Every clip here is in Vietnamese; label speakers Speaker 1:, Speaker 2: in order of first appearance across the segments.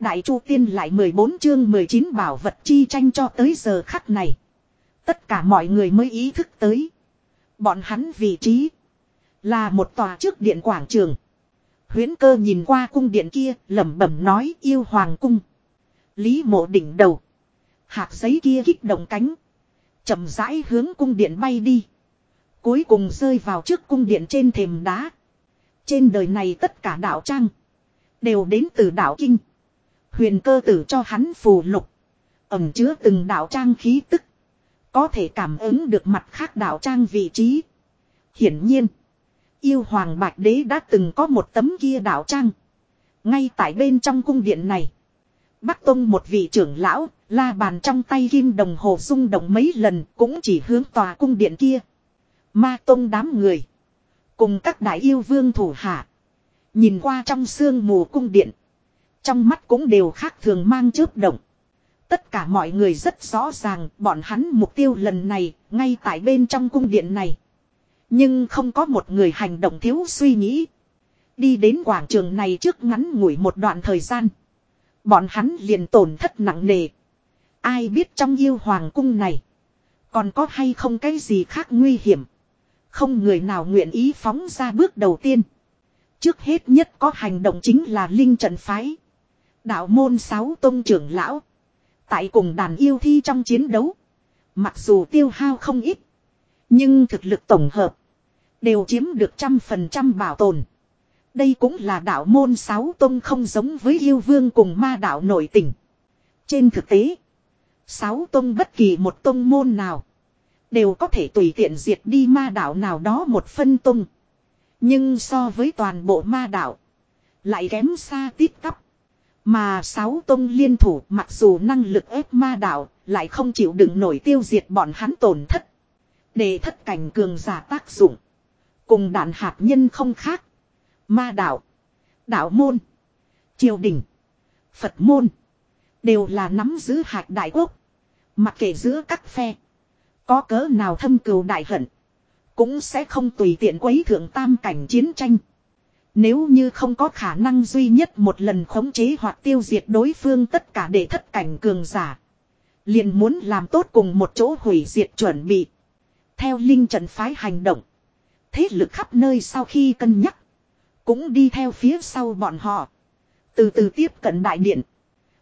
Speaker 1: Đại Chu Tiên lại 14 chương 19 bảo vật chi tranh cho tới giờ khắc này. Tất cả mọi người mới ý thức tới. Bọn hắn vị trí là một tòa trước điện quảng trường. Huyễn cơ nhìn qua cung điện kia lẩm bẩm nói yêu hoàng cung. Lý mộ đỉnh đầu. Hạt giấy kia kích động cánh. chậm rãi hướng cung điện bay đi. Cuối cùng rơi vào trước cung điện trên thềm đá. Trên đời này tất cả đạo trang. Đều đến từ đạo kinh. Huyền cơ tử cho hắn phù lục. Ẩm chứa từng đạo trang khí tức. Có thể cảm ứng được mặt khác đạo trang vị trí. Hiển nhiên. Yêu hoàng bạch đế đã từng có một tấm kia đạo trang. Ngay tại bên trong cung điện này. Bắc Tông một vị trưởng lão, la bàn trong tay kim đồng hồ rung động mấy lần cũng chỉ hướng tòa cung điện kia. Ma Tông đám người. Cùng các đại yêu vương thủ hạ. Nhìn qua trong sương mù cung điện. Trong mắt cũng đều khác thường mang chớp động. Tất cả mọi người rất rõ ràng bọn hắn mục tiêu lần này ngay tại bên trong cung điện này. Nhưng không có một người hành động thiếu suy nghĩ. Đi đến quảng trường này trước ngắn ngủi một đoạn thời gian. Bọn hắn liền tổn thất nặng nề. Ai biết trong yêu hoàng cung này. Còn có hay không cái gì khác nguy hiểm. Không người nào nguyện ý phóng ra bước đầu tiên. Trước hết nhất có hành động chính là Linh trận Phái. Đạo môn sáu tôn trưởng lão. Tại cùng đàn yêu thi trong chiến đấu. Mặc dù tiêu hao không ít. Nhưng thực lực tổng hợp. Đều chiếm được trăm phần trăm bảo tồn. Đây cũng là đạo môn sáu tôn không giống với yêu vương cùng ma đạo nội tình. Trên thực tế. Sáu tôn bất kỳ một tôn môn nào. Đều có thể tùy tiện diệt đi ma đạo nào đó một phân tôn. Nhưng so với toàn bộ ma đạo. Lại kém xa tít cắp. Mà sáu tông liên thủ mặc dù năng lực ép ma đạo lại không chịu đựng nổi tiêu diệt bọn hắn tổn thất. Để thất cảnh cường giả tác dụng. Cùng đạn hạt nhân không khác. Ma đạo. Đạo môn. Triều đình. Phật môn. Đều là nắm giữ hạt đại quốc. Mặc kệ giữa các phe. Có cỡ nào thâm cừu đại hận. Cũng sẽ không tùy tiện quấy thượng tam cảnh chiến tranh. Nếu như không có khả năng duy nhất một lần khống chế hoặc tiêu diệt đối phương tất cả để thất cảnh cường giả. Liền muốn làm tốt cùng một chỗ hủy diệt chuẩn bị. Theo linh trận phái hành động. Thế lực khắp nơi sau khi cân nhắc. Cũng đi theo phía sau bọn họ. Từ từ tiếp cận đại điện.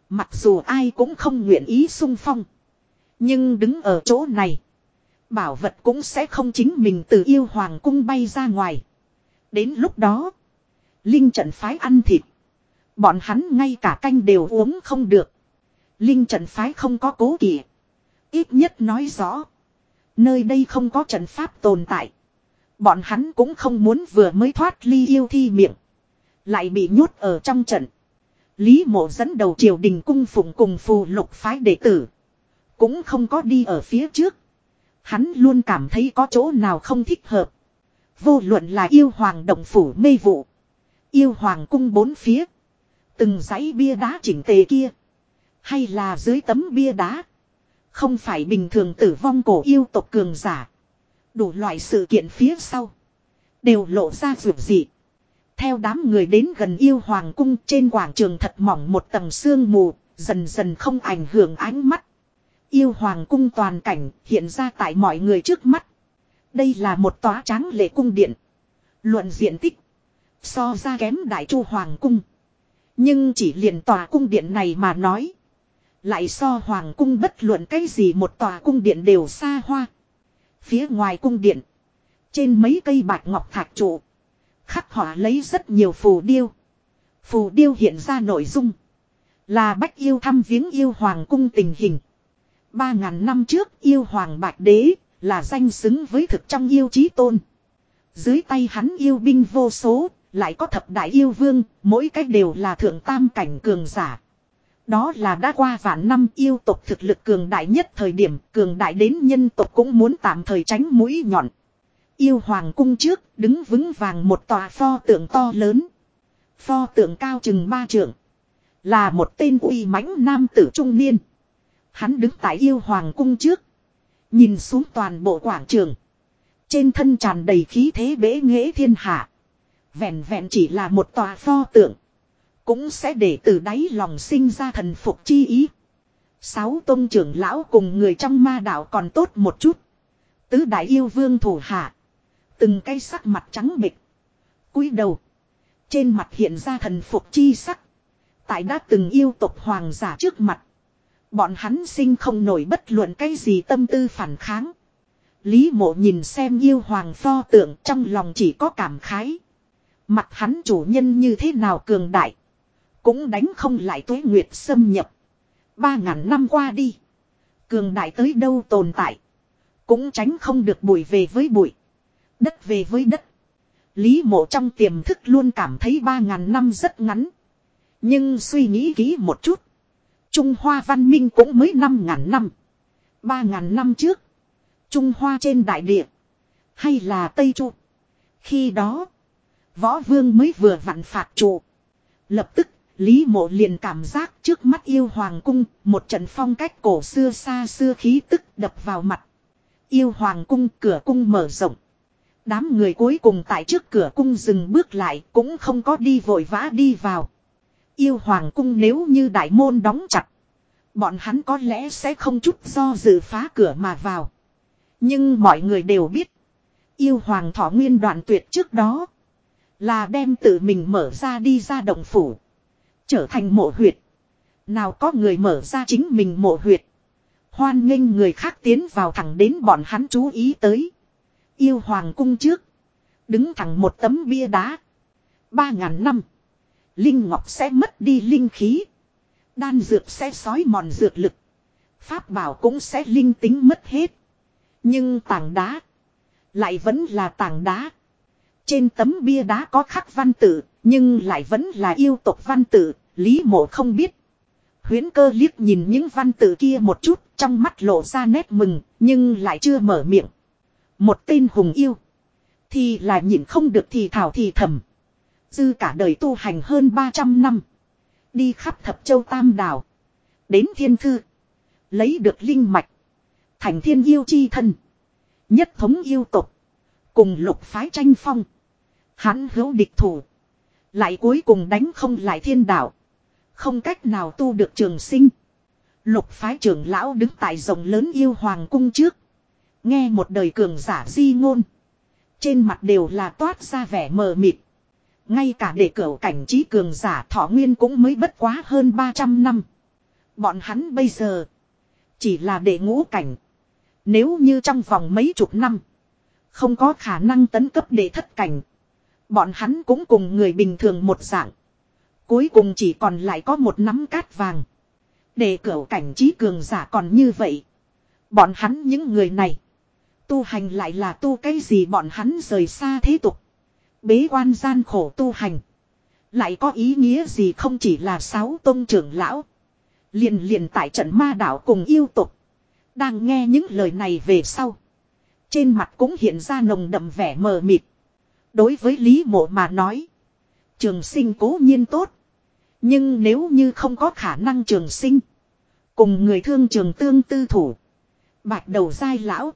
Speaker 1: Mặc dù ai cũng không nguyện ý sung phong. Nhưng đứng ở chỗ này. Bảo vật cũng sẽ không chính mình từ yêu hoàng cung bay ra ngoài. Đến lúc đó. Linh trận phái ăn thịt. Bọn hắn ngay cả canh đều uống không được. Linh trận phái không có cố kỵ. Ít nhất nói rõ. Nơi đây không có trận pháp tồn tại. Bọn hắn cũng không muốn vừa mới thoát ly yêu thi miệng. Lại bị nhốt ở trong trận. Lý mộ dẫn đầu triều đình cung phụng cùng phù lục phái đệ tử. Cũng không có đi ở phía trước. Hắn luôn cảm thấy có chỗ nào không thích hợp. Vô luận là yêu hoàng động phủ mê vụ. Yêu hoàng cung bốn phía. Từng dãy bia đá chỉnh tề kia. Hay là dưới tấm bia đá. Không phải bình thường tử vong cổ yêu tộc cường giả. Đủ loại sự kiện phía sau. Đều lộ ra rượu dị. Theo đám người đến gần yêu hoàng cung trên quảng trường thật mỏng một tầng sương mù. Dần dần không ảnh hưởng ánh mắt. Yêu hoàng cung toàn cảnh hiện ra tại mọi người trước mắt. Đây là một tòa tráng lệ cung điện. Luận diện tích. So ra kém đại chu hoàng cung. Nhưng chỉ liền tòa cung điện này mà nói. Lại so hoàng cung bất luận cái gì một tòa cung điện đều xa hoa. Phía ngoài cung điện. Trên mấy cây bạch ngọc thạc trụ. Khắc họa lấy rất nhiều phù điêu. Phù điêu hiện ra nội dung. Là bách yêu thăm viếng yêu hoàng cung tình hình. Ba ngàn năm trước yêu hoàng bạc đế là danh xứng với thực trong yêu trí tôn. Dưới tay hắn yêu binh vô số, lại có thập đại yêu vương, mỗi cách đều là thượng tam cảnh cường giả. Đó là đã qua vạn năm yêu tộc thực lực cường đại nhất thời điểm, cường đại đến nhân tộc cũng muốn tạm thời tránh mũi nhọn. Yêu hoàng cung trước, đứng vững vàng một tòa pho tượng to lớn. Pho tượng cao chừng ba trượng. Là một tên uy mãnh nam tử trung niên. Hắn đứng tại yêu hoàng cung trước. Nhìn xuống toàn bộ quảng trường. Trên thân tràn đầy khí thế bế nghệ thiên hạ. Vẹn vẹn chỉ là một tòa pho tượng. Cũng sẽ để từ đáy lòng sinh ra thần phục chi ý. Sáu tôn trưởng lão cùng người trong ma đạo còn tốt một chút. Tứ đại yêu vương thủ hạ. Từng cây sắc mặt trắng bịch. cúi đầu. Trên mặt hiện ra thần phục chi sắc. Tại đã từng yêu tộc hoàng giả trước mặt. Bọn hắn sinh không nổi bất luận cái gì tâm tư phản kháng. Lý mộ nhìn xem yêu hoàng pho tượng trong lòng chỉ có cảm khái. Mặt hắn chủ nhân như thế nào cường đại. Cũng đánh không lại tuế nguyệt xâm nhập. Ba ngàn năm qua đi. Cường đại tới đâu tồn tại. Cũng tránh không được bụi về với bụi. Đất về với đất. Lý mộ trong tiềm thức luôn cảm thấy ba ngàn năm rất ngắn. Nhưng suy nghĩ kỹ một chút. Trung Hoa văn minh cũng mới năm ngàn năm. Ba ngàn năm trước. Trung Hoa trên đại địa. Hay là Tây Chu. Khi đó. Võ vương mới vừa vặn phạt trụ. Lập tức, Lý mộ liền cảm giác trước mắt yêu hoàng cung, một trận phong cách cổ xưa xa xưa khí tức đập vào mặt. Yêu hoàng cung cửa cung mở rộng. Đám người cuối cùng tại trước cửa cung dừng bước lại cũng không có đi vội vã đi vào. Yêu hoàng cung nếu như đại môn đóng chặt. Bọn hắn có lẽ sẽ không chút do dự phá cửa mà vào. Nhưng mọi người đều biết. Yêu hoàng thọ nguyên đoạn tuyệt trước đó. Là đem tự mình mở ra đi ra động phủ. Trở thành mộ huyệt. Nào có người mở ra chính mình mộ huyệt. Hoan nghênh người khác tiến vào thẳng đến bọn hắn chú ý tới. Yêu hoàng cung trước. Đứng thẳng một tấm bia đá. Ba ngàn năm. Linh ngọc sẽ mất đi linh khí. Đan dược sẽ sói mòn dược lực. Pháp bảo cũng sẽ linh tính mất hết. Nhưng tảng đá. Lại vẫn là tảng đá. Trên tấm bia đá có khắc văn tự, nhưng lại vẫn là yêu tộc văn tự, Lý Mộ không biết. Huyến cơ liếc nhìn những văn tự kia một chút, trong mắt lộ ra nét mừng, nhưng lại chưa mở miệng. Một tên hùng yêu, thì là nhìn không được thì thảo thì thầm. Dư cả đời tu hành hơn 300 năm. Đi khắp thập châu Tam Đảo. Đến thiên thư. Lấy được linh mạch. Thành thiên yêu chi thân. Nhất thống yêu tộc Cùng lục phái tranh phong hắn hữu địch thủ. Lại cuối cùng đánh không lại thiên đạo. Không cách nào tu được trường sinh. Lục phái trưởng lão đứng tại rồng lớn yêu hoàng cung trước. Nghe một đời cường giả di ngôn. Trên mặt đều là toát ra vẻ mờ mịt. Ngay cả để cửa cảnh trí cường giả thọ nguyên cũng mới bất quá hơn 300 năm. Bọn hắn bây giờ. Chỉ là để ngũ cảnh. Nếu như trong vòng mấy chục năm. Không có khả năng tấn cấp để thất cảnh. Bọn hắn cũng cùng người bình thường một dạng. Cuối cùng chỉ còn lại có một nắm cát vàng. Để cửa cảnh trí cường giả còn như vậy. Bọn hắn những người này. Tu hành lại là tu cái gì bọn hắn rời xa thế tục. Bế quan gian khổ tu hành. Lại có ý nghĩa gì không chỉ là sáu tôn trưởng lão. Liền liền tại trận ma đảo cùng yêu tục. Đang nghe những lời này về sau. Trên mặt cũng hiện ra nồng đậm vẻ mờ mịt. Đối với Lý Mộ mà nói. Trường sinh cố nhiên tốt. Nhưng nếu như không có khả năng trường sinh. Cùng người thương trường tương tư thủ. Bạch đầu dai lão.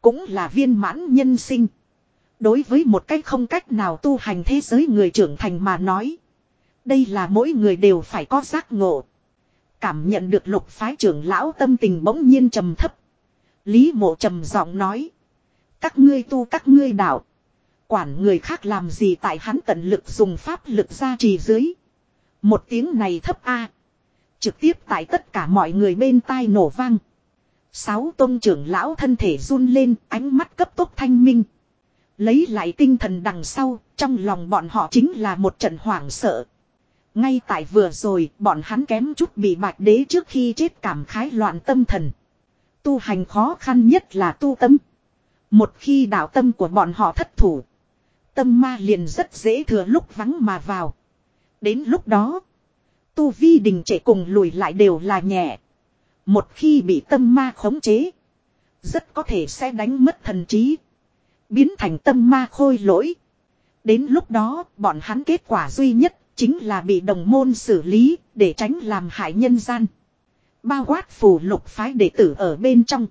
Speaker 1: Cũng là viên mãn nhân sinh. Đối với một cách không cách nào tu hành thế giới người trưởng thành mà nói. Đây là mỗi người đều phải có giác ngộ. Cảm nhận được lục phái trưởng lão tâm tình bỗng nhiên trầm thấp. Lý mộ trầm giọng nói. Các ngươi tu các ngươi đạo. Quản người khác làm gì tại hắn tận lực dùng pháp lực ra trì dưới. Một tiếng này thấp A. Trực tiếp tại tất cả mọi người bên tai nổ vang. Sáu tôn trưởng lão thân thể run lên ánh mắt cấp tốc thanh minh. Lấy lại tinh thần đằng sau, trong lòng bọn họ chính là một trận hoảng sợ. Ngay tại vừa rồi, bọn hắn kém chút bị bạch đế trước khi chết cảm khái loạn tâm thần. Tu hành khó khăn nhất là tu tâm. Một khi đạo tâm của bọn họ thất thủ tâm ma liền rất dễ thừa lúc vắng mà vào. Đến lúc đó, tu vi đình trệ cùng lùi lại đều là nhẹ. Một khi bị tâm ma khống chế, rất có thể sẽ đánh mất thần trí. Biến thành tâm ma khôi lỗi. Đến lúc đó, bọn hắn kết quả duy nhất chính là bị đồng môn xử lý để tránh làm hại nhân gian. Bao quát phù lục phái đệ tử ở bên trong.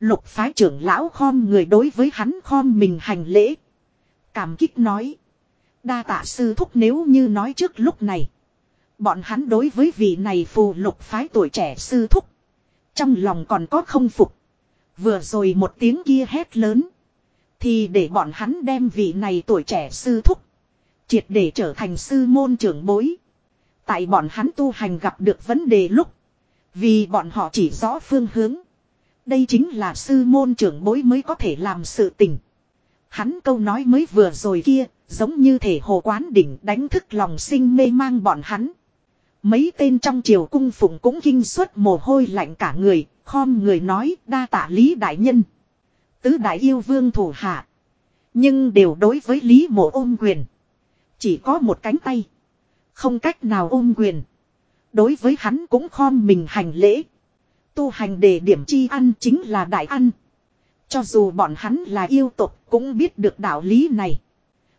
Speaker 1: Lục phái trưởng lão khom người đối với hắn khom mình hành lễ. Cảm kích nói. Đa tạ sư thúc nếu như nói trước lúc này. Bọn hắn đối với vị này phù lục phái tuổi trẻ sư thúc. Trong lòng còn có không phục. Vừa rồi một tiếng kia hét lớn. Thì để bọn hắn đem vị này tuổi trẻ sư thúc. Triệt để trở thành sư môn trưởng bối. Tại bọn hắn tu hành gặp được vấn đề lúc. Vì bọn họ chỉ rõ phương hướng. Đây chính là sư môn trưởng bối mới có thể làm sự tình. Hắn câu nói mới vừa rồi kia, giống như thể hồ quán đỉnh đánh thức lòng sinh mê mang bọn hắn. Mấy tên trong triều cung phụng cũng kinh suốt mồ hôi lạnh cả người, khom người nói đa tạ lý đại nhân. Tứ đại yêu vương thủ hạ. Nhưng đều đối với lý mộ ôm quyền. Chỉ có một cánh tay. Không cách nào ôm quyền. Đối với hắn cũng khom mình hành lễ. Tu hành để điểm chi ăn chính là đại ăn. Cho dù bọn hắn là yêu tộc cũng biết được đạo lý này.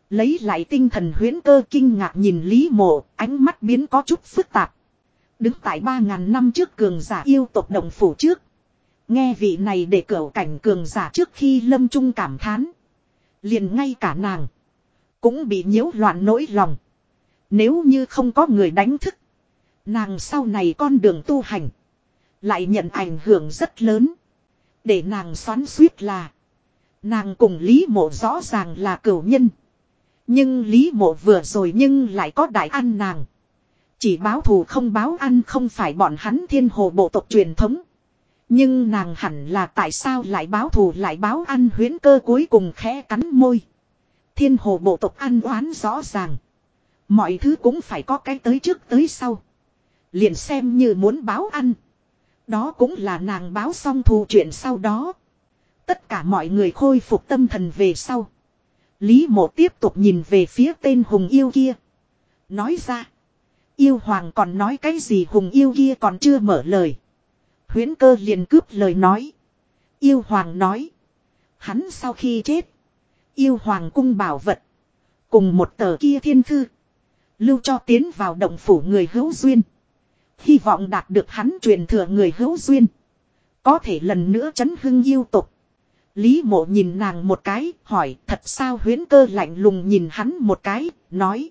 Speaker 1: Lấy lại tinh thần huyến cơ kinh ngạc nhìn Lý Mộ, ánh mắt biến có chút phức tạp. Đứng tại 3.000 năm trước cường giả yêu tộc đồng phủ trước. Nghe vị này để cẩu cảnh cường giả trước khi lâm trung cảm thán. Liền ngay cả nàng. Cũng bị nhiễu loạn nỗi lòng. Nếu như không có người đánh thức. Nàng sau này con đường tu hành. Lại nhận ảnh hưởng rất lớn. Để nàng xoắn suýt là. Nàng cùng Lý Mộ rõ ràng là cửu nhân. Nhưng Lý Mộ vừa rồi nhưng lại có đại ăn nàng. Chỉ báo thù không báo ăn không phải bọn hắn thiên hồ bộ tộc truyền thống. Nhưng nàng hẳn là tại sao lại báo thù lại báo ăn huyễn cơ cuối cùng khẽ cắn môi. Thiên hồ bộ tộc ăn oán rõ ràng. Mọi thứ cũng phải có cái tới trước tới sau. Liền xem như muốn báo ăn. Đó cũng là nàng báo xong thù chuyện sau đó. Tất cả mọi người khôi phục tâm thần về sau. Lý mộ tiếp tục nhìn về phía tên hùng yêu kia. Nói ra. Yêu hoàng còn nói cái gì hùng yêu kia còn chưa mở lời. Huyến cơ liền cướp lời nói. Yêu hoàng nói. Hắn sau khi chết. Yêu hoàng cung bảo vật. Cùng một tờ kia thiên thư. Lưu cho tiến vào động phủ người hữu duyên. Hy vọng đạt được hắn truyền thừa người hữu duyên. Có thể lần nữa chấn hưng yêu tục. Lý mộ nhìn nàng một cái, hỏi thật sao huyến cơ lạnh lùng nhìn hắn một cái, nói.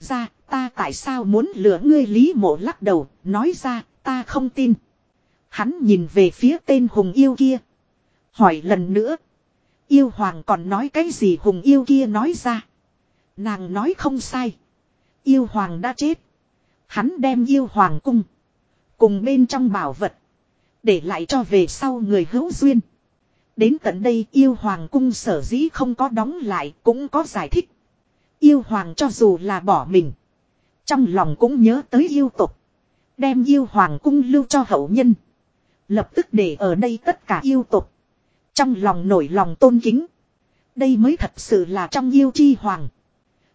Speaker 1: Ra, ta tại sao muốn lừa ngươi Lý mộ lắc đầu, nói ra, ta không tin. Hắn nhìn về phía tên hùng yêu kia. Hỏi lần nữa. Yêu hoàng còn nói cái gì hùng yêu kia nói ra. Nàng nói không sai. Yêu hoàng đã chết. Hắn đem yêu hoàng cung. Cùng bên trong bảo vật. Để lại cho về sau người hữu duyên. Đến tận đây yêu hoàng cung sở dĩ không có đóng lại cũng có giải thích. Yêu hoàng cho dù là bỏ mình. Trong lòng cũng nhớ tới yêu tục. Đem yêu hoàng cung lưu cho hậu nhân. Lập tức để ở đây tất cả yêu tục. Trong lòng nổi lòng tôn kính. Đây mới thật sự là trong yêu chi hoàng.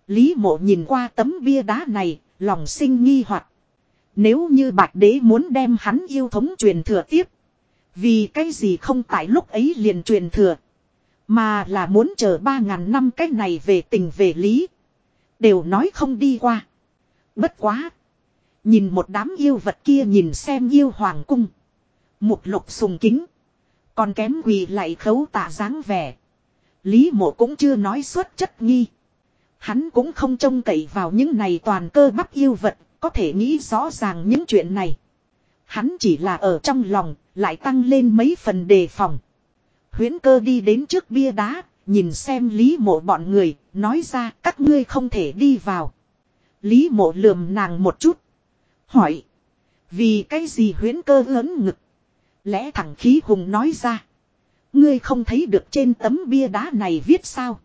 Speaker 1: Lý mộ nhìn qua tấm bia đá này Lòng sinh nghi hoặc Nếu như bạch đế muốn đem hắn yêu thống truyền thừa tiếp. Vì cái gì không tại lúc ấy liền truyền thừa. Mà là muốn chờ ba ngàn năm cái này về tình về lý. Đều nói không đi qua. Bất quá. Nhìn một đám yêu vật kia nhìn xem yêu hoàng cung. một lục sùng kính. Còn kém quỳ lại khấu tả dáng vẻ. Lý mộ cũng chưa nói suốt chất nghi. Hắn cũng không trông cậy vào những này toàn cơ bắp yêu vật, có thể nghĩ rõ ràng những chuyện này. Hắn chỉ là ở trong lòng, lại tăng lên mấy phần đề phòng. Huyễn cơ đi đến trước bia đá, nhìn xem lý mộ bọn người, nói ra các ngươi không thể đi vào. Lý mộ lườm nàng một chút. Hỏi. Vì cái gì huyễn cơ lớn ngực? Lẽ thẳng khí hùng nói ra. Ngươi không thấy được trên tấm bia đá này viết sao?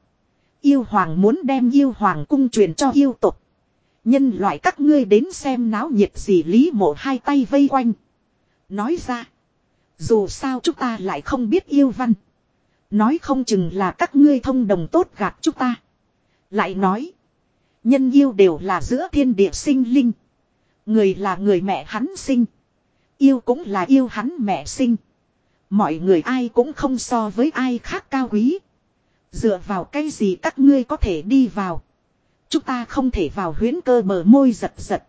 Speaker 1: Yêu hoàng muốn đem yêu hoàng cung truyền cho yêu tục. Nhân loại các ngươi đến xem náo nhiệt gì lý mộ hai tay vây quanh. Nói ra. Dù sao chúng ta lại không biết yêu văn. Nói không chừng là các ngươi thông đồng tốt gạt chúng ta. Lại nói. Nhân yêu đều là giữa thiên địa sinh linh. Người là người mẹ hắn sinh. Yêu cũng là yêu hắn mẹ sinh. Mọi người ai cũng không so với ai khác cao quý. Dựa vào cái gì các ngươi có thể đi vào. Chúng ta không thể vào huyến cơ bờ môi giật giật.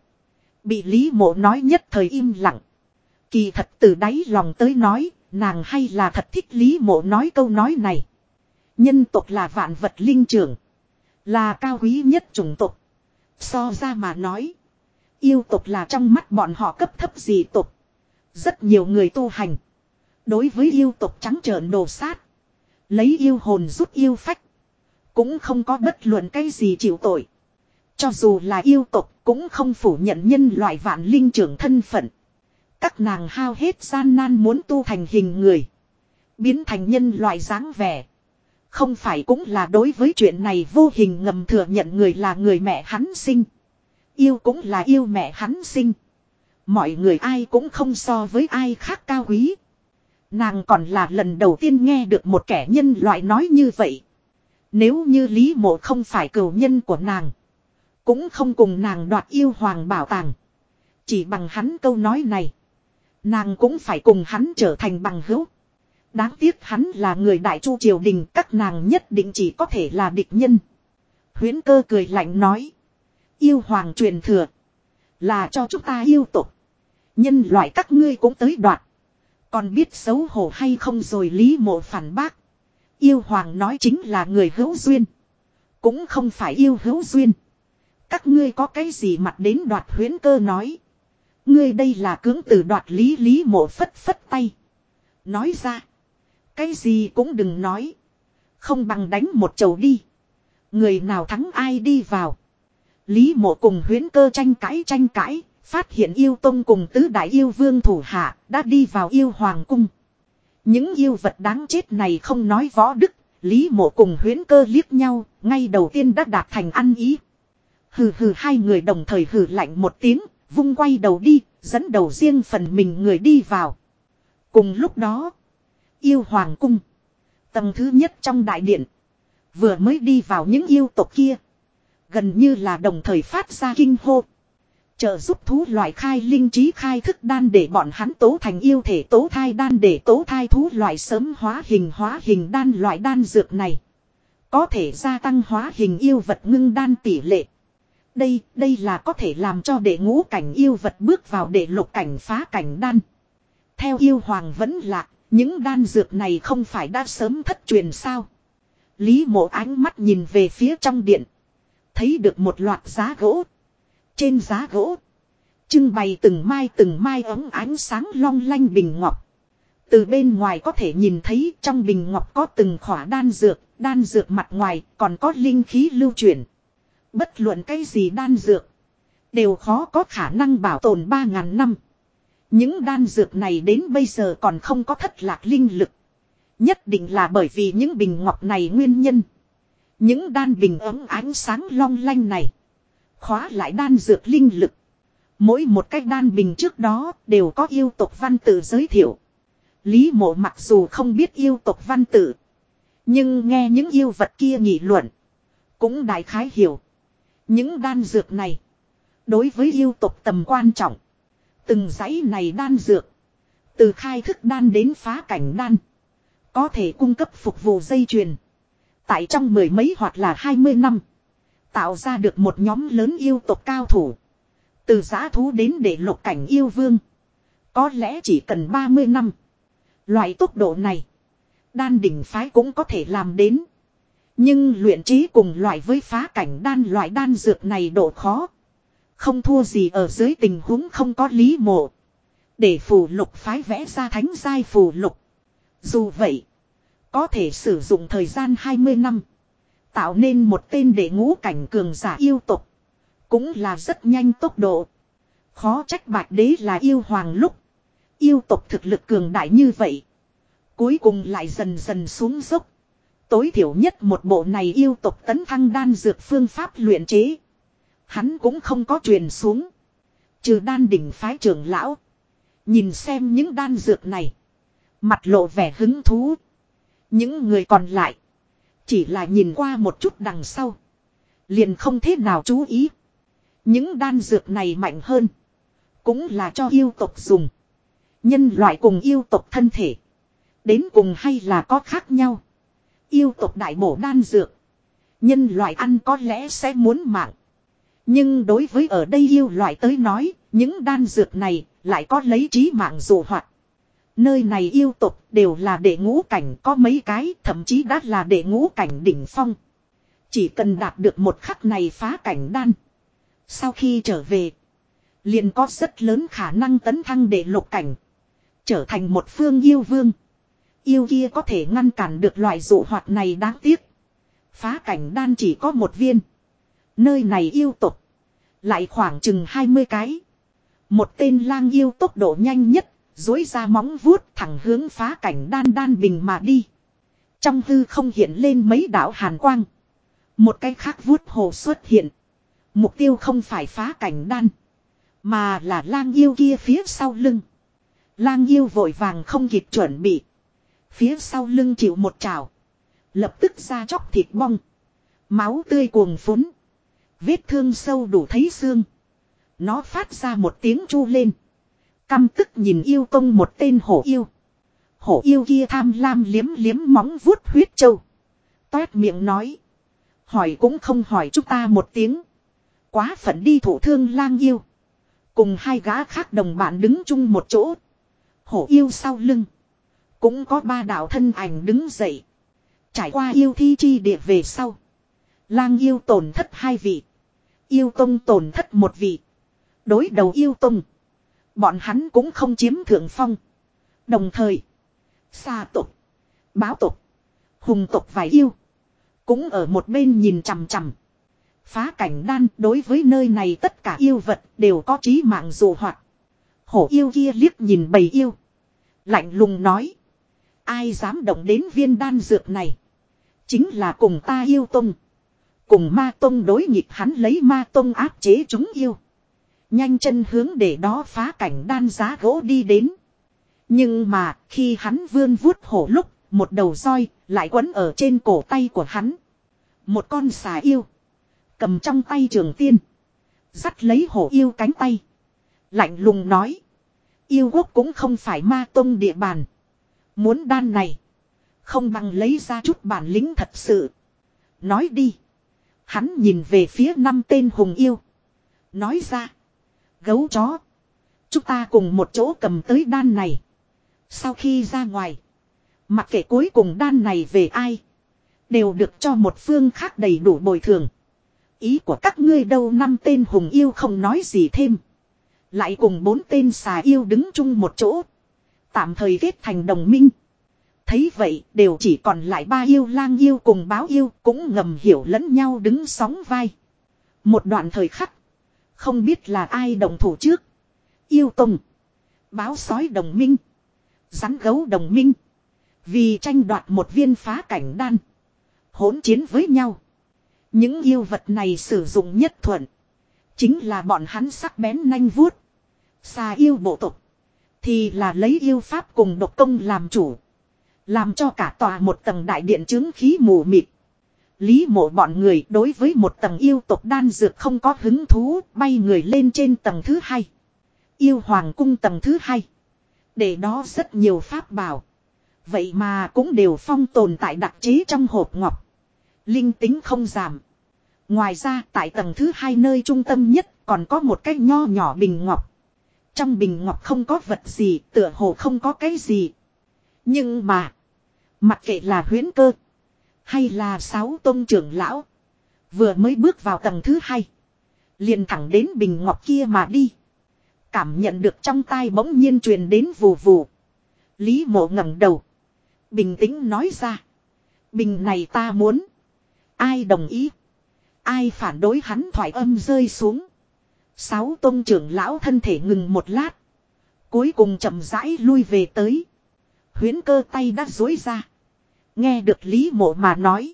Speaker 1: Bị Lý Mộ nói nhất thời im lặng. Kỳ thật từ đáy lòng tới nói, nàng hay là thật thích Lý Mộ nói câu nói này. Nhân tộc là vạn vật linh trưởng. Là cao quý nhất chủng tộc. So ra mà nói. Yêu tộc là trong mắt bọn họ cấp thấp gì tộc. Rất nhiều người tu hành. Đối với yêu tộc trắng trợn đồ sát. Lấy yêu hồn rút yêu phách. Cũng không có bất luận cái gì chịu tội. Cho dù là yêu tộc cũng không phủ nhận nhân loại vạn linh trưởng thân phận. Các nàng hao hết gian nan muốn tu thành hình người. Biến thành nhân loại dáng vẻ. Không phải cũng là đối với chuyện này vô hình ngầm thừa nhận người là người mẹ hắn sinh. Yêu cũng là yêu mẹ hắn sinh. Mọi người ai cũng không so với ai khác cao quý. Nàng còn là lần đầu tiên nghe được một kẻ nhân loại nói như vậy. Nếu như Lý Mộ không phải cửu nhân của nàng. Cũng không cùng nàng đoạt yêu hoàng bảo tàng. Chỉ bằng hắn câu nói này. Nàng cũng phải cùng hắn trở thành bằng hữu. Đáng tiếc hắn là người đại chu triều đình các nàng nhất định chỉ có thể là địch nhân. Huyến cơ cười lạnh nói. Yêu hoàng truyền thừa. Là cho chúng ta yêu tục. Nhân loại các ngươi cũng tới đoạt. Còn biết xấu hổ hay không rồi Lý Mộ phản bác. Yêu Hoàng nói chính là người hữu duyên. Cũng không phải yêu hữu duyên. Các ngươi có cái gì mặt đến đoạt huyến cơ nói. Ngươi đây là cưỡng từ đoạt lý lý mộ phất phất tay. Nói ra. Cái gì cũng đừng nói. Không bằng đánh một chầu đi. Người nào thắng ai đi vào. Lý mộ cùng huyến cơ tranh cãi tranh cãi. Phát hiện yêu tông cùng tứ đại yêu vương thủ hạ đã đi vào yêu hoàng cung. Những yêu vật đáng chết này không nói võ đức, Lý mộ cùng huyến cơ liếc nhau, ngay đầu tiên đã đạt thành ăn ý. Hừ hừ hai người đồng thời hừ lạnh một tiếng, vung quay đầu đi, dẫn đầu riêng phần mình người đi vào. Cùng lúc đó, yêu hoàng cung, tầng thứ nhất trong đại điện, vừa mới đi vào những yêu tộc kia. Gần như là đồng thời phát ra kinh hô. Trợ giúp thú loại khai linh trí khai thức đan để bọn hắn tố thành yêu thể tố thai đan để tố thai thú loại sớm hóa hình hóa hình đan loại đan dược này. Có thể gia tăng hóa hình yêu vật ngưng đan tỷ lệ. Đây, đây là có thể làm cho đệ ngũ cảnh yêu vật bước vào đệ lục cảnh phá cảnh đan. Theo yêu hoàng vẫn lạc, những đan dược này không phải đã sớm thất truyền sao. Lý mộ ánh mắt nhìn về phía trong điện. Thấy được một loạt giá gỗ trên giá gỗ. Trưng bày từng mai từng mai ống ánh sáng long lanh bình ngọc. Từ bên ngoài có thể nhìn thấy trong bình ngọc có từng khỏa đan dược, đan dược mặt ngoài còn có linh khí lưu chuyển. Bất luận cái gì đan dược, đều khó có khả năng bảo tồn ba ngàn năm. Những đan dược này đến bây giờ còn không có thất lạc linh lực. Nhất định là bởi vì những bình ngọc này nguyên nhân. Những đan bình ấm ánh sáng long lanh này. Khóa lại đan dược linh lực. Mỗi một cách đan bình trước đó đều có yêu tộc văn tự giới thiệu. Lý mộ mặc dù không biết yêu tộc văn tự. Nhưng nghe những yêu vật kia nghị luận. Cũng đại khái hiểu. Những đan dược này. Đối với yêu tộc tầm quan trọng. Từng dãy này đan dược. Từ khai thức đan đến phá cảnh đan. Có thể cung cấp phục vụ dây chuyền. Tại trong mười mấy hoặc là hai mươi năm. Tạo ra được một nhóm lớn yêu tộc cao thủ. Từ giã thú đến để lục cảnh yêu vương. Có lẽ chỉ cần 30 năm. Loại tốc độ này. Đan đỉnh phái cũng có thể làm đến. Nhưng luyện trí cùng loại với phá cảnh đan loại đan dược này độ khó. Không thua gì ở dưới tình huống không có lý mộ. Để phù lục phái vẽ ra thánh giai phù lục. Dù vậy. Có thể sử dụng thời gian 20 năm tạo nên một tên để ngũ cảnh cường giả yêu tục. Cũng là rất nhanh tốc độ. Khó trách bạch đế là yêu hoàng lúc. Yêu tục thực lực cường đại như vậy. Cuối cùng lại dần dần xuống dốc. Tối thiểu nhất một bộ này yêu tục tấn thăng đan dược phương pháp luyện chế. Hắn cũng không có truyền xuống. Trừ đan đỉnh phái trưởng lão. Nhìn xem những đan dược này. Mặt lộ vẻ hứng thú. Những người còn lại. Chỉ là nhìn qua một chút đằng sau. Liền không thế nào chú ý. Những đan dược này mạnh hơn. Cũng là cho yêu tộc dùng. Nhân loại cùng yêu tộc thân thể. Đến cùng hay là có khác nhau. Yêu tộc đại bổ đan dược. Nhân loại ăn có lẽ sẽ muốn mạng. Nhưng đối với ở đây yêu loại tới nói, những đan dược này lại có lấy trí mạng dụ hoạt. Nơi này yêu tục đều là đệ ngũ cảnh có mấy cái thậm chí đã là đệ ngũ cảnh đỉnh phong. Chỉ cần đạt được một khắc này phá cảnh đan. Sau khi trở về. Liền có rất lớn khả năng tấn thăng đệ lục cảnh. Trở thành một phương yêu vương. Yêu kia có thể ngăn cản được loại dụ hoạt này đáng tiếc. Phá cảnh đan chỉ có một viên. Nơi này yêu tục. Lại khoảng chừng 20 cái. Một tên lang yêu tốc độ nhanh nhất dối ra móng vuốt thẳng hướng phá cảnh đan đan bình mà đi. Trong hư không hiện lên mấy đảo hàn quang. Một cái khác vuốt hồ xuất hiện. Mục tiêu không phải phá cảnh đan. Mà là lang yêu kia phía sau lưng. Lang yêu vội vàng không kịp chuẩn bị. Phía sau lưng chịu một trào. Lập tức ra chóc thịt bong. Máu tươi cuồng phúng. Vết thương sâu đủ thấy xương. Nó phát ra một tiếng chu lên. Căm tức nhìn yêu công một tên hổ yêu. Hổ yêu kia tham lam liếm liếm móng vuốt huyết châu. Toét miệng nói. Hỏi cũng không hỏi chúng ta một tiếng. Quá phận đi thủ thương lang yêu. Cùng hai gã khác đồng bạn đứng chung một chỗ. Hổ yêu sau lưng. Cũng có ba đạo thân ảnh đứng dậy. Trải qua yêu thi chi địa về sau. Lang yêu tổn thất hai vị. Yêu tông tổn thất một vị. Đối đầu yêu tông. Bọn hắn cũng không chiếm thượng phong. Đồng thời, xa tục, báo tục, hùng tục vài yêu. Cũng ở một bên nhìn chằm chằm. Phá cảnh đan đối với nơi này tất cả yêu vật đều có trí mạng dù hoạt. Hổ yêu kia liếc nhìn bầy yêu. Lạnh lùng nói. Ai dám động đến viên đan dược này. Chính là cùng ta yêu tông. Cùng ma tông đối nghịch hắn lấy ma tông áp chế chúng yêu. Nhanh chân hướng để đó phá cảnh đan giá gỗ đi đến. Nhưng mà khi hắn vươn vuốt hổ lúc, một đầu roi lại quấn ở trên cổ tay của hắn. Một con xà yêu. Cầm trong tay trường tiên. Dắt lấy hổ yêu cánh tay. Lạnh lùng nói. Yêu quốc cũng không phải ma tông địa bàn. Muốn đan này. Không bằng lấy ra chút bản lĩnh thật sự. Nói đi. Hắn nhìn về phía năm tên hùng yêu. Nói ra gấu chó. Chúng ta cùng một chỗ cầm tới đan này. Sau khi ra ngoài. Mặc kệ cuối cùng đan này về ai. Đều được cho một phương khác đầy đủ bồi thường. Ý của các ngươi đâu năm tên hùng yêu không nói gì thêm. Lại cùng bốn tên xà yêu đứng chung một chỗ. Tạm thời kết thành đồng minh. Thấy vậy đều chỉ còn lại ba yêu lang yêu cùng báo yêu cũng ngầm hiểu lẫn nhau đứng sóng vai. Một đoạn thời khắc không biết là ai đồng thủ trước. Yêu Tùng. Báo sói đồng minh. Rắn gấu đồng minh. Vì tranh đoạt một viên phá cảnh đan. hỗn chiến với nhau. Những yêu vật này sử dụng nhất thuận. Chính là bọn hắn sắc bén nanh vuốt. xa yêu bộ tục. Thì là lấy yêu pháp cùng độc công làm chủ. Làm cho cả tòa một tầng đại điện chứng khí mù mịt. Lý mộ bọn người đối với một tầng yêu tộc đan dược không có hứng thú, bay người lên trên tầng thứ hai. Yêu hoàng cung tầng thứ hai. Để đó rất nhiều pháp bảo. Vậy mà cũng đều phong tồn tại đặc chế trong hộp ngọc. Linh tính không giảm. Ngoài ra tại tầng thứ hai nơi trung tâm nhất còn có một cái nho nhỏ bình ngọc. Trong bình ngọc không có vật gì, tựa hồ không có cái gì. Nhưng mà, mặc kệ là huyến cơ hay là sáu tôn trưởng lão. Vừa mới bước vào tầng thứ hai. Liền thẳng đến bình ngọc kia mà đi. Cảm nhận được trong tai bỗng nhiên truyền đến vù vù. Lý mộ ngẩng đầu. Bình tĩnh nói ra. Bình này ta muốn. Ai đồng ý. Ai phản đối hắn thoải âm rơi xuống. Sáu tôn trưởng lão thân thể ngừng một lát. Cuối cùng chậm rãi lui về tới. Huyến cơ tay đã dối ra. Nghe được Lý Mộ mà nói.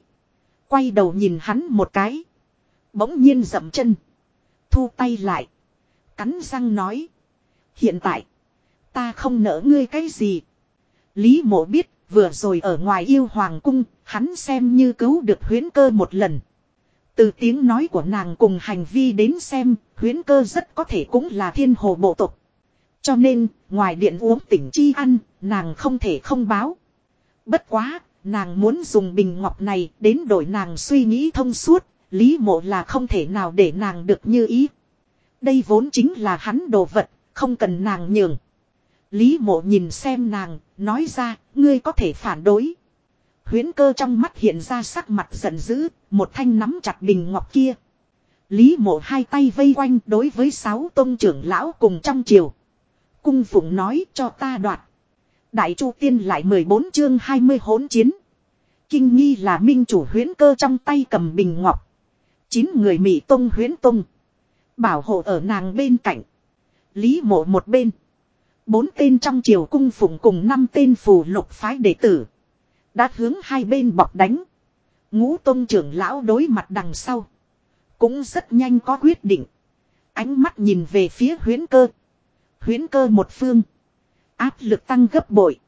Speaker 1: Quay đầu nhìn hắn một cái. Bỗng nhiên dậm chân. Thu tay lại. Cắn răng nói. Hiện tại. Ta không nỡ ngươi cái gì. Lý mộ biết. Vừa rồi ở ngoài yêu hoàng cung. Hắn xem như cứu được huyến cơ một lần. Từ tiếng nói của nàng cùng hành vi đến xem. Huyến cơ rất có thể cũng là thiên hồ bộ tộc. Cho nên, ngoài điện uống tỉnh chi ăn, nàng không thể không báo. Bất quá, Nàng muốn dùng bình ngọc này đến đổi nàng suy nghĩ thông suốt, lý mộ là không thể nào để nàng được như ý. Đây vốn chính là hắn đồ vật, không cần nàng nhường. Lý mộ nhìn xem nàng, nói ra, ngươi có thể phản đối. Huyến cơ trong mắt hiện ra sắc mặt giận dữ, một thanh nắm chặt bình ngọc kia. Lý mộ hai tay vây quanh đối với sáu tôn trưởng lão cùng trong triều. Cung phụng nói cho ta đoạt. Đại Chu Tiên lại 14 chương 20 hỗn chiến. Kinh nghi là minh chủ huyến cơ trong tay cầm bình ngọc. Chín người Mỹ Tông huyến Tông. Bảo hộ ở nàng bên cạnh. Lý mộ một bên. Bốn tên trong triều cung phụng cùng năm tên phù lục phái đệ tử. Đã hướng hai bên bọc đánh. Ngũ Tông trưởng lão đối mặt đằng sau. Cũng rất nhanh có quyết định. Ánh mắt nhìn về phía huyến cơ. Huyến cơ một phương áp lực tăng gấp bội.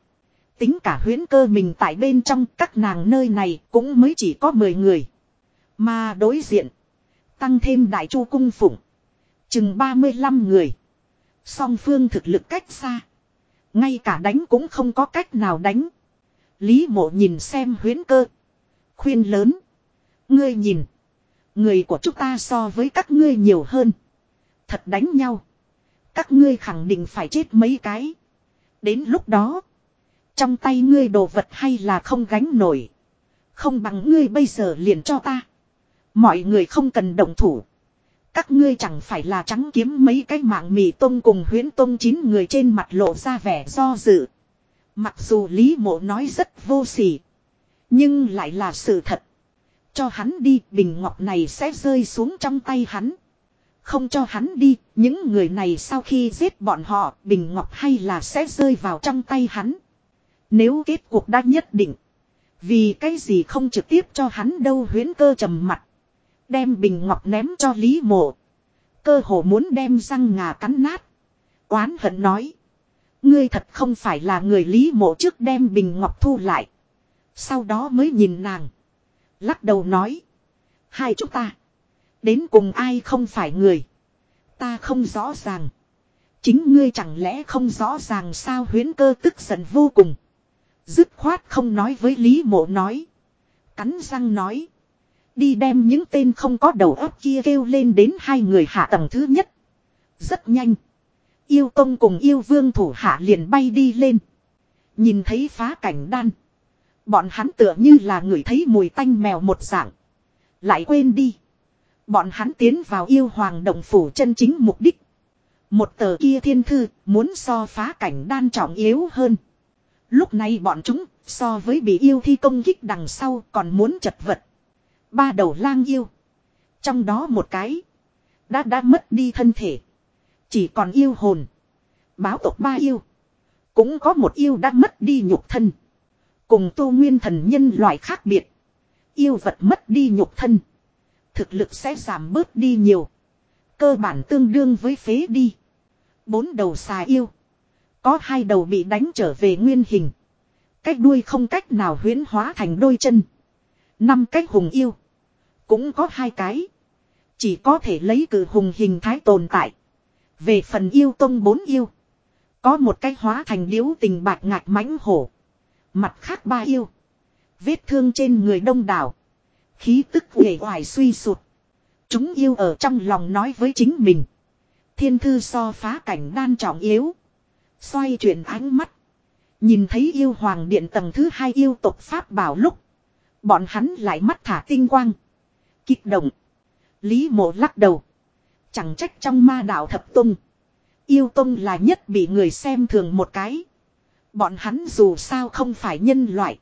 Speaker 1: Tính cả huyễn cơ mình tại bên trong các nàng nơi này cũng mới chỉ có 10 người. Mà đối diện, tăng thêm đại chu cung phụng, chừng 35 người. Song phương thực lực cách xa. Ngay cả đánh cũng không có cách nào đánh. Lý mộ nhìn xem huyễn cơ. Khuyên lớn. Ngươi nhìn. Người của chúng ta so với các ngươi nhiều hơn. Thật đánh nhau. Các ngươi khẳng định phải chết mấy cái. Đến lúc đó. Trong tay ngươi đồ vật hay là không gánh nổi. Không bằng ngươi bây giờ liền cho ta. Mọi người không cần động thủ. Các ngươi chẳng phải là trắng kiếm mấy cái mạng mì tông cùng huyến tông chín người trên mặt lộ ra vẻ do dự. Mặc dù Lý Mộ nói rất vô sỉ. Nhưng lại là sự thật. Cho hắn đi bình ngọc này sẽ rơi xuống trong tay hắn không cho hắn đi, những người này sau khi giết bọn họ, Bình Ngọc hay là sẽ rơi vào trong tay hắn. Nếu kết cuộc đã nhất định, vì cái gì không trực tiếp cho hắn đâu huyến cơ trầm mặt. Đem Bình Ngọc ném cho Lý Mộ. Cơ hồ muốn đem răng ngà cắn nát. Quán hận nói. Ngươi thật không phải là người Lý Mộ trước đem Bình Ngọc thu lại. Sau đó mới nhìn nàng. Lắc đầu nói. Hai chúng ta đến cùng ai không phải người. Ta không rõ ràng. Chính ngươi chẳng lẽ không rõ ràng sao huyễn cơ tức giận vô cùng. Dứt khoát không nói với Lý Mộ nói. Cắn răng nói. Đi đem những tên không có đầu óc kia kêu lên đến hai người hạ tầng thứ nhất. Rất nhanh. Yêu Tông cùng yêu vương thủ hạ liền bay đi lên. Nhìn thấy phá cảnh đan. Bọn hắn tựa như là người thấy mùi tanh mèo một dạng. Lại quên đi. Bọn hắn tiến vào yêu hoàng động phủ chân chính mục đích. Một tờ kia thiên thư muốn so phá cảnh đan trọng yếu hơn. Lúc này bọn chúng so với bị yêu thi công kích đằng sau còn muốn chật vật. Ba đầu lang yêu. Trong đó một cái. Đã đã mất đi thân thể. Chỉ còn yêu hồn. Báo tộc ba yêu. Cũng có một yêu đã mất đi nhục thân. Cùng tu nguyên thần nhân loại khác biệt. Yêu vật mất đi nhục thân thực lực sẽ giảm bớt đi nhiều. Cơ bản tương đương với phế đi. Bốn đầu xà yêu. Có hai đầu bị đánh trở về nguyên hình. Cách đuôi không cách nào huyến hóa thành đôi chân. Năm cách hùng yêu. Cũng có hai cái. Chỉ có thể lấy cử hùng hình thái tồn tại. Về phần yêu tông bốn yêu. Có một cách hóa thành điếu tình bạc ngạc mãnh hổ. Mặt khác ba yêu. Vết thương trên người đông đảo. Khí tức uể oải suy sụt. Chúng yêu ở trong lòng nói với chính mình. Thiên thư so phá cảnh đan trọng yếu. Xoay chuyển ánh mắt. Nhìn thấy yêu hoàng điện tầng thứ hai yêu tộc Pháp bảo lúc. Bọn hắn lại mắt thả tinh quang. Kích động. Lý mộ lắc đầu. Chẳng trách trong ma đạo thập tung. Yêu tông là nhất bị người xem thường một cái. Bọn hắn dù sao không phải nhân loại.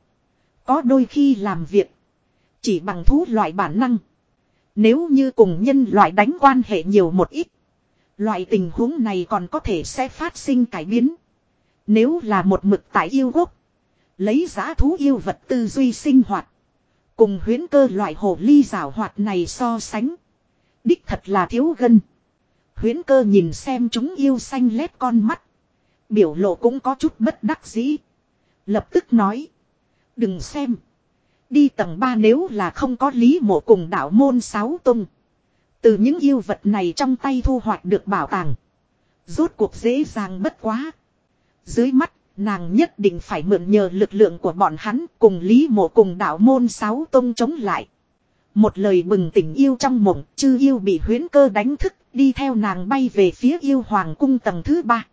Speaker 1: Có đôi khi làm việc. Chỉ bằng thú loại bản năng. Nếu như cùng nhân loại đánh quan hệ nhiều một ít. Loại tình huống này còn có thể sẽ phát sinh cải biến. Nếu là một mực tại yêu quốc. Lấy giá thú yêu vật tư duy sinh hoạt. Cùng huyến cơ loại hồ ly rào hoạt này so sánh. Đích thật là thiếu gân. Huyến cơ nhìn xem chúng yêu xanh lép con mắt. Biểu lộ cũng có chút bất đắc dĩ. Lập tức nói. Đừng xem. Đi tầng 3 nếu là không có lý mộ cùng đạo môn sáu tung. Từ những yêu vật này trong tay thu hoạch được bảo tàng. Rốt cuộc dễ dàng bất quá. Dưới mắt, nàng nhất định phải mượn nhờ lực lượng của bọn hắn cùng lý mộ cùng đạo môn sáu tông chống lại. Một lời bừng tỉnh yêu trong mộng, chư yêu bị huyến cơ đánh thức, đi theo nàng bay về phía yêu hoàng cung tầng thứ ba.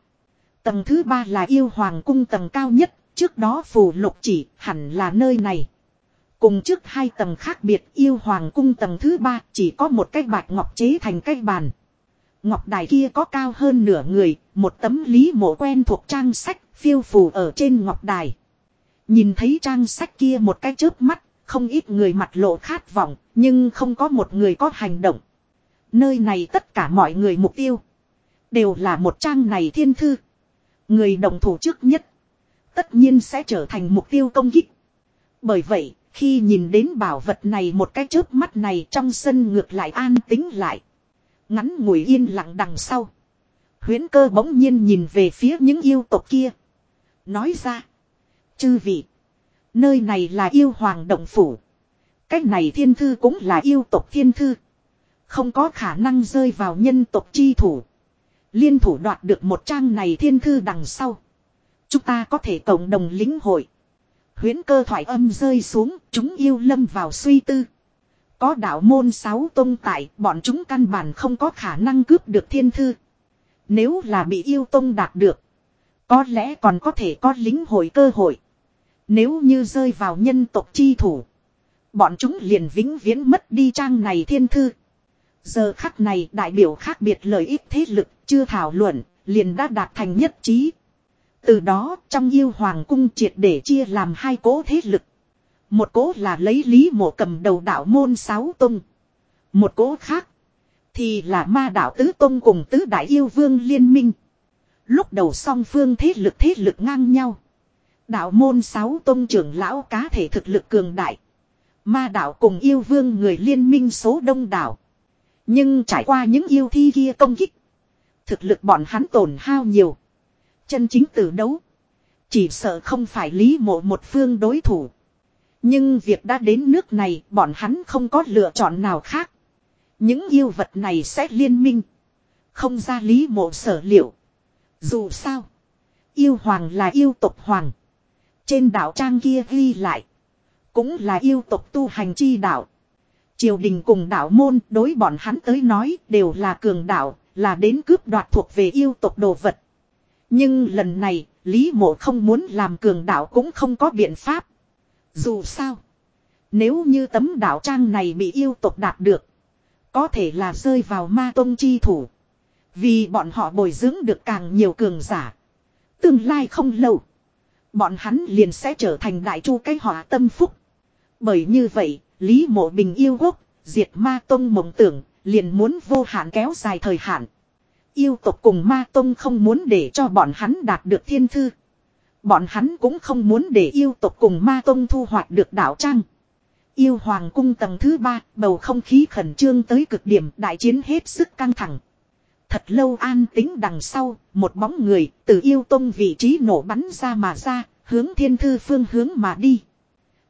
Speaker 1: Tầng thứ ba là yêu hoàng cung tầng cao nhất, trước đó phù lục chỉ hẳn là nơi này. Cùng trước hai tầng khác biệt yêu hoàng cung tầng thứ ba chỉ có một cái bạch ngọc chế thành cái bàn. Ngọc đài kia có cao hơn nửa người, một tấm lý mộ quen thuộc trang sách phiêu phù ở trên ngọc đài. Nhìn thấy trang sách kia một cái chớp mắt, không ít người mặt lộ khát vọng, nhưng không có một người có hành động. Nơi này tất cả mọi người mục tiêu, đều là một trang này thiên thư. Người đồng thủ trước nhất, tất nhiên sẽ trở thành mục tiêu công kích. Bởi vậy, khi nhìn đến bảo vật này một cái chớp mắt này trong sân ngược lại an tính lại. Ngắn ngủi yên lặng đằng sau. Huyến cơ bỗng nhiên nhìn về phía những yêu tộc kia. Nói ra. Chư vị. Nơi này là yêu hoàng động phủ. Cách này thiên thư cũng là yêu tộc thiên thư. Không có khả năng rơi vào nhân tộc chi thủ. Liên thủ đoạt được một trang này thiên thư đằng sau. Chúng ta có thể cộng đồng lính hội. Huyễn cơ thoại âm rơi xuống, chúng yêu lâm vào suy tư. Có đạo môn sáu tông tại, bọn chúng căn bản không có khả năng cướp được thiên thư. Nếu là bị yêu tông đạt được, có lẽ còn có thể có lính hội cơ hội. Nếu như rơi vào nhân tộc chi thủ, bọn chúng liền vĩnh viễn mất đi trang này thiên thư. Giờ khắc này đại biểu khác biệt lợi ích thế lực chưa thảo luận, liền đã đạt thành nhất trí, từ đó trong yêu hoàng cung triệt để chia làm hai cố thế lực. Một cố là lấy lý mộ cầm đầu đạo môn sáu tông Một cố khác thì là ma đạo tứ tông cùng tứ đại yêu vương liên minh. Lúc đầu song phương thế lực thế lực ngang nhau. Đạo môn sáu tông trưởng lão cá thể thực lực cường đại. Ma đạo cùng yêu vương người liên minh số đông đảo. Nhưng trải qua những yêu thi kia công kích. Thực lực bọn hắn tổn hao nhiều. Chân chính tử đấu. Chỉ sợ không phải lý mộ một phương đối thủ. Nhưng việc đã đến nước này bọn hắn không có lựa chọn nào khác. Những yêu vật này sẽ liên minh. Không ra lý mộ sở liệu. Dù sao. Yêu hoàng là yêu tộc hoàng. Trên đảo trang kia ghi lại. Cũng là yêu tộc tu hành chi đạo Triều đình cùng đạo môn đối bọn hắn tới nói đều là cường đạo Là đến cướp đoạt thuộc về yêu tộc đồ vật. Nhưng lần này, Lý Mộ không muốn làm cường đạo cũng không có biện pháp. Dù sao, nếu như tấm đạo trang này bị yêu tộc đạt được, có thể là rơi vào ma tông chi thủ. Vì bọn họ bồi dưỡng được càng nhiều cường giả. Tương lai không lâu, bọn hắn liền sẽ trở thành đại chu cái họa tâm phúc. Bởi như vậy, Lý Mộ Bình yêu quốc, diệt ma tông mộng tưởng, liền muốn vô hạn kéo dài thời hạn. Yêu tộc cùng ma tông không muốn để cho bọn hắn đạt được thiên thư. Bọn hắn cũng không muốn để yêu tộc cùng ma tông thu hoạch được đảo trang. Yêu hoàng cung tầng thứ ba, bầu không khí khẩn trương tới cực điểm đại chiến hết sức căng thẳng. Thật lâu an tính đằng sau, một bóng người từ yêu tông vị trí nổ bắn ra mà ra, hướng thiên thư phương hướng mà đi.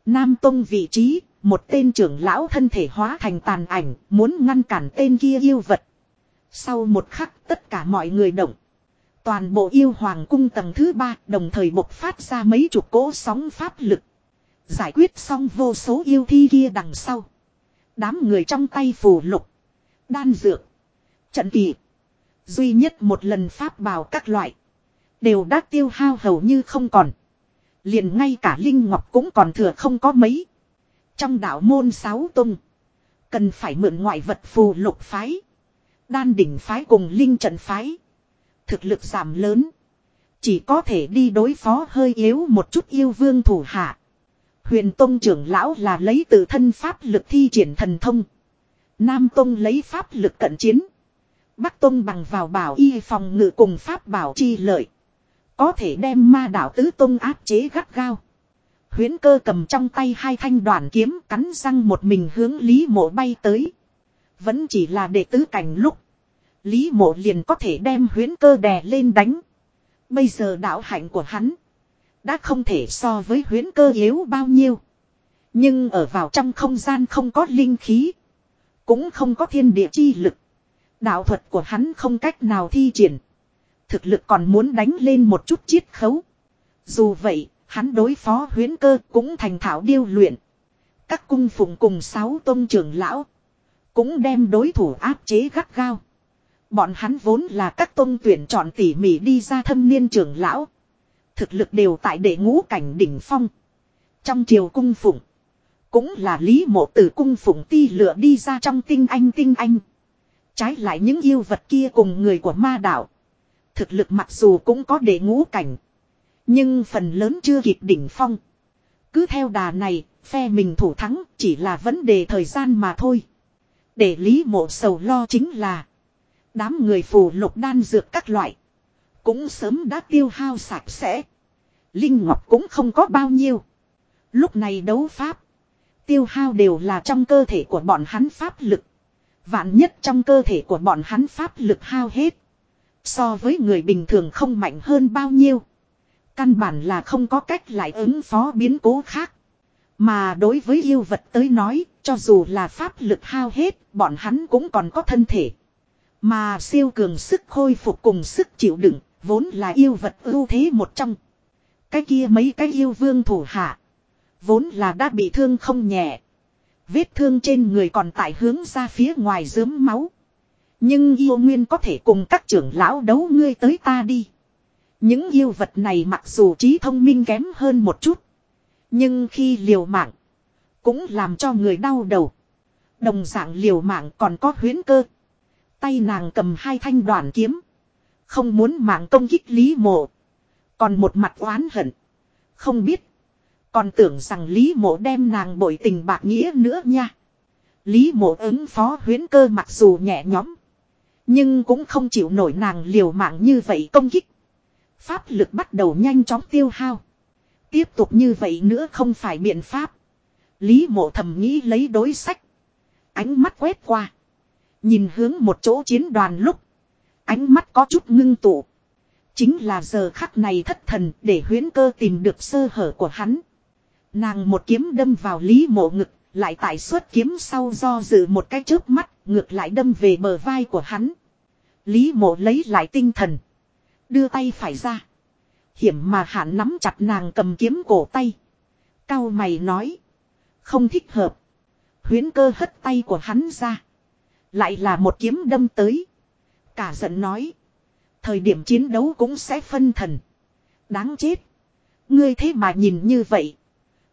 Speaker 1: Nam tông vị trí, một tên trưởng lão thân thể hóa thành tàn ảnh, muốn ngăn cản tên kia yêu vật. Sau một khắc tất cả mọi người động. Toàn bộ yêu hoàng cung tầng thứ ba đồng thời bộc phát ra mấy chục cỗ sóng pháp lực. Giải quyết xong vô số yêu thi kia đằng sau. Đám người trong tay phù lục. Đan dược. Trận kỳ. Duy nhất một lần pháp bào các loại. Đều đã tiêu hao hầu như không còn. liền ngay cả Linh Ngọc cũng còn thừa không có mấy. Trong đạo môn sáu tung. Cần phải mượn ngoại vật phù lục phái. Đan đỉnh phái cùng linh trận phái. Thực lực giảm lớn. Chỉ có thể đi đối phó hơi yếu một chút yêu vương thủ hạ. Huyền Tông trưởng lão là lấy từ thân pháp lực thi triển thần thông. Nam Tông lấy pháp lực cận chiến. Bắc Tông bằng vào bảo y phòng ngự cùng pháp bảo chi lợi. Có thể đem ma đảo tứ Tông áp chế gắt gao. Huyến cơ cầm trong tay hai thanh đoàn kiếm cắn răng một mình hướng Lý mộ bay tới. Vẫn chỉ là đệ tứ cảnh lúc. Lý mộ liền có thể đem huyến cơ đè lên đánh. Bây giờ đạo hạnh của hắn. Đã không thể so với huyến cơ yếu bao nhiêu. Nhưng ở vào trong không gian không có linh khí. Cũng không có thiên địa chi lực. Đạo thuật của hắn không cách nào thi triển. Thực lực còn muốn đánh lên một chút chiết khấu. Dù vậy, hắn đối phó huyến cơ cũng thành thảo điêu luyện. Các cung phụng cùng sáu tôn trưởng lão. Cũng đem đối thủ áp chế gắt gao. Bọn hắn vốn là các tôn tuyển chọn tỉ mỉ đi ra thâm niên trưởng lão. Thực lực đều tại đệ ngũ cảnh đỉnh phong. Trong triều cung phụng. Cũng là lý mộ tử cung phụng ti lựa đi ra trong tinh anh tinh anh. Trái lại những yêu vật kia cùng người của ma đạo. Thực lực mặc dù cũng có đệ ngũ cảnh. Nhưng phần lớn chưa kịp đỉnh phong. Cứ theo đà này, phe mình thủ thắng chỉ là vấn đề thời gian mà thôi. Để lý mộ sầu lo chính là Đám người phù lục đan dược các loại. Cũng sớm đã tiêu hao sạch sẽ. Linh Ngọc cũng không có bao nhiêu. Lúc này đấu pháp. Tiêu hao đều là trong cơ thể của bọn hắn pháp lực. Vạn nhất trong cơ thể của bọn hắn pháp lực hao hết. So với người bình thường không mạnh hơn bao nhiêu. Căn bản là không có cách lại ứng phó biến cố khác. Mà đối với yêu vật tới nói, cho dù là pháp lực hao hết, bọn hắn cũng còn có thân thể. Mà siêu cường sức khôi phục cùng sức chịu đựng, vốn là yêu vật ưu thế một trong. Cái kia mấy cái yêu vương thủ hạ. Vốn là đã bị thương không nhẹ. Vết thương trên người còn tại hướng ra phía ngoài dớm máu. Nhưng yêu nguyên có thể cùng các trưởng lão đấu ngươi tới ta đi. Những yêu vật này mặc dù trí thông minh kém hơn một chút. Nhưng khi liều mạng. Cũng làm cho người đau đầu. Đồng dạng liều mạng còn có huyến cơ. Tay nàng cầm hai thanh đoàn kiếm. Không muốn mạng công kích Lý Mộ. Còn một mặt oán hận. Không biết. Còn tưởng rằng Lý Mộ đem nàng bội tình bạc nghĩa nữa nha. Lý Mộ ứng phó huyến cơ mặc dù nhẹ nhõm. Nhưng cũng không chịu nổi nàng liều mạng như vậy công kích. Pháp lực bắt đầu nhanh chóng tiêu hao. Tiếp tục như vậy nữa không phải biện pháp. Lý mộ thầm nghĩ lấy đối sách. Ánh mắt quét qua. Nhìn hướng một chỗ chiến đoàn lúc. Ánh mắt có chút ngưng tụ. Chính là giờ khắc này thất thần để huyến cơ tìm được sơ hở của hắn. Nàng một kiếm đâm vào lý mộ ngực, lại tại suốt kiếm sau do dự một cái chớp mắt, ngược lại đâm về bờ vai của hắn. Lý mộ lấy lại tinh thần. Đưa tay phải ra. Hiểm mà hạn nắm chặt nàng cầm kiếm cổ tay. Cao mày nói. Không thích hợp. Huyến cơ hất tay của hắn ra. Lại là một kiếm đâm tới. Cả giận nói. Thời điểm chiến đấu cũng sẽ phân thần. Đáng chết. Ngươi thế mà nhìn như vậy.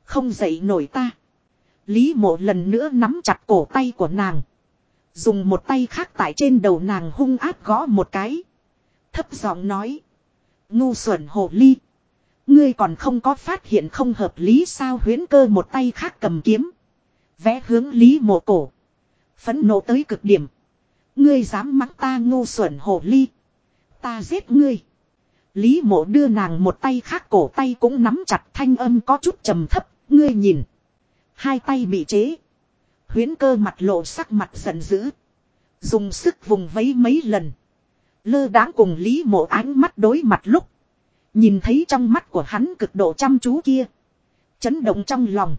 Speaker 1: Không dậy nổi ta. Lý mộ lần nữa nắm chặt cổ tay của nàng. Dùng một tay khác tại trên đầu nàng hung áp gõ một cái. Thấp giọng nói. Ngu xuẩn hồ ly. Ngươi còn không có phát hiện không hợp lý sao Huyễn cơ một tay khác cầm kiếm. Vẽ hướng Lý mộ cổ. Phấn nộ tới cực điểm. Ngươi dám mắng ta ngu xuẩn hồ ly. Ta giết ngươi. Lý mộ đưa nàng một tay khác cổ tay cũng nắm chặt thanh âm có chút trầm thấp. Ngươi nhìn. Hai tay bị chế. Huyến cơ mặt lộ sắc mặt giận dữ. Dùng sức vùng vấy mấy lần. Lơ đáng cùng Lý mộ ánh mắt đối mặt lúc. Nhìn thấy trong mắt của hắn cực độ chăm chú kia. Chấn động trong lòng.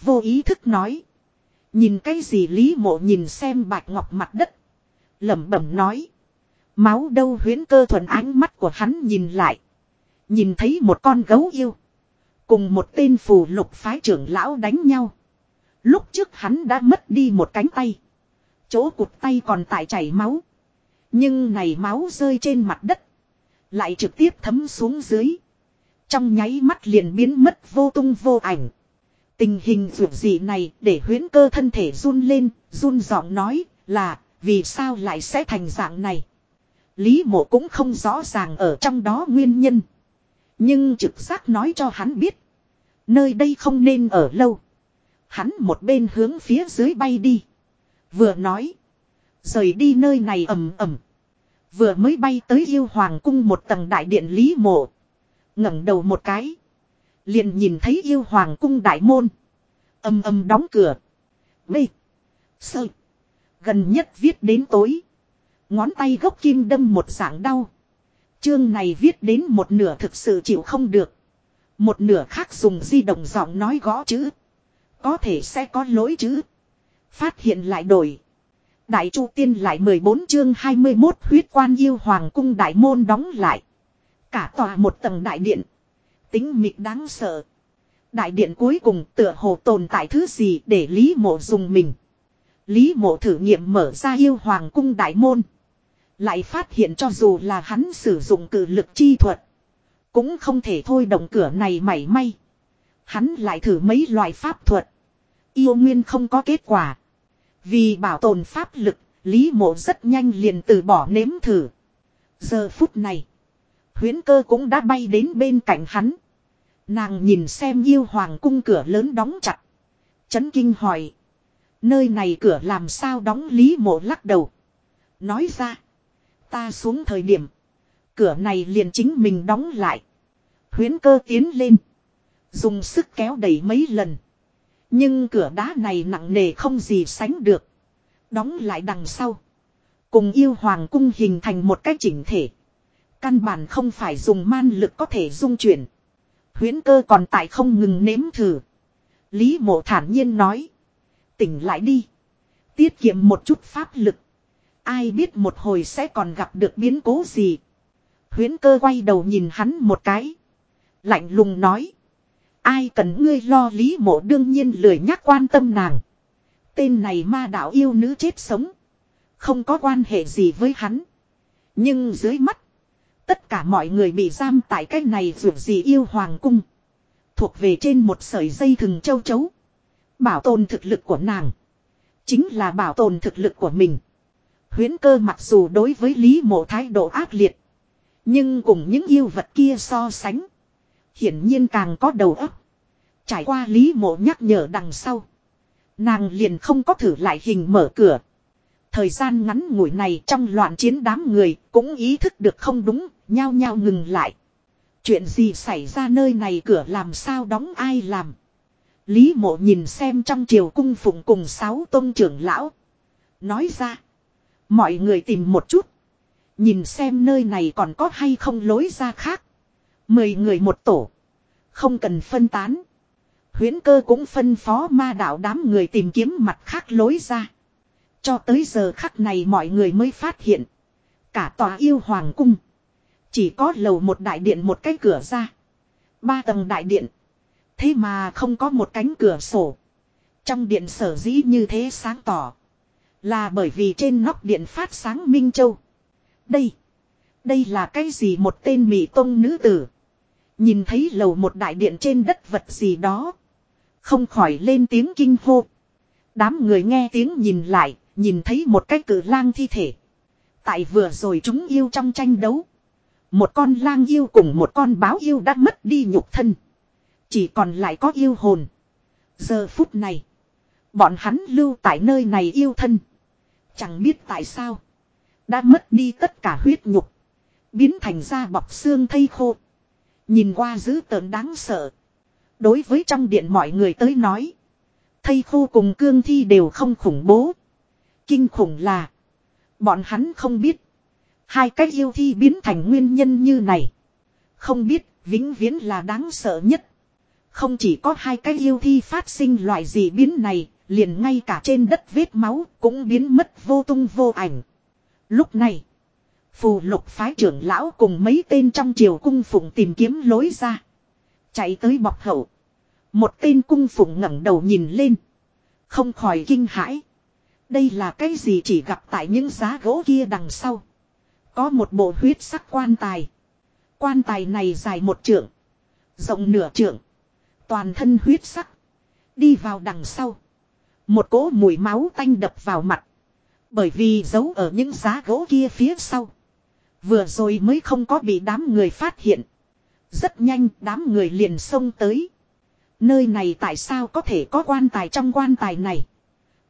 Speaker 1: Vô ý thức nói. Nhìn cái gì Lý Mộ nhìn xem bạch ngọc mặt đất. lẩm bẩm nói. Máu đâu huyến cơ thuần ánh mắt của hắn nhìn lại. Nhìn thấy một con gấu yêu. Cùng một tên phù lục phái trưởng lão đánh nhau. Lúc trước hắn đã mất đi một cánh tay. Chỗ cụt tay còn tại chảy máu. Nhưng này máu rơi trên mặt đất. Lại trực tiếp thấm xuống dưới. Trong nháy mắt liền biến mất vô tung vô ảnh. Tình hình dù gì này để huyến cơ thân thể run lên, run giọng nói là vì sao lại sẽ thành dạng này. Lý mộ cũng không rõ ràng ở trong đó nguyên nhân. Nhưng trực giác nói cho hắn biết. Nơi đây không nên ở lâu. Hắn một bên hướng phía dưới bay đi. Vừa nói. Rời đi nơi này ầm ầm. Vừa mới bay tới yêu hoàng cung một tầng đại điện Lý mộ. ngẩng đầu một cái. Liền nhìn thấy yêu hoàng cung đại môn. Âm âm đóng cửa. Mê. Sơ. Gần nhất viết đến tối. Ngón tay gốc kim đâm một dạng đau. Chương này viết đến một nửa thực sự chịu không được. Một nửa khác dùng di động giọng nói gõ chữ. Có thể sẽ có lỗi chữ. Phát hiện lại đổi. Đại Chu Tiên lại mười bốn chương hai mươi 21 huyết quan yêu hoàng cung đại môn đóng lại. Cả tòa một tầng đại điện tính mịt đáng sợ. Đại điện cuối cùng tựa hồ tồn tại thứ gì để Lý Mộ dùng mình. Lý Mộ thử nghiệm mở ra yêu hoàng cung đại môn. Lại phát hiện cho dù là hắn sử dụng cử lực chi thuật. Cũng không thể thôi động cửa này mảy may. Hắn lại thử mấy loại pháp thuật. Yêu nguyên không có kết quả. Vì bảo tồn pháp lực, Lý Mộ rất nhanh liền từ bỏ nếm thử. Giờ phút này, huyến cơ cũng đã bay đến bên cạnh hắn. Nàng nhìn xem yêu hoàng cung cửa lớn đóng chặt. Chấn kinh hỏi. Nơi này cửa làm sao đóng lý mộ lắc đầu. Nói ra. Ta xuống thời điểm. Cửa này liền chính mình đóng lại. Huyến cơ tiến lên. Dùng sức kéo đẩy mấy lần. Nhưng cửa đá này nặng nề không gì sánh được. Đóng lại đằng sau. Cùng yêu hoàng cung hình thành một cách chỉnh thể. Căn bản không phải dùng man lực có thể dung chuyển. Huyến cơ còn tại không ngừng nếm thử. Lý mộ thản nhiên nói. Tỉnh lại đi. Tiết kiệm một chút pháp lực. Ai biết một hồi sẽ còn gặp được biến cố gì. Huyến cơ quay đầu nhìn hắn một cái. Lạnh lùng nói. Ai cần ngươi lo lý mộ đương nhiên lười nhắc quan tâm nàng. Tên này ma đạo yêu nữ chết sống. Không có quan hệ gì với hắn. Nhưng dưới mắt. Tất cả mọi người bị giam tại cái này dù gì yêu hoàng cung. Thuộc về trên một sợi dây thừng châu chấu. Bảo tồn thực lực của nàng. Chính là bảo tồn thực lực của mình. Huyến cơ mặc dù đối với Lý Mộ thái độ ác liệt. Nhưng cùng những yêu vật kia so sánh. Hiển nhiên càng có đầu óc. Trải qua Lý Mộ nhắc nhở đằng sau. Nàng liền không có thử lại hình mở cửa. Thời gian ngắn ngủi này trong loạn chiến đám người cũng ý thức được không đúng, nhao nhao ngừng lại. Chuyện gì xảy ra nơi này cửa làm sao đóng ai làm. Lý mộ nhìn xem trong triều cung phụng cùng sáu tôn trưởng lão. Nói ra. Mọi người tìm một chút. Nhìn xem nơi này còn có hay không lối ra khác. Mười người một tổ. Không cần phân tán. Huyến cơ cũng phân phó ma đạo đám người tìm kiếm mặt khác lối ra. Cho tới giờ khắc này mọi người mới phát hiện. Cả tòa yêu hoàng cung. Chỉ có lầu một đại điện một cái cửa ra. Ba tầng đại điện. Thế mà không có một cánh cửa sổ. Trong điện sở dĩ như thế sáng tỏ. Là bởi vì trên nóc điện phát sáng Minh Châu. Đây. Đây là cái gì một tên Mỹ Tông nữ tử. Nhìn thấy lầu một đại điện trên đất vật gì đó. Không khỏi lên tiếng kinh hô. Đám người nghe tiếng nhìn lại, nhìn thấy một cái cử lang thi thể. Tại vừa rồi chúng yêu trong tranh đấu. Một con lang yêu cùng một con báo yêu đã mất đi nhục thân. Chỉ còn lại có yêu hồn. Giờ phút này. Bọn hắn lưu tại nơi này yêu thân. Chẳng biết tại sao. Đã mất đi tất cả huyết nhục. Biến thành ra bọc xương thây khô. Nhìn qua dữ tợn đáng sợ. Đối với trong điện mọi người tới nói. Thây khô cùng cương thi đều không khủng bố. Kinh khủng là. Bọn hắn không biết Hai cái yêu thi biến thành nguyên nhân như này. Không biết, vĩnh viễn là đáng sợ nhất. Không chỉ có hai cái yêu thi phát sinh loại gì biến này, liền ngay cả trên đất vết máu cũng biến mất vô tung vô ảnh. Lúc này, phù lục phái trưởng lão cùng mấy tên trong triều cung phụng tìm kiếm lối ra. Chạy tới bọc hậu. Một tên cung phụng ngẩng đầu nhìn lên. Không khỏi kinh hãi. Đây là cái gì chỉ gặp tại những giá gỗ kia đằng sau. Có một bộ huyết sắc quan tài. Quan tài này dài một trượng. Rộng nửa trượng. Toàn thân huyết sắc. Đi vào đằng sau. Một cỗ mùi máu tanh đập vào mặt. Bởi vì giấu ở những giá gỗ kia phía sau. Vừa rồi mới không có bị đám người phát hiện. Rất nhanh đám người liền xông tới. Nơi này tại sao có thể có quan tài trong quan tài này?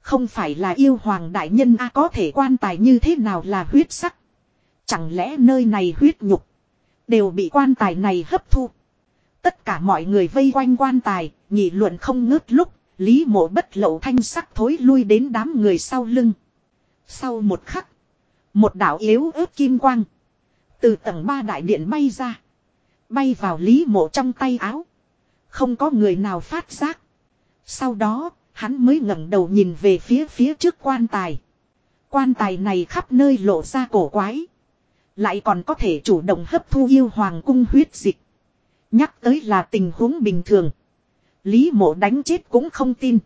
Speaker 1: Không phải là yêu hoàng đại nhân a có thể quan tài như thế nào là huyết sắc? Chẳng lẽ nơi này huyết nhục. Đều bị quan tài này hấp thu. Tất cả mọi người vây quanh quan tài, nhị luận không ngớt lúc, Lý mộ bất lậu thanh sắc thối lui đến đám người sau lưng. Sau một khắc, một đảo yếu ớt kim quang. Từ tầng ba đại điện bay ra. Bay vào lý mộ trong tay áo. Không có người nào phát giác. Sau đó, hắn mới ngẩng đầu nhìn về phía phía trước quan tài. Quan tài này khắp nơi lộ ra cổ quái. Lại còn có thể chủ động hấp thu yêu hoàng cung huyết dịch. Nhắc tới là tình huống bình thường. Lý mộ đánh chết cũng không tin.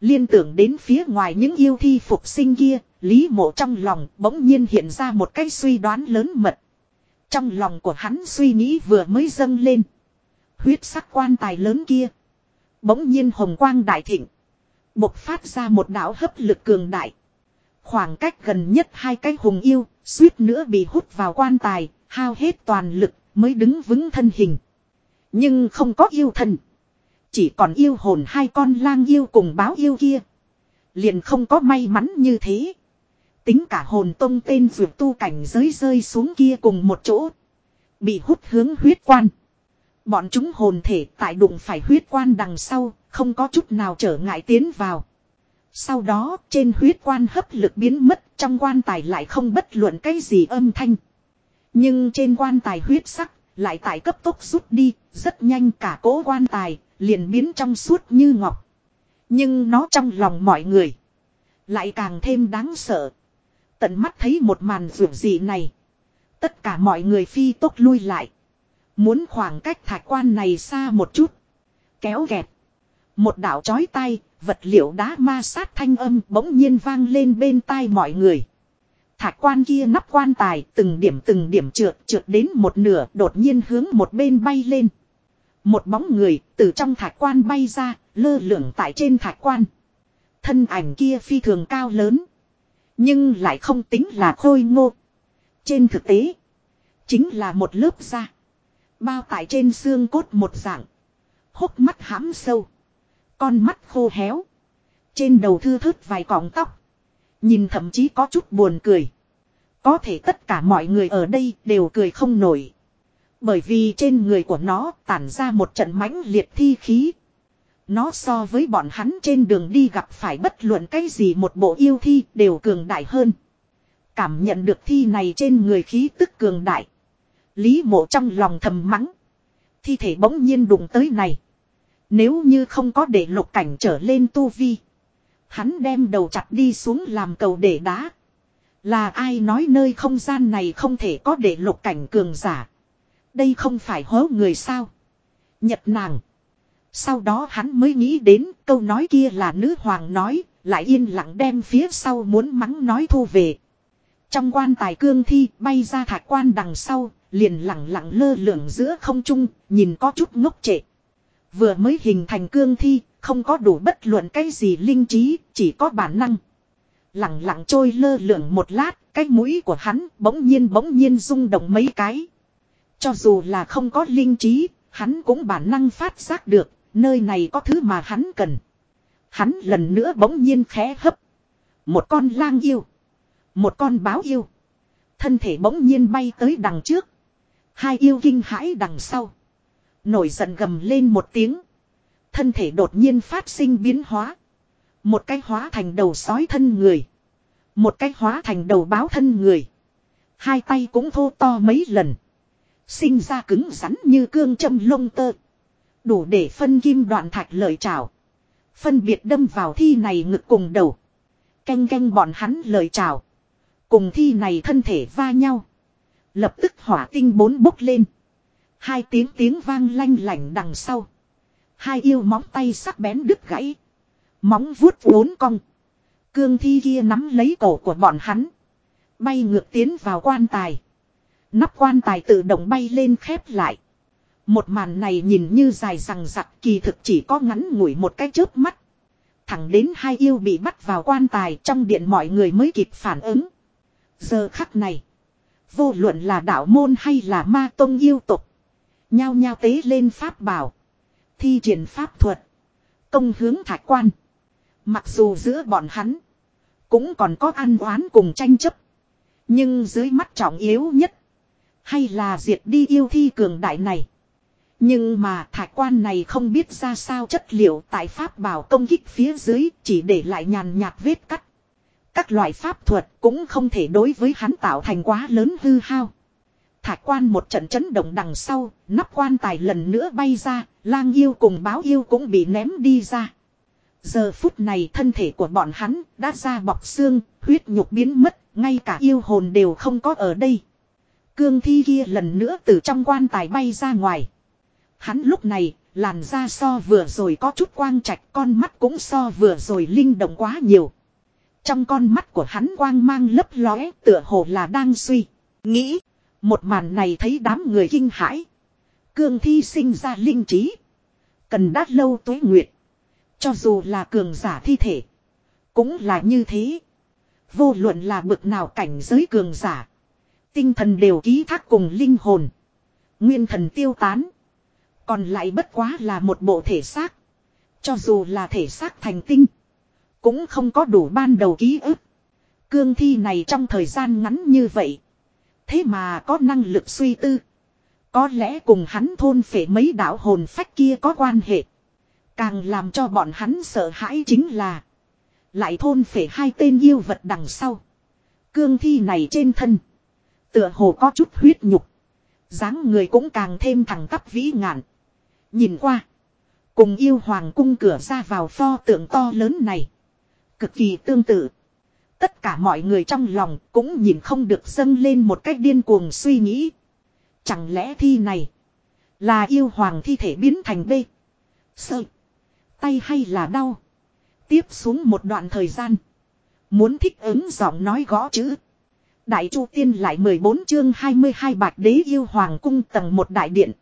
Speaker 1: Liên tưởng đến phía ngoài những yêu thi phục sinh kia, Lý mộ trong lòng bỗng nhiên hiện ra một cái suy đoán lớn mật. Trong lòng của hắn suy nghĩ vừa mới dâng lên. Huyết sắc quan tài lớn kia. Bỗng nhiên hồng quang đại thịnh. một phát ra một đạo hấp lực cường đại. Khoảng cách gần nhất hai cái hùng yêu, suýt nữa bị hút vào quan tài, hao hết toàn lực mới đứng vững thân hình. Nhưng không có yêu thần. Chỉ còn yêu hồn hai con lang yêu cùng báo yêu kia. Liền không có may mắn như thế. Tính cả hồn tông tên vượt tu cảnh giới rơi xuống kia cùng một chỗ. Bị hút hướng huyết quan. Bọn chúng hồn thể tại đụng phải huyết quan đằng sau, không có chút nào trở ngại tiến vào. Sau đó trên huyết quan hấp lực biến mất trong quan tài lại không bất luận cái gì âm thanh. Nhưng trên quan tài huyết sắc lại tại cấp tốc rút đi, rất nhanh cả cố quan tài liền biến trong suốt như ngọc. Nhưng nó trong lòng mọi người lại càng thêm đáng sợ. Tận mắt thấy một màn rượu dị này. Tất cả mọi người phi tốc lui lại. Muốn khoảng cách thạch quan này xa một chút. Kéo gẹt. Một đảo chói tay, Vật liệu đá ma sát thanh âm bỗng nhiên vang lên bên tai mọi người. Thạch quan kia nắp quan tài từng điểm từng điểm trượt trượt đến một nửa đột nhiên hướng một bên bay lên. Một bóng người từ trong thạch quan bay ra lơ lửng tại trên thạch quan. Thân ảnh kia phi thường cao lớn. Nhưng lại không tính là khôi ngô. Trên thực tế. Chính là một lớp da. Bao tải trên xương cốt một dạng. Hốc mắt hãm sâu. Con mắt khô héo. Trên đầu thư thớt vài cọng tóc. Nhìn thậm chí có chút buồn cười. Có thể tất cả mọi người ở đây đều cười không nổi. Bởi vì trên người của nó tản ra một trận mãnh liệt thi khí. Nó so với bọn hắn trên đường đi gặp phải bất luận cái gì một bộ yêu thi đều cường đại hơn. Cảm nhận được thi này trên người khí tức cường đại. Lý mộ trong lòng thầm mắng. Thi thể bỗng nhiên đụng tới này. Nếu như không có để lục cảnh trở lên tu vi. Hắn đem đầu chặt đi xuống làm cầu để đá. Là ai nói nơi không gian này không thể có để lục cảnh cường giả. Đây không phải hớ người sao. Nhật nàng. Sau đó hắn mới nghĩ đến câu nói kia là nữ hoàng nói. Lại yên lặng đem phía sau muốn mắng nói thu về. Trong quan tài cương thi bay ra thạch quan đằng sau. Liền lặng lặng lơ lửng giữa không trung. Nhìn có chút ngốc trệ. Vừa mới hình thành cương thi, không có đủ bất luận cái gì linh trí, chỉ có bản năng. Lặng lặng trôi lơ lửng một lát, cái mũi của hắn bỗng nhiên bỗng nhiên rung động mấy cái. Cho dù là không có linh trí, hắn cũng bản năng phát giác được, nơi này có thứ mà hắn cần. Hắn lần nữa bỗng nhiên khẽ hấp. Một con lang yêu. Một con báo yêu. Thân thể bỗng nhiên bay tới đằng trước. Hai yêu kinh hãi đằng sau. Nổi giận gầm lên một tiếng. Thân thể đột nhiên phát sinh biến hóa. Một cái hóa thành đầu sói thân người. Một cái hóa thành đầu báo thân người. Hai tay cũng thô to mấy lần. Sinh ra cứng rắn như cương châm lông tơ. Đủ để phân kim đoạn thạch lời trảo. Phân biệt đâm vào thi này ngực cùng đầu. Canh canh bọn hắn lời trào. Cùng thi này thân thể va nhau. Lập tức hỏa tinh bốn bốc lên. Hai tiếng tiếng vang lanh lảnh đằng sau. Hai yêu móng tay sắc bén đứt gãy. Móng vuốt uốn cong. Cương thi kia nắm lấy cổ của bọn hắn. Bay ngược tiến vào quan tài. Nắp quan tài tự động bay lên khép lại. Một màn này nhìn như dài rằng giặc kỳ thực chỉ có ngắn ngủi một cái chớp mắt. Thẳng đến hai yêu bị bắt vào quan tài trong điện mọi người mới kịp phản ứng. Giờ khắc này. Vô luận là đạo môn hay là ma tông yêu tục. Nhao nhao tế lên pháp bảo. Thi triển pháp thuật. Công hướng thạch quan. Mặc dù giữa bọn hắn. Cũng còn có ăn oán cùng tranh chấp. Nhưng dưới mắt trọng yếu nhất. Hay là diệt đi yêu thi cường đại này. Nhưng mà thạch quan này không biết ra sao chất liệu tại pháp bảo công kích phía dưới chỉ để lại nhàn nhạt vết cắt. Các loại pháp thuật cũng không thể đối với hắn tạo thành quá lớn hư hao. Thạch quan một trận chấn động đằng sau, nắp quan tài lần nữa bay ra, lang yêu cùng báo yêu cũng bị ném đi ra. Giờ phút này thân thể của bọn hắn đã ra bọc xương, huyết nhục biến mất, ngay cả yêu hồn đều không có ở đây. Cương thi kia lần nữa từ trong quan tài bay ra ngoài. Hắn lúc này, làn da so vừa rồi có chút quang trạch con mắt cũng so vừa rồi linh động quá nhiều. Trong con mắt của hắn quang mang lấp lóe tựa hồ là đang suy, nghĩ. Một màn này thấy đám người kinh hãi. Cương thi sinh ra linh trí. Cần đát lâu tuế nguyệt. Cho dù là cường giả thi thể. Cũng là như thế. Vô luận là bực nào cảnh giới cường giả. Tinh thần đều ký thác cùng linh hồn. Nguyên thần tiêu tán. Còn lại bất quá là một bộ thể xác. Cho dù là thể xác thành tinh. Cũng không có đủ ban đầu ký ức. Cương thi này trong thời gian ngắn như vậy Thế mà có năng lực suy tư. Có lẽ cùng hắn thôn phệ mấy đạo hồn phách kia có quan hệ. Càng làm cho bọn hắn sợ hãi chính là. Lại thôn phệ hai tên yêu vật đằng sau. Cương thi này trên thân. Tựa hồ có chút huyết nhục. dáng người cũng càng thêm thẳng tắp vĩ ngạn. Nhìn qua. Cùng yêu hoàng cung cửa ra vào pho tượng to lớn này. Cực kỳ tương tự tất cả mọi người trong lòng cũng nhìn không được dâng lên một cách điên cuồng suy nghĩ. Chẳng lẽ thi này là yêu hoàng thi thể biến thành bê? Sợ, tay hay là đau? Tiếp xuống một đoạn thời gian. Muốn thích ứng giọng nói gõ chữ. Đại Chu Tiên lại 14 chương 22 bạch đế yêu hoàng cung tầng một đại điện.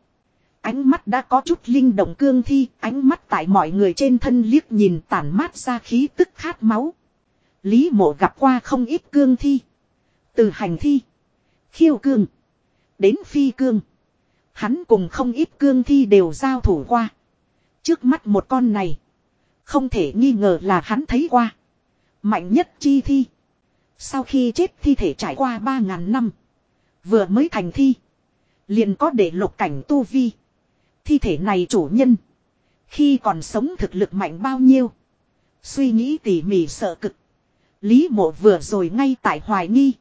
Speaker 1: Ánh mắt đã có chút linh động cương thi, ánh mắt tại mọi người trên thân liếc nhìn tản mát ra khí tức khát máu. Lý mộ gặp qua không ít cương thi. Từ hành thi. Khiêu cương. Đến phi cương. Hắn cùng không ít cương thi đều giao thủ qua. Trước mắt một con này. Không thể nghi ngờ là hắn thấy qua. Mạnh nhất chi thi. Sau khi chết thi thể trải qua 3.000 năm. Vừa mới thành thi. Liền có để lục cảnh tu vi. Thi thể này chủ nhân. Khi còn sống thực lực mạnh bao nhiêu. Suy nghĩ tỉ mỉ sợ cực. Lý mộ vừa rồi ngay tại hoài nghi.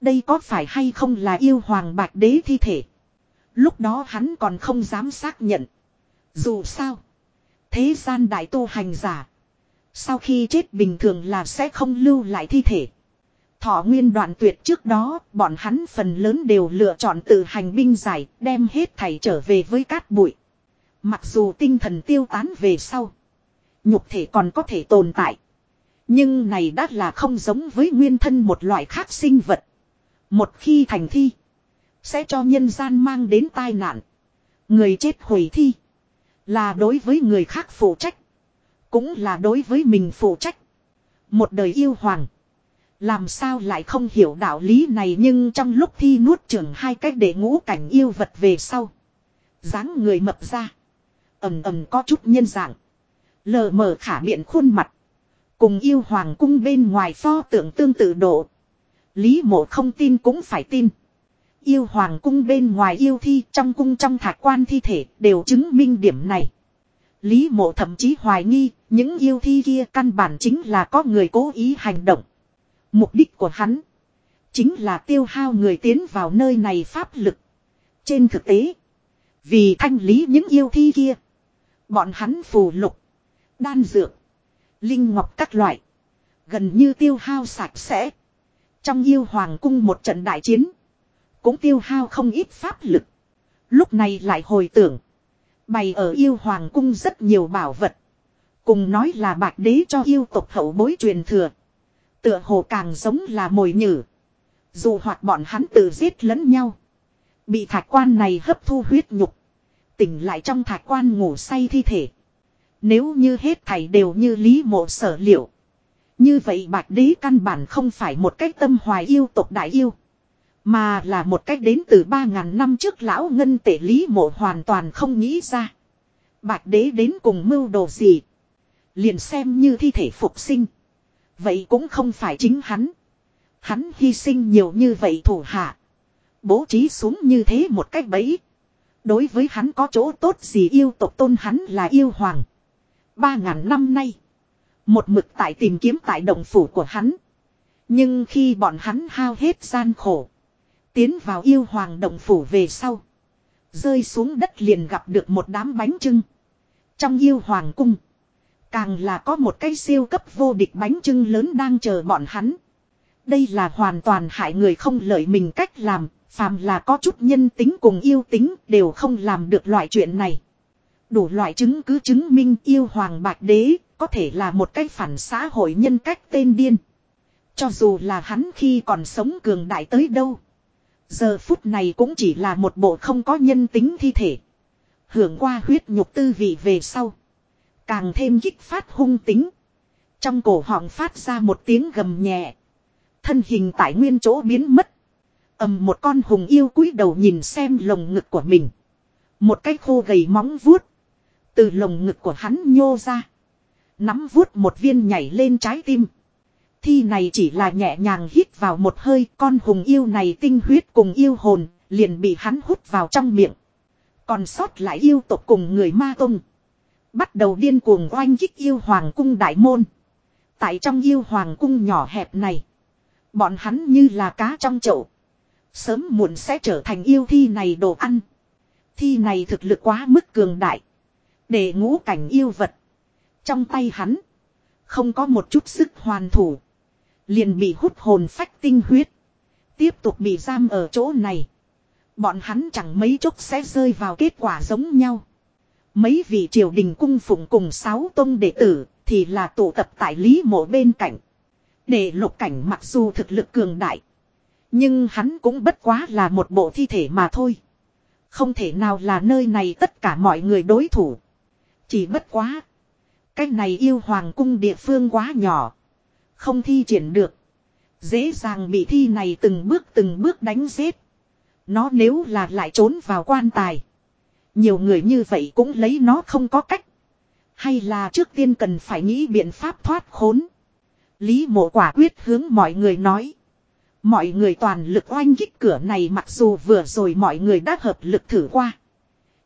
Speaker 1: Đây có phải hay không là yêu hoàng bạch đế thi thể. Lúc đó hắn còn không dám xác nhận. Dù sao. Thế gian đại tu hành giả. Sau khi chết bình thường là sẽ không lưu lại thi thể. Thọ nguyên đoạn tuyệt trước đó, bọn hắn phần lớn đều lựa chọn tự hành binh giải, đem hết thầy trở về với cát bụi. Mặc dù tinh thần tiêu tán về sau. Nhục thể còn có thể tồn tại. Nhưng này đã là không giống với nguyên thân một loại khác sinh vật. Một khi thành thi. Sẽ cho nhân gian mang đến tai nạn. Người chết hủy thi. Là đối với người khác phụ trách. Cũng là đối với mình phụ trách. Một đời yêu hoàng. Làm sao lại không hiểu đạo lý này nhưng trong lúc thi nuốt trưởng hai cách để ngũ cảnh yêu vật về sau. dáng người mập ra. ầm ầm có chút nhân dạng. Lờ mờ khả miệng khuôn mặt. Cùng yêu hoàng cung bên ngoài pho tượng tương tự độ. Lý mộ không tin cũng phải tin. Yêu hoàng cung bên ngoài yêu thi trong cung trong thạc quan thi thể đều chứng minh điểm này. Lý mộ thậm chí hoài nghi những yêu thi kia căn bản chính là có người cố ý hành động. Mục đích của hắn chính là tiêu hao người tiến vào nơi này pháp lực. Trên thực tế, vì thanh lý những yêu thi kia, bọn hắn phù lục, đan dược, linh ngọc các loại. Gần như tiêu hao sạch sẽ. Trong yêu hoàng cung một trận đại chiến. Cũng tiêu hao không ít pháp lực. Lúc này lại hồi tưởng. Bày ở yêu hoàng cung rất nhiều bảo vật. Cùng nói là bạc đế cho yêu tộc hậu bối truyền thừa. Tựa hồ càng giống là mồi nhử. Dù hoạt bọn hắn tự giết lẫn nhau. Bị thạch quan này hấp thu huyết nhục. Tỉnh lại trong thạch quan ngủ say thi thể. Nếu như hết thảy đều như lý mộ sở liệu. Như vậy bạch đế căn bản không phải một cách tâm hoài yêu tộc đại yêu. Mà là một cách đến từ 3.000 năm trước lão ngân tể lý mộ hoàn toàn không nghĩ ra. Bạch đế đến cùng mưu đồ gì. Liền xem như thi thể phục sinh. Vậy cũng không phải chính hắn. Hắn hy sinh nhiều như vậy thủ hạ. Bố trí xuống như thế một cách bẫy. Đối với hắn có chỗ tốt gì yêu tộc tôn hắn là yêu hoàng. Ba ngàn năm nay. Một mực tại tìm kiếm tại đồng phủ của hắn. Nhưng khi bọn hắn hao hết gian khổ. Tiến vào yêu hoàng đồng phủ về sau. Rơi xuống đất liền gặp được một đám bánh trưng. Trong yêu hoàng cung. Càng là có một cái siêu cấp vô địch bánh trưng lớn đang chờ bọn hắn. Đây là hoàn toàn hại người không lợi mình cách làm, phàm là có chút nhân tính cùng yêu tính đều không làm được loại chuyện này đủ loại chứng cứ chứng minh yêu hoàng bạch đế có thể là một cái phản xã hội nhân cách tên điên. Cho dù là hắn khi còn sống cường đại tới đâu. Giờ phút này cũng chỉ là một bộ không có nhân tính thi thể. Hưởng qua huyết nhục tư vị về sau. Càng thêm kích phát hung tính. Trong cổ họng phát ra một tiếng gầm nhẹ. Thân hình tại nguyên chỗ biến mất. ầm một con hùng yêu cúi đầu nhìn xem lồng ngực của mình. Một cái khô gầy móng vuốt. Từ lồng ngực của hắn nhô ra. Nắm vuốt một viên nhảy lên trái tim. Thi này chỉ là nhẹ nhàng hít vào một hơi con hùng yêu này tinh huyết cùng yêu hồn liền bị hắn hút vào trong miệng. Còn sót lại yêu tộc cùng người ma tông. Bắt đầu điên cuồng oanh kích yêu hoàng cung đại môn. Tại trong yêu hoàng cung nhỏ hẹp này. Bọn hắn như là cá trong chậu. Sớm muộn sẽ trở thành yêu thi này đồ ăn. Thi này thực lực quá mức cường đại. Để ngũ cảnh yêu vật. Trong tay hắn. Không có một chút sức hoàn thủ. Liền bị hút hồn phách tinh huyết. Tiếp tục bị giam ở chỗ này. Bọn hắn chẳng mấy chốc sẽ rơi vào kết quả giống nhau. Mấy vị triều đình cung phụng cùng sáu tôn đệ tử thì là tụ tập tại Lý Mộ bên cạnh. Để lục cảnh mặc dù thực lực cường đại. Nhưng hắn cũng bất quá là một bộ thi thể mà thôi. Không thể nào là nơi này tất cả mọi người đối thủ. Chỉ bất quá. Cái này yêu hoàng cung địa phương quá nhỏ. Không thi triển được. Dễ dàng bị thi này từng bước từng bước đánh giết. Nó nếu là lại trốn vào quan tài. Nhiều người như vậy cũng lấy nó không có cách. Hay là trước tiên cần phải nghĩ biện pháp thoát khốn. Lý mộ quả quyết hướng mọi người nói. Mọi người toàn lực oanh kích cửa này mặc dù vừa rồi mọi người đã hợp lực thử qua.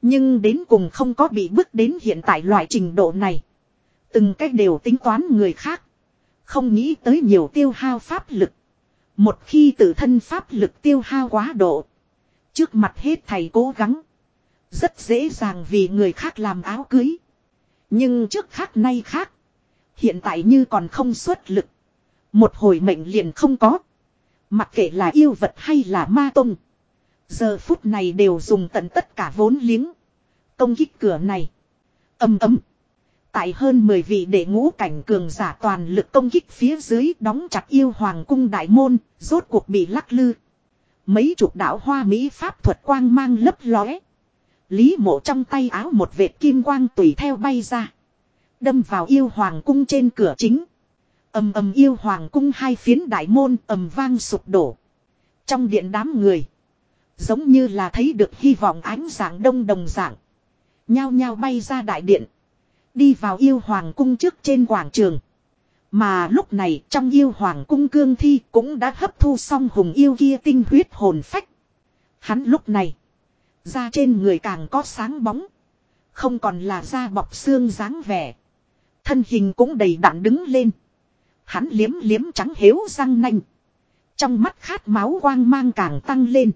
Speaker 1: Nhưng đến cùng không có bị bước đến hiện tại loại trình độ này. Từng cách đều tính toán người khác. Không nghĩ tới nhiều tiêu hao pháp lực. Một khi tự thân pháp lực tiêu hao quá độ. Trước mặt hết thầy cố gắng. Rất dễ dàng vì người khác làm áo cưới. Nhưng trước khác nay khác. Hiện tại như còn không xuất lực. Một hồi mệnh liền không có. Mặc kệ là yêu vật hay là ma tông. Giờ phút này đều dùng tận tất cả vốn liếng. Công kích cửa này. ầm ầm Tại hơn mười vị đệ ngũ cảnh cường giả toàn lực công kích phía dưới đóng chặt yêu hoàng cung đại môn, rốt cuộc bị lắc lư. Mấy chục đạo hoa Mỹ pháp thuật quang mang lấp lóe. Lý mộ trong tay áo một vệt kim quang tùy theo bay ra. Đâm vào yêu hoàng cung trên cửa chính. ầm ầm yêu hoàng cung hai phiến đại môn ầm vang sụp đổ. Trong điện đám người. Giống như là thấy được hy vọng ánh sáng đông đồng dạng. Nhao nhao bay ra đại điện. Đi vào yêu hoàng cung trước trên quảng trường. Mà lúc này trong yêu hoàng cung cương thi cũng đã hấp thu xong hùng yêu kia tinh huyết hồn phách. Hắn lúc này. Da trên người càng có sáng bóng. Không còn là da bọc xương dáng vẻ. Thân hình cũng đầy đặn đứng lên. Hắn liếm liếm trắng hếu răng nanh. Trong mắt khát máu quang mang càng tăng lên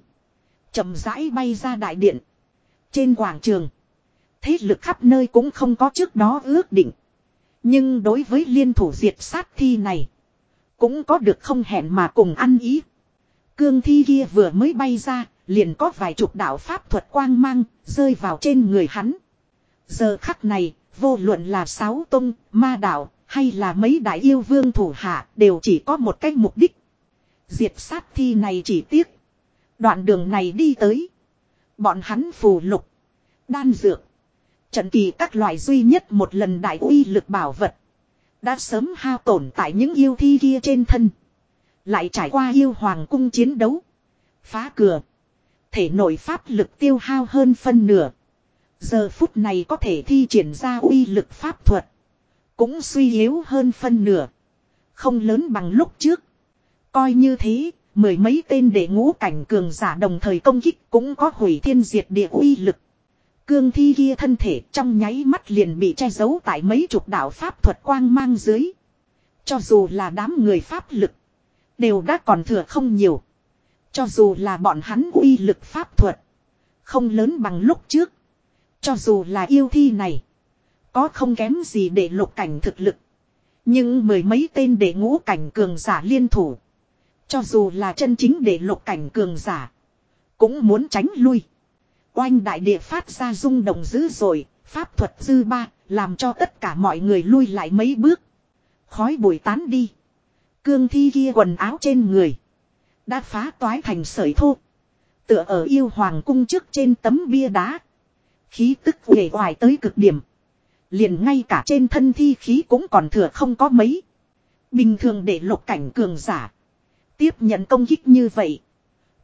Speaker 1: chậm rãi bay ra đại điện. Trên quảng trường, thế lực khắp nơi cũng không có trước đó ước định. Nhưng đối với liên thủ diệt sát thi này, cũng có được không hẹn mà cùng ăn ý. Cương thi kia vừa mới bay ra, liền có vài chục đạo pháp thuật quang mang, rơi vào trên người hắn. Giờ khắc này, vô luận là sáu tông, ma đạo, hay là mấy đại yêu vương thủ hạ, đều chỉ có một cách mục đích. Diệt sát thi này chỉ tiếc. Đoạn đường này đi tới. Bọn hắn phù lục. Đan dược. Trận kỳ các loại duy nhất một lần đại uy lực bảo vật. Đã sớm hao tổn tại những yêu thi kia trên thân. Lại trải qua yêu hoàng cung chiến đấu. Phá cửa. Thể nội pháp lực tiêu hao hơn phân nửa. Giờ phút này có thể thi triển ra uy lực pháp thuật. Cũng suy yếu hơn phân nửa. Không lớn bằng lúc trước. Coi như thế, Mười mấy tên để ngũ cảnh cường giả đồng thời công kích cũng có hủy thiên diệt địa uy lực. Cương thi kia thân thể trong nháy mắt liền bị che giấu tại mấy chục đạo pháp thuật quang mang dưới. Cho dù là đám người pháp lực, đều đã còn thừa không nhiều. Cho dù là bọn hắn uy lực pháp thuật, không lớn bằng lúc trước. Cho dù là yêu thi này, có không kém gì để lục cảnh thực lực. Nhưng mười mấy tên để ngũ cảnh cường giả liên thủ cho dù là chân chính để lục cảnh cường giả. Cũng muốn tránh lui. Oanh đại địa phát ra rung động dữ rồi. Pháp thuật dư ba. Làm cho tất cả mọi người lui lại mấy bước. Khói bụi tán đi. Cương thi kia quần áo trên người. Đã phá toái thành sợi thô. Tựa ở yêu hoàng cung trước trên tấm bia đá. Khí tức hề hoài tới cực điểm liền ngay cả trên thân thi khí cũng còn thừa không có mấy. Bình thường để lục cảnh cường giả tiếp nhận công kích như vậy.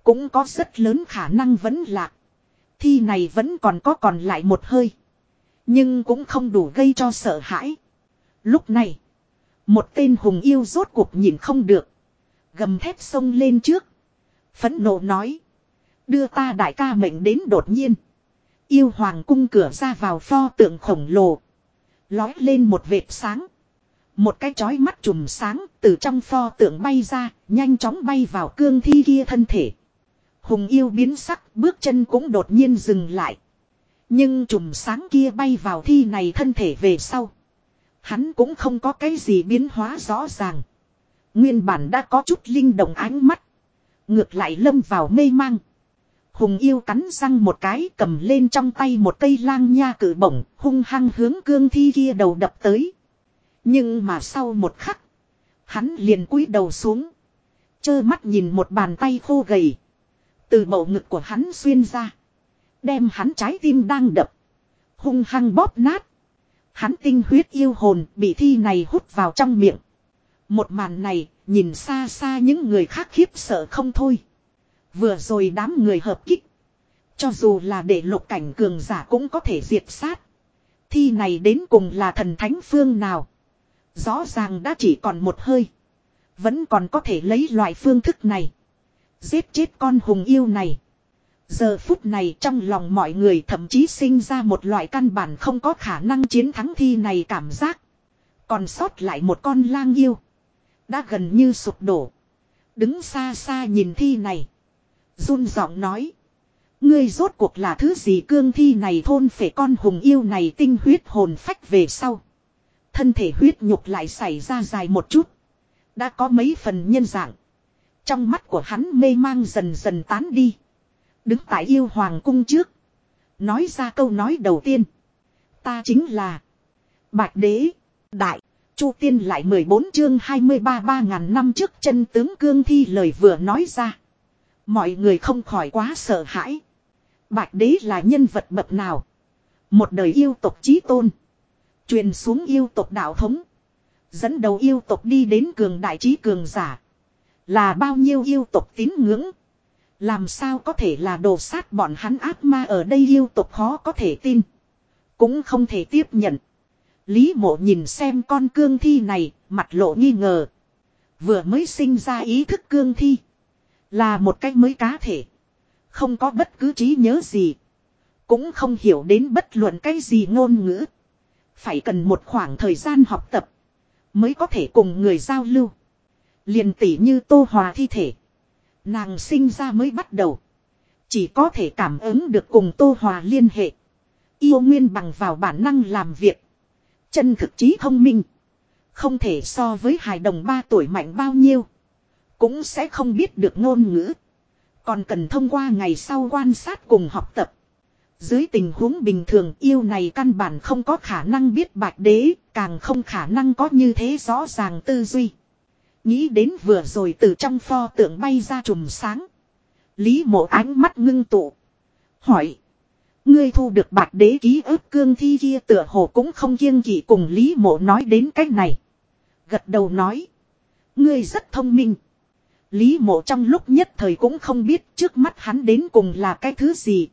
Speaker 1: Cũng có rất lớn khả năng vẫn lạc. Thi này vẫn còn có còn lại một hơi. Nhưng cũng không đủ gây cho sợ hãi. Lúc này. Một tên hùng yêu rốt cuộc nhìn không được. Gầm thép sông lên trước. Phấn nộ nói. Đưa ta đại ca mệnh đến đột nhiên. Yêu hoàng cung cửa ra vào pho tượng khổng lồ. Lói lên một vệt sáng. Một cái chói mắt chùm sáng từ trong pho tượng bay ra, nhanh chóng bay vào cương thi kia thân thể. Hùng yêu biến sắc, bước chân cũng đột nhiên dừng lại. Nhưng chùm sáng kia bay vào thi này thân thể về sau. Hắn cũng không có cái gì biến hóa rõ ràng. Nguyên bản đã có chút linh động ánh mắt. Ngược lại lâm vào mê mang. Hùng yêu cắn răng một cái cầm lên trong tay một cây lang nha cử bổng hung hăng hướng cương thi kia đầu đập tới. Nhưng mà sau một khắc. Hắn liền cúi đầu xuống. Chơ mắt nhìn một bàn tay khô gầy. Từ bầu ngực của hắn xuyên ra. Đem hắn trái tim đang đập. Hung hăng bóp nát. Hắn tinh huyết yêu hồn bị thi này hút vào trong miệng. Một màn này nhìn xa xa những người khác khiếp sợ không thôi. Vừa rồi đám người hợp kích. Cho dù là để lục cảnh cường giả cũng có thể diệt sát. Thi này đến cùng là thần thánh phương nào. Rõ ràng đã chỉ còn một hơi. Vẫn còn có thể lấy loại phương thức này. Giết chết con hùng yêu này. Giờ phút này trong lòng mọi người thậm chí sinh ra một loại căn bản không có khả năng chiến thắng thi này cảm giác. Còn sót lại một con lang yêu. Đã gần như sụp đổ. Đứng xa xa nhìn thi này. run giọng nói. Ngươi rốt cuộc là thứ gì cương thi này thôn phể con hùng yêu này tinh huyết hồn phách về sau. Thân thể huyết nhục lại xảy ra dài một chút. Đã có mấy phần nhân dạng. Trong mắt của hắn mê mang dần dần tán đi. Đứng tại yêu hoàng cung trước. Nói ra câu nói đầu tiên. Ta chính là. Bạch đế. Đại. Chu tiên lại 14 chương 23 ba ngàn năm trước chân tướng cương thi lời vừa nói ra. Mọi người không khỏi quá sợ hãi. Bạch đế là nhân vật bậc nào? Một đời yêu tộc chí tôn truyền xuống yêu tộc đạo thống, dẫn đầu yêu tộc đi đến cường đại trí cường giả, là bao nhiêu yêu tộc tín ngưỡng, làm sao có thể là đồ sát bọn hắn ác ma ở đây yêu tộc khó có thể tin, cũng không thể tiếp nhận. Lý mộ nhìn xem con cương thi này, mặt lộ nghi ngờ. Vừa mới sinh ra ý thức cương thi. Là một cách mới cá thể. Không có bất cứ trí nhớ gì. Cũng không hiểu đến bất luận cái gì ngôn ngữ. Phải cần một khoảng thời gian học tập. Mới có thể cùng người giao lưu. Liền tỷ như tô hòa thi thể. Nàng sinh ra mới bắt đầu. Chỉ có thể cảm ứng được cùng tô hòa liên hệ. Yêu nguyên bằng vào bản năng làm việc. Chân thực trí thông minh. Không thể so với hài đồng ba tuổi mạnh bao nhiêu. Cũng sẽ không biết được ngôn ngữ. Còn cần thông qua ngày sau quan sát cùng học tập. Dưới tình huống bình thường yêu này căn bản không có khả năng biết bạch đế, càng không khả năng có như thế rõ ràng tư duy. Nghĩ đến vừa rồi từ trong pho tượng bay ra trùm sáng. Lý mộ ánh mắt ngưng tụ. Hỏi. Ngươi thu được bạch đế ký ức cương thi kia tựa hồ cũng không kiêng gì cùng Lý mộ nói đến cách này. Gật đầu nói. Ngươi rất thông minh. Lý mộ trong lúc nhất thời cũng không biết trước mắt hắn đến cùng là cái thứ gì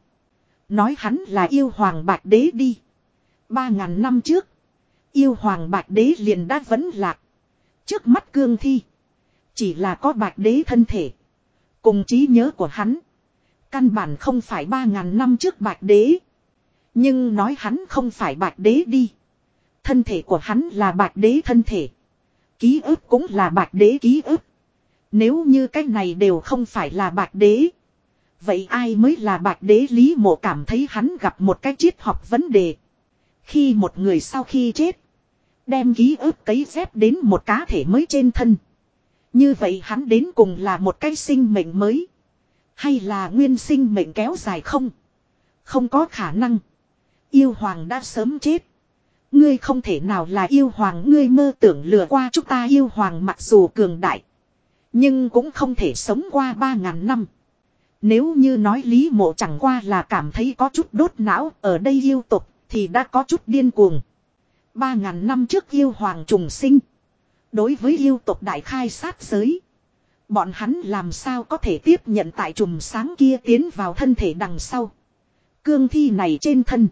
Speaker 1: Nói hắn là yêu hoàng bạch đế đi. Ba ngàn năm trước. Yêu hoàng bạch đế liền đã vẫn lạc. Trước mắt cương thi. Chỉ là có bạch đế thân thể. Cùng trí nhớ của hắn. Căn bản không phải ba ngàn năm trước bạch đế. Nhưng nói hắn không phải bạch đế đi. Thân thể của hắn là bạch đế thân thể. Ký ức cũng là bạch đế ký ức. Nếu như cái này đều không phải là bạch đế. Vậy ai mới là bạch đế lý mộ cảm thấy hắn gặp một cái triết học vấn đề. Khi một người sau khi chết. Đem ký ức cấy dép đến một cá thể mới trên thân. Như vậy hắn đến cùng là một cái sinh mệnh mới. Hay là nguyên sinh mệnh kéo dài không? Không có khả năng. Yêu hoàng đã sớm chết. Ngươi không thể nào là yêu hoàng ngươi mơ tưởng lừa qua chúng ta yêu hoàng mặc dù cường đại. Nhưng cũng không thể sống qua ba ngàn năm. Nếu như nói Lý Mộ chẳng qua là cảm thấy có chút đốt não ở đây yêu tục thì đã có chút điên cuồng. Ba ngàn năm trước yêu hoàng trùng sinh. Đối với yêu tục đại khai sát giới. Bọn hắn làm sao có thể tiếp nhận tại trùm sáng kia tiến vào thân thể đằng sau. Cương thi này trên thân.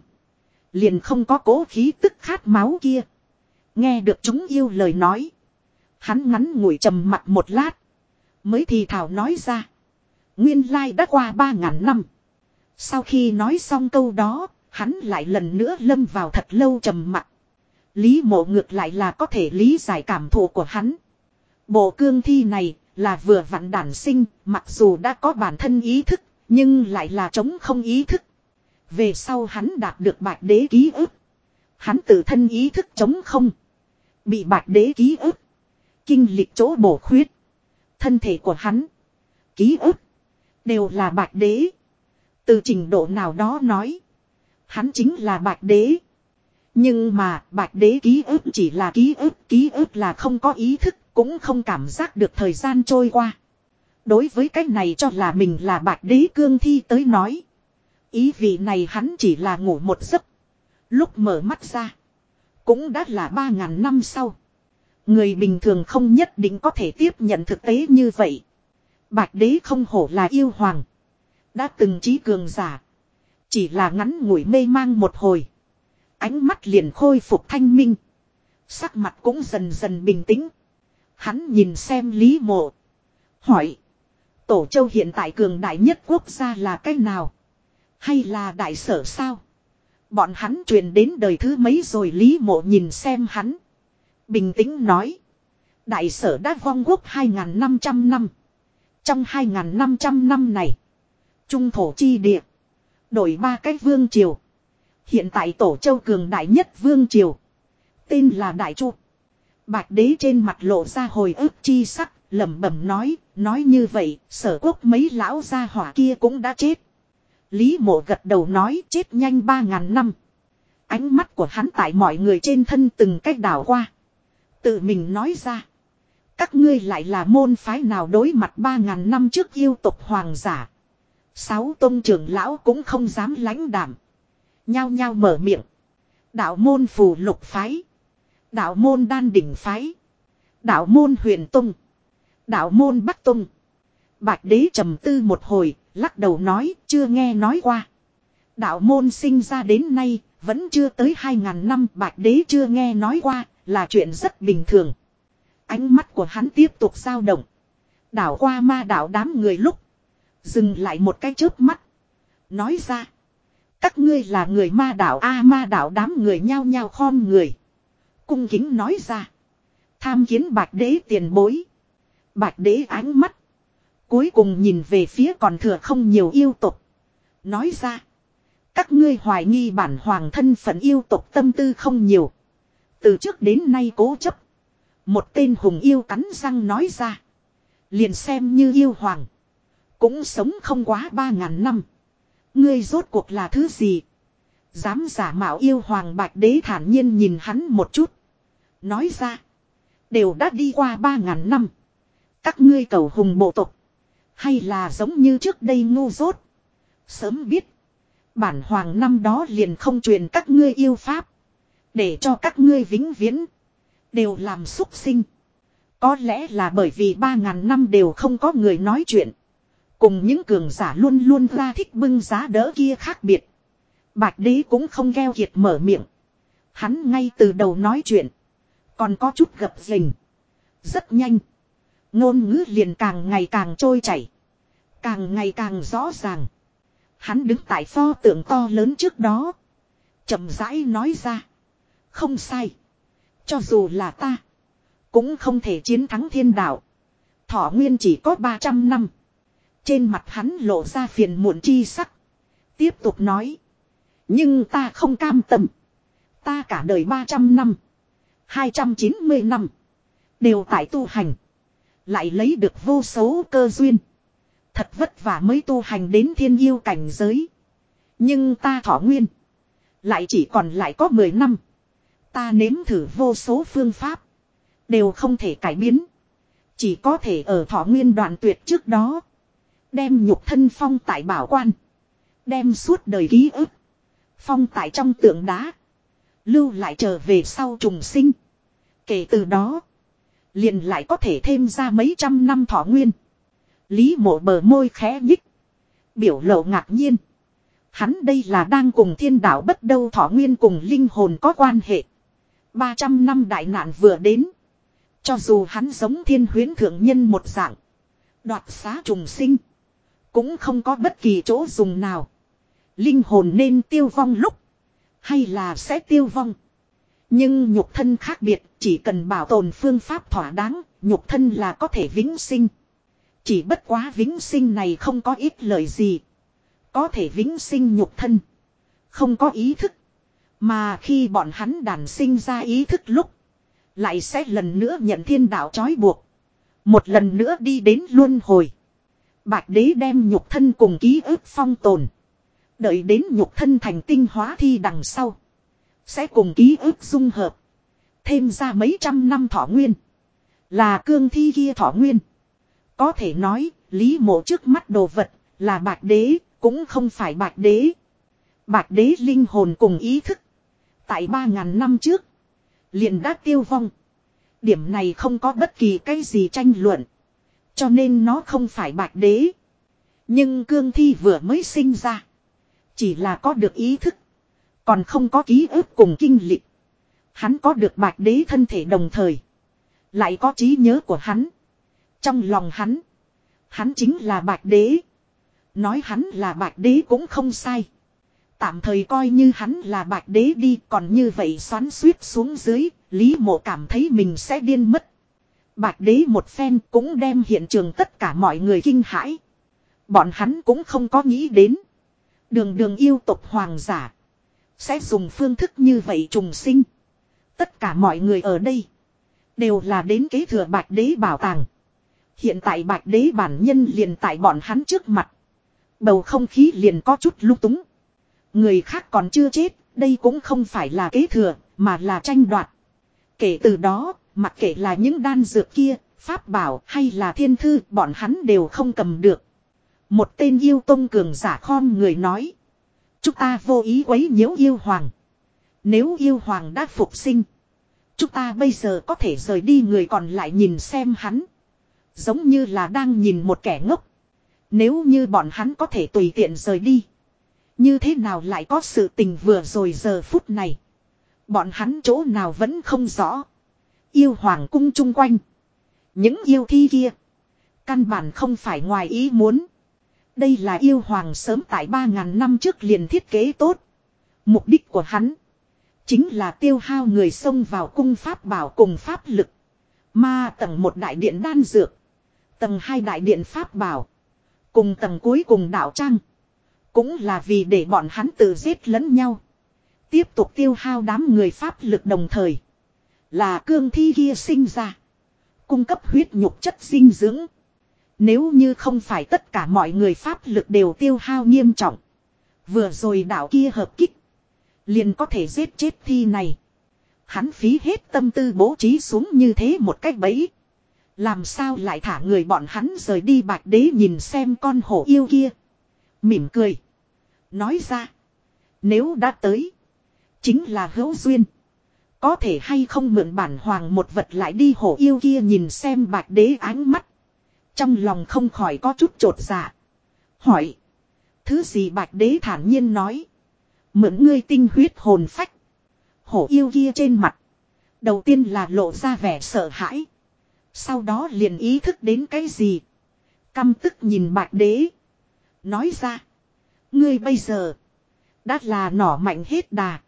Speaker 1: Liền không có cố khí tức khát máu kia. Nghe được chúng yêu lời nói. Hắn ngắn ngủi trầm mặt một lát. Mới thì thảo nói ra. Nguyên lai đã qua ba ngàn năm. Sau khi nói xong câu đó, hắn lại lần nữa lâm vào thật lâu trầm mặc. Lý mộ ngược lại là có thể lý giải cảm thụ của hắn. Bộ cương thi này là vừa vặn đản sinh, mặc dù đã có bản thân ý thức, nhưng lại là chống không ý thức. Về sau hắn đạt được bạch đế ký ức. Hắn tự thân ý thức chống không. Bị bạch đế ký ức. Kinh lịch chỗ bổ khuyết. Thân thể của hắn. Ký ức. Đều là bạch đế. Từ trình độ nào đó nói. Hắn chính là bạch đế. Nhưng mà bạch đế ký ức chỉ là ký ức. Ký ức là không có ý thức. Cũng không cảm giác được thời gian trôi qua. Đối với cách này cho là mình là bạch đế cương thi tới nói. Ý vị này hắn chỉ là ngủ một giấc. Lúc mở mắt ra. Cũng đã là ba ngàn năm sau. Người bình thường không nhất định có thể tiếp nhận thực tế như vậy. Bạch đế không hổ là yêu hoàng. Đã từng trí cường giả. Chỉ là ngắn ngủi mê mang một hồi. Ánh mắt liền khôi phục thanh minh. Sắc mặt cũng dần dần bình tĩnh. Hắn nhìn xem Lý Mộ. Hỏi. Tổ châu hiện tại cường đại nhất quốc gia là cái nào? Hay là đại sở sao? Bọn hắn truyền đến đời thứ mấy rồi Lý Mộ nhìn xem hắn. Bình tĩnh nói. Đại sở đã vong quốc 2.500 năm. Trong 2.500 năm này, trung thổ chi địa, đổi ba cách vương triều. Hiện tại tổ châu cường đại nhất vương triều, tên là Đại Chu. Bạch đế trên mặt lộ ra hồi ức chi sắc, lẩm bẩm nói, nói như vậy, sở quốc mấy lão gia hỏa kia cũng đã chết. Lý mộ gật đầu nói chết nhanh ba ngàn năm. Ánh mắt của hắn tại mọi người trên thân từng cách đảo qua. Tự mình nói ra. Các ngươi lại là môn phái nào đối mặt ba ngàn năm trước yêu tộc hoàng giả. Sáu tôn trưởng lão cũng không dám lãnh đảm. Nhao nhao mở miệng. Đạo môn phù lục phái. Đạo môn đan đỉnh phái. Đạo môn huyền tung. Đạo môn bắc tung. Bạch đế trầm tư một hồi, lắc đầu nói, chưa nghe nói qua. Đạo môn sinh ra đến nay, vẫn chưa tới 2.000 năm, bạch đế chưa nghe nói qua, là chuyện rất bình thường. Ánh mắt của hắn tiếp tục dao động. Đảo qua ma đảo đám người lúc. Dừng lại một cái chớp mắt. Nói ra. Các ngươi là người ma đảo A ma đảo đám người nhao nhao khom người. Cung kính nói ra. Tham kiến bạch đế tiền bối. Bạch đế ánh mắt. Cuối cùng nhìn về phía còn thừa không nhiều yêu tục. Nói ra. Các ngươi hoài nghi bản hoàng thân phận yêu tục tâm tư không nhiều. Từ trước đến nay cố chấp. Một tên hùng yêu cắn răng nói ra. Liền xem như yêu hoàng. Cũng sống không quá ba ngàn năm. Ngươi rốt cuộc là thứ gì? Dám giả mạo yêu hoàng bạch đế thản nhiên nhìn hắn một chút. Nói ra. Đều đã đi qua ba ngàn năm. Các ngươi cầu hùng bộ tộc Hay là giống như trước đây ngu dốt. Sớm biết. Bản hoàng năm đó liền không truyền các ngươi yêu pháp. Để cho các ngươi vĩnh viễn. Đều làm xúc sinh. Có lẽ là bởi vì 3.000 năm đều không có người nói chuyện. Cùng những cường giả luôn luôn ra thích bưng giá đỡ kia khác biệt. Bạch đế cũng không gheo kiệt mở miệng. Hắn ngay từ đầu nói chuyện. Còn có chút gập rình. Rất nhanh. Ngôn ngữ liền càng ngày càng trôi chảy. Càng ngày càng rõ ràng. Hắn đứng tại pho tượng to lớn trước đó. chậm rãi nói ra. Không sai. Cho dù là ta. Cũng không thể chiến thắng thiên đạo. Thỏ nguyên chỉ có 300 năm. Trên mặt hắn lộ ra phiền muộn chi sắc. Tiếp tục nói. Nhưng ta không cam tâm. Ta cả đời 300 năm. 290 năm. Đều tại tu hành. Lại lấy được vô số cơ duyên. Thật vất vả mới tu hành đến thiên yêu cảnh giới. Nhưng ta thỏ nguyên. Lại chỉ còn lại có 10 năm. Ta nếm thử vô số phương pháp. Đều không thể cải biến. Chỉ có thể ở thọ nguyên đoạn tuyệt trước đó. Đem nhục thân phong tại bảo quan. Đem suốt đời ký ức. Phong tại trong tượng đá. Lưu lại trở về sau trùng sinh. Kể từ đó. Liền lại có thể thêm ra mấy trăm năm thọ nguyên. Lý mộ bờ môi khẽ nhích. Biểu lộ ngạc nhiên. Hắn đây là đang cùng thiên đạo bất đâu thọ nguyên cùng linh hồn có quan hệ. 300 năm đại nạn vừa đến. Cho dù hắn giống thiên huyến thượng nhân một dạng. Đoạt xá trùng sinh. Cũng không có bất kỳ chỗ dùng nào. Linh hồn nên tiêu vong lúc. Hay là sẽ tiêu vong. Nhưng nhục thân khác biệt chỉ cần bảo tồn phương pháp thỏa đáng. Nhục thân là có thể vĩnh sinh. Chỉ bất quá vĩnh sinh này không có ít lời gì. Có thể vĩnh sinh nhục thân. Không có ý thức. Mà khi bọn hắn đàn sinh ra ý thức lúc. Lại sẽ lần nữa nhận thiên đạo trói buộc. Một lần nữa đi đến luân hồi. Bạch đế đem nhục thân cùng ký ức phong tồn. Đợi đến nhục thân thành tinh hóa thi đằng sau. Sẽ cùng ký ức dung hợp. Thêm ra mấy trăm năm thọ nguyên. Là cương thi kia thọ nguyên. Có thể nói, lý mộ trước mắt đồ vật, là bạch đế, cũng không phải bạch đế. bạch đế linh hồn cùng ý thức tại 3.000 năm trước. Liền đã tiêu vong. Điểm này không có bất kỳ cái gì tranh luận. Cho nên nó không phải bạch đế. Nhưng cương thi vừa mới sinh ra. Chỉ là có được ý thức. Còn không có ký ức cùng kinh lịch. Hắn có được bạch đế thân thể đồng thời. Lại có trí nhớ của hắn. Trong lòng hắn. Hắn chính là bạch đế. Nói hắn là bạch đế cũng không sai. Tạm thời coi như hắn là bạch đế đi còn như vậy xoắn suýt xuống dưới, Lý Mộ cảm thấy mình sẽ điên mất. Bạch đế một phen cũng đem hiện trường tất cả mọi người kinh hãi. Bọn hắn cũng không có nghĩ đến. Đường đường yêu tộc hoàng giả. Sẽ dùng phương thức như vậy trùng sinh. Tất cả mọi người ở đây. Đều là đến kế thừa bạch đế bảo tàng. Hiện tại bạch đế bản nhân liền tại bọn hắn trước mặt. Bầu không khí liền có chút lung túng. Người khác còn chưa chết, đây cũng không phải là kế thừa, mà là tranh đoạt. Kể từ đó, mặc kệ là những đan dược kia, pháp bảo hay là thiên thư, bọn hắn đều không cầm được. Một tên yêu tông cường giả khom người nói. Chúng ta vô ý quấy nhiễu yêu hoàng. Nếu yêu hoàng đã phục sinh. Chúng ta bây giờ có thể rời đi người còn lại nhìn xem hắn. Giống như là đang nhìn một kẻ ngốc. Nếu như bọn hắn có thể tùy tiện rời đi. Như thế nào lại có sự tình vừa rồi giờ phút này. Bọn hắn chỗ nào vẫn không rõ. Yêu hoàng cung chung quanh. Những yêu thi kia. Căn bản không phải ngoài ý muốn. Đây là yêu hoàng sớm tại 3.000 năm trước liền thiết kế tốt. Mục đích của hắn. Chính là tiêu hao người xông vào cung pháp bảo cùng pháp lực. Mà tầng một đại điện đan dược. Tầng hai đại điện pháp bảo. Cùng tầng cuối cùng đạo trang. Cũng là vì để bọn hắn tự giết lẫn nhau. Tiếp tục tiêu hao đám người pháp lực đồng thời. Là cương thi kia sinh ra. Cung cấp huyết nhục chất dinh dưỡng. Nếu như không phải tất cả mọi người pháp lực đều tiêu hao nghiêm trọng. Vừa rồi đạo kia hợp kích. Liền có thể giết chết thi này. Hắn phí hết tâm tư bố trí xuống như thế một cách bẫy. Làm sao lại thả người bọn hắn rời đi bạch đế nhìn xem con hổ yêu kia. Mỉm cười. Nói ra. Nếu đã tới. Chính là hữu duyên. Có thể hay không mượn bản hoàng một vật lại đi hổ yêu kia nhìn xem bạch đế ánh mắt. Trong lòng không khỏi có chút trột dạ. Hỏi. Thứ gì bạch đế thản nhiên nói. Mượn ngươi tinh huyết hồn phách. Hổ yêu kia trên mặt. Đầu tiên là lộ ra vẻ sợ hãi. Sau đó liền ý thức đến cái gì. Căm tức nhìn bạch đế. Nói ra. Ngươi bây giờ. Đã là nỏ mạnh hết đà.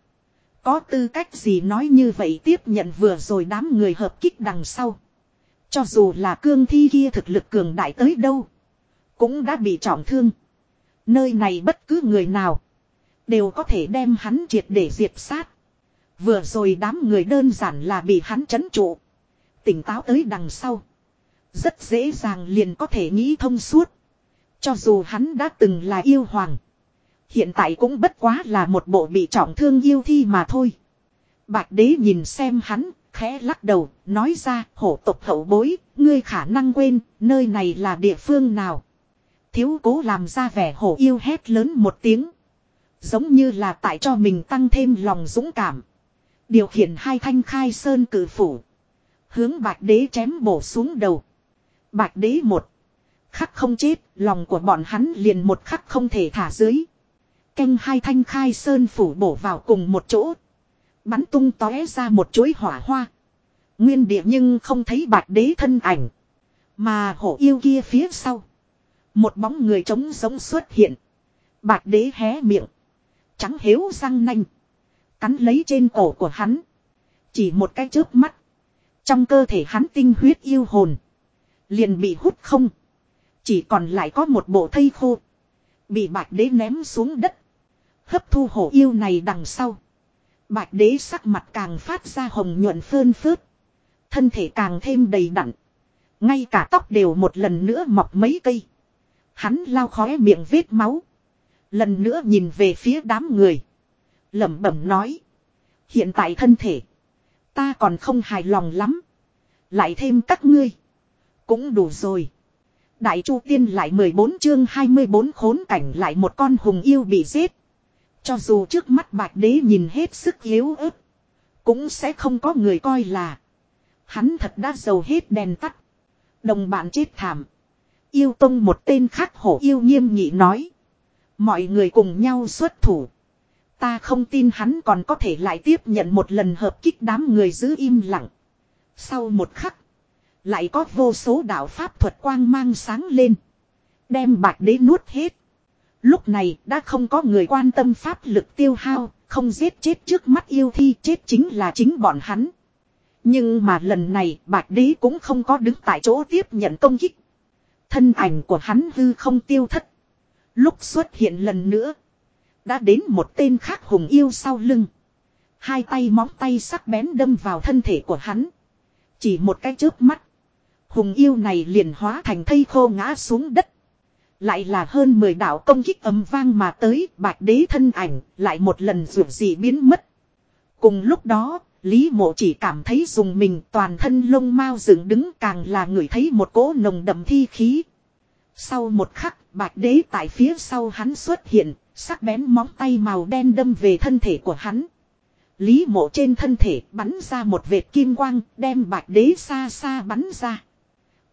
Speaker 1: Có tư cách gì nói như vậy tiếp nhận vừa rồi đám người hợp kích đằng sau. Cho dù là cương thi kia thực lực cường đại tới đâu. Cũng đã bị trọng thương. Nơi này bất cứ người nào. Đều có thể đem hắn triệt để diệt sát. Vừa rồi đám người đơn giản là bị hắn chấn trụ. Tỉnh táo tới đằng sau. Rất dễ dàng liền có thể nghĩ thông suốt. Cho dù hắn đã từng là yêu hoàng. Hiện tại cũng bất quá là một bộ bị trọng thương yêu thi mà thôi. Bạch đế nhìn xem hắn, khẽ lắc đầu, nói ra hổ tộc hậu bối, ngươi khả năng quên, nơi này là địa phương nào. Thiếu cố làm ra vẻ hổ yêu hét lớn một tiếng. Giống như là tại cho mình tăng thêm lòng dũng cảm. Điều khiển hai thanh khai sơn cử phủ. Hướng bạch đế chém bổ xuống đầu. Bạch đế một. Khắc không chết, lòng của bọn hắn liền một khắc không thể thả dưới canh hai thanh khai sơn phủ bổ vào cùng một chỗ. Bắn tung tóe ra một chuỗi hỏa hoa. Nguyên địa nhưng không thấy bạch đế thân ảnh. Mà hổ yêu kia phía sau. Một bóng người trống giống xuất hiện. Bạch đế hé miệng. Trắng hếu răng nanh. Cắn lấy trên cổ của hắn. Chỉ một cái chớp mắt. Trong cơ thể hắn tinh huyết yêu hồn. Liền bị hút không. Chỉ còn lại có một bộ thây khô. Bị bạch đế ném xuống đất. Hấp thu hổ yêu này đằng sau. Bạch đế sắc mặt càng phát ra hồng nhuận phơn phớt. Thân thể càng thêm đầy đặn. Ngay cả tóc đều một lần nữa mọc mấy cây. Hắn lao khóe miệng vết máu. Lần nữa nhìn về phía đám người. lẩm bẩm nói. Hiện tại thân thể. Ta còn không hài lòng lắm. Lại thêm các ngươi. Cũng đủ rồi. Đại Chu Tiên lại 14 chương 24 khốn cảnh lại một con hùng yêu bị giết. Cho dù trước mắt bạch đế nhìn hết sức yếu ớt. Cũng sẽ không có người coi là. Hắn thật đã giàu hết đèn tắt. Đồng bạn chết thảm. Yêu tông một tên khác hổ yêu nghiêm nghị nói. Mọi người cùng nhau xuất thủ. Ta không tin hắn còn có thể lại tiếp nhận một lần hợp kích đám người giữ im lặng. Sau một khắc. Lại có vô số đạo pháp thuật quang mang sáng lên. Đem bạch đế nuốt hết. Lúc này đã không có người quan tâm pháp lực tiêu hao, không giết chết trước mắt yêu thi chết chính là chính bọn hắn. Nhưng mà lần này bạch đế cũng không có đứng tại chỗ tiếp nhận công kích. Thân ảnh của hắn hư không tiêu thất. Lúc xuất hiện lần nữa. Đã đến một tên khác hùng yêu sau lưng. Hai tay móng tay sắc bén đâm vào thân thể của hắn. Chỉ một cái chớp mắt. Hùng yêu này liền hóa thành thây khô ngã xuống đất. Lại là hơn 10 đạo công kích ấm vang mà tới bạch đế thân ảnh, lại một lần rượu dị biến mất. Cùng lúc đó, Lý mộ chỉ cảm thấy dùng mình toàn thân lông mao dựng đứng càng là người thấy một cỗ nồng đậm thi khí. Sau một khắc, bạch đế tại phía sau hắn xuất hiện, sắc bén móng tay màu đen đâm về thân thể của hắn. Lý mộ trên thân thể bắn ra một vệt kim quang, đem bạch đế xa xa bắn ra.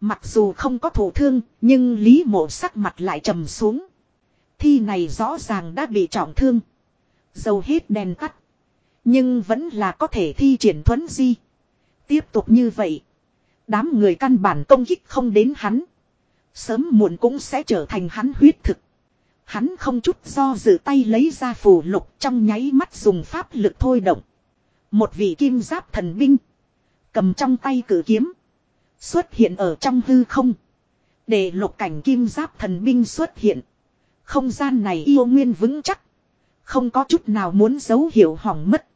Speaker 1: Mặc dù không có thổ thương, nhưng Lý Mộ sắc mặt lại trầm xuống. Thi này rõ ràng đã bị trọng thương. Dầu hết đèn tắt. Nhưng vẫn là có thể thi triển thuấn di. Tiếp tục như vậy. Đám người căn bản công kích không đến hắn. Sớm muộn cũng sẽ trở thành hắn huyết thực. Hắn không chút do dự tay lấy ra phù lục trong nháy mắt dùng pháp lực thôi động. Một vị kim giáp thần binh. Cầm trong tay cử kiếm. Xuất hiện ở trong hư không. Để lục cảnh kim giáp thần binh xuất hiện. Không gian này yêu nguyên vững chắc. Không có chút nào muốn dấu hiệu hỏng mất.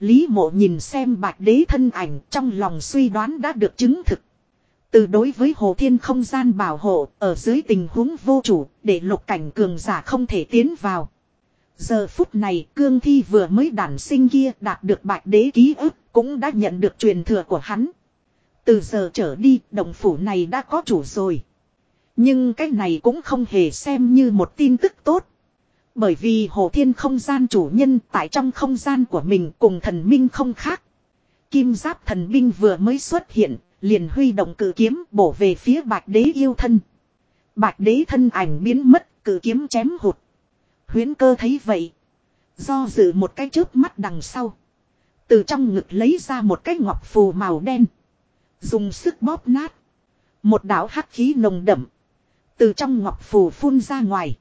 Speaker 1: Lý mộ nhìn xem bạch đế thân ảnh trong lòng suy đoán đã được chứng thực. Từ đối với hồ thiên không gian bảo hộ ở dưới tình huống vô chủ để lục cảnh cường giả không thể tiến vào. Giờ phút này cương thi vừa mới đản sinh kia đạt được bạch đế ký ức cũng đã nhận được truyền thừa của hắn. Từ giờ trở đi đồng phủ này đã có chủ rồi. Nhưng cái này cũng không hề xem như một tin tức tốt. Bởi vì hồ thiên không gian chủ nhân tại trong không gian của mình cùng thần minh không khác. Kim giáp thần minh vừa mới xuất hiện, liền huy động cử kiếm bổ về phía bạch đế yêu thân. Bạch đế thân ảnh biến mất, cử kiếm chém hụt. Huyến cơ thấy vậy. Do dự một cái trước mắt đằng sau. Từ trong ngực lấy ra một cái ngọc phù màu đen. Dùng sức bóp nát. Một đạo hắc khí nồng đậm. Từ trong ngọc phù phun ra ngoài.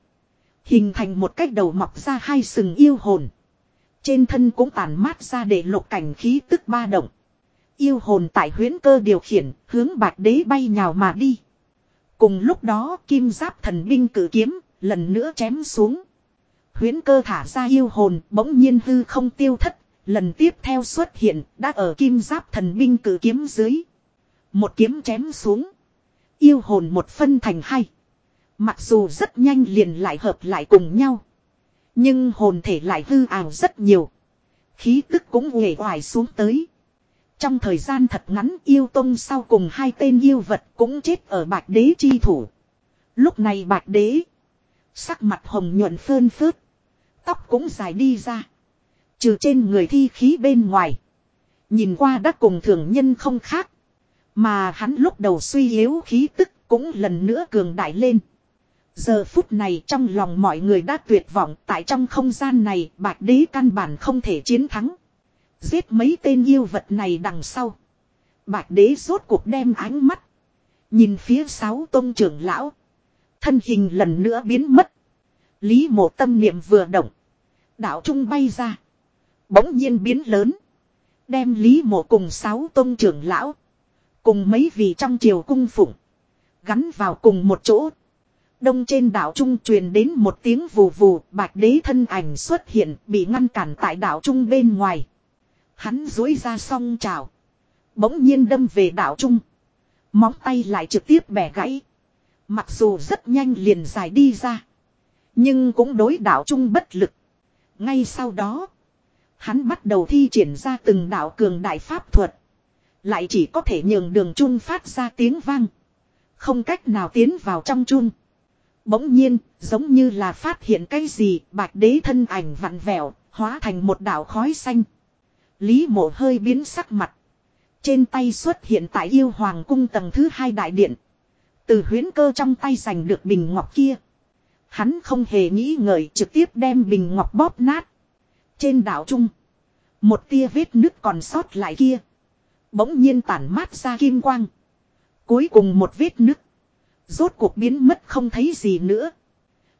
Speaker 1: Hình thành một cái đầu mọc ra hai sừng yêu hồn. Trên thân cũng tàn mát ra để lộ cảnh khí tức ba động. Yêu hồn tại huyễn cơ điều khiển hướng bạc đế bay nhào mà đi. Cùng lúc đó kim giáp thần binh cử kiếm lần nữa chém xuống. Huyễn cơ thả ra yêu hồn bỗng nhiên hư không tiêu thất. Lần tiếp theo xuất hiện đã ở kim giáp thần binh cử kiếm dưới. Một kiếm chém xuống. Yêu hồn một phân thành hai. Mặc dù rất nhanh liền lại hợp lại cùng nhau. Nhưng hồn thể lại hư ảo rất nhiều. Khí tức cũng uể hoài xuống tới. Trong thời gian thật ngắn yêu tông sau cùng hai tên yêu vật cũng chết ở bạch đế chi thủ. Lúc này bạch đế. Sắc mặt hồng nhuận phơn phớt. Tóc cũng dài đi ra. Trừ trên người thi khí bên ngoài. Nhìn qua đã cùng thường nhân không khác. Mà hắn lúc đầu suy yếu khí tức cũng lần nữa cường đại lên. Giờ phút này trong lòng mọi người đã tuyệt vọng tại trong không gian này bạch đế căn bản không thể chiến thắng. Giết mấy tên yêu vật này đằng sau. Bạch đế rốt cuộc đem ánh mắt. Nhìn phía sáu tôn trưởng lão. Thân hình lần nữa biến mất. Lý mộ tâm niệm vừa động. Đạo trung bay ra. Bỗng nhiên biến lớn. Đem lý mộ cùng sáu tôn trưởng lão Cùng mấy vị trong triều cung phụng. Gắn vào cùng một chỗ. Đông trên đảo Trung truyền đến một tiếng vù vù, bạch đế thân ảnh xuất hiện, bị ngăn cản tại đảo Trung bên ngoài. Hắn dối ra song trào. Bỗng nhiên đâm về đảo Trung. Móng tay lại trực tiếp bẻ gãy. Mặc dù rất nhanh liền dài đi ra. Nhưng cũng đối đảo Trung bất lực. Ngay sau đó, hắn bắt đầu thi triển ra từng đảo cường đại pháp thuật. Lại chỉ có thể nhường đường chun phát ra tiếng vang. Không cách nào tiến vào trong chun. Bỗng nhiên, giống như là phát hiện cái gì, bạch đế thân ảnh vặn vẹo, hóa thành một đảo khói xanh. Lý mộ hơi biến sắc mặt. Trên tay xuất hiện tại yêu hoàng cung tầng thứ hai đại điện. Từ huyến cơ trong tay giành được bình ngọc kia. Hắn không hề nghĩ ngợi trực tiếp đem bình ngọc bóp nát. Trên đảo Trung. Một tia vết nứt còn sót lại kia. Bỗng nhiên tản mát ra kim quang. Cuối cùng một vết nứt. Rốt cuộc biến mất không thấy gì nữa.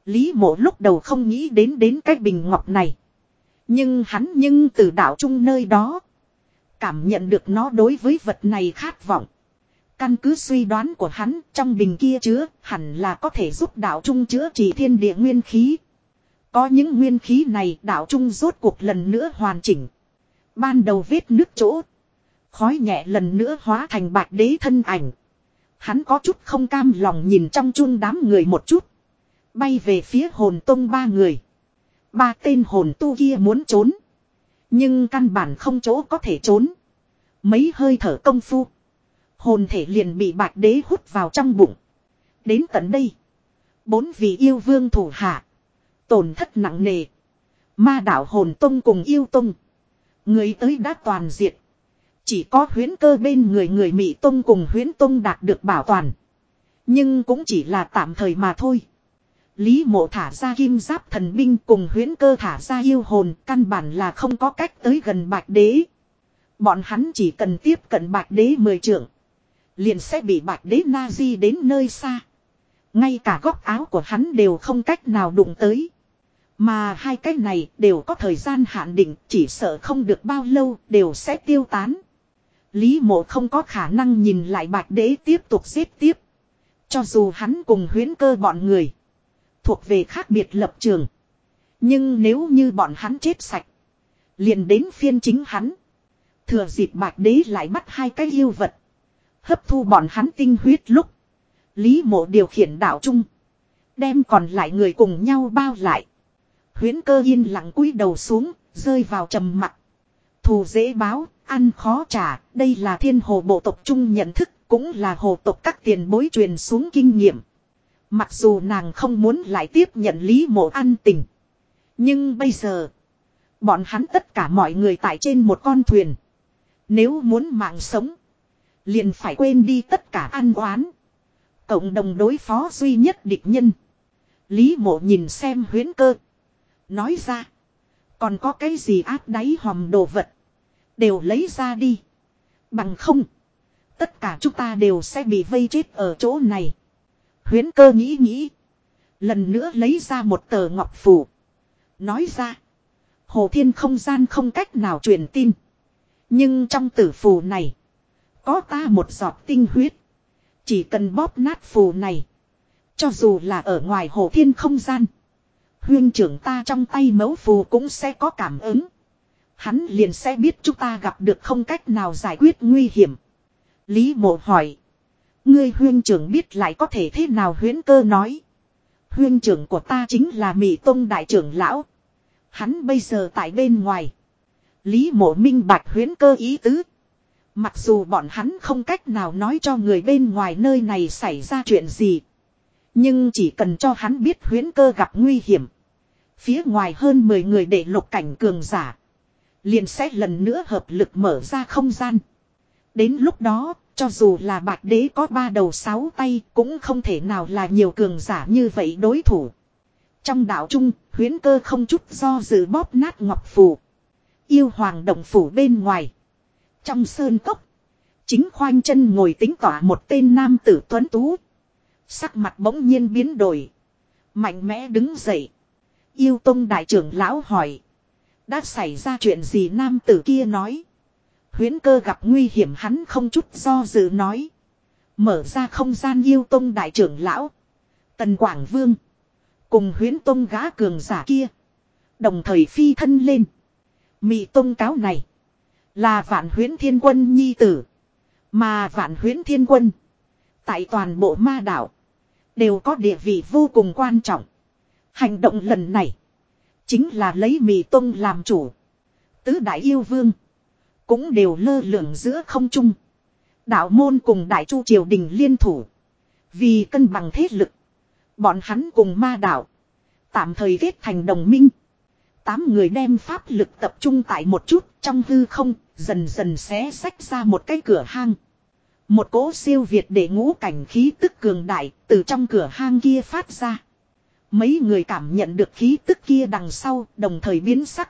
Speaker 1: Lý mộ lúc đầu không nghĩ đến đến cái bình ngọc này. Nhưng hắn nhưng từ đạo trung nơi đó. Cảm nhận được nó đối với vật này khát vọng. Căn cứ suy đoán của hắn trong bình kia chứa hẳn là có thể giúp đạo trung chữa trị thiên địa nguyên khí. Có những nguyên khí này đạo trung rốt cuộc lần nữa hoàn chỉnh. Ban đầu vết nước chỗ Khói nhẹ lần nữa hóa thành bạch đế thân ảnh. Hắn có chút không cam lòng nhìn trong chun đám người một chút. Bay về phía hồn tông ba người. Ba tên hồn tu kia muốn trốn. Nhưng căn bản không chỗ có thể trốn. Mấy hơi thở công phu. Hồn thể liền bị bạch đế hút vào trong bụng. Đến tận đây. Bốn vị yêu vương thủ hạ. Tổn thất nặng nề. Ma đảo hồn tông cùng yêu tông. Người tới đã toàn diệt. Chỉ có huyến cơ bên người người Mỹ Tông cùng huyến Tông đạt được bảo toàn. Nhưng cũng chỉ là tạm thời mà thôi. Lý mộ thả ra kim giáp thần binh cùng huyến cơ thả ra yêu hồn căn bản là không có cách tới gần bạch đế. Bọn hắn chỉ cần tiếp cận bạch đế mười trưởng. Liền sẽ bị bạch đế na di đến nơi xa. Ngay cả góc áo của hắn đều không cách nào đụng tới. Mà hai cái này đều có thời gian hạn định chỉ sợ không được bao lâu đều sẽ tiêu tán. Lý mộ không có khả năng nhìn lại bạch đế tiếp tục xếp tiếp. Cho dù hắn cùng huyến cơ bọn người. Thuộc về khác biệt lập trường. Nhưng nếu như bọn hắn chết sạch. Liền đến phiên chính hắn. Thừa dịp bạch đế lại bắt hai cái yêu vật. Hấp thu bọn hắn tinh huyết lúc. Lý mộ điều khiển đạo trung. Đem còn lại người cùng nhau bao lại. Huyến cơ yên lặng cúi đầu xuống. Rơi vào trầm mặt thù dễ báo, ăn khó trả, đây là thiên hồ bộ tộc chung nhận thức, cũng là hồ tộc các tiền bối truyền xuống kinh nghiệm. Mặc dù nàng không muốn lại tiếp nhận lý mộ ăn tình. Nhưng bây giờ, bọn hắn tất cả mọi người tại trên một con thuyền. Nếu muốn mạng sống, liền phải quên đi tất cả ăn oán. Cộng đồng đối phó duy nhất địch nhân. Lý mộ nhìn xem huyến cơ. Nói ra, còn có cái gì áp đáy hòm đồ vật. Đều lấy ra đi. Bằng không. Tất cả chúng ta đều sẽ bị vây chết ở chỗ này. Huyến cơ nghĩ nghĩ. Lần nữa lấy ra một tờ ngọc phủ. Nói ra. Hồ thiên không gian không cách nào truyền tin. Nhưng trong tử phù này. Có ta một giọt tinh huyết. Chỉ cần bóp nát phù này. Cho dù là ở ngoài hồ thiên không gian. Huyên trưởng ta trong tay mẫu phù cũng sẽ có cảm ứng. Hắn liền sẽ biết chúng ta gặp được không cách nào giải quyết nguy hiểm. Lý mộ hỏi. Ngươi huyên trưởng biết lại có thể thế nào huyến cơ nói. Huyên trưởng của ta chính là Mỹ Tông Đại trưởng Lão. Hắn bây giờ tại bên ngoài. Lý mộ minh bạch huyến cơ ý tứ. Mặc dù bọn hắn không cách nào nói cho người bên ngoài nơi này xảy ra chuyện gì. Nhưng chỉ cần cho hắn biết huyến cơ gặp nguy hiểm. Phía ngoài hơn 10 người để lục cảnh cường giả liền sẽ lần nữa hợp lực mở ra không gian. Đến lúc đó, cho dù là bạch đế có ba đầu sáu tay cũng không thể nào là nhiều cường giả như vậy đối thủ. Trong đạo trung, huyến cơ không chút do dự bóp nát ngọc phủ Yêu hoàng động phủ bên ngoài. Trong sơn cốc, chính khoanh chân ngồi tính tỏa một tên nam tử tuấn tú. Sắc mặt bỗng nhiên biến đổi. Mạnh mẽ đứng dậy. Yêu tông đại trưởng lão hỏi. Đã xảy ra chuyện gì nam tử kia nói. Huyến cơ gặp nguy hiểm hắn không chút do dự nói. Mở ra không gian yêu tông đại trưởng lão. Tần Quảng Vương. Cùng huyến tông gã cường giả kia. Đồng thời phi thân lên. Mị tông cáo này. Là vạn huyến thiên quân nhi tử. Mà vạn huyến thiên quân. Tại toàn bộ ma đảo. Đều có địa vị vô cùng quan trọng. Hành động lần này Chính là lấy mì tông làm chủ. Tứ đại yêu vương. Cũng đều lơ lửng giữa không trung. Đạo môn cùng đại chu triều đình liên thủ. Vì cân bằng thế lực. Bọn hắn cùng ma đạo. Tạm thời kết thành đồng minh. Tám người đem pháp lực tập trung tại một chút trong hư không. Dần dần xé sách ra một cái cửa hang. Một cỗ siêu việt để ngũ cảnh khí tức cường đại từ trong cửa hang kia phát ra. Mấy người cảm nhận được khí tức kia đằng sau đồng thời biến sắc.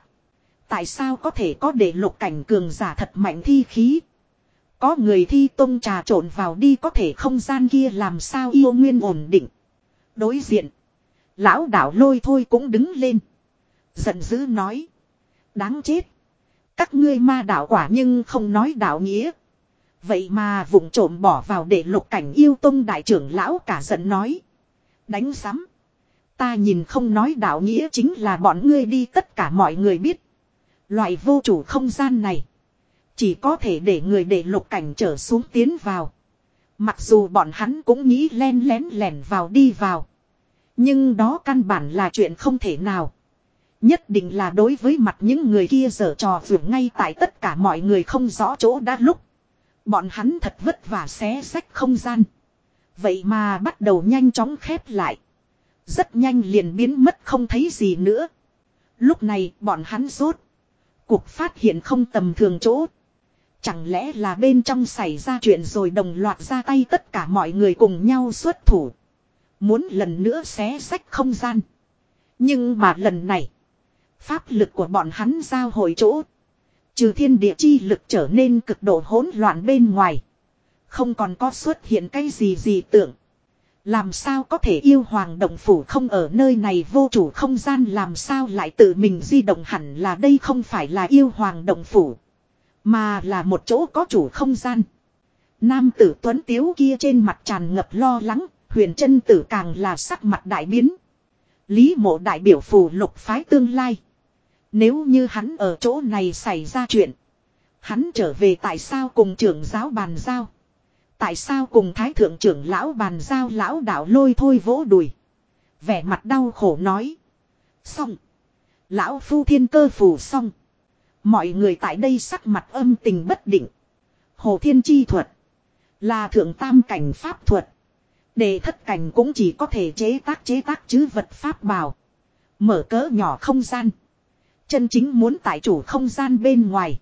Speaker 1: Tại sao có thể có để lục cảnh cường giả thật mạnh thi khí? Có người thi tông trà trộn vào đi có thể không gian kia làm sao yêu nguyên ổn định. Đối diện. Lão đảo lôi thôi cũng đứng lên. Giận dữ nói. Đáng chết. Các ngươi ma đạo quả nhưng không nói đạo nghĩa. Vậy mà vụng trộm bỏ vào để lục cảnh yêu tông đại trưởng lão cả giận nói. Đánh sắm. Ta nhìn không nói đạo nghĩa chính là bọn ngươi đi tất cả mọi người biết. Loại vô chủ không gian này. Chỉ có thể để người để lục cảnh trở xuống tiến vào. Mặc dù bọn hắn cũng nghĩ len lén lẻn vào đi vào. Nhưng đó căn bản là chuyện không thể nào. Nhất định là đối với mặt những người kia dở trò vượt ngay tại tất cả mọi người không rõ chỗ đã lúc. Bọn hắn thật vất vả xé sách không gian. Vậy mà bắt đầu nhanh chóng khép lại. Rất nhanh liền biến mất không thấy gì nữa. Lúc này bọn hắn rốt. Cuộc phát hiện không tầm thường chỗ. Chẳng lẽ là bên trong xảy ra chuyện rồi đồng loạt ra tay tất cả mọi người cùng nhau xuất thủ. Muốn lần nữa xé sách không gian. Nhưng mà lần này. Pháp lực của bọn hắn giao hồi chỗ. Trừ thiên địa chi lực trở nên cực độ hỗn loạn bên ngoài. Không còn có xuất hiện cái gì gì tưởng. Làm sao có thể yêu hoàng động phủ không ở nơi này vô chủ không gian làm sao lại tự mình di động hẳn là đây không phải là yêu hoàng động phủ. Mà là một chỗ có chủ không gian. Nam tử tuấn tiếu kia trên mặt tràn ngập lo lắng, huyền chân tử càng là sắc mặt đại biến. Lý mộ đại biểu phù lục phái tương lai. Nếu như hắn ở chỗ này xảy ra chuyện. Hắn trở về tại sao cùng trưởng giáo bàn giao. Tại sao cùng thái thượng trưởng lão bàn giao lão đạo lôi thôi vỗ đùi. Vẻ mặt đau khổ nói. Xong. Lão phu thiên cơ phù xong. Mọi người tại đây sắc mặt âm tình bất định. Hồ thiên chi thuật. Là thượng tam cảnh pháp thuật. Đề thất cảnh cũng chỉ có thể chế tác chế tác chứ vật pháp bào. Mở cỡ nhỏ không gian. Chân chính muốn tại chủ không gian bên ngoài.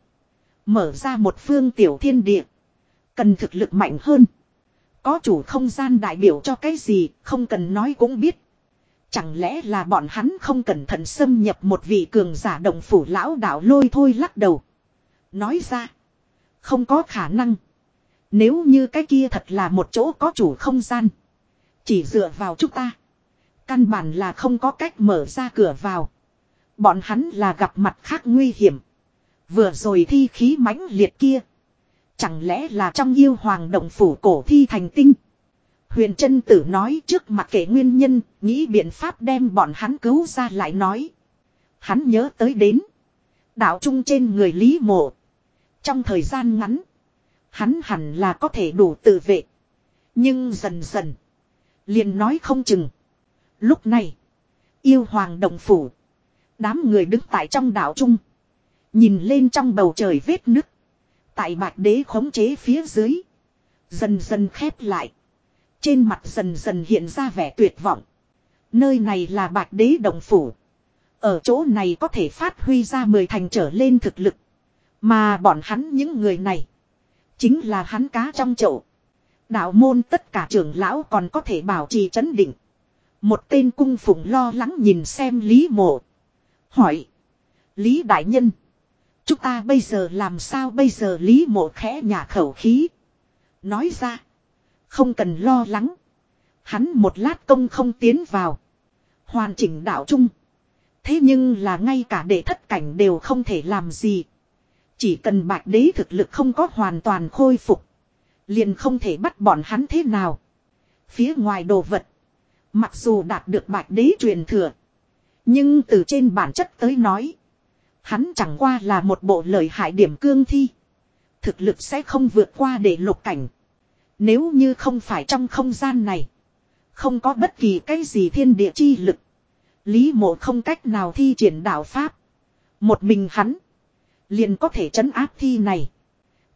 Speaker 1: Mở ra một phương tiểu thiên địa. Cần thực lực mạnh hơn. Có chủ không gian đại biểu cho cái gì, không cần nói cũng biết. Chẳng lẽ là bọn hắn không cẩn thận xâm nhập một vị cường giả đồng phủ lão đạo lôi thôi lắc đầu. Nói ra. Không có khả năng. Nếu như cái kia thật là một chỗ có chủ không gian. Chỉ dựa vào chúng ta. Căn bản là không có cách mở ra cửa vào. Bọn hắn là gặp mặt khác nguy hiểm. Vừa rồi thi khí mãnh liệt kia. Chẳng lẽ là trong yêu hoàng động phủ cổ thi thành tinh. Huyền chân tử nói trước mặt kể nguyên nhân, nghĩ biện pháp đem bọn hắn cứu ra lại nói. Hắn nhớ tới đến. Đạo trung trên người Lý Mộ. Trong thời gian ngắn, hắn hẳn là có thể đủ tự vệ. Nhưng dần dần, liền nói không chừng. Lúc này, yêu hoàng động phủ. Đám người đứng tại trong đạo trung. Nhìn lên trong bầu trời vết nứt. Tại bạc đế khống chế phía dưới. Dần dần khép lại. Trên mặt dần dần hiện ra vẻ tuyệt vọng. Nơi này là bạc đế động phủ. Ở chỗ này có thể phát huy ra mười thành trở lên thực lực. Mà bọn hắn những người này. Chính là hắn cá trong chậu. Đạo môn tất cả trưởng lão còn có thể bảo trì chấn định. Một tên cung phụng lo lắng nhìn xem Lý Mộ. Hỏi. Lý Đại Nhân. Chúng ta bây giờ làm sao bây giờ lý mộ khẽ nhà khẩu khí. Nói ra. Không cần lo lắng. Hắn một lát công không tiến vào. Hoàn chỉnh đạo chung. Thế nhưng là ngay cả đệ thất cảnh đều không thể làm gì. Chỉ cần bạch đế thực lực không có hoàn toàn khôi phục. Liền không thể bắt bọn hắn thế nào. Phía ngoài đồ vật. Mặc dù đạt được bạch đế truyền thừa. Nhưng từ trên bản chất tới nói. Hắn chẳng qua là một bộ lời hại điểm cương thi. Thực lực sẽ không vượt qua để lục cảnh. Nếu như không phải trong không gian này. Không có bất kỳ cái gì thiên địa chi lực. Lý mộ không cách nào thi triển đạo Pháp. Một mình hắn. Liền có thể trấn áp thi này.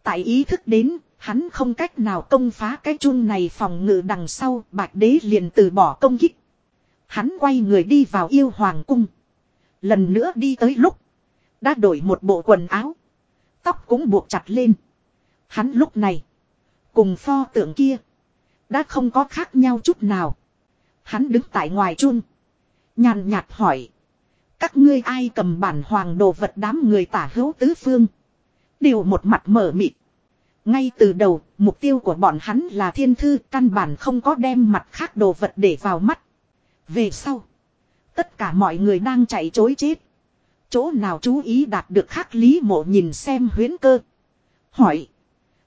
Speaker 1: Tại ý thức đến hắn không cách nào công phá cái chun này phòng ngự đằng sau bạch đế liền từ bỏ công kích hắn quay người đi vào yêu hoàng cung lần nữa đi tới lúc đã đổi một bộ quần áo. Tóc cũng buộc chặt lên. Hắn lúc này. Cùng pho tượng kia. Đã không có khác nhau chút nào. Hắn đứng tại ngoài chun. Nhàn nhạt hỏi. Các ngươi ai cầm bản hoàng đồ vật đám người tả hữu tứ phương. Đều một mặt mở mịt. Ngay từ đầu, mục tiêu của bọn hắn là thiên thư căn bản không có đem mặt khác đồ vật để vào mắt. Về sau, tất cả mọi người đang chạy chối chết. Chỗ nào chú ý đạt được khắc lý mộ nhìn xem huyến cơ. Hỏi.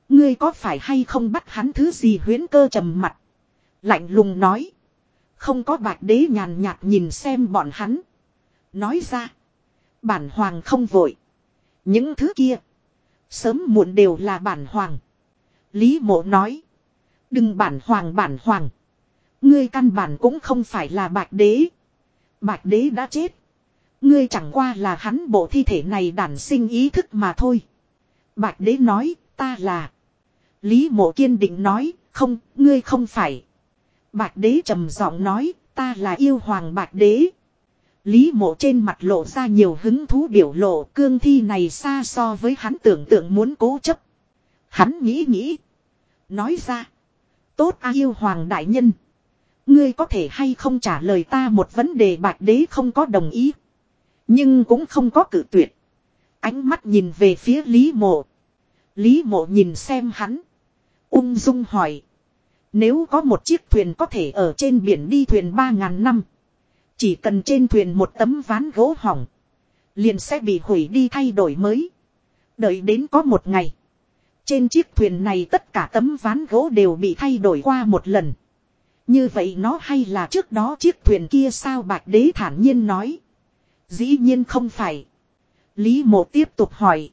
Speaker 1: Ngươi có phải hay không bắt hắn thứ gì huyến cơ trầm mặt. Lạnh lùng nói. Không có bạch đế nhàn nhạt nhìn xem bọn hắn. Nói ra. Bản hoàng không vội. Những thứ kia. Sớm muộn đều là bản hoàng. Lý mộ nói. Đừng bản hoàng bản hoàng. Ngươi căn bản cũng không phải là bạch đế. Bạch đế đã chết. Ngươi chẳng qua là hắn bộ thi thể này đản sinh ý thức mà thôi. Bạch đế nói, ta là. Lý mộ kiên định nói, không, ngươi không phải. Bạch đế trầm giọng nói, ta là yêu hoàng bạch đế. Lý mộ trên mặt lộ ra nhiều hứng thú biểu lộ cương thi này xa so với hắn tưởng tượng muốn cố chấp. Hắn nghĩ nghĩ. Nói ra. Tốt a yêu hoàng đại nhân. Ngươi có thể hay không trả lời ta một vấn đề bạch đế không có đồng ý. Nhưng cũng không có cử tuyệt. Ánh mắt nhìn về phía Lý Mộ. Lý Mộ nhìn xem hắn. Ung dung hỏi. Nếu có một chiếc thuyền có thể ở trên biển đi thuyền 3.000 năm. Chỉ cần trên thuyền một tấm ván gỗ hỏng. Liền sẽ bị hủy đi thay đổi mới. Đợi đến có một ngày. Trên chiếc thuyền này tất cả tấm ván gỗ đều bị thay đổi qua một lần. Như vậy nó hay là trước đó chiếc thuyền kia sao bạch đế thản nhiên nói. Dĩ nhiên không phải. Lý mộ tiếp tục hỏi.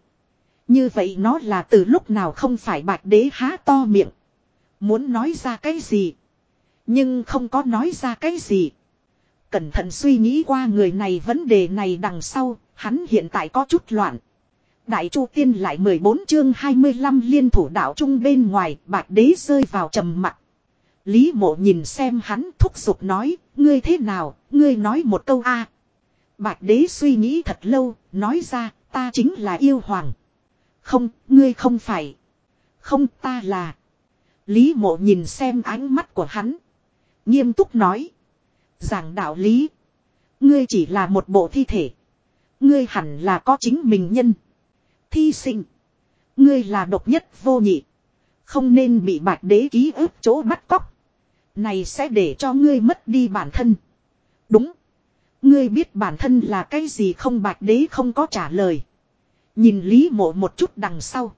Speaker 1: Như vậy nó là từ lúc nào không phải bạch đế há to miệng. Muốn nói ra cái gì. Nhưng không có nói ra cái gì. Cẩn thận suy nghĩ qua người này vấn đề này đằng sau. Hắn hiện tại có chút loạn. Đại Chu Tiên lại 14 chương 25 liên thủ đạo trung bên ngoài, bạc Đế rơi vào trầm mặc. Lý Mộ nhìn xem hắn thúc giục nói, ngươi thế nào, ngươi nói một câu a, Bạch đế suy nghĩ thật lâu, nói ra, ta chính là yêu hoàng. Không, ngươi không phải. Không, ta là. Lý mộ nhìn xem ánh mắt của hắn. Nghiêm túc nói. Giảng đạo lý. Ngươi chỉ là một bộ thi thể. Ngươi hẳn là có chính mình nhân. Thi sinh. Ngươi là độc nhất vô nhị. Không nên bị bạch đế ký ức chỗ bắt cóc. Này sẽ để cho ngươi mất đi bản thân. Đúng. Ngươi biết bản thân là cái gì không bạch đế không có trả lời. Nhìn Lý mộ một chút đằng sau.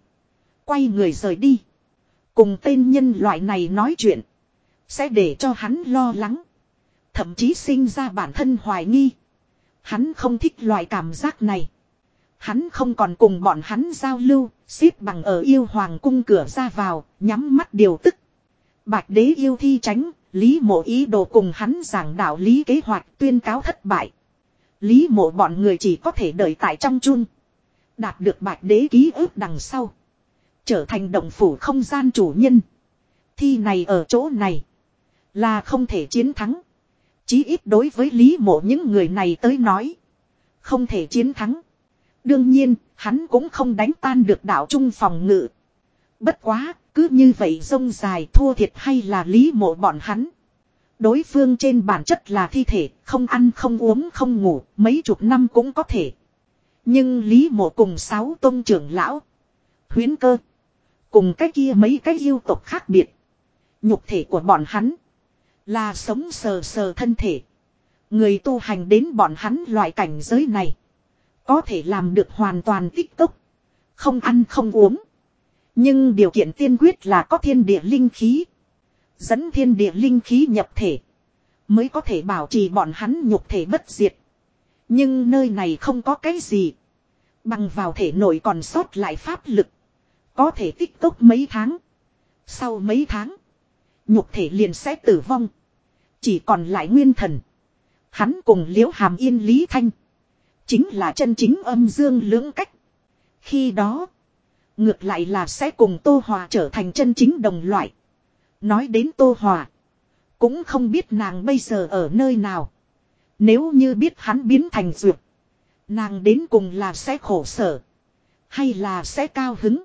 Speaker 1: Quay người rời đi. Cùng tên nhân loại này nói chuyện. Sẽ để cho hắn lo lắng. Thậm chí sinh ra bản thân hoài nghi. Hắn không thích loại cảm giác này. Hắn không còn cùng bọn hắn giao lưu, xếp bằng ở yêu hoàng cung cửa ra vào, nhắm mắt điều tức. Bạch đế yêu thi tránh, Lý mộ ý đồ cùng hắn giảng đạo lý kế hoạch tuyên cáo thất bại. Lý mộ bọn người chỉ có thể đợi tại trong chun. Đạt được bạch đế ký ức đằng sau. Trở thành động phủ không gian chủ nhân. Thi này ở chỗ này. Là không thể chiến thắng. Chí ít đối với lý mộ những người này tới nói. Không thể chiến thắng. Đương nhiên, hắn cũng không đánh tan được đạo trung phòng ngự. Bất quá, cứ như vậy sông dài thua thiệt hay là lý mộ bọn hắn. Đối phương trên bản chất là thi thể, không ăn không uống không ngủ, mấy chục năm cũng có thể. Nhưng Lý Mộ cùng sáu tôn trưởng lão, huyến cơ, cùng cái kia mấy cái yêu tộc khác biệt. Nhục thể của bọn hắn là sống sờ sờ thân thể. Người tu hành đến bọn hắn loại cảnh giới này, có thể làm được hoàn toàn tích tốc, không ăn không uống. Nhưng điều kiện tiên quyết là có thiên địa linh khí. Dẫn thiên địa linh khí nhập thể. Mới có thể bảo trì bọn hắn nhục thể bất diệt. Nhưng nơi này không có cái gì. Bằng vào thể nội còn sót lại pháp lực. Có thể tích tốc mấy tháng. Sau mấy tháng. Nhục thể liền sẽ tử vong. Chỉ còn lại nguyên thần. Hắn cùng liễu hàm yên Lý Thanh. Chính là chân chính âm dương lưỡng cách. Khi đó. Ngược lại là sẽ cùng Tô Hòa trở thành chân chính đồng loại. Nói đến Tô Hòa. Cũng không biết nàng bây giờ ở nơi nào. Nếu như biết hắn biến thành duyệt. Nàng đến cùng là sẽ khổ sở. Hay là sẽ cao hứng.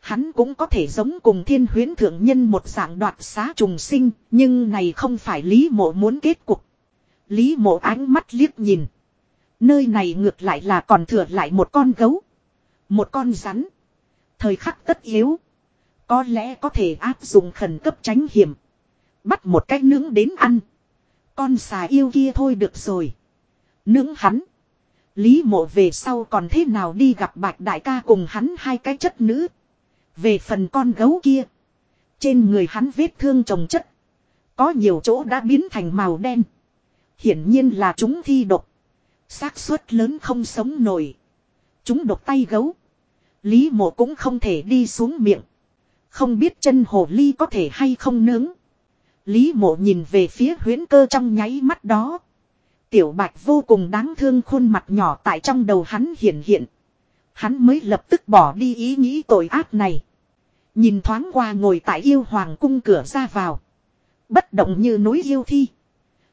Speaker 1: Hắn cũng có thể giống cùng thiên huyến thượng nhân một dạng đoạt xá trùng sinh. Nhưng này không phải Lý Mộ muốn kết cục. Lý Mộ ánh mắt liếc nhìn. Nơi này ngược lại là còn thừa lại một con gấu. Một con rắn. Thời khắc tất yếu. Có lẽ có thể áp dụng khẩn cấp tránh hiểm. Bắt một cái nướng đến ăn. Con xà yêu kia thôi được rồi. Nướng hắn. Lý mộ về sau còn thế nào đi gặp bạch đại ca cùng hắn hai cái chất nữ. Về phần con gấu kia. Trên người hắn vết thương trồng chất. Có nhiều chỗ đã biến thành màu đen. Hiển nhiên là chúng thi độc. xác suất lớn không sống nổi. Chúng độc tay gấu. Lý mộ cũng không thể đi xuống miệng. Không biết chân hồ ly có thể hay không nướng. Lý mộ nhìn về phía huyến cơ trong nháy mắt đó. Tiểu bạch vô cùng đáng thương khuôn mặt nhỏ tại trong đầu hắn hiện hiện. Hắn mới lập tức bỏ đi ý nghĩ tội ác này. Nhìn thoáng qua ngồi tại yêu hoàng cung cửa ra vào. Bất động như núi yêu thi.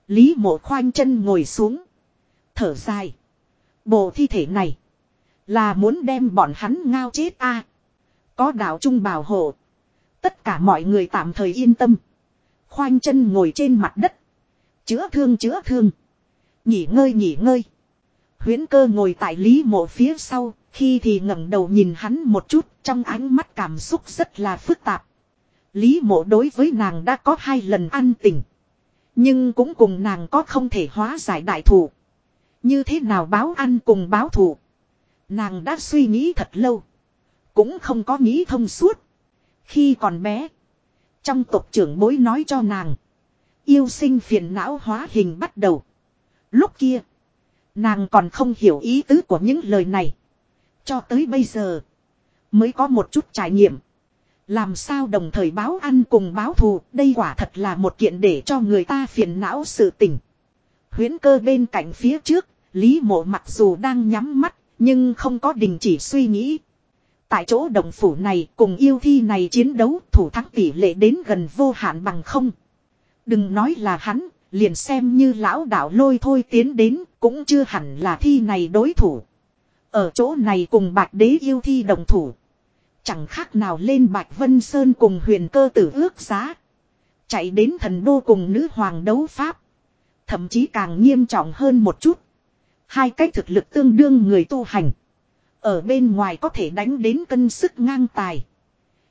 Speaker 1: Lý mộ khoanh chân ngồi xuống. Thở dài. Bộ thi thể này. Là muốn đem bọn hắn ngao chết a Có đạo trung bảo hộ. Tất cả mọi người tạm thời yên tâm. Khoanh chân ngồi trên mặt đất. Chữa thương chữa thương. Nhỉ ngơi nhỉ ngơi. Huyến cơ ngồi tại lý mộ phía sau. Khi thì ngẩng đầu nhìn hắn một chút. Trong ánh mắt cảm xúc rất là phức tạp. Lý mộ đối với nàng đã có hai lần an tình. Nhưng cũng cùng nàng có không thể hóa giải đại thủ. Như thế nào báo ăn cùng báo thù. Nàng đã suy nghĩ thật lâu. Cũng không có nghĩ thông suốt. Khi còn bé. Trong tộc trưởng bối nói cho nàng. Yêu sinh phiền não hóa hình bắt đầu. Lúc kia. Nàng còn không hiểu ý tứ của những lời này. Cho tới bây giờ. Mới có một chút trải nghiệm. Làm sao đồng thời báo ăn cùng báo thù. Đây quả thật là một kiện để cho người ta phiền não sự tình. Huyến cơ bên cạnh phía trước. Lý mộ mặc dù đang nhắm mắt nhưng không có đình chỉ suy nghĩ. Tại chỗ đồng phủ này cùng yêu thi này chiến đấu thủ thắng tỷ lệ đến gần vô hạn bằng không. Đừng nói là hắn, liền xem như lão đạo lôi thôi tiến đến cũng chưa hẳn là thi này đối thủ. Ở chỗ này cùng bạch đế yêu thi đồng thủ. Chẳng khác nào lên bạch vân sơn cùng huyền cơ tử ước giá. Chạy đến thần đô cùng nữ hoàng đấu pháp. Thậm chí càng nghiêm trọng hơn một chút. Hai cái thực lực tương đương người tu hành. Ở bên ngoài có thể đánh đến cân sức ngang tài.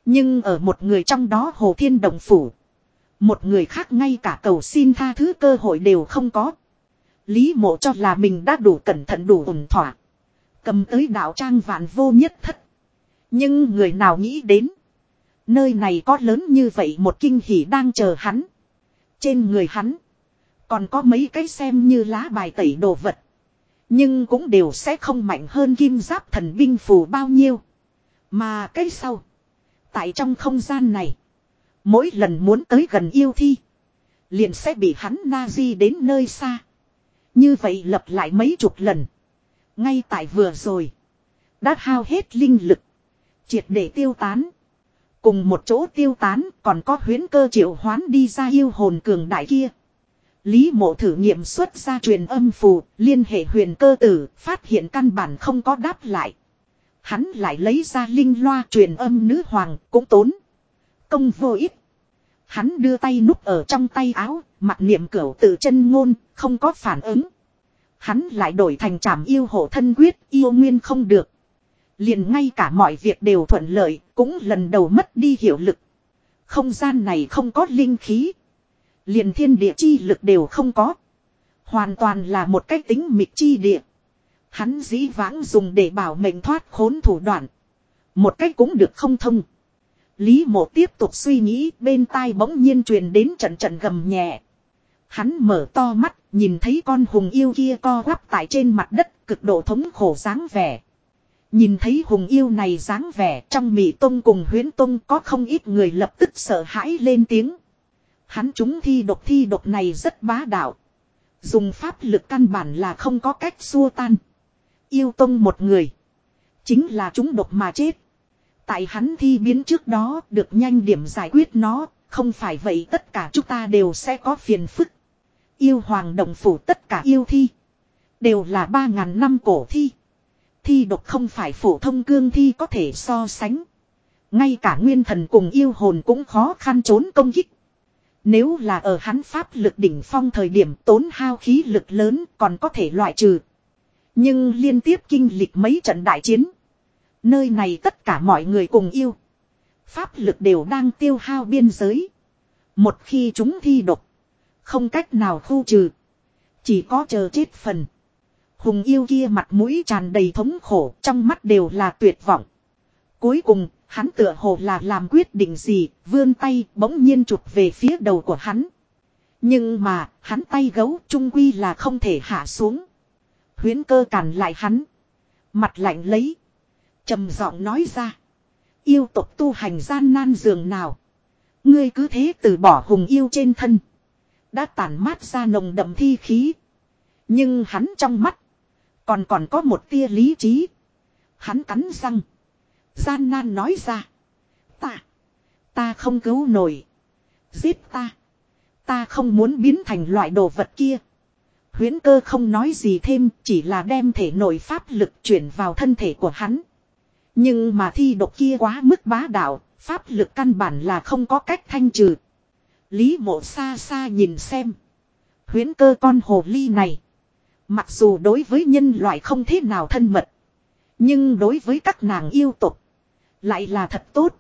Speaker 1: Nhưng ở một người trong đó Hồ Thiên Đồng Phủ. Một người khác ngay cả cầu xin tha thứ cơ hội đều không có. Lý mộ cho là mình đã đủ cẩn thận đủ ổn thỏa. Cầm tới đạo trang vạn vô nhất thất. Nhưng người nào nghĩ đến. Nơi này có lớn như vậy một kinh hỉ đang chờ hắn. Trên người hắn. Còn có mấy cái xem như lá bài tẩy đồ vật. Nhưng cũng đều sẽ không mạnh hơn kim giáp thần binh phù bao nhiêu. Mà cái sau. Tại trong không gian này. Mỗi lần muốn tới gần yêu thi. Liền sẽ bị hắn na di đến nơi xa. Như vậy lập lại mấy chục lần. Ngay tại vừa rồi. Đã hao hết linh lực. Triệt để tiêu tán. Cùng một chỗ tiêu tán còn có huyến cơ triệu hoán đi ra yêu hồn cường đại kia. Lý mộ thử nghiệm xuất ra truyền âm phù, liên hệ huyền cơ tử, phát hiện căn bản không có đáp lại. Hắn lại lấy ra linh loa truyền âm nữ hoàng, cũng tốn. Công vô ích. Hắn đưa tay núp ở trong tay áo, mặt niệm cửu tự chân ngôn, không có phản ứng. Hắn lại đổi thành trảm yêu hộ thân quyết, yêu nguyên không được. Liền ngay cả mọi việc đều thuận lợi, cũng lần đầu mất đi hiệu lực. Không gian này không có linh khí, Liền thiên địa chi lực đều không có. Hoàn toàn là một cách tính mịch chi địa. Hắn dĩ vãng dùng để bảo mệnh thoát khốn thủ đoạn. Một cách cũng được không thông. Lý mộ tiếp tục suy nghĩ bên tai bỗng nhiên truyền đến trận trận gầm nhẹ. Hắn mở to mắt nhìn thấy con hùng yêu kia co quắp tại trên mặt đất cực độ thống khổ dáng vẻ. Nhìn thấy hùng yêu này dáng vẻ trong mị tông cùng huyến tông có không ít người lập tức sợ hãi lên tiếng. Hắn chúng thi độc thi độc này rất bá đạo. Dùng pháp lực căn bản là không có cách xua tan. Yêu tông một người. Chính là chúng độc mà chết. Tại hắn thi biến trước đó được nhanh điểm giải quyết nó. Không phải vậy tất cả chúng ta đều sẽ có phiền phức. Yêu hoàng đồng phủ tất cả yêu thi. Đều là ba ngàn năm cổ thi. Thi độc không phải phổ thông cương thi có thể so sánh. Ngay cả nguyên thần cùng yêu hồn cũng khó khăn trốn công kích. Nếu là ở hắn pháp lực đỉnh phong thời điểm tốn hao khí lực lớn còn có thể loại trừ. Nhưng liên tiếp kinh lịch mấy trận đại chiến. Nơi này tất cả mọi người cùng yêu. Pháp lực đều đang tiêu hao biên giới. Một khi chúng thi độc. Không cách nào khu trừ. Chỉ có chờ chết phần. Hùng yêu kia mặt mũi tràn đầy thống khổ trong mắt đều là tuyệt vọng. Cuối cùng, Hắn tựa hồ là làm quyết định gì, vươn tay bỗng nhiên chụp về phía đầu của hắn. Nhưng mà, hắn tay gấu trung quy là không thể hạ xuống. Huyến cơ cản lại hắn. Mặt lạnh lấy. trầm giọng nói ra. Yêu tộc tu hành gian nan dường nào. Ngươi cứ thế từ bỏ hùng yêu trên thân. Đã tản mát ra nồng đậm thi khí. Nhưng hắn trong mắt. Còn còn có một tia lý trí. Hắn cắn răng. Gian nan nói ra. Ta. Ta không cứu nổi. Giết ta. Ta không muốn biến thành loại đồ vật kia. Huyễn cơ không nói gì thêm chỉ là đem thể nội pháp lực chuyển vào thân thể của hắn. Nhưng mà thi độc kia quá mức bá đạo, pháp lực căn bản là không có cách thanh trừ. Lý mộ xa xa nhìn xem. Huyễn cơ con hồ ly này. Mặc dù đối với nhân loại không thế nào thân mật. Nhưng đối với các nàng yêu tục. Lại là thật tốt.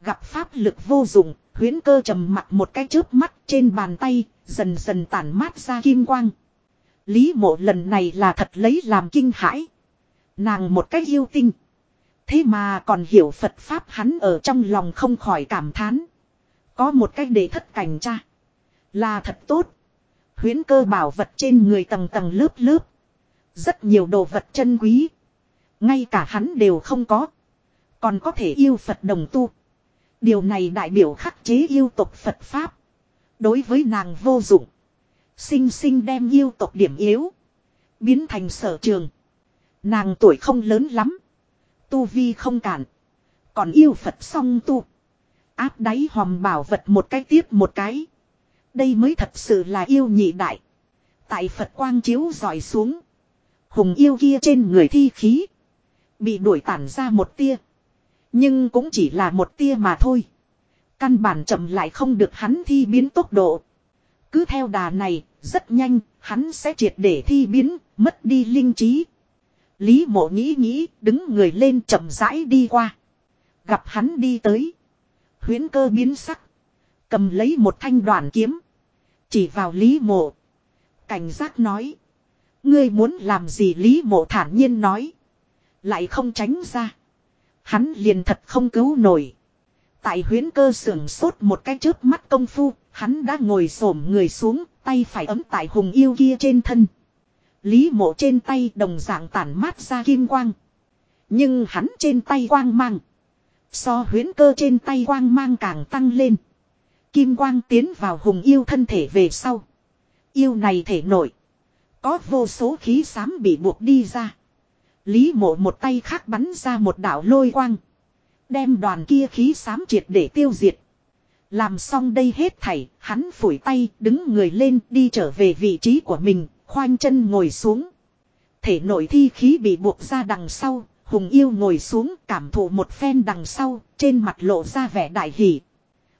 Speaker 1: Gặp pháp lực vô dụng, huyến cơ trầm mặt một cái chớp mắt trên bàn tay, dần dần tản mát ra kim quang. Lý mộ lần này là thật lấy làm kinh hãi. Nàng một cách yêu tinh. Thế mà còn hiểu Phật Pháp hắn ở trong lòng không khỏi cảm thán. Có một cách để thất cảnh cha. Là thật tốt. Huyến cơ bảo vật trên người tầng tầng lớp lớp. Rất nhiều đồ vật chân quý. Ngay cả hắn đều không có. Còn có thể yêu Phật đồng tu. Điều này đại biểu khắc chế yêu tộc Phật Pháp. Đối với nàng vô dụng. Sinh sinh đem yêu tộc điểm yếu. Biến thành sở trường. Nàng tuổi không lớn lắm. Tu vi không cản. Còn yêu Phật song tu. Áp đáy hòm bảo vật một cái tiếp một cái. Đây mới thật sự là yêu nhị đại. Tại Phật quang chiếu dọi xuống. Hùng yêu kia trên người thi khí. Bị đuổi tản ra một tia. Nhưng cũng chỉ là một tia mà thôi. Căn bản chậm lại không được hắn thi biến tốc độ. Cứ theo đà này, rất nhanh, hắn sẽ triệt để thi biến, mất đi linh trí. Lý mộ nghĩ nghĩ, đứng người lên chậm rãi đi qua. Gặp hắn đi tới. Huyến cơ biến sắc. Cầm lấy một thanh đoàn kiếm. Chỉ vào Lý mộ. Cảnh giác nói. Ngươi muốn làm gì Lý mộ thản nhiên nói. Lại không tránh ra. Hắn liền thật không cứu nổi. Tại huyến cơ sưởng sốt một cái chớp mắt công phu, hắn đã ngồi xổm người xuống, tay phải ấm tại hùng yêu kia trên thân. Lý mộ trên tay đồng dạng tản mát ra kim quang. Nhưng hắn trên tay quang mang. So huyến cơ trên tay quang mang càng tăng lên. Kim quang tiến vào hùng yêu thân thể về sau. Yêu này thể nổi. Có vô số khí xám bị buộc đi ra. Lý mộ một tay khác bắn ra một đạo lôi quang. Đem đoàn kia khí xám triệt để tiêu diệt. Làm xong đây hết thảy, hắn phủi tay, đứng người lên đi trở về vị trí của mình, khoanh chân ngồi xuống. Thể nội thi khí bị buộc ra đằng sau, Hùng yêu ngồi xuống cảm thụ một phen đằng sau, trên mặt lộ ra vẻ đại hỷ.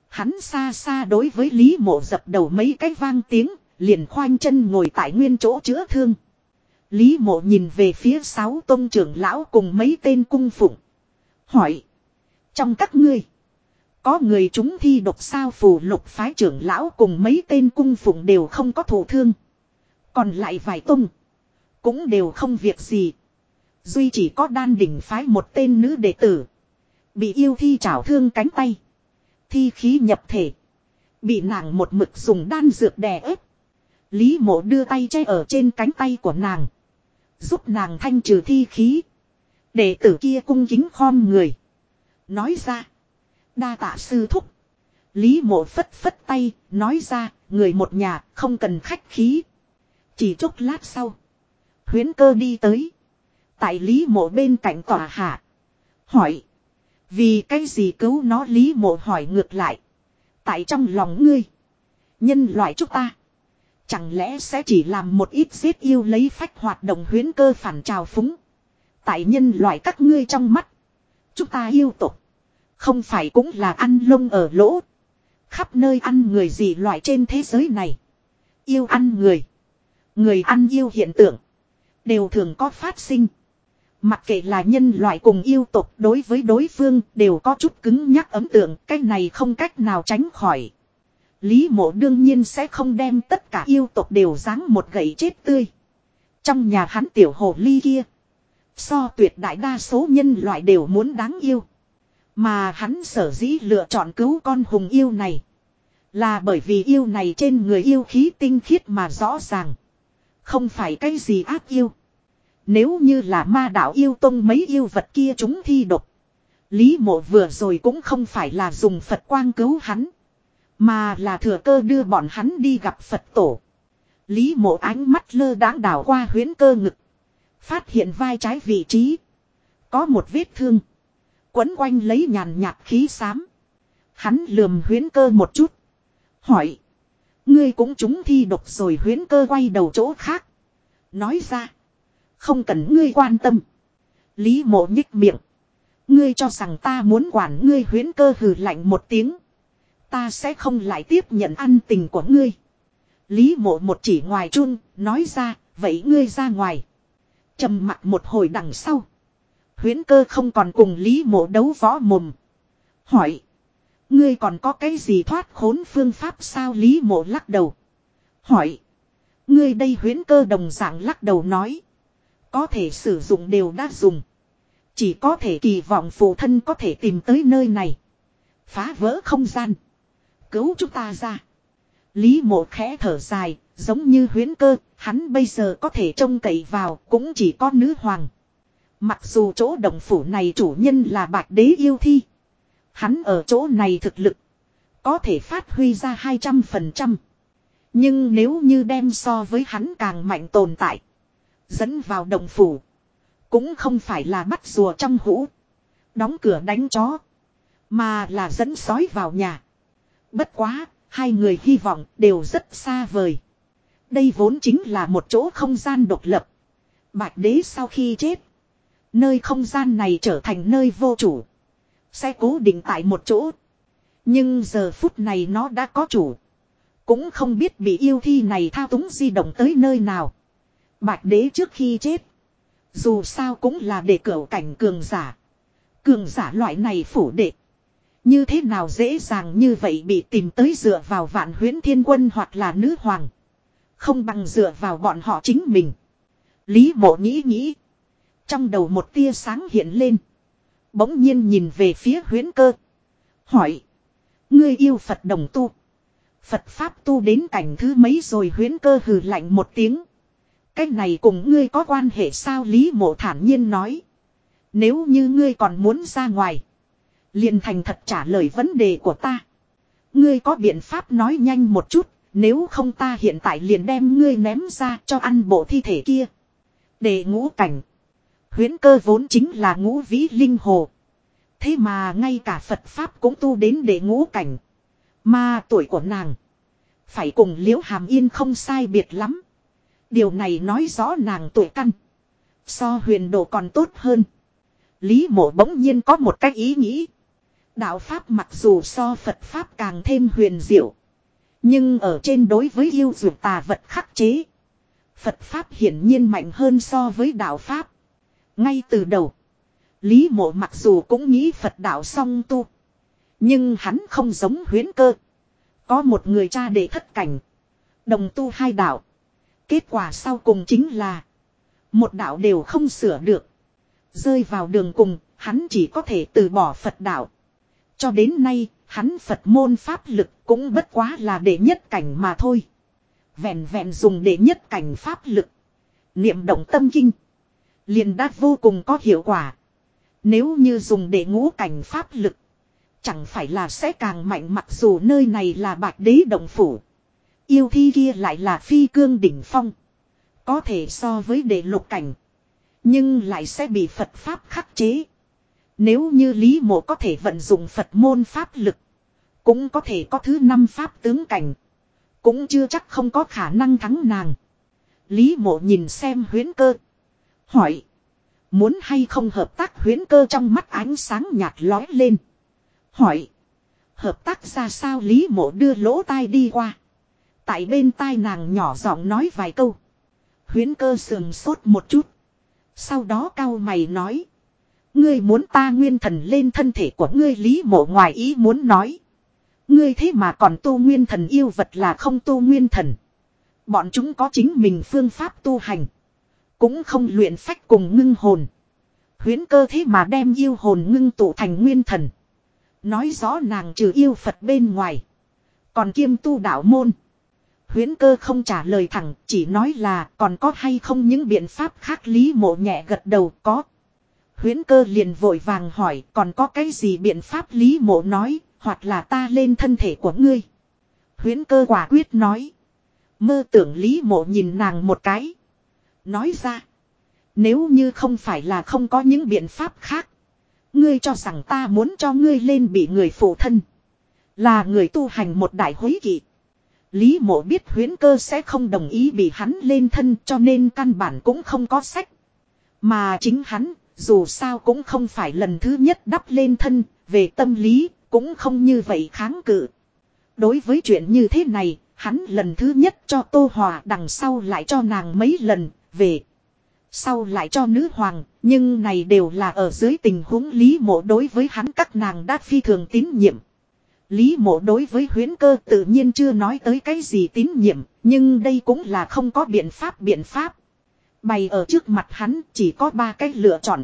Speaker 1: Hắn xa xa đối với Lý Mộ dập đầu mấy cái vang tiếng, liền khoanh chân ngồi tại nguyên chỗ chữa thương. Lý mộ nhìn về phía sáu tôn trưởng lão cùng mấy tên cung phụng. Hỏi. Trong các ngươi. Có người chúng thi độc sao phù lục phái trưởng lão cùng mấy tên cung phụng đều không có thổ thương. Còn lại vài tung. Cũng đều không việc gì. Duy chỉ có đan đỉnh phái một tên nữ đệ tử. Bị yêu thi trảo thương cánh tay. Thi khí nhập thể. Bị nàng một mực dùng đan dược đè ép. Lý mộ đưa tay che ở trên cánh tay của nàng. Giúp nàng thanh trừ thi khí. Đệ tử kia cung kính khom người. Nói ra. Đa tạ sư thúc. Lý mộ phất phất tay. Nói ra. Người một nhà không cần khách khí. Chỉ chút lát sau. Huyến cơ đi tới. Tại lý mộ bên cạnh tòa hạ. Hỏi. Vì cái gì cứu nó lý mộ hỏi ngược lại. Tại trong lòng ngươi. Nhân loại chúng ta. Chẳng lẽ sẽ chỉ làm một ít giết yêu lấy phách hoạt động huyến cơ phản trào phúng. Tại nhân loại các ngươi trong mắt. Chúng ta yêu tục. Không phải cũng là ăn lông ở lỗ. Khắp nơi ăn người gì loại trên thế giới này. Yêu ăn người. Người ăn yêu hiện tượng. Đều thường có phát sinh. Mặc kệ là nhân loại cùng yêu tục đối với đối phương đều có chút cứng nhắc ấm tượng. Cái này không cách nào tránh khỏi. Lý mộ đương nhiên sẽ không đem tất cả yêu tộc đều dáng một gậy chết tươi. Trong nhà hắn tiểu hồ ly kia. So tuyệt đại đa số nhân loại đều muốn đáng yêu. Mà hắn sở dĩ lựa chọn cứu con hùng yêu này. Là bởi vì yêu này trên người yêu khí tinh khiết mà rõ ràng. Không phải cái gì ác yêu. Nếu như là ma đạo yêu tông mấy yêu vật kia chúng thi độc. Lý mộ vừa rồi cũng không phải là dùng Phật quang cứu hắn. Mà là thừa cơ đưa bọn hắn đi gặp Phật tổ. Lý mộ ánh mắt lơ đáng đảo qua huyến cơ ngực. Phát hiện vai trái vị trí. Có một vết thương. Quấn quanh lấy nhàn nhạt khí xám. Hắn lườm huyến cơ một chút. Hỏi. Ngươi cũng chúng thi độc rồi huyến cơ quay đầu chỗ khác. Nói ra. Không cần ngươi quan tâm. Lý mộ nhích miệng. Ngươi cho rằng ta muốn quản ngươi huyến cơ hừ lạnh một tiếng ta sẽ không lại tiếp nhận ăn tình của ngươi. Lý mộ một chỉ ngoài chun, nói ra, vậy ngươi ra ngoài. trầm mặt một hồi đằng sau. Huyến cơ không còn cùng Lý mộ đấu võ mồm. Hỏi. Ngươi còn có cái gì thoát khốn phương pháp sao Lý mộ lắc đầu. Hỏi. Ngươi đây huyến cơ đồng dạng lắc đầu nói. Có thể sử dụng đều đã dùng. Chỉ có thể kỳ vọng phụ thân có thể tìm tới nơi này. Phá vỡ không gian cứu chúng ta ra. Lý mộ khẽ thở dài, giống như huyến cơ, hắn bây giờ có thể trông cậy vào cũng chỉ có nữ hoàng. Mặc dù chỗ động phủ này chủ nhân là bạc đế yêu thi. Hắn ở chỗ này thực lực. Có thể phát huy ra 200%. Nhưng nếu như đem so với hắn càng mạnh tồn tại. Dẫn vào động phủ. Cũng không phải là bắt rùa trong hũ. Đóng cửa đánh chó. Mà là dẫn sói vào nhà. Bất quá, hai người hy vọng đều rất xa vời. Đây vốn chính là một chỗ không gian độc lập. Bạch đế sau khi chết. Nơi không gian này trở thành nơi vô chủ. Sẽ cố định tại một chỗ. Nhưng giờ phút này nó đã có chủ. Cũng không biết bị yêu thi này thao túng di động tới nơi nào. Bạch đế trước khi chết. Dù sao cũng là để cửa cảnh cường giả. Cường giả loại này phủ đệ. Như thế nào dễ dàng như vậy bị tìm tới dựa vào vạn huyến thiên quân hoặc là nữ hoàng. Không bằng dựa vào bọn họ chính mình. Lý mộ nghĩ nghĩ. Trong đầu một tia sáng hiện lên. Bỗng nhiên nhìn về phía huyến cơ. Hỏi. Ngươi yêu Phật đồng tu. Phật Pháp tu đến cảnh thứ mấy rồi huyến cơ hừ lạnh một tiếng. Cái này cùng ngươi có quan hệ sao Lý mộ thản nhiên nói. Nếu như ngươi còn muốn ra ngoài liền thành thật trả lời vấn đề của ta. Ngươi có biện pháp nói nhanh một chút, nếu không ta hiện tại liền đem ngươi ném ra cho ăn bộ thi thể kia. Để ngũ cảnh. Huyến cơ vốn chính là ngũ vĩ linh hồ. Thế mà ngay cả Phật Pháp cũng tu đến để ngũ cảnh. Mà tuổi của nàng. Phải cùng liễu hàm yên không sai biệt lắm. Điều này nói rõ nàng tuổi căn. So huyền Độ còn tốt hơn. Lý mộ bỗng nhiên có một cách ý nghĩ. Đạo Pháp mặc dù so Phật Pháp càng thêm huyền diệu. Nhưng ở trên đối với yêu dục tà vật khắc chế. Phật Pháp hiển nhiên mạnh hơn so với Đạo Pháp. Ngay từ đầu. Lý mộ mặc dù cũng nghĩ Phật Đạo song tu. Nhưng hắn không giống huyến cơ. Có một người cha để thất cảnh. Đồng tu hai đạo. Kết quả sau cùng chính là. Một đạo đều không sửa được. Rơi vào đường cùng, hắn chỉ có thể từ bỏ Phật đạo. Cho đến nay, hắn Phật môn pháp lực cũng bất quá là đệ nhất cảnh mà thôi. Vẹn vẹn dùng đệ nhất cảnh pháp lực. Niệm động tâm kinh. liền đát vô cùng có hiệu quả. Nếu như dùng để ngũ cảnh pháp lực. Chẳng phải là sẽ càng mạnh mặc dù nơi này là bạch đế động phủ. Yêu thi kia lại là phi cương đỉnh phong. Có thể so với đệ lục cảnh. Nhưng lại sẽ bị Phật Pháp khắc chế. Nếu như Lý Mộ có thể vận dụng Phật môn pháp lực. Cũng có thể có thứ năm pháp tướng cảnh. Cũng chưa chắc không có khả năng thắng nàng. Lý Mộ nhìn xem huyến cơ. Hỏi. Muốn hay không hợp tác huyến cơ trong mắt ánh sáng nhạt lói lên. Hỏi. Hợp tác ra sao Lý Mộ đưa lỗ tai đi qua. Tại bên tai nàng nhỏ giọng nói vài câu. Huyến cơ sườn sốt một chút. Sau đó cao mày nói. Ngươi muốn ta nguyên thần lên thân thể của ngươi lý mộ ngoài ý muốn nói. Ngươi thế mà còn tu nguyên thần yêu vật là không tu nguyên thần. Bọn chúng có chính mình phương pháp tu hành. Cũng không luyện phách cùng ngưng hồn. Huyến cơ thế mà đem yêu hồn ngưng tụ thành nguyên thần. Nói rõ nàng trừ yêu Phật bên ngoài. Còn kiêm tu đạo môn. Huyến cơ không trả lời thẳng, chỉ nói là còn có hay không những biện pháp khác lý mộ nhẹ gật đầu có, huyến cơ liền vội vàng hỏi còn có cái gì biện pháp lý mộ nói, hoặc là ta lên thân thể của ngươi. Huyến cơ quả quyết nói. Mơ tưởng lý mộ nhìn nàng một cái. Nói ra. Nếu như không phải là không có những biện pháp khác. Ngươi cho rằng ta muốn cho ngươi lên bị người phụ thân. Là người tu hành một đại hối kỵ. Lý mộ biết huyến cơ sẽ không đồng ý bị hắn lên thân cho nên căn bản cũng không có sách. Mà chính hắn dù sao cũng không phải lần thứ nhất đắp lên thân, về tâm lý, cũng không như vậy kháng cự. Đối với chuyện như thế này, hắn lần thứ nhất cho Tô Hòa đằng sau lại cho nàng mấy lần, về. Sau lại cho nữ hoàng, nhưng này đều là ở dưới tình huống lý mộ đối với hắn các nàng đã phi thường tín nhiệm. Lý mộ đối với huyến cơ tự nhiên chưa nói tới cái gì tín nhiệm, nhưng đây cũng là không có biện pháp biện pháp. Bày ở trước mặt hắn chỉ có ba cách lựa chọn.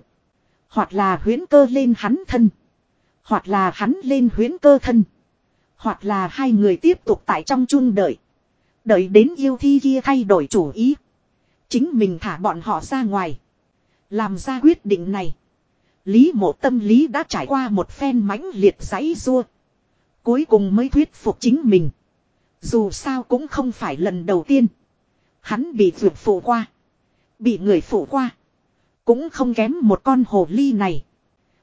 Speaker 1: Hoặc là huyến cơ lên hắn thân. Hoặc là hắn lên huyến cơ thân. Hoặc là hai người tiếp tục tại trong chung đợi. Đợi đến yêu thi kia thay đổi chủ ý. Chính mình thả bọn họ ra ngoài. Làm ra quyết định này. Lý mộ tâm lý đã trải qua một phen mãnh liệt giấy rua. Cuối cùng mới thuyết phục chính mình. Dù sao cũng không phải lần đầu tiên. Hắn bị vượt phụ qua. Bị người phụ qua. Cũng không kém một con hồ ly này.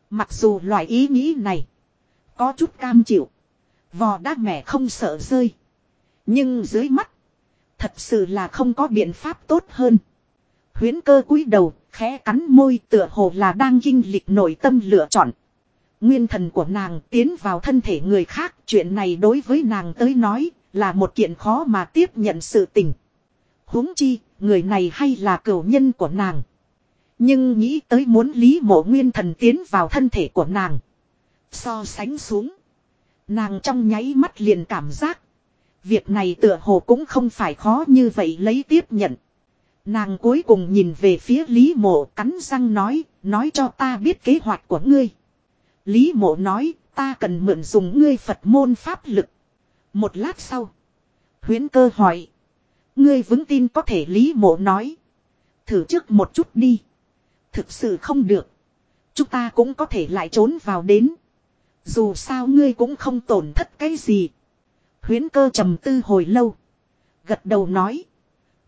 Speaker 1: Mặc dù loại ý nghĩ này. Có chút cam chịu. Vò đá mẻ không sợ rơi. Nhưng dưới mắt. Thật sự là không có biện pháp tốt hơn. Huyến cơ cúi đầu. Khẽ cắn môi tựa hồ là đang dinh lịch nội tâm lựa chọn. Nguyên thần của nàng tiến vào thân thể người khác. Chuyện này đối với nàng tới nói là một kiện khó mà tiếp nhận sự tình huống chi, người này hay là cửu nhân của nàng. Nhưng nghĩ tới muốn Lý Mộ Nguyên thần tiến vào thân thể của nàng. So sánh xuống. Nàng trong nháy mắt liền cảm giác. Việc này tựa hồ cũng không phải khó như vậy lấy tiếp nhận. Nàng cuối cùng nhìn về phía Lý Mộ cắn răng nói, nói cho ta biết kế hoạch của ngươi. Lý Mộ nói, ta cần mượn dùng ngươi Phật môn pháp lực. Một lát sau, huyến cơ hỏi. Ngươi vững tin có thể Lý Mộ nói. Thử trước một chút đi. Thực sự không được. Chúng ta cũng có thể lại trốn vào đến. Dù sao ngươi cũng không tổn thất cái gì. Huyến cơ trầm tư hồi lâu. Gật đầu nói.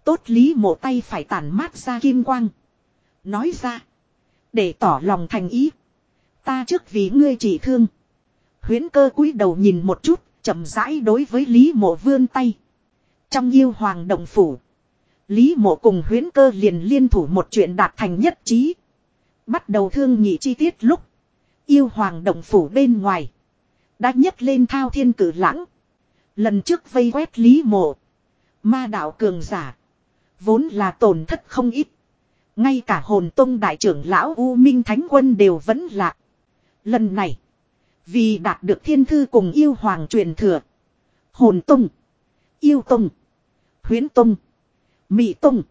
Speaker 1: Tốt Lý Mộ tay phải tản mát ra kim quang. Nói ra. Để tỏ lòng thành ý. Ta trước vì ngươi chỉ thương. Huyến cơ cúi đầu nhìn một chút. Chậm rãi đối với Lý Mộ vươn tay. Trong yêu hoàng động phủ. Lý mộ cùng huyến cơ liền liên thủ một chuyện đạt thành nhất trí. Bắt đầu thương nghị chi tiết lúc. Yêu hoàng động phủ bên ngoài. Đã nhấc lên thao thiên cử lãng. Lần trước vây quét lý mộ. Ma đạo cường giả. Vốn là tổn thất không ít. Ngay cả hồn tông đại trưởng lão U Minh Thánh Quân đều vẫn lạc. Lần này. Vì đạt được thiên thư cùng yêu hoàng truyền thừa. Hồn tông. Yêu tông Huyến Tung, Mị Tung,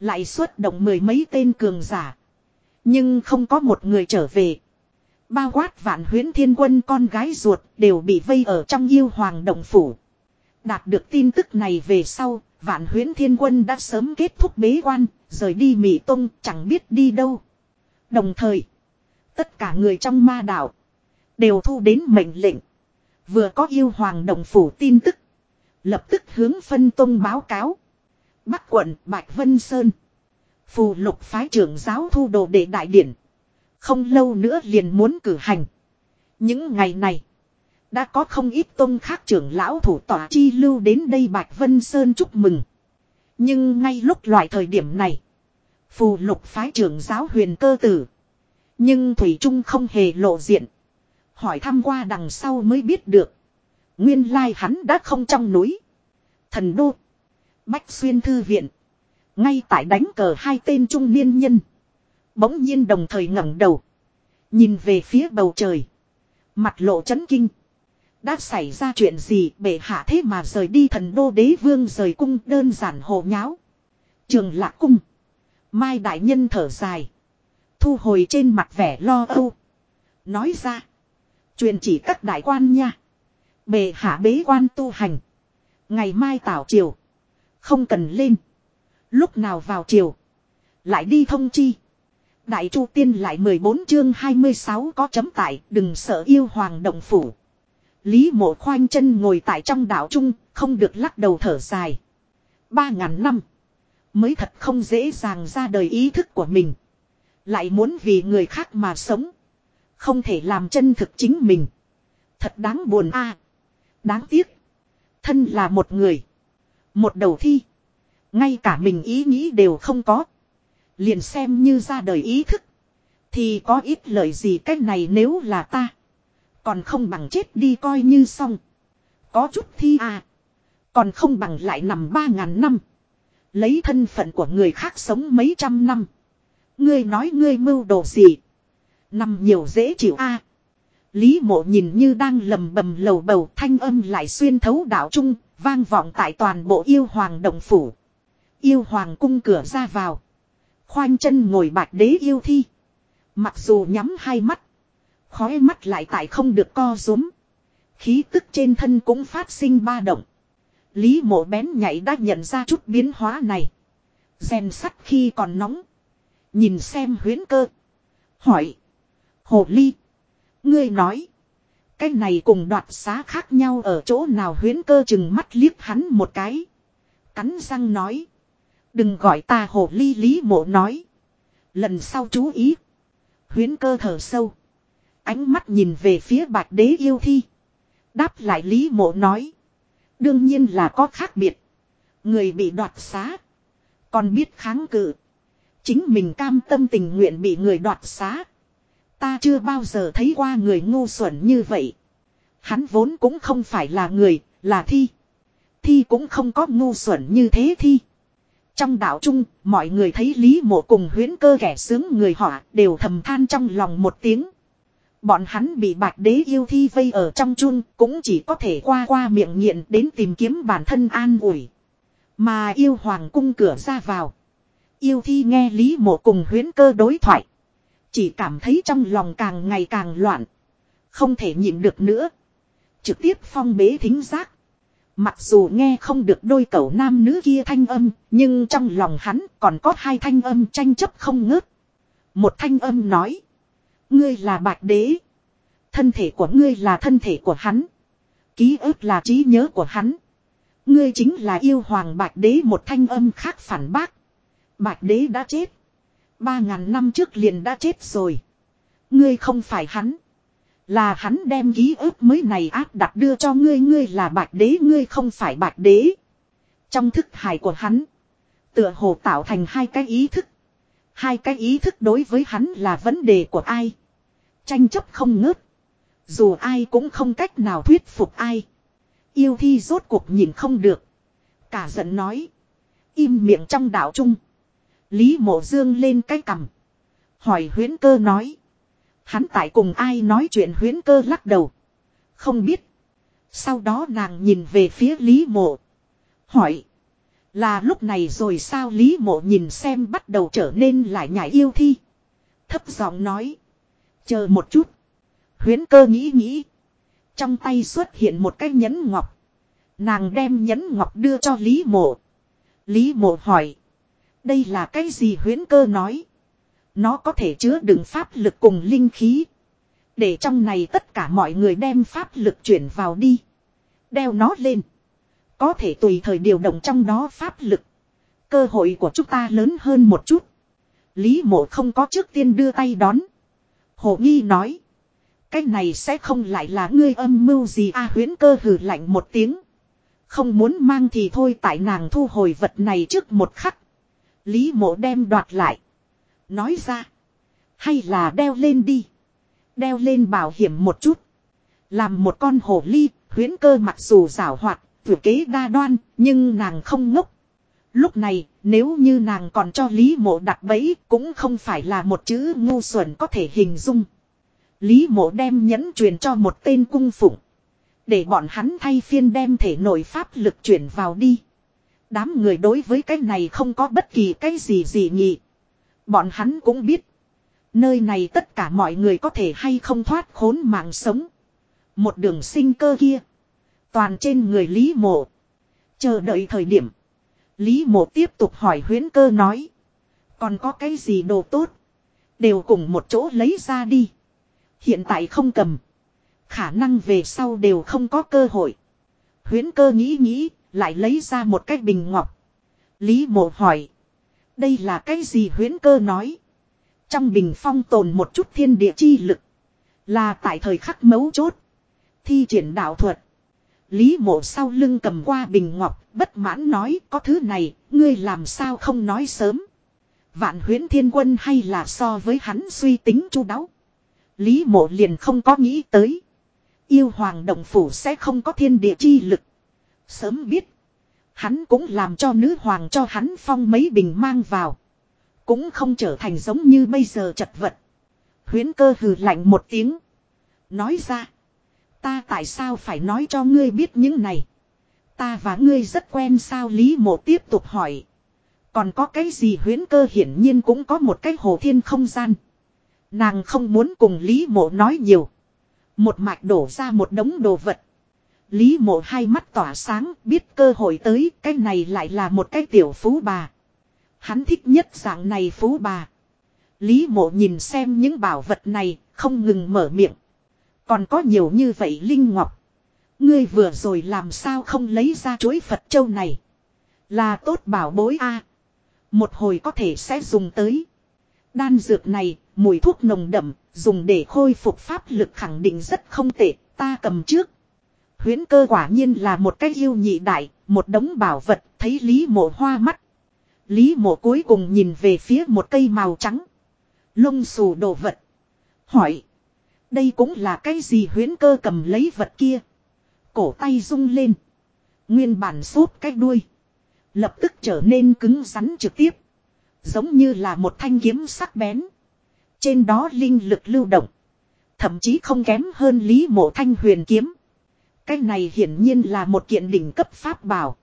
Speaker 1: Lại xuất động mười mấy tên cường giả. Nhưng không có một người trở về. Bao quát vạn huyến thiên quân con gái ruột đều bị vây ở trong yêu hoàng động phủ. Đạt được tin tức này về sau, vạn huyến thiên quân đã sớm kết thúc bế quan, rời đi Mị Tung chẳng biết đi đâu. Đồng thời, tất cả người trong ma đạo đều thu đến mệnh lệnh. Vừa có yêu hoàng đồng phủ tin tức, Lập tức hướng phân tông báo cáo. Bắc quận Bạch Vân Sơn. Phù lục phái trưởng giáo thu đồ để đại điển. Không lâu nữa liền muốn cử hành. Những ngày này. Đã có không ít tông khác trưởng lão thủ tỏa chi lưu đến đây Bạch Vân Sơn chúc mừng. Nhưng ngay lúc loại thời điểm này. Phù lục phái trưởng giáo huyền cơ tử. Nhưng Thủy Trung không hề lộ diện. Hỏi thăm qua đằng sau mới biết được. Nguyên lai hắn đã không trong núi. Thần đô. Bách xuyên thư viện. Ngay tại đánh cờ hai tên trung niên nhân. Bỗng nhiên đồng thời ngẩng đầu. Nhìn về phía bầu trời. Mặt lộ chấn kinh. Đã xảy ra chuyện gì bệ hạ thế mà rời đi thần đô đế vương rời cung đơn giản hồ nháo. Trường lạc cung. Mai đại nhân thở dài. Thu hồi trên mặt vẻ lo âu. Nói ra. Chuyện chỉ các đại quan nha. Bề hạ bế quan tu hành. Ngày mai tảo chiều Không cần lên. Lúc nào vào chiều Lại đi thông chi. Đại chu tiên lại 14 chương 26 có chấm tại đừng sợ yêu hoàng động phủ. Lý mộ khoanh chân ngồi tại trong đảo trung không được lắc đầu thở dài. Ba ngàn năm. Mới thật không dễ dàng ra đời ý thức của mình. Lại muốn vì người khác mà sống. Không thể làm chân thực chính mình. Thật đáng buồn a Đáng tiếc. Thân là một người. Một đầu thi. Ngay cả mình ý nghĩ đều không có. Liền xem như ra đời ý thức. Thì có ít lời gì cách này nếu là ta. Còn không bằng chết đi coi như xong. Có chút thi à. Còn không bằng lại nằm ba ngàn năm. Lấy thân phận của người khác sống mấy trăm năm. Ngươi nói ngươi mưu đồ gì. Nằm nhiều dễ chịu a à. Lý mộ nhìn như đang lầm bầm lầu bầu thanh âm lại xuyên thấu đảo trung, vang vọng tại toàn bộ yêu hoàng đồng phủ. Yêu hoàng cung cửa ra vào. Khoanh chân ngồi bạch đế yêu thi. Mặc dù nhắm hai mắt. Khói mắt lại tại không được co rúm. Khí tức trên thân cũng phát sinh ba động. Lý mộ bén nhảy đã nhận ra chút biến hóa này. rèn sắt khi còn nóng. Nhìn xem huyến cơ. Hỏi. Hồ ly. Ngươi nói. Cái này cùng đoạt xá khác nhau ở chỗ nào huyến cơ chừng mắt liếc hắn một cái. Cắn răng nói. Đừng gọi ta hồ ly lý mộ nói. Lần sau chú ý. Huyến cơ thở sâu. Ánh mắt nhìn về phía bạch đế yêu thi. Đáp lại lý mộ nói. Đương nhiên là có khác biệt. Người bị đoạt xá. Còn biết kháng cự. Chính mình cam tâm tình nguyện bị người đoạt xá. Ta chưa bao giờ thấy qua người ngu xuẩn như vậy. Hắn vốn cũng không phải là người, là thi. Thi cũng không có ngu xuẩn như thế thi. Trong đạo trung, mọi người thấy Lý Mộ cùng huyến cơ kẻ sướng người họ đều thầm than trong lòng một tiếng. Bọn hắn bị bạch đế yêu thi vây ở trong chun cũng chỉ có thể qua qua miệng nghiện đến tìm kiếm bản thân an ủi. Mà yêu hoàng cung cửa ra vào. Yêu thi nghe Lý Mộ cùng huyến cơ đối thoại. Chỉ cảm thấy trong lòng càng ngày càng loạn. Không thể nhịn được nữa. Trực tiếp phong bế thính giác. Mặc dù nghe không được đôi cậu nam nữ kia thanh âm, nhưng trong lòng hắn còn có hai thanh âm tranh chấp không ngớt. Một thanh âm nói. Ngươi là bạch đế. Thân thể của ngươi là thân thể của hắn. Ký ức là trí nhớ của hắn. Ngươi chính là yêu hoàng bạch đế một thanh âm khác phản bác. Bạch đế đã chết. Ba ngàn năm trước liền đã chết rồi. Ngươi không phải hắn. Là hắn đem ký ức mới này áp đặt đưa cho ngươi. Ngươi là bạch đế. Ngươi không phải bạch đế. Trong thức hài của hắn. Tựa hồ tạo thành hai cái ý thức. Hai cái ý thức đối với hắn là vấn đề của ai. Tranh chấp không ngớt. Dù ai cũng không cách nào thuyết phục ai. Yêu thi rốt cuộc nhìn không được. Cả giận nói. Im miệng trong đạo trung. Lý mộ dương lên cái cằm. Hỏi huyến cơ nói. Hắn tại cùng ai nói chuyện huyến cơ lắc đầu. Không biết. Sau đó nàng nhìn về phía Lý mộ. Hỏi. Là lúc này rồi sao Lý mộ nhìn xem bắt đầu trở nên lại nhảy yêu thi. Thấp giọng nói. Chờ một chút. Huyến cơ nghĩ nghĩ. Trong tay xuất hiện một cái nhẫn ngọc. Nàng đem nhẫn ngọc đưa cho Lý mộ. Lý mộ hỏi. Đây là cái gì huyễn cơ nói. Nó có thể chứa đựng pháp lực cùng linh khí. Để trong này tất cả mọi người đem pháp lực chuyển vào đi. Đeo nó lên. Có thể tùy thời điều động trong đó pháp lực. Cơ hội của chúng ta lớn hơn một chút. Lý mộ không có trước tiên đưa tay đón. Hồ Nghi nói. Cái này sẽ không lại là ngươi âm mưu gì a à, huyễn cơ hừ lạnh một tiếng. Không muốn mang thì thôi tại nàng thu hồi vật này trước một khắc. Lý mộ đem đoạt lại. Nói ra. Hay là đeo lên đi. Đeo lên bảo hiểm một chút. Làm một con hổ ly, huyến cơ mặc dù rảo hoạt, vừa kế đa đoan, nhưng nàng không ngốc. Lúc này, nếu như nàng còn cho Lý Mộ đặt bẫy, cũng không phải là một chữ ngu xuẩn có thể hình dung. Lý Mộ đem nhẫn truyền cho một tên cung phụng. Để bọn hắn thay phiên đem thể nội pháp lực chuyển vào đi. Đám người đối với cái này không có bất kỳ cái gì gì nhỉ. Bọn hắn cũng biết. Nơi này tất cả mọi người có thể hay không thoát khốn mạng sống. Một đường sinh cơ kia. Toàn trên người Lý Mộ. Chờ đợi thời điểm. Lý Mộ tiếp tục hỏi huyến cơ nói. Còn có cái gì đồ tốt. Đều cùng một chỗ lấy ra đi. Hiện tại không cầm. Khả năng về sau đều không có cơ hội. Huyến cơ nghĩ nghĩ lại lấy ra một cái bình ngọc. Lý mộ hỏi. Đây là cái gì huyễn cơ nói. Trong bình phong tồn một chút thiên địa chi lực. Là tại thời khắc mấu chốt. Thi triển đạo thuật. Lý mộ sau lưng cầm qua bình ngọc, bất mãn nói có thứ này, ngươi làm sao không nói sớm. Vạn huyễn thiên quân hay là so với hắn suy tính chu đáo. Lý mộ liền không có nghĩ tới. Yêu hoàng động phủ sẽ không có thiên địa chi lực. Sớm biết. Hắn cũng làm cho nữ hoàng cho hắn phong mấy bình mang vào. Cũng không trở thành giống như bây giờ chật vật. Huyến cơ hừ lạnh một tiếng. Nói ra. Ta tại sao phải nói cho ngươi biết những này. Ta và ngươi rất quen sao Lý mộ tiếp tục hỏi. Còn có cái gì huyến cơ hiển nhiên cũng có một cái hồ thiên không gian. Nàng không muốn cùng Lý mộ nói nhiều. Một mạch đổ ra một đống đồ vật. Lý mộ hai mắt tỏa sáng biết cơ hội tới cái này lại là một cái tiểu phú bà. Hắn thích nhất dạng này phú bà. Lý mộ nhìn xem những bảo vật này không ngừng mở miệng. Còn có nhiều như vậy Linh Ngọc. Ngươi vừa rồi làm sao không lấy ra chuối Phật Châu này. Là tốt bảo bối a Một hồi có thể sẽ dùng tới. Đan dược này, mùi thuốc nồng đậm, dùng để khôi phục pháp lực khẳng định rất không tệ, ta cầm trước. Huyến cơ quả nhiên là một cách yêu nhị đại, một đống bảo vật, thấy Lý mộ hoa mắt. Lý mộ cuối cùng nhìn về phía một cây màu trắng. Lông xù đồ vật. Hỏi. Đây cũng là cái gì huyến cơ cầm lấy vật kia. Cổ tay rung lên. Nguyên bản xốp cái đuôi. Lập tức trở nên cứng rắn trực tiếp. Giống như là một thanh kiếm sắc bén. Trên đó linh lực lưu động. Thậm chí không kém hơn lý mộ thanh huyền kiếm. Cái này hiển nhiên là một kiện đỉnh cấp pháp bảo.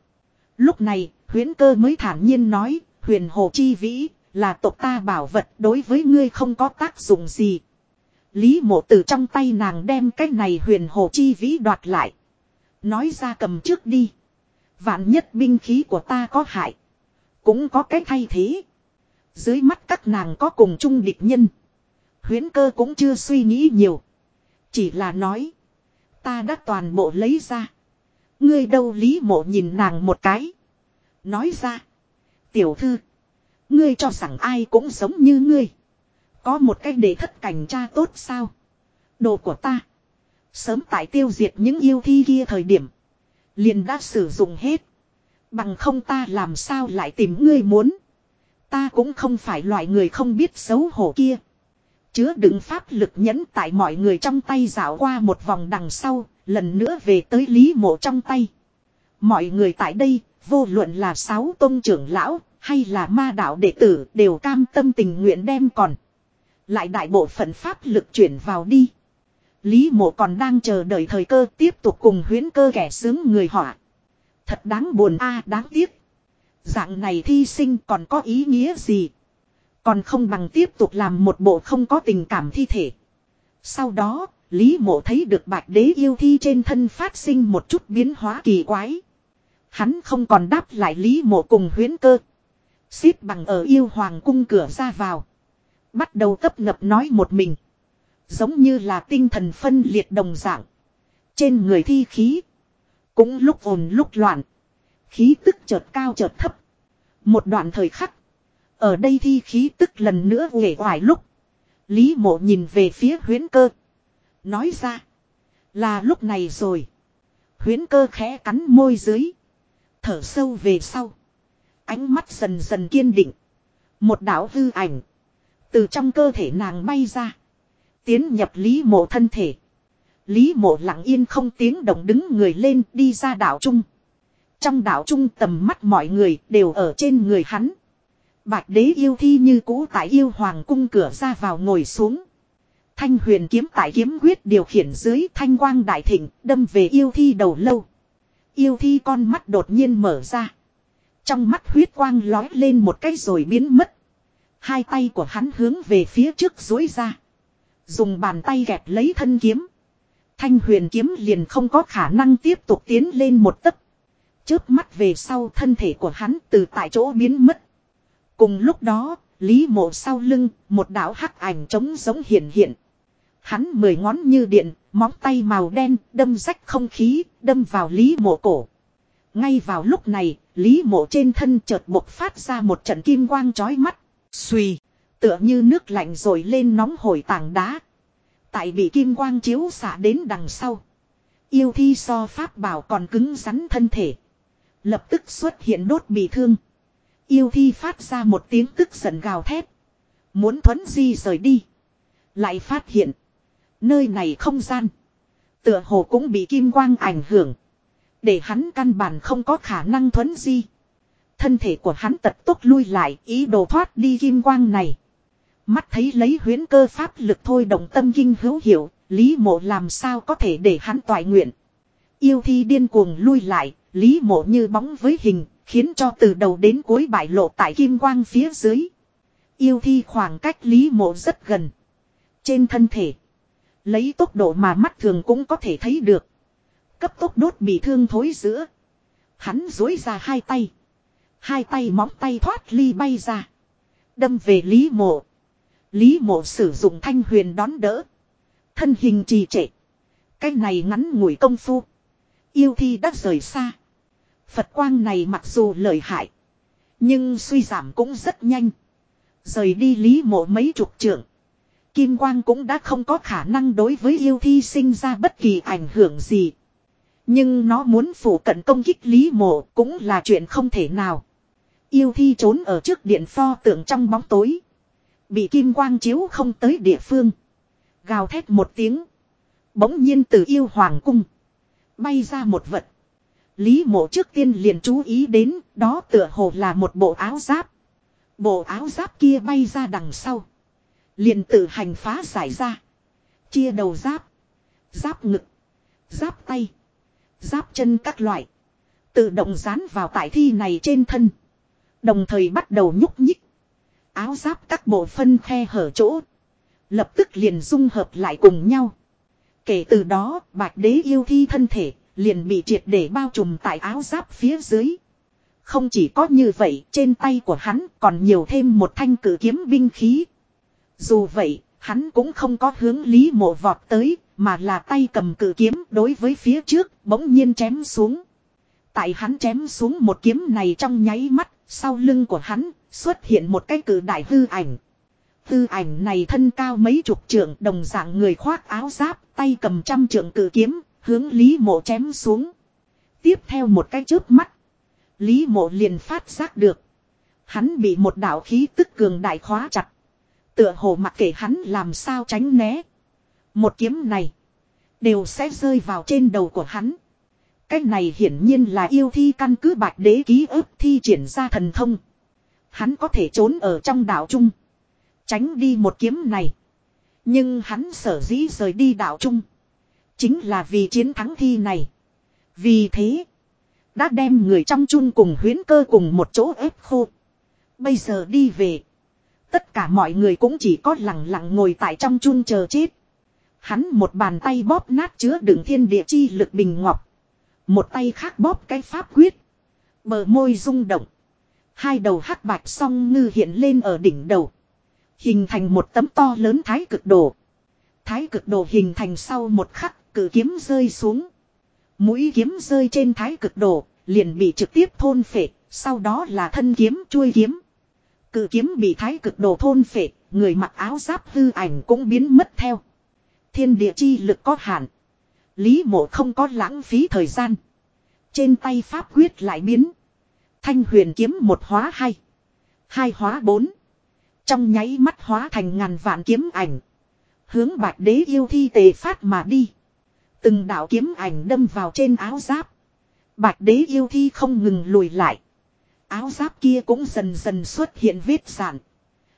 Speaker 1: Lúc này, huyến cơ mới thản nhiên nói, huyền hồ chi vĩ, là tộc ta bảo vật đối với ngươi không có tác dụng gì. Lý mộ từ trong tay nàng đem cái này huyền hồ chi vĩ đoạt lại. Nói ra cầm trước đi. Vạn nhất binh khí của ta có hại. Cũng có cái thay thế. Dưới mắt các nàng có cùng chung địch nhân. Huyến cơ cũng chưa suy nghĩ nhiều. Chỉ là nói. Ta đã toàn bộ lấy ra. Ngươi đâu lý mộ nhìn nàng một cái. Nói ra. Tiểu thư. Ngươi cho rằng ai cũng giống như ngươi. Có một cách để thất cảnh cha tốt sao. Đồ của ta. Sớm tại tiêu diệt những yêu thi kia thời điểm. Liền đã sử dụng hết. Bằng không ta làm sao lại tìm ngươi muốn. Ta cũng không phải loại người không biết xấu hổ kia. Chứa đựng pháp lực nhẫn tại mọi người trong tay dạo qua một vòng đằng sau, lần nữa về tới Lý Mộ trong tay. Mọi người tại đây, vô luận là sáu tôn trưởng lão, hay là ma đạo đệ tử đều cam tâm tình nguyện đem còn. Lại đại bộ phận pháp lực chuyển vào đi. Lý mộ còn đang chờ đợi thời cơ tiếp tục cùng huyến cơ kẻ sướng người họa. Thật đáng buồn a à, đáng tiếc. Dạng này thi sinh còn có ý nghĩa gì? Còn không bằng tiếp tục làm một bộ không có tình cảm thi thể. Sau đó, Lý Mộ thấy được bạch đế yêu thi trên thân phát sinh một chút biến hóa kỳ quái. Hắn không còn đáp lại Lý Mộ cùng huyến cơ. Xếp bằng ở yêu hoàng cung cửa ra vào. Bắt đầu tấp ngập nói một mình. Giống như là tinh thần phân liệt đồng dạng. Trên người thi khí. Cũng lúc ồn lúc loạn. Khí tức chợt cao chợt thấp. Một đoạn thời khắc ở đây thi khí tức lần nữa nghệ hoài lúc. Lý mộ nhìn về phía huyến cơ. Nói ra. Là lúc này rồi. Huyến cơ khẽ cắn môi dưới. Thở sâu về sau. Ánh mắt dần dần kiên định. Một đảo hư ảnh. Từ trong cơ thể nàng bay ra. Tiến nhập lý mộ thân thể. Lý mộ lặng yên không tiếng động đứng người lên đi ra đảo trung. Trong đảo trung tầm mắt mọi người đều ở trên người hắn. Bạch đế yêu thi như cũ tại yêu hoàng cung cửa ra vào ngồi xuống. Thanh huyền kiếm tại kiếm quyết điều khiển dưới thanh quang đại thịnh đâm về yêu thi đầu lâu. Yêu thi con mắt đột nhiên mở ra. Trong mắt huyết quang lói lên một cái rồi biến mất. Hai tay của hắn hướng về phía trước dối ra. Dùng bàn tay gẹp lấy thân kiếm. Thanh huyền kiếm liền không có khả năng tiếp tục tiến lên một tấc. Chớp mắt về sau thân thể của hắn từ tại chỗ biến mất. Cùng lúc đó, Lý mộ sau lưng, một đạo hắc ảnh trống giống hiện hiện. Hắn mười ngón như điện, móng tay màu đen, đâm rách không khí, đâm vào Lý mộ cổ. Ngay vào lúc này, Lý mộ trên thân chợt bộc phát ra một trận kim quang chói mắt. Xùy, tựa như nước lạnh rồi lên nóng hổi tảng đá. Tại bị kim quang chiếu xạ đến đằng sau. Yêu thi so pháp bảo còn cứng rắn thân thể. Lập tức xuất hiện đốt bị thương. Yêu thi phát ra một tiếng tức giận gào thét. Muốn thuấn di rời đi. Lại phát hiện. Nơi này không gian. Tựa hồ cũng bị kim quang ảnh hưởng. Để hắn căn bản không có khả năng thuấn di. Thân thể của hắn tật tốt lui lại ý đồ thoát đi kim quang này. Mắt thấy lấy huyến cơ pháp lực thôi động tâm kinh hữu hiệu. Lý mộ làm sao có thể để hắn toại nguyện. Yêu thi điên cuồng lui lại. Lý mộ như bóng với hình Khiến cho từ đầu đến cuối bại lộ tại kim quang phía dưới. Yêu thi khoảng cách Lý Mộ rất gần. Trên thân thể. Lấy tốc độ mà mắt thường cũng có thể thấy được. Cấp tốc đốt bị thương thối giữa. Hắn dối ra hai tay. Hai tay móng tay thoát ly bay ra. Đâm về Lý Mộ. Lý Mộ sử dụng thanh huyền đón đỡ. Thân hình trì trệ. Cái này ngắn ngủi công phu. Yêu thi đã rời xa. Phật quang này mặc dù lợi hại. Nhưng suy giảm cũng rất nhanh. Rời đi lý mộ mấy chục trưởng. Kim quang cũng đã không có khả năng đối với yêu thi sinh ra bất kỳ ảnh hưởng gì. Nhưng nó muốn phủ cận công kích lý mộ cũng là chuyện không thể nào. Yêu thi trốn ở trước điện pho tượng trong bóng tối. Bị kim quang chiếu không tới địa phương. Gào thét một tiếng. Bỗng nhiên từ yêu hoàng cung. Bay ra một vật. Lý mộ trước tiên liền chú ý đến đó tựa hồ là một bộ áo giáp. Bộ áo giáp kia bay ra đằng sau. Liền tự hành phá giải ra. Chia đầu giáp. Giáp ngực. Giáp tay. Giáp chân các loại. Tự động dán vào tại thi này trên thân. Đồng thời bắt đầu nhúc nhích. Áo giáp các bộ phân khe hở chỗ. Lập tức liền dung hợp lại cùng nhau. Kể từ đó, bạch đế yêu thi thân thể liền bị triệt để bao trùm tại áo giáp phía dưới. Không chỉ có như vậy, trên tay của hắn còn nhiều thêm một thanh cử kiếm binh khí. Dù vậy, hắn cũng không có hướng Lý Mộ vọt tới, mà là tay cầm cử kiếm đối với phía trước, bỗng nhiên chém xuống. Tại hắn chém xuống một kiếm này trong nháy mắt, sau lưng của hắn xuất hiện một cái cử đại hư ảnh. Hư ảnh này thân cao mấy chục trượng đồng dạng người khoác áo giáp, tay cầm trăm trượng cử kiếm, Hướng Lý Mộ chém xuống. Tiếp theo một cái chớp mắt. Lý Mộ liền phát giác được. Hắn bị một đạo khí tức cường đại khóa chặt. Tựa hồ mặc kệ hắn làm sao tránh né. Một kiếm này. Đều sẽ rơi vào trên đầu của hắn. cách này hiển nhiên là yêu thi căn cứ bạch đế ký ức thi triển ra thần thông. Hắn có thể trốn ở trong đạo trung. Tránh đi một kiếm này. Nhưng hắn sở dĩ rời đi đạo trung. Chính là vì chiến thắng thi này. Vì thế. Đã đem người trong chung cùng huyến cơ cùng một chỗ ép khô. Bây giờ đi về. Tất cả mọi người cũng chỉ có lặng lặng ngồi tại trong chung chờ chết. Hắn một bàn tay bóp nát chứa đựng thiên địa chi lực bình ngọc. Một tay khác bóp cái pháp quyết. Bờ môi rung động. Hai đầu hắc bạch song ngư hiện lên ở đỉnh đầu. Hình thành một tấm to lớn thái cực đồ. Thái cực đồ hình thành sau một khắc, cử kiếm rơi xuống. Mũi kiếm rơi trên thái cực đổ, liền bị trực tiếp thôn phệ, sau đó là thân kiếm chui kiếm. Cử kiếm bị thái cực đổ thôn phệ, người mặc áo giáp hư ảnh cũng biến mất theo. Thiên địa chi lực có hạn. Lý mộ không có lãng phí thời gian. Trên tay pháp quyết lại biến. Thanh huyền kiếm một hóa hai. Hai hóa bốn. Trong nháy mắt hóa thành ngàn vạn kiếm ảnh. Hướng bạch đế yêu thi tề phát mà đi. Từng đạo kiếm ảnh đâm vào trên áo giáp. Bạch đế yêu thi không ngừng lùi lại. Áo giáp kia cũng dần dần xuất hiện vết sản.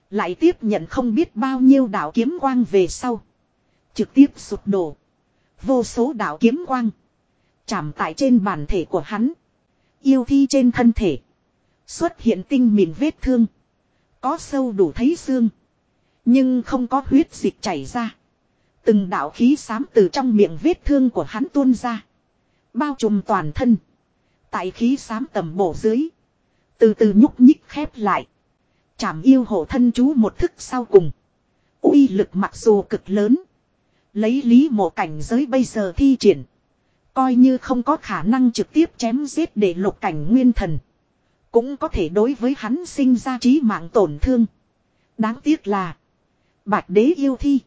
Speaker 1: Lại tiếp nhận không biết bao nhiêu đạo kiếm quang về sau. Trực tiếp sụp đổ. Vô số đạo kiếm quang. Chạm tại trên bản thể của hắn. Yêu thi trên thân thể. Xuất hiện tinh mịn vết thương. Có sâu đủ thấy xương. Nhưng không có huyết dịch chảy ra. Từng đạo khí xám từ trong miệng vết thương của hắn tuôn ra. Bao trùm toàn thân. Tại khí xám tầm bổ dưới. Từ từ nhúc nhích khép lại. Chảm yêu hộ thân chú một thức sau cùng. uy lực mặc dù cực lớn. Lấy lý mộ cảnh giới bây giờ thi triển. Coi như không có khả năng trực tiếp chém giết để lục cảnh nguyên thần. Cũng có thể đối với hắn sinh ra trí mạng tổn thương. Đáng tiếc là. Bạch đế yêu thi.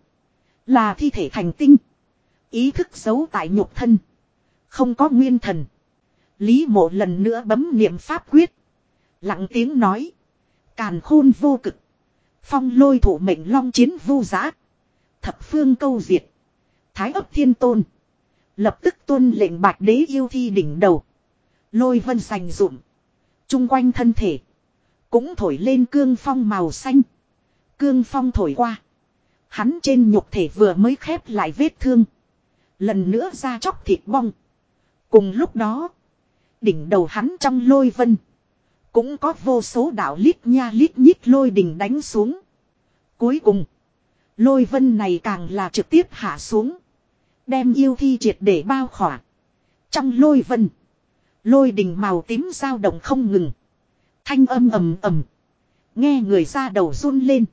Speaker 1: Là thi thể thành tinh. Ý thức giấu tại nhục thân. Không có nguyên thần. Lý mộ lần nữa bấm niệm pháp quyết. Lặng tiếng nói. Càn khôn vô cực. Phong lôi thủ mệnh long chiến vô giá. Thập phương câu diệt. Thái ấp thiên tôn. Lập tức tuân lệnh bạch đế yêu thi đỉnh đầu. Lôi vân sành rụm. Trung quanh thân thể. Cũng thổi lên cương phong màu xanh. Cương phong thổi qua Hắn trên nhục thể vừa mới khép lại vết thương. Lần nữa ra chóc thịt bong. Cùng lúc đó. Đỉnh đầu hắn trong lôi vân. Cũng có vô số đạo lít nha lít nhít lôi đỉnh đánh xuống. Cuối cùng. Lôi vân này càng là trực tiếp hạ xuống. Đem yêu thi triệt để bao khỏa. Trong lôi vân. Lôi đỉnh màu tím dao động không ngừng. Thanh âm ầm ầm. Nghe người ra đầu run lên.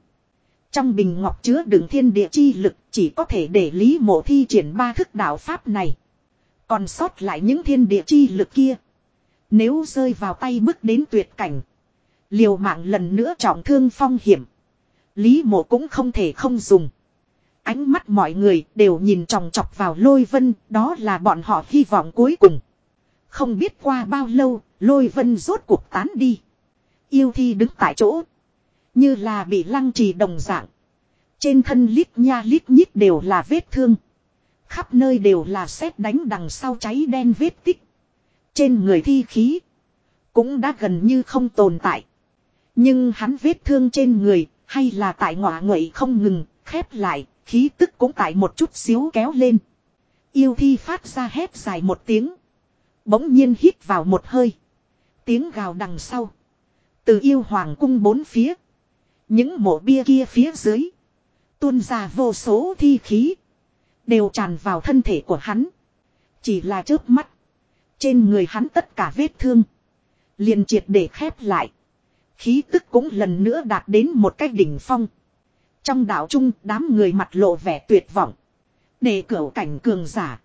Speaker 1: Trong bình ngọc chứa đựng thiên địa chi lực chỉ có thể để Lý Mộ thi triển ba thức đạo pháp này. Còn sót lại những thiên địa chi lực kia. Nếu rơi vào tay bước đến tuyệt cảnh. Liều mạng lần nữa trọng thương phong hiểm. Lý mộ cũng không thể không dùng. Ánh mắt mọi người đều nhìn chòng chọc vào lôi vân, đó là bọn họ hy vọng cuối cùng. Không biết qua bao lâu, lôi vân rốt cuộc tán đi. Yêu thi đứng tại chỗ, như là bị lăng trì đồng dạng. Trên thân lít nha lít nhít đều là vết thương. Khắp nơi đều là xét đánh đằng sau cháy đen vết tích. Trên người thi khí. Cũng đã gần như không tồn tại. Nhưng hắn vết thương trên người hay là tại ngọa nguậy không ngừng, khép lại, khí tức cũng tại một chút xíu kéo lên. Yêu thi phát ra hét dài một tiếng. Bỗng nhiên hít vào một hơi. Tiếng gào đằng sau. Từ yêu hoàng cung bốn phía. Những mộ bia kia phía dưới. Tuôn ra vô số thi khí. Đều tràn vào thân thể của hắn. Chỉ là chớp mắt. Trên người hắn tất cả vết thương. liền triệt để khép lại. Khí tức cũng lần nữa đạt đến một cái đỉnh phong. Trong đạo trung đám người mặt lộ vẻ tuyệt vọng. Để cửa cảnh cường giả.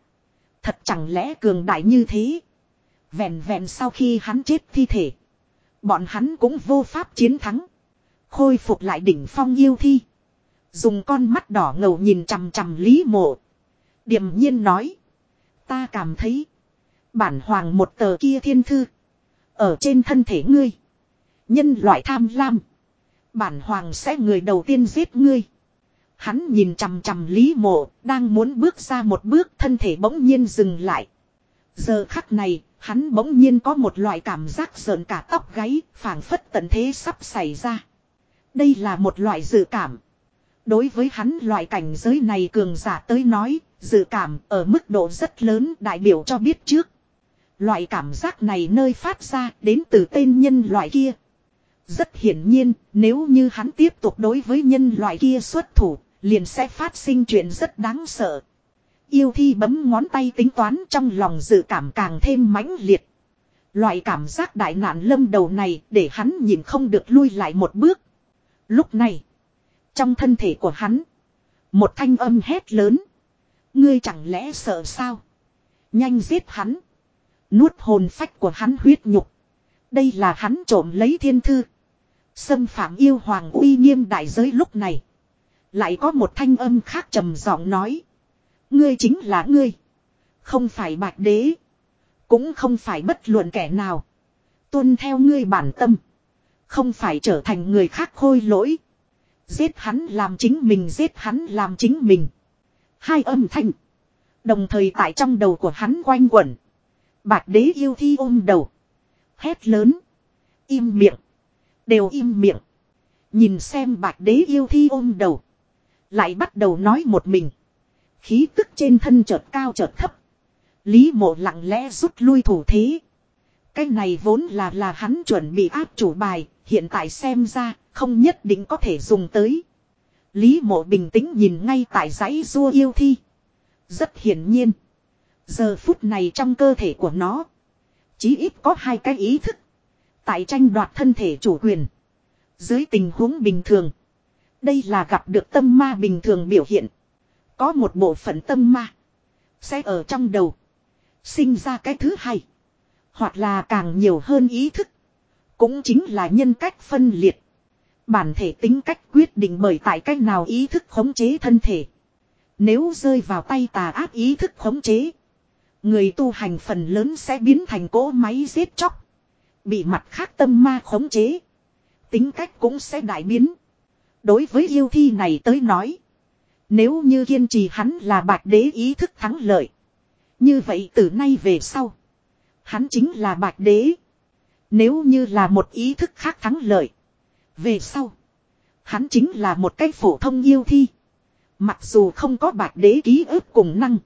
Speaker 1: Thật chẳng lẽ cường đại như thế. Vẹn vẹn sau khi hắn chết thi thể. Bọn hắn cũng vô pháp chiến thắng. Khôi phục lại đỉnh phong yêu thi. Dùng con mắt đỏ ngầu nhìn chằm chằm lý mộ. Điềm nhiên nói. Ta cảm thấy. Bản hoàng một tờ kia thiên thư. Ở trên thân thể ngươi. Nhân loại tham lam. Bản hoàng sẽ người đầu tiên giết ngươi. Hắn nhìn chằm chằm Lý Mộ, đang muốn bước ra một bước thân thể bỗng nhiên dừng lại. Giờ khắc này, hắn bỗng nhiên có một loại cảm giác sợn cả tóc gáy, phảng phất tận thế sắp xảy ra. Đây là một loại dự cảm. Đối với hắn loại cảnh giới này cường giả tới nói, dự cảm ở mức độ rất lớn đại biểu cho biết trước. Loại cảm giác này nơi phát ra đến từ tên nhân loại kia. Rất hiển nhiên, nếu như hắn tiếp tục đối với nhân loại kia xuất thủ, liền sẽ phát sinh chuyện rất đáng sợ. Yêu thi bấm ngón tay tính toán trong lòng dự cảm càng thêm mãnh liệt. Loại cảm giác đại nạn lâm đầu này để hắn nhìn không được lui lại một bước. Lúc này, trong thân thể của hắn, một thanh âm hét lớn. Ngươi chẳng lẽ sợ sao? Nhanh giết hắn. Nuốt hồn phách của hắn huyết nhục. Đây là hắn trộm lấy thiên thư. Xâm phạm yêu hoàng uy nghiêm đại giới lúc này. Lại có một thanh âm khác trầm giọng nói. Ngươi chính là ngươi. Không phải bạch đế. Cũng không phải bất luận kẻ nào. Tuân theo ngươi bản tâm. Không phải trở thành người khác khôi lỗi. Giết hắn làm chính mình giết hắn làm chính mình. Hai âm thanh. Đồng thời tại trong đầu của hắn quanh quẩn. Bạch đế yêu thi ôm đầu. Hét lớn. Im miệng. Đều im miệng. Nhìn xem bạch đế yêu thi ôm đầu. Lại bắt đầu nói một mình. Khí tức trên thân chợt cao chợt thấp. Lý mộ lặng lẽ rút lui thủ thế. Cái này vốn là là hắn chuẩn bị áp chủ bài, hiện tại xem ra, không nhất định có thể dùng tới. Lý mộ bình tĩnh nhìn ngay tại dãy rua yêu thi. Rất hiển nhiên. Giờ phút này trong cơ thể của nó. Chí ít có hai cái ý thức. Tại tranh đoạt thân thể chủ quyền. Dưới tình huống bình thường. Đây là gặp được tâm ma bình thường biểu hiện. Có một bộ phận tâm ma. Sẽ ở trong đầu. Sinh ra cái thứ hai. Hoặc là càng nhiều hơn ý thức. Cũng chính là nhân cách phân liệt. Bản thể tính cách quyết định bởi tại cách nào ý thức khống chế thân thể. Nếu rơi vào tay tà ác ý thức khống chế. Người tu hành phần lớn sẽ biến thành cỗ máy giết chóc. Bị mặt khác tâm ma khống chế. Tính cách cũng sẽ đại biến. Đối với yêu thi này tới nói. Nếu như kiên trì hắn là bạch đế ý thức thắng lợi. Như vậy từ nay về sau. Hắn chính là bạch đế. Nếu như là một ý thức khác thắng lợi. Về sau. Hắn chính là một cái phổ thông yêu thi. Mặc dù không có bạc đế ký ức cùng năng.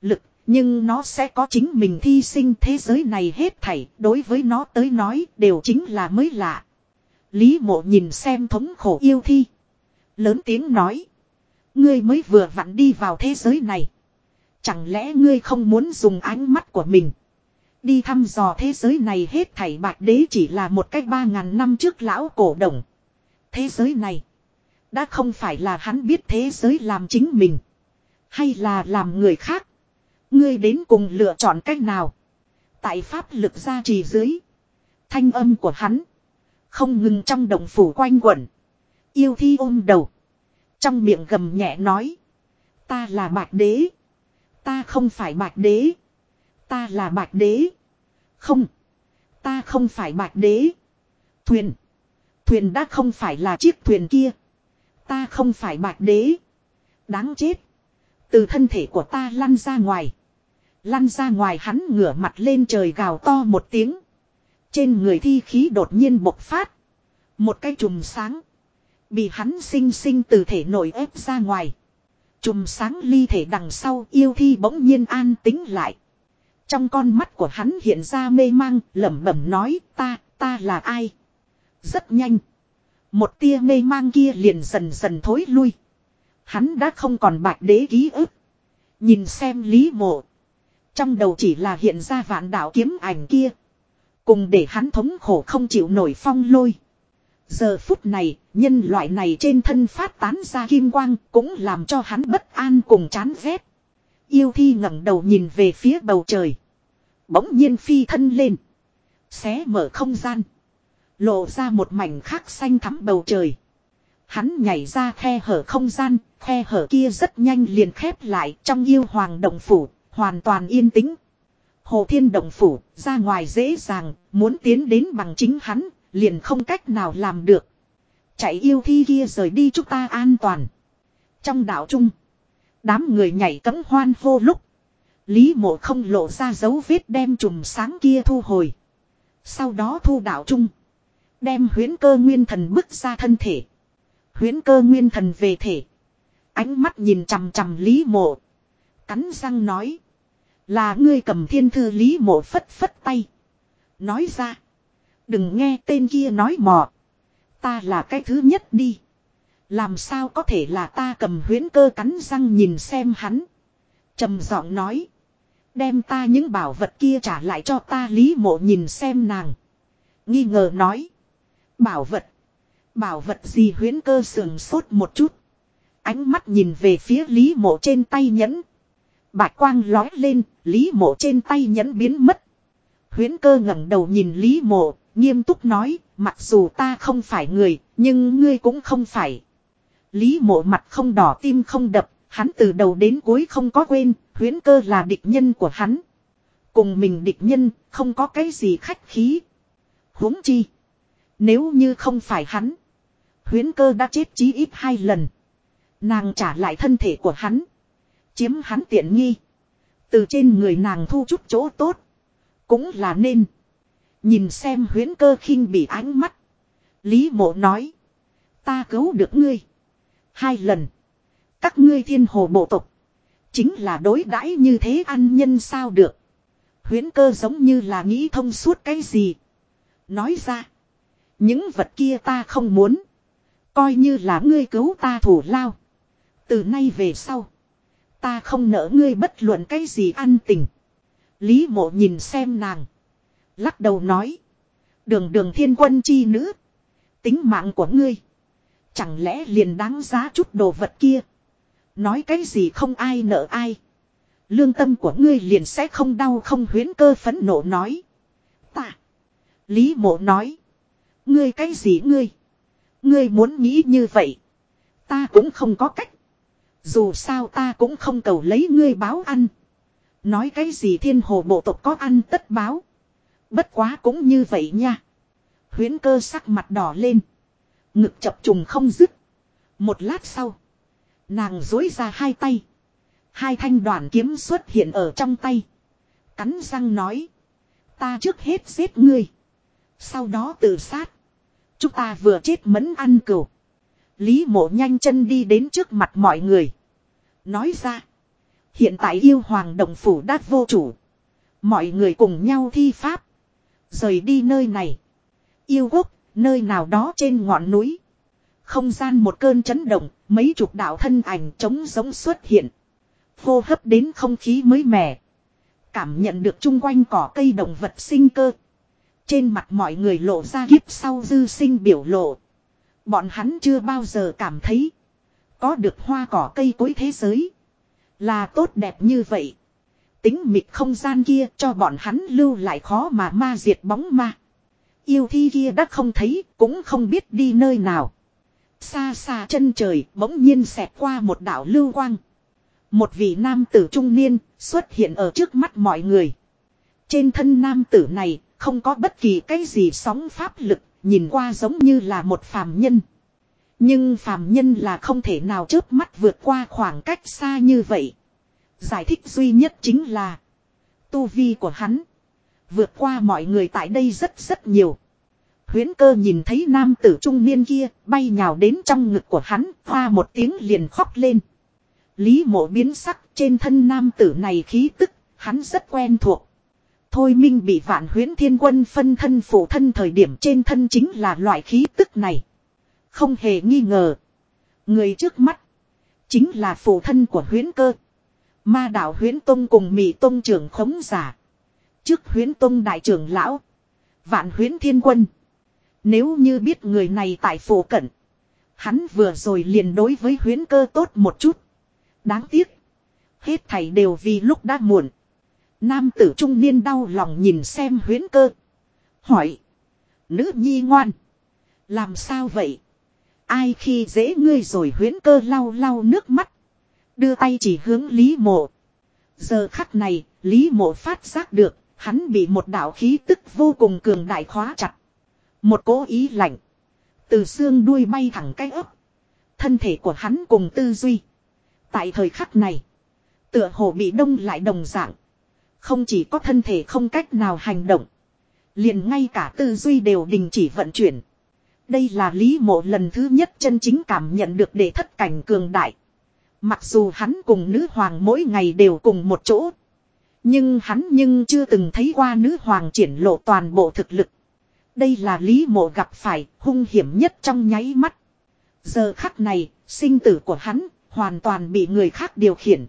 Speaker 1: Lực. Nhưng nó sẽ có chính mình thi sinh thế giới này hết thảy. Đối với nó tới nói đều chính là mới lạ. Lý mộ nhìn xem thống khổ yêu thi. Lớn tiếng nói. Ngươi mới vừa vặn đi vào thế giới này. Chẳng lẽ ngươi không muốn dùng ánh mắt của mình Đi thăm dò thế giới này hết thảy bạch đế chỉ là một cách ba ngàn năm trước lão cổ đồng. Thế giới này. Đã không phải là hắn biết thế giới làm chính mình. Hay là làm người khác. Ngươi đến cùng lựa chọn cách nào. Tại pháp lực gia trì dưới. Thanh âm của hắn. Không ngừng trong đồng phủ quanh quẩn. Yêu thi ôm đầu. Trong miệng gầm nhẹ nói. Ta là bạch đế. Ta không phải bạch đế. Ta là bạch đế. Không. Ta không phải bạch đế. Thuyền. Thuyền đã không phải là chiếc thuyền kia. Ta không phải bạch đế. Đáng chết. Từ thân thể của ta lăn ra ngoài. Lăn ra ngoài hắn ngửa mặt lên trời gào to một tiếng. Trên người thi khí đột nhiên bộc phát. Một cái chùm sáng. Bị hắn sinh sinh từ thể nội ép ra ngoài. Chùm sáng ly thể đằng sau yêu thi bỗng nhiên an tính lại. Trong con mắt của hắn hiện ra mê mang, lẩm bẩm nói, ta, ta là ai? Rất nhanh. Một tia mê mang kia liền dần dần thối lui. Hắn đã không còn bạch đế ký ức. Nhìn xem lý mộ. Trong đầu chỉ là hiện ra vạn đạo kiếm ảnh kia. Cùng để hắn thống khổ không chịu nổi phong lôi. Giờ phút này, nhân loại này trên thân phát tán ra kim quang cũng làm cho hắn bất an cùng chán ghét. Yêu thi ngẩng đầu nhìn về phía bầu trời. Bỗng nhiên phi thân lên. Xé mở không gian. Lộ ra một mảnh khác xanh thắm bầu trời. Hắn nhảy ra khe hở không gian, khe hở kia rất nhanh liền khép lại trong yêu hoàng động phủ, hoàn toàn yên tĩnh. Hồ thiên động phủ, ra ngoài dễ dàng, muốn tiến đến bằng chính hắn, liền không cách nào làm được. Chạy yêu thi kia rời đi chúng ta an toàn. Trong đảo trung Đám người nhảy cấm hoan vô lúc. Lý mộ không lộ ra dấu vết đem chùm sáng kia thu hồi. Sau đó thu đạo trung. Đem huyến cơ nguyên thần bước ra thân thể. Huyến cơ nguyên thần về thể. Ánh mắt nhìn chằm chằm Lý mộ. Cắn răng nói. Là ngươi cầm thiên thư Lý mộ phất phất tay. Nói ra. Đừng nghe tên kia nói mò. Ta là cái thứ nhất đi. Làm sao có thể là ta cầm Huyễn cơ cắn răng nhìn xem hắn. trầm giọng nói. Đem ta những bảo vật kia trả lại cho ta lý mộ nhìn xem nàng. Nghi ngờ nói. Bảo vật. Bảo vật gì Huyễn cơ sườn sốt một chút. Ánh mắt nhìn về phía lý mộ trên tay nhẫn. Bạch quang lói lên, lý mộ trên tay nhẫn biến mất. Huyễn cơ ngẩng đầu nhìn lý mộ, nghiêm túc nói, mặc dù ta không phải người, nhưng ngươi cũng không phải. Lý mộ mặt không đỏ tim không đập, hắn từ đầu đến cuối không có quên, huyến cơ là địch nhân của hắn. Cùng mình địch nhân, không có cái gì khách khí. huống chi. Nếu như không phải hắn, huyến cơ đã chết chí ít hai lần. Nàng trả lại thân thể của hắn. Chiếm hắn tiện nghi. Từ trên người nàng thu chút chỗ tốt. Cũng là nên. Nhìn xem huyến cơ khinh bị ánh mắt. Lý mộ nói. Ta cứu được ngươi hai lần. Các ngươi thiên hồ bộ tộc. Chính là đối đãi như thế ăn nhân sao được. Huyến cơ giống như là nghĩ thông suốt cái gì. Nói ra. Những vật kia ta không muốn. Coi như là ngươi cứu ta thủ lao. Từ nay về sau. Ta không nỡ ngươi bất luận cái gì ăn tình. Lý mộ nhìn xem nàng. Lắc đầu nói. Đường đường thiên quân chi nữ. Tính mạng của ngươi. Chẳng lẽ liền đáng giá chút đồ vật kia. Nói cái gì không ai nợ ai. Lương tâm của ngươi liền sẽ không đau không huyến cơ phấn nộ nói. Ta. Lý mộ nói. Ngươi cái gì ngươi. Ngươi muốn nghĩ như vậy. Ta cũng không có cách. Dù sao ta cũng không cầu lấy ngươi báo ăn. Nói cái gì thiên hồ bộ tộc có ăn tất báo. Bất quá cũng như vậy nha. Huyến cơ sắc mặt đỏ lên. Ngực chập trùng không dứt. Một lát sau. Nàng dối ra hai tay. Hai thanh đoàn kiếm xuất hiện ở trong tay. Cắn răng nói. Ta trước hết giết ngươi. Sau đó tự sát. Chúng ta vừa chết mẫn ăn cừu. Lý mộ nhanh chân đi đến trước mặt mọi người. Nói ra. Hiện tại yêu hoàng đồng phủ đã vô chủ. Mọi người cùng nhau thi pháp. Rời đi nơi này. Yêu quốc nơi nào đó trên ngọn núi. Không gian một cơn chấn động, mấy chục đạo thân ảnh trống giống xuất hiện. Hô hấp đến không khí mới mẻ. Cảm nhận được chung quanh cỏ cây động vật sinh cơ. Trên mặt mọi người lộ ra kiếp sau dư sinh biểu lộ. Bọn hắn chưa bao giờ cảm thấy. Có được hoa cỏ cây cuối thế giới. Là tốt đẹp như vậy. Tính mịt không gian kia cho bọn hắn lưu lại khó mà ma diệt bóng ma yêu thi kia đã không thấy, cũng không biết đi nơi nào. Xa xa chân trời bỗng nhiên xẹt qua một đảo lưu quang. Một vị nam tử trung niên xuất hiện ở trước mắt mọi người. Trên thân nam tử này không có bất kỳ cái gì sóng pháp lực, nhìn qua giống như là một phàm nhân. Nhưng phàm nhân là không thể nào chớp mắt vượt qua khoảng cách xa như vậy. Giải thích duy nhất chính là tu vi của hắn Vượt qua mọi người tại đây rất rất nhiều. Huyến cơ nhìn thấy nam tử trung niên kia bay nhào đến trong ngực của hắn, hoa một tiếng liền khóc lên. Lý mộ biến sắc trên thân nam tử này khí tức, hắn rất quen thuộc. Thôi minh bị vạn huyến thiên quân phân thân phụ thân thời điểm trên thân chính là loại khí tức này. Không hề nghi ngờ. Người trước mắt. Chính là phụ thân của huyến cơ. Ma đạo huyến tông cùng mị tông trưởng khống giả. Trước huyến tông đại trưởng lão. Vạn huyến thiên quân. Nếu như biết người này tại phổ cận. Hắn vừa rồi liền đối với huyến cơ tốt một chút. Đáng tiếc. Hết thảy đều vì lúc đã muộn. Nam tử trung niên đau lòng nhìn xem huyến cơ. Hỏi. Nữ nhi ngoan. Làm sao vậy? Ai khi dễ ngươi rồi huyến cơ lau lau nước mắt. Đưa tay chỉ hướng Lý mộ. Giờ khắc này, Lý mộ phát giác được Hắn bị một đạo khí tức vô cùng cường đại khóa chặt. Một cố ý lạnh. Từ xương đuôi bay thẳng cái ấp. Thân thể của hắn cùng tư duy. Tại thời khắc này. Tựa hồ bị đông lại đồng dạng. Không chỉ có thân thể không cách nào hành động. liền ngay cả tư duy đều đình chỉ vận chuyển. Đây là lý mộ lần thứ nhất chân chính cảm nhận được để thất cảnh cường đại. Mặc dù hắn cùng nữ hoàng mỗi ngày đều cùng một chỗ. Nhưng hắn nhưng chưa từng thấy qua nữ hoàng triển lộ toàn bộ thực lực. Đây là lý mộ gặp phải hung hiểm nhất trong nháy mắt. Giờ khắc này, sinh tử của hắn hoàn toàn bị người khác điều khiển.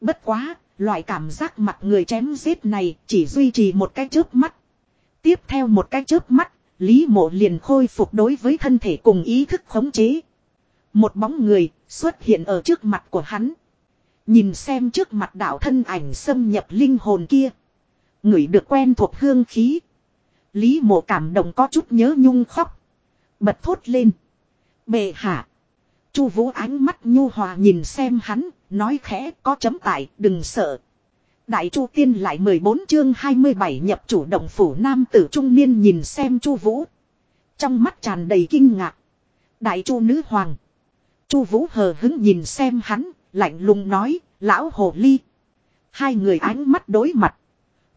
Speaker 1: Bất quá, loại cảm giác mặt người chém giết này chỉ duy trì một cái chớp mắt. Tiếp theo một cái chớp mắt, Lý Mộ liền khôi phục đối với thân thể cùng ý thức khống chế. Một bóng người xuất hiện ở trước mặt của hắn. Nhìn xem trước mặt đạo thân ảnh xâm nhập linh hồn kia. người được quen thuộc hương khí. Lý mộ cảm động có chút nhớ nhung khóc. Bật thốt lên. Bệ hạ. Chu vũ ánh mắt nhu hòa nhìn xem hắn. Nói khẽ có chấm tại đừng sợ. Đại chu tiên lại 14 chương 27 nhập chủ động phủ nam tử trung niên nhìn xem chu vũ. Trong mắt tràn đầy kinh ngạc. Đại chu nữ hoàng. Chu vũ hờ hứng nhìn xem hắn Lạnh lùng nói, lão hồ ly. Hai người ánh mắt đối mặt.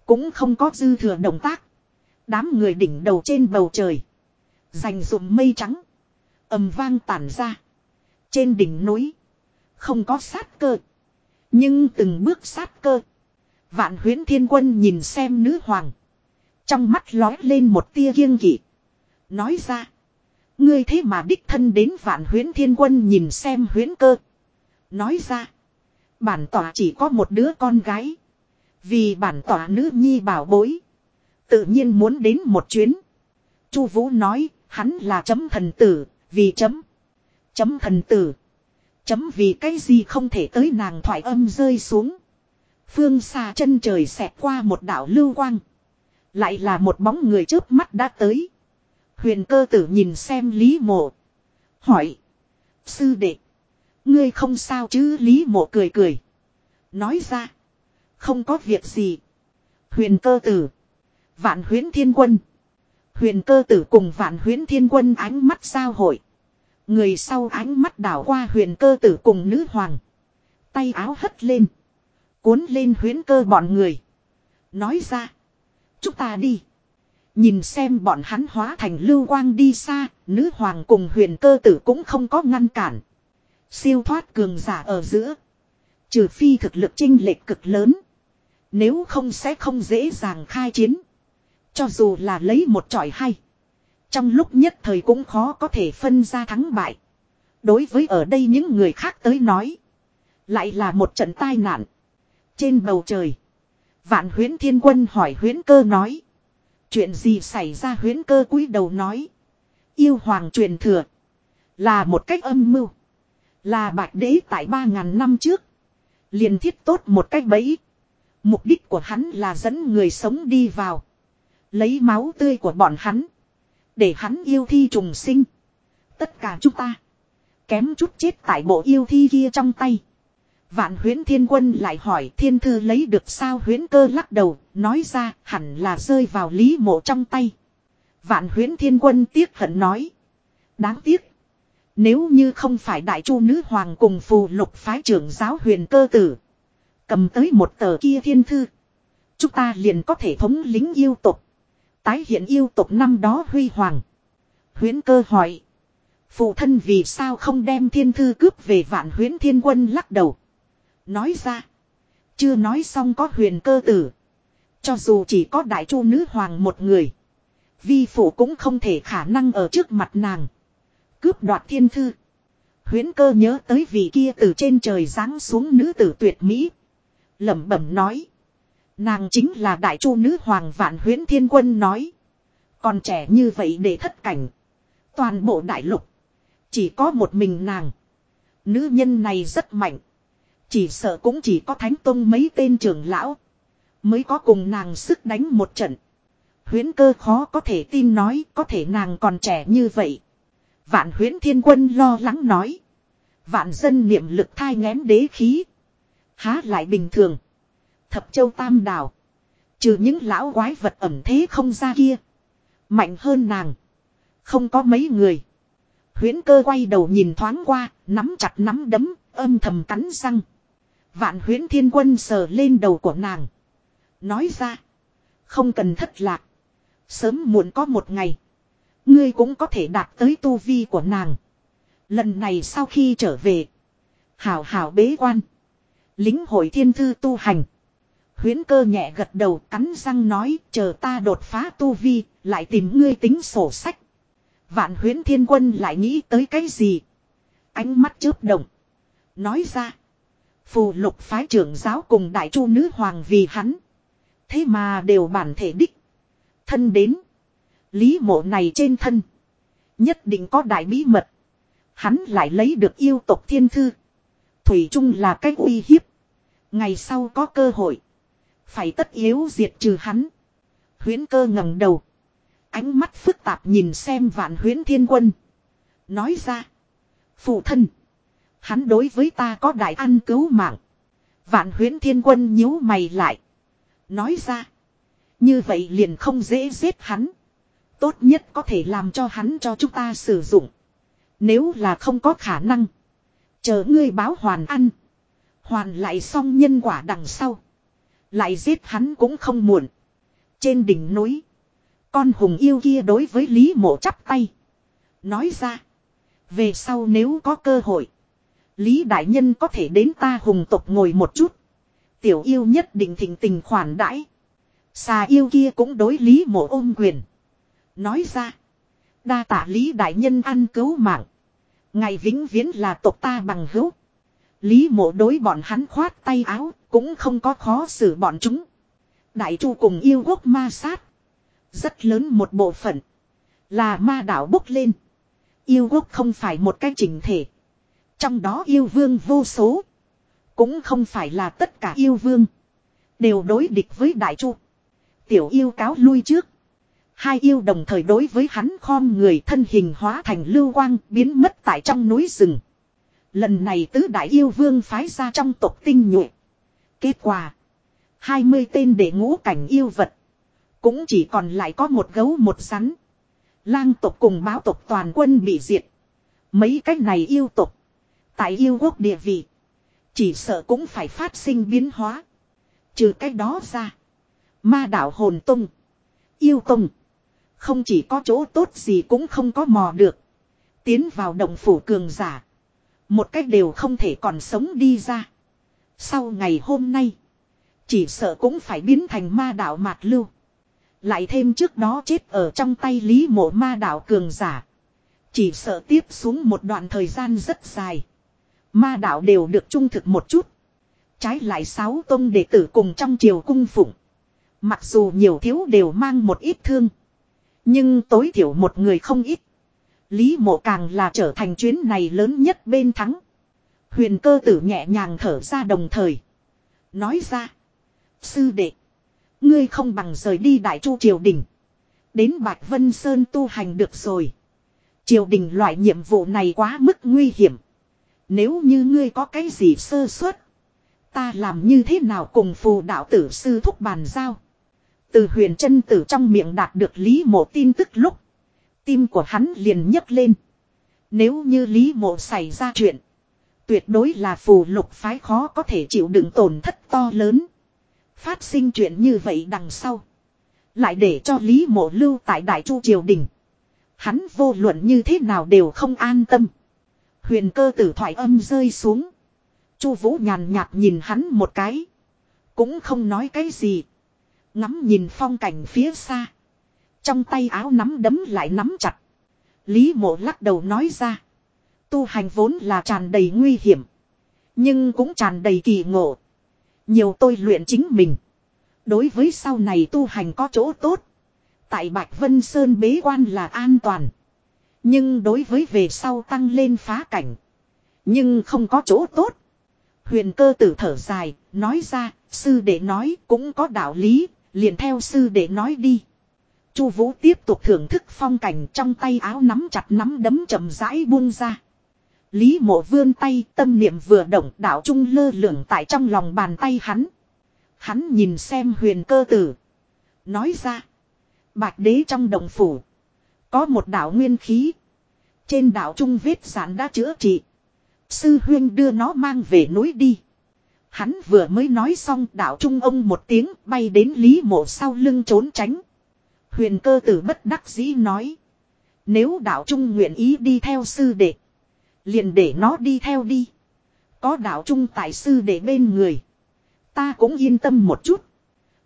Speaker 1: Cũng không có dư thừa động tác. Đám người đỉnh đầu trên bầu trời. Dành dụm mây trắng. ầm vang tản ra. Trên đỉnh núi. Không có sát cơ. Nhưng từng bước sát cơ. Vạn huyến thiên quân nhìn xem nữ hoàng. Trong mắt lói lên một tia kiêng kỵ. Nói ra. Ngươi thế mà đích thân đến vạn huyến thiên quân nhìn xem huyến cơ. Nói ra. Bản tỏa chỉ có một đứa con gái. Vì bản tỏa nữ nhi bảo bối. Tự nhiên muốn đến một chuyến. Chu Vũ nói, hắn là chấm thần tử, vì chấm. Chấm thần tử. Chấm vì cái gì không thể tới nàng thoại âm rơi xuống. Phương xa chân trời xẹt qua một đảo lưu quang. Lại là một bóng người trước mắt đã tới. Huyền cơ tử nhìn xem Lý Mộ. Hỏi. Sư đệ. Ngươi không sao chứ Lý mộ cười cười. Nói ra. Không có việc gì. Huyền cơ tử. Vạn huyến thiên quân. Huyền cơ tử cùng vạn huyến thiên quân ánh mắt giao hội. Người sau ánh mắt đảo qua huyền cơ tử cùng nữ hoàng. Tay áo hất lên. Cuốn lên huyến cơ bọn người. Nói ra. Chúng ta đi. Nhìn xem bọn hắn hóa thành lưu quang đi xa, nữ hoàng cùng huyền cơ tử cũng không có ngăn cản, Siêu thoát cường giả ở giữa. Trừ phi thực lực chinh lệch cực lớn. Nếu không sẽ không dễ dàng khai chiến. Cho dù là lấy một trọi hay. Trong lúc nhất thời cũng khó có thể phân ra thắng bại. Đối với ở đây những người khác tới nói. Lại là một trận tai nạn. Trên bầu trời. Vạn huyến thiên quân hỏi huyến cơ nói. Chuyện gì xảy ra huyến cơ cúi đầu nói. Yêu hoàng truyền thừa. Là một cách âm mưu. Là bạch đế tại 3.000 năm trước. liền thiết tốt một cách bẫy. Mục đích của hắn là dẫn người sống đi vào. Lấy máu tươi của bọn hắn. Để hắn yêu thi trùng sinh. Tất cả chúng ta. Kém chút chết tại bộ yêu thi kia trong tay. Vạn huyến thiên quân lại hỏi thiên thư lấy được sao huyến cơ lắc đầu, nói ra hẳn là rơi vào lý mộ trong tay. Vạn huyến thiên quân tiếc hận nói. Đáng tiếc. Nếu như không phải đại chu nữ hoàng cùng phù lục phái trưởng giáo huyền cơ tử. Cầm tới một tờ kia thiên thư. Chúng ta liền có thể thống lính yêu tục. Tái hiện yêu tục năm đó huy hoàng. Huyến cơ hỏi. Phụ thân vì sao không đem thiên thư cướp về vạn huyến thiên quân lắc đầu. Nói ra. Chưa nói xong có huyền cơ tử. Cho dù chỉ có đại chu nữ hoàng một người. Vi phụ cũng không thể khả năng ở trước mặt nàng. Cướp đoạt thiên thư. Huyễn cơ nhớ tới vị kia từ trên trời giáng xuống nữ tử tuyệt mỹ. lẩm bẩm nói. Nàng chính là đại chu nữ hoàng vạn huyễn thiên quân nói. Còn trẻ như vậy để thất cảnh. Toàn bộ đại lục. Chỉ có một mình nàng. Nữ nhân này rất mạnh. Chỉ sợ cũng chỉ có thánh tông mấy tên trưởng lão. Mới có cùng nàng sức đánh một trận. Huyến cơ khó có thể tin nói có thể nàng còn trẻ như vậy. Vạn huyến thiên quân lo lắng nói. Vạn dân niệm lực thai ngén đế khí. Há lại bình thường. Thập châu tam đảo. Trừ những lão quái vật ẩm thế không ra kia. Mạnh hơn nàng. Không có mấy người. Huyến cơ quay đầu nhìn thoáng qua. Nắm chặt nắm đấm. Âm thầm cắn răng. Vạn huyến thiên quân sờ lên đầu của nàng. Nói ra. Không cần thất lạc. Sớm muộn có một ngày. Ngươi cũng có thể đạt tới tu vi của nàng. Lần này sau khi trở về. Hảo hảo bế quan. Lính hội thiên thư tu hành. Huyến cơ nhẹ gật đầu cắn răng nói chờ ta đột phá tu vi, lại tìm ngươi tính sổ sách. Vạn huyến thiên quân lại nghĩ tới cái gì? Ánh mắt chớp động. Nói ra. Phù lục phái trưởng giáo cùng đại chu nữ hoàng vì hắn. Thế mà đều bản thể đích. Thân đến. Lý mộ này trên thân. Nhất định có đại bí mật. Hắn lại lấy được yêu tộc thiên thư. Thủy chung là cách uy hiếp. Ngày sau có cơ hội. Phải tất yếu diệt trừ hắn. Huyến cơ ngẩng đầu. Ánh mắt phức tạp nhìn xem vạn huyến thiên quân. Nói ra. Phụ thân. Hắn đối với ta có đại ăn cứu mạng. Vạn huyến thiên quân nhíu mày lại. Nói ra. Như vậy liền không dễ giết hắn. Tốt nhất có thể làm cho hắn cho chúng ta sử dụng. Nếu là không có khả năng. Chờ ngươi báo hoàn ăn. Hoàn lại xong nhân quả đằng sau. Lại giết hắn cũng không muộn. Trên đỉnh núi. Con hùng yêu kia đối với Lý mộ chắp tay. Nói ra. Về sau nếu có cơ hội. Lý đại nhân có thể đến ta hùng tộc ngồi một chút. Tiểu yêu nhất định thỉnh tình khoản đãi. Xà yêu kia cũng đối Lý mộ ôm quyền. Nói ra. Đa tạ Lý Đại Nhân ăn cứu mạng. ngài vĩnh viễn là tộc ta bằng hữu. Lý mộ đối bọn hắn khoát tay áo. Cũng không có khó xử bọn chúng. Đại chu cùng yêu quốc ma sát. Rất lớn một bộ phận. Là ma đạo bốc lên. Yêu quốc không phải một cái chỉnh thể. Trong đó yêu vương vô số. Cũng không phải là tất cả yêu vương. Đều đối địch với đại chu. Tiểu yêu cáo lui trước hai yêu đồng thời đối với hắn khom người thân hình hóa thành lưu quang biến mất tại trong núi rừng. Lần này tứ đại yêu vương phái ra trong tộc tinh nhuệ. Kết quả. 20 tên để ngũ cảnh yêu vật. Cũng chỉ còn lại có một gấu một rắn. Lang tộc cùng báo tộc toàn quân bị diệt. Mấy cách này yêu tộc. Tại yêu quốc địa vị. Chỉ sợ cũng phải phát sinh biến hóa. Trừ cách đó ra. Ma đảo hồn tung. Yêu tông không chỉ có chỗ tốt gì cũng không có mò được. Tiến vào đồng phủ cường giả. Một cách đều không thể còn sống đi ra. Sau ngày hôm nay. Chỉ sợ cũng phải biến thành ma đạo mạt lưu. Lại thêm trước đó chết ở trong tay lý mộ ma đạo cường giả. Chỉ sợ tiếp xuống một đoạn thời gian rất dài. Ma đạo đều được trung thực một chút. Trái lại sáu tông đệ tử cùng trong triều cung phụng. Mặc dù nhiều thiếu đều mang một ít thương. Nhưng tối thiểu một người không ít. Lý mộ càng là trở thành chuyến này lớn nhất bên thắng. Huyền cơ tử nhẹ nhàng thở ra đồng thời. Nói ra. Sư đệ. Ngươi không bằng rời đi đại chu triều đình. Đến Bạch Vân Sơn tu hành được rồi. Triều đình loại nhiệm vụ này quá mức nguy hiểm. Nếu như ngươi có cái gì sơ suất. Ta làm như thế nào cùng phù đạo tử sư thúc bàn giao. Từ huyền chân tử trong miệng đạt được Lý Mộ tin tức lúc. Tim của hắn liền nhấc lên. Nếu như Lý Mộ xảy ra chuyện. Tuyệt đối là phù lục phái khó có thể chịu đựng tổn thất to lớn. Phát sinh chuyện như vậy đằng sau. Lại để cho Lý Mộ lưu tại Đại Chu Triều Đình. Hắn vô luận như thế nào đều không an tâm. Huyền cơ tử thoại âm rơi xuống. Chu Vũ nhàn nhạt nhìn hắn một cái. Cũng không nói cái gì. Ngắm nhìn phong cảnh phía xa. Trong tay áo nắm đấm lại nắm chặt. Lý mộ lắc đầu nói ra. Tu hành vốn là tràn đầy nguy hiểm. Nhưng cũng tràn đầy kỳ ngộ. Nhiều tôi luyện chính mình. Đối với sau này tu hành có chỗ tốt. Tại Bạch Vân Sơn bế quan là an toàn. Nhưng đối với về sau tăng lên phá cảnh. Nhưng không có chỗ tốt. Huyền cơ tử thở dài, nói ra, sư đệ nói cũng có đạo lý, liền theo sư để nói đi. Chu Vũ tiếp tục thưởng thức phong cảnh trong tay áo nắm chặt nắm đấm chậm rãi buông ra. Lý Mộ vươn tay, tâm niệm vừa động, đạo trung lơ lửng tại trong lòng bàn tay hắn. Hắn nhìn xem Huyền Cơ Tử, nói ra: "Bạch đế trong đồng phủ có một đạo nguyên khí, trên đạo trung vết giản đã chữa trị, sư huynh đưa nó mang về núi đi." Hắn vừa mới nói xong đạo trung ông một tiếng bay đến Lý Mộ sau lưng trốn tránh. Huyền cơ tử bất đắc dĩ nói. Nếu đạo trung nguyện ý đi theo sư đệ. Liền để nó đi theo đi. Có đạo trung tại sư đệ bên người. Ta cũng yên tâm một chút.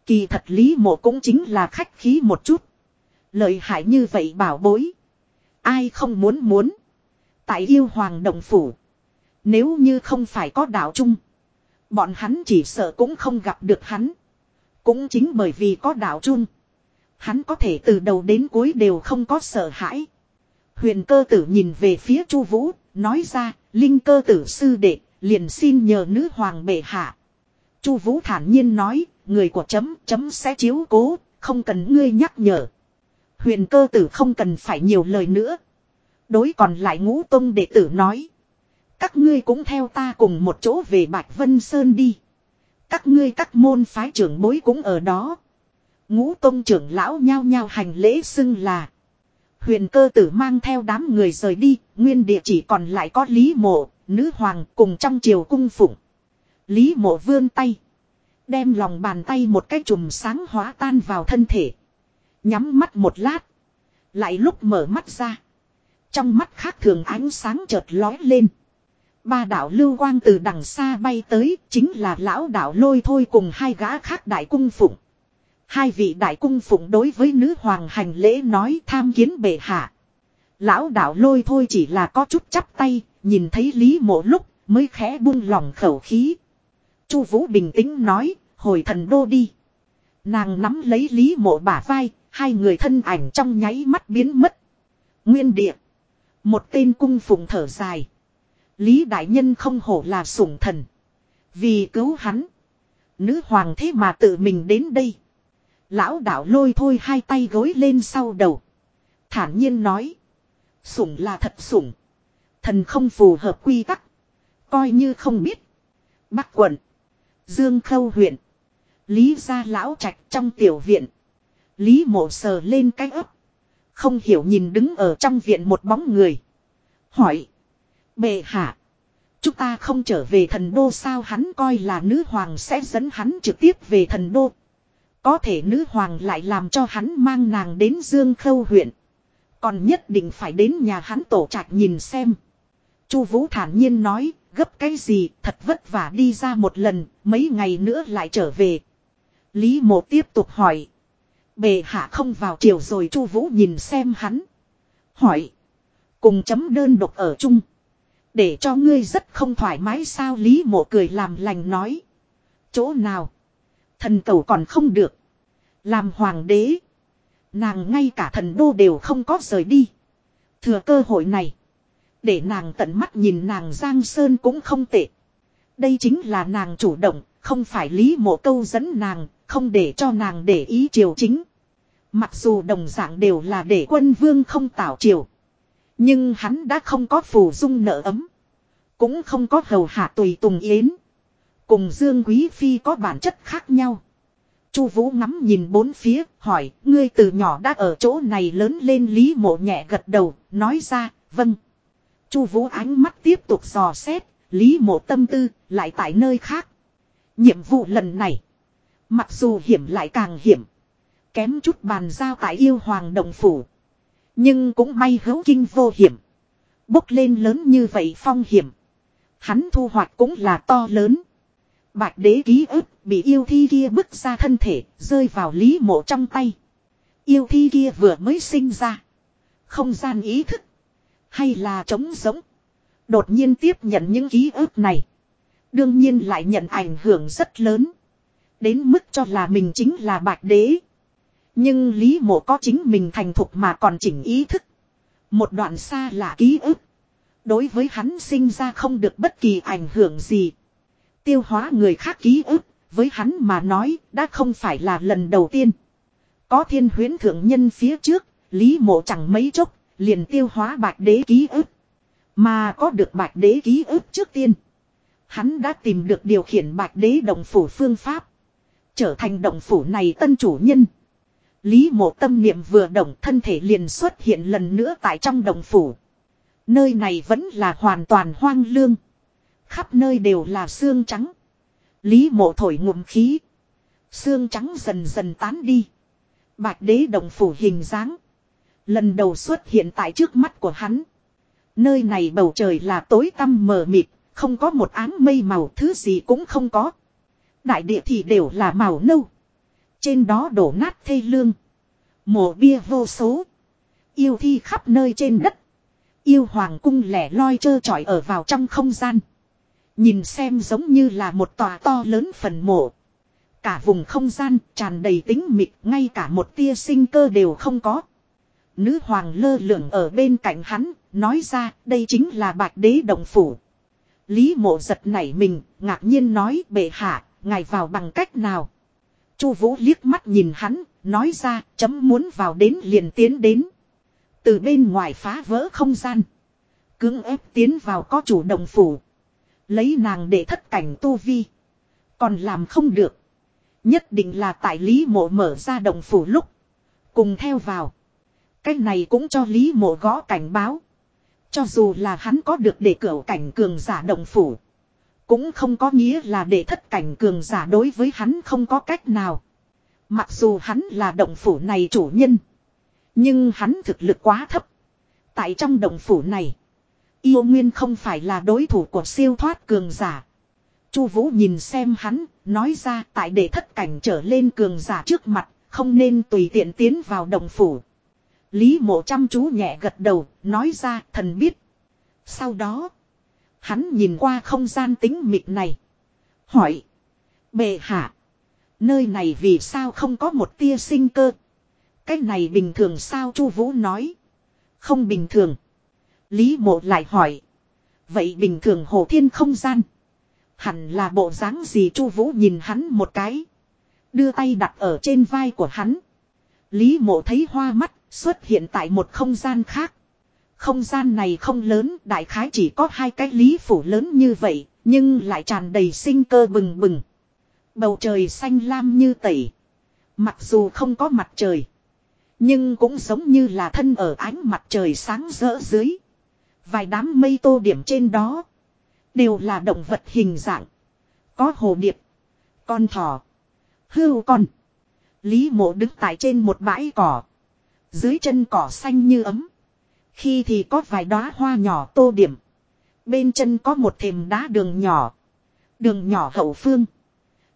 Speaker 1: Kỳ thật Lý Mộ cũng chính là khách khí một chút. Lợi hại như vậy bảo bối. Ai không muốn muốn. Tại yêu hoàng đồng phủ. Nếu như không phải có đạo trung Bọn hắn chỉ sợ cũng không gặp được hắn. Cũng chính bởi vì có đạo chun. Hắn có thể từ đầu đến cuối đều không có sợ hãi. Huyền cơ tử nhìn về phía Chu Vũ, nói ra, linh cơ tử sư đệ, liền xin nhờ nữ hoàng bệ hạ. Chu Vũ thản nhiên nói, người của chấm, chấm sẽ chiếu cố, không cần ngươi nhắc nhở. Huyền cơ tử không cần phải nhiều lời nữa. Đối còn lại ngũ tông đệ tử nói. Các ngươi cũng theo ta cùng một chỗ về Bạch Vân Sơn đi. Các ngươi các môn phái trưởng bối cũng ở đó. Ngũ Tông trưởng lão nhao nhao hành lễ xưng là. Huyền cơ tử mang theo đám người rời đi, nguyên địa chỉ còn lại có Lý Mộ, nữ hoàng cùng trong triều cung phụng. Lý Mộ vươn tay. Đem lòng bàn tay một cái chùm sáng hóa tan vào thân thể. Nhắm mắt một lát. Lại lúc mở mắt ra. Trong mắt khác thường ánh sáng chợt lói lên. Ba đạo lưu quang từ đằng xa bay tới chính là lão đạo lôi thôi cùng hai gã khác đại cung phụng. Hai vị đại cung phụng đối với nữ hoàng hành lễ nói tham kiến bệ hạ. Lão đạo lôi thôi chỉ là có chút chắp tay, nhìn thấy Lý mộ lúc mới khẽ buông lòng khẩu khí. Chu Vũ bình tĩnh nói, hồi thần đô đi. Nàng nắm lấy Lý mộ bả vai, hai người thân ảnh trong nháy mắt biến mất. Nguyên địa. Một tên cung phụng thở dài. Lý Đại Nhân không hổ là sủng thần. Vì cứu hắn. Nữ hoàng thế mà tự mình đến đây. Lão đạo lôi thôi hai tay gối lên sau đầu. Thản nhiên nói. Sủng là thật sủng. Thần không phù hợp quy tắc. Coi như không biết. Bắc quận. Dương Khâu huyện. Lý ra lão trạch trong tiểu viện. Lý mộ sờ lên cái ấp. Không hiểu nhìn đứng ở trong viện một bóng người. Hỏi. Bệ hạ. Chúng ta không trở về thần đô sao hắn coi là nữ hoàng sẽ dẫn hắn trực tiếp về thần đô. Có thể nữ hoàng lại làm cho hắn mang nàng đến Dương Khâu huyện. Còn nhất định phải đến nhà hắn tổ trạch nhìn xem. Chu Vũ thản nhiên nói, gấp cái gì, thật vất vả đi ra một lần, mấy ngày nữa lại trở về. Lý Mộ tiếp tục hỏi. Bệ hạ không vào chiều rồi Chu Vũ nhìn xem hắn. Hỏi. Cùng chấm đơn độc ở chung. Để cho ngươi rất không thoải mái sao Lý mộ cười làm lành nói. Chỗ nào? Thần cầu còn không được. Làm hoàng đế. Nàng ngay cả thần đô đều không có rời đi. Thừa cơ hội này. Để nàng tận mắt nhìn nàng Giang Sơn cũng không tệ. Đây chính là nàng chủ động, không phải lý mộ câu dẫn nàng, không để cho nàng để ý triều chính. Mặc dù đồng dạng đều là để quân vương không tạo triều. Nhưng hắn đã không có phù dung nợ ấm. Cũng không có hầu hạ tùy tùng yến. Cùng Dương Quý Phi có bản chất khác nhau. Chu Vũ ngắm nhìn bốn phía, hỏi, ngươi từ nhỏ đã ở chỗ này lớn lên Lý Mộ nhẹ gật đầu, nói ra, vâng. Chu Vũ ánh mắt tiếp tục dò xét, Lý Mộ tâm tư lại tại nơi khác. Nhiệm vụ lần này, mặc dù hiểm lại càng hiểm, kém chút bàn giao tại yêu hoàng đồng phủ, nhưng cũng may hữu kinh vô hiểm. Bốc lên lớn như vậy phong hiểm. Hắn thu hoạch cũng là to lớn. Bạch đế ký ức bị yêu thi kia bức ra thân thể rơi vào lý mộ trong tay. Yêu thi kia vừa mới sinh ra. Không gian ý thức. Hay là trống giống. Đột nhiên tiếp nhận những ký ức này. Đương nhiên lại nhận ảnh hưởng rất lớn. Đến mức cho là mình chính là bạch đế. Nhưng Lý Mộ có chính mình thành thục mà còn chỉnh ý thức. Một đoạn xa là ký ức. Đối với hắn sinh ra không được bất kỳ ảnh hưởng gì. Tiêu hóa người khác ký ức, với hắn mà nói, đã không phải là lần đầu tiên. Có thiên huyến thượng nhân phía trước, Lý Mộ chẳng mấy chốc, liền tiêu hóa bạch đế ký ức. Mà có được bạch đế ký ức trước tiên. Hắn đã tìm được điều khiển bạch đế động phủ phương pháp. Trở thành động phủ này tân chủ nhân. Lý mộ tâm niệm vừa động thân thể liền xuất hiện lần nữa tại trong đồng phủ. Nơi này vẫn là hoàn toàn hoang lương. Khắp nơi đều là xương trắng. Lý mộ thổi ngụm khí. Xương trắng dần dần tán đi. Bạch đế đồng phủ hình dáng. Lần đầu xuất hiện tại trước mắt của hắn. Nơi này bầu trời là tối tăm mờ mịt, không có một áng mây màu thứ gì cũng không có. Đại địa thì đều là màu nâu. Trên đó đổ nát thê lương. Mộ bia vô số. Yêu thi khắp nơi trên đất. Yêu hoàng cung lẻ loi trơ trọi ở vào trong không gian. Nhìn xem giống như là một tòa to lớn phần mộ. Cả vùng không gian tràn đầy tính mịt ngay cả một tia sinh cơ đều không có. Nữ hoàng lơ lửng ở bên cạnh hắn, nói ra đây chính là bạch đế động phủ. Lý mộ giật nảy mình, ngạc nhiên nói bệ hạ, ngài vào bằng cách nào. Chu Vũ liếc mắt nhìn hắn, nói ra, chấm muốn vào đến liền tiến đến. Từ bên ngoài phá vỡ không gian, cưỡng ép tiến vào có chủ động phủ, lấy nàng để thất cảnh tu vi, còn làm không được, nhất định là tại Lý Mộ mở ra động phủ lúc, cùng theo vào. Cái này cũng cho Lý Mộ gõ cảnh báo. Cho dù là hắn có được để cửa cảnh cường giả động phủ. Cũng không có nghĩa là để thất cảnh cường giả đối với hắn không có cách nào. Mặc dù hắn là động phủ này chủ nhân. Nhưng hắn thực lực quá thấp. Tại trong động phủ này. Yêu Nguyên không phải là đối thủ của siêu thoát cường giả. Chu Vũ nhìn xem hắn, nói ra tại để thất cảnh trở lên cường giả trước mặt, không nên tùy tiện tiến vào động phủ. Lý Mộ chăm chú nhẹ gật đầu, nói ra, thần biết. Sau đó, Hắn nhìn qua không gian tính mịt này. Hỏi. Bệ hạ. Nơi này vì sao không có một tia sinh cơ. Cái này bình thường sao Chu Vũ nói. Không bình thường. Lý mộ lại hỏi. Vậy bình thường hồ thiên không gian. Hẳn là bộ dáng gì Chu Vũ nhìn hắn một cái. Đưa tay đặt ở trên vai của hắn. Lý mộ thấy hoa mắt xuất hiện tại một không gian khác. Không gian này không lớn, đại khái chỉ có hai cái lý phủ lớn như vậy, nhưng lại tràn đầy sinh cơ bừng bừng. Bầu trời xanh lam như tẩy. Mặc dù không có mặt trời, nhưng cũng giống như là thân ở ánh mặt trời sáng rỡ dưới. Vài đám mây tô điểm trên đó, đều là động vật hình dạng. Có hồ điệp, con thỏ, hưu con. Lý mộ đứng tại trên một bãi cỏ. Dưới chân cỏ xanh như ấm. Khi thì có vài đóa hoa nhỏ tô điểm. Bên chân có một thềm đá đường nhỏ. Đường nhỏ hậu phương.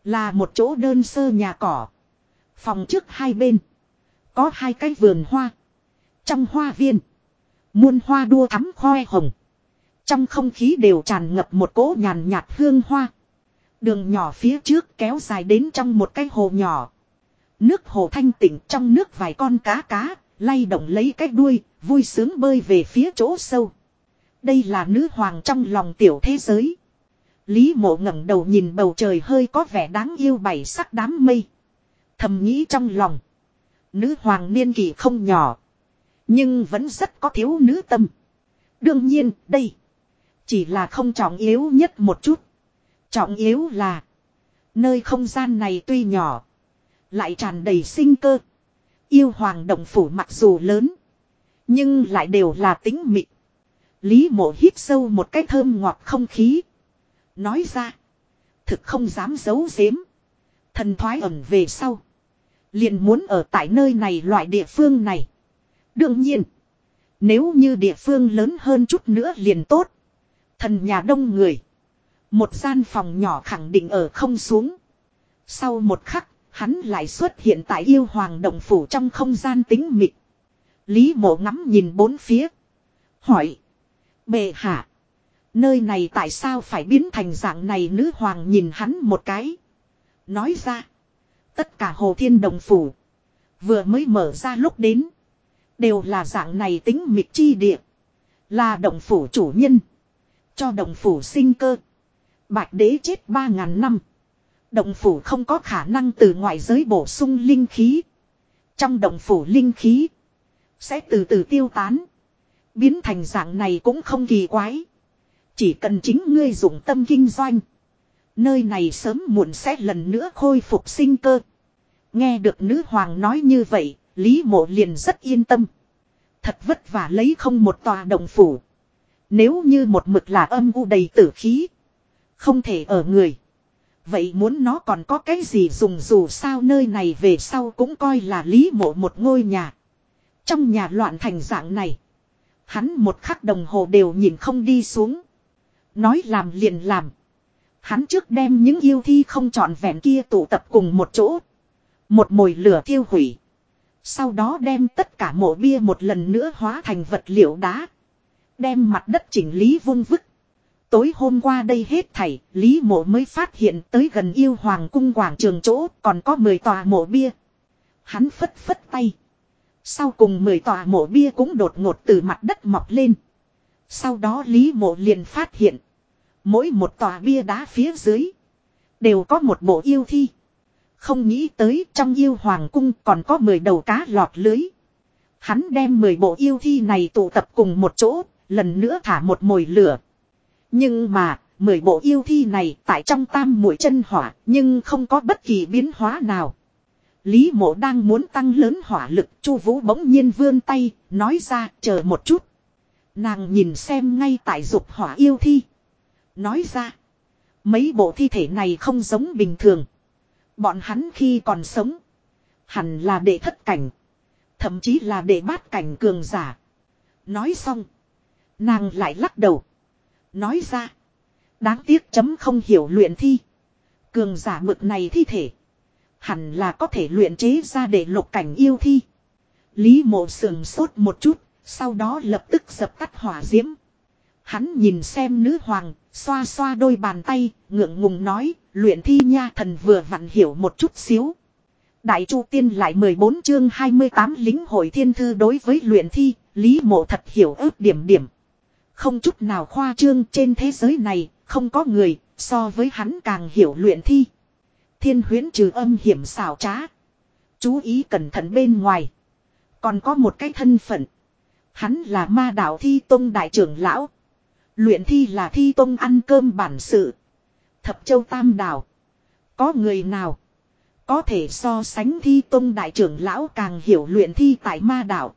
Speaker 1: Là một chỗ đơn sơ nhà cỏ. Phòng trước hai bên. Có hai cái vườn hoa. Trong hoa viên. Muôn hoa đua thắm khoe hồng. Trong không khí đều tràn ngập một cỗ nhàn nhạt hương hoa. Đường nhỏ phía trước kéo dài đến trong một cái hồ nhỏ. Nước hồ thanh tịnh trong nước vài con cá cá, Lay động lấy cái đuôi, vui sướng bơi về phía chỗ sâu. Đây là nữ hoàng trong lòng tiểu thế giới. Lý mộ ngẩng đầu nhìn bầu trời hơi có vẻ đáng yêu bảy sắc đám mây. Thầm nghĩ trong lòng. Nữ hoàng niên kỷ không nhỏ. Nhưng vẫn rất có thiếu nữ tâm. Đương nhiên, đây. Chỉ là không trọng yếu nhất một chút. Trọng yếu là. Nơi không gian này tuy nhỏ. Lại tràn đầy sinh cơ. Yêu hoàng động phủ mặc dù lớn. Nhưng lại đều là tính mịn. Lý mộ hít sâu một cái thơm ngọt không khí. Nói ra. Thực không dám giấu giếm. Thần thoái ẩn về sau. Liền muốn ở tại nơi này loại địa phương này. Đương nhiên. Nếu như địa phương lớn hơn chút nữa liền tốt. Thần nhà đông người. Một gian phòng nhỏ khẳng định ở không xuống. Sau một khắc, Hắn lại xuất hiện tại yêu hoàng động phủ trong không gian tính mịch. Lý mộ ngắm nhìn bốn phía. Hỏi. Bệ hạ. Nơi này tại sao phải biến thành dạng này nữ hoàng nhìn hắn một cái. Nói ra. Tất cả hồ thiên đồng phủ. Vừa mới mở ra lúc đến. Đều là dạng này tính mịch chi địa. Là động phủ chủ nhân. Cho động phủ sinh cơ. Bạch đế chết ba ngàn năm. Động phủ không có khả năng từ ngoại giới bổ sung linh khí. Trong động phủ linh khí. Sẽ từ từ tiêu tán. Biến thành dạng này cũng không kỳ quái. Chỉ cần chính ngươi dụng tâm kinh doanh. Nơi này sớm muộn sẽ lần nữa khôi phục sinh cơ. Nghe được nữ hoàng nói như vậy, Lý mộ liền rất yên tâm. Thật vất vả lấy không một tòa đồng phủ. Nếu như một mực là âm u đầy tử khí. Không thể ở người. Vậy muốn nó còn có cái gì dùng dù sao nơi này về sau cũng coi là lý mộ một ngôi nhà. Trong nhà loạn thành dạng này. Hắn một khắc đồng hồ đều nhìn không đi xuống. Nói làm liền làm. Hắn trước đem những yêu thi không trọn vẹn kia tụ tập cùng một chỗ. Một mồi lửa thiêu hủy. Sau đó đem tất cả mộ bia một lần nữa hóa thành vật liệu đá. Đem mặt đất chỉnh lý vung vứt. Tối hôm qua đây hết thảy, Lý Mộ mới phát hiện tới gần yêu hoàng cung quảng trường chỗ còn có 10 tòa mộ bia. Hắn phất phất tay. Sau cùng 10 tòa mộ bia cũng đột ngột từ mặt đất mọc lên. Sau đó Lý Mộ liền phát hiện. Mỗi một tòa bia đá phía dưới. Đều có một bộ yêu thi. Không nghĩ tới trong yêu hoàng cung còn có 10 đầu cá lọt lưới. Hắn đem 10 bộ yêu thi này tụ tập cùng một chỗ. Lần nữa thả một mồi lửa nhưng mà, mười bộ yêu thi này tại trong tam mũi chân hỏa nhưng không có bất kỳ biến hóa nào. Lý mộ đang muốn tăng lớn hỏa lực chu vũ bỗng nhiên vươn tay, nói ra chờ một chút. Nàng nhìn xem ngay tại dục hỏa yêu thi. Nói ra, mấy bộ thi thể này không giống bình thường. Bọn hắn khi còn sống, hẳn là đệ thất cảnh, thậm chí là đệ bát cảnh cường giả. Nói xong, nàng lại lắc đầu. Nói ra. Đáng tiếc chấm không hiểu luyện thi. Cường giả mực này thi thể. Hẳn là có thể luyện chế ra để lục cảnh yêu thi. Lý mộ sườn sốt một chút. Sau đó lập tức dập tắt hỏa diễm. Hắn nhìn xem nữ hoàng. Xoa xoa đôi bàn tay. Ngượng ngùng nói. Luyện thi nha thần vừa vặn hiểu một chút xíu. Đại Chu Tiên lại 14 chương 28 lính hội thiên thư đối với luyện thi, Lý Mộ thật hiểu ước điểm điểm. Không chút nào khoa trương trên thế giới này, không có người, so với hắn càng hiểu luyện thi. Thiên huyến trừ âm hiểm xảo trá. Chú ý cẩn thận bên ngoài. Còn có một cái thân phận. Hắn là ma đạo thi tông đại trưởng lão. Luyện thi là thi tông ăn cơm bản sự. Thập châu tam đảo. Có người nào? Có thể so sánh thi tông đại trưởng lão càng hiểu luyện thi tại ma đạo.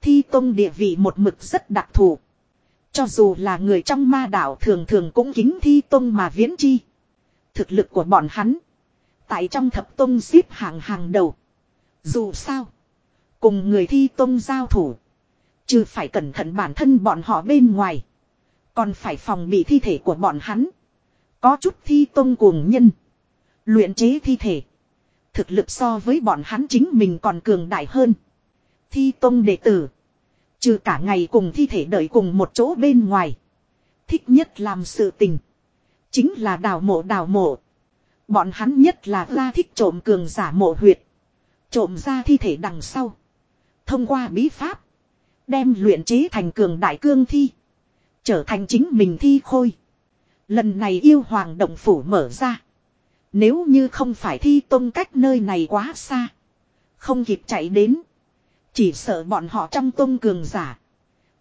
Speaker 1: Thi tông địa vị một mực rất đặc thù. Cho dù là người trong ma đạo thường thường cũng kính thi tông mà viễn chi. Thực lực của bọn hắn. Tại trong thập tông xếp hàng hàng đầu. Dù sao. Cùng người thi tông giao thủ. Chứ phải cẩn thận bản thân bọn họ bên ngoài. Còn phải phòng bị thi thể của bọn hắn. Có chút thi tông cuồng nhân. Luyện chế thi thể. Thực lực so với bọn hắn chính mình còn cường đại hơn. Thi tông đệ tử Trừ cả ngày cùng thi thể đợi cùng một chỗ bên ngoài. Thích nhất làm sự tình. Chính là đào mộ đào mộ. Bọn hắn nhất là ra thích trộm cường giả mộ huyệt. Trộm ra thi thể đằng sau. Thông qua bí pháp. Đem luyện chế thành cường đại cương thi. Trở thành chính mình thi khôi. Lần này yêu hoàng động phủ mở ra. Nếu như không phải thi tôn cách nơi này quá xa. Không kịp chạy đến. Chỉ sợ bọn họ trong tôn cường giả.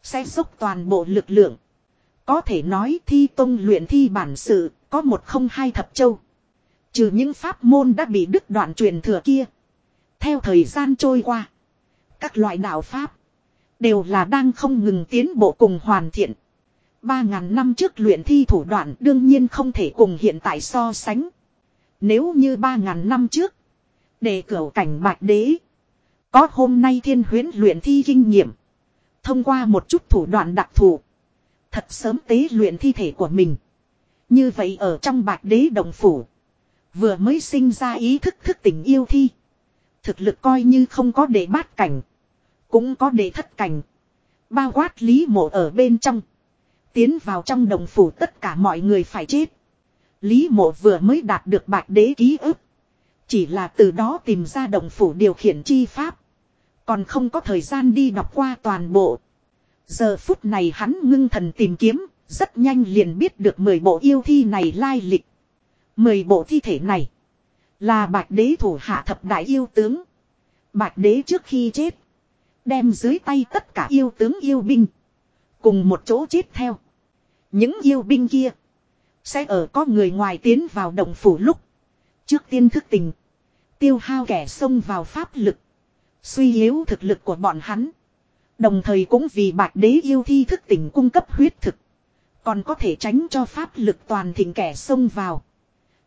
Speaker 1: Sẽ dốc toàn bộ lực lượng. Có thể nói thi tôn luyện thi bản sự, có một không hai thập châu. Trừ những pháp môn đã bị đứt đoạn truyền thừa kia. Theo thời gian trôi qua. Các loại đạo pháp. Đều là đang không ngừng tiến bộ cùng hoàn thiện. Ba ngàn năm trước luyện thi thủ đoạn đương nhiên không thể cùng hiện tại so sánh. Nếu như ba ngàn năm trước. Để cửa cảnh bạch đế. Có hôm nay thiên huyến luyện thi kinh nghiệm. Thông qua một chút thủ đoạn đặc thù. Thật sớm tế luyện thi thể của mình. Như vậy ở trong bạc đế đồng phủ. Vừa mới sinh ra ý thức thức tình yêu thi. Thực lực coi như không có để bát cảnh. Cũng có để thất cảnh. Bao quát lý mộ ở bên trong. Tiến vào trong đồng phủ tất cả mọi người phải chết. Lý mộ vừa mới đạt được bạc đế ký ức. Chỉ là từ đó tìm ra động phủ điều khiển chi pháp. Còn không có thời gian đi đọc qua toàn bộ. Giờ phút này hắn ngưng thần tìm kiếm, rất nhanh liền biết được 10 bộ yêu thi này lai lịch. 10 bộ thi thể này là bạch đế thủ hạ thập đại yêu tướng. Bạch đế trước khi chết, đem dưới tay tất cả yêu tướng yêu binh. Cùng một chỗ chết theo. Những yêu binh kia, sẽ ở có người ngoài tiến vào động phủ lúc. Trước tiên thức tình. Tiêu hao kẻ xông vào pháp lực. Suy yếu thực lực của bọn hắn. Đồng thời cũng vì bạch đế yêu thi thức tình cung cấp huyết thực. Còn có thể tránh cho pháp lực toàn thịnh kẻ xông vào.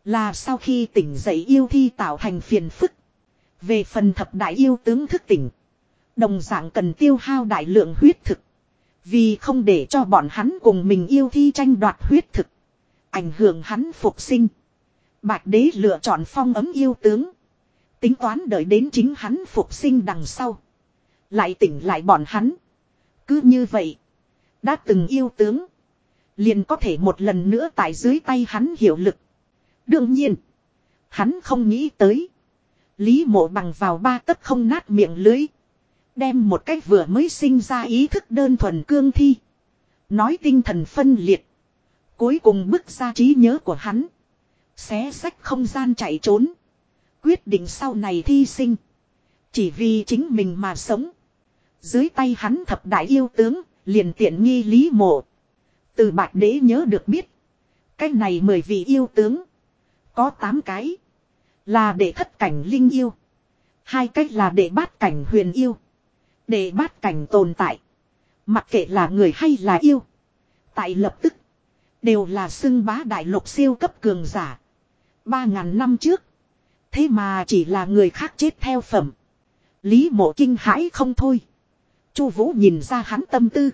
Speaker 1: Là sau khi tỉnh dậy yêu thi tạo thành phiền phức. Về phần thập đại yêu tướng thức tỉnh. Đồng dạng cần tiêu hao đại lượng huyết thực. Vì không để cho bọn hắn cùng mình yêu thi tranh đoạt huyết thực. Ảnh hưởng hắn phục sinh. Bạch đế lựa chọn phong ấm yêu tướng. Tính toán đợi đến chính hắn phục sinh đằng sau. Lại tỉnh lại bọn hắn. Cứ như vậy. Đã từng yêu tướng. Liền có thể một lần nữa tại dưới tay hắn hiệu lực. Đương nhiên. Hắn không nghĩ tới. Lý mộ bằng vào ba tấc không nát miệng lưới. Đem một cách vừa mới sinh ra ý thức đơn thuần cương thi. Nói tinh thần phân liệt. Cuối cùng bức ra trí nhớ của hắn. Xé sách không gian chạy trốn. Quyết định sau này thi sinh. Chỉ vì chính mình mà sống. Dưới tay hắn thập đại yêu tướng, liền tiện nghi lý mộ. Từ bạch đế nhớ được biết. Cái này mười vị yêu tướng. Có tám cái. Là để thất cảnh linh yêu. Hai cách là để bát cảnh huyền yêu. Để bát cảnh tồn tại. Mặc kệ là người hay là yêu. Tại lập tức. Đều là xưng bá đại lục siêu cấp cường giả. Ba ngàn năm trước. Thế mà chỉ là người khác chết theo phẩm. Lý mộ kinh hãi không thôi. Chu Vũ nhìn ra hắn tâm tư.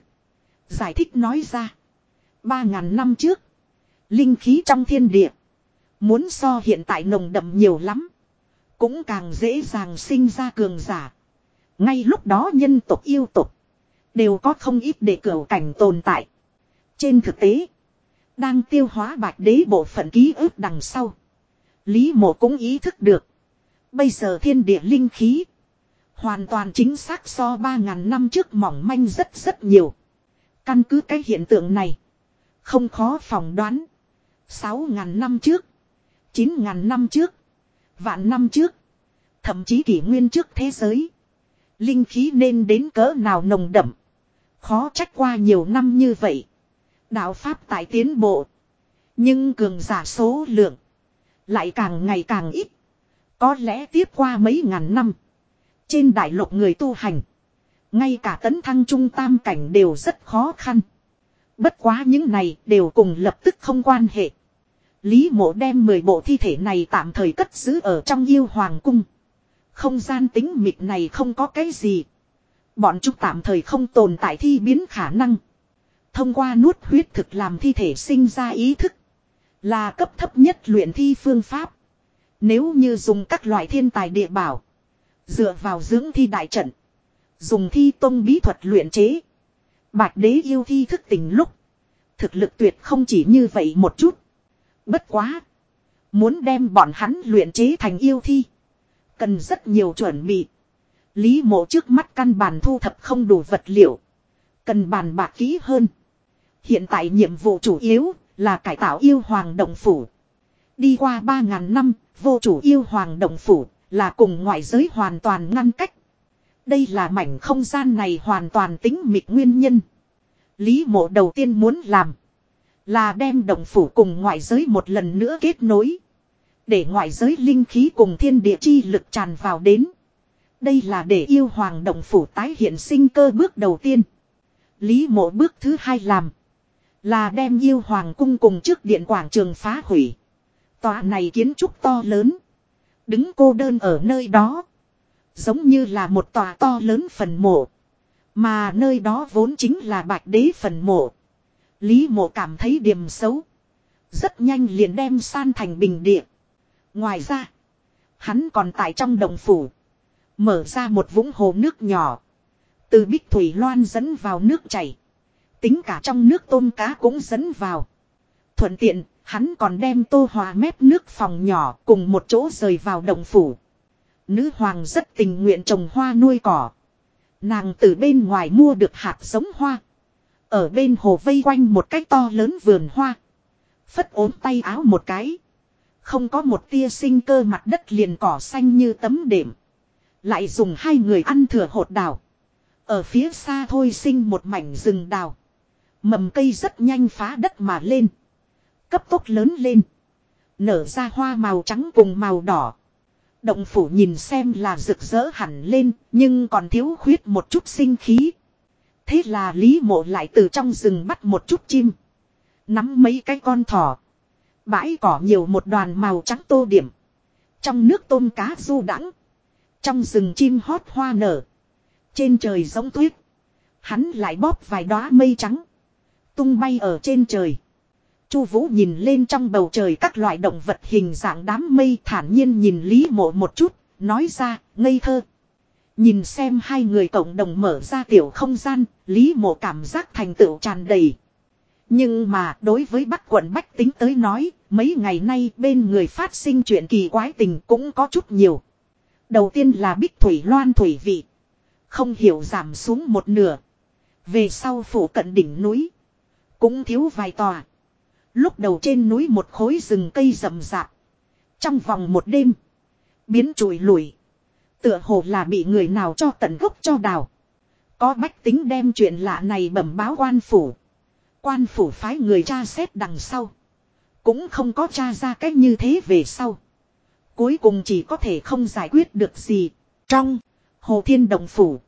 Speaker 1: Giải thích nói ra. Ba ngàn năm trước. Linh khí trong thiên địa. Muốn so hiện tại nồng đậm nhiều lắm. Cũng càng dễ dàng sinh ra cường giả. Ngay lúc đó nhân tộc yêu tộc. Đều có không ít để cửa cảnh tồn tại. Trên thực tế. Đang tiêu hóa bạch đế bộ phận ký ức đằng sau. Lý mộ cũng ý thức được. Bây giờ thiên địa linh khí. Hoàn toàn chính xác so 3.000 năm trước mỏng manh rất rất nhiều. Căn cứ cái hiện tượng này. Không khó phỏng đoán. 6.000 năm trước. 9.000 năm trước. Vạn năm trước. Thậm chí kỷ nguyên trước thế giới. Linh khí nên đến cỡ nào nồng đậm. Khó trách qua nhiều năm như vậy. Đạo Pháp tại tiến bộ. Nhưng cường giả số lượng lại càng ngày càng ít. Có lẽ tiếp qua mấy ngàn năm. Trên đại lục người tu hành. Ngay cả tấn thăng trung tam cảnh đều rất khó khăn. Bất quá những này đều cùng lập tức không quan hệ. Lý mộ đem 10 bộ thi thể này tạm thời cất giữ ở trong yêu hoàng cung. Không gian tính mịt này không có cái gì. Bọn chúng tạm thời không tồn tại thi biến khả năng. Thông qua nuốt huyết thực làm thi thể sinh ra ý thức. Là cấp thấp nhất luyện thi phương pháp. Nếu như dùng các loại thiên tài địa bảo. Dựa vào dưỡng thi đại trận. Dùng thi tông bí thuật luyện chế. Bạch đế yêu thi thức tình lúc. Thực lực tuyệt không chỉ như vậy một chút. Bất quá. Muốn đem bọn hắn luyện chế thành yêu thi. Cần rất nhiều chuẩn bị. Lý mộ trước mắt căn bản thu thập không đủ vật liệu. Cần bàn bạc kỹ hơn. Hiện tại nhiệm vụ chủ yếu là cải tạo yêu hoàng động phủ. Đi qua 3.000 năm, vô chủ yêu hoàng động phủ, là cùng ngoại giới hoàn toàn ngăn cách. Đây là mảnh không gian này hoàn toàn tính mịch nguyên nhân. Lý mộ đầu tiên muốn làm là đem động phủ cùng ngoại giới một lần nữa kết nối. Để ngoại giới linh khí cùng thiên địa chi lực tràn vào đến. Đây là để yêu hoàng động phủ tái hiện sinh cơ bước đầu tiên. Lý mộ bước thứ hai làm. Là đem yêu hoàng cung cùng trước điện quảng trường phá hủy. Tòa này kiến trúc to lớn. Đứng cô đơn ở nơi đó. Giống như là một tòa to lớn phần mộ. Mà nơi đó vốn chính là bạch đế phần mộ. Lý mộ cảm thấy điểm xấu. Rất nhanh liền đem san thành bình địa. Ngoài ra. Hắn còn tại trong đồng phủ. Mở ra một vũng hồ nước nhỏ. Từ bích thủy loan dẫn vào nước chảy. Tính cả trong nước tôm cá cũng dẫn vào. Thuận tiện, hắn còn đem tô hòa mép nước phòng nhỏ cùng một chỗ rời vào đồng phủ. Nữ hoàng rất tình nguyện trồng hoa nuôi cỏ. Nàng từ bên ngoài mua được hạt giống hoa. Ở bên hồ vây quanh một cái to lớn vườn hoa. Phất ốm tay áo một cái. Không có một tia sinh cơ mặt đất liền cỏ xanh như tấm đệm. Lại dùng hai người ăn thừa hột đào. Ở phía xa thôi sinh một mảnh rừng đào. Mầm cây rất nhanh phá đất mà lên. Cấp tốc lớn lên. Nở ra hoa màu trắng cùng màu đỏ. Động phủ nhìn xem là rực rỡ hẳn lên, nhưng còn thiếu khuyết một chút sinh khí. Thế là Lý Mộ lại từ trong rừng bắt một chút chim. Nắm mấy cái con thỏ. Bãi cỏ nhiều một đoàn màu trắng tô điểm. Trong nước tôm cá du đắng. Trong rừng chim hót hoa nở. Trên trời giống tuyết. Hắn lại bóp vài đóa mây trắng tung bay ở trên trời. Chu Vũ nhìn lên trong bầu trời các loại động vật hình dạng đám mây thản nhiên nhìn Lý Mộ một chút, nói ra, ngây thơ. Nhìn xem hai người cộng đồng mở ra tiểu không gian, Lý Mộ cảm giác thành tựu tràn đầy. Nhưng mà đối với Bắc quận Bách tính tới nói, mấy ngày nay bên người phát sinh chuyện kỳ quái tình cũng có chút nhiều. Đầu tiên là bích thủy loan thủy vị. Không hiểu giảm xuống một nửa. Về sau phủ cận đỉnh núi. Cũng thiếu vài tòa. Lúc đầu trên núi một khối rừng cây rậm rạp. Trong vòng một đêm. Biến trụi lùi, Tựa hồ là bị người nào cho tận gốc cho đào. Có bách tính đem chuyện lạ này bẩm báo quan phủ. Quan phủ phái người tra xét đằng sau. Cũng không có tra ra cách như thế về sau. Cuối cùng chỉ có thể không giải quyết được gì. Trong, hồ thiên đồng phủ.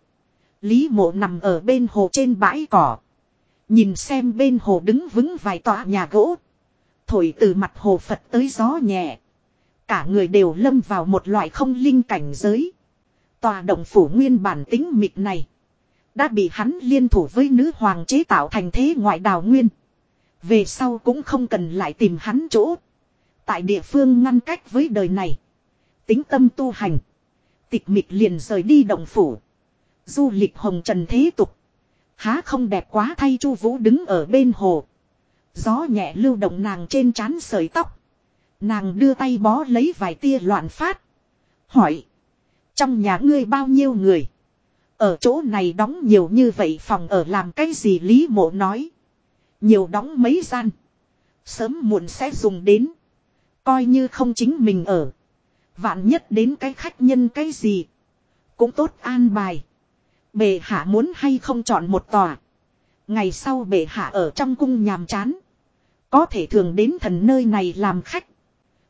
Speaker 1: Lý mộ nằm ở bên hồ trên bãi cỏ. Nhìn xem bên hồ đứng vững vài tòa nhà gỗ. Thổi từ mặt hồ Phật tới gió nhẹ. Cả người đều lâm vào một loại không linh cảnh giới. Tòa động phủ nguyên bản tính mịt này. Đã bị hắn liên thủ với nữ hoàng chế tạo thành thế ngoại đào nguyên. Về sau cũng không cần lại tìm hắn chỗ. Tại địa phương ngăn cách với đời này. Tính tâm tu hành. Tịch mịt liền rời đi động phủ. Du lịch hồng trần thế tục. Há không đẹp quá thay Chu Vũ đứng ở bên hồ. Gió nhẹ lưu động nàng trên trán sợi tóc. Nàng đưa tay bó lấy vài tia loạn phát. Hỏi. Trong nhà ngươi bao nhiêu người? Ở chỗ này đóng nhiều như vậy phòng ở làm cái gì Lý Mộ nói. Nhiều đóng mấy gian. Sớm muộn sẽ dùng đến. Coi như không chính mình ở. Vạn nhất đến cái khách nhân cái gì. Cũng tốt an bài. Bệ hạ muốn hay không chọn một tòa. Ngày sau bệ hạ ở trong cung nhàm chán. Có thể thường đến thần nơi này làm khách.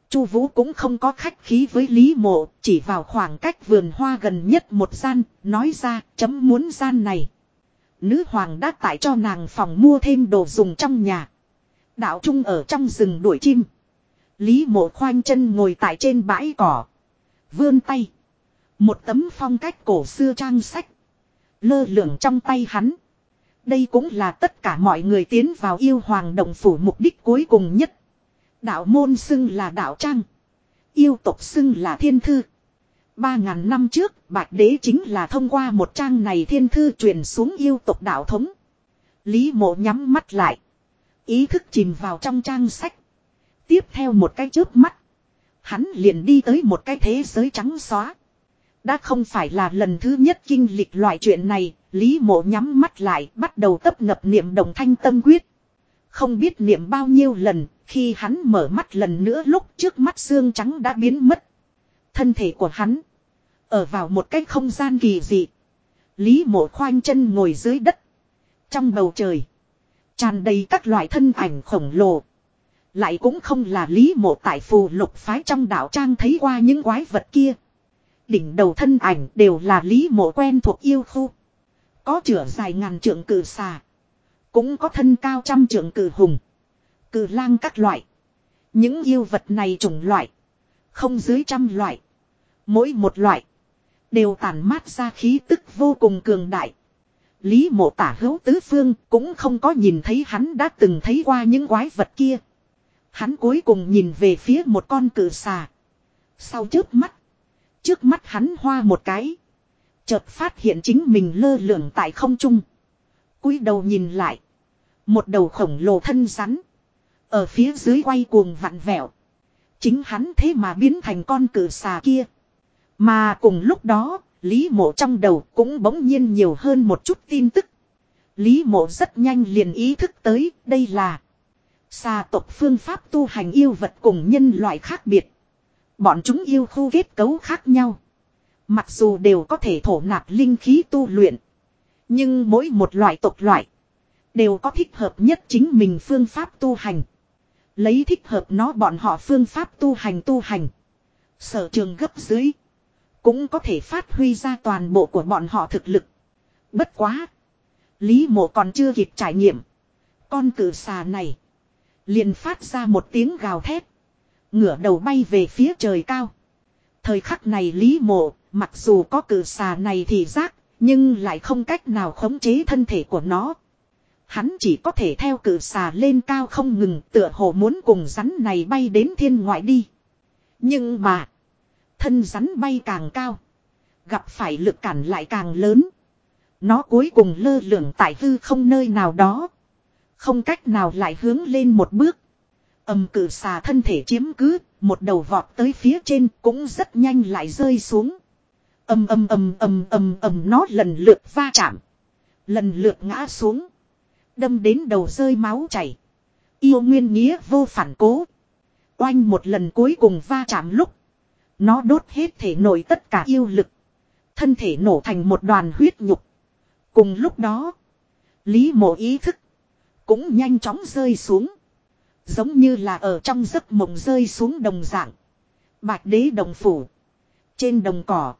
Speaker 1: Chu Vũ cũng không có khách khí với Lý Mộ, chỉ vào khoảng cách vườn hoa gần nhất một gian, nói ra, chấm muốn gian này. Nữ hoàng đã tại cho nàng phòng mua thêm đồ dùng trong nhà. Đạo Trung ở trong rừng đuổi chim. Lý Mộ khoanh chân ngồi tại trên bãi cỏ, vươn tay, một tấm phong cách cổ xưa trang sách Lơ lửng trong tay hắn. Đây cũng là tất cả mọi người tiến vào yêu hoàng đồng phủ mục đích cuối cùng nhất. Đạo môn xưng là đạo trang. Yêu tộc xưng là thiên thư. Ba ngàn năm trước, Bạch Đế chính là thông qua một trang này thiên thư truyền xuống yêu tộc đạo thống. Lý mộ nhắm mắt lại. Ý thức chìm vào trong trang sách. Tiếp theo một cái chớp mắt. Hắn liền đi tới một cái thế giới trắng xóa. Đã không phải là lần thứ nhất kinh lịch loại chuyện này, Lý Mộ nhắm mắt lại, bắt đầu tấp ngập niệm đồng thanh tâm quyết. Không biết niệm bao nhiêu lần, khi hắn mở mắt lần nữa lúc trước mắt xương trắng đã biến mất. Thân thể của hắn, ở vào một cái không gian kỳ dị. Lý Mộ khoanh chân ngồi dưới đất. Trong bầu trời, tràn đầy các loại thân ảnh khổng lồ. Lại cũng không là Lý Mộ tại phù lục phái trong đạo trang thấy qua những quái vật kia đỉnh đầu thân ảnh đều là lý mộ quen thuộc yêu khu. Có chửa dài ngàn trượng cử xà. Cũng có thân cao trăm trượng cử hùng. Cử lang các loại. Những yêu vật này chủng loại. Không dưới trăm loại. Mỗi một loại. Đều tàn mát ra khí tức vô cùng cường đại. Lý mộ tả hữu tứ phương cũng không có nhìn thấy hắn đã từng thấy qua những quái vật kia. Hắn cuối cùng nhìn về phía một con cử xà. Sau trước mắt. Trước mắt hắn hoa một cái. Chợt phát hiện chính mình lơ lửng tại không trung. cúi đầu nhìn lại. Một đầu khổng lồ thân rắn. Ở phía dưới quay cuồng vặn vẹo. Chính hắn thế mà biến thành con cử xà kia. Mà cùng lúc đó, Lý mộ trong đầu cũng bỗng nhiên nhiều hơn một chút tin tức. Lý mộ rất nhanh liền ý thức tới đây là xà tộc phương pháp tu hành yêu vật cùng nhân loại khác biệt. Bọn chúng yêu khu kết cấu khác nhau. Mặc dù đều có thể thổ nạp linh khí tu luyện. Nhưng mỗi một loại tộc loại. Đều có thích hợp nhất chính mình phương pháp tu hành. Lấy thích hợp nó bọn họ phương pháp tu hành tu hành. Sở trường gấp dưới. Cũng có thể phát huy ra toàn bộ của bọn họ thực lực. Bất quá. Lý mộ còn chưa kịp trải nghiệm. Con cử xà này. liền phát ra một tiếng gào thét. Ngửa đầu bay về phía trời cao. Thời khắc này Lý Mộ, mặc dù có cử xà này thì rác, nhưng lại không cách nào khống chế thân thể của nó. Hắn chỉ có thể theo cử xà lên cao không ngừng tựa hồ muốn cùng rắn này bay đến thiên ngoại đi. Nhưng mà, thân rắn bay càng cao, gặp phải lực cản lại càng lớn. Nó cuối cùng lơ lửng tại hư không nơi nào đó. Không cách nào lại hướng lên một bước ầm cử xà thân thể chiếm cứ, một đầu vọt tới phía trên cũng rất nhanh lại rơi xuống. Ầm ầm ầm ầm ầm ầm nó lần lượt va chạm, lần lượt ngã xuống, đâm đến đầu rơi máu chảy. Yêu Nguyên Nghĩa vô phản cố. Oanh một lần cuối cùng va chạm lúc, nó đốt hết thể nổi tất cả yêu lực, thân thể nổ thành một đoàn huyết nhục. Cùng lúc đó, Lý Mộ ý thức cũng nhanh chóng rơi xuống. Giống như là ở trong giấc mộng rơi xuống đồng dạng. Bạch đế đồng phủ. Trên đồng cỏ.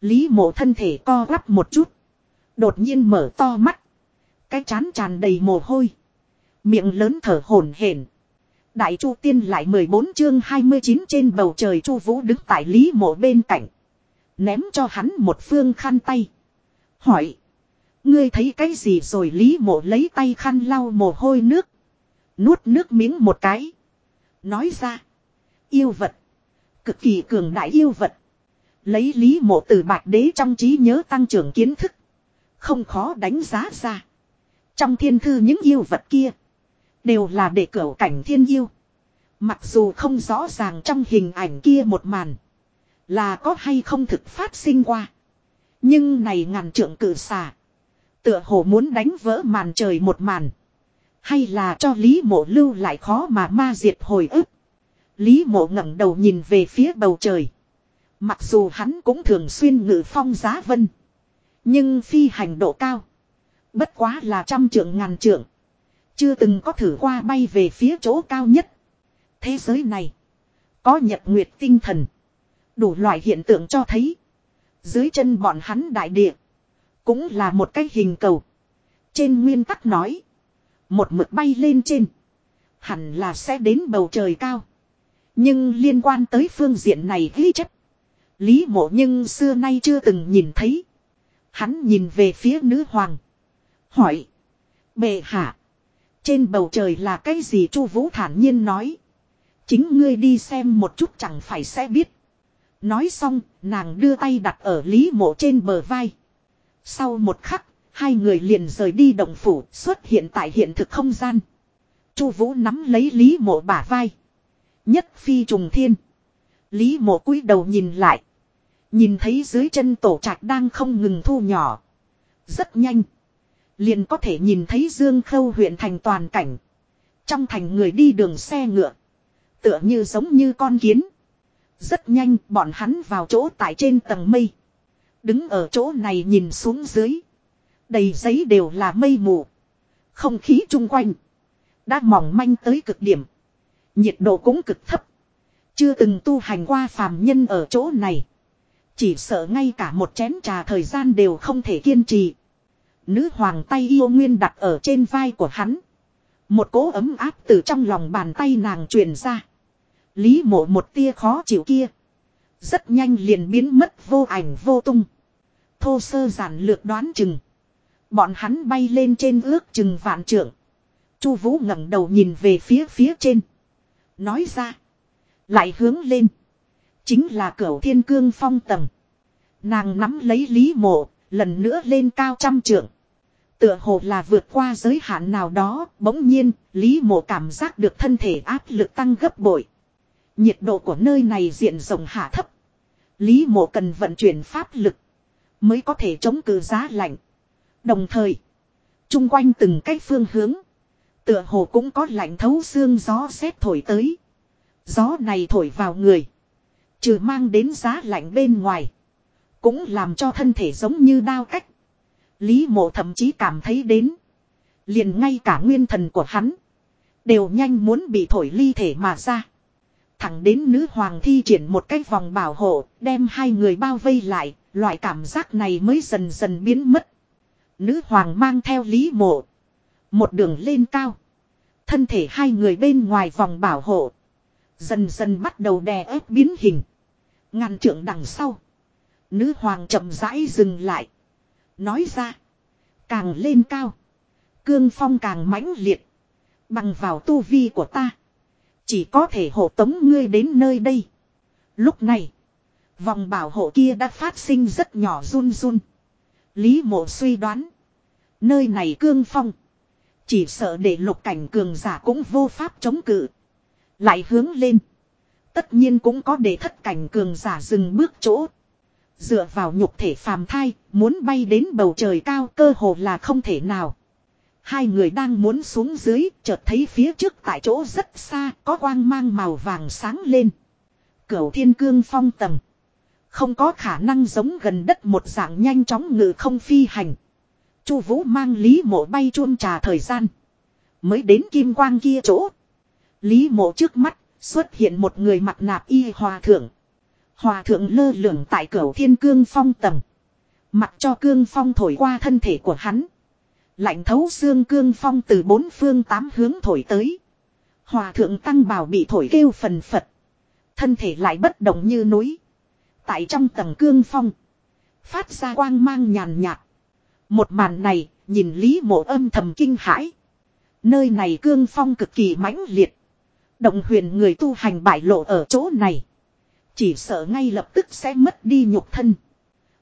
Speaker 1: Lý mộ thân thể co lắp một chút. Đột nhiên mở to mắt. Cái chán tràn đầy mồ hôi. Miệng lớn thở hổn hển. Đại chu tiên lại 14 chương 29 trên bầu trời chu vũ đứng tại lý mộ bên cạnh. Ném cho hắn một phương khăn tay. Hỏi. Ngươi thấy cái gì rồi lý mộ lấy tay khăn lau mồ hôi nước. Nuốt nước miếng một cái. Nói ra. Yêu vật. Cực kỳ cường đại yêu vật. Lấy lý mộ từ bạc đế trong trí nhớ tăng trưởng kiến thức. Không khó đánh giá ra. Trong thiên thư những yêu vật kia. Đều là để cửa cảnh thiên yêu. Mặc dù không rõ ràng trong hình ảnh kia một màn. Là có hay không thực phát sinh qua. Nhưng này ngàn trượng cử xà. Tựa hồ muốn đánh vỡ màn trời một màn hay là cho Lý Mộ lưu lại khó mà ma diệt hồi ức. Lý Mộ ngẩng đầu nhìn về phía bầu trời. Mặc dù hắn cũng thường xuyên ngự phong giá vân. Nhưng phi hành độ cao. Bất quá là trăm trượng ngàn trượng. Chưa từng có thử qua bay về phía chỗ cao nhất. Thế giới này. Có nhật nguyệt tinh thần. Đủ loại hiện tượng cho thấy. Dưới chân bọn hắn đại địa. Cũng là một cái hình cầu. Trên nguyên tắc nói. Một mực bay lên trên. Hẳn là sẽ đến bầu trời cao. Nhưng liên quan tới phương diện này ghi chất. Lý mộ nhưng xưa nay chưa từng nhìn thấy. Hắn nhìn về phía nữ hoàng. Hỏi. Bệ hạ. Trên bầu trời là cái gì Chu Vũ thản nhiên nói. Chính ngươi đi xem một chút chẳng phải sẽ biết. Nói xong, nàng đưa tay đặt ở Lý Mộ trên bờ vai. Sau một khắc, hai người liền rời đi động phủ xuất hiện tại hiện thực không gian. Chu Vũ nắm lấy Lý Mộ bả vai. Nhất phi trùng thiên. Lý Mộ cúi đầu nhìn lại. Nhìn thấy dưới chân tổ trạch đang không ngừng thu nhỏ. Rất nhanh. Liền có thể nhìn thấy Dương Khâu huyện thành toàn cảnh. Trong thành người đi đường xe ngựa. Tựa như giống như con kiến. Rất nhanh bọn hắn vào chỗ tại trên tầng mây. Đứng ở chỗ này nhìn xuống dưới. Đầy giấy đều là mây mù. Không khí chung quanh. Đã mỏng manh tới cực điểm. Nhiệt độ cũng cực thấp. Chưa từng tu hành qua phàm nhân ở chỗ này. Chỉ sợ ngay cả một chén trà thời gian đều không thể kiên trì. Nữ hoàng tay yêu nguyên đặt ở trên vai của hắn. Một cỗ ấm áp từ trong lòng bàn tay nàng truyền ra. Lý mộ một tia khó chịu kia. Rất nhanh liền biến mất vô ảnh vô tung. Thô sơ giản lược đoán chừng. Bọn hắn bay lên trên ước chừng vạn trượng. Chu Vũ ngẩng đầu nhìn về phía phía trên. Nói ra. Lại hướng lên. Chính là cửa thiên cương phong tầng. Nàng nắm lấy lý mộ. Lần nữa lên cao trăm trượng. Tựa hồ là vượt qua giới hạn nào đó. Bỗng nhiên. Lý mộ cảm giác được thân thể áp lực tăng gấp bội. Nhiệt độ của nơi này diện rộng hạ thấp. Lý mộ cần vận chuyển pháp lực. Mới có thể chống cự giá lạnh. Đồng thời, chung quanh từng cách phương hướng, tựa hồ cũng có lạnh thấu xương gió xét thổi tới. Gió này thổi vào người, trừ mang đến giá lạnh bên ngoài, cũng làm cho thân thể giống như đao cách. Lý mộ thậm chí cảm thấy đến, liền ngay cả nguyên thần của hắn, đều nhanh muốn bị thổi ly thể mà ra. Thẳng đến nữ hoàng thi triển một cái vòng bảo hộ, đem hai người bao vây lại, loại cảm giác này mới dần dần biến mất. Nữ hoàng mang theo lý mộ. Một đường lên cao. Thân thể hai người bên ngoài vòng bảo hộ. Dần dần bắt đầu đè ép biến hình. ngăn trưởng đằng sau. Nữ hoàng chậm rãi dừng lại. Nói ra. Càng lên cao. Cương phong càng mãnh liệt. Bằng vào tu vi của ta. Chỉ có thể hộ tống ngươi đến nơi đây. Lúc này. Vòng bảo hộ kia đã phát sinh rất nhỏ run run. Lý mộ suy đoán. Nơi này cương phong. Chỉ sợ để lục cảnh cường giả cũng vô pháp chống cự. Lại hướng lên. Tất nhiên cũng có để thất cảnh cường giả dừng bước chỗ. Dựa vào nhục thể phàm thai, muốn bay đến bầu trời cao cơ hồ là không thể nào. Hai người đang muốn xuống dưới, chợt thấy phía trước tại chỗ rất xa, có quang mang màu vàng sáng lên. Cửu thiên cương phong tầng. Không có khả năng giống gần đất một dạng nhanh chóng ngự không phi hành. Chu Vũ mang Lý Mộ bay chuông trà thời gian, mới đến kim quang kia chỗ. Lý Mộ trước mắt xuất hiện một người mặc nạp y hòa thượng. Hòa thượng lơ lửng tại cửa Thiên Cương Phong tầng, mặc cho cương phong thổi qua thân thể của hắn. Lạnh thấu xương cương phong từ bốn phương tám hướng thổi tới. Hòa thượng tăng bảo bị thổi kêu phần phật. Thân thể lại bất động như núi tại trong tầng cương phong. Phát ra quang mang nhàn nhạt. Một màn này, nhìn Lý mộ âm thầm kinh hãi. Nơi này cương phong cực kỳ mãnh liệt. Động huyền người tu hành bại lộ ở chỗ này. Chỉ sợ ngay lập tức sẽ mất đi nhục thân.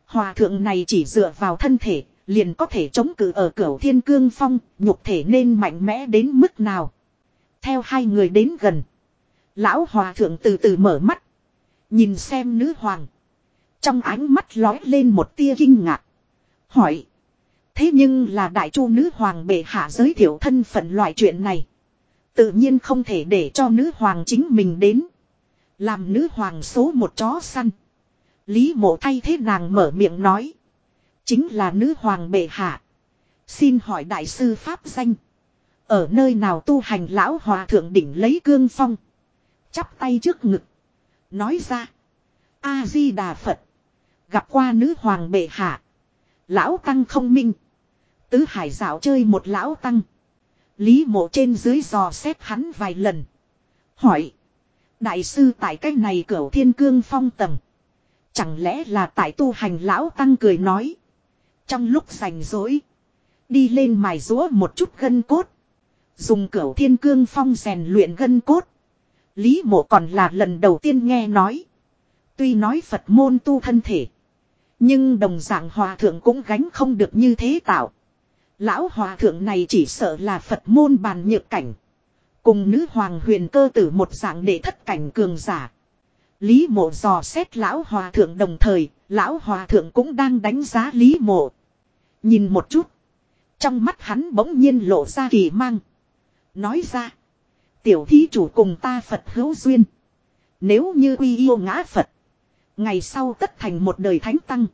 Speaker 1: Hòa thượng này chỉ dựa vào thân thể, liền có thể chống cự ở cửa thiên cương phong, nhục thể nên mạnh mẽ đến mức nào. Theo hai người đến gần. Lão hòa thượng từ từ mở mắt. Nhìn xem nữ hoàng. Trong ánh mắt lói lên một tia kinh ngạc. Hỏi. Thế nhưng là đại chu nữ hoàng bệ hạ giới thiệu thân phận loại chuyện này. Tự nhiên không thể để cho nữ hoàng chính mình đến. Làm nữ hoàng số một chó săn. Lý mộ thay thế nàng mở miệng nói. Chính là nữ hoàng bệ hạ. Xin hỏi đại sư Pháp danh. Ở nơi nào tu hành lão hòa thượng đỉnh lấy cương phong. Chắp tay trước ngực. Nói ra. A-di-đà Phật. Gặp qua nữ hoàng bệ hạ. Lão Tăng không minh. Tứ hải dạo chơi một lão Tăng. Lý mộ trên dưới dò xét hắn vài lần. Hỏi. Đại sư tại cách này cửa thiên cương phong tầng. Chẳng lẽ là tại tu hành lão Tăng cười nói. Trong lúc rảnh rỗi. Đi lên mài rúa một chút gân cốt. Dùng cửa thiên cương phong rèn luyện gân cốt. Lý mộ còn là lần đầu tiên nghe nói. Tuy nói Phật môn tu thân thể. Nhưng đồng dạng hòa thượng cũng gánh không được như thế tạo. Lão hòa thượng này chỉ sợ là Phật môn bàn nhược cảnh. Cùng nữ hoàng huyền cơ tử một dạng để thất cảnh cường giả. Lý mộ dò xét lão hòa thượng đồng thời, lão hòa thượng cũng đang đánh giá lý mộ. Nhìn một chút. Trong mắt hắn bỗng nhiên lộ ra kỳ mang. Nói ra. Tiểu thí chủ cùng ta Phật hữu duyên. Nếu như quy yêu ngã Phật. Ngày sau tất thành một đời thánh tăng.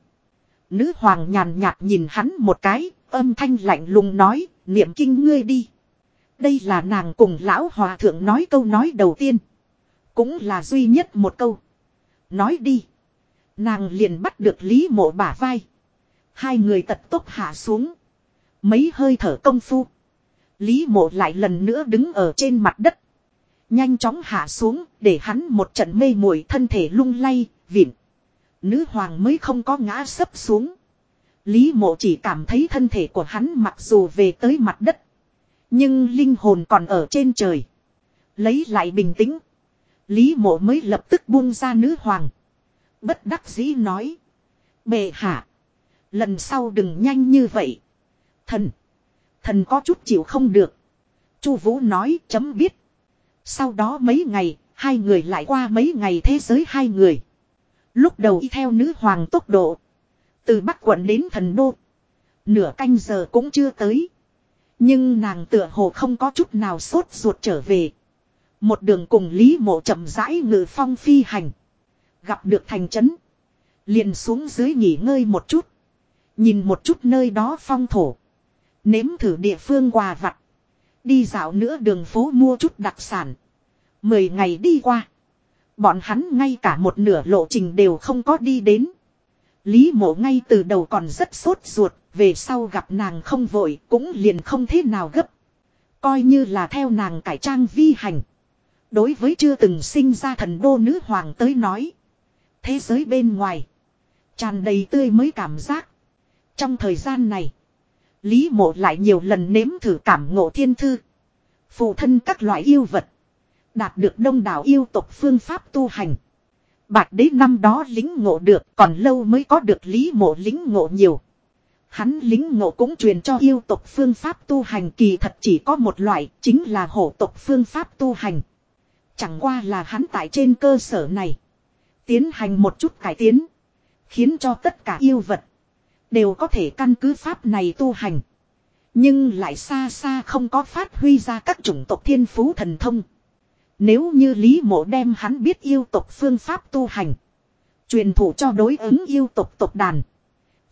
Speaker 1: Nữ hoàng nhàn nhạt nhìn hắn một cái, âm thanh lạnh lùng nói, niệm kinh ngươi đi. Đây là nàng cùng lão hòa thượng nói câu nói đầu tiên. Cũng là duy nhất một câu. Nói đi. Nàng liền bắt được Lý mộ bả vai. Hai người tật tốc hạ xuống. Mấy hơi thở công phu. Lý mộ lại lần nữa đứng ở trên mặt đất. Nhanh chóng hạ xuống để hắn một trận mê muội thân thể lung lay vịn. Nữ hoàng mới không có ngã sấp xuống. Lý mộ chỉ cảm thấy thân thể của hắn mặc dù về tới mặt đất. Nhưng linh hồn còn ở trên trời. Lấy lại bình tĩnh. Lý mộ mới lập tức buông ra nữ hoàng. Bất đắc dĩ nói. Bệ hạ. Lần sau đừng nhanh như vậy. Thần. Thần có chút chịu không được. Chu Vũ nói chấm biết. Sau đó mấy ngày, hai người lại qua mấy ngày thế giới hai người. Lúc đầu y theo nữ hoàng tốc độ. Từ Bắc quận đến thần đô. Nửa canh giờ cũng chưa tới. Nhưng nàng tựa hồ không có chút nào sốt ruột trở về. Một đường cùng Lý Mộ chậm rãi ngự phong phi hành. Gặp được thành trấn. Liền xuống dưới nghỉ ngơi một chút. Nhìn một chút nơi đó phong thổ. Nếm thử địa phương quà vặt. Đi dạo nữa đường phố mua chút đặc sản. Mười ngày đi qua. Bọn hắn ngay cả một nửa lộ trình đều không có đi đến. Lý mộ ngay từ đầu còn rất sốt ruột, về sau gặp nàng không vội cũng liền không thế nào gấp. Coi như là theo nàng cải trang vi hành. Đối với chưa từng sinh ra thần đô nữ hoàng tới nói. Thế giới bên ngoài. Tràn đầy tươi mới cảm giác. Trong thời gian này. Lý mộ lại nhiều lần nếm thử cảm ngộ thiên thư. Phụ thân các loại yêu vật. Đạt được đông đảo yêu tộc phương pháp tu hành. Bạch đế năm đó lính ngộ được còn lâu mới có được lý mộ lính ngộ nhiều. Hắn lính ngộ cũng truyền cho yêu tộc phương pháp tu hành kỳ thật chỉ có một loại chính là hổ tộc phương pháp tu hành. Chẳng qua là hắn tại trên cơ sở này. Tiến hành một chút cải tiến. Khiến cho tất cả yêu vật. Đều có thể căn cứ pháp này tu hành. Nhưng lại xa xa không có phát huy ra các chủng tộc thiên phú thần thông. Nếu như Lý Mộ đem hắn biết yêu tộc phương pháp tu hành. Truyền thụ cho đối ứng yêu tộc tộc đàn.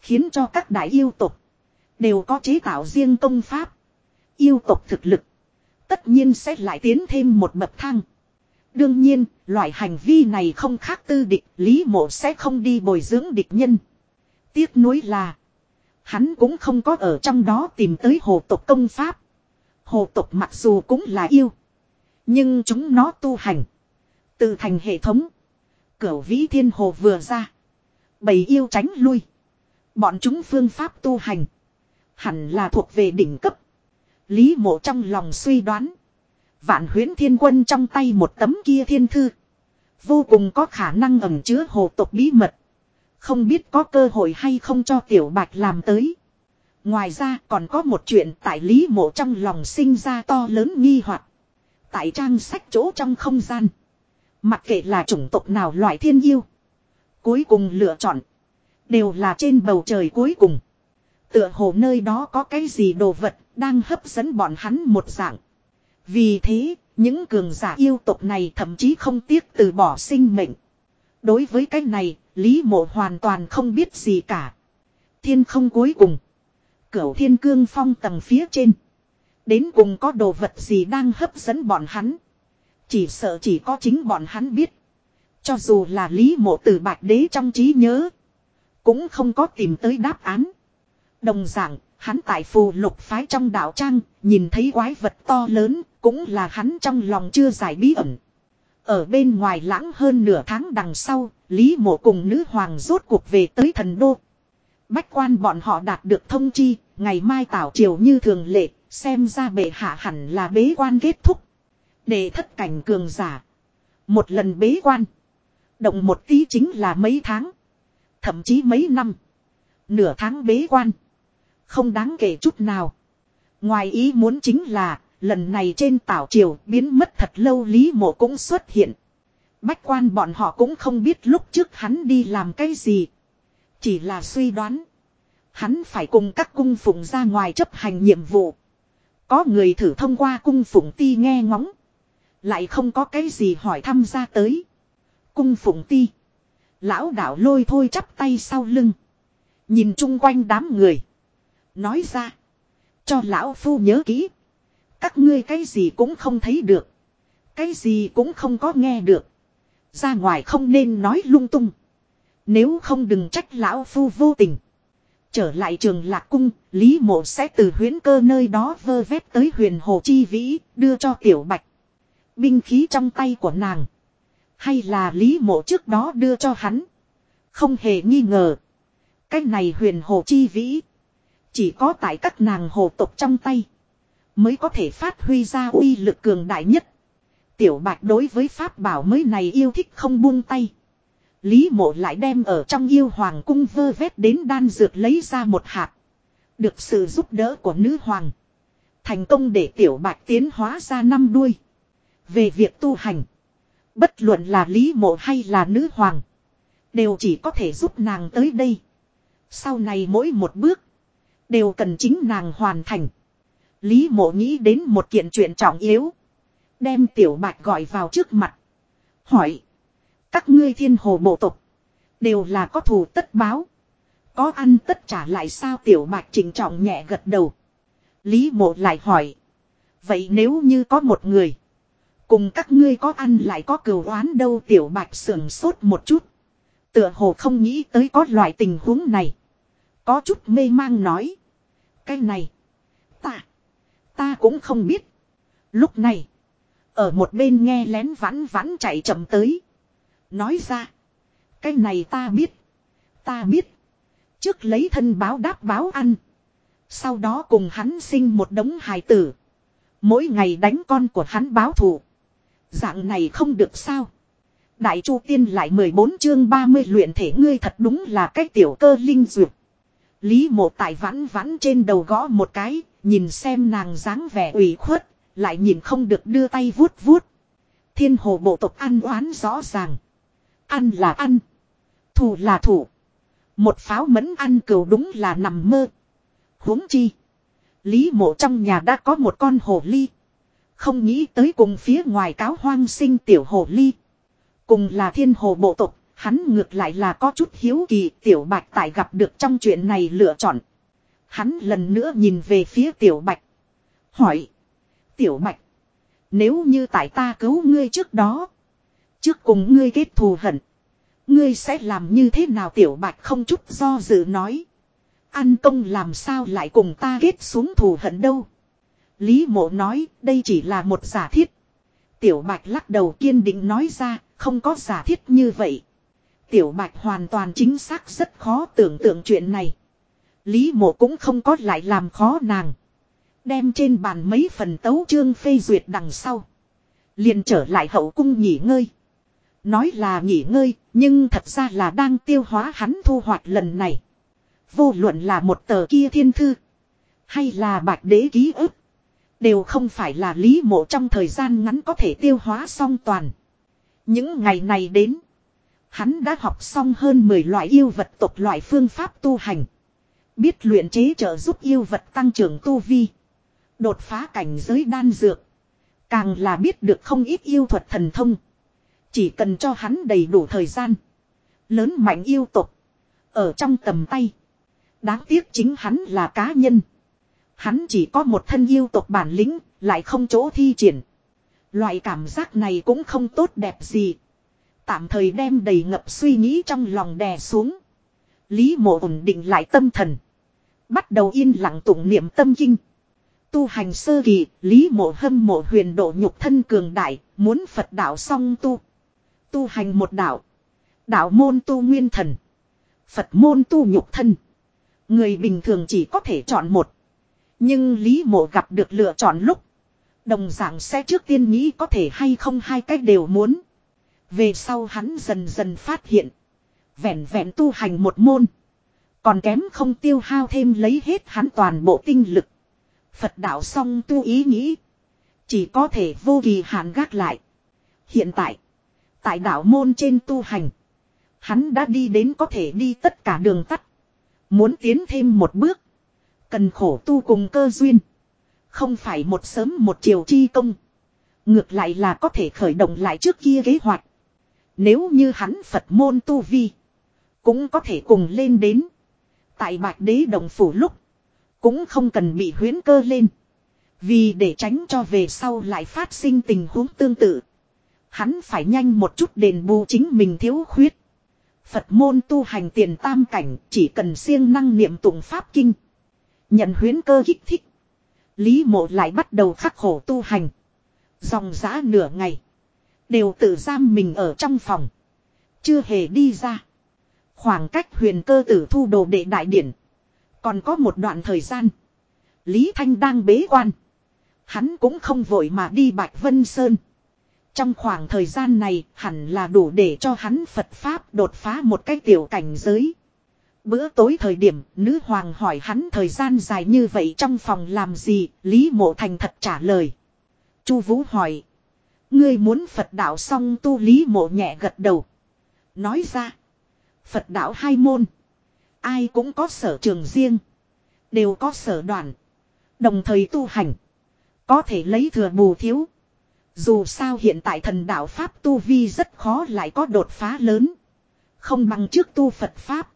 Speaker 1: Khiến cho các đại yêu tộc. Đều có chế tạo riêng công pháp. Yêu tộc thực lực. Tất nhiên sẽ lại tiến thêm một bậc thang. Đương nhiên, loại hành vi này không khác tư địch. Lý mộ sẽ không đi bồi dưỡng địch nhân. Tiếc nuối là. Hắn cũng không có ở trong đó tìm tới hồ tộc công pháp. Hồ tộc mặc dù cũng là yêu nhưng chúng nó tu hành. Từ thành hệ thống. Cửu vĩ thiên hồ vừa ra. Bầy yêu tránh lui. Bọn chúng phương pháp tu hành. Hẳn là thuộc về đỉnh cấp. Lý mộ trong lòng suy đoán. Vạn huyến thiên quân trong tay một tấm kia thiên thư. Vô cùng có khả năng ẩn chứa hồ tộc bí mật. Không biết có cơ hội hay không cho tiểu bạch làm tới. Ngoài ra còn có một chuyện tại lý mộ trong lòng sinh ra to lớn nghi hoặc Tại trang sách chỗ trong không gian. Mặc kệ là chủng tộc nào loại thiên yêu. Cuối cùng lựa chọn. Đều là trên bầu trời cuối cùng. Tựa hồ nơi đó có cái gì đồ vật đang hấp dẫn bọn hắn một dạng. Vì thế, những cường giả yêu tộc này thậm chí không tiếc từ bỏ sinh mệnh. Đối với cái này, Lý Mộ hoàn toàn không biết gì cả. Thiên không cuối cùng. Cửu thiên cương phong tầng phía trên. Đến cùng có đồ vật gì đang hấp dẫn bọn hắn. Chỉ sợ chỉ có chính bọn hắn biết. Cho dù là lý mộ từ bạch đế trong trí nhớ. Cũng không có tìm tới đáp án. Đồng dạng, hắn tại phù lục phái trong đạo trang, nhìn thấy quái vật to lớn, cũng là hắn trong lòng chưa giải bí ẩn. Ở bên ngoài lãng hơn nửa tháng đằng sau, Lý Mộ cùng nữ hoàng rốt cuộc về tới thần đô. Bách quan bọn họ đạt được thông chi, ngày mai tảo triều như thường lệ, Xem ra bệ hạ hẳn là bế quan kết thúc. Để thất cảnh cường giả. Một lần bế quan. Động một tí chính là mấy tháng. Thậm chí mấy năm. Nửa tháng bế quan. Không đáng kể chút nào. Ngoài ý muốn chính là, lần này trên tảo triều biến mất thật lâu Lý Mộ cũng xuất hiện. Bách quan bọn họ cũng không biết lúc trước hắn đi làm cái gì. Chỉ là suy đoán. Hắn phải cùng các cung phụng ra ngoài chấp hành nhiệm vụ. Có người thử thông qua cung phụng ti nghe ngóng. Lại không có cái gì hỏi thăm ra tới. Cung phụng ti. Lão đạo lôi thôi chắp tay sau lưng. Nhìn chung quanh đám người. Nói ra. Cho lão phu nhớ kỹ. Các ngươi cái gì cũng không thấy được. Cái gì cũng không có nghe được. Ra ngoài không nên nói lung tung. Nếu không đừng trách lão phu vô tình. Trở lại trường lạc cung, Lý Mộ sẽ từ huyến cơ nơi đó vơ vét tới huyền hồ chi vĩ, đưa cho tiểu bạch. Binh khí trong tay của nàng. Hay là Lý Mộ trước đó đưa cho hắn. Không hề nghi ngờ. Cái này huyền hồ chi vĩ. Chỉ có tại các nàng hồ tộc trong tay. Mới có thể phát huy ra uy lực cường đại nhất. Tiểu bạch đối với pháp bảo mới này yêu thích không buông tay. Lý mộ lại đem ở trong yêu hoàng cung vơ vét đến đan dược lấy ra một hạt. Được sự giúp đỡ của nữ hoàng. Thành công để tiểu bạch tiến hóa ra năm đuôi. Về việc tu hành. Bất luận là lý mộ hay là nữ hoàng. Đều chỉ có thể giúp nàng tới đây. Sau này mỗi một bước. Đều cần chính nàng hoàn thành. Lý mộ nghĩ đến một kiện chuyện trọng yếu. Đem tiểu bạch gọi vào trước mặt. Hỏi. Các ngươi thiên hồ bộ tộc Đều là có thù tất báo Có ăn tất trả lại sao tiểu bạch chỉnh trọng nhẹ gật đầu Lý mộ lại hỏi Vậy nếu như có một người Cùng các ngươi có ăn lại có cừu oán đâu tiểu bạch sườn sốt một chút Tựa hồ không nghĩ tới có loại tình huống này Có chút mê mang nói Cái này Ta Ta cũng không biết Lúc này Ở một bên nghe lén vãn vãn chạy chậm tới Nói ra. Cái này ta biết. Ta biết. Trước lấy thân báo đáp báo ăn. Sau đó cùng hắn sinh một đống hài tử. Mỗi ngày đánh con của hắn báo thù. Dạng này không được sao. Đại Chu Tiên lại 14 chương 30 luyện thể ngươi thật đúng là cái tiểu cơ linh duyệt. Lý mộ tại vãn vãn trên đầu gõ một cái, nhìn xem nàng dáng vẻ ủy khuất, lại nhìn không được đưa tay vuốt vuốt. Thiên hồ bộ tộc ăn oán rõ ràng. Ăn là ăn. Thủ là thủ. Một pháo mẫn ăn cừu đúng là nằm mơ. huống chi. Lý mộ trong nhà đã có một con hồ ly. Không nghĩ tới cùng phía ngoài cáo hoang sinh tiểu hồ ly. Cùng là thiên hồ bộ tộc, hắn ngược lại là có chút hiếu kỳ tiểu bạch tại gặp được trong chuyện này lựa chọn. Hắn lần nữa nhìn về phía tiểu bạch. Hỏi. Tiểu bạch. Nếu như tại ta cứu ngươi trước đó trước cùng ngươi kết thù hận. Ngươi sẽ làm như thế nào tiểu bạch không chút do dự nói. An công làm sao lại cùng ta kết xuống thù hận đâu. Lý mộ nói đây chỉ là một giả thiết. Tiểu bạch lắc đầu kiên định nói ra không có giả thiết như vậy. Tiểu bạch hoàn toàn chính xác rất khó tưởng tượng chuyện này. Lý mộ cũng không có lại làm khó nàng. Đem trên bàn mấy phần tấu chương phê duyệt đằng sau. Liền trở lại hậu cung nghỉ ngơi. Nói là nghỉ ngơi, nhưng thật ra là đang tiêu hóa hắn thu hoạch lần này. Vô luận là một tờ kia thiên thư, hay là bạch đế ký ức, đều không phải là lý mộ trong thời gian ngắn có thể tiêu hóa xong toàn. Những ngày này đến, hắn đã học xong hơn 10 loại yêu vật tộc loại phương pháp tu hành. Biết luyện chế trợ giúp yêu vật tăng trưởng tu vi. Đột phá cảnh giới đan dược. Càng là biết được không ít yêu thuật thần thông. Chỉ cần cho hắn đầy đủ thời gian. Lớn mạnh yêu tục. Ở trong tầm tay. Đáng tiếc chính hắn là cá nhân. Hắn chỉ có một thân yêu tục bản lĩnh, lại không chỗ thi triển. Loại cảm giác này cũng không tốt đẹp gì. Tạm thời đem đầy ngập suy nghĩ trong lòng đè xuống. Lý mộ ổn định lại tâm thần. Bắt đầu yên lặng tụng niệm tâm kinh. Tu hành sơ kỳ, Lý mộ hâm mộ huyền độ nhục thân cường đại, muốn Phật đạo song tu. Tu hành một đạo. Đạo môn tu nguyên thần. Phật môn tu nhục thân. Người bình thường chỉ có thể chọn một. Nhưng Lý Mộ gặp được lựa chọn lúc. Đồng dạng sẽ trước tiên nghĩ có thể hay không hai cách đều muốn. Về sau hắn dần dần phát hiện. Vẹn vẹn tu hành một môn. Còn kém không tiêu hao thêm lấy hết hắn toàn bộ tinh lực. Phật đạo xong tu ý nghĩ. Chỉ có thể vô kỳ hạn gác lại. Hiện tại tại đạo môn trên tu hành. Hắn đã đi đến có thể đi tất cả đường tắt. Muốn tiến thêm một bước. Cần khổ tu cùng cơ duyên. Không phải một sớm một chiều chi công. Ngược lại là có thể khởi động lại trước kia kế hoạch. Nếu như hắn Phật môn tu vi. Cũng có thể cùng lên đến. Tại bạch đế đồng phủ lúc. Cũng không cần bị huyến cơ lên. Vì để tránh cho về sau lại phát sinh tình huống tương tự. Hắn phải nhanh một chút đền bù chính mình thiếu khuyết. Phật môn tu hành tiền tam cảnh chỉ cần siêng năng niệm tụng pháp kinh. Nhận huyến cơ kích thích. Lý mộ lại bắt đầu khắc khổ tu hành. Dòng giã nửa ngày. Đều tự giam mình ở trong phòng. Chưa hề đi ra. Khoảng cách huyền cơ tử thu đồ đệ đại điển. Còn có một đoạn thời gian. Lý Thanh đang bế quan. Hắn cũng không vội mà đi Bạch Vân Sơn. Trong khoảng thời gian này hẳn là đủ để cho hắn Phật Pháp đột phá một cái tiểu cảnh giới. Bữa tối thời điểm nữ hoàng hỏi hắn thời gian dài như vậy trong phòng làm gì, Lý Mộ Thành thật trả lời. Chu Vũ hỏi. Ngươi muốn Phật đạo xong tu Lý Mộ nhẹ gật đầu. Nói ra. Phật đạo hai môn. Ai cũng có sở trường riêng. Đều có sở đoạn Đồng thời tu hành. Có thể lấy thừa bù thiếu. Dù sao hiện tại thần đạo Pháp tu vi rất khó lại có đột phá lớn. Không bằng trước tu Phật Pháp.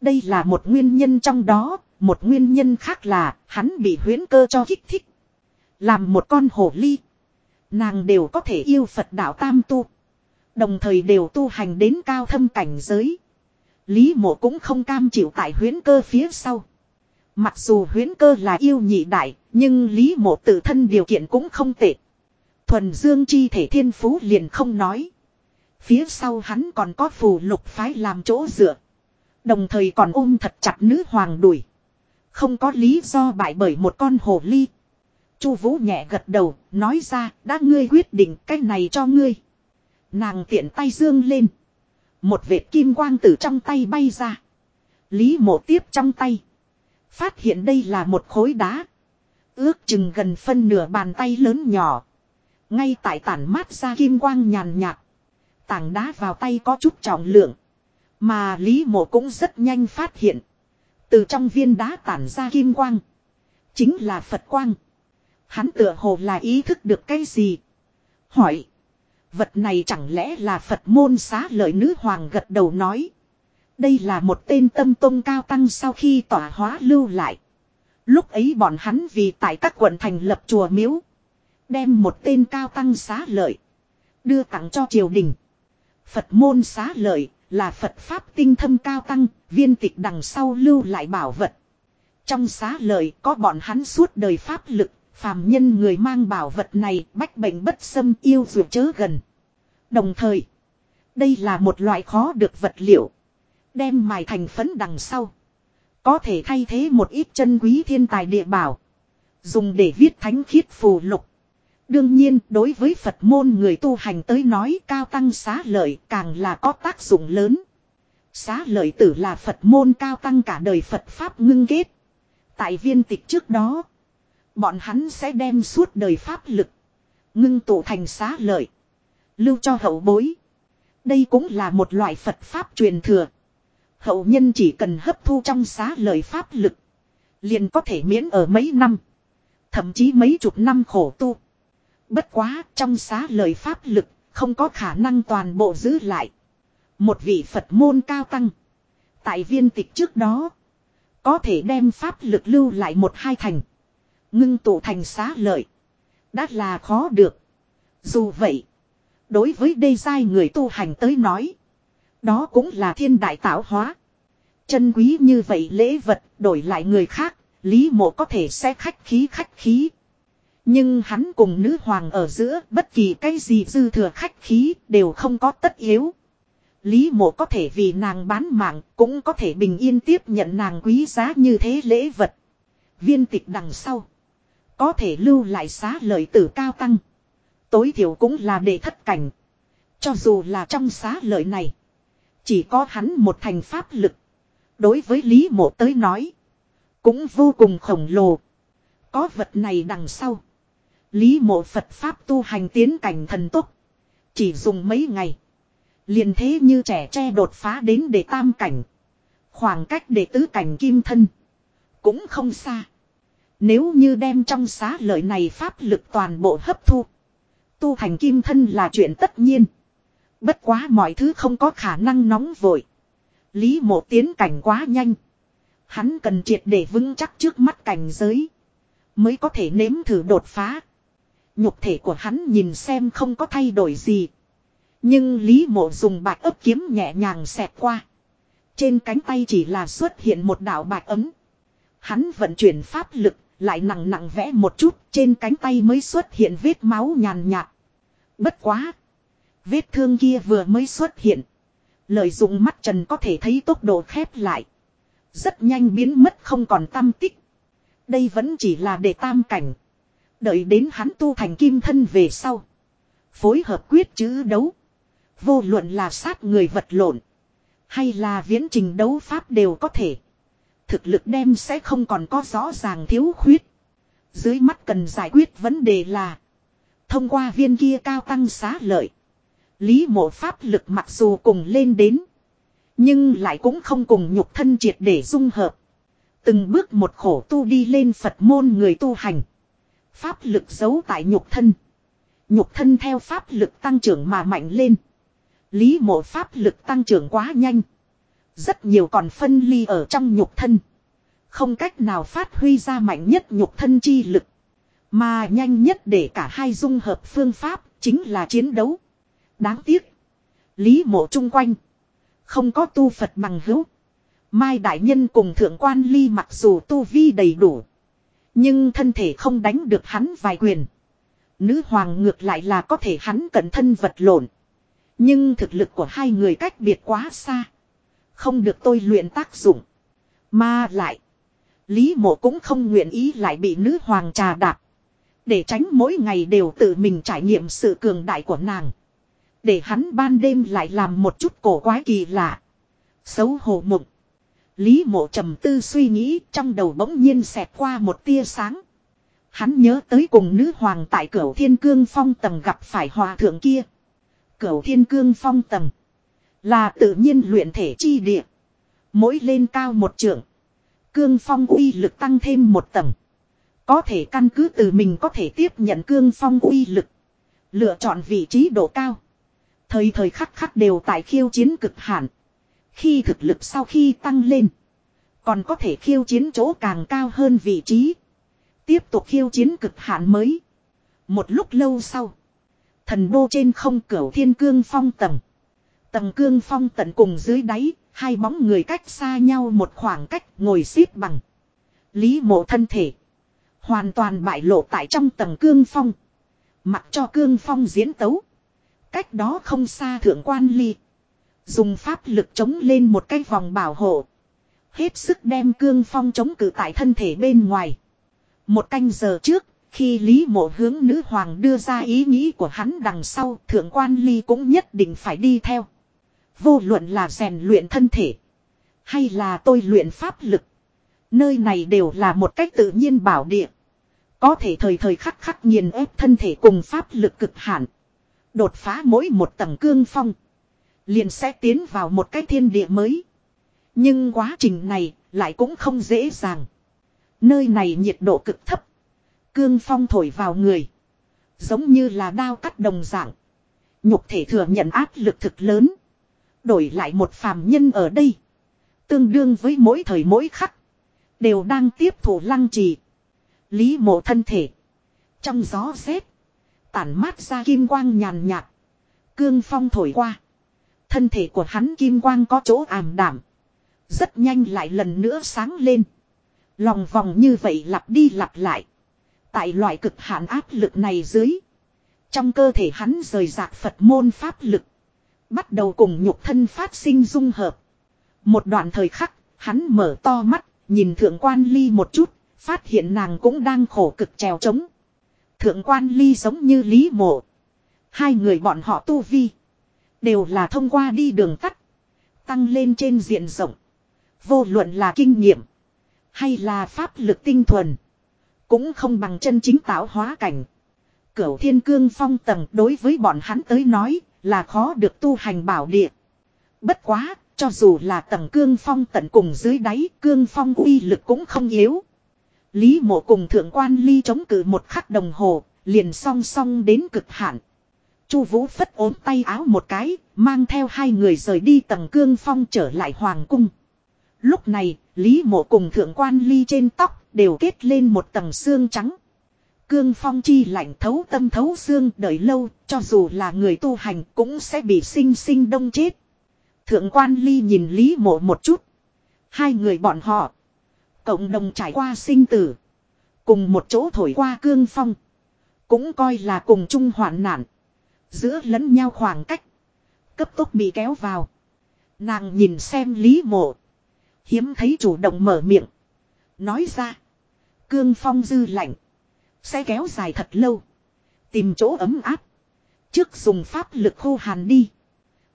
Speaker 1: Đây là một nguyên nhân trong đó, một nguyên nhân khác là hắn bị huyễn cơ cho kích thích. Làm một con hổ ly. Nàng đều có thể yêu Phật đạo Tam tu. Đồng thời đều tu hành đến cao thâm cảnh giới. Lý mộ cũng không cam chịu tại huyễn cơ phía sau. Mặc dù huyễn cơ là yêu nhị đại, nhưng Lý mộ tự thân điều kiện cũng không tệ, Thuần dương chi thể thiên phú liền không nói. Phía sau hắn còn có phù lục phái làm chỗ dựa. Đồng thời còn ôm thật chặt nữ hoàng đuổi. Không có lý do bại bởi một con hồ ly. Chu Vũ nhẹ gật đầu, nói ra, đã ngươi quyết định cái này cho ngươi. Nàng tiện tay dương lên. Một vệt kim quang từ trong tay bay ra. Lý mộ tiếp trong tay. Phát hiện đây là một khối đá. Ước chừng gần phân nửa bàn tay lớn nhỏ. Ngay tại tản mát ra kim quang nhàn nhạt. Tảng đá vào tay có chút trọng lượng. Mà Lý Mộ cũng rất nhanh phát hiện. Từ trong viên đá tản ra kim quang. Chính là Phật quang. Hắn tựa hồ là ý thức được cái gì? Hỏi. Vật này chẳng lẽ là Phật môn xá lợi nữ hoàng gật đầu nói. Đây là một tên tâm tôn cao tăng sau khi tỏa hóa lưu lại. Lúc ấy bọn hắn vì tại các quận thành lập chùa miếu. Đem một tên cao tăng xá lợi. Đưa tặng cho triều đình. Phật môn xá lợi là Phật Pháp tinh thâm cao tăng, viên tịch đằng sau lưu lại bảo vật. Trong xá lợi có bọn hắn suốt đời pháp lực, phàm nhân người mang bảo vật này bách bệnh bất xâm yêu ruột chớ gần. Đồng thời, đây là một loại khó được vật liệu. Đem mài thành phấn đằng sau. Có thể thay thế một ít chân quý thiên tài địa bảo. Dùng để viết thánh khiết phù lục. Đương nhiên, đối với Phật môn người tu hành tới nói cao tăng xá lợi càng là có tác dụng lớn. Xá lợi tử là Phật môn cao tăng cả đời Phật Pháp ngưng kết. Tại viên tịch trước đó, bọn hắn sẽ đem suốt đời Pháp lực, ngưng tụ thành xá lợi, lưu cho hậu bối. Đây cũng là một loại Phật Pháp truyền thừa. Hậu nhân chỉ cần hấp thu trong xá lợi Pháp lực, liền có thể miễn ở mấy năm, thậm chí mấy chục năm khổ tu. Bất quá trong xá lời pháp lực không có khả năng toàn bộ giữ lại. Một vị Phật môn cao tăng. Tại viên tịch trước đó. Có thể đem pháp lực lưu lại một hai thành. Ngưng tụ thành xá lợi. Đã là khó được. Dù vậy. Đối với đê giai người tu hành tới nói. Đó cũng là thiên đại tạo hóa. Chân quý như vậy lễ vật đổi lại người khác. Lý mộ có thể sẽ khách khí khách khí nhưng hắn cùng nữ hoàng ở giữa bất kỳ cái gì dư thừa khách khí đều không có tất yếu. Lý mộ có thể vì nàng bán mạng cũng có thể bình yên tiếp nhận nàng quý giá như thế lễ vật. Viên tịch đằng sau. Có thể lưu lại xá lợi tử cao tăng. Tối thiểu cũng là để thất cảnh. Cho dù là trong xá lợi này. Chỉ có hắn một thành pháp lực. Đối với Lý mộ tới nói. Cũng vô cùng khổng lồ. Có vật này đằng sau. Lý mộ Phật Pháp tu hành tiến cảnh thần tốc. Chỉ dùng mấy ngày. liền thế như trẻ tre đột phá đến để tam cảnh. Khoảng cách để tứ cảnh kim thân. Cũng không xa. Nếu như đem trong xá lợi này pháp lực toàn bộ hấp thu. Tu thành kim thân là chuyện tất nhiên. Bất quá mọi thứ không có khả năng nóng vội. Lý mộ tiến cảnh quá nhanh. Hắn cần triệt để vững chắc trước mắt cảnh giới. Mới có thể nếm thử đột phá. Nhục thể của hắn nhìn xem không có thay đổi gì. Nhưng Lý Mộ dùng bạc ấp kiếm nhẹ nhàng xẹt qua. Trên cánh tay chỉ là xuất hiện một đạo bạc ấm. Hắn vận chuyển pháp lực, lại nặng nặng vẽ một chút, trên cánh tay mới xuất hiện vết máu nhàn nhạt. Bất quá! Vết thương kia vừa mới xuất hiện. Lợi dụng mắt trần có thể thấy tốc độ khép lại. Rất nhanh biến mất không còn tâm tích. Đây vẫn chỉ là để tam cảnh. Đợi đến hắn tu thành kim thân về sau. Phối hợp quyết chữ đấu. Vô luận là sát người vật lộn. Hay là viễn trình đấu pháp đều có thể. Thực lực đem sẽ không còn có rõ ràng thiếu khuyết. Dưới mắt cần giải quyết vấn đề là. Thông qua viên kia cao tăng xá lợi. Lý mộ pháp lực mặc dù cùng lên đến. Nhưng lại cũng không cùng nhục thân triệt để dung hợp. Từng bước một khổ tu đi lên Phật môn người tu hành. Pháp lực giấu tại nhục thân. Nhục thân theo pháp lực tăng trưởng mà mạnh lên. Lý mộ pháp lực tăng trưởng quá nhanh. Rất nhiều còn phân ly ở trong nhục thân. Không cách nào phát huy ra mạnh nhất nhục thân chi lực. Mà nhanh nhất để cả hai dung hợp phương pháp chính là chiến đấu. Đáng tiếc. Lý mộ chung quanh. Không có tu Phật bằng hữu. Mai Đại Nhân cùng Thượng Quan Ly mặc dù tu vi đầy đủ. Nhưng thân thể không đánh được hắn vài quyền. Nữ hoàng ngược lại là có thể hắn cẩn thân vật lộn. Nhưng thực lực của hai người cách biệt quá xa. Không được tôi luyện tác dụng. Mà lại. Lý mộ cũng không nguyện ý lại bị nữ hoàng trà đạp. Để tránh mỗi ngày đều tự mình trải nghiệm sự cường đại của nàng. Để hắn ban đêm lại làm một chút cổ quái kỳ lạ. Xấu hổ mộng. Lý mộ trầm tư suy nghĩ trong đầu bỗng nhiên xẹt qua một tia sáng. Hắn nhớ tới cùng nữ hoàng tại cửa thiên cương phong tầng gặp phải hòa thượng kia. Cửa thiên cương phong tầng là tự nhiên luyện thể chi địa. Mỗi lên cao một trượng. Cương phong uy lực tăng thêm một tầng. Có thể căn cứ từ mình có thể tiếp nhận cương phong uy lực. Lựa chọn vị trí độ cao. Thời thời khắc khắc đều tại khiêu chiến cực hạn. Khi thực lực sau khi tăng lên. Còn có thể khiêu chiến chỗ càng cao hơn vị trí. Tiếp tục khiêu chiến cực hạn mới. Một lúc lâu sau. Thần đô trên không cửa thiên cương phong tầng. Tầng cương phong tận cùng dưới đáy. Hai bóng người cách xa nhau một khoảng cách ngồi xếp bằng. Lý mộ thân thể. Hoàn toàn bại lộ tại trong tầng cương phong. Mặc cho cương phong diễn tấu. Cách đó không xa thượng quan ly. Dùng pháp lực chống lên một cái vòng bảo hộ. Hết sức đem cương phong chống cự tại thân thể bên ngoài. Một canh giờ trước, khi Lý Mộ hướng nữ hoàng đưa ra ý nghĩ của hắn đằng sau, thượng quan ly cũng nhất định phải đi theo. Vô luận là rèn luyện thân thể, hay là tôi luyện pháp lực. Nơi này đều là một cách tự nhiên bảo địa. Có thể thời thời khắc khắc nghiền ép thân thể cùng pháp lực cực hạn. Đột phá mỗi một tầng cương phong liền sẽ tiến vào một cái thiên địa mới. Nhưng quá trình này lại cũng không dễ dàng. Nơi này nhiệt độ cực thấp. Cương phong thổi vào người. Giống như là đao cắt đồng dạng. Nhục thể thừa nhận áp lực thực lớn. Đổi lại một phàm nhân ở đây. Tương đương với mỗi thời mỗi khắc. Đều đang tiếp thủ lăng trì. Lý mộ thân thể. Trong gió rét. Tản mát ra kim quang nhàn nhạt. Cương phong thổi qua. Thân thể của hắn kim quang có chỗ ảm đảm. Rất nhanh lại lần nữa sáng lên. Lòng vòng như vậy lặp đi lặp lại. Tại loại cực hạn áp lực này dưới. Trong cơ thể hắn rời rạc Phật môn pháp lực. Bắt đầu cùng nhục thân phát sinh dung hợp. Một đoạn thời khắc, hắn mở to mắt, nhìn thượng quan ly một chút, phát hiện nàng cũng đang khổ cực trèo trống. Thượng quan ly giống như lý mộ. Hai người bọn họ tu vi. Đều là thông qua đi đường tắt. Tăng lên trên diện rộng. Vô luận là kinh nghiệm. Hay là pháp lực tinh thuần. Cũng không bằng chân chính tạo hóa cảnh. Cửu thiên cương phong tầng đối với bọn hắn tới nói là khó được tu hành bảo địa. Bất quá, cho dù là tầng cương phong tận cùng dưới đáy cương phong uy lực cũng không yếu. Lý mộ cùng thượng quan ly chống cự một khắc đồng hồ, liền song song đến cực hạn. Chu Vũ phất ốm tay áo một cái, mang theo hai người rời đi tầng cương phong trở lại hoàng cung. Lúc này, Lý Mộ cùng thượng quan ly trên tóc đều kết lên một tầng xương trắng. Cương phong chi lạnh thấu tâm thấu xương đợi lâu, cho dù là người tu hành cũng sẽ bị sinh sinh đông chết. Thượng quan ly nhìn Lý Mộ một chút. Hai người bọn họ, cộng đồng trải qua sinh tử. Cùng một chỗ thổi qua cương phong. Cũng coi là cùng chung hoạn nạn. Giữa lẫn nhau khoảng cách. Cấp tốc bị kéo vào. Nàng nhìn xem Lý Mộ. Hiếm thấy chủ động mở miệng. Nói ra. Cương phong dư lạnh. Sẽ kéo dài thật lâu. Tìm chỗ ấm áp. Trước dùng pháp lực khô hàn đi.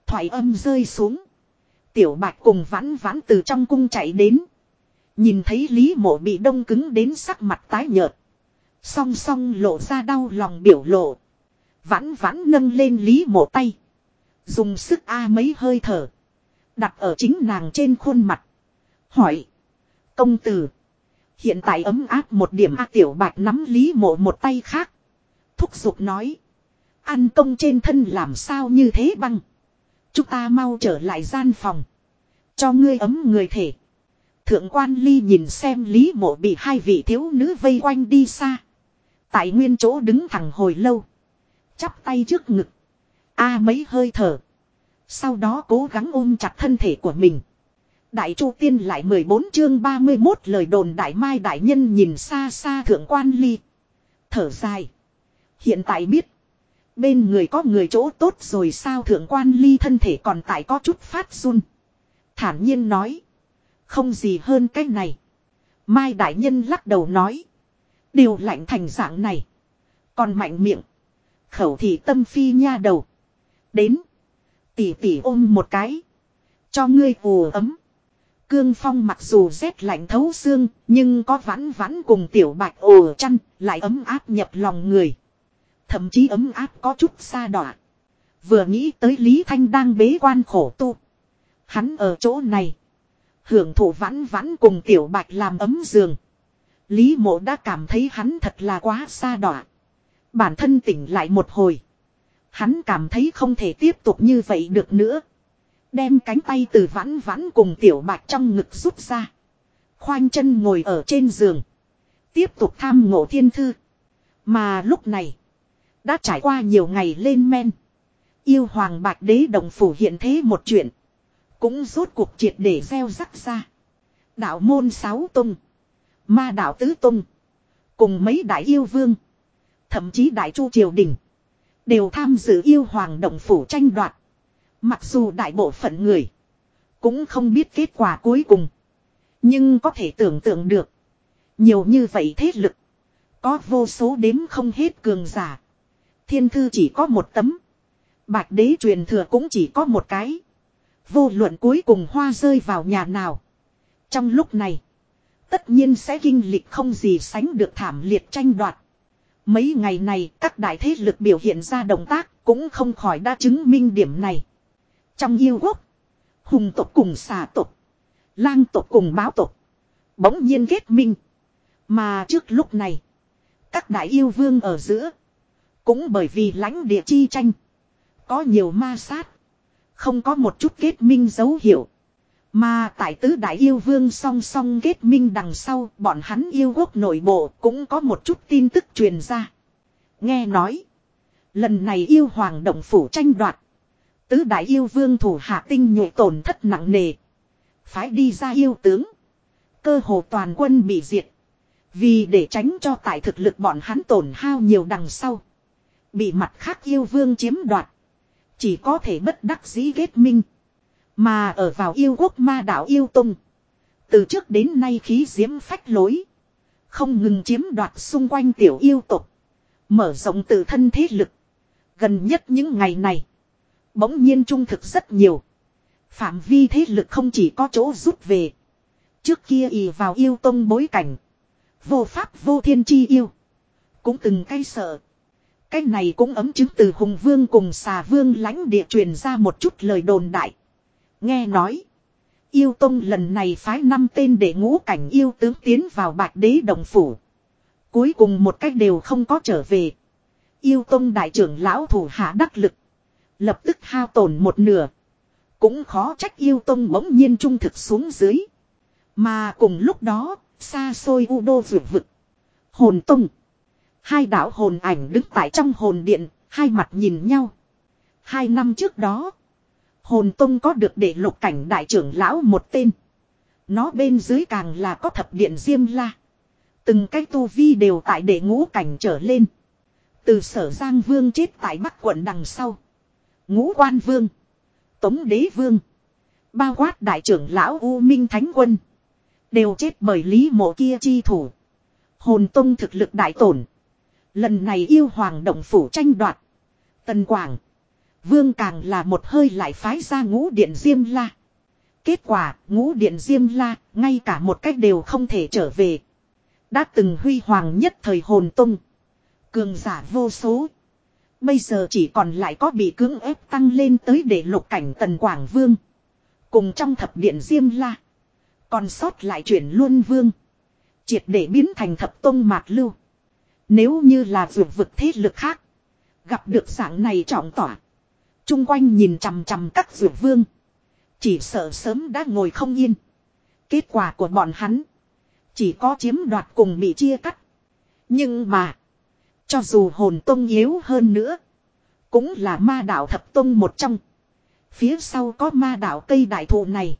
Speaker 1: Thoại âm rơi xuống. Tiểu bạch cùng vãn vãn từ trong cung chạy đến. Nhìn thấy Lý Mộ bị đông cứng đến sắc mặt tái nhợt. Song song lộ ra đau lòng biểu lộ. Vãn vãn nâng lên Lý mộ tay. Dùng sức A mấy hơi thở. Đặt ở chính nàng trên khuôn mặt. Hỏi. Công tử. Hiện tại ấm áp một điểm A tiểu bạc nắm Lý mộ một tay khác. Thúc giục nói. Ăn công trên thân làm sao như thế băng. Chúng ta mau trở lại gian phòng. Cho ngươi ấm người thể. Thượng quan ly nhìn xem Lý mộ bị hai vị thiếu nữ vây quanh đi xa. Tại nguyên chỗ đứng thẳng hồi lâu. Chắp tay trước ngực. A mấy hơi thở. Sau đó cố gắng ôm chặt thân thể của mình. Đại Chu Tiên lại 14 chương 31 lời đồn Đại Mai Đại Nhân nhìn xa xa thượng quan ly. Thở dài. Hiện tại biết. Bên người có người chỗ tốt rồi sao thượng quan ly thân thể còn tại có chút phát run. Thản nhiên nói. Không gì hơn cái này. Mai Đại Nhân lắc đầu nói. Điều lạnh thành dạng này. Còn mạnh miệng. Khẩu thị tâm phi nha đầu. Đến. Tỉ tỉ ôm một cái. Cho ngươi ù ấm. Cương phong mặc dù rét lạnh thấu xương, nhưng có vãn vãn cùng tiểu bạch ồ chăn, lại ấm áp nhập lòng người. Thậm chí ấm áp có chút xa đỏ. Vừa nghĩ tới Lý Thanh đang bế quan khổ tu. Hắn ở chỗ này. Hưởng thụ vãn vãn cùng tiểu bạch làm ấm giường. Lý mộ đã cảm thấy hắn thật là quá xa đọa Bản thân tỉnh lại một hồi. Hắn cảm thấy không thể tiếp tục như vậy được nữa. Đem cánh tay từ vãn vãn cùng tiểu bạch trong ngực rút ra. Khoanh chân ngồi ở trên giường. Tiếp tục tham ngộ thiên thư. Mà lúc này. Đã trải qua nhiều ngày lên men. Yêu hoàng bạch đế đồng phủ hiện thế một chuyện. Cũng rốt cuộc triệt để gieo rắc ra. Đạo môn sáu tung. Ma đạo tứ tung. Cùng mấy đại yêu vương. Thậm chí đại chu triều đình. Đều tham dự yêu hoàng động phủ tranh đoạt. Mặc dù đại bộ phận người. Cũng không biết kết quả cuối cùng. Nhưng có thể tưởng tượng được. Nhiều như vậy thế lực. Có vô số đếm không hết cường giả. Thiên thư chỉ có một tấm. Bạch đế truyền thừa cũng chỉ có một cái. Vô luận cuối cùng hoa rơi vào nhà nào. Trong lúc này. Tất nhiên sẽ kinh lịch không gì sánh được thảm liệt tranh đoạt. Mấy ngày này các đại thế lực biểu hiện ra động tác cũng không khỏi đã chứng minh điểm này. Trong yêu quốc, hùng tộc cùng xà tộc, lang tộc cùng báo tộc, bỗng nhiên kết minh. Mà trước lúc này, các đại yêu vương ở giữa, cũng bởi vì lãnh địa chi tranh, có nhiều ma sát, không có một chút kết minh dấu hiệu. Mà tại tứ đại yêu vương song song kết minh đằng sau bọn hắn yêu quốc nội bộ cũng có một chút tin tức truyền ra. Nghe nói. Lần này yêu hoàng động phủ tranh đoạt. Tứ đại yêu vương thủ hạ tinh nhuệ tổn thất nặng nề. Phái đi ra yêu tướng. Cơ hồ toàn quân bị diệt. Vì để tránh cho tại thực lực bọn hắn tổn hao nhiều đằng sau. Bị mặt khác yêu vương chiếm đoạt. Chỉ có thể bất đắc dĩ kết minh. Mà ở vào yêu quốc ma đạo yêu tung. Từ trước đến nay khí diễm phách lối. Không ngừng chiếm đoạt xung quanh tiểu yêu tục. Mở rộng tự thân thế lực. Gần nhất những ngày này. Bỗng nhiên trung thực rất nhiều. Phạm vi thế lực không chỉ có chỗ rút về. Trước kia ì vào yêu tông bối cảnh. Vô pháp vô thiên chi yêu. Cũng từng cay sợ. Cái này cũng ấm chứng từ Hùng Vương cùng xà Vương lãnh địa truyền ra một chút lời đồn đại. Nghe nói. Yêu Tông lần này phái năm tên để ngũ cảnh yêu tướng tiến vào bạch đế đồng phủ. Cuối cùng một cách đều không có trở về. Yêu Tông đại trưởng lão thủ hạ đắc lực. Lập tức hao tổn một nửa. Cũng khó trách yêu Tông bỗng nhiên trung thực xuống dưới. Mà cùng lúc đó, xa xôi u đô vượt vực. Hồn Tông. Hai đạo hồn ảnh đứng tại trong hồn điện, hai mặt nhìn nhau. Hai năm trước đó. Hồn Tông có được để lục cảnh đại trưởng lão một tên. Nó bên dưới càng là có thập điện diêm la. Từng cái tu vi đều tại để ngũ cảnh trở lên. Từ sở Giang Vương chết tại Bắc quận đằng sau. Ngũ Quan Vương. Tống Đế Vương. Bao quát đại trưởng lão U Minh Thánh Quân. Đều chết bởi lý mộ kia chi thủ. Hồn Tông thực lực đại tổn. Lần này yêu hoàng động phủ tranh đoạt. Tần Quảng. Vương càng là một hơi lại phái ra ngũ điện Diêm La. Kết quả, ngũ điện Diêm La, ngay cả một cách đều không thể trở về. Đã từng huy hoàng nhất thời hồn tung. Cường giả vô số. Bây giờ chỉ còn lại có bị cưỡng ép tăng lên tới để lục cảnh tần Quảng Vương. Cùng trong thập điện Diêm La. Còn sót lại chuyển luôn Vương. Triệt để biến thành thập tông mạc lưu. Nếu như là vượt vực thế lực khác. Gặp được sáng này trọng tỏa chung quanh nhìn chằm chằm các dược vương. Chỉ sợ sớm đã ngồi không yên. Kết quả của bọn hắn. Chỉ có chiếm đoạt cùng bị chia cắt. Nhưng mà. Cho dù hồn tông yếu hơn nữa. Cũng là ma đạo thập tông một trong. Phía sau có ma đạo cây đại thụ này.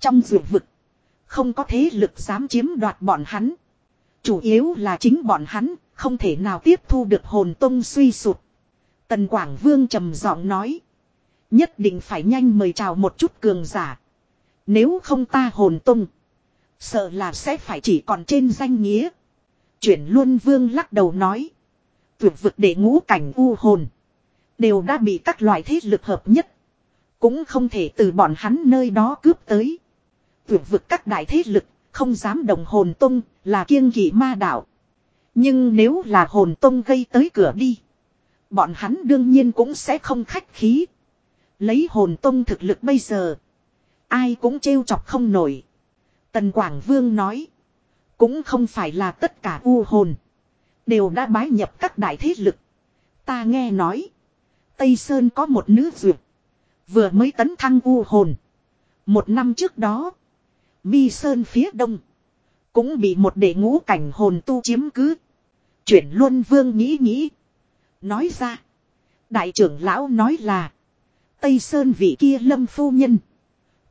Speaker 1: Trong dược vực. Không có thế lực dám chiếm đoạt bọn hắn. Chủ yếu là chính bọn hắn. Không thể nào tiếp thu được hồn tông suy sụp. Tần Quảng Vương trầm giọng nói. Nhất định phải nhanh mời chào một chút cường giả. Nếu không ta hồn tung. Sợ là sẽ phải chỉ còn trên danh nghĩa. Chuyển Luân Vương lắc đầu nói. Tuyệt vực để ngũ cảnh u hồn. Đều đã bị các loại thế lực hợp nhất. Cũng không thể từ bọn hắn nơi đó cướp tới. Tuyệt vực các đại thế lực không dám đồng hồn tung là kiêng kỵ ma đạo. Nhưng nếu là hồn tông gây tới cửa đi. Bọn hắn đương nhiên cũng sẽ không khách khí. Lấy hồn tông thực lực bây giờ. Ai cũng trêu chọc không nổi. Tần Quảng Vương nói. Cũng không phải là tất cả u hồn. Đều đã bái nhập các đại thế lực. Ta nghe nói. Tây Sơn có một nữ duyệt. Vừa mới tấn thăng u hồn. Một năm trước đó. Mi Sơn phía đông. Cũng bị một đệ ngũ cảnh hồn tu chiếm cứ. Chuyển Luân Vương nghĩ nghĩ. Nói ra. Đại trưởng lão nói là. Tây Sơn vị kia lâm phu nhân.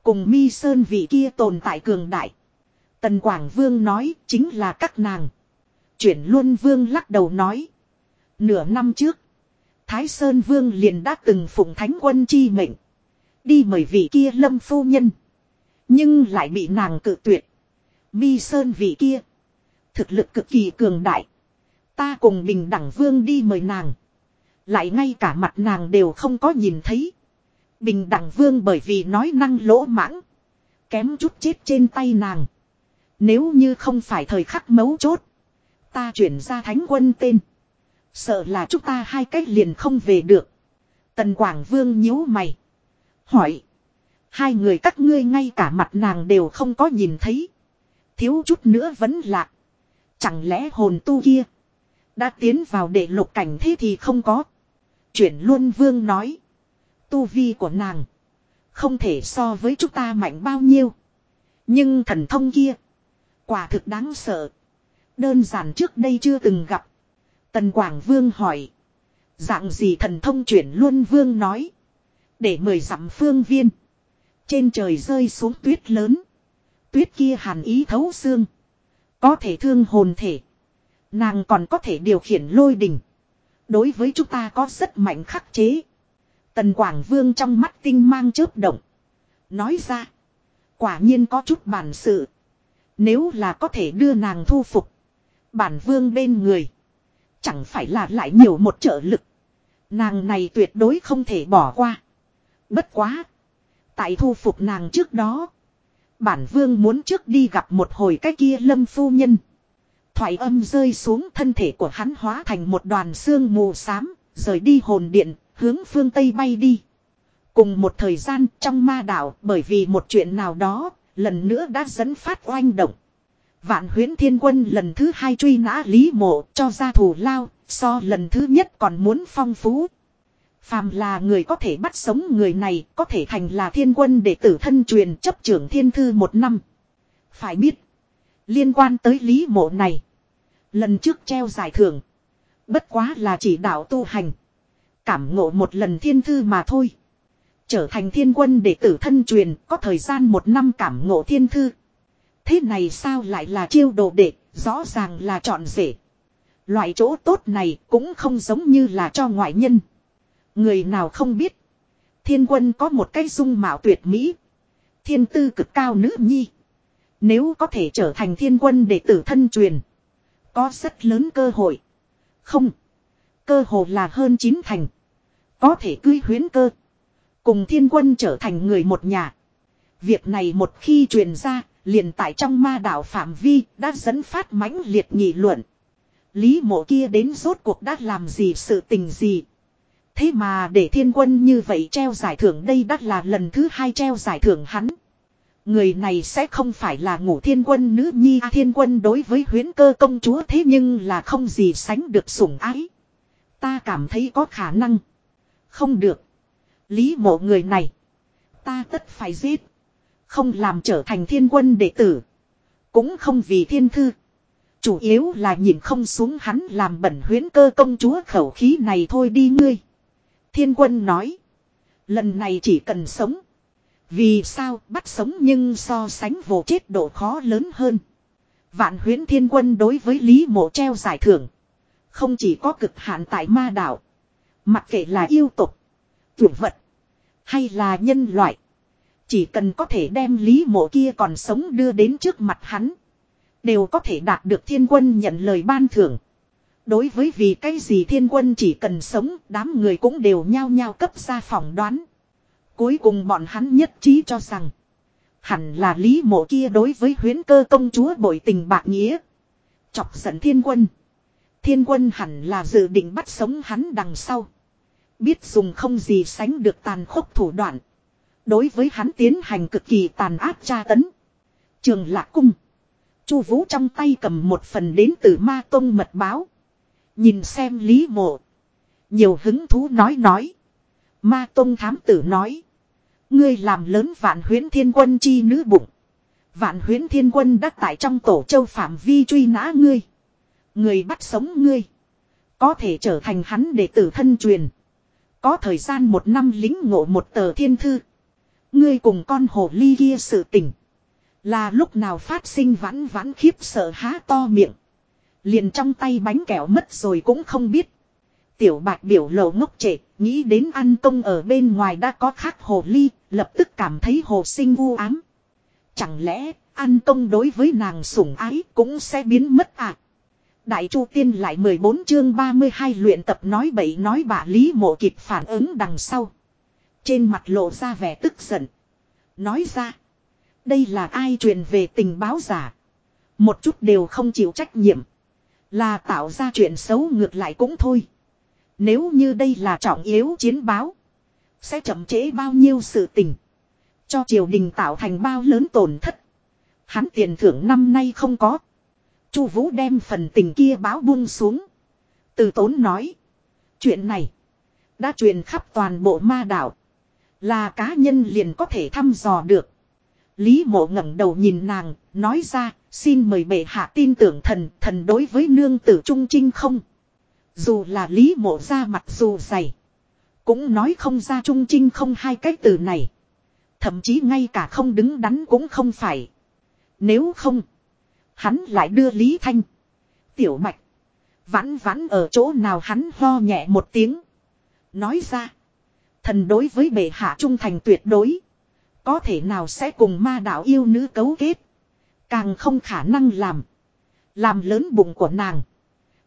Speaker 1: Cùng mi Sơn vị kia tồn tại cường đại. Tần Quảng Vương nói chính là các nàng. Chuyển Luân Vương lắc đầu nói. Nửa năm trước. Thái Sơn Vương liền đã từng phụng thánh quân chi mệnh. Đi mời vị kia lâm phu nhân. Nhưng lại bị nàng cự tuyệt. Mi Sơn vị kia. Thực lực cực kỳ cường đại. Ta cùng bình đẳng vương đi mời nàng. Lại ngay cả mặt nàng đều không có nhìn thấy. Bình đẳng vương bởi vì nói năng lỗ mãng. Kém chút chết trên tay nàng. Nếu như không phải thời khắc mấu chốt. Ta chuyển ra thánh quân tên. Sợ là chúng ta hai cách liền không về được. Tần Quảng Vương nhíu mày. Hỏi. Hai người các ngươi ngay cả mặt nàng đều không có nhìn thấy. Thiếu chút nữa vẫn lạc. Chẳng lẽ hồn tu kia. Đã tiến vào đệ lục cảnh thế thì không có. Chuyển luân vương nói. Tu vi của nàng. Không thể so với chúng ta mạnh bao nhiêu. Nhưng thần thông kia. Quả thực đáng sợ. Đơn giản trước đây chưa từng gặp. Tần Quảng Vương hỏi. Dạng gì thần thông chuyển luân vương nói. Để mời dặm phương viên. Trên trời rơi xuống tuyết lớn. Tuyết kia hàn ý thấu xương. Có thể thương hồn thể. Nàng còn có thể điều khiển lôi đình. Đối với chúng ta có rất mạnh khắc chế. Tần Quảng Vương trong mắt tinh mang chớp động. Nói ra. Quả nhiên có chút bản sự. Nếu là có thể đưa nàng thu phục. Bản Vương bên người. Chẳng phải là lại nhiều một trợ lực. Nàng này tuyệt đối không thể bỏ qua. Bất quá. Tại thu phục nàng trước đó. Bản Vương muốn trước đi gặp một hồi cái kia lâm phu nhân. Thoại âm rơi xuống thân thể của hắn hóa thành một đoàn xương mù xám, rời đi hồn điện, hướng phương Tây bay đi. Cùng một thời gian trong ma đảo bởi vì một chuyện nào đó, lần nữa đã dẫn phát oanh động. Vạn huyến thiên quân lần thứ hai truy nã Lý Mộ cho ra thù lao, so lần thứ nhất còn muốn phong phú. Phàm là người có thể bắt sống người này có thể thành là thiên quân để tử thân truyền chấp trưởng thiên thư một năm. Phải biết, liên quan tới Lý Mộ này, Lần trước treo giải thưởng. Bất quá là chỉ đạo tu hành. Cảm ngộ một lần thiên thư mà thôi. Trở thành thiên quân để tử thân truyền có thời gian một năm cảm ngộ thiên thư. Thế này sao lại là chiêu đồ đệ, rõ ràng là chọn rể. Loại chỗ tốt này cũng không giống như là cho ngoại nhân. Người nào không biết. Thiên quân có một cái dung mạo tuyệt mỹ. Thiên tư cực cao nữ nhi. Nếu có thể trở thành thiên quân để tử thân truyền có rất lớn cơ hội. Không. Cơ hồ là hơn chín thành. Có thể cưới huyến cơ. Cùng thiên quân trở thành người một nhà. Việc này một khi truyền ra, liền tại trong ma đảo phạm vi đã dẫn phát mãnh liệt nghị luận. Lý mộ kia đến rốt cuộc đã làm gì sự tình gì. Thế mà để thiên quân như vậy treo giải thưởng đây đã là lần thứ hai treo giải thưởng hắn. Người này sẽ không phải là ngũ thiên quân nữ nhi A thiên quân đối với huyến cơ công chúa thế nhưng là không gì sánh được sủng ái. Ta cảm thấy có khả năng. Không được. Lý mộ người này. Ta tất phải giết. Không làm trở thành thiên quân đệ tử. Cũng không vì thiên thư. Chủ yếu là nhìn không xuống hắn làm bẩn huyến cơ công chúa khẩu khí này thôi đi ngươi. Thiên quân nói. Lần này chỉ cần sống. Vì sao bắt sống nhưng so sánh vô chết độ khó lớn hơn. Vạn huyến thiên quân đối với Lý Mộ treo giải thưởng. Không chỉ có cực hạn tại ma đảo. Mặc kệ là yêu tục, tưởng vật, hay là nhân loại. Chỉ cần có thể đem Lý Mộ kia còn sống đưa đến trước mặt hắn. Đều có thể đạt được thiên quân nhận lời ban thưởng. Đối với vì cái gì thiên quân chỉ cần sống, đám người cũng đều nhao nhao cấp ra phỏng đoán. Cuối cùng bọn hắn nhất trí cho rằng. Hẳn là lý mộ kia đối với huyến cơ công chúa bội tình bạc nghĩa. Chọc giận thiên quân. Thiên quân hẳn là dự định bắt sống hắn đằng sau. Biết dùng không gì sánh được tàn khốc thủ đoạn. Đối với hắn tiến hành cực kỳ tàn áp tra tấn. Trường lạc cung. Chu vũ trong tay cầm một phần đến từ ma tông mật báo. Nhìn xem lý mộ. Nhiều hứng thú nói nói. Ma tông thám tử nói. Ngươi làm lớn vạn huyến thiên quân chi nữ bụng. Vạn huyến thiên quân đắc tại trong tổ châu phạm vi truy nã ngươi. Người bắt sống ngươi. Có thể trở thành hắn để tử thân truyền. Có thời gian một năm lính ngộ một tờ thiên thư. Ngươi cùng con hồ ly kia sự tình. Là lúc nào phát sinh vãn vãn khiếp sợ há to miệng. Liền trong tay bánh kẹo mất rồi cũng không biết. Tiểu bạc biểu lộ ngốc trệ, nghĩ đến ăn công ở bên ngoài đã có khác hồ ly, lập tức cảm thấy hồ sinh vu ám. Chẳng lẽ, ăn công đối với nàng sủng ái cũng sẽ biến mất à? Đại Chu Tiên lại 14 chương 32 luyện tập nói bậy nói bạ Lý Mộ kịp phản ứng đằng sau. Trên mặt lộ ra vẻ tức giận. Nói ra, đây là ai truyền về tình báo giả. Một chút đều không chịu trách nhiệm. Là tạo ra chuyện xấu ngược lại cũng thôi. Nếu như đây là trọng yếu chiến báo. Sẽ chậm trễ bao nhiêu sự tình. Cho triều đình tạo thành bao lớn tổn thất. Hắn tiền thưởng năm nay không có. Chu Vũ đem phần tình kia báo buông xuống. Từ tốn nói. Chuyện này. Đã truyền khắp toàn bộ ma đảo. Là cá nhân liền có thể thăm dò được. Lý mộ ngẩng đầu nhìn nàng, nói ra, xin mời bệ hạ tin tưởng thần, thần đối với nương tử trung trinh không. Dù là lý mộ ra mặt dù dày. Cũng nói không ra trung trinh không hai cái từ này. Thậm chí ngay cả không đứng đắn cũng không phải. Nếu không. Hắn lại đưa Lý Thanh. Tiểu mạch. Vãn vãn ở chỗ nào hắn ho nhẹ một tiếng. Nói ra. Thần đối với bệ hạ trung thành tuyệt đối. Có thể nào sẽ cùng ma đạo yêu nữ cấu kết. Càng không khả năng làm. Làm lớn bụng của nàng.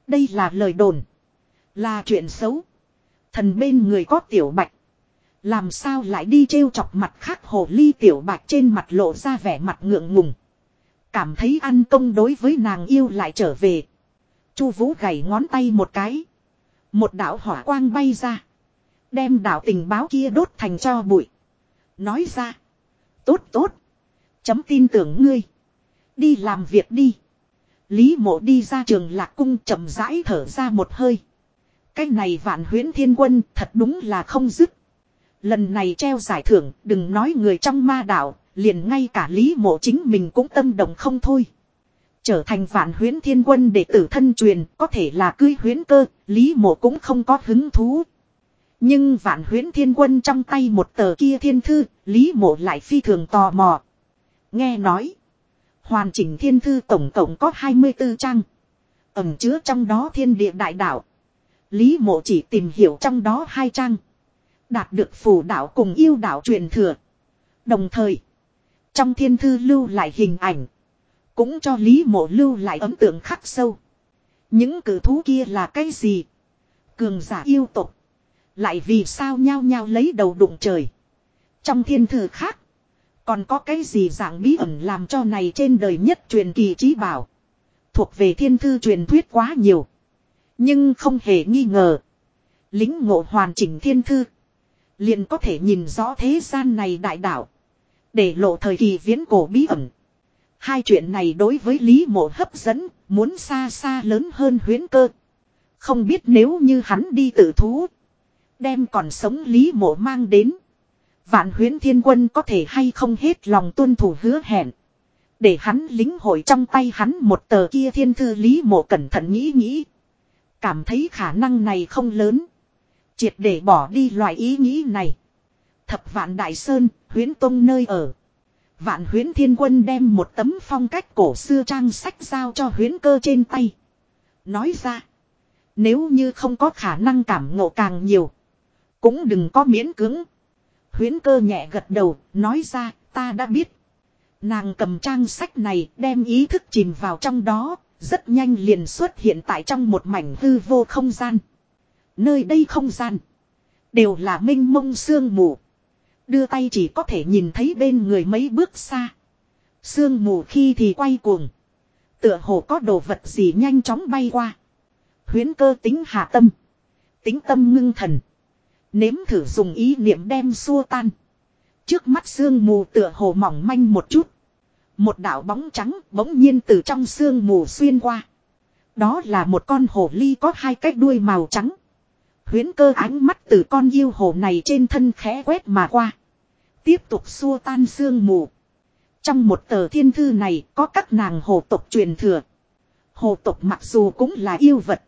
Speaker 1: Đây là lời đồn. Là chuyện xấu. Thần bên người có tiểu bạch. Làm sao lại đi trêu chọc mặt khác hồ ly tiểu bạch trên mặt lộ ra vẻ mặt ngượng ngùng. Cảm thấy ăn công đối với nàng yêu lại trở về. Chu vũ gảy ngón tay một cái. Một đạo hỏa quang bay ra. Đem đạo tình báo kia đốt thành cho bụi. Nói ra. Tốt tốt. Chấm tin tưởng ngươi. Đi làm việc đi. Lý mộ đi ra trường lạc cung chậm rãi thở ra một hơi. Cái này vạn huyễn thiên quân thật đúng là không dứt. Lần này treo giải thưởng, đừng nói người trong ma đạo, liền ngay cả lý mộ chính mình cũng tâm động không thôi. Trở thành vạn huyễn thiên quân để tử thân truyền, có thể là cưới huyễn cơ, lý mộ cũng không có hứng thú. Nhưng vạn huyễn thiên quân trong tay một tờ kia thiên thư, lý mộ lại phi thường tò mò. Nghe nói, hoàn chỉnh thiên thư tổng cộng có 24 trang. Ẩm chứa trong đó thiên địa đại đạo. Lý mộ chỉ tìm hiểu trong đó hai trang. Đạt được phù đạo cùng yêu đạo truyền thừa. Đồng thời. Trong thiên thư lưu lại hình ảnh. Cũng cho Lý mộ lưu lại ấn tượng khắc sâu. Những cử thú kia là cái gì? Cường giả yêu tục. Lại vì sao nhao nhao lấy đầu đụng trời? Trong thiên thư khác. Còn có cái gì dạng bí ẩn làm cho này trên đời nhất truyền kỳ trí bảo. Thuộc về thiên thư truyền thuyết quá nhiều. Nhưng không hề nghi ngờ. Lính ngộ hoàn chỉnh thiên thư. Liền có thể nhìn rõ thế gian này đại đạo. Để lộ thời kỳ viễn cổ bí ẩn. Hai chuyện này đối với Lý Mộ hấp dẫn, muốn xa xa lớn hơn huyến cơ. Không biết nếu như hắn đi tự thú. Đem còn sống Lý Mộ mang đến. Vạn huyến thiên quân có thể hay không hết lòng tuân thủ hứa hẹn. Để hắn lính hội trong tay hắn một tờ kia thiên thư Lý Mộ cẩn thận nghĩ nghĩ. Cảm thấy khả năng này không lớn. Triệt để bỏ đi loại ý nghĩ này. Thập vạn Đại Sơn, huyến tông nơi ở. Vạn huyến thiên quân đem một tấm phong cách cổ xưa trang sách giao cho huyến cơ trên tay. Nói ra. Nếu như không có khả năng cảm ngộ càng nhiều. Cũng đừng có miễn cứng. Huyến cơ nhẹ gật đầu, nói ra, ta đã biết. Nàng cầm trang sách này đem ý thức chìm vào trong đó, rất nhanh liền xuất hiện tại trong một mảnh hư vô không gian. Nơi đây không gian. Đều là minh mông sương mù. Đưa tay chỉ có thể nhìn thấy bên người mấy bước xa. Sương mù khi thì quay cuồng. Tựa hồ có đồ vật gì nhanh chóng bay qua. Huyến cơ tính hạ tâm. Tính tâm ngưng thần. Nếm thử dùng ý niệm đem xua tan. Trước mắt sương mù tựa hồ mỏng manh một chút. Một đạo bóng trắng bỗng nhiên từ trong sương mù xuyên qua. Đó là một con hổ ly có hai cái đuôi màu trắng. Huyến cơ ánh mắt từ con yêu hổ này trên thân khẽ quét mà qua. Tiếp tục xua tan sương mù. Trong một tờ thiên thư này có các nàng hồ tộc truyền thừa. Hồ tộc mặc dù cũng là yêu vật.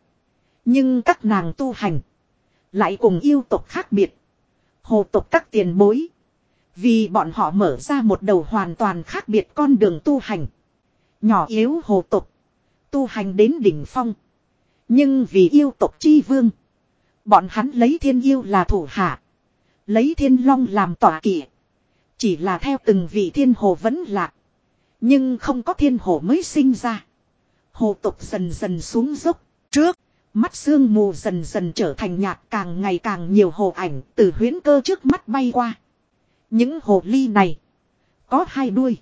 Speaker 1: Nhưng các nàng tu hành. Lại cùng yêu tộc khác biệt. Hồ tộc các tiền bối. Vì bọn họ mở ra một đầu hoàn toàn khác biệt con đường tu hành. Nhỏ yếu hồ tục. Tu hành đến đỉnh phong. Nhưng vì yêu tộc chi vương. Bọn hắn lấy thiên yêu là thủ hạ. Lấy thiên long làm tỏa kỵ. Chỉ là theo từng vị thiên hồ vẫn lạc. Nhưng không có thiên hồ mới sinh ra. Hồ tục dần dần xuống dốc. Trước, mắt xương mù dần dần trở thành nhạt càng ngày càng nhiều hồ ảnh từ huyến cơ trước mắt bay qua. Những hồ ly này. Có hai đuôi.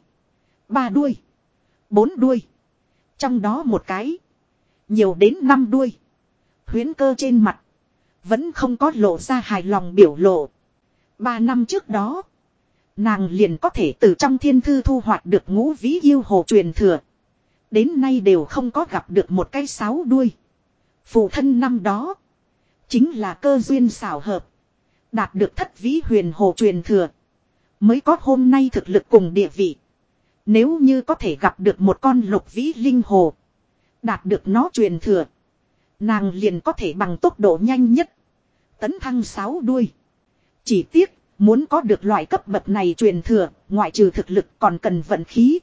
Speaker 1: Ba đuôi. Bốn đuôi. Trong đó một cái. Nhiều đến năm đuôi. Huyến cơ trên mặt. Vẫn không có lộ ra hài lòng biểu lộ. Ba năm trước đó. Nàng liền có thể từ trong thiên thư thu hoạch được ngũ vĩ yêu hồ truyền thừa. Đến nay đều không có gặp được một cái sáu đuôi. Phụ thân năm đó. Chính là cơ duyên xảo hợp. Đạt được thất vĩ huyền hồ truyền thừa. Mới có hôm nay thực lực cùng địa vị. Nếu như có thể gặp được một con lục vĩ linh hồ. Đạt được nó truyền thừa. Nàng liền có thể bằng tốc độ nhanh nhất. Tấn thăng sáu đuôi. Chỉ tiếc, muốn có được loại cấp bậc này truyền thừa, ngoại trừ thực lực còn cần vận khí.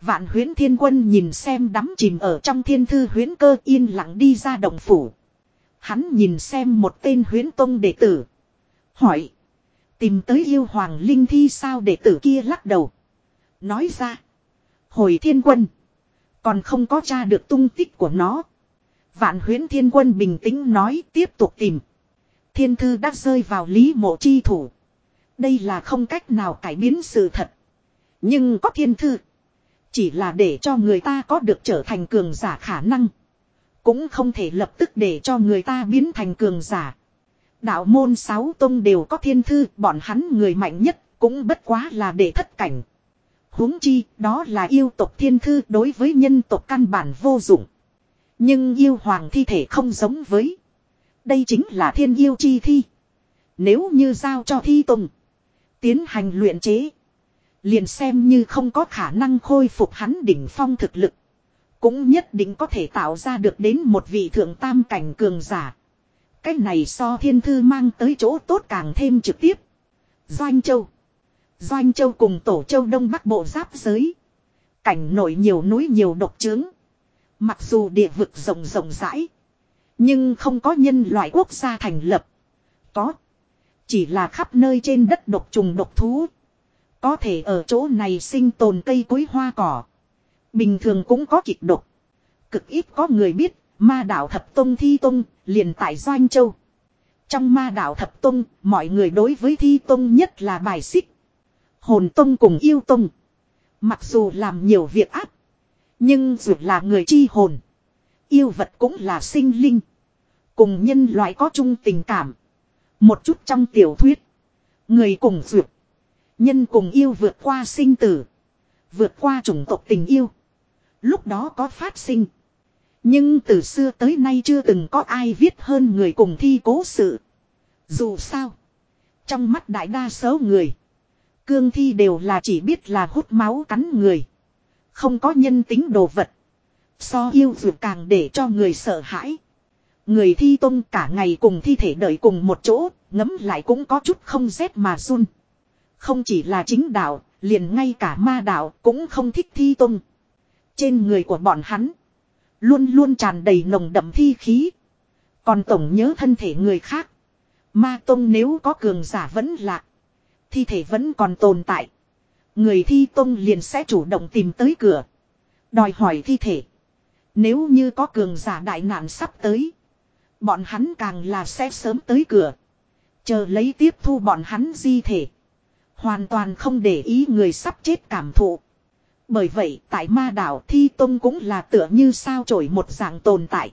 Speaker 1: Vạn huyến thiên quân nhìn xem đắm chìm ở trong thiên thư huyến cơ yên lặng đi ra đồng phủ. Hắn nhìn xem một tên huyến tông đệ tử. Hỏi. Tìm tới yêu hoàng linh thi sao để tử kia lắc đầu. Nói ra. Hồi thiên quân. Còn không có tra được tung tích của nó. Vạn huyến thiên quân bình tĩnh nói tiếp tục tìm. Thiên thư đã rơi vào lý mộ chi thủ. Đây là không cách nào cải biến sự thật. Nhưng có thiên thư. Chỉ là để cho người ta có được trở thành cường giả khả năng. Cũng không thể lập tức để cho người ta biến thành cường giả. Đạo môn sáu tông đều có thiên thư, bọn hắn người mạnh nhất cũng bất quá là để thất cảnh. huống chi, đó là yêu tộc thiên thư đối với nhân tộc căn bản vô dụng. Nhưng yêu hoàng thi thể không giống với. Đây chính là thiên yêu chi thi. Nếu như giao cho thi tùng, tiến hành luyện chế, liền xem như không có khả năng khôi phục hắn đỉnh phong thực lực. Cũng nhất định có thể tạo ra được đến một vị thượng tam cảnh cường giả. Cái này so thiên thư mang tới chỗ tốt càng thêm trực tiếp. Doanh Châu. Doanh Châu cùng Tổ Châu Đông Bắc Bộ giáp giới. Cảnh nổi nhiều núi nhiều độc trướng. Mặc dù địa vực rộng rộng rãi. Nhưng không có nhân loại quốc gia thành lập. Có. Chỉ là khắp nơi trên đất độc trùng độc thú. Có thể ở chỗ này sinh tồn cây cối hoa cỏ. Bình thường cũng có kịch độc. Cực ít có người biết ma đạo thập tông thi tông, liền tại Doanh Châu. Trong ma đạo thập tông, mọi người đối với thi tông nhất là bài xích. Hồn tông cùng yêu tông. Mặc dù làm nhiều việc áp, nhưng dù là người chi hồn, yêu vật cũng là sinh linh. Cùng nhân loại có chung tình cảm. Một chút trong tiểu thuyết, người cùng dược, nhân cùng yêu vượt qua sinh tử, vượt qua chủng tộc tình yêu. Lúc đó có phát sinh nhưng từ xưa tới nay chưa từng có ai viết hơn người cùng thi cố sự. Dù sao, trong mắt đại đa số người, cương thi đều là chỉ biết là hút máu cắn người. Không có nhân tính đồ vật. So yêu dù càng để cho người sợ hãi. Người thi tôn cả ngày cùng thi thể đợi cùng một chỗ, ngấm lại cũng có chút không rét mà run. Không chỉ là chính đạo, liền ngay cả ma đạo cũng không thích thi tôn. Trên người của bọn hắn Luôn luôn tràn đầy nồng đậm thi khí. Còn tổng nhớ thân thể người khác. Ma Tông nếu có cường giả vẫn lạc. Thi thể vẫn còn tồn tại. Người thi Tông liền sẽ chủ động tìm tới cửa. Đòi hỏi thi thể. Nếu như có cường giả đại nạn sắp tới. Bọn hắn càng là sẽ sớm tới cửa. Chờ lấy tiếp thu bọn hắn di thể. Hoàn toàn không để ý người sắp chết cảm thụ. Bởi vậy tại ma đảo Thi Tông cũng là tựa như sao trổi một dạng tồn tại.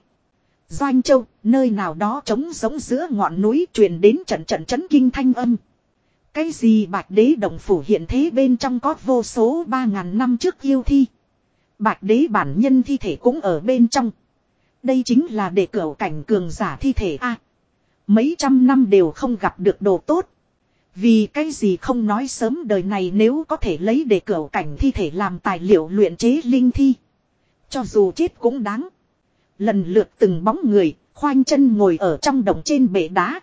Speaker 1: Doanh Châu, nơi nào đó trống giống giữa ngọn núi truyền đến trận trận chấn kinh thanh âm. Cái gì bạch đế đồng phủ hiện thế bên trong có vô số 3.000 năm trước yêu thi. Bạch đế bản nhân thi thể cũng ở bên trong. Đây chính là để cửa cảnh cường giả thi thể A. mấy trăm năm đều không gặp được đồ tốt. Vì cái gì không nói sớm đời này nếu có thể lấy để cửa cảnh thi thể làm tài liệu luyện chế linh thi. Cho dù chết cũng đáng. Lần lượt từng bóng người, khoanh chân ngồi ở trong đồng trên bể đá.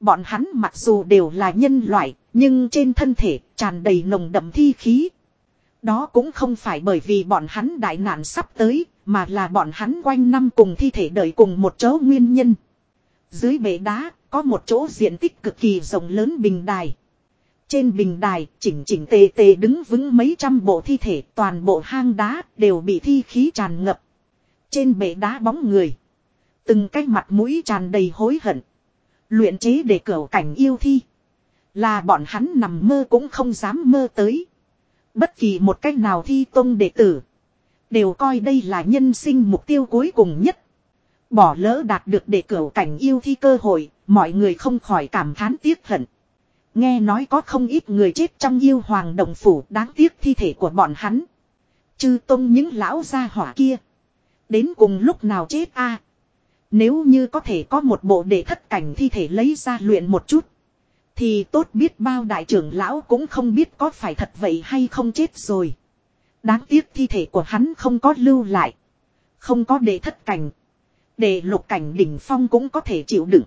Speaker 1: Bọn hắn mặc dù đều là nhân loại, nhưng trên thân thể tràn đầy nồng đậm thi khí. Đó cũng không phải bởi vì bọn hắn đại nạn sắp tới, mà là bọn hắn quanh năm cùng thi thể đợi cùng một chỗ nguyên nhân. Dưới bể đá, có một chỗ diện tích cực kỳ rộng lớn bình đài. Trên bình đài, chỉnh chỉnh tề tề đứng vững mấy trăm bộ thi thể, toàn bộ hang đá đều bị thi khí tràn ngập. Trên bệ đá bóng người, từng cái mặt mũi tràn đầy hối hận. Luyện chế để cửu cảnh yêu thi, là bọn hắn nằm mơ cũng không dám mơ tới. Bất kỳ một cách nào thi tông đệ tử, đều coi đây là nhân sinh mục tiêu cuối cùng nhất. Bỏ lỡ đạt được để cửu cảnh yêu thi cơ hội, Mọi người không khỏi cảm thán tiếc hận. Nghe nói có không ít người chết trong yêu hoàng đồng phủ đáng tiếc thi thể của bọn hắn. Chư tông những lão gia hỏa kia. Đến cùng lúc nào chết a Nếu như có thể có một bộ để thất cảnh thi thể lấy ra luyện một chút. Thì tốt biết bao đại trưởng lão cũng không biết có phải thật vậy hay không chết rồi. Đáng tiếc thi thể của hắn không có lưu lại. Không có để thất cảnh. Để lục cảnh đỉnh phong cũng có thể chịu đựng.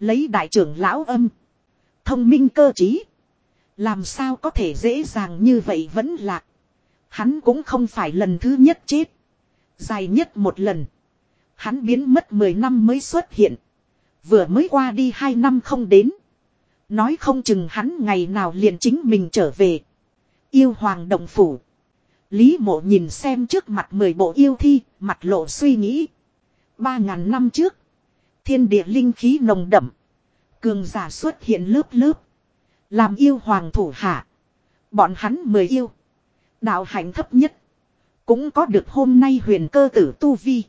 Speaker 1: Lấy đại trưởng lão âm. Thông minh cơ trí. Làm sao có thể dễ dàng như vậy vẫn lạc. Hắn cũng không phải lần thứ nhất chết. Dài nhất một lần. Hắn biến mất 10 năm mới xuất hiện. Vừa mới qua đi 2 năm không đến. Nói không chừng hắn ngày nào liền chính mình trở về. Yêu hoàng đồng phủ. Lý mộ nhìn xem trước mặt 10 bộ yêu thi, mặt lộ suy nghĩ. 3.000 năm trước thiên địa linh khí nồng đậm. Cường giả xuất hiện lớp lớp. Làm yêu hoàng thủ hạ. Bọn hắn mười yêu. Đạo hạnh thấp nhất. Cũng có được hôm nay huyền cơ tử tu vi.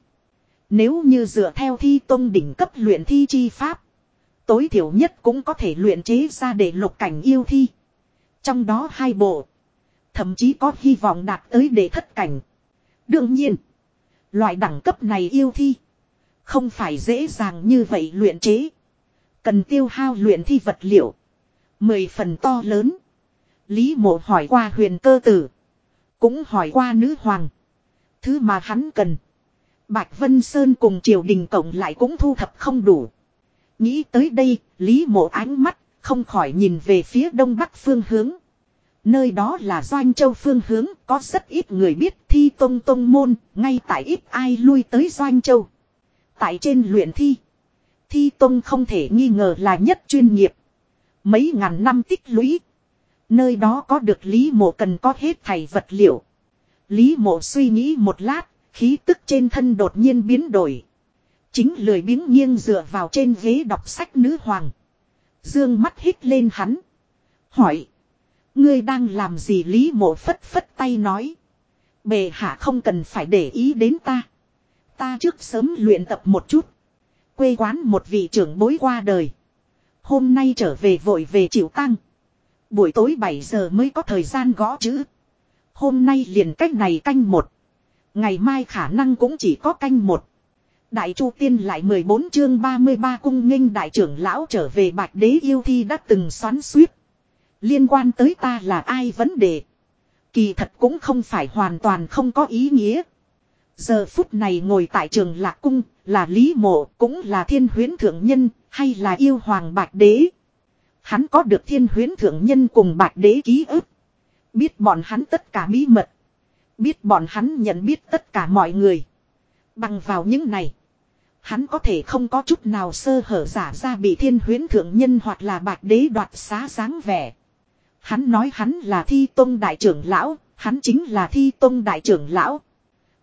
Speaker 1: Nếu như dựa theo thi tôn đỉnh cấp luyện thi chi pháp. Tối thiểu nhất cũng có thể luyện chế ra để lục cảnh yêu thi. Trong đó hai bộ. Thậm chí có hy vọng đạt tới để thất cảnh. Đương nhiên. Loại đẳng cấp này yêu thi. Không phải dễ dàng như vậy luyện chế. Cần tiêu hao luyện thi vật liệu. Mười phần to lớn. Lý mộ hỏi qua huyền cơ tử. Cũng hỏi qua nữ hoàng. Thứ mà hắn cần. Bạch Vân Sơn cùng triều đình cộng lại cũng thu thập không đủ. Nghĩ tới đây, Lý mộ ánh mắt, không khỏi nhìn về phía đông bắc phương hướng. Nơi đó là Doanh Châu phương hướng, có rất ít người biết thi tông tông môn, ngay tại ít ai lui tới Doanh Châu. Tại trên luyện thi, thi tông không thể nghi ngờ là nhất chuyên nghiệp. Mấy ngàn năm tích lũy, nơi đó có được Lý Mộ cần có hết thầy vật liệu. Lý Mộ suy nghĩ một lát, khí tức trên thân đột nhiên biến đổi. Chính lười biếng nghiêng dựa vào trên ghế đọc sách nữ hoàng. Dương mắt hít lên hắn. Hỏi. Ngươi đang làm gì Lý Mộ phất phất tay nói. Bề hạ không cần phải để ý đến ta. Ta trước sớm luyện tập một chút. Quê quán một vị trưởng bối qua đời. Hôm nay trở về vội về chịu tăng. Buổi tối 7 giờ mới có thời gian gõ chữ. Hôm nay liền cách này canh một. Ngày mai khả năng cũng chỉ có canh một. Đại Chu Tiên lại 14 chương 33 cung nghênh đại trưởng lão trở về Bạch Đế yêu thi đã từng xoắn xuýt. Liên quan tới ta là ai vấn đề. Kỳ thật cũng không phải hoàn toàn không có ý nghĩa. Giờ phút này ngồi tại trường lạc cung, là Lý Mộ, cũng là thiên huyến thượng nhân, hay là yêu hoàng bạch đế. Hắn có được thiên huyến thượng nhân cùng bạch đế ký ức. Biết bọn hắn tất cả bí mật. Biết bọn hắn nhận biết tất cả mọi người. Bằng vào những này. Hắn có thể không có chút nào sơ hở giả ra bị thiên huyến thượng nhân hoặc là bạch đế đoạt xá dáng vẻ. Hắn nói hắn là thi tôn đại trưởng lão, hắn chính là thi tôn đại trưởng lão.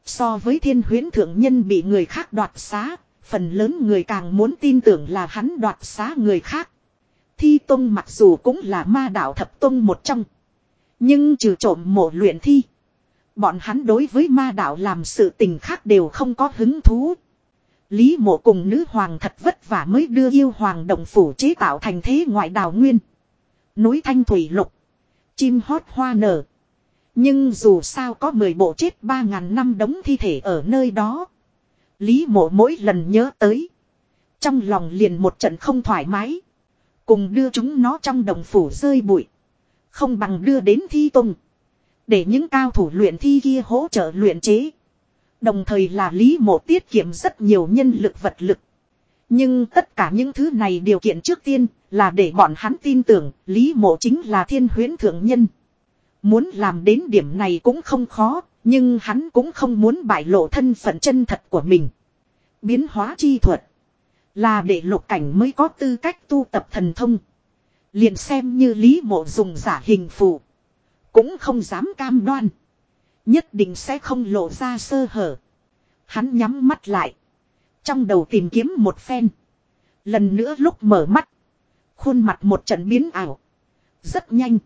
Speaker 1: So với thiên huyến thượng nhân bị người khác đoạt xá, phần lớn người càng muốn tin tưởng là hắn đoạt xá người khác. Thi Tông mặc dù cũng là ma đạo thập tông một trong. Nhưng trừ trộm mộ luyện thi. Bọn hắn đối với ma đạo làm sự tình khác đều không có hứng thú. Lý mộ cùng nữ hoàng thật vất vả mới đưa yêu hoàng động phủ chế tạo thành thế ngoại đào nguyên. Núi thanh thủy lục. Chim hót hoa nở. Nhưng dù sao có 10 bộ chết 3.000 năm đống thi thể ở nơi đó. Lý mộ mỗi lần nhớ tới. Trong lòng liền một trận không thoải mái. Cùng đưa chúng nó trong đồng phủ rơi bụi. Không bằng đưa đến thi tùng. Để những cao thủ luyện thi kia hỗ trợ luyện chế. Đồng thời là lý mộ tiết kiệm rất nhiều nhân lực vật lực. Nhưng tất cả những thứ này điều kiện trước tiên là để bọn hắn tin tưởng Lý Mộ chính là thiên huyến thượng nhân. Muốn làm đến điểm này cũng không khó, nhưng hắn cũng không muốn bại lộ thân phận chân thật của mình. Biến hóa chi thuật. Là để lục cảnh mới có tư cách tu tập thần thông. Liền xem như lý mộ dùng giả hình phù. Cũng không dám cam đoan. Nhất định sẽ không lộ ra sơ hở. Hắn nhắm mắt lại. Trong đầu tìm kiếm một phen. Lần nữa lúc mở mắt. Khuôn mặt một trận biến ảo. Rất nhanh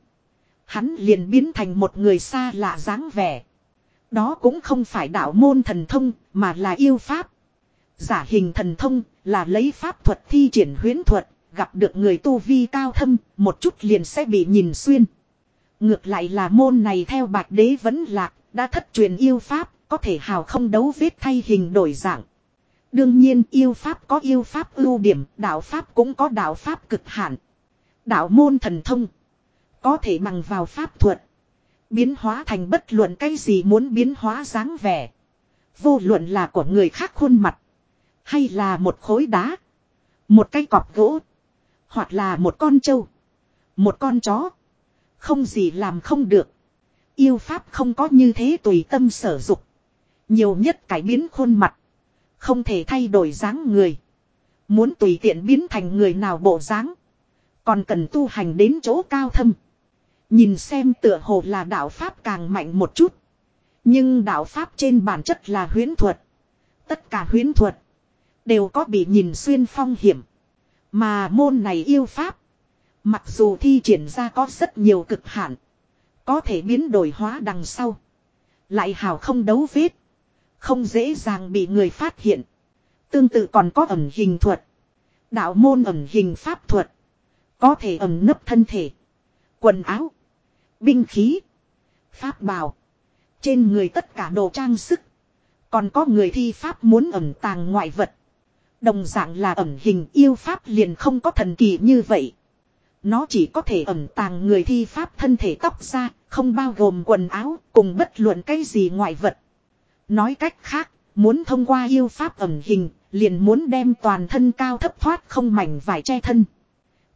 Speaker 1: hắn liền biến thành một người xa lạ dáng vẻ. Đó cũng không phải đạo môn thần thông, mà là yêu pháp. Giả hình thần thông là lấy pháp thuật thi triển huyến thuật, gặp được người tu vi cao thâm, một chút liền sẽ bị nhìn xuyên. Ngược lại là môn này theo bạch đế vẫn lạc, đã thất truyền yêu pháp, có thể hào không đấu vết thay hình đổi dạng. Đương nhiên yêu pháp có yêu pháp ưu điểm, đạo pháp cũng có đạo pháp cực hạn. Đạo môn thần thông. Có thể bằng vào pháp thuật. Biến hóa thành bất luận cái gì muốn biến hóa dáng vẻ. Vô luận là của người khác khuôn mặt. Hay là một khối đá. Một cái cọp gỗ. Hoặc là một con trâu. Một con chó. Không gì làm không được. Yêu pháp không có như thế tùy tâm sở dục. Nhiều nhất cải biến khuôn mặt. Không thể thay đổi dáng người. Muốn tùy tiện biến thành người nào bộ dáng. Còn cần tu hành đến chỗ cao thâm. Nhìn xem tựa hồ là đạo pháp càng mạnh một chút. Nhưng đạo pháp trên bản chất là huyến thuật. Tất cả huyến thuật đều có bị nhìn xuyên phong hiểm. Mà môn này yêu pháp, mặc dù thi triển ra có rất nhiều cực hạn, có thể biến đổi hóa đằng sau, lại hào không đấu vết, không dễ dàng bị người phát hiện. Tương tự còn có ẩn hình thuật, đạo môn ẩn hình pháp thuật, có thể ẩn nấp thân thể, quần áo, Binh khí. Pháp bảo. Trên người tất cả đồ trang sức. Còn có người thi pháp muốn ẩn tàng ngoại vật. Đồng dạng là ẩn hình yêu pháp liền không có thần kỳ như vậy. Nó chỉ có thể ẩn tàng người thi pháp thân thể tóc ra, không bao gồm quần áo, cùng bất luận cái gì ngoại vật. Nói cách khác, muốn thông qua yêu pháp ẩn hình, liền muốn đem toàn thân cao thấp thoát không mảnh vải che thân.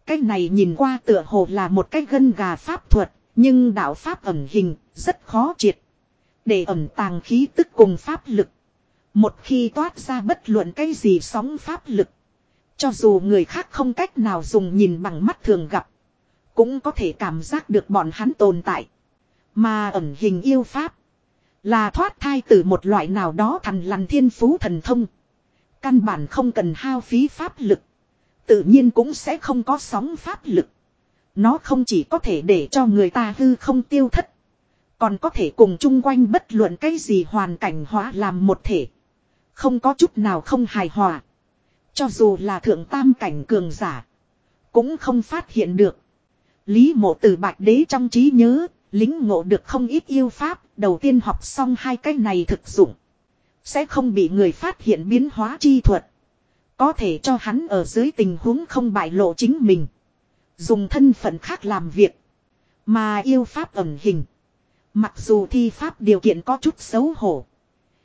Speaker 1: Cái này nhìn qua tựa hồ là một cái gân gà pháp thuật, nhưng đạo pháp ẩn hình rất khó triệt. Để ẩn tàng khí tức cùng pháp lực. Một khi toát ra bất luận cái gì sóng pháp lực. Cho dù người khác không cách nào dùng nhìn bằng mắt thường gặp. Cũng có thể cảm giác được bọn hắn tồn tại. Mà ẩn hình yêu pháp. Là thoát thai từ một loại nào đó thành lằn thiên phú thần thông. Căn bản không cần hao phí pháp lực. Tự nhiên cũng sẽ không có sóng pháp lực. Nó không chỉ có thể để cho người ta hư không tiêu thất. Còn có thể cùng chung quanh bất luận cái gì hoàn cảnh hóa làm một thể. Không có chút nào không hài hòa. Cho dù là thượng tam cảnh cường giả. Cũng không phát hiện được. Lý mộ từ bạch đế trong trí nhớ. Lính ngộ được không ít yêu pháp. Đầu tiên học xong hai cái này thực dụng. Sẽ không bị người phát hiện biến hóa chi thuật. Có thể cho hắn ở dưới tình huống không bại lộ chính mình. Dùng thân phận khác làm việc. Mà yêu pháp ẩn hình. Mặc dù thi pháp điều kiện có chút xấu hổ.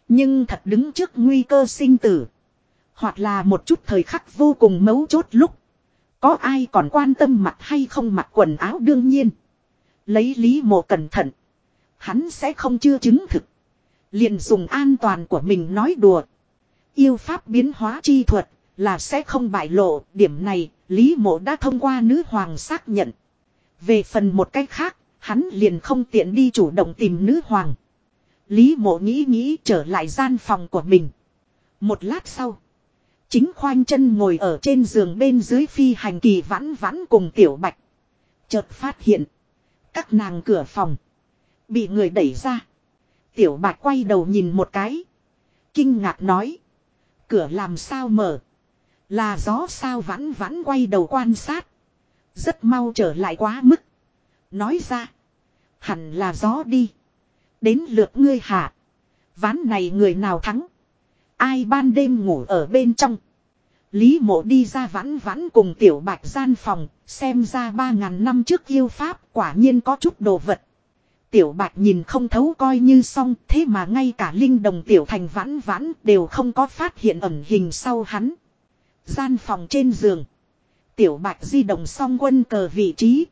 Speaker 1: Nhưng thật đứng trước nguy cơ sinh tử. Hoặc là một chút thời khắc vô cùng mấu chốt lúc. Có ai còn quan tâm mặt hay không mặc quần áo đương nhiên. Lấy lý mộ cẩn thận. Hắn sẽ không chưa chứng thực. liền dùng an toàn của mình nói đùa. Yêu pháp biến hóa chi thuật là sẽ không bại lộ. Điểm này Lý mộ đã thông qua nữ hoàng xác nhận. Về phần một cách khác, hắn liền không tiện đi chủ động tìm nữ hoàng. Lý mộ nghĩ nghĩ trở lại gian phòng của mình. Một lát sau, chính khoanh chân ngồi ở trên giường bên dưới phi hành kỳ vãn vãn cùng tiểu bạch. Chợt phát hiện, các nàng cửa phòng, bị người đẩy ra. Tiểu bạch quay đầu nhìn một cái. Kinh ngạc nói, cửa làm sao mở. Là gió sao vãn vãn quay đầu quan sát. Rất mau trở lại quá mức. Nói ra. Hẳn là gió đi. Đến lượt ngươi hạ. Ván này người nào thắng. Ai ban đêm ngủ ở bên trong. Lý mộ đi ra vãn vãn cùng tiểu bạch gian phòng. Xem ra ba ngàn năm trước yêu pháp quả nhiên có chút đồ vật. Tiểu bạch nhìn không thấu coi như xong. Thế mà ngay cả linh đồng tiểu thành vãn vãn đều không có phát hiện ẩn hình sau hắn. Gian phòng trên giường. Tiểu bạch di động song quân cờ vị trí.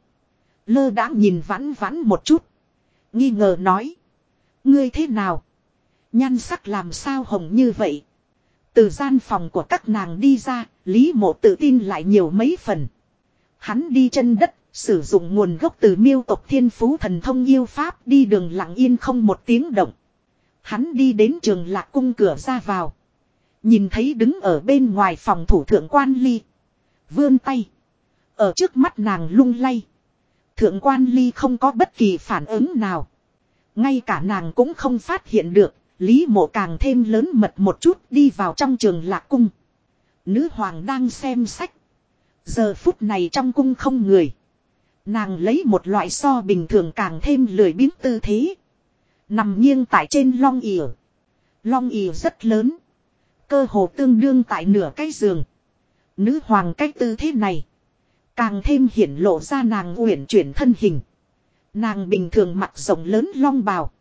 Speaker 1: Lơ đã nhìn vãn vãn một chút. Nghi ngờ nói. Ngươi thế nào? Nhan sắc làm sao hồng như vậy? Từ gian phòng của các nàng đi ra, Lý mộ tự tin lại nhiều mấy phần. Hắn đi chân đất, sử dụng nguồn gốc từ miêu tộc thiên phú thần thông yêu pháp đi đường lặng yên không một tiếng động. Hắn đi đến trường lạc cung cửa ra vào. Nhìn thấy đứng ở bên ngoài phòng thủ thượng quan ly. Vươn tay. Ở trước mắt nàng lung lay. Thượng quan ly không có bất kỳ phản ứng nào. Ngay cả nàng cũng không phát hiện được. Lý mộ càng thêm lớn mật một chút đi vào trong trường lạc cung. Nữ hoàng đang xem sách. Giờ phút này trong cung không người. Nàng lấy một loại so bình thường càng thêm lười biến tư thế. Nằm nghiêng tại trên long ỉa. Long ỉa rất lớn. Cơ hồ tương đương tại nửa cái giường. Nữ hoàng cách tư thế này. Càng thêm hiển lộ ra nàng uyển chuyển thân hình. Nàng bình thường mặc rộng lớn long bào.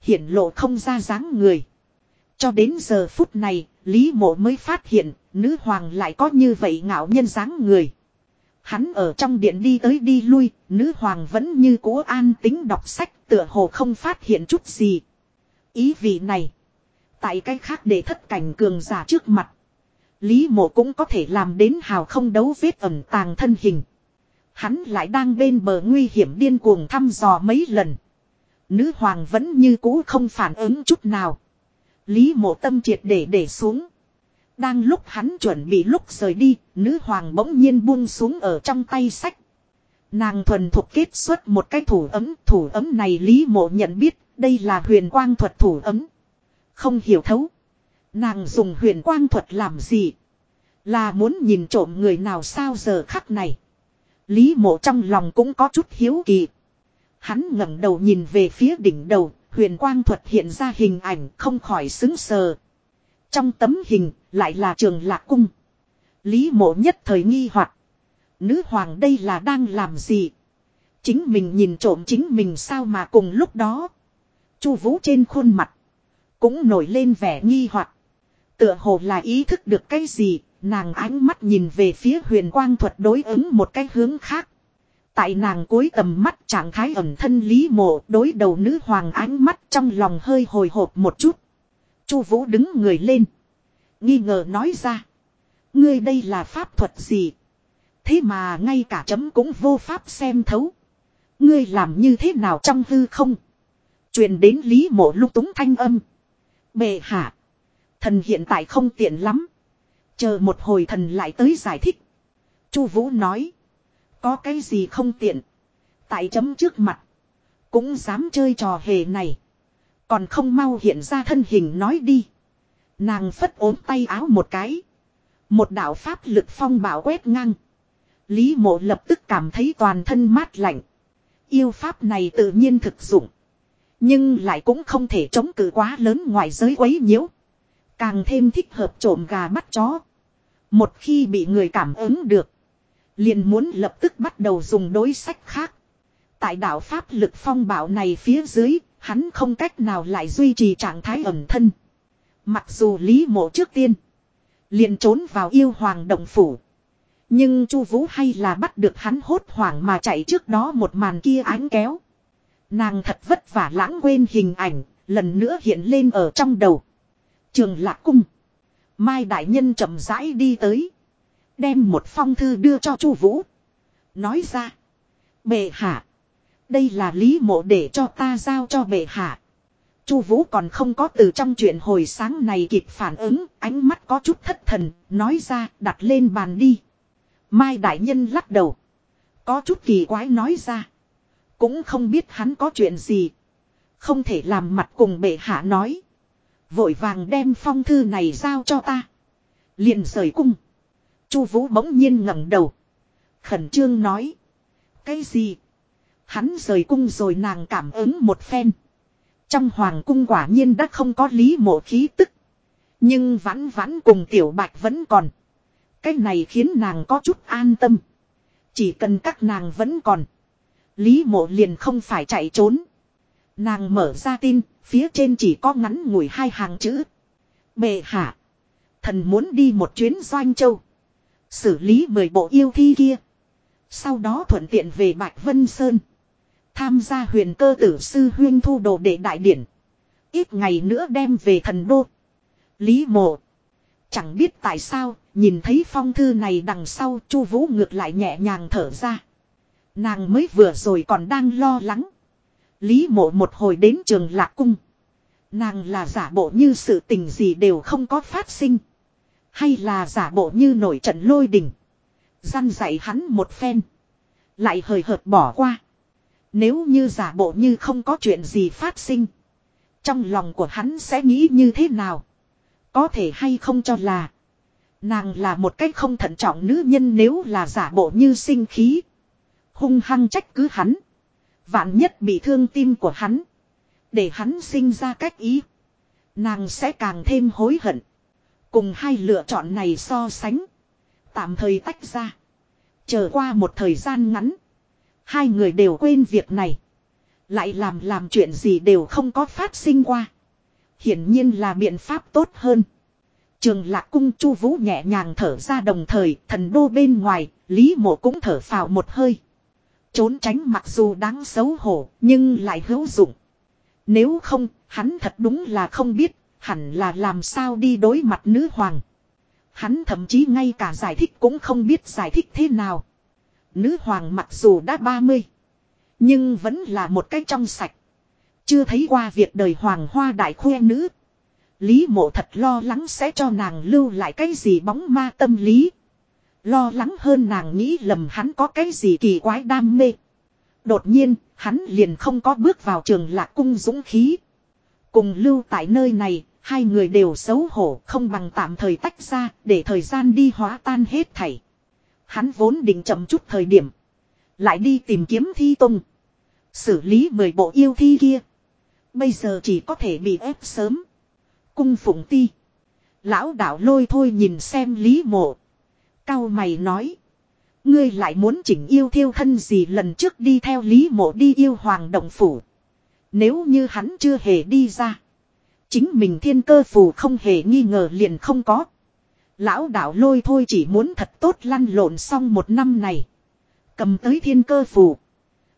Speaker 1: Hiển lộ không ra dáng người. Cho đến giờ phút này, Lý Mộ mới phát hiện, nữ hoàng lại có như vậy ngạo nhân dáng người. Hắn ở trong điện đi tới đi lui, nữ hoàng vẫn như cố an tính đọc sách tựa hồ không phát hiện chút gì. Ý vị này, tại cái khác để thất cảnh cường giả trước mặt. Lý mộ cũng có thể làm đến hào không đấu vết ẩm tàng thân hình. Hắn lại đang bên bờ nguy hiểm điên cuồng thăm dò mấy lần. Nữ hoàng vẫn như cũ không phản ứng chút nào. Lý mộ tâm triệt để để xuống. Đang lúc hắn chuẩn bị lúc rời đi, nữ hoàng bỗng nhiên buông xuống ở trong tay sách. Nàng thuần thuộc kết xuất một cái thủ ấm, thủ ấm này Lý Mộ nhận biết, đây là huyền quang thuật thủ ấm. Không hiểu thấu. Nàng dùng huyền quang thuật làm gì? Là muốn nhìn trộm người nào sao giờ khắc này? Lý mộ trong lòng cũng có chút hiếu kỳ. Hắn ngẩng đầu nhìn về phía đỉnh đầu, huyền quang thuật hiện ra hình ảnh không khỏi xứng sờ. Trong tấm hình, lại là trường lạc cung. Lý mộ nhất thời nghi hoặc Nữ hoàng đây là đang làm gì? Chính mình nhìn trộm chính mình sao mà cùng lúc đó. Chu vũ trên khuôn mặt. Cũng nổi lên vẻ nghi hoặc Tựa hồ là ý thức được cái gì, nàng ánh mắt nhìn về phía huyền quang thuật đối ứng một cái hướng khác. Tại nàng cuối tầm mắt trạng thái ẩn thân lý mộ đối đầu nữ hoàng ánh mắt trong lòng hơi hồi hộp một chút. Chu vũ đứng người lên. Nghi ngờ nói ra. Ngươi đây là pháp thuật gì? Thế mà ngay cả chấm cũng vô pháp xem thấu. Ngươi làm như thế nào trong hư không? Truyền đến lý mộ lúc túng thanh âm. Bệ hạ. Thần hiện tại không tiện lắm. Chờ một hồi thần lại tới giải thích. Chu Vũ nói. Có cái gì không tiện. Tại chấm trước mặt. Cũng dám chơi trò hề này. Còn không mau hiện ra thân hình nói đi. Nàng phất ốm tay áo một cái. Một đạo pháp lực phong bảo quét ngang. Lý mộ lập tức cảm thấy toàn thân mát lạnh. Yêu pháp này tự nhiên thực dụng. Nhưng lại cũng không thể chống cự quá lớn ngoài giới quấy nhiễu. Càng thêm thích hợp trộm gà bắt chó. Một khi bị người cảm ứng được. Liền muốn lập tức bắt đầu dùng đối sách khác. Tại đạo Pháp lực phong bảo này phía dưới, hắn không cách nào lại duy trì trạng thái ẩn thân. Mặc dù Lý Mộ trước tiên liền trốn vào yêu hoàng động phủ. Nhưng Chu Vũ hay là bắt được hắn hốt hoảng mà chạy trước đó một màn kia ánh kéo. Nàng thật vất vả lãng quên hình ảnh, lần nữa hiện lên ở trong đầu. Trường lạc cung. Mai đại nhân chậm rãi đi tới. Đem một phong thư đưa cho chu Vũ. Nói ra. Bệ hạ. Đây là lý mộ để cho ta giao cho bệ hạ. Chu Vũ còn không có từ trong chuyện hồi sáng này kịp phản ứng, ánh mắt có chút thất thần, nói ra, đặt lên bàn đi. Mai đại nhân lắc đầu, có chút kỳ quái nói ra. Cũng không biết hắn có chuyện gì. Không thể làm mặt cùng bệ hạ nói. Vội vàng đem phong thư này giao cho ta. liền rời cung. Chu Vũ bỗng nhiên ngẩng đầu. Khẩn trương nói. Cái gì? Hắn rời cung rồi nàng cảm ứng một phen. Trong hoàng cung quả nhiên đã không có lý mộ khí tức. Nhưng vãn vãn cùng tiểu bạch vẫn còn. Cái này khiến nàng có chút an tâm. Chỉ cần các nàng vẫn còn. Lý mộ liền không phải chạy trốn. Nàng mở ra tin, phía trên chỉ có ngắn ngủi hai hàng chữ. Bệ hạ. Thần muốn đi một chuyến doanh châu. Xử lý mười bộ yêu thi kia. Sau đó thuận tiện về Bạch Vân Sơn. Tham gia huyền cơ tử sư huyên thu đồ để đại điển. Ít ngày nữa đem về thần đô. Lý mộ. Chẳng biết tại sao, nhìn thấy phong thư này đằng sau Chu Vũ ngược lại nhẹ nhàng thở ra. Nàng mới vừa rồi còn đang lo lắng. Lý mộ một hồi đến trường lạc cung. Nàng là giả bộ như sự tình gì đều không có phát sinh. Hay là giả bộ như nổi trận lôi đình. giăn dạy hắn một phen. Lại hời hợt bỏ qua. Nếu như giả bộ như không có chuyện gì phát sinh. Trong lòng của hắn sẽ nghĩ như thế nào? Có thể hay không cho là. Nàng là một cách không thận trọng nữ nhân nếu là giả bộ như sinh khí. Hung hăng trách cứ hắn. Vạn nhất bị thương tim của hắn. Để hắn sinh ra cách ý. Nàng sẽ càng thêm hối hận. Cùng hai lựa chọn này so sánh. Tạm thời tách ra. Chờ qua một thời gian ngắn. Hai người đều quên việc này. Lại làm làm chuyện gì đều không có phát sinh qua. Hiển nhiên là biện pháp tốt hơn. Trường lạc cung chu vũ nhẹ nhàng thở ra đồng thời thần đô bên ngoài, Lý mộ cũng thở phào một hơi. Trốn tránh mặc dù đáng xấu hổ nhưng lại hữu dụng. Nếu không, hắn thật đúng là không biết, hẳn là làm sao đi đối mặt nữ hoàng. Hắn thậm chí ngay cả giải thích cũng không biết giải thích thế nào. Nữ hoàng mặc dù đã 30, nhưng vẫn là một cái trong sạch. Chưa thấy qua việc đời hoàng hoa đại khoe nữ. Lý mộ thật lo lắng sẽ cho nàng lưu lại cái gì bóng ma tâm lý. Lo lắng hơn nàng nghĩ lầm hắn có cái gì kỳ quái đam mê. Đột nhiên, hắn liền không có bước vào trường lạc cung dũng khí. Cùng lưu tại nơi này, hai người đều xấu hổ không bằng tạm thời tách ra để thời gian đi hóa tan hết thảy. Hắn vốn định chậm chút thời điểm. Lại đi tìm kiếm thi tung. Xử lý mười bộ yêu thi kia. Bây giờ chỉ có thể bị ép sớm. Cung phụng ti. Lão đạo lôi thôi nhìn xem lý mộ Cao mày nói. Ngươi lại muốn chỉnh yêu thiêu thân gì lần trước đi theo lý mộ đi yêu hoàng động phủ. Nếu như hắn chưa hề đi ra. Chính mình thiên cơ phù không hề nghi ngờ liền không có. Lão đạo lôi thôi chỉ muốn thật tốt lăn lộn xong một năm này. Cầm tới thiên cơ phù.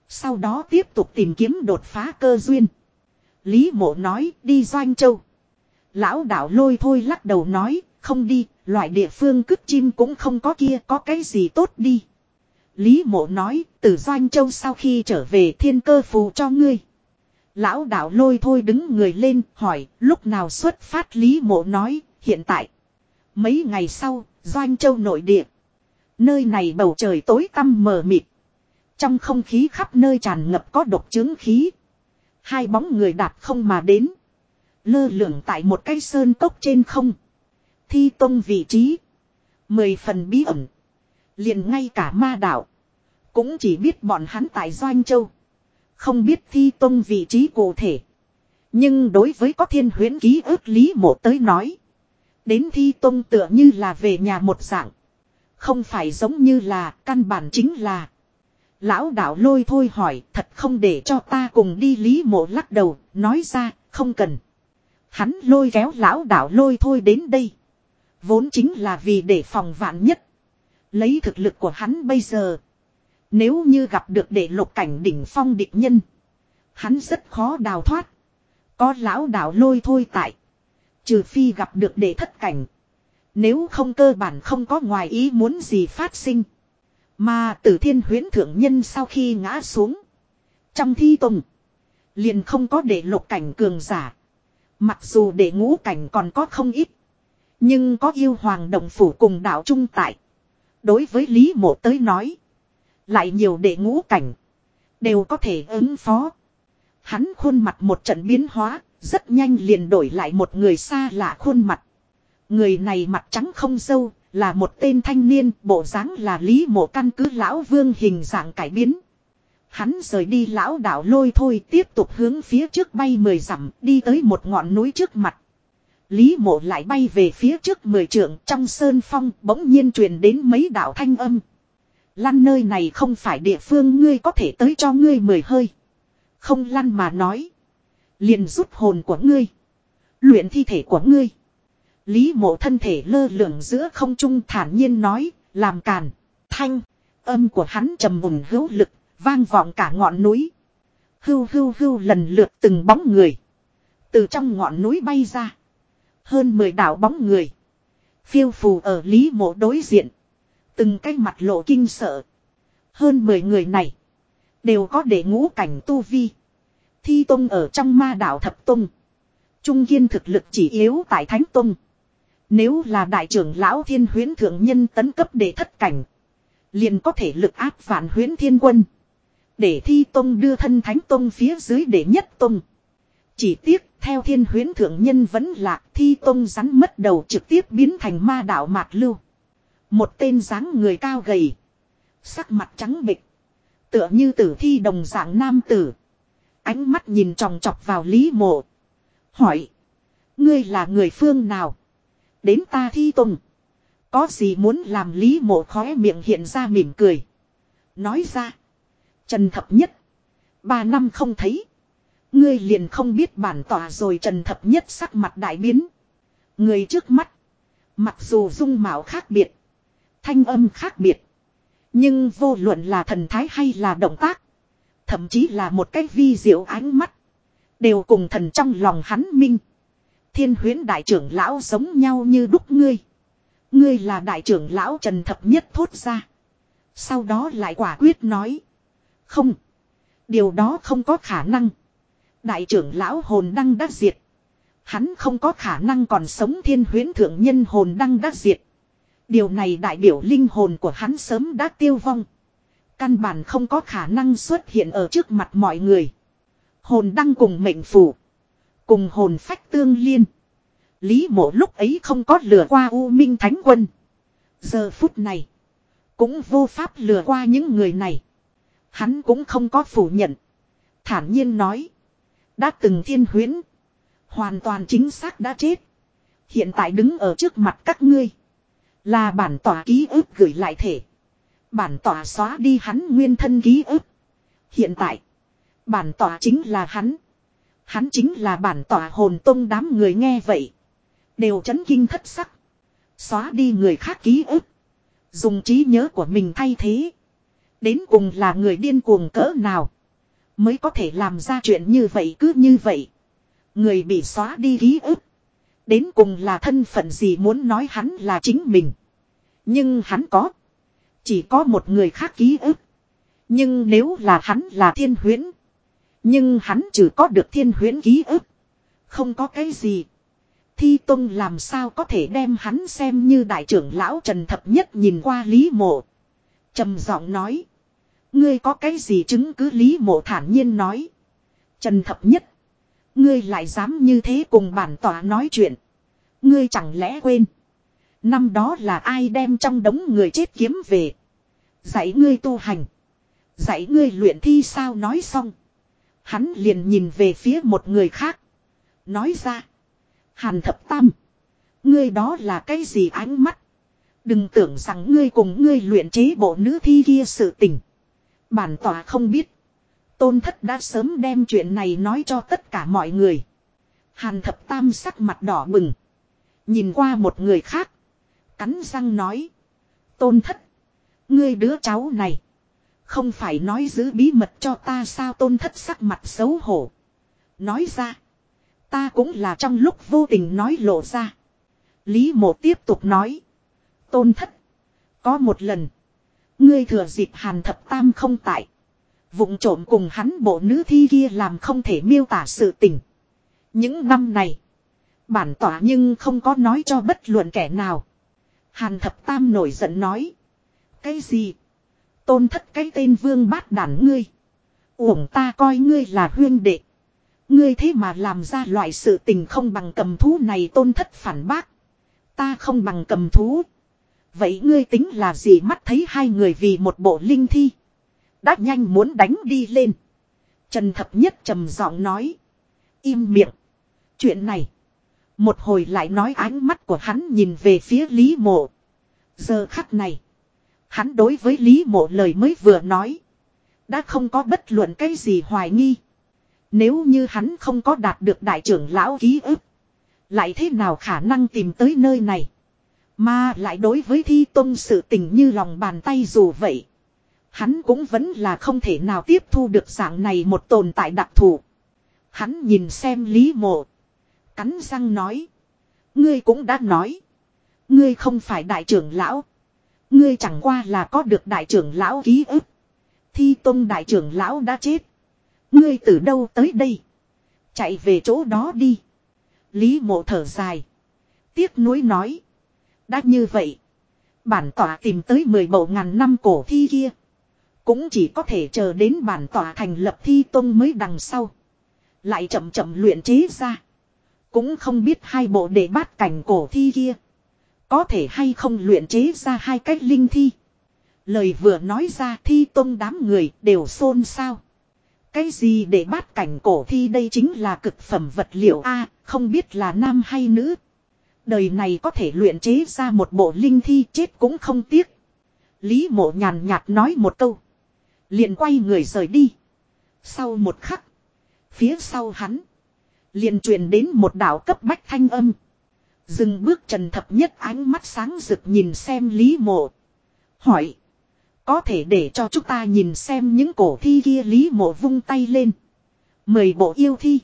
Speaker 1: Sau đó tiếp tục tìm kiếm đột phá cơ duyên. Lý mộ nói đi Doanh Châu. Lão đạo lôi thôi lắc đầu nói không đi Loại địa phương cướp chim cũng không có kia có cái gì tốt đi. Lý mộ nói, từ Doanh Châu sau khi trở về thiên cơ phù cho ngươi. Lão đạo lôi thôi đứng người lên, hỏi, lúc nào xuất phát Lý mộ nói, hiện tại. Mấy ngày sau, Doanh Châu nội địa. Nơi này bầu trời tối tăm mờ mịt. Trong không khí khắp nơi tràn ngập có độc chứng khí. Hai bóng người đạp không mà đến. Lơ lửng tại một cái sơn cốc trên không. Thi tông vị trí. Mười phần bí ẩn. liền ngay cả ma đạo. Cũng chỉ biết bọn hắn tại Doanh Châu. Không biết thi tông vị trí cụ thể. Nhưng đối với có thiên huyễn ký ức lý mộ tới nói. Đến thi tông tựa như là về nhà một dạng. Không phải giống như là căn bản chính là. Lão đạo lôi thôi hỏi thật không để cho ta cùng đi lý mộ lắc đầu. Nói ra không cần. Hắn lôi kéo lão đạo lôi thôi đến đây. Vốn chính là vì để phòng vạn nhất. Lấy thực lực của hắn bây giờ. Nếu như gặp được để lục cảnh đỉnh phong địch nhân. Hắn rất khó đào thoát. Có lão đảo lôi thôi tại. Trừ phi gặp được để thất cảnh. Nếu không cơ bản không có ngoài ý muốn gì phát sinh. Mà tử thiên huyến thượng nhân sau khi ngã xuống. Trong thi tùng. Liền không có để lục cảnh cường giả. Mặc dù để ngũ cảnh còn có không ít. Nhưng có yêu hoàng động phủ cùng đạo trung tại. Đối với Lý Mộ tới nói. Lại nhiều đệ ngũ cảnh. Đều có thể ứng phó. Hắn khuôn mặt một trận biến hóa. Rất nhanh liền đổi lại một người xa lạ khuôn mặt. Người này mặt trắng không sâu Là một tên thanh niên. Bộ dáng là Lý Mộ căn cứ lão vương hình dạng cải biến. Hắn rời đi lão đảo lôi thôi tiếp tục hướng phía trước bay mười dặm đi tới một ngọn núi trước mặt. Lý mộ lại bay về phía trước mười trượng trong sơn phong bỗng nhiên truyền đến mấy đạo thanh âm. Lăn nơi này không phải địa phương ngươi có thể tới cho ngươi mười hơi. Không lăn mà nói. Liền rút hồn của ngươi. Luyện thi thể của ngươi. Lý mộ thân thể lơ lửng giữa không trung thản nhiên nói, làm càn, thanh, âm của hắn trầm mùng hữu lực, vang vọng cả ngọn núi. Hưu hưu hưu lần lượt từng bóng người. Từ trong ngọn núi bay ra. Hơn 10 đảo bóng người. Phiêu phù ở Lý Mộ đối diện. Từng cái mặt lộ kinh sợ. Hơn 10 người này. Đều có để ngũ cảnh tu vi. Thi Tông ở trong ma đảo Thập Tông. Trung kiên thực lực chỉ yếu tại Thánh Tông. Nếu là đại trưởng lão thiên huyến thượng nhân tấn cấp để thất cảnh. Liền có thể lực áp vạn huyến thiên quân. Để thi tông đưa thân thánh tông phía dưới để nhất tông. Chỉ tiếc theo thiên huyến thượng nhân vẫn lạc thi tông rắn mất đầu trực tiếp biến thành ma đạo mạc lưu. Một tên dáng người cao gầy. Sắc mặt trắng bịch. Tựa như tử thi đồng dạng nam tử. Ánh mắt nhìn tròng trọc vào lý mộ. Hỏi. Ngươi là người phương nào? Đến ta thi tùng. Có gì muốn làm lý mộ khóe miệng hiện ra mỉm cười. Nói ra. Trần thập nhất. Ba năm không thấy. Ngươi liền không biết bản tỏa rồi trần thập nhất sắc mặt đại biến. Người trước mắt. Mặc dù dung mạo khác biệt. Thanh âm khác biệt. Nhưng vô luận là thần thái hay là động tác. Thậm chí là một cái vi diệu ánh mắt. Đều cùng thần trong lòng hắn minh. Thiên huyến đại trưởng lão giống nhau như đúc ngươi. Ngươi là đại trưởng lão trần thập nhất thốt ra. Sau đó lại quả quyết nói. Không. Điều đó không có khả năng. Đại trưởng lão hồn đăng đắc diệt. Hắn không có khả năng còn sống thiên huyến thượng nhân hồn đăng đắc diệt. Điều này đại biểu linh hồn của hắn sớm đã tiêu vong. Căn bản không có khả năng xuất hiện ở trước mặt mọi người. Hồn đăng cùng mệnh phủ. Cùng hồn phách tương liên. Lý mộ lúc ấy không có lừa qua U Minh Thánh Quân. Giờ phút này. Cũng vô pháp lừa qua những người này. Hắn cũng không có phủ nhận. Thản nhiên nói. Đã từng thiên huyến. Hoàn toàn chính xác đã chết. Hiện tại đứng ở trước mặt các ngươi. Là bản tỏa ký ức gửi lại thể. Bản tỏa xóa đi hắn nguyên thân ký ức. Hiện tại. Bản tỏa chính là hắn. Hắn chính là bản tỏa hồn tông đám người nghe vậy. Đều chấn kinh thất sắc. Xóa đi người khác ký ức. Dùng trí nhớ của mình thay thế. Đến cùng là người điên cuồng cỡ nào. Mới có thể làm ra chuyện như vậy cứ như vậy. Người bị xóa đi ký ức. Đến cùng là thân phận gì muốn nói hắn là chính mình. Nhưng hắn có. Chỉ có một người khác ký ức. Nhưng nếu là hắn là thiên huyễn. Nhưng hắn chỉ có được thiên huyễn ký ức. Không có cái gì. Thi Tông làm sao có thể đem hắn xem như đại trưởng lão Trần Thập Nhất nhìn qua Lý Mộ. trầm giọng nói. Ngươi có cái gì chứng cứ Lý Mộ thản nhiên nói. Trần thập nhất. Ngươi lại dám như thế cùng bản tòa nói chuyện. Ngươi chẳng lẽ quên. Năm đó là ai đem trong đống người chết kiếm về. Dạy ngươi tu hành. Dạy ngươi luyện thi sao nói xong. Hắn liền nhìn về phía một người khác. Nói ra. Hàn thập tam. Ngươi đó là cái gì ánh mắt. Đừng tưởng rằng ngươi cùng ngươi luyện chế bộ nữ thi kia sự tình. Bản tỏa không biết. Tôn thất đã sớm đem chuyện này nói cho tất cả mọi người. Hàn thập tam sắc mặt đỏ bừng. Nhìn qua một người khác. Cắn răng nói. Tôn thất. Ngươi đứa cháu này. Không phải nói giữ bí mật cho ta sao tôn thất sắc mặt xấu hổ. Nói ra. Ta cũng là trong lúc vô tình nói lộ ra. Lý mộ tiếp tục nói. Tôn thất. Có một lần. Ngươi thừa dịp hàn thập tam không tại. vụng trộm cùng hắn bộ nữ thi kia làm không thể miêu tả sự tình. Những năm này. Bản tỏa nhưng không có nói cho bất luận kẻ nào. Hàn thập tam nổi giận nói. Cái gì? Tôn thất cái tên vương bát đản ngươi. Uổng ta coi ngươi là huyên đệ. Ngươi thế mà làm ra loại sự tình không bằng cầm thú này tôn thất phản bác. Ta không bằng cầm thú. Vậy ngươi tính là gì mắt thấy hai người vì một bộ linh thi. Đã nhanh muốn đánh đi lên. Trần thập nhất trầm giọng nói. Im miệng. Chuyện này. Một hồi lại nói ánh mắt của hắn nhìn về phía Lý Mộ. Giờ khắc này. Hắn đối với Lý Mộ lời mới vừa nói. Đã không có bất luận cái gì hoài nghi. Nếu như hắn không có đạt được đại trưởng lão ký ức. Lại thế nào khả năng tìm tới nơi này. Mà lại đối với thi tôn sự tình như lòng bàn tay dù vậy. Hắn cũng vẫn là không thể nào tiếp thu được dạng này một tồn tại đặc thù. Hắn nhìn xem Lý Mộ. Cắn răng nói. Ngươi cũng đã nói. Ngươi không phải đại trưởng lão. Ngươi chẳng qua là có được đại trưởng lão ký ức. Thi tôn đại trưởng lão đã chết. Ngươi từ đâu tới đây? Chạy về chỗ đó đi. Lý mộ thở dài. Tiếc nuối nói. Đã như vậy. Bản tỏa tìm tới mười bộ ngàn năm cổ thi kia. Cũng chỉ có thể chờ đến bản tỏa thành lập thi tông mới đằng sau. Lại chậm chậm luyện chế ra. Cũng không biết hai bộ để bát cảnh cổ thi kia. Có thể hay không luyện chế ra hai cách linh thi. Lời vừa nói ra thi tông đám người đều xôn xao. Cái gì để bát cảnh cổ thi đây chính là cực phẩm vật liệu A, không biết là nam hay nữ, đời này có thể luyện chế ra một bộ linh thi chết cũng không tiếc. Lý mộ nhàn nhạt nói một câu. Liền quay người rời đi. Sau một khắc. Phía sau hắn. Liền truyền đến một đạo cấp bách thanh âm. Dừng bước trần thập nhất ánh mắt sáng rực nhìn xem Lý mộ. Hỏi. Có thể để cho chúng ta nhìn xem những cổ thi kia Lý mộ vung tay lên. Mười bộ yêu thi.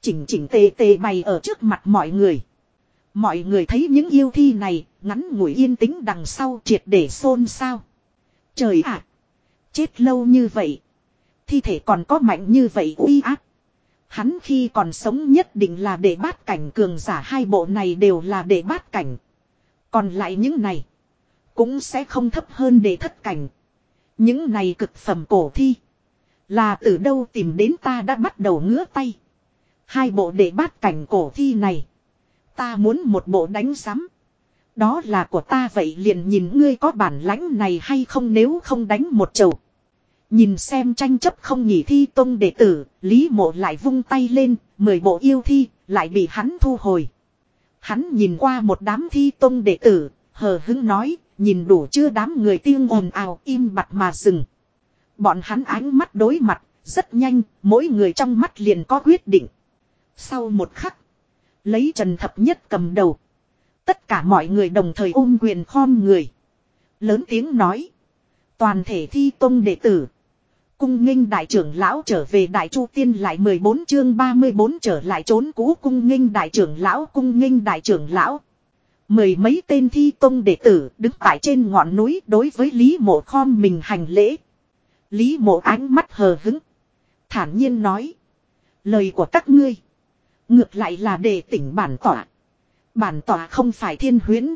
Speaker 1: Chỉnh chỉnh tề tề bày ở trước mặt mọi người. Mọi người thấy những yêu thi này, ngắn ngủi yên tĩnh đằng sau triệt để xôn xao. Trời ạ! chết lâu như vậy. Thi thể còn có mạnh như vậy uy áp. Hắn khi còn sống nhất định là để bát cảnh cường giả hai bộ này đều là để bát cảnh. Còn lại những này, cũng sẽ không thấp hơn để thất cảnh. Những này cực phẩm cổ thi, là từ đâu tìm đến ta đã bắt đầu ngứa tay. Hai bộ để bát cảnh cổ thi này Ta muốn một bộ đánh giám. Đó là của ta vậy liền nhìn ngươi có bản lãnh này hay không nếu không đánh một chầu. Nhìn xem tranh chấp không nhỉ thi tông đệ tử, Lý Mộ lại vung tay lên, mười bộ yêu thi, lại bị hắn thu hồi. Hắn nhìn qua một đám thi tông đệ tử, hờ hứng nói, nhìn đủ chưa đám người tiên ồn ào im bặt mà dừng. Bọn hắn ánh mắt đối mặt, rất nhanh, mỗi người trong mắt liền có quyết định. Sau một khắc, Lấy Trần Thập Nhất cầm đầu. Tất cả mọi người đồng thời ôm quyền khom người. Lớn tiếng nói. Toàn thể thi tôn đệ tử. Cung nghinh đại trưởng lão trở về đại chu tiên lại mười bốn chương ba mươi bốn trở lại trốn cũ cung nghinh đại trưởng lão cung nghinh đại trưởng lão. Mười mấy tên thi tôn đệ tử đứng tại trên ngọn núi đối với Lý mộ khom mình hành lễ. Lý mộ ánh mắt hờ hứng. Thản nhiên nói. Lời của các ngươi Ngược lại là để tỉnh bản tỏa. Bản tỏa không phải thiên huyễn.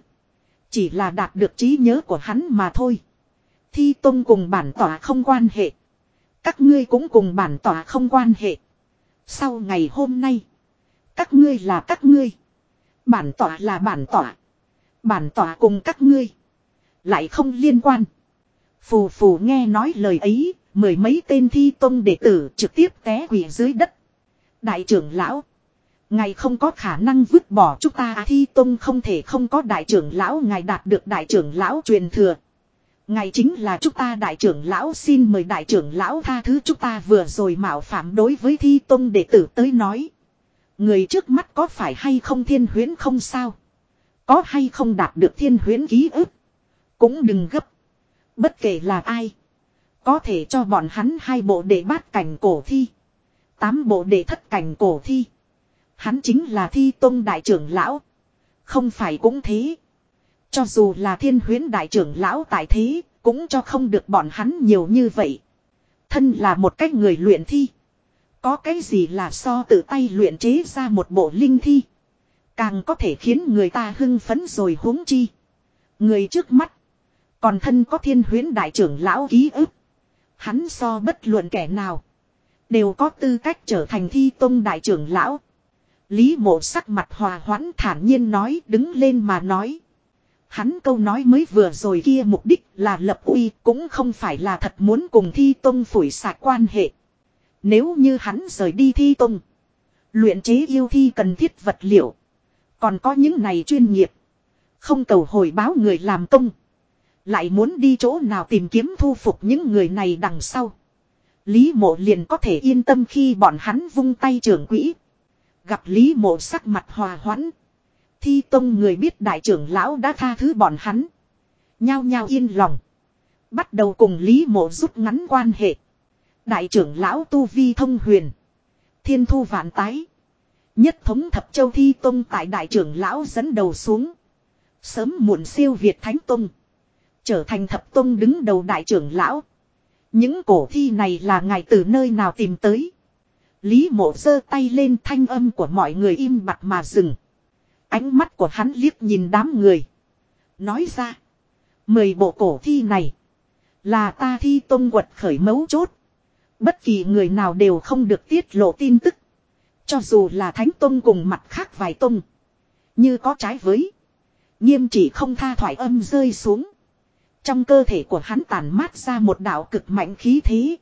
Speaker 1: Chỉ là đạt được trí nhớ của hắn mà thôi. Thi tôn cùng bản tỏa không quan hệ. Các ngươi cũng cùng bản tỏa không quan hệ. Sau ngày hôm nay. Các ngươi là các ngươi. Bản tỏa là bản tỏa. Bản tỏa cùng các ngươi. Lại không liên quan. Phù phù nghe nói lời ấy. Mười mấy tên thi tôn đệ tử trực tiếp té quỷ dưới đất. Đại trưởng lão. Ngài không có khả năng vứt bỏ chúng ta thi tông không thể không có đại trưởng lão ngài đạt được đại trưởng lão truyền thừa. Ngài chính là chúng ta đại trưởng lão xin mời đại trưởng lão tha thứ chúng ta vừa rồi mạo phạm đối với thi tông đệ tử tới nói. Người trước mắt có phải hay không thiên huyến không sao? Có hay không đạt được thiên huyến ký ức? Cũng đừng gấp. Bất kể là ai. Có thể cho bọn hắn hai bộ đệ bát cảnh cổ thi. Tám bộ đệ thất cảnh cổ thi Hắn chính là thi tôn đại trưởng lão. Không phải cũng thế. Cho dù là thiên huyến đại trưởng lão tại thế, cũng cho không được bọn hắn nhiều như vậy. Thân là một cách người luyện thi. Có cái gì là so tự tay luyện chế ra một bộ linh thi. Càng có thể khiến người ta hưng phấn rồi huống chi. Người trước mắt. Còn thân có thiên huyến đại trưởng lão ký ức. Hắn so bất luận kẻ nào. Đều có tư cách trở thành thi tông đại trưởng lão. Lý mộ sắc mặt hòa hoãn thản nhiên nói đứng lên mà nói. Hắn câu nói mới vừa rồi kia mục đích là lập uy cũng không phải là thật muốn cùng thi tông phủi sạc quan hệ. Nếu như hắn rời đi thi tông. Luyện chế yêu thi cần thiết vật liệu. Còn có những này chuyên nghiệp. Không cầu hồi báo người làm tông, Lại muốn đi chỗ nào tìm kiếm thu phục những người này đằng sau. Lý mộ liền có thể yên tâm khi bọn hắn vung tay trưởng quỹ Gặp Lý mộ sắc mặt hòa hoãn. Thi tông người biết đại trưởng lão đã tha thứ bọn hắn. Nhao nhao yên lòng. Bắt đầu cùng Lý mộ rút ngắn quan hệ. Đại trưởng lão Tu Vi thông huyền. Thiên thu vạn tái. Nhất thống thập châu thi tông tại đại trưởng lão dẫn đầu xuống. Sớm muộn siêu Việt Thánh Tông. Trở thành thập tông đứng đầu đại trưởng lão. Những cổ thi này là ngài từ nơi nào tìm tới. Lý mộ giơ tay lên thanh âm của mọi người im bặt mà dừng. Ánh mắt của hắn liếc nhìn đám người. Nói ra. Mười bộ cổ thi này. Là ta thi tôn quật khởi mấu chốt. Bất kỳ người nào đều không được tiết lộ tin tức. Cho dù là thánh tôn cùng mặt khác vài tôn. Như có trái với. Nghiêm chỉ không tha thoải âm rơi xuống. Trong cơ thể của hắn tàn mát ra một đạo cực mạnh khí thế.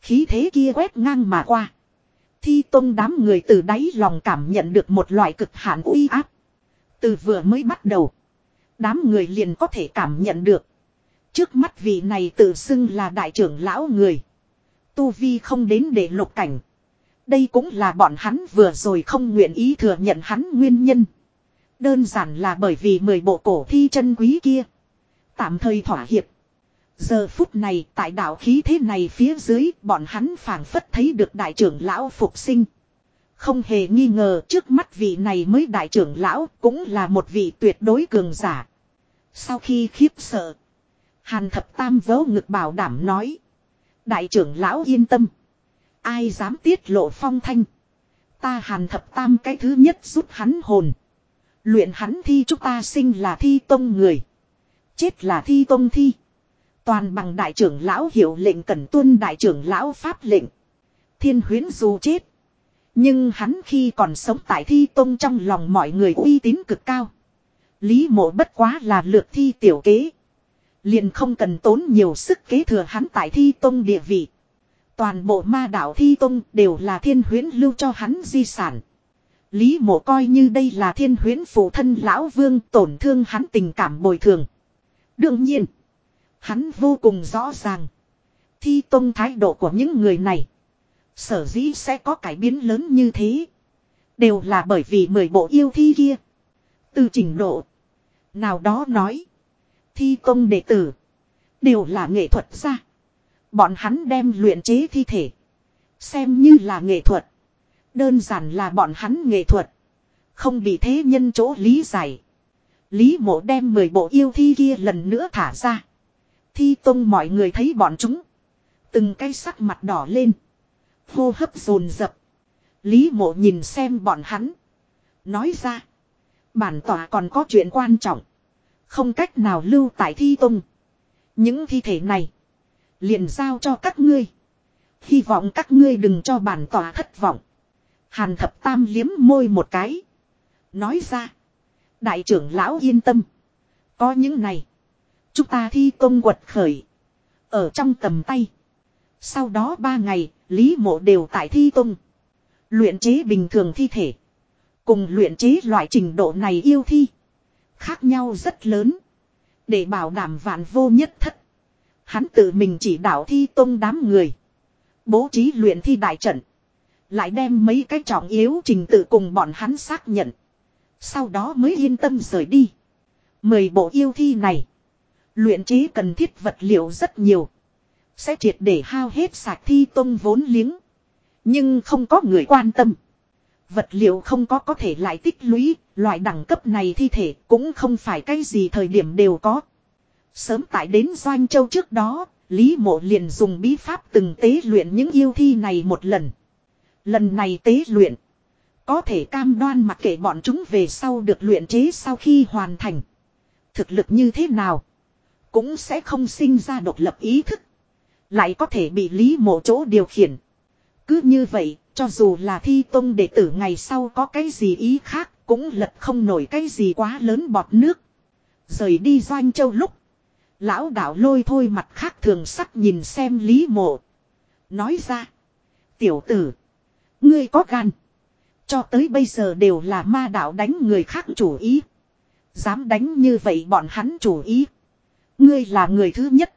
Speaker 1: Khí thế kia quét ngang mà qua thi tôn đám người từ đáy lòng cảm nhận được một loại cực hạn uy áp. Từ vừa mới bắt đầu, đám người liền có thể cảm nhận được. Trước mắt vị này tự xưng là đại trưởng lão người. Tu Vi không đến để lục cảnh. Đây cũng là bọn hắn vừa rồi không nguyện ý thừa nhận hắn nguyên nhân. Đơn giản là bởi vì mười bộ cổ thi chân quý kia. Tạm thời thỏa hiệp. Giờ phút này tại đảo khí thế này phía dưới bọn hắn phảng phất thấy được đại trưởng lão phục sinh. Không hề nghi ngờ trước mắt vị này mới đại trưởng lão cũng là một vị tuyệt đối cường giả. Sau khi khiếp sợ. Hàn thập tam vớ ngực bảo đảm nói. Đại trưởng lão yên tâm. Ai dám tiết lộ phong thanh. Ta hàn thập tam cái thứ nhất giúp hắn hồn. Luyện hắn thi chúng ta sinh là thi tông người. Chết là thi tông thi. Toàn bằng đại trưởng lão hiệu lệnh cần tuân đại trưởng lão pháp lệnh. Thiên huyến dù chết. Nhưng hắn khi còn sống tại thi tông trong lòng mọi người uy tín cực cao. Lý mộ bất quá là lược thi tiểu kế. Liền không cần tốn nhiều sức kế thừa hắn tại thi tông địa vị. Toàn bộ ma đạo thi tông đều là thiên huyến lưu cho hắn di sản. Lý mộ coi như đây là thiên huyến phụ thân lão vương tổn thương hắn tình cảm bồi thường. Đương nhiên. Hắn vô cùng rõ ràng. Thi tông thái độ của những người này. Sở dĩ sẽ có cải biến lớn như thế. Đều là bởi vì mười bộ yêu thi kia. Từ trình độ. Nào đó nói. Thi tông đệ tử. Đều là nghệ thuật ra. Bọn hắn đem luyện chế thi thể. Xem như là nghệ thuật. Đơn giản là bọn hắn nghệ thuật. Không bị thế nhân chỗ lý giải. Lý mộ đem mười bộ yêu thi kia lần nữa thả ra. Thi tông mọi người thấy bọn chúng. Từng cái sắc mặt đỏ lên. Hô hấp rồn rập. Lý mộ nhìn xem bọn hắn. Nói ra. Bản tỏa còn có chuyện quan trọng. Không cách nào lưu tại thi tông. Những thi thể này. Liền giao cho các ngươi. Hy vọng các ngươi đừng cho bản tỏa thất vọng. Hàn thập tam liếm môi một cái. Nói ra. Đại trưởng lão yên tâm. Có những này. Chúng ta thi công quật khởi. Ở trong tầm tay. Sau đó ba ngày, Lý Mộ đều tại thi công. Luyện chế bình thường thi thể. Cùng luyện chế loại trình độ này yêu thi. Khác nhau rất lớn. Để bảo đảm vạn vô nhất thất. Hắn tự mình chỉ đạo thi công đám người. Bố trí luyện thi đại trận. Lại đem mấy cái trọng yếu trình tự cùng bọn hắn xác nhận. Sau đó mới yên tâm rời đi. Mười bộ yêu thi này. Luyện chế cần thiết vật liệu rất nhiều. Sẽ triệt để hao hết sạch thi tông vốn liếng. Nhưng không có người quan tâm. Vật liệu không có có thể lại tích lũy, loại đẳng cấp này thi thể cũng không phải cái gì thời điểm đều có. Sớm tại đến Doanh Châu trước đó, Lý Mộ liền dùng bí pháp từng tế luyện những yêu thi này một lần. Lần này tế luyện, có thể cam đoan mặc kệ bọn chúng về sau được luyện chế sau khi hoàn thành. Thực lực như thế nào? Cũng sẽ không sinh ra độc lập ý thức. Lại có thể bị lý mộ chỗ điều khiển. Cứ như vậy, cho dù là thi tông đệ tử ngày sau có cái gì ý khác, cũng lật không nổi cái gì quá lớn bọt nước. Rời đi doanh châu lúc. Lão đạo lôi thôi mặt khác thường sắc nhìn xem lý mộ. Nói ra. Tiểu tử. Ngươi có gan. Cho tới bây giờ đều là ma đạo đánh người khác chủ ý. Dám đánh như vậy bọn hắn chủ ý. Ngươi là người thứ nhất.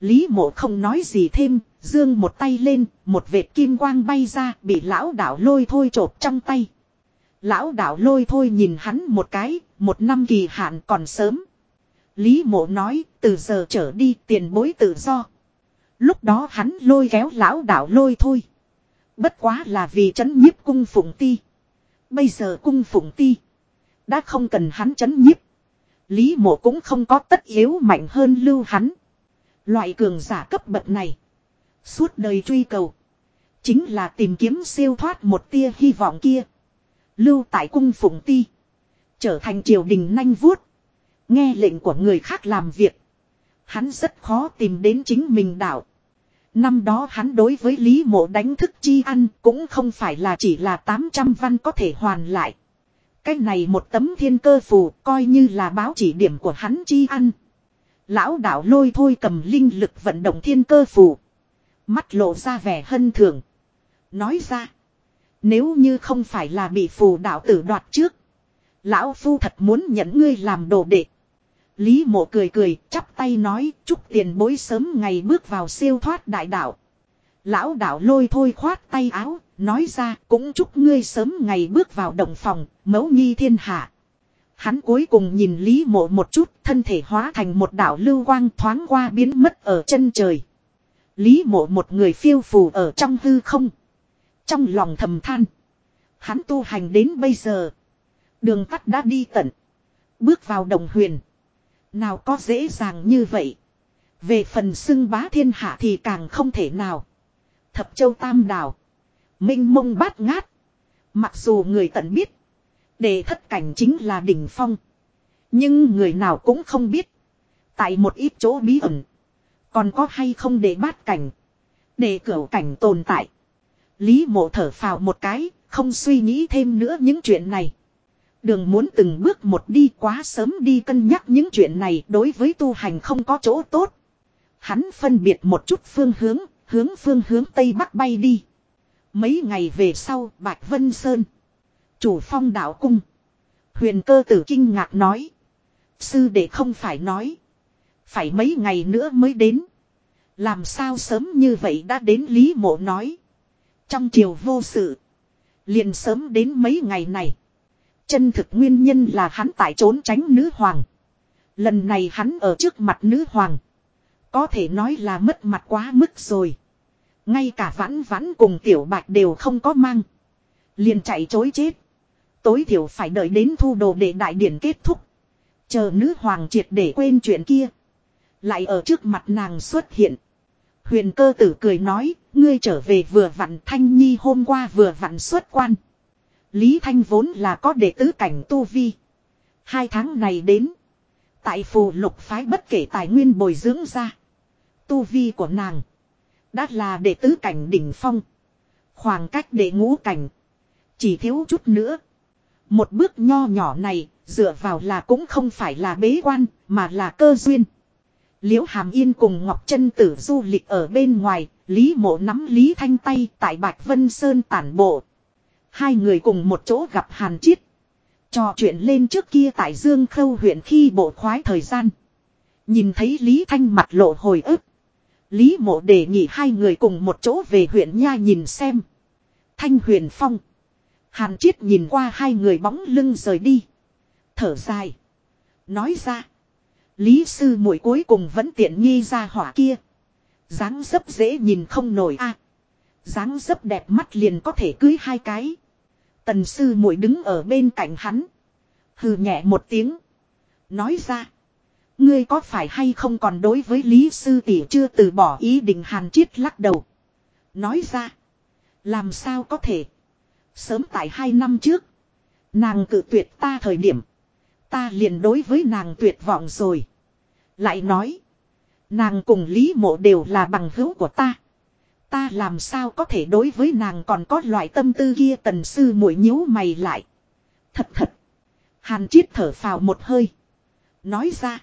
Speaker 1: Lý mộ không nói gì thêm, dương một tay lên, một vệt kim quang bay ra, bị lão đảo lôi thôi chộp trong tay. Lão đảo lôi thôi nhìn hắn một cái, một năm kỳ hạn còn sớm. Lý mộ nói, từ giờ trở đi tiền bối tự do. Lúc đó hắn lôi kéo lão đảo lôi thôi. Bất quá là vì chấn nhiếp cung phụng ti. Bây giờ cung phụng ti. Đã không cần hắn chấn nhiếp. Lý mộ cũng không có tất yếu mạnh hơn lưu hắn. Loại cường giả cấp bậc này. Suốt đời truy cầu. Chính là tìm kiếm siêu thoát một tia hy vọng kia. Lưu tại cung phụng ti. Trở thành triều đình nanh vuốt. Nghe lệnh của người khác làm việc. Hắn rất khó tìm đến chính mình đạo. Năm đó hắn đối với Lý Mộ đánh thức chi ăn cũng không phải là chỉ là 800 văn có thể hoàn lại. Cái này một tấm thiên cơ phù coi như là báo chỉ điểm của hắn chi ăn. Lão đạo lôi thôi cầm linh lực vận động thiên cơ phù. Mắt lộ ra vẻ hân thường. Nói ra. Nếu như không phải là bị phù đạo tử đoạt trước. Lão phu thật muốn nhận ngươi làm đồ đệ. Lý mộ cười cười chắp tay nói chúc tiền bối sớm ngày bước vào siêu thoát đại đạo. Lão đạo lôi thôi khoát tay áo, nói ra cũng chúc ngươi sớm ngày bước vào đồng phòng, mẫu nghi thiên hạ. Hắn cuối cùng nhìn Lý Mộ một chút, thân thể hóa thành một đạo lưu quang thoáng qua biến mất ở chân trời. Lý Mộ một người phiêu phù ở trong hư không. Trong lòng thầm than. Hắn tu hành đến bây giờ. Đường tắt đã đi tận. Bước vào đồng huyền. Nào có dễ dàng như vậy. Về phần xưng bá thiên hạ thì càng không thể nào. Thập châu tam đảo. Minh mông bát ngát. Mặc dù người tận biết. Đề thất cảnh chính là đỉnh phong. Nhưng người nào cũng không biết. Tại một ít chỗ bí ẩn. Còn có hay không để bát cảnh. Để cửu cảnh tồn tại. Lý mộ thở phào một cái. Không suy nghĩ thêm nữa những chuyện này. Đường muốn từng bước một đi quá sớm đi cân nhắc những chuyện này đối với tu hành không có chỗ tốt. Hắn phân biệt một chút phương hướng, Hướng phương hướng Tây Bắc bay đi. Mấy ngày về sau Bạch Vân Sơn. Chủ phong đạo cung. Huyền cơ tử kinh ngạc nói. Sư đệ không phải nói. Phải mấy ngày nữa mới đến. Làm sao sớm như vậy đã đến Lý Mộ nói. Trong chiều vô sự. Liền sớm đến mấy ngày này. Chân thực nguyên nhân là hắn tại trốn tránh nữ hoàng. Lần này hắn ở trước mặt nữ hoàng. Có thể nói là mất mặt quá mức rồi. Ngay cả vãn vãn cùng tiểu bạch đều không có mang. Liền chạy chối chết. Tối thiểu phải đợi đến thu đồ để đại điển kết thúc. Chờ nữ hoàng triệt để quên chuyện kia. Lại ở trước mặt nàng xuất hiện. Huyền cơ tử cười nói, ngươi trở về vừa vặn Thanh Nhi hôm qua vừa vặn xuất quan. Lý Thanh vốn là có đệ tứ cảnh tu vi. Hai tháng này đến. Tại phù lục phái bất kể tài nguyên bồi dưỡng ra. Tu vi của nàng. Đã là đệ tứ cảnh đỉnh phong. Khoảng cách đệ ngũ cảnh. Chỉ thiếu chút nữa. Một bước nho nhỏ này, dựa vào là cũng không phải là bế quan, mà là cơ duyên. Liễu Hàm Yên cùng Ngọc Trân Tử du lịch ở bên ngoài, Lý Mộ nắm Lý Thanh tay tại Bạch Vân Sơn tản bộ. Hai người cùng một chỗ gặp Hàn Chiết. Trò chuyện lên trước kia tại Dương Khâu huyện khi bộ khoái thời gian. Nhìn thấy Lý Thanh mặt lộ hồi ức. Lý mộ đề nghị hai người cùng một chỗ về huyện nha nhìn xem. Thanh huyền phong. Hàn triết nhìn qua hai người bóng lưng rời đi. Thở dài. Nói ra. Lý sư muội cuối cùng vẫn tiện nghi ra hỏa kia. dáng dấp dễ nhìn không nổi a. dáng dấp đẹp mắt liền có thể cưới hai cái. Tần sư muội đứng ở bên cạnh hắn. Hừ nhẹ một tiếng. Nói ra. Ngươi có phải hay không còn đối với Lý Sư Tỷ chưa từ bỏ ý định hàn chiết lắc đầu. Nói ra. Làm sao có thể. Sớm tại hai năm trước. Nàng cự tuyệt ta thời điểm. Ta liền đối với nàng tuyệt vọng rồi. Lại nói. Nàng cùng Lý Mộ đều là bằng hữu của ta. Ta làm sao có thể đối với nàng còn có loại tâm tư kia tần sư mũi nhíu mày lại. Thật thật. Hàn chiết thở phào một hơi. Nói ra.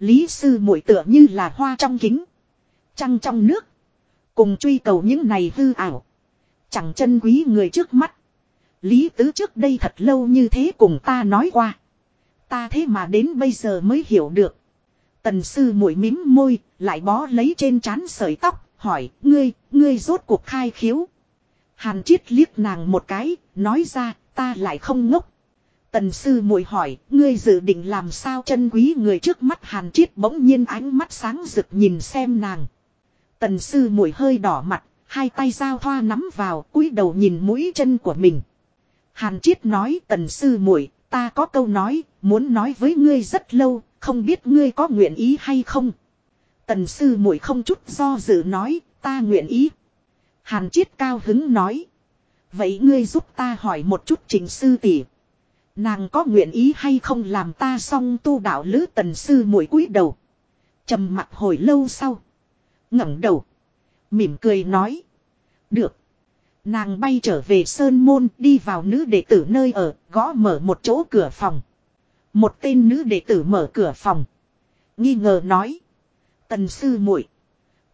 Speaker 1: Lý sư muội tựa như là hoa trong kính. Trăng trong nước. Cùng truy cầu những này hư ảo. Chẳng chân quý người trước mắt. Lý tứ trước đây thật lâu như thế cùng ta nói qua. Ta thế mà đến bây giờ mới hiểu được. Tần sư muội mím môi, lại bó lấy trên trán sợi tóc, hỏi, ngươi, ngươi rốt cuộc khai khiếu. Hàn triết liếc nàng một cái, nói ra, ta lại không ngốc, Tần sư muội hỏi, ngươi dự định làm sao chân quý người trước mắt Hàn Triết bỗng nhiên ánh mắt sáng rực nhìn xem nàng. Tần sư muội hơi đỏ mặt, hai tay giao thoa nắm vào, cúi đầu nhìn mũi chân của mình. Hàn Triết nói, "Tần sư muội, ta có câu nói, muốn nói với ngươi rất lâu, không biết ngươi có nguyện ý hay không?" Tần sư muội không chút do dự nói, "Ta nguyện ý." Hàn Triết cao hứng nói, "Vậy ngươi giúp ta hỏi một chút Trình sư tỷ." Nàng có nguyện ý hay không làm ta xong tu đạo lữ tần sư mũi cúi đầu. trầm mặt hồi lâu sau. ngẩng đầu. Mỉm cười nói. Được. Nàng bay trở về Sơn Môn đi vào nữ đệ tử nơi ở, gõ mở một chỗ cửa phòng. Một tên nữ đệ tử mở cửa phòng. Nghi ngờ nói. Tần sư muội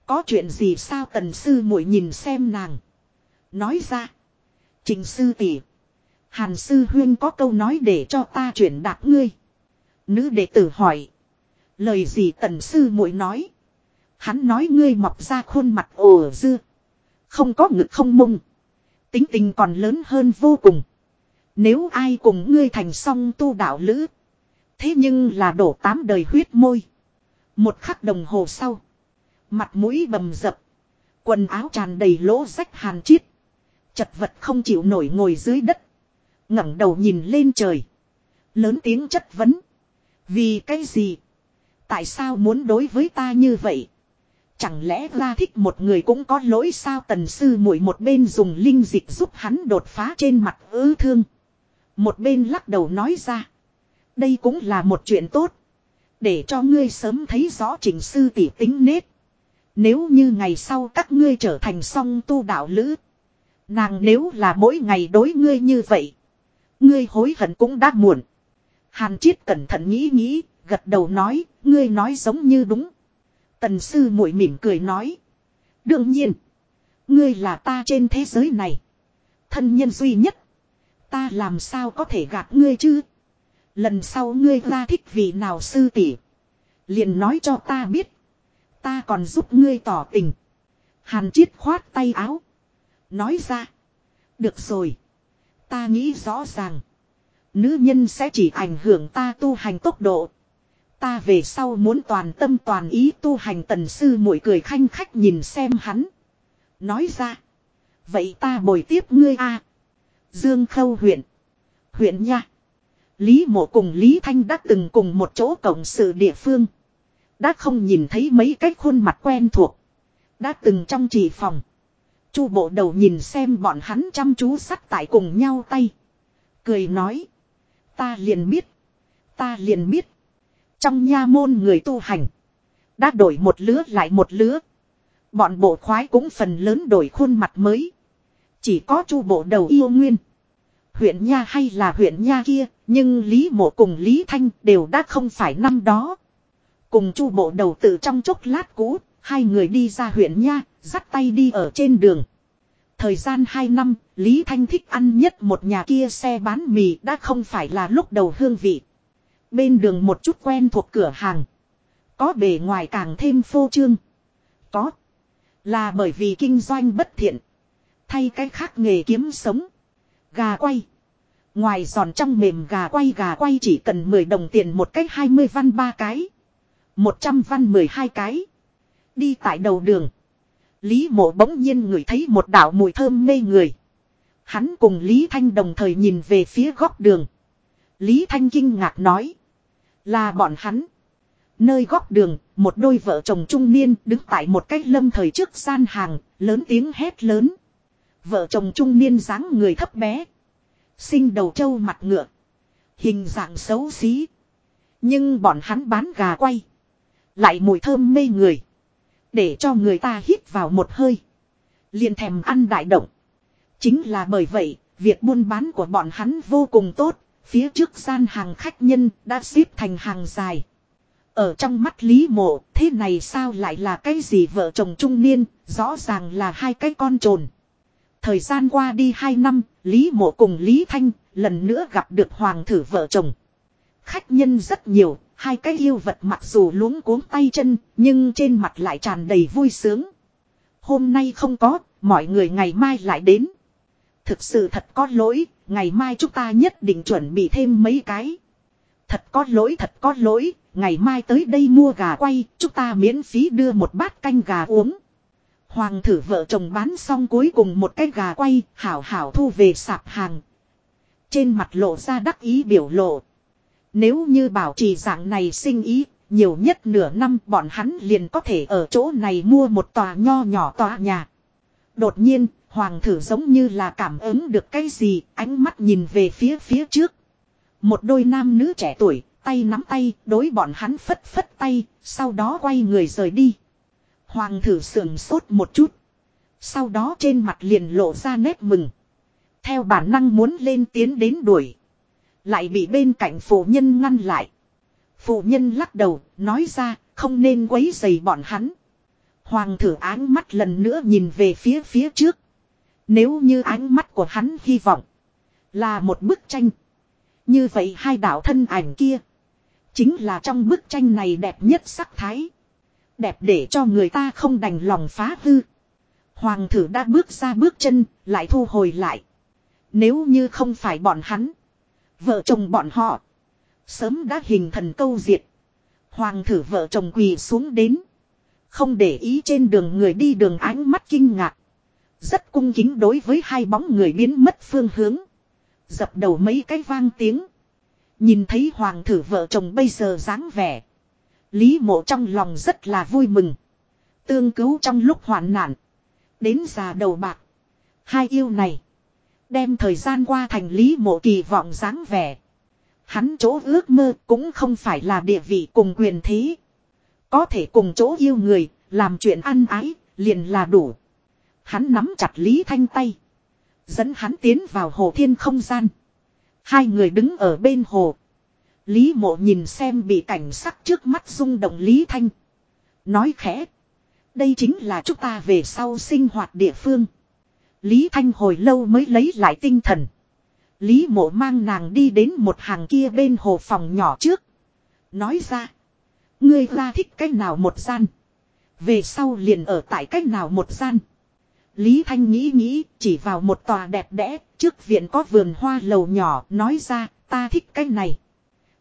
Speaker 1: Có chuyện gì sao tần sư muội nhìn xem nàng. Nói ra. Trình sư tỷ Hàn sư huyên có câu nói để cho ta chuyển đạt ngươi. Nữ đệ tử hỏi. Lời gì tần sư muội nói. Hắn nói ngươi mọc ra khuôn mặt ồ dư, Không có ngực không mông. Tính tình còn lớn hơn vô cùng. Nếu ai cùng ngươi thành song tu đạo lữ. Thế nhưng là đổ tám đời huyết môi. Một khắc đồng hồ sau. Mặt mũi bầm dập. Quần áo tràn đầy lỗ rách hàn chiết. Chật vật không chịu nổi ngồi dưới đất ngẩng đầu nhìn lên trời. Lớn tiếng chất vấn. Vì cái gì? Tại sao muốn đối với ta như vậy? Chẳng lẽ ra thích một người cũng có lỗi sao tần sư muội một bên dùng linh dịch giúp hắn đột phá trên mặt ứ thương. Một bên lắc đầu nói ra. Đây cũng là một chuyện tốt. Để cho ngươi sớm thấy rõ trình sư tỷ tính nết. Nếu như ngày sau các ngươi trở thành song tu đạo lữ. Nàng nếu là mỗi ngày đối ngươi như vậy ngươi hối hận cũng đã muộn. Hàn Triết cẩn thận nghĩ nghĩ, gật đầu nói, ngươi nói giống như đúng. Tần sư muội mỉm cười nói. Đương nhiên, ngươi là ta trên thế giới này. Thân nhân duy nhất. Ta làm sao có thể gạt ngươi chứ? Lần sau ngươi ra thích vị nào sư tỷ liền nói cho ta biết. Ta còn giúp ngươi tỏ tình. Hàn Triết khoát tay áo. Nói ra. Được rồi ta nghĩ rõ ràng. Nữ nhân sẽ chỉ ảnh hưởng ta tu hành tốc độ. Ta về sau muốn toàn tâm toàn ý tu hành tần sư mũi cười khanh khách nhìn xem hắn. Nói ra. Vậy ta bồi tiếp ngươi a Dương Khâu huyện. Huyện nha. Lý mộ cùng Lý Thanh đã từng cùng một chỗ cộng sự địa phương. Đã không nhìn thấy mấy cái khuôn mặt quen thuộc. Đã từng trong trì phòng. Chu bộ đầu nhìn xem bọn hắn chăm chú sắt tại cùng nhau tay. Cười nói. Ta liền biết. Ta liền biết. Trong nha môn người tu hành. Đã đổi một lứa lại một lứa. Bọn bộ khoái cũng phần lớn đổi khuôn mặt mới. Chỉ có chu bộ đầu yêu nguyên. Huyện nha hay là huyện nha kia. Nhưng Lý Mộ cùng Lý Thanh đều đã không phải năm đó. Cùng chu bộ đầu tự trong chốc lát cũ. Hai người đi ra huyện nha dắt tay đi ở trên đường. Thời gian 2 năm, Lý Thanh thích ăn nhất một nhà kia xe bán mì đã không phải là lúc đầu hương vị. Bên đường một chút quen thuộc cửa hàng. Có bề ngoài càng thêm phô trương. Có. Là bởi vì kinh doanh bất thiện. Thay cái khác nghề kiếm sống. Gà quay. Ngoài giòn trong mềm gà quay gà quay chỉ cần 10 đồng tiền một cái 20 văn ba cái. 100 văn 12 cái. Đi tại đầu đường. Lý mộ bỗng nhiên ngửi thấy một đạo mùi thơm mê người. Hắn cùng Lý Thanh đồng thời nhìn về phía góc đường. Lý Thanh kinh ngạc nói. Là bọn hắn. Nơi góc đường, một đôi vợ chồng trung niên đứng tại một cái lâm thời trước gian hàng, lớn tiếng hét lớn. Vợ chồng trung niên dáng người thấp bé. Sinh đầu trâu mặt ngựa. Hình dạng xấu xí. Nhưng bọn hắn bán gà quay. Lại mùi thơm mê người. Để cho người ta hít vào một hơi. liền thèm ăn đại động. Chính là bởi vậy, việc buôn bán của bọn hắn vô cùng tốt, phía trước gian hàng khách nhân đã xếp thành hàng dài. Ở trong mắt Lý Mộ, thế này sao lại là cái gì vợ chồng trung niên, rõ ràng là hai cái con trồn. Thời gian qua đi hai năm, Lý Mộ cùng Lý Thanh lần nữa gặp được hoàng thử vợ chồng. Khách nhân rất nhiều, Hai cái yêu vật mặc dù luống cuống tay chân, nhưng trên mặt lại tràn đầy vui sướng. Hôm nay không có, mọi người ngày mai lại đến. Thực sự thật có lỗi, ngày mai chúng ta nhất định chuẩn bị thêm mấy cái. Thật có lỗi, thật có lỗi, ngày mai tới đây mua gà quay, chúng ta miễn phí đưa một bát canh gà uống. Hoàng thử vợ chồng bán xong cuối cùng một cái gà quay, hảo hảo thu về sạp hàng. Trên mặt lộ ra đắc ý biểu lộ, nếu như bảo trì dạng này sinh ý, nhiều nhất nửa năm bọn hắn liền có thể ở chỗ này mua một tòa nho nhỏ tòa nhà. Đột nhiên, hoàng thử giống như là cảm ứng được cái gì, ánh mắt nhìn về phía phía trước. Một đôi nam nữ trẻ tuổi, tay nắm tay, đối bọn hắn phất phất tay, sau đó quay người rời đi. Hoàng thử sườn sốt một chút. Sau đó trên mặt liền lộ ra nét mừng. Theo bản năng muốn lên tiến đến đuổi. Lại bị bên cạnh phụ nhân ngăn lại. Phụ nhân lắc đầu, nói ra, không nên quấy dày bọn hắn. Hoàng thử ánh mắt lần nữa nhìn về phía phía trước. Nếu như ánh mắt của hắn hy vọng là một bức tranh. Như vậy hai đạo thân ảnh kia chính là trong bức tranh này đẹp nhất sắc thái. Đẹp để cho người ta không đành lòng phá hư. Hoàng thử đã bước ra bước chân, lại thu hồi lại. Nếu như không phải bọn hắn, Vợ chồng bọn họ. Sớm đã hình thần câu diệt. Hoàng thử vợ chồng quỳ xuống đến. Không để ý trên đường người đi đường ánh mắt kinh ngạc. Rất cung kính đối với hai bóng người biến mất phương hướng. Dập đầu mấy cái vang tiếng. Nhìn thấy hoàng thử vợ chồng bây giờ dáng vẻ. Lý mộ trong lòng rất là vui mừng. Tương cứu trong lúc hoạn nạn. Đến già đầu bạc. Hai yêu này đem thời gian qua thành lý mộ kỳ vọng dáng vẻ. Hắn chỗ ước mơ cũng không phải là địa vị cùng quyền thế. Có thể cùng chỗ yêu người, làm chuyện ăn ái, liền là đủ. Hắn nắm chặt Lý Thanh tay. Dẫn hắn tiến vào hồ thiên không gian. Hai người đứng ở bên hồ. Lý mộ nhìn xem bị cảnh sắc trước mắt rung động Lý Thanh. Nói khẽ. Đây chính là chúng ta về sau sinh hoạt địa phương. Lý Thanh hồi lâu mới lấy lại tinh thần. Lý mộ mang nàng đi đến một hàng kia bên hồ phòng nhỏ trước. Nói ra. Ngươi ra thích cách nào một gian. Về sau liền ở tại cách nào một gian. Lý Thanh nghĩ nghĩ chỉ vào một tòa đẹp đẽ. Trước viện có vườn hoa lầu nhỏ. Nói ra ta thích cách này.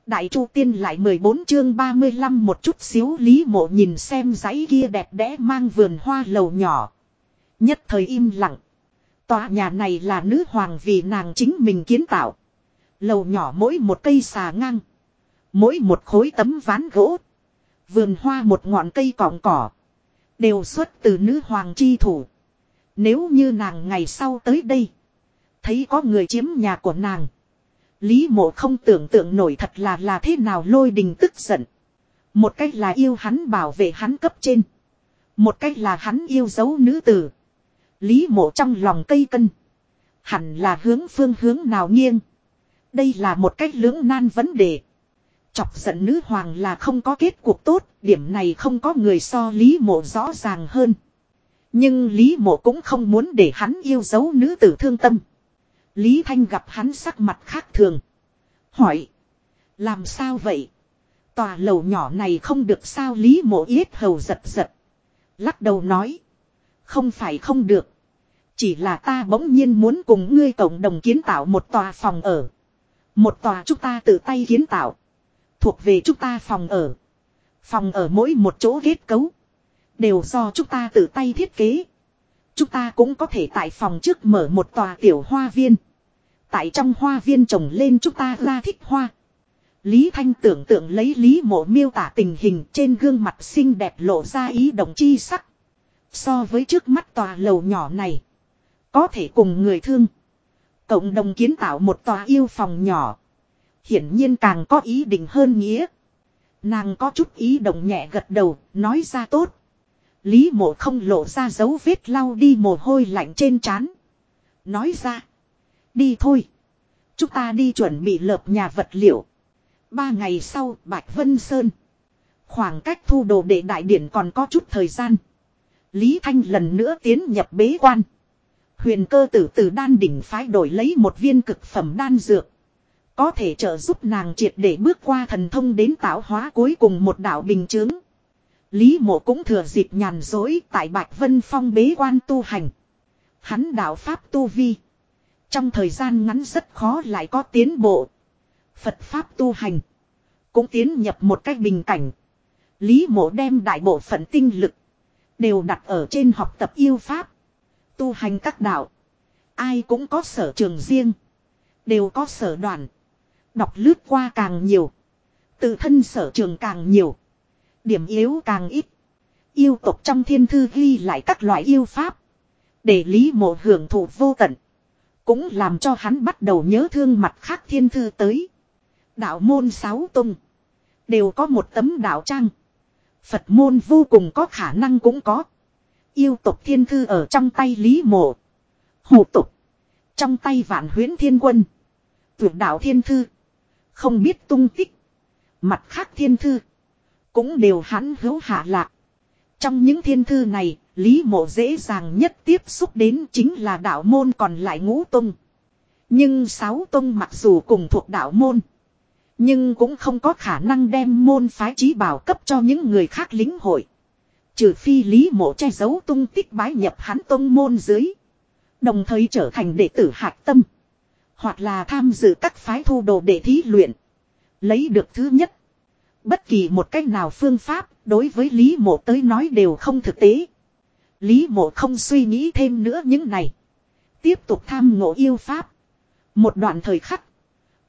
Speaker 1: Đại Chu Tiên lại 14 chương 35 một chút xíu Lý Mộ nhìn xem giấy kia đẹp đẽ mang vườn hoa lầu nhỏ. Nhất thời im lặng. Tòa nhà này là nữ hoàng vì nàng chính mình kiến tạo. Lầu nhỏ mỗi một cây xà ngang. Mỗi một khối tấm ván gỗ. Vườn hoa một ngọn cây cọng cỏ. Đều xuất từ nữ hoàng chi thủ. Nếu như nàng ngày sau tới đây. Thấy có người chiếm nhà của nàng. Lý mộ không tưởng tượng nổi thật là là thế nào lôi đình tức giận. Một cách là yêu hắn bảo vệ hắn cấp trên. Một cách là hắn yêu dấu nữ tử. Lý mộ trong lòng cây cân. Hẳn là hướng phương hướng nào nghiêng. Đây là một cách lưỡng nan vấn đề. Chọc giận nữ hoàng là không có kết cuộc tốt, điểm này không có người so Lý mộ rõ ràng hơn. Nhưng Lý mộ cũng không muốn để hắn yêu dấu nữ tử thương tâm. Lý Thanh gặp hắn sắc mặt khác thường. Hỏi. Làm sao vậy? Tòa lầu nhỏ này không được sao Lý mộ yết hầu giật giật. Lắc đầu nói không phải không được. Chỉ là ta bỗng nhiên muốn cùng ngươi cộng đồng kiến tạo một tòa phòng ở. Một tòa chúng ta tự tay kiến tạo. Thuộc về chúng ta phòng ở. Phòng ở mỗi một chỗ kết cấu. Đều do chúng ta tự tay thiết kế. Chúng ta cũng có thể tại phòng trước mở một tòa tiểu hoa viên. Tại trong hoa viên trồng lên chúng ta ra thích hoa. Lý Thanh tưởng tượng lấy Lý Mộ miêu tả tình hình trên gương mặt xinh đẹp lộ ra ý đồng chi sắc. So với trước mắt tòa lầu nhỏ này. Có thể cùng người thương. Cộng đồng kiến tạo một tòa yêu phòng nhỏ. Hiển nhiên càng có ý định hơn nghĩa. Nàng có chút ý động nhẹ gật đầu, nói ra tốt. Lý mộ không lộ ra dấu vết lau đi mồ hôi lạnh trên trán. Nói ra. Đi thôi. Chúng ta đi chuẩn bị lợp nhà vật liệu. Ba ngày sau, Bạch Vân Sơn. Khoảng cách thu đồ để đại điển còn có chút thời gian. Lý Thanh lần nữa tiến nhập bế quan. Huyền cơ tử từ đan đỉnh phái đổi lấy một viên cực phẩm đan dược. Có thể trợ giúp nàng triệt để bước qua thần thông đến tạo hóa cuối cùng một đảo bình chướng. Lý mộ cũng thừa dịp nhàn dối tại Bạch Vân Phong bế quan tu hành. Hắn đạo Pháp tu vi. Trong thời gian ngắn rất khó lại có tiến bộ. Phật Pháp tu hành. Cũng tiến nhập một cách bình cảnh. Lý mộ đem đại bộ phận tinh lực Đều đặt ở trên học tập yêu pháp. Tu hành các đạo. Ai cũng có sở trường riêng. Đều có sở đoạn, Đọc lướt qua càng nhiều. Tự thân sở trường càng nhiều. Điểm yếu càng ít. Yêu tộc trong thiên thư ghi lại các loại yêu pháp. Để lý mộ hưởng thụ vô tận. Cũng làm cho hắn bắt đầu nhớ thương mặt khác thiên thư tới. Đạo môn sáu tung. Đều có một tấm đạo trang. Phật môn vô cùng có khả năng cũng có. Yêu tục thiên thư ở trong tay Lý Mộ. Hủ tục. Trong tay vạn huyến thiên quân. Tuyệt đạo thiên thư. Không biết tung tích. Mặt khác thiên thư. Cũng đều hắn hữu hạ lạc. Trong những thiên thư này, Lý Mộ dễ dàng nhất tiếp xúc đến chính là đạo môn còn lại ngũ tung. Nhưng sáu tung mặc dù cùng thuộc đạo môn. Nhưng cũng không có khả năng đem môn phái trí bảo cấp cho những người khác lính hội. Trừ phi lý mộ che giấu tung tích bái nhập hắn tông môn dưới. Đồng thời trở thành đệ tử hạt tâm. Hoặc là tham dự các phái thu đồ để thí luyện. Lấy được thứ nhất. Bất kỳ một cách nào phương pháp đối với lý mộ tới nói đều không thực tế. Lý mộ không suy nghĩ thêm nữa những này. Tiếp tục tham ngộ yêu pháp. Một đoạn thời khắc.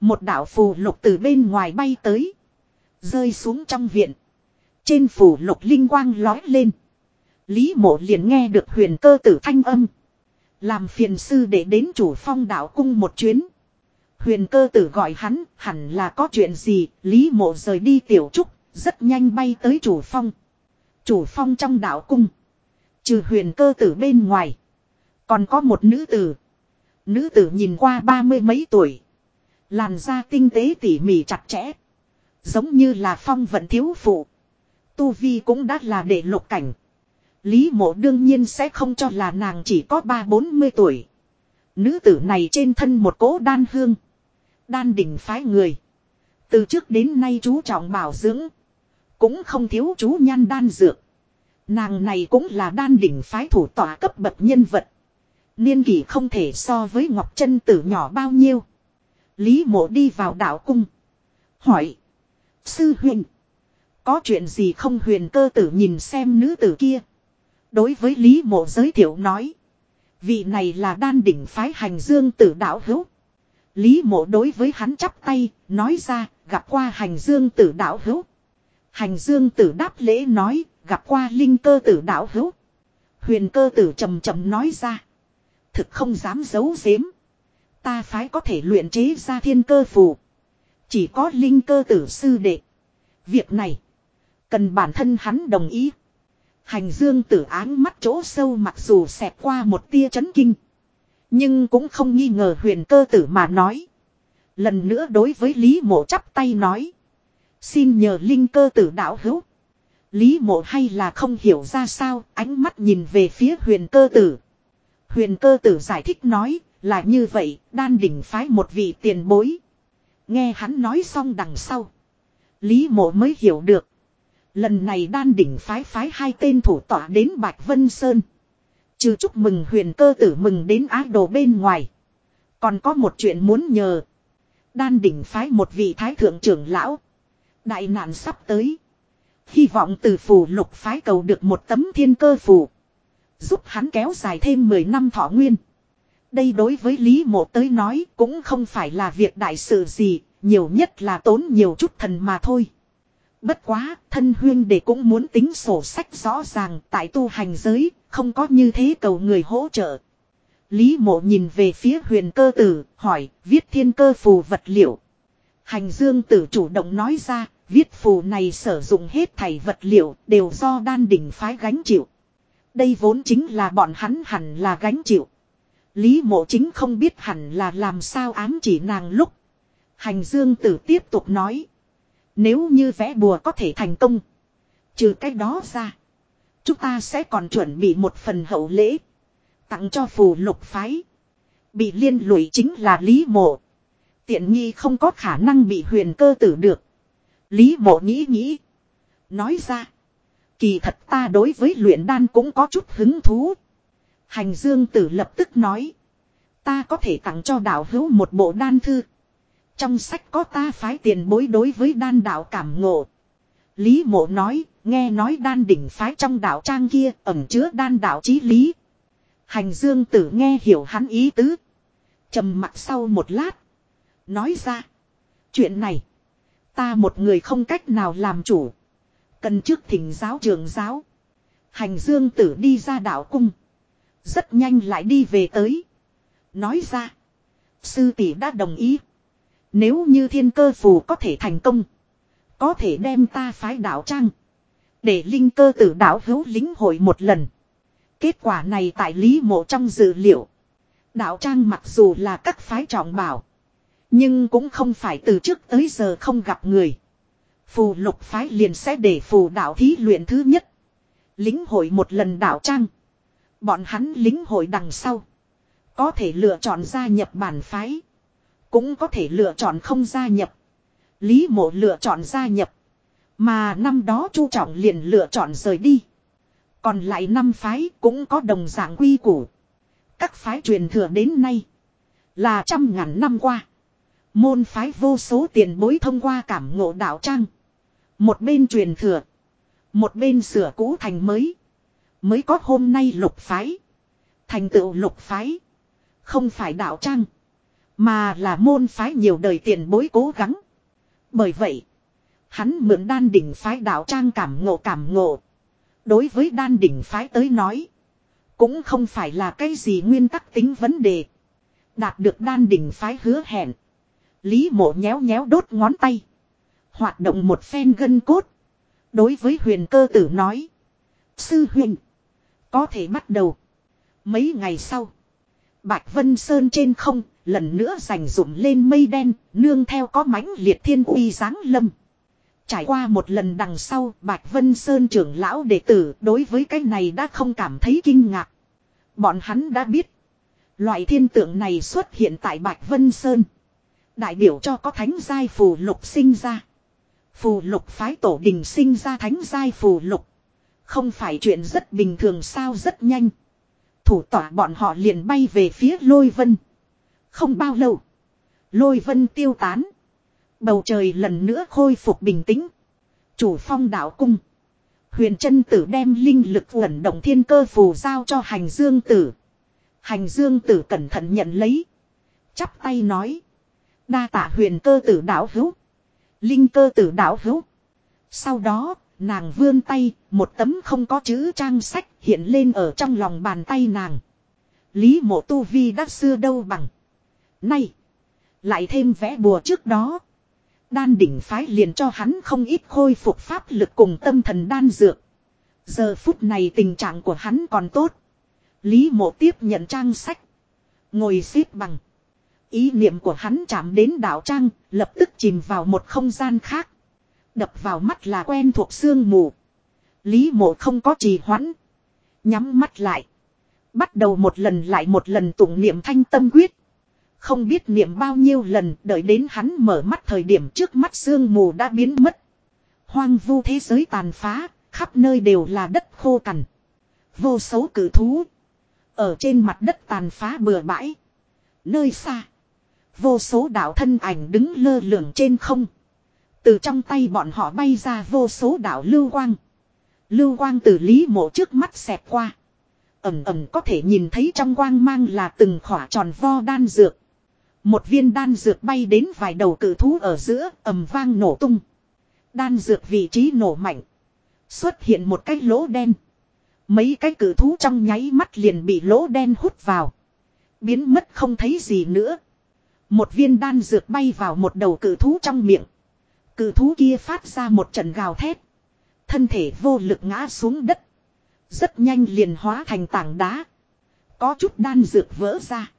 Speaker 1: Một đạo phù lục từ bên ngoài bay tới. Rơi xuống trong viện. Trên phù lục linh quang lói lên. Lý mộ liền nghe được huyền cơ tử thanh âm. Làm phiền sư để đến chủ phong đạo cung một chuyến. Huyền cơ tử gọi hắn, hẳn là có chuyện gì, Lý mộ rời đi tiểu trúc, rất nhanh bay tới chủ phong. Chủ phong trong đạo cung. Trừ huyền cơ tử bên ngoài. Còn có một nữ tử. Nữ tử nhìn qua ba mươi mấy tuổi. Làn da tinh tế tỉ mỉ chặt chẽ. Giống như là phong vận thiếu phụ. Tu Vi cũng đã là để lục cảnh. Lý mộ đương nhiên sẽ không cho là nàng chỉ có ba bốn mươi tuổi. Nữ tử này trên thân một cố đan hương. Đan đỉnh phái người. Từ trước đến nay chú trọng bảo dưỡng. Cũng không thiếu chú nhan đan dược. Nàng này cũng là đan đỉnh phái thủ tỏa cấp bậc nhân vật. Niên kỷ không thể so với Ngọc chân Tử nhỏ bao nhiêu. Lý mộ đi vào đạo cung. Hỏi. Sư huyền Có chuyện gì không huyền cơ tử nhìn xem nữ tử kia. Đối với Lý mộ giới thiệu nói. Vị này là đan đỉnh phái hành dương tử đạo hữu. Lý mộ đối với hắn chắp tay, nói ra, gặp qua hành dương tử đạo hữu. Hành dương tử đáp lễ nói, gặp qua linh cơ tử đạo hữu. Huyền cơ tử trầm trầm nói ra. Thực không dám giấu giếm. Ta phái có thể luyện chế ra thiên cơ phù. Chỉ có linh cơ tử sư đệ. Việc này. Cần bản thân hắn đồng ý. Hành dương tử áng mắt chỗ sâu mặc dù xẹt qua một tia chấn kinh. Nhưng cũng không nghi ngờ huyền cơ tử mà nói. Lần nữa đối với Lý mộ chắp tay nói. Xin nhờ linh cơ tử đạo hữu. Lý mộ hay là không hiểu ra sao ánh mắt nhìn về phía huyền cơ tử. Huyền cơ tử giải thích nói là như vậy, đan đỉnh phái một vị tiền bối. Nghe hắn nói xong đằng sau. Lý mộ mới hiểu được. Lần này đan đỉnh phái phái hai tên thủ tỏa đến Bạch Vân Sơn. Chứ chúc mừng huyền cơ tử mừng đến ái đồ bên ngoài. Còn có một chuyện muốn nhờ. Đan đỉnh phái một vị thái thượng trưởng lão. Đại nạn sắp tới. Hy vọng từ phù lục phái cầu được một tấm thiên cơ phù. Giúp hắn kéo dài thêm 10 năm thọ nguyên đây đối với Lý Mộ tới nói cũng không phải là việc đại sự gì, nhiều nhất là tốn nhiều chút thần mà thôi. Bất quá, thân huyên để cũng muốn tính sổ sách rõ ràng tại tu hành giới, không có như thế cầu người hỗ trợ. Lý mộ nhìn về phía huyền cơ tử, hỏi, viết thiên cơ phù vật liệu. Hành dương tử chủ động nói ra, viết phù này sử dụng hết thảy vật liệu, đều do đan đỉnh phái gánh chịu. Đây vốn chính là bọn hắn hẳn là gánh chịu. Lý mộ chính không biết hẳn là làm sao ám chỉ nàng lúc. Hành dương tử tiếp tục nói. Nếu như vẽ bùa có thể thành công. Trừ cái đó ra. Chúng ta sẽ còn chuẩn bị một phần hậu lễ. Tặng cho phù lục phái. Bị liên lụy chính là Lý mộ. Tiện nghi không có khả năng bị huyền cơ tử được. Lý mộ nghĩ nghĩ. Nói ra. Kỳ thật ta đối với luyện đan cũng có chút hứng thú. Hành Dương Tử lập tức nói. Ta có thể tặng cho đạo hữu một bộ đan thư. Trong sách có ta phái tiền bối đối với đan đạo cảm ngộ. Lý mộ nói, nghe nói đan đỉnh phái trong đạo trang kia ẩn chứa đan đạo chí lý. Hành Dương Tử nghe hiểu hắn ý tứ. trầm mặt sau một lát. Nói ra. Chuyện này. Ta một người không cách nào làm chủ. Cần trước thỉnh giáo trường giáo. Hành Dương Tử đi ra đạo cung. Rất nhanh lại đi về tới. Nói ra. Sư tỷ đã đồng ý. Nếu như thiên cơ phù có thể thành công. Có thể đem ta phái đảo trang. Để linh cơ tử đảo hữu lính hội một lần. Kết quả này tại lý mộ trong dữ liệu. đảo trang mặc dù là các phái trọng bảo. Nhưng cũng không phải từ trước tới giờ không gặp người. Phù lục phái liền sẽ để phù đảo thí luyện thứ nhất. Lính hội một lần đảo trang. Bọn hắn lính hội đằng sau. Có thể lựa chọn gia nhập bản phái. Cũng có thể lựa chọn không gia nhập. Lý mộ lựa chọn gia nhập. Mà năm đó chu trọng liền lựa chọn rời đi. Còn lại năm phái cũng có đồng dạng quy củ. Các phái truyền thừa đến nay. Là trăm ngàn năm qua. Môn phái vô số tiền bối thông qua cảm ngộ đạo trang. Một bên truyền thừa. Một bên sửa cũ thành mới. Mới có hôm nay lục phái. Thành tựu lục phái. Không phải đạo trang. Mà là môn phái nhiều đời tiền bối cố gắng. Bởi vậy. Hắn mượn đan đỉnh phái đạo trang cảm ngộ cảm ngộ. Đối với đan đỉnh phái tới nói. Cũng không phải là cái gì nguyên tắc tính vấn đề. Đạt được đan đỉnh phái hứa hẹn. Lý mộ nhéo nhéo đốt ngón tay. Hoạt động một phen gân cốt. Đối với huyền cơ tử nói. Sư huyền. Có thể bắt đầu. Mấy ngày sau. Bạch Vân Sơn trên không, lần nữa rành rụm lên mây đen, nương theo có mãnh liệt thiên uy giáng lâm. Trải qua một lần đằng sau, Bạch Vân Sơn trưởng lão đệ tử đối với cái này đã không cảm thấy kinh ngạc. Bọn hắn đã biết, loại thiên tượng này xuất hiện tại Bạch Vân Sơn. Đại biểu cho có thánh giai phù lục sinh ra. Phù lục phái tổ đình sinh ra thánh giai phù lục. Không phải chuyện rất bình thường sao rất nhanh. Thủ tỏa bọn họ liền bay về phía lôi vân. Không bao lâu. Lôi vân tiêu tán. Bầu trời lần nữa khôi phục bình tĩnh. Chủ phong đảo cung. Huyền chân tử đem linh lực ẩn động thiên cơ phù giao cho hành dương tử. Hành dương tử cẩn thận nhận lấy. Chắp tay nói. Đa Tả huyền cơ tử đảo hữu. Linh cơ tử đảo hữu. Sau đó, Nàng vươn tay, một tấm không có chữ trang sách hiện lên ở trong lòng bàn tay nàng. Lý mộ tu vi đã xưa đâu bằng. Nay, lại thêm vẽ bùa trước đó. Đan đỉnh phái liền cho hắn không ít khôi phục pháp lực cùng tâm thần đan dược. Giờ phút này tình trạng của hắn còn tốt. Lý mộ tiếp nhận trang sách. Ngồi xếp bằng. Ý niệm của hắn chạm đến đạo trang, lập tức chìm vào một không gian khác. Đập vào mắt là quen thuộc sương mù. Lý mộ không có trì hoãn. Nhắm mắt lại. Bắt đầu một lần lại một lần tụng niệm thanh tâm quyết. Không biết niệm bao nhiêu lần đợi đến hắn mở mắt thời điểm trước mắt sương mù đã biến mất. Hoang vu thế giới tàn phá, khắp nơi đều là đất khô cằn. Vô số cử thú. Ở trên mặt đất tàn phá bừa bãi. Nơi xa. Vô số đạo thân ảnh đứng lơ lửng trên không. Từ trong tay bọn họ bay ra vô số đạo lưu quang. Lưu quang từ lý mộ trước mắt xẹp qua. Ẩm ẩm có thể nhìn thấy trong quang mang là từng khỏa tròn vo đan dược. Một viên đan dược bay đến vài đầu cự thú ở giữa ầm vang nổ tung. Đan dược vị trí nổ mạnh. Xuất hiện một cái lỗ đen. Mấy cái cự thú trong nháy mắt liền bị lỗ đen hút vào. Biến mất không thấy gì nữa. Một viên đan dược bay vào một đầu cự thú trong miệng. Cự thú kia phát ra một trận gào thét. Thân thể vô lực ngã xuống đất. Rất nhanh liền hóa thành tảng đá. Có chút đan dược vỡ ra.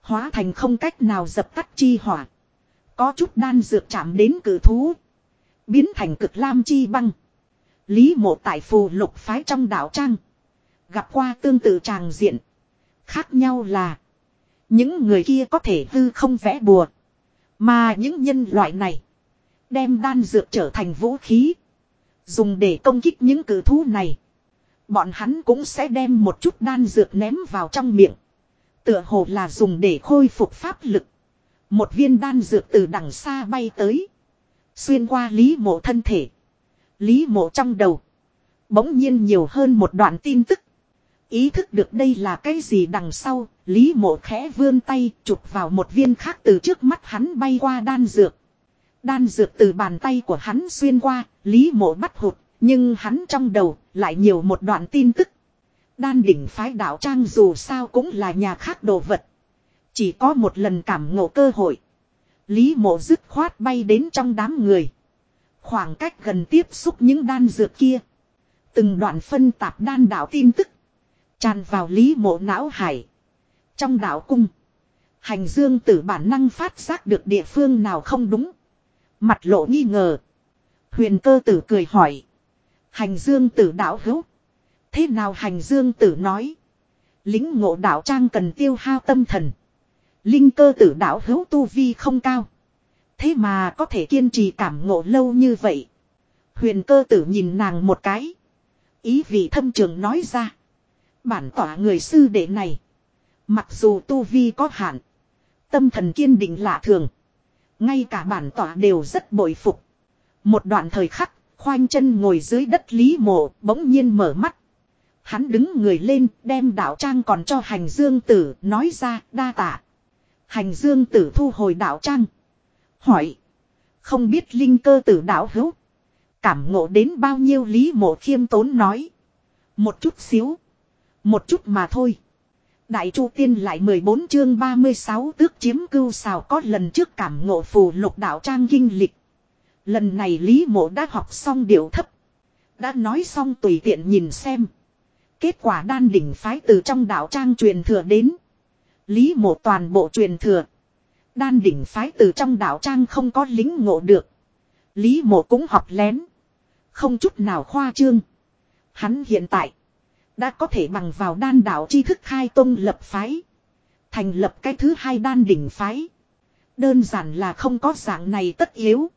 Speaker 1: Hóa thành không cách nào dập tắt chi hỏa. Có chút đan dược chạm đến cự thú. Biến thành cực lam chi băng. Lý mộ tại phù lục phái trong đảo trang. Gặp qua tương tự tràng diện. Khác nhau là. Những người kia có thể hư không vẽ bùa. Mà những nhân loại này đem đan dược trở thành vũ khí. Dùng để công kích những cử thú này. Bọn hắn cũng sẽ đem một chút đan dược ném vào trong miệng. Tựa hồ là dùng để khôi phục pháp lực. Một viên đan dược từ đằng xa bay tới. Xuyên qua lý mộ thân thể. Lý mộ trong đầu. Bỗng nhiên nhiều hơn một đoạn tin tức. Ý thức được đây là cái gì đằng sau, Lý Mộ khẽ vươn tay chụp vào một viên khác từ trước mắt hắn bay qua đan dược. Đan dược từ bàn tay của hắn xuyên qua, lý mộ bắt hụt, nhưng hắn trong đầu lại nhiều một đoạn tin tức. Đan đỉnh phái đạo trang dù sao cũng là nhà khác đồ vật. Chỉ có một lần cảm ngộ cơ hội. Lý mộ dứt khoát bay đến trong đám người. Khoảng cách gần tiếp xúc những đan dược kia. Từng đoạn phân tạp đan đạo tin tức. Tràn vào lý mộ não hải. Trong đạo cung. Hành dương tử bản năng phát giác được địa phương nào không đúng. Mặt lộ nghi ngờ. Huyền cơ tử cười hỏi. Hành dương tử đạo hữu. Thế nào hành dương tử nói. Lính ngộ đạo trang cần tiêu hao tâm thần. Linh cơ tử đạo hữu tu vi không cao. Thế mà có thể kiên trì cảm ngộ lâu như vậy. Huyền cơ tử nhìn nàng một cái. Ý vị thâm trường nói ra. Bản tỏa người sư đệ này. Mặc dù tu vi có hạn. Tâm thần kiên định lạ thường. Ngay cả bản tỏa đều rất bội phục. Một đoạn thời khắc, khoanh chân ngồi dưới đất lý mộ, bỗng nhiên mở mắt. Hắn đứng người lên, đem đạo trang còn cho hành dương tử, nói ra, đa tạ. Hành dương tử thu hồi đạo trang. Hỏi. Không biết linh cơ tử đạo hữu. Cảm ngộ đến bao nhiêu lý mộ khiêm tốn nói. Một chút xíu. Một chút mà thôi. Đại Chu Tiên lại 14 chương 36 tước chiếm cưu xào có lần trước cảm ngộ phù lục đạo trang kinh lịch. Lần này Lý Mộ đã học xong điệu thấp. Đã nói xong tùy tiện nhìn xem. Kết quả đan đỉnh phái từ trong đạo trang truyền thừa đến. Lý Mộ toàn bộ truyền thừa. Đan đỉnh phái từ trong đạo trang không có lính ngộ được. Lý Mộ cũng học lén. Không chút nào khoa trương. Hắn hiện tại đã có thể bằng vào đan đạo chi thức khai tông lập phái. Thành lập cái thứ hai đan đỉnh phái. Đơn giản là không có dạng này tất yếu.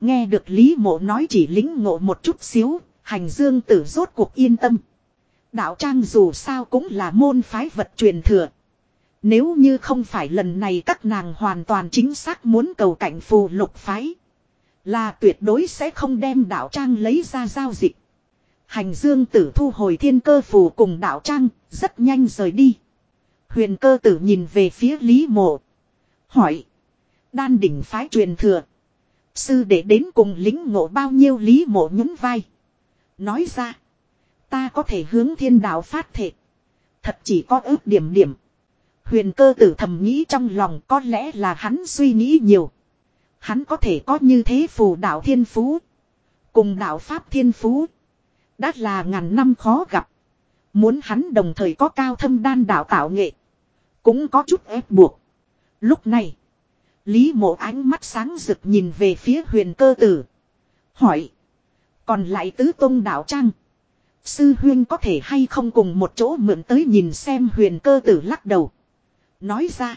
Speaker 1: Nghe được Lý Mộ nói chỉ lính ngộ một chút xíu, hành dương tử rốt cuộc yên tâm. Đạo trang dù sao cũng là môn phái vật truyền thừa. Nếu như không phải lần này các nàng hoàn toàn chính xác muốn cầu cảnh phù lục phái. Là tuyệt đối sẽ không đem đạo trang lấy ra giao dịch. Hành dương tử thu hồi thiên cơ phù cùng đạo trang, rất nhanh rời đi. Huyền cơ tử nhìn về phía Lý Mộ. Hỏi. Đan đỉnh phái truyền thừa. Sư để đến cùng lính ngộ bao nhiêu Lý Mộ nhún vai. Nói ra. Ta có thể hướng thiên đạo phát thệ. Thật chỉ có ước điểm điểm. Huyền cơ tử thầm nghĩ trong lòng có lẽ là hắn suy nghĩ nhiều. Hắn có thể có như thế phù đạo thiên phú. Cùng đạo pháp thiên phú. Đã là ngàn năm khó gặp. Muốn hắn đồng thời có cao thâm đan đạo tạo nghệ. Cũng có chút ép buộc. Lúc này. Lý mộ ánh mắt sáng rực nhìn về phía huyền cơ tử. Hỏi. Còn lại tứ tôn đạo trang. Sư huyên có thể hay không cùng một chỗ mượn tới nhìn xem huyền cơ tử lắc đầu. Nói ra.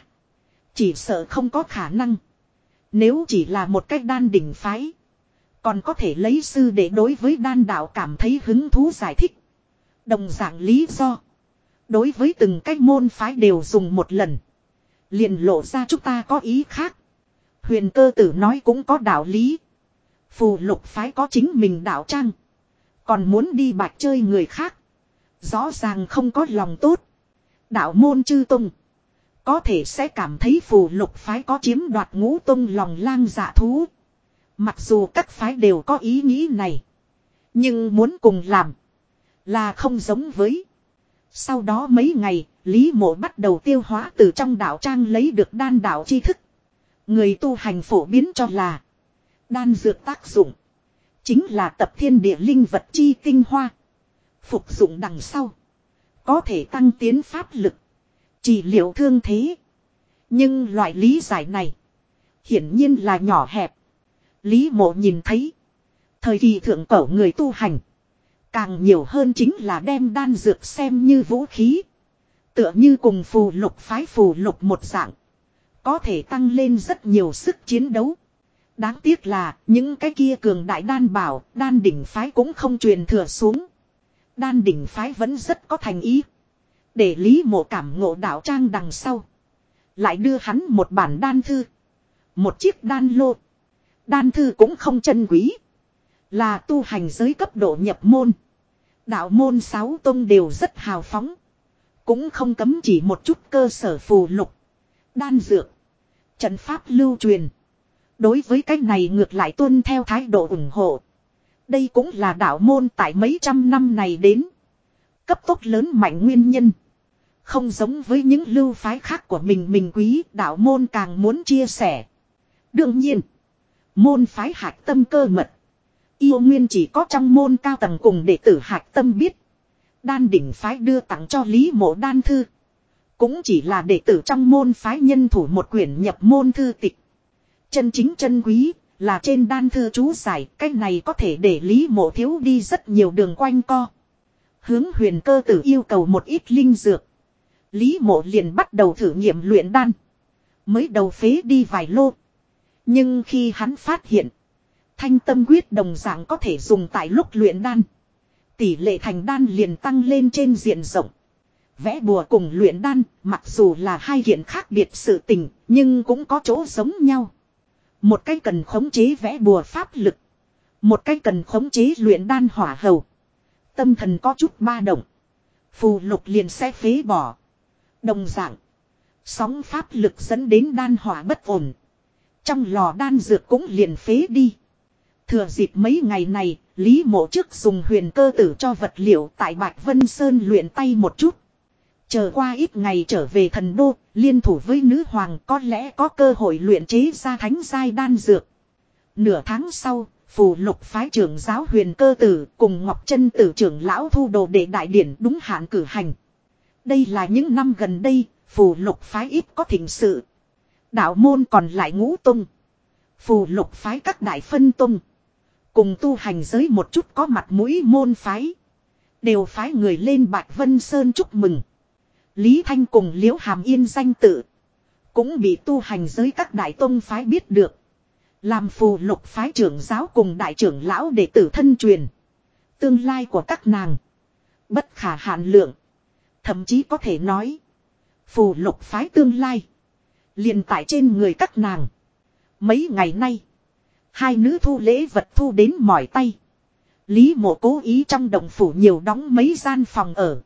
Speaker 1: Chỉ sợ không có khả năng. Nếu chỉ là một cách đan đỉnh phái. Còn có thể lấy sư để đối với đan đạo cảm thấy hứng thú giải thích. Đồng dạng lý do. Đối với từng cách môn phái đều dùng một lần. liền lộ ra chúng ta có ý khác. Huyền cơ tử nói cũng có đạo lý. Phù lục phái có chính mình đạo trang. Còn muốn đi bạch chơi người khác. Rõ ràng không có lòng tốt. Đạo môn chư tung. Có thể sẽ cảm thấy phù lục phái có chiếm đoạt ngũ tung lòng lang dạ thú. Mặc dù các phái đều có ý nghĩ này. Nhưng muốn cùng làm. Là không giống với. Sau đó mấy ngày, Lý Mộ bắt đầu tiêu hóa từ trong đạo trang lấy được đan đạo tri thức. Người tu hành phổ biến cho là. Đan dược tác dụng. Chính là tập thiên địa linh vật chi tinh hoa. Phục dụng đằng sau. Có thể tăng tiến pháp lực. Chỉ liệu thương thế. Nhưng loại lý giải này. Hiển nhiên là nhỏ hẹp. Lý mộ nhìn thấy. Thời kỳ thượng cổ người tu hành. Càng nhiều hơn chính là đem đan dược xem như vũ khí. Tựa như cùng phù lục phái phù lục một dạng. Có thể tăng lên rất nhiều sức chiến đấu. Đáng tiếc là những cái kia cường đại đan bảo, đan đỉnh phái cũng không truyền thừa xuống. Đan đỉnh phái vẫn rất có thành ý. Để Lý Mộ cảm ngộ đạo trang đằng sau. Lại đưa hắn một bản đan thư. Một chiếc đan lô. Đan thư cũng không chân quý. Là tu hành giới cấp độ nhập môn. Đạo môn sáu tông đều rất hào phóng. Cũng không cấm chỉ một chút cơ sở phù lục. Đan dược. Trận pháp lưu truyền. Đối với cách này ngược lại tuân theo thái độ ủng hộ. Đây cũng là đạo môn tại mấy trăm năm này đến. Cấp tốc lớn mạnh nguyên nhân. Không giống với những lưu phái khác của mình mình quý đạo môn càng muốn chia sẻ. Đương nhiên. Môn phái hạch tâm cơ mật. Yêu nguyên chỉ có trong môn cao tầng cùng đệ tử hạch tâm biết. Đan đỉnh phái đưa tặng cho Lý Mộ Đan Thư. Cũng chỉ là đệ tử trong môn phái nhân thủ một quyển nhập môn thư tịch. Chân chính chân quý, là trên đan thư chú giải, cách này có thể để Lý Mộ thiếu đi rất nhiều đường quanh co. Hướng huyền cơ tử yêu cầu một ít linh dược. Lý Mộ liền bắt đầu thử nghiệm luyện đan. Mới đầu phế đi vài lô, nhưng khi hắn phát hiện, thanh tâm quyết đồng dạng có thể dùng tại lúc luyện đan. Tỷ lệ thành đan liền tăng lên trên diện rộng. Vẽ bùa cùng luyện đan, mặc dù là hai hiện khác biệt sự tình, nhưng cũng có chỗ giống nhau. Một cái cần khống chế vẽ bùa pháp lực. Một cái cần khống chế luyện đan hỏa hầu. Tâm thần có chút ba động. Phù lục liền sẽ phế bỏ. Đồng dạng. Sóng pháp lực dẫn đến đan hỏa bất ổn, trong lò đan dược cũng liền phế đi. Thừa dịp mấy ngày này, Lý mộ trước dùng huyền cơ tử cho vật liệu tại Bạch Vân Sơn luyện tay một chút. Chờ qua ít ngày trở về thần đô, liên thủ với nữ hoàng có lẽ có cơ hội luyện chế ra thánh giai đan dược. Nửa tháng sau, phù lục phái trưởng giáo huyền cơ tử cùng Ngọc chân tử trưởng lão thu đồ để đại điển đúng hạn cử hành. Đây là những năm gần đây, phù lục phái ít có thỉnh sự. Đạo môn còn lại ngũ tung. Phù lục phái các đại phân tung. Cùng tu hành giới một chút có mặt mũi môn phái. Đều phái người lên Bạch Vân Sơn chúc mừng. Lý Thanh cùng Liễu Hàm Yên danh tự. Cũng bị tu hành giới các đại tông phái biết được. Làm phù lục phái trưởng giáo cùng đại trưởng lão đệ tử thân truyền. Tương lai của các nàng. Bất khả hạn lượng. Thậm chí có thể nói. Phù lục phái tương lai liền tại trên người các nàng. Mấy ngày nay, hai nữ thu lễ vật thu đến mỏi tay. Lý mộ cố ý trong động phủ nhiều đóng mấy gian phòng ở.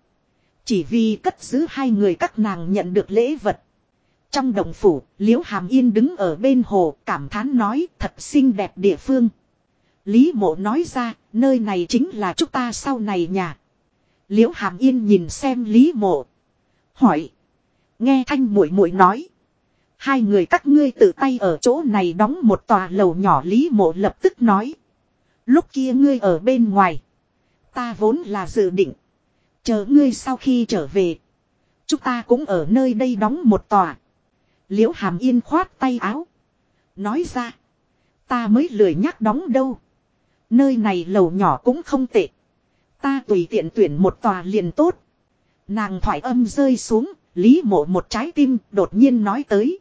Speaker 1: Chỉ vì cất giữ hai người các nàng nhận được lễ vật. Trong động phủ, Liễu Hàm Yên đứng ở bên hồ, cảm thán nói thật xinh đẹp địa phương. Lý mộ nói ra, nơi này chính là chúng ta sau này nhà. Liễu Hàm Yên nhìn xem Lý mộ. Hỏi. Nghe thanh muội muội nói. Hai người các ngươi tự tay ở chỗ này đóng một tòa lầu nhỏ Lý Mộ lập tức nói. Lúc kia ngươi ở bên ngoài. Ta vốn là dự định. Chờ ngươi sau khi trở về. Chúng ta cũng ở nơi đây đóng một tòa. Liễu Hàm Yên khoát tay áo. Nói ra. Ta mới lười nhắc đóng đâu. Nơi này lầu nhỏ cũng không tệ. Ta tùy tiện tuyển một tòa liền tốt. Nàng thoại âm rơi xuống. Lý mộ một trái tim đột nhiên nói tới.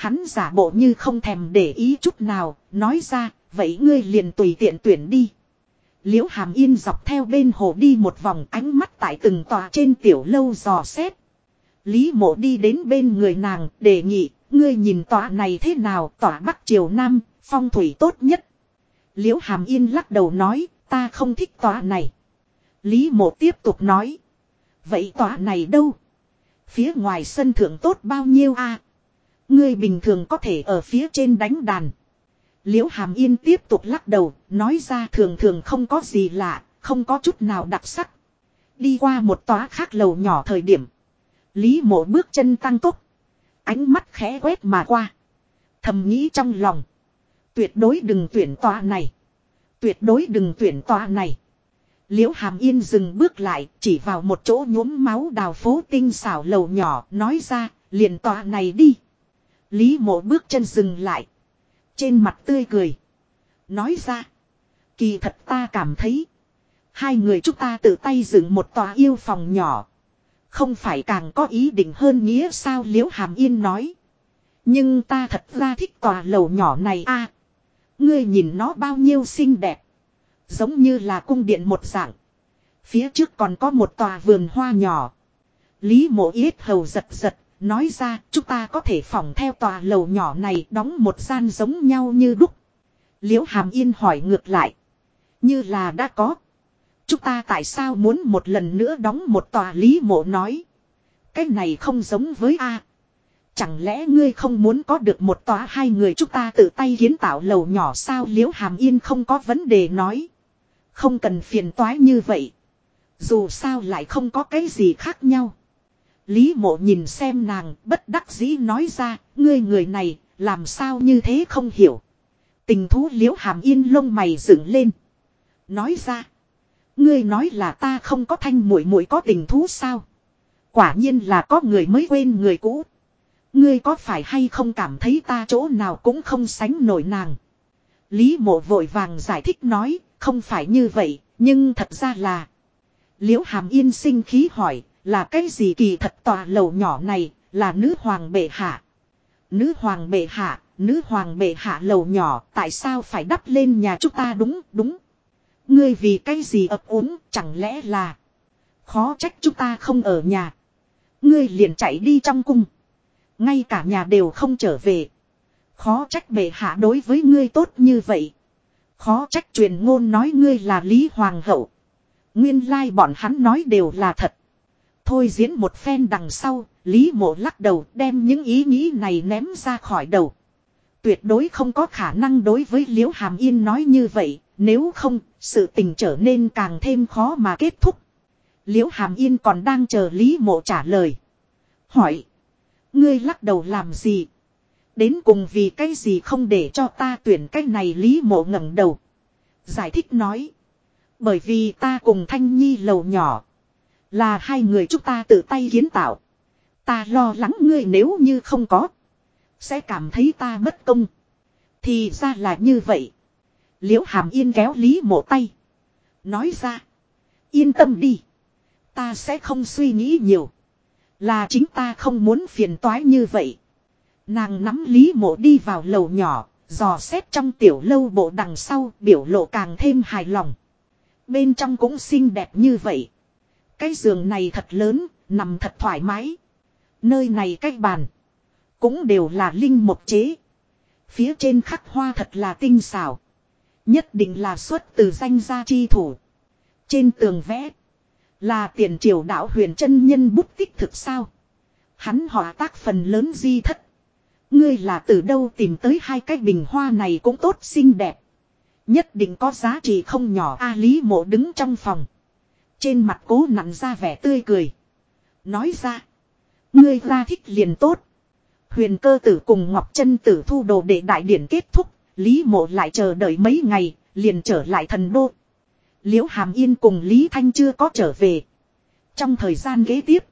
Speaker 1: Hắn giả bộ như không thèm để ý chút nào, nói ra, vậy ngươi liền tùy tiện tuyển đi. Liễu Hàm Yên dọc theo bên hồ đi một vòng ánh mắt tại từng tòa trên tiểu lâu dò xét. Lý mộ đi đến bên người nàng, đề nghị, ngươi nhìn tòa này thế nào, tòa Bắc Triều Nam, phong thủy tốt nhất. Liễu Hàm Yên lắc đầu nói, ta không thích tòa này. Lý mộ tiếp tục nói, vậy tòa này đâu? Phía ngoài sân thượng tốt bao nhiêu a? Ngươi bình thường có thể ở phía trên đánh đàn. Liễu Hàm Yên tiếp tục lắc đầu, nói ra thường thường không có gì lạ, không có chút nào đặc sắc. Đi qua một tòa khác lầu nhỏ thời điểm. Lý mộ bước chân tăng tốc. Ánh mắt khẽ quét mà qua. Thầm nghĩ trong lòng. Tuyệt đối đừng tuyển tòa này. Tuyệt đối đừng tuyển tòa này. Liễu Hàm Yên dừng bước lại, chỉ vào một chỗ nhuốm máu đào phố tinh xảo lầu nhỏ, nói ra, liền tòa này đi. Lý mộ bước chân dừng lại. Trên mặt tươi cười. Nói ra. Kỳ thật ta cảm thấy. Hai người chúng ta tự tay dựng một tòa yêu phòng nhỏ. Không phải càng có ý định hơn nghĩa sao liễu hàm yên nói. Nhưng ta thật ra thích tòa lầu nhỏ này a. Ngươi nhìn nó bao nhiêu xinh đẹp. Giống như là cung điện một dạng. Phía trước còn có một tòa vườn hoa nhỏ. Lý mộ yết hầu giật giật nói ra chúng ta có thể phòng theo tòa lầu nhỏ này đóng một gian giống nhau như đúc. Liễu Hàm Yên hỏi ngược lại. Như là đã có. Chúng ta tại sao muốn một lần nữa đóng một tòa lý mộ nói. Cái này không giống với A. Chẳng lẽ ngươi không muốn có được một tòa hai người chúng ta tự tay kiến tạo lầu nhỏ sao liễu hàm yên không có vấn đề nói. Không cần phiền toái như vậy. Dù sao lại không có cái gì khác nhau. Lý mộ nhìn xem nàng bất đắc dĩ nói ra, ngươi người này, làm sao như thế không hiểu. Tình thú liễu hàm yên lông mày dựng lên. Nói ra, ngươi nói là ta không có thanh mũi mũi có tình thú sao. Quả nhiên là có người mới quên người cũ. Ngươi có phải hay không cảm thấy ta chỗ nào cũng không sánh nổi nàng. Lý mộ vội vàng giải thích nói, không phải như vậy, nhưng thật ra là. Liễu hàm yên sinh khí hỏi, là cái gì kỳ thật tòa lầu nhỏ này, là nữ hoàng bệ hạ. Nữ hoàng bệ hạ, nữ hoàng bệ hạ lầu nhỏ, tại sao phải đắp lên nhà chúng ta đúng, đúng. Ngươi vì cái gì ập ốm, chẳng lẽ là. Khó trách chúng ta không ở nhà. Ngươi liền chạy đi trong cung. Ngay cả nhà đều không trở về. Khó trách bệ hạ đối với ngươi tốt như vậy. Khó trách truyền ngôn nói ngươi là Lý Hoàng hậu. Nguyên lai bọn hắn nói đều là thật thôi diễn một phen đằng sau, Lý Mộ lắc đầu đem những ý nghĩ này ném ra khỏi đầu. Tuyệt đối không có khả năng đối với Liễu Hàm Yên nói như vậy, nếu không, sự tình trở nên càng thêm khó mà kết thúc. Liễu Hàm Yên còn đang chờ Lý Mộ trả lời. Hỏi. Ngươi lắc đầu làm gì? Đến cùng vì cái gì không để cho ta tuyển cái này Lý Mộ ngẩng đầu. Giải thích nói. Bởi vì ta cùng Thanh Nhi lầu nhỏ. Là hai người chúng ta tự tay kiến tạo. Ta lo lắng ngươi nếu như không có. Sẽ cảm thấy ta bất công. Thì ra là như vậy. Liễu hàm yên kéo lý mộ tay. Nói ra. Yên tâm đi. Ta sẽ không suy nghĩ nhiều. Là chính ta không muốn phiền toái như vậy. Nàng nắm lý mộ đi vào lầu nhỏ. Dò xét trong tiểu lâu bộ đằng sau biểu lộ càng thêm hài lòng. Bên trong cũng xinh đẹp như vậy. Cái giường này thật lớn, nằm thật thoải mái. Nơi này cách bàn. Cũng đều là linh mục chế. Phía trên khắc hoa thật là tinh xảo. Nhất định là xuất từ danh gia chi thủ. Trên tường vẽ. Là tiền triều đạo huyền chân nhân bút tích thực sao. Hắn họ tác phần lớn di thất. Ngươi là từ đâu tìm tới hai cái bình hoa này cũng tốt xinh đẹp. Nhất định có giá trị không nhỏ A Lý Mộ đứng trong phòng. Trên mặt cố nặn ra vẻ tươi cười. Nói ra. Ngươi ra thích liền tốt. Huyền cơ tử cùng Ngọc chân tử thu đồ để đại điển kết thúc. Lý mộ lại chờ đợi mấy ngày. Liền trở lại thần đô. Liễu Hàm Yên cùng Lý Thanh chưa có trở về. Trong thời gian ghế tiếp.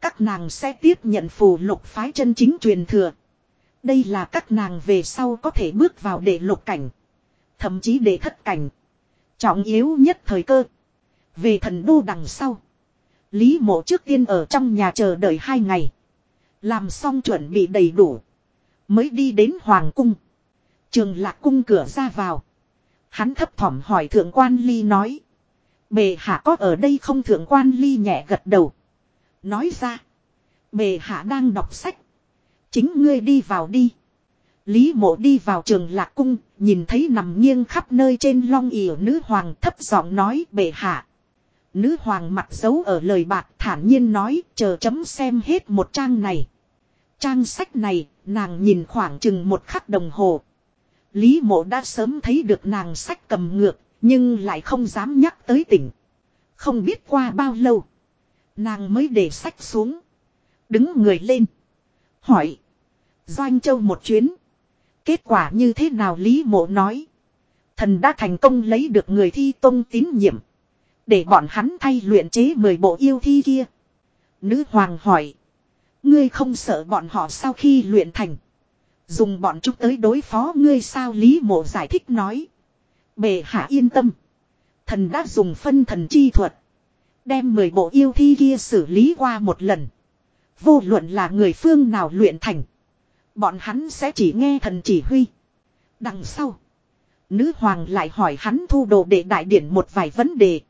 Speaker 1: Các nàng sẽ tiếp nhận phù lục phái chân chính truyền thừa. Đây là các nàng về sau có thể bước vào để lục cảnh. Thậm chí để thất cảnh. Trọng yếu nhất thời cơ. Về thần đô đằng sau. Lý mộ trước tiên ở trong nhà chờ đợi hai ngày. Làm xong chuẩn bị đầy đủ. Mới đi đến Hoàng Cung. Trường lạc cung cửa ra vào. Hắn thấp thỏm hỏi thượng quan ly nói. Bề hạ có ở đây không thượng quan ly nhẹ gật đầu. Nói ra. Bề hạ đang đọc sách. Chính ngươi đi vào đi. Lý mộ đi vào trường lạc cung, nhìn thấy nằm nghiêng khắp nơi trên long ỉa nữ hoàng thấp giọng nói bệ hạ, Nữ hoàng mặt giấu ở lời bạc thản nhiên nói chờ chấm xem hết một trang này. Trang sách này nàng nhìn khoảng chừng một khắc đồng hồ. Lý mộ đã sớm thấy được nàng sách cầm ngược nhưng lại không dám nhắc tới tỉnh. Không biết qua bao lâu. Nàng mới để sách xuống. Đứng người lên. Hỏi. Doanh Châu một chuyến. Kết quả như thế nào Lý Mộ nói. Thần đã thành công lấy được người thi tông tín nhiệm. Để bọn hắn thay luyện chế mười bộ yêu thi kia. Nữ hoàng hỏi. Ngươi không sợ bọn họ sau khi luyện thành. Dùng bọn chúng tới đối phó ngươi sao Lý mộ giải thích nói. bề hạ yên tâm. Thần đã dùng phân thần chi thuật. Đem mười bộ yêu thi kia xử lý qua một lần. Vô luận là người phương nào luyện thành. Bọn hắn sẽ chỉ nghe thần chỉ huy. Đằng sau. Nữ hoàng lại hỏi hắn thu đồ để đại điển một vài vấn đề.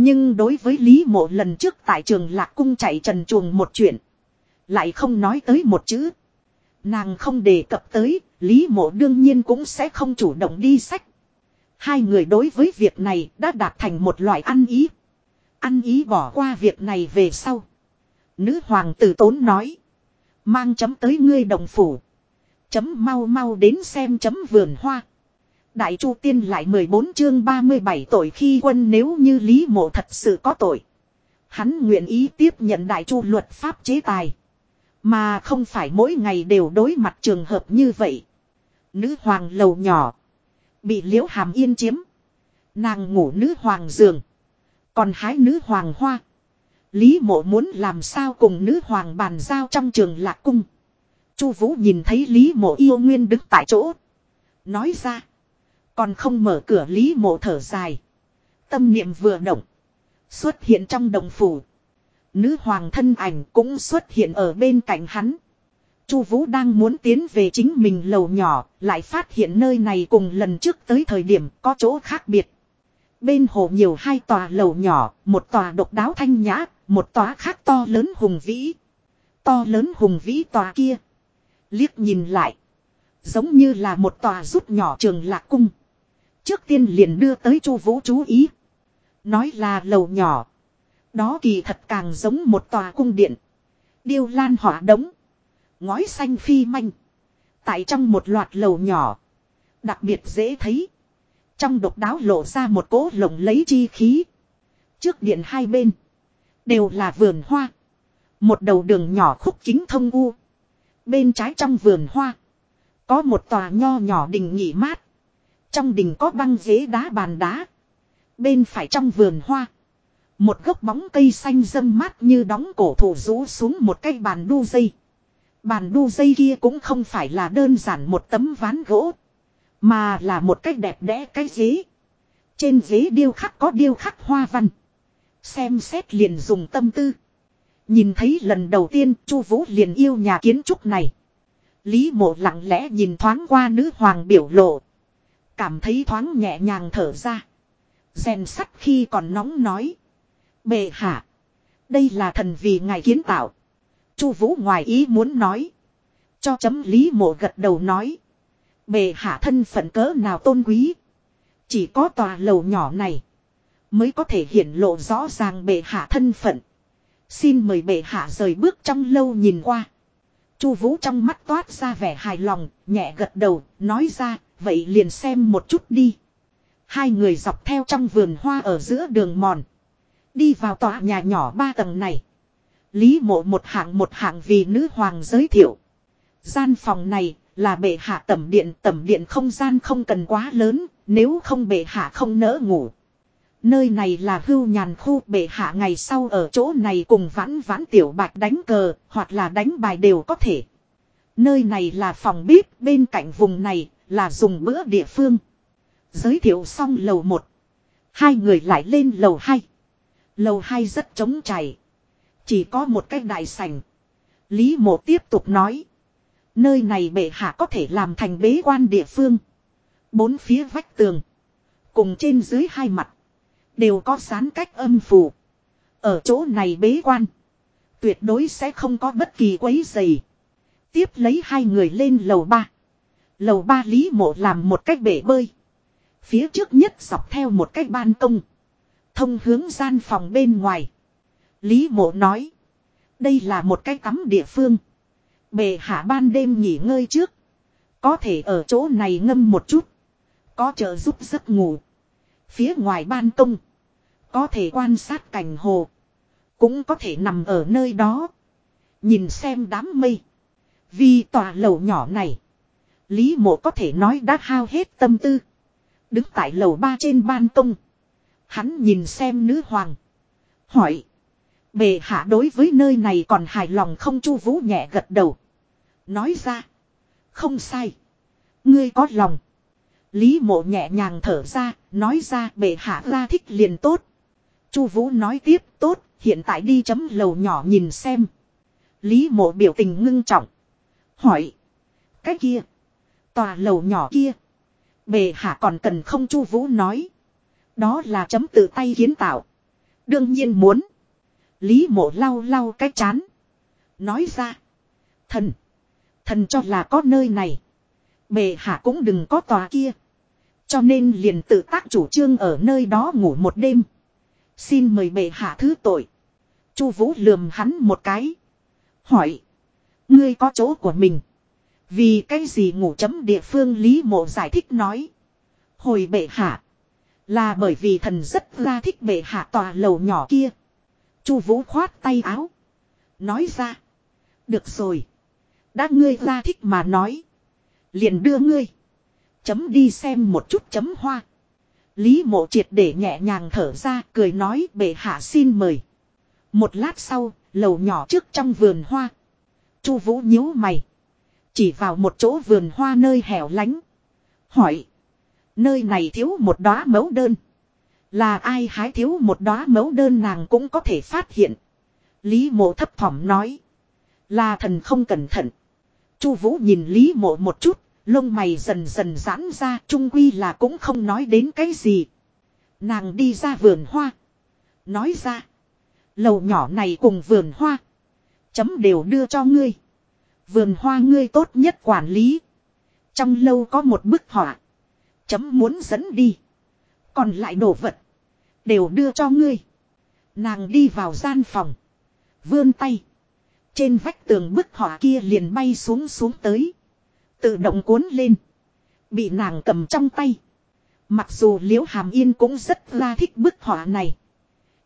Speaker 1: Nhưng đối với Lý Mộ lần trước tại trường Lạc Cung chạy trần chuồng một chuyện. Lại không nói tới một chữ. Nàng không đề cập tới, Lý Mộ đương nhiên cũng sẽ không chủ động đi sách. Hai người đối với việc này đã đạt thành một loại ăn ý. Ăn ý bỏ qua việc này về sau. Nữ hoàng tử tốn nói. Mang chấm tới ngươi đồng phủ. Chấm mau mau đến xem chấm vườn hoa. Đại Chu Tiên lại 14 chương 37 tội khi quân nếu như Lý Mộ thật sự có tội. Hắn nguyện ý tiếp nhận Đại Chu luật pháp chế tài. Mà không phải mỗi ngày đều đối mặt trường hợp như vậy. Nữ hoàng lầu nhỏ. Bị liễu hàm yên chiếm. Nàng ngủ nữ hoàng giường. Còn hái nữ hoàng hoa. Lý mộ muốn làm sao cùng nữ hoàng bàn giao trong trường lạc cung. Chu Vũ nhìn thấy Lý mộ yêu nguyên đứng tại chỗ. Nói ra. Còn không mở cửa Lý Mộ thở dài. Tâm niệm vừa động. Xuất hiện trong đồng phủ. Nữ hoàng thân ảnh cũng xuất hiện ở bên cạnh hắn. Chu Vũ đang muốn tiến về chính mình lầu nhỏ, lại phát hiện nơi này cùng lần trước tới thời điểm có chỗ khác biệt. Bên hồ nhiều hai tòa lầu nhỏ, một tòa độc đáo thanh nhã, một tòa khác to lớn hùng vĩ. To lớn hùng vĩ tòa kia. Liếc nhìn lại. Giống như là một tòa rút nhỏ trường lạc cung. Trước tiên liền đưa tới chu vũ chú ý. Nói là lầu nhỏ. Đó kỳ thật càng giống một tòa cung điện. Điêu lan hỏa đống. Ngói xanh phi manh. Tại trong một loạt lầu nhỏ. Đặc biệt dễ thấy. Trong độc đáo lộ ra một cỗ lồng lấy chi khí. Trước điện hai bên. Đều là vườn hoa. Một đầu đường nhỏ khúc chính thông u. Bên trái trong vườn hoa. Có một tòa nho nhỏ đình nghỉ mát. Trong đình có băng ghế đá bàn đá. Bên phải trong vườn hoa. Một gốc bóng cây xanh dâm mát như đóng cổ thủ rũ xuống một cái bàn đu dây. Bàn đu dây kia cũng không phải là đơn giản một tấm ván gỗ. Mà là một cái đẹp đẽ cái ghế. Trên ghế điêu khắc có điêu khắc hoa văn. Xem xét liền dùng tâm tư. Nhìn thấy lần đầu tiên Chu Vũ liền yêu nhà kiến trúc này. Lý mộ lặng lẽ nhìn thoáng qua nữ hoàng biểu lộ. Cảm thấy thoáng nhẹ nhàng thở ra. rèn sắt khi còn nóng nói. Bệ hạ. Đây là thần vì ngài kiến tạo. Chu Vũ ngoài ý muốn nói. Cho chấm lý mộ gật đầu nói. Bệ hạ thân phận cỡ nào tôn quý. Chỉ có tòa lầu nhỏ này. Mới có thể hiển lộ rõ ràng bệ hạ thân phận. Xin mời bệ hạ rời bước trong lâu nhìn qua. Chu Vũ trong mắt toát ra vẻ hài lòng, nhẹ gật đầu, nói ra, vậy liền xem một chút đi. Hai người dọc theo trong vườn hoa ở giữa đường mòn. Đi vào tòa nhà nhỏ ba tầng này. Lý mộ một hạng một hạng vì nữ hoàng giới thiệu. Gian phòng này là bệ hạ tẩm điện. Tẩm điện không gian không cần quá lớn nếu không bệ hạ không nỡ ngủ. Nơi này là hưu nhàn khu bệ hạ ngày sau ở chỗ này cùng vãn vãn tiểu bạch đánh cờ hoặc là đánh bài đều có thể. Nơi này là phòng bếp bên cạnh vùng này là dùng bữa địa phương. Giới thiệu xong lầu 1. Hai người lại lên lầu 2. Lầu 2 rất trống trải, Chỉ có một cái đại sảnh. Lý mộ tiếp tục nói. Nơi này bệ hạ có thể làm thành bế quan địa phương. Bốn phía vách tường. Cùng trên dưới hai mặt. Đều có sán cách âm phù. Ở chỗ này bế quan. Tuyệt đối sẽ không có bất kỳ quấy giày. Tiếp lấy hai người lên lầu ba. Lầu ba Lý Mộ làm một cách bể bơi. Phía trước nhất dọc theo một cách ban công. Thông hướng gian phòng bên ngoài. Lý Mộ nói. Đây là một cái tắm địa phương. Bề hạ ban đêm nghỉ ngơi trước. Có thể ở chỗ này ngâm một chút. Có trợ giúp giấc ngủ. Phía ngoài ban công. Có thể quan sát cảnh hồ. Cũng có thể nằm ở nơi đó. Nhìn xem đám mây. Vì tòa lầu nhỏ này. Lý mộ có thể nói đã hao hết tâm tư. Đứng tại lầu ba trên ban công. Hắn nhìn xem nữ hoàng. Hỏi. bệ hạ đối với nơi này còn hài lòng không chu vũ nhẹ gật đầu. Nói ra. Không sai. Ngươi có lòng. Lý mộ nhẹ nhàng thở ra. Nói ra bệ hạ ra thích liền tốt. chu vũ nói tiếp tốt. Hiện tại đi chấm lầu nhỏ nhìn xem. Lý mộ biểu tình ngưng trọng. Hỏi. Cái kia. Tòa lầu nhỏ kia. Bề hạ còn cần không chu vũ nói. Đó là chấm tự tay kiến tạo. Đương nhiên muốn. Lý mộ lau lau cái chán. Nói ra. Thần. Thần cho là có nơi này. Bề hạ cũng đừng có tòa kia. Cho nên liền tự tác chủ trương ở nơi đó ngủ một đêm. Xin mời bệ hạ thứ tội. Chu Vũ lườm hắn một cái. Hỏi. Ngươi có chỗ của mình. Vì cái gì ngủ chấm địa phương Lý Mộ giải thích nói. Hồi bệ hạ. Là bởi vì thần rất ra thích bệ hạ tòa lầu nhỏ kia. Chu Vũ khoát tay áo. Nói ra. Được rồi. Đã ngươi ra thích mà nói. Liền đưa ngươi. Chấm đi xem một chút chấm hoa. Lý mộ triệt để nhẹ nhàng thở ra cười nói bệ hạ xin mời. Một lát sau, lầu nhỏ trước trong vườn hoa. Chu Vũ nhíu mày. Chỉ vào một chỗ vườn hoa nơi hẻo lánh. Hỏi. Nơi này thiếu một đóa mẫu đơn. Là ai hái thiếu một đóa mẫu đơn nàng cũng có thể phát hiện. Lý mộ thấp thỏm nói. Là thần không cẩn thận. Chu Vũ nhìn Lý Mộ một chút, lông mày dần dần giãn ra, trung quy là cũng không nói đến cái gì. Nàng đi ra vườn hoa, nói ra, lầu nhỏ này cùng vườn hoa, chấm đều đưa cho ngươi. Vườn hoa ngươi tốt nhất quản lý. Trong lâu có một bức họa. Chấm muốn dẫn đi. Còn lại đồ vật. Đều đưa cho ngươi. Nàng đi vào gian phòng. Vươn tay. Trên vách tường bức họa kia liền bay xuống xuống tới. Tự động cuốn lên. Bị nàng cầm trong tay. Mặc dù liễu hàm yên cũng rất la thích bức họa này.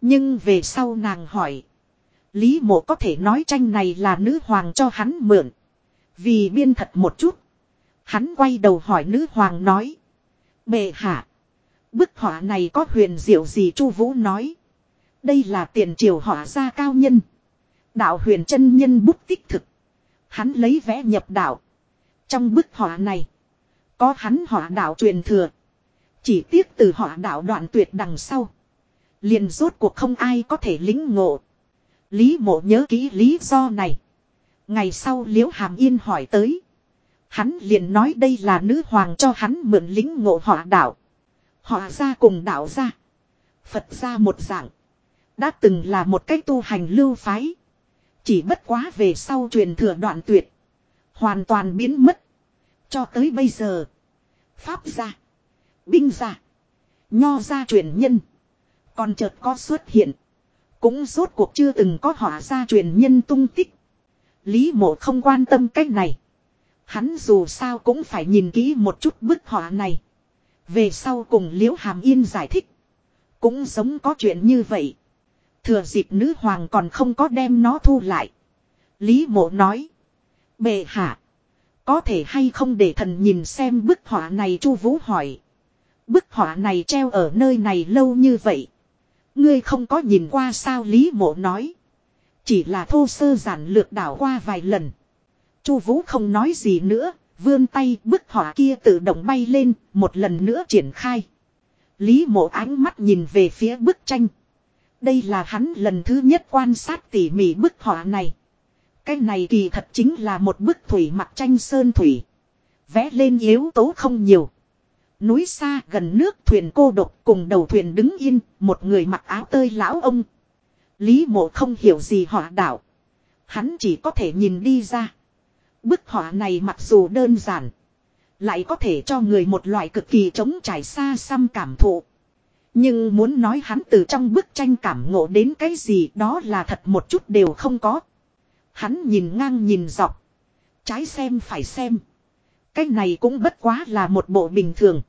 Speaker 1: Nhưng về sau nàng hỏi. Lý mộ có thể nói tranh này là nữ hoàng cho hắn mượn. Vì biên thật một chút. Hắn quay đầu hỏi nữ hoàng nói. Bệ hạ. Bức họa này có huyền diệu gì Chu Vũ nói. Đây là tiền triều họa gia cao nhân. Đạo huyền chân nhân bút tích thực. Hắn lấy vẽ nhập đạo. Trong bức họa này. Có hắn họa đạo truyền thừa. Chỉ tiếc từ họa đạo đoạn tuyệt đằng sau. liền rốt cuộc không ai có thể lính ngộ. Lý mộ nhớ kỹ lý do này. Ngày sau liễu hàm yên hỏi tới. Hắn liền nói đây là nữ hoàng cho hắn mượn lính ngộ họa đạo. Họa ra cùng đạo ra. Phật ra một dạng. Đã từng là một cách tu hành lưu phái. Chỉ bất quá về sau truyền thừa đoạn tuyệt. Hoàn toàn biến mất. Cho tới bây giờ. Pháp ra. Binh ra. Nho ra truyền nhân. Còn chợt có xuất hiện. Cũng rốt cuộc chưa từng có họa ra truyền nhân tung tích. Lý mộ không quan tâm cách này. Hắn dù sao cũng phải nhìn kỹ một chút bức họa này. Về sau cùng Liễu Hàm Yên giải thích. Cũng giống có chuyện như vậy. Thừa dịp nữ hoàng còn không có đem nó thu lại. Lý mộ nói. Bệ hạ. Có thể hay không để thần nhìn xem bức họa này chu vũ hỏi. Bức họa này treo ở nơi này lâu như vậy. Ngươi không có nhìn qua sao Lý Mộ nói. Chỉ là thô sơ giản lược đảo qua vài lần. Chu Vũ không nói gì nữa, vươn tay bức họa kia tự động bay lên, một lần nữa triển khai. Lý mộ ánh mắt nhìn về phía bức tranh. Đây là hắn lần thứ nhất quan sát tỉ mỉ bức họa này. Cái này kỳ thật chính là một bức thủy mặt tranh sơn thủy. Vẽ lên yếu tố không nhiều núi xa gần nước thuyền cô độc cùng đầu thuyền đứng yên, một người mặc áo tơi lão ông. Lý mộ không hiểu gì họ đảo. Hắn chỉ có thể nhìn đi ra. Bức họa này mặc dù đơn giản. Lại có thể cho người một loại cực kỳ chống trải xa xăm cảm thụ. Nhưng muốn nói hắn từ trong bức tranh cảm ngộ đến cái gì đó là thật một chút đều không có. Hắn nhìn ngang nhìn dọc. Trái xem phải xem. Cái này cũng bất quá là một bộ bình thường.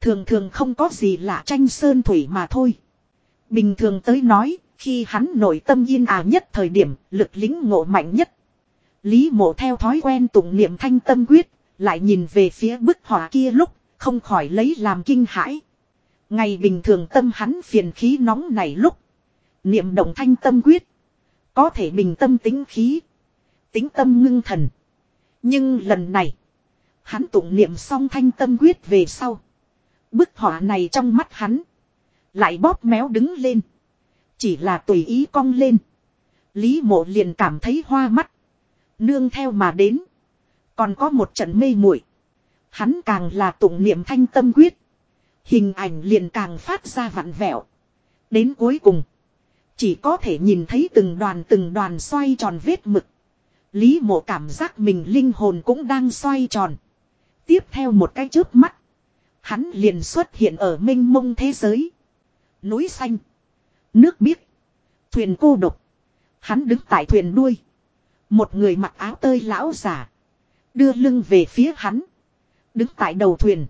Speaker 1: Thường thường không có gì lạ tranh sơn thủy mà thôi. Bình thường tới nói, khi hắn nội tâm yên ả à nhất thời điểm, lực lính ngộ mạnh nhất. Lý mộ theo thói quen tụng niệm thanh tâm quyết, lại nhìn về phía bức họa kia lúc, không khỏi lấy làm kinh hãi. Ngày bình thường tâm hắn phiền khí nóng này lúc. Niệm động thanh tâm quyết. Có thể bình tâm tính khí. Tính tâm ngưng thần. Nhưng lần này. Hắn tụng niệm xong thanh tâm quyết về sau. Bức họa này trong mắt hắn. Lại bóp méo đứng lên. Chỉ là tùy ý cong lên. Lý mộ liền cảm thấy hoa mắt. Nương theo mà đến. Còn có một trận mê muội Hắn càng là tụng niệm thanh tâm quyết. Hình ảnh liền càng phát ra vặn vẹo. Đến cuối cùng. Chỉ có thể nhìn thấy từng đoàn từng đoàn xoay tròn vết mực. Lý mộ cảm giác mình linh hồn cũng đang xoay tròn. Tiếp theo một cái chớp mắt. Hắn liền xuất hiện ở mênh mông thế giới. Núi xanh. Nước biếc. Thuyền cô độc. Hắn đứng tại thuyền đuôi. Một người mặc áo tơi lão giả. Đưa lưng về phía hắn. Đứng tại đầu thuyền.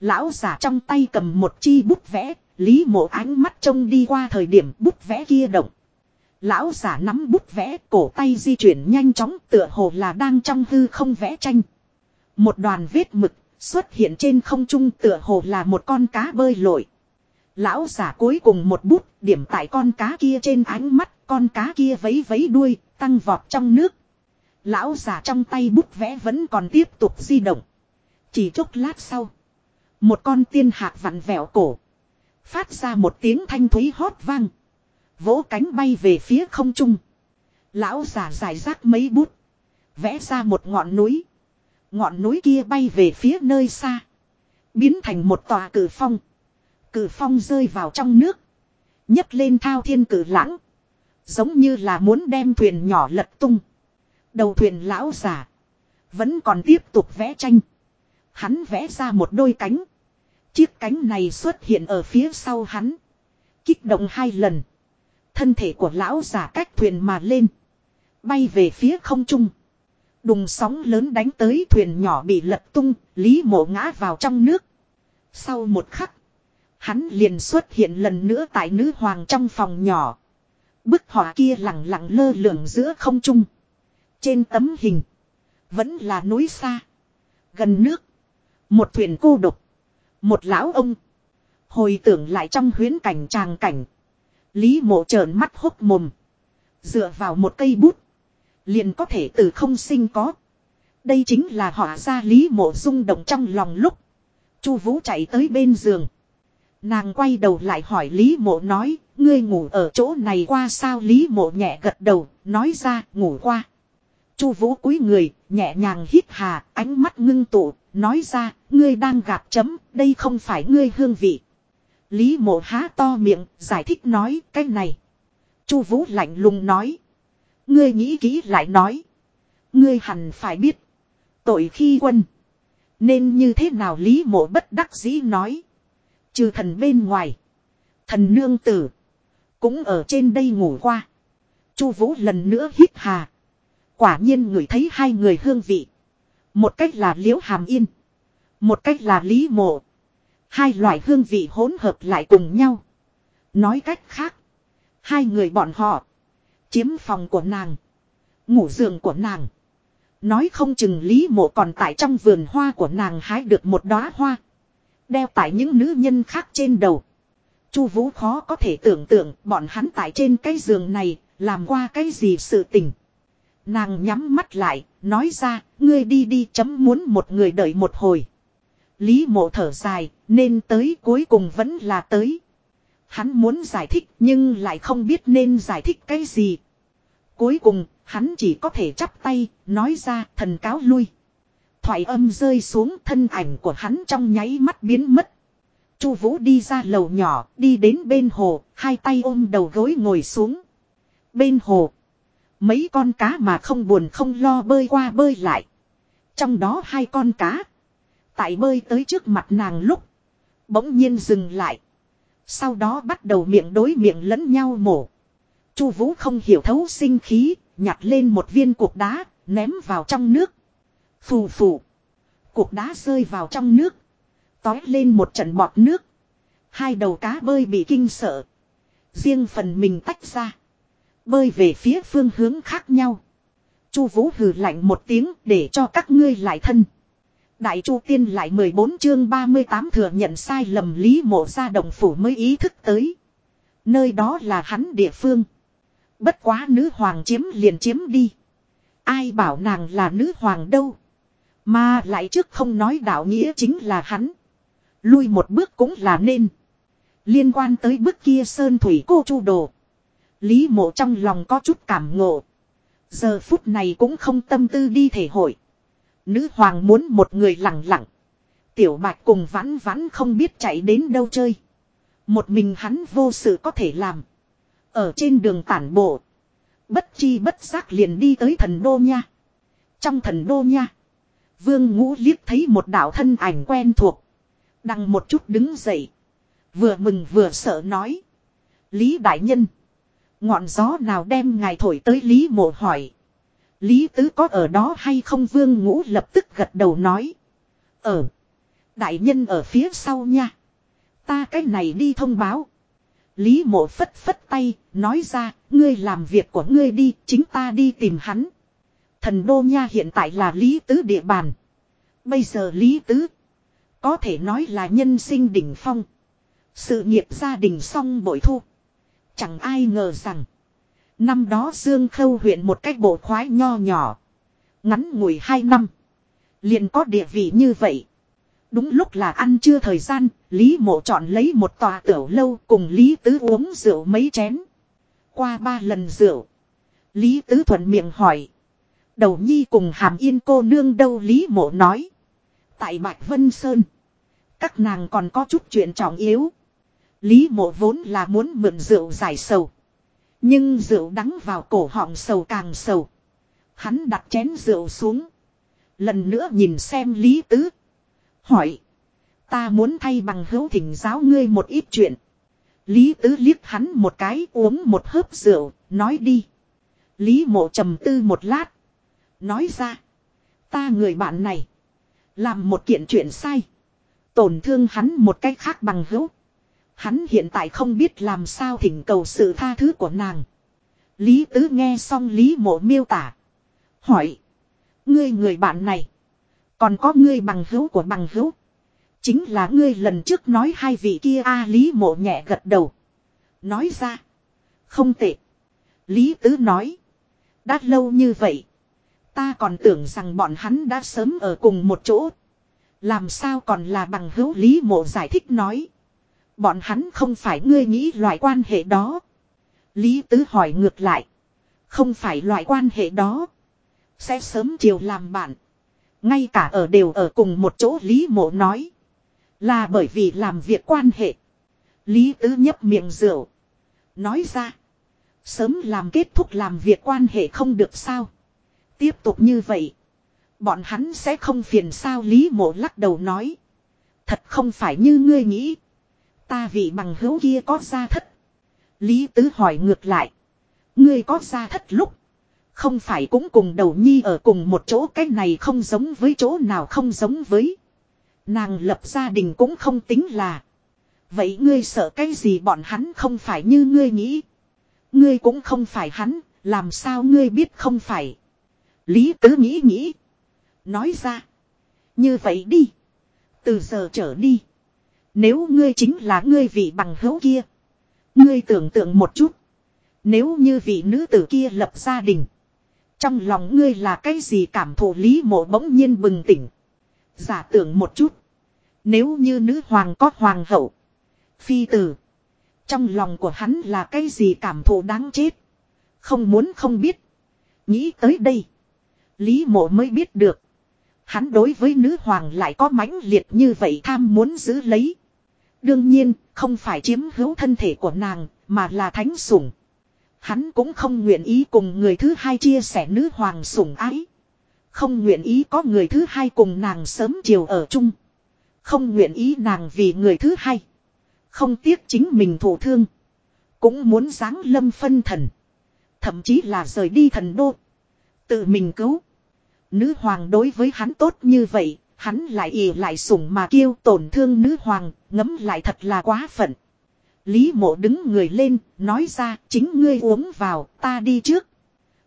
Speaker 1: Lão giả trong tay cầm một chi bút vẽ. Lý mộ ánh mắt trông đi qua thời điểm bút vẽ kia động. Lão giả nắm bút vẽ cổ tay di chuyển nhanh chóng tựa hồ là đang trong hư không vẽ tranh. Một đoàn vết mực Xuất hiện trên không trung tựa hồ là một con cá bơi lội. Lão giả cuối cùng một bút điểm tại con cá kia trên ánh mắt, con cá kia vấy vấy đuôi, tăng vọt trong nước. Lão giả trong tay bút vẽ vẫn còn tiếp tục di động. Chỉ chốc lát sau. Một con tiên hạc vặn vẹo cổ. Phát ra một tiếng thanh thúy hót vang. Vỗ cánh bay về phía không trung. Lão giả giải rác mấy bút. Vẽ ra một ngọn núi. Ngọn núi kia bay về phía nơi xa. Biến thành một tòa cử phong. Cử phong rơi vào trong nước. nhấc lên thao thiên cử lãng. Giống như là muốn đem thuyền nhỏ lật tung. Đầu thuyền lão già Vẫn còn tiếp tục vẽ tranh. Hắn vẽ ra một đôi cánh. Chiếc cánh này xuất hiện ở phía sau hắn. Kích động hai lần. Thân thể của lão già cách thuyền mà lên. Bay về phía không trung. Đùng sóng lớn đánh tới thuyền nhỏ bị lật tung, Lý Mộ ngã vào trong nước. Sau một khắc, hắn liền xuất hiện lần nữa tại nữ hoàng trong phòng nhỏ. Bức họa kia lặng lặng lơ lửng giữa không trung. Trên tấm hình, vẫn là núi xa, gần nước, một thuyền cô độc, một lão ông. Hồi tưởng lại trong huyến cảnh tràng cảnh, Lý Mộ trợn mắt hốc mồm, dựa vào một cây bút, liền có thể từ không sinh có. Đây chính là họa ra Lý Mộ rung động trong lòng lúc. Chu Vũ chạy tới bên giường. Nàng quay đầu lại hỏi Lý Mộ nói, ngươi ngủ ở chỗ này qua sao Lý Mộ nhẹ gật đầu, nói ra, ngủ qua. Chu Vũ cúi người, nhẹ nhàng hít hà, ánh mắt ngưng tụ, nói ra, ngươi đang gạt chấm, đây không phải ngươi hương vị. Lý Mộ há to miệng, giải thích nói, cái này. Chu Vũ lạnh lùng nói. Ngươi nghĩ kỹ lại nói. Ngươi hẳn phải biết. Tội khi quân. Nên như thế nào lý mộ bất đắc dĩ nói. Trừ thần bên ngoài. Thần nương tử. Cũng ở trên đây ngủ qua. Chu vũ lần nữa hít hà. Quả nhiên người thấy hai người hương vị. Một cách là liễu hàm yên. Một cách là lý mộ. Hai loại hương vị hỗn hợp lại cùng nhau. Nói cách khác. Hai người bọn họ Chiếm phòng của nàng. Ngủ giường của nàng. Nói không chừng Lý Mộ còn tại trong vườn hoa của nàng hái được một đóa hoa. Đeo tại những nữ nhân khác trên đầu. Chu Vũ khó có thể tưởng tượng bọn hắn tại trên cái giường này làm qua cái gì sự tình. Nàng nhắm mắt lại, nói ra, ngươi đi đi chấm muốn một người đợi một hồi. Lý mộ thở dài, nên tới cuối cùng vẫn là tới. Hắn muốn giải thích nhưng lại không biết nên giải thích cái gì. Cuối cùng, hắn chỉ có thể chắp tay, nói ra thần cáo lui. Thoại âm rơi xuống thân ảnh của hắn trong nháy mắt biến mất. Chu Vũ đi ra lầu nhỏ, đi đến bên hồ, hai tay ôm đầu gối ngồi xuống. Bên hồ, mấy con cá mà không buồn không lo bơi qua bơi lại. Trong đó hai con cá, tại bơi tới trước mặt nàng lúc, bỗng nhiên dừng lại. Sau đó bắt đầu miệng đối miệng lẫn nhau mổ. Chu Vũ không hiểu thấu sinh khí, nhặt lên một viên cục đá, ném vào trong nước. Phù phù. Cục đá rơi vào trong nước. Tói lên một trận bọt nước. Hai đầu cá bơi bị kinh sợ. Riêng phần mình tách ra. Bơi về phía phương hướng khác nhau. Chu Vũ hừ lạnh một tiếng để cho các ngươi lại thân. Đại Chu Tiên lại 14 chương 38 thừa nhận sai lầm lý mộ ra đồng phủ mới ý thức tới. Nơi đó là hắn địa phương. Bất quá nữ hoàng chiếm liền chiếm đi. Ai bảo nàng là nữ hoàng đâu. Mà lại trước không nói đạo nghĩa chính là hắn. Lui một bước cũng là nên. Liên quan tới bước kia sơn thủy cô chu đồ. Lý mộ trong lòng có chút cảm ngộ. Giờ phút này cũng không tâm tư đi thể hội. Nữ hoàng muốn một người lặng lặng. Tiểu bạch cùng vãn vãn không biết chạy đến đâu chơi. Một mình hắn vô sự có thể làm. Ở trên đường tản bộ. Bất chi bất giác liền đi tới thần đô nha. Trong thần đô nha. Vương ngũ liếc thấy một đạo thân ảnh quen thuộc. Đằng một chút đứng dậy. Vừa mừng vừa sợ nói. Lý đại nhân. Ngọn gió nào đem ngài thổi tới Lý mộ hỏi. Lý Tứ có ở đó hay không Vương Ngũ lập tức gật đầu nói. Ở. Đại nhân ở phía sau nha. Ta cái này đi thông báo. Lý mộ phất phất tay, nói ra, ngươi làm việc của ngươi đi, chính ta đi tìm hắn. Thần đô nha hiện tại là Lý Tứ địa bàn. Bây giờ Lý Tứ, có thể nói là nhân sinh đỉnh phong. Sự nghiệp gia đình xong bội thu. Chẳng ai ngờ rằng Năm đó Dương Khâu huyện một cách bộ khoái nho nhỏ. Ngắn ngủi hai năm. liền có địa vị như vậy. Đúng lúc là ăn trưa thời gian, Lý Mộ chọn lấy một tòa tiểu lâu cùng Lý Tứ uống rượu mấy chén. Qua ba lần rượu. Lý Tứ thuận miệng hỏi. Đầu nhi cùng hàm yên cô nương đâu Lý Mộ nói. Tại Bạch Vân Sơn. Các nàng còn có chút chuyện trọng yếu. Lý Mộ vốn là muốn mượn rượu giải sầu. Nhưng rượu đắng vào cổ họng sầu càng sầu. Hắn đặt chén rượu xuống. Lần nữa nhìn xem Lý Tứ. Hỏi. Ta muốn thay bằng hữu thỉnh giáo ngươi một ít chuyện. Lý Tứ liếc hắn một cái uống một hớp rượu, nói đi. Lý mộ trầm tư một lát. Nói ra. Ta người bạn này. Làm một kiện chuyện sai. Tổn thương hắn một cách khác bằng hữu. Hắn hiện tại không biết làm sao thỉnh cầu sự tha thứ của nàng. Lý Tứ nghe xong Lý Mộ miêu tả. Hỏi. Ngươi người bạn này. Còn có ngươi bằng hữu của bằng hữu. Chính là ngươi lần trước nói hai vị kia a Lý Mộ nhẹ gật đầu. Nói ra. Không tệ. Lý Tứ nói. Đã lâu như vậy. Ta còn tưởng rằng bọn hắn đã sớm ở cùng một chỗ. Làm sao còn là bằng hữu Lý Mộ giải thích nói. Bọn hắn không phải ngươi nghĩ loại quan hệ đó. Lý Tứ hỏi ngược lại. Không phải loại quan hệ đó. Sẽ sớm chiều làm bạn. Ngay cả ở đều ở cùng một chỗ Lý Mộ nói. Là bởi vì làm việc quan hệ. Lý Tứ nhấp miệng rượu. Nói ra. Sớm làm kết thúc làm việc quan hệ không được sao. Tiếp tục như vậy. Bọn hắn sẽ không phiền sao Lý Mộ lắc đầu nói. Thật không phải như ngươi nghĩ. Ta vị bằng hữu kia có gia thất. Lý Tứ hỏi ngược lại. Ngươi có gia thất lúc. Không phải cũng cùng đầu nhi ở cùng một chỗ cái này không giống với chỗ nào không giống với. Nàng lập gia đình cũng không tính là. Vậy ngươi sợ cái gì bọn hắn không phải như ngươi nghĩ. Ngươi cũng không phải hắn, làm sao ngươi biết không phải. Lý tứ nghĩ nghĩ. Nói ra. Như vậy đi. Từ giờ trở đi. Nếu ngươi chính là ngươi vị bằng hữu kia. Ngươi tưởng tượng một chút. Nếu như vị nữ tử kia lập gia đình. Trong lòng ngươi là cái gì cảm thụ lý mộ bỗng nhiên bừng tỉnh. Giả tưởng một chút. Nếu như nữ hoàng có hoàng hậu. Phi tử. Trong lòng của hắn là cái gì cảm thụ đáng chết. Không muốn không biết. Nghĩ tới đây. Lý mộ mới biết được. Hắn đối với nữ hoàng lại có mãnh liệt như vậy tham muốn giữ lấy. Đương nhiên, không phải chiếm hữu thân thể của nàng, mà là thánh sủng. Hắn cũng không nguyện ý cùng người thứ hai chia sẻ nữ hoàng sủng ái. Không nguyện ý có người thứ hai cùng nàng sớm chiều ở chung. Không nguyện ý nàng vì người thứ hai. Không tiếc chính mình thổ thương. Cũng muốn giáng lâm phân thần. Thậm chí là rời đi thần đô. Tự mình cứu. Nữ hoàng đối với hắn tốt như vậy, hắn lại ỉ lại sủng mà kêu tổn thương nữ hoàng, ngấm lại thật là quá phận. Lý mộ đứng người lên, nói ra chính ngươi uống vào, ta đi trước.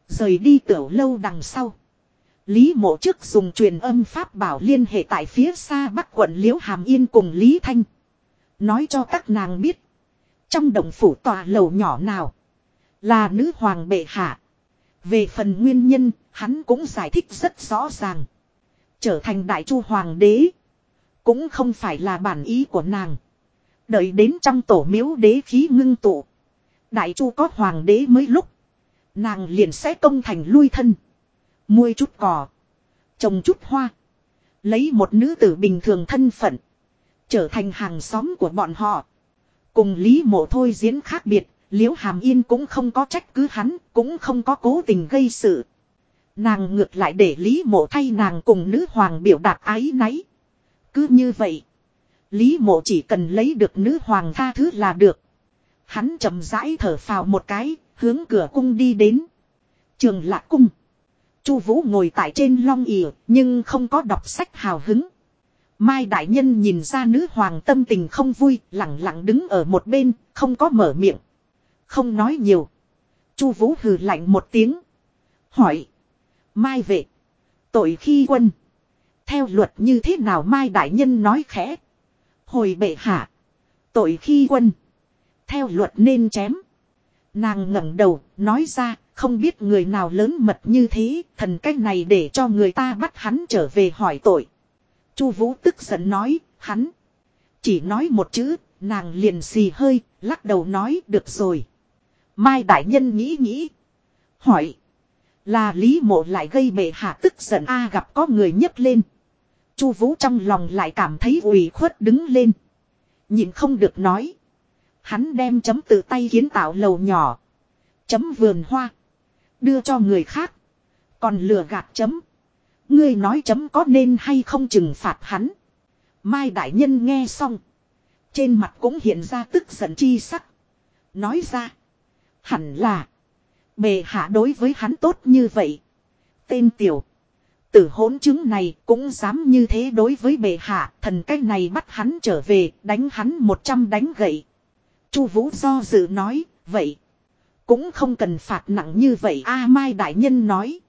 Speaker 1: Rời đi tiểu lâu đằng sau. Lý mộ trước dùng truyền âm pháp bảo liên hệ tại phía xa bắc quận Liễu Hàm Yên cùng Lý Thanh. Nói cho các nàng biết. Trong động phủ tòa lầu nhỏ nào. Là nữ hoàng bệ hạ. Về phần nguyên nhân, hắn cũng giải thích rất rõ ràng trở thành đại chu hoàng đế. Cũng không phải là bản ý của nàng. Đợi đến trong tổ miếu đế khí ngưng tụ. Đại chu có hoàng đế mới lúc. Nàng liền sẽ công thành lui thân. Muôi chút cỏ. Trồng chút hoa. Lấy một nữ tử bình thường thân phận. Trở thành hàng xóm của bọn họ. Cùng Lý Mộ thôi diễn khác biệt. Liễu Hàm Yên cũng không có trách cứ hắn. Cũng không có cố tình gây sự. Nàng ngược lại để Lý Mộ thay nàng cùng nữ hoàng biểu đạt ái náy. Cứ như vậy. Lý Mộ chỉ cần lấy được nữ hoàng tha thứ là được. Hắn chậm rãi thở phào một cái, hướng cửa cung đi đến. Trường lạc cung. Chu Vũ ngồi tại trên long ỉa, nhưng không có đọc sách hào hứng. Mai đại nhân nhìn ra nữ hoàng tâm tình không vui, lặng lặng đứng ở một bên, không có mở miệng. Không nói nhiều. Chu Vũ hừ lạnh một tiếng. Hỏi. Mai vệ. Tội khi quân. Theo luật như thế nào Mai Đại Nhân nói khẽ. Hồi bệ hạ. Tội khi quân. Theo luật nên chém. Nàng ngẩng đầu, nói ra, không biết người nào lớn mật như thế, thần cách này để cho người ta bắt hắn trở về hỏi tội. Chu Vũ tức giận nói, hắn. Chỉ nói một chữ, nàng liền xì hơi, lắc đầu nói, được rồi. Mai Đại Nhân nghĩ nghĩ. Hỏi. Là Lý Mộ lại gây bệ hạ tức giận a gặp có người nhấc lên. Chu Vũ trong lòng lại cảm thấy ủy khuất đứng lên. Nhìn không được nói. Hắn đem chấm tự tay kiến tạo lầu nhỏ. Chấm vườn hoa. Đưa cho người khác. Còn lừa gạt chấm. Ngươi nói chấm có nên hay không trừng phạt hắn. Mai Đại Nhân nghe xong. Trên mặt cũng hiện ra tức giận chi sắc. Nói ra. Hẳn là. Bề hạ đối với hắn tốt như vậy. Tên tiểu. Tử hỗn chứng này cũng dám như thế đối với bệ hạ. Thần cách này bắt hắn trở về. Đánh hắn một trăm đánh gậy. Chu vũ do dự nói. Vậy. Cũng không cần phạt nặng như vậy. A Mai Đại Nhân nói.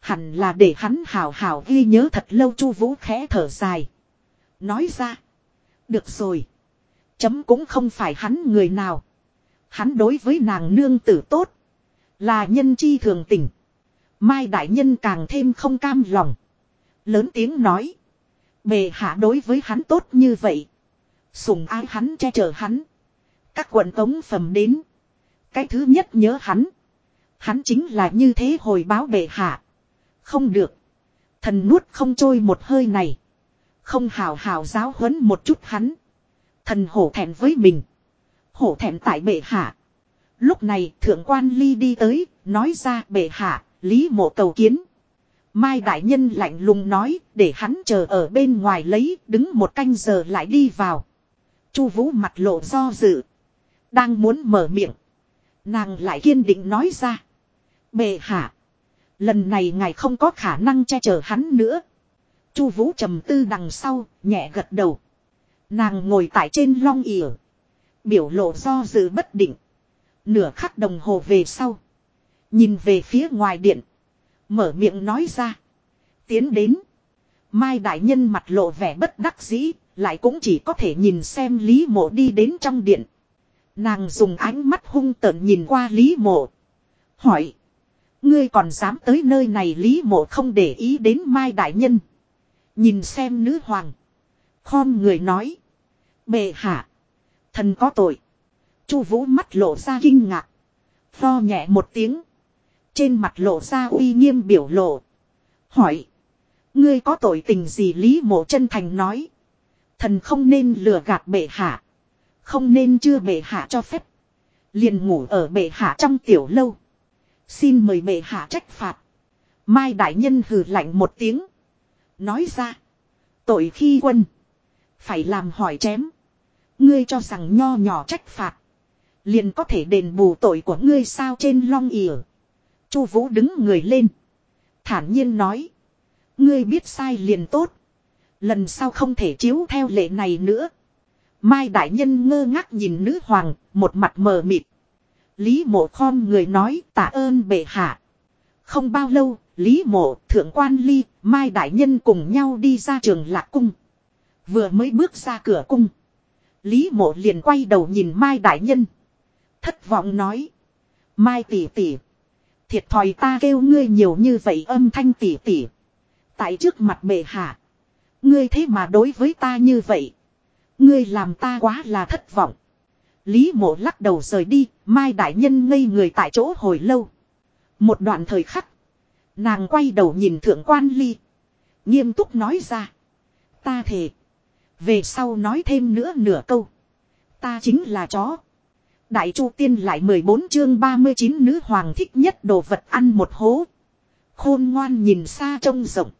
Speaker 1: Hẳn là để hắn hào hào ghi nhớ thật lâu chu vũ khẽ thở dài. Nói ra. Được rồi. Chấm cũng không phải hắn người nào. Hắn đối với nàng nương tử tốt. Là nhân chi thường tình. Mai đại nhân càng thêm không cam lòng. Lớn tiếng nói. Bề hạ đối với hắn tốt như vậy. Sùng ai hắn che chở hắn. Các quận tống phẩm đến. Cái thứ nhất nhớ hắn. Hắn chính là như thế hồi báo bệ hạ. Không được. Thần nuốt không trôi một hơi này. Không hào hào giáo huấn một chút hắn. Thần hổ thẹn với mình. Hổ thẹn tại bệ hạ. Lúc này thượng quan ly đi tới, nói ra bệ hạ, lý mộ cầu kiến. Mai đại nhân lạnh lùng nói, để hắn chờ ở bên ngoài lấy, đứng một canh giờ lại đi vào. Chu vũ mặt lộ do dự. Đang muốn mở miệng. Nàng lại kiên định nói ra. Bệ hạ. Lần này ngài không có khả năng che chở hắn nữa. Chu vũ trầm tư đằng sau, nhẹ gật đầu. Nàng ngồi tại trên long ỉa. Biểu lộ do dự bất định. Nửa khắc đồng hồ về sau. Nhìn về phía ngoài điện. Mở miệng nói ra. Tiến đến. Mai đại nhân mặt lộ vẻ bất đắc dĩ. Lại cũng chỉ có thể nhìn xem Lý mộ đi đến trong điện. Nàng dùng ánh mắt hung tợn nhìn qua Lý mộ. Hỏi. Ngươi còn dám tới nơi này Lý mộ không để ý đến Mai đại nhân. Nhìn xem nữ hoàng. Khom người nói. Bệ hạ. Thần có tội. Chu Vũ mắt lộ ra kinh ngạc, pho nhẹ một tiếng, trên mặt lộ ra uy nghiêm biểu lộ, hỏi: "Ngươi có tội tình gì?" Lý Mộ chân thành nói: "Thần không nên lừa gạt bệ hạ, không nên chưa bệ hạ cho phép." Liền ngủ ở bệ hạ trong tiểu lâu. Xin mời bệ hạ trách phạt. Mai đại nhân hừ lạnh một tiếng, nói ra: "Tội khi quân, phải làm hỏi chém." Ngươi cho rằng nho nhỏ trách phạt. Liền có thể đền bù tội của ngươi sao trên long ỉa. Chu Vũ đứng người lên. Thản nhiên nói. Ngươi biết sai liền tốt. Lần sau không thể chiếu theo lệ này nữa. Mai đại nhân ngơ ngác nhìn nữ hoàng, một mặt mờ mịt. Lý mộ khom người nói tạ ơn bệ hạ. Không bao lâu, Lý mộ, thượng quan ly, Mai đại nhân cùng nhau đi ra trường lạc cung. Vừa mới bước ra cửa cung. Lý mộ liền quay đầu nhìn Mai đại nhân. Thất vọng nói. Mai tỷ tỷ. Thiệt thòi ta kêu ngươi nhiều như vậy âm thanh tỷ tỷ. Tại trước mặt bệ hạ. Ngươi thế mà đối với ta như vậy. Ngươi làm ta quá là thất vọng. Lý mộ lắc đầu rời đi. Mai đại nhân ngây người tại chỗ hồi lâu. Một đoạn thời khắc. Nàng quay đầu nhìn thượng quan ly. Nghiêm túc nói ra. Ta thề. Về sau nói thêm nữa nửa câu. Ta chính là chó. Đại Chu Tiên lại 14 chương 39 nữ hoàng thích nhất đồ vật ăn một hố. Khôn ngoan nhìn xa trông rộng.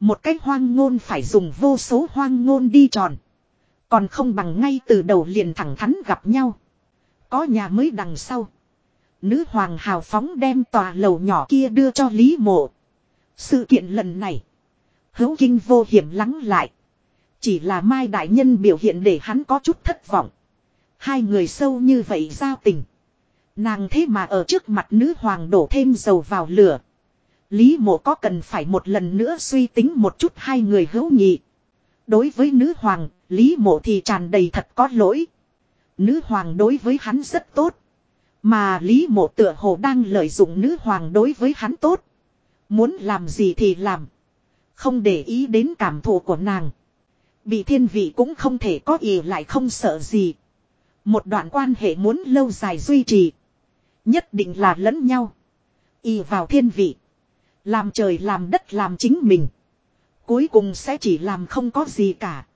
Speaker 1: Một cách hoang ngôn phải dùng vô số hoang ngôn đi tròn. Còn không bằng ngay từ đầu liền thẳng thắn gặp nhau. Có nhà mới đằng sau. Nữ hoàng hào phóng đem tòa lầu nhỏ kia đưa cho Lý Mộ. Sự kiện lần này. Hữu kinh vô hiểm lắng lại. Chỉ là Mai Đại Nhân biểu hiện để hắn có chút thất vọng. Hai người sâu như vậy giao tình. Nàng thế mà ở trước mặt nữ hoàng đổ thêm dầu vào lửa. Lý mộ có cần phải một lần nữa suy tính một chút hai người hữu nhị. Đối với nữ hoàng, Lý mộ thì tràn đầy thật có lỗi. Nữ hoàng đối với hắn rất tốt. Mà Lý mộ tựa hồ đang lợi dụng nữ hoàng đối với hắn tốt. Muốn làm gì thì làm. Không để ý đến cảm thụ của nàng. Bị thiên vị cũng không thể có ý lại không sợ gì. Một đoạn quan hệ muốn lâu dài duy trì. Nhất định là lẫn nhau. Y vào thiên vị. Làm trời làm đất làm chính mình. Cuối cùng sẽ chỉ làm không có gì cả.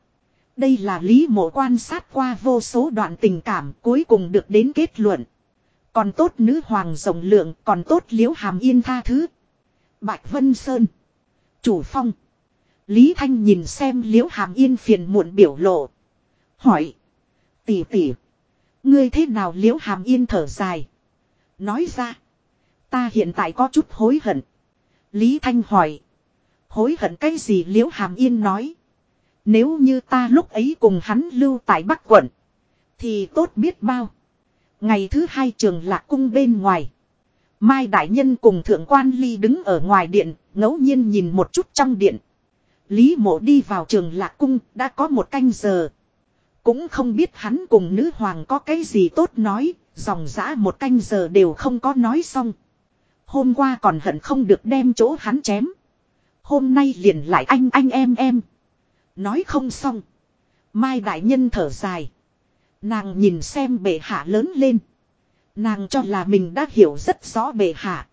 Speaker 1: Đây là lý mộ quan sát qua vô số đoạn tình cảm cuối cùng được đến kết luận. Còn tốt nữ hoàng rộng lượng còn tốt liễu hàm yên tha thứ. Bạch Vân Sơn. Chủ phong. Lý Thanh nhìn xem liễu hàm yên phiền muộn biểu lộ. Hỏi. Tỷ tỷ. Ngươi thế nào liễu hàm yên thở dài. Nói ra. Ta hiện tại có chút hối hận. Lý Thanh hỏi. Hối hận cái gì liễu hàm yên nói. Nếu như ta lúc ấy cùng hắn lưu tại Bắc quận. Thì tốt biết bao. Ngày thứ hai trường lạc cung bên ngoài. Mai Đại Nhân cùng Thượng Quan Ly đứng ở ngoài điện, ngẫu nhiên nhìn một chút trong điện. Lý mộ đi vào trường lạc cung, đã có một canh giờ, cũng không biết hắn cùng nữ hoàng có cái gì tốt nói, dòng dã một canh giờ đều không có nói xong. Hôm qua còn hận không được đem chỗ hắn chém. Hôm nay liền lại anh anh em em. Nói không xong. Mai đại nhân thở dài. Nàng nhìn xem bệ hạ lớn lên. Nàng cho là mình đã hiểu rất rõ bệ hạ.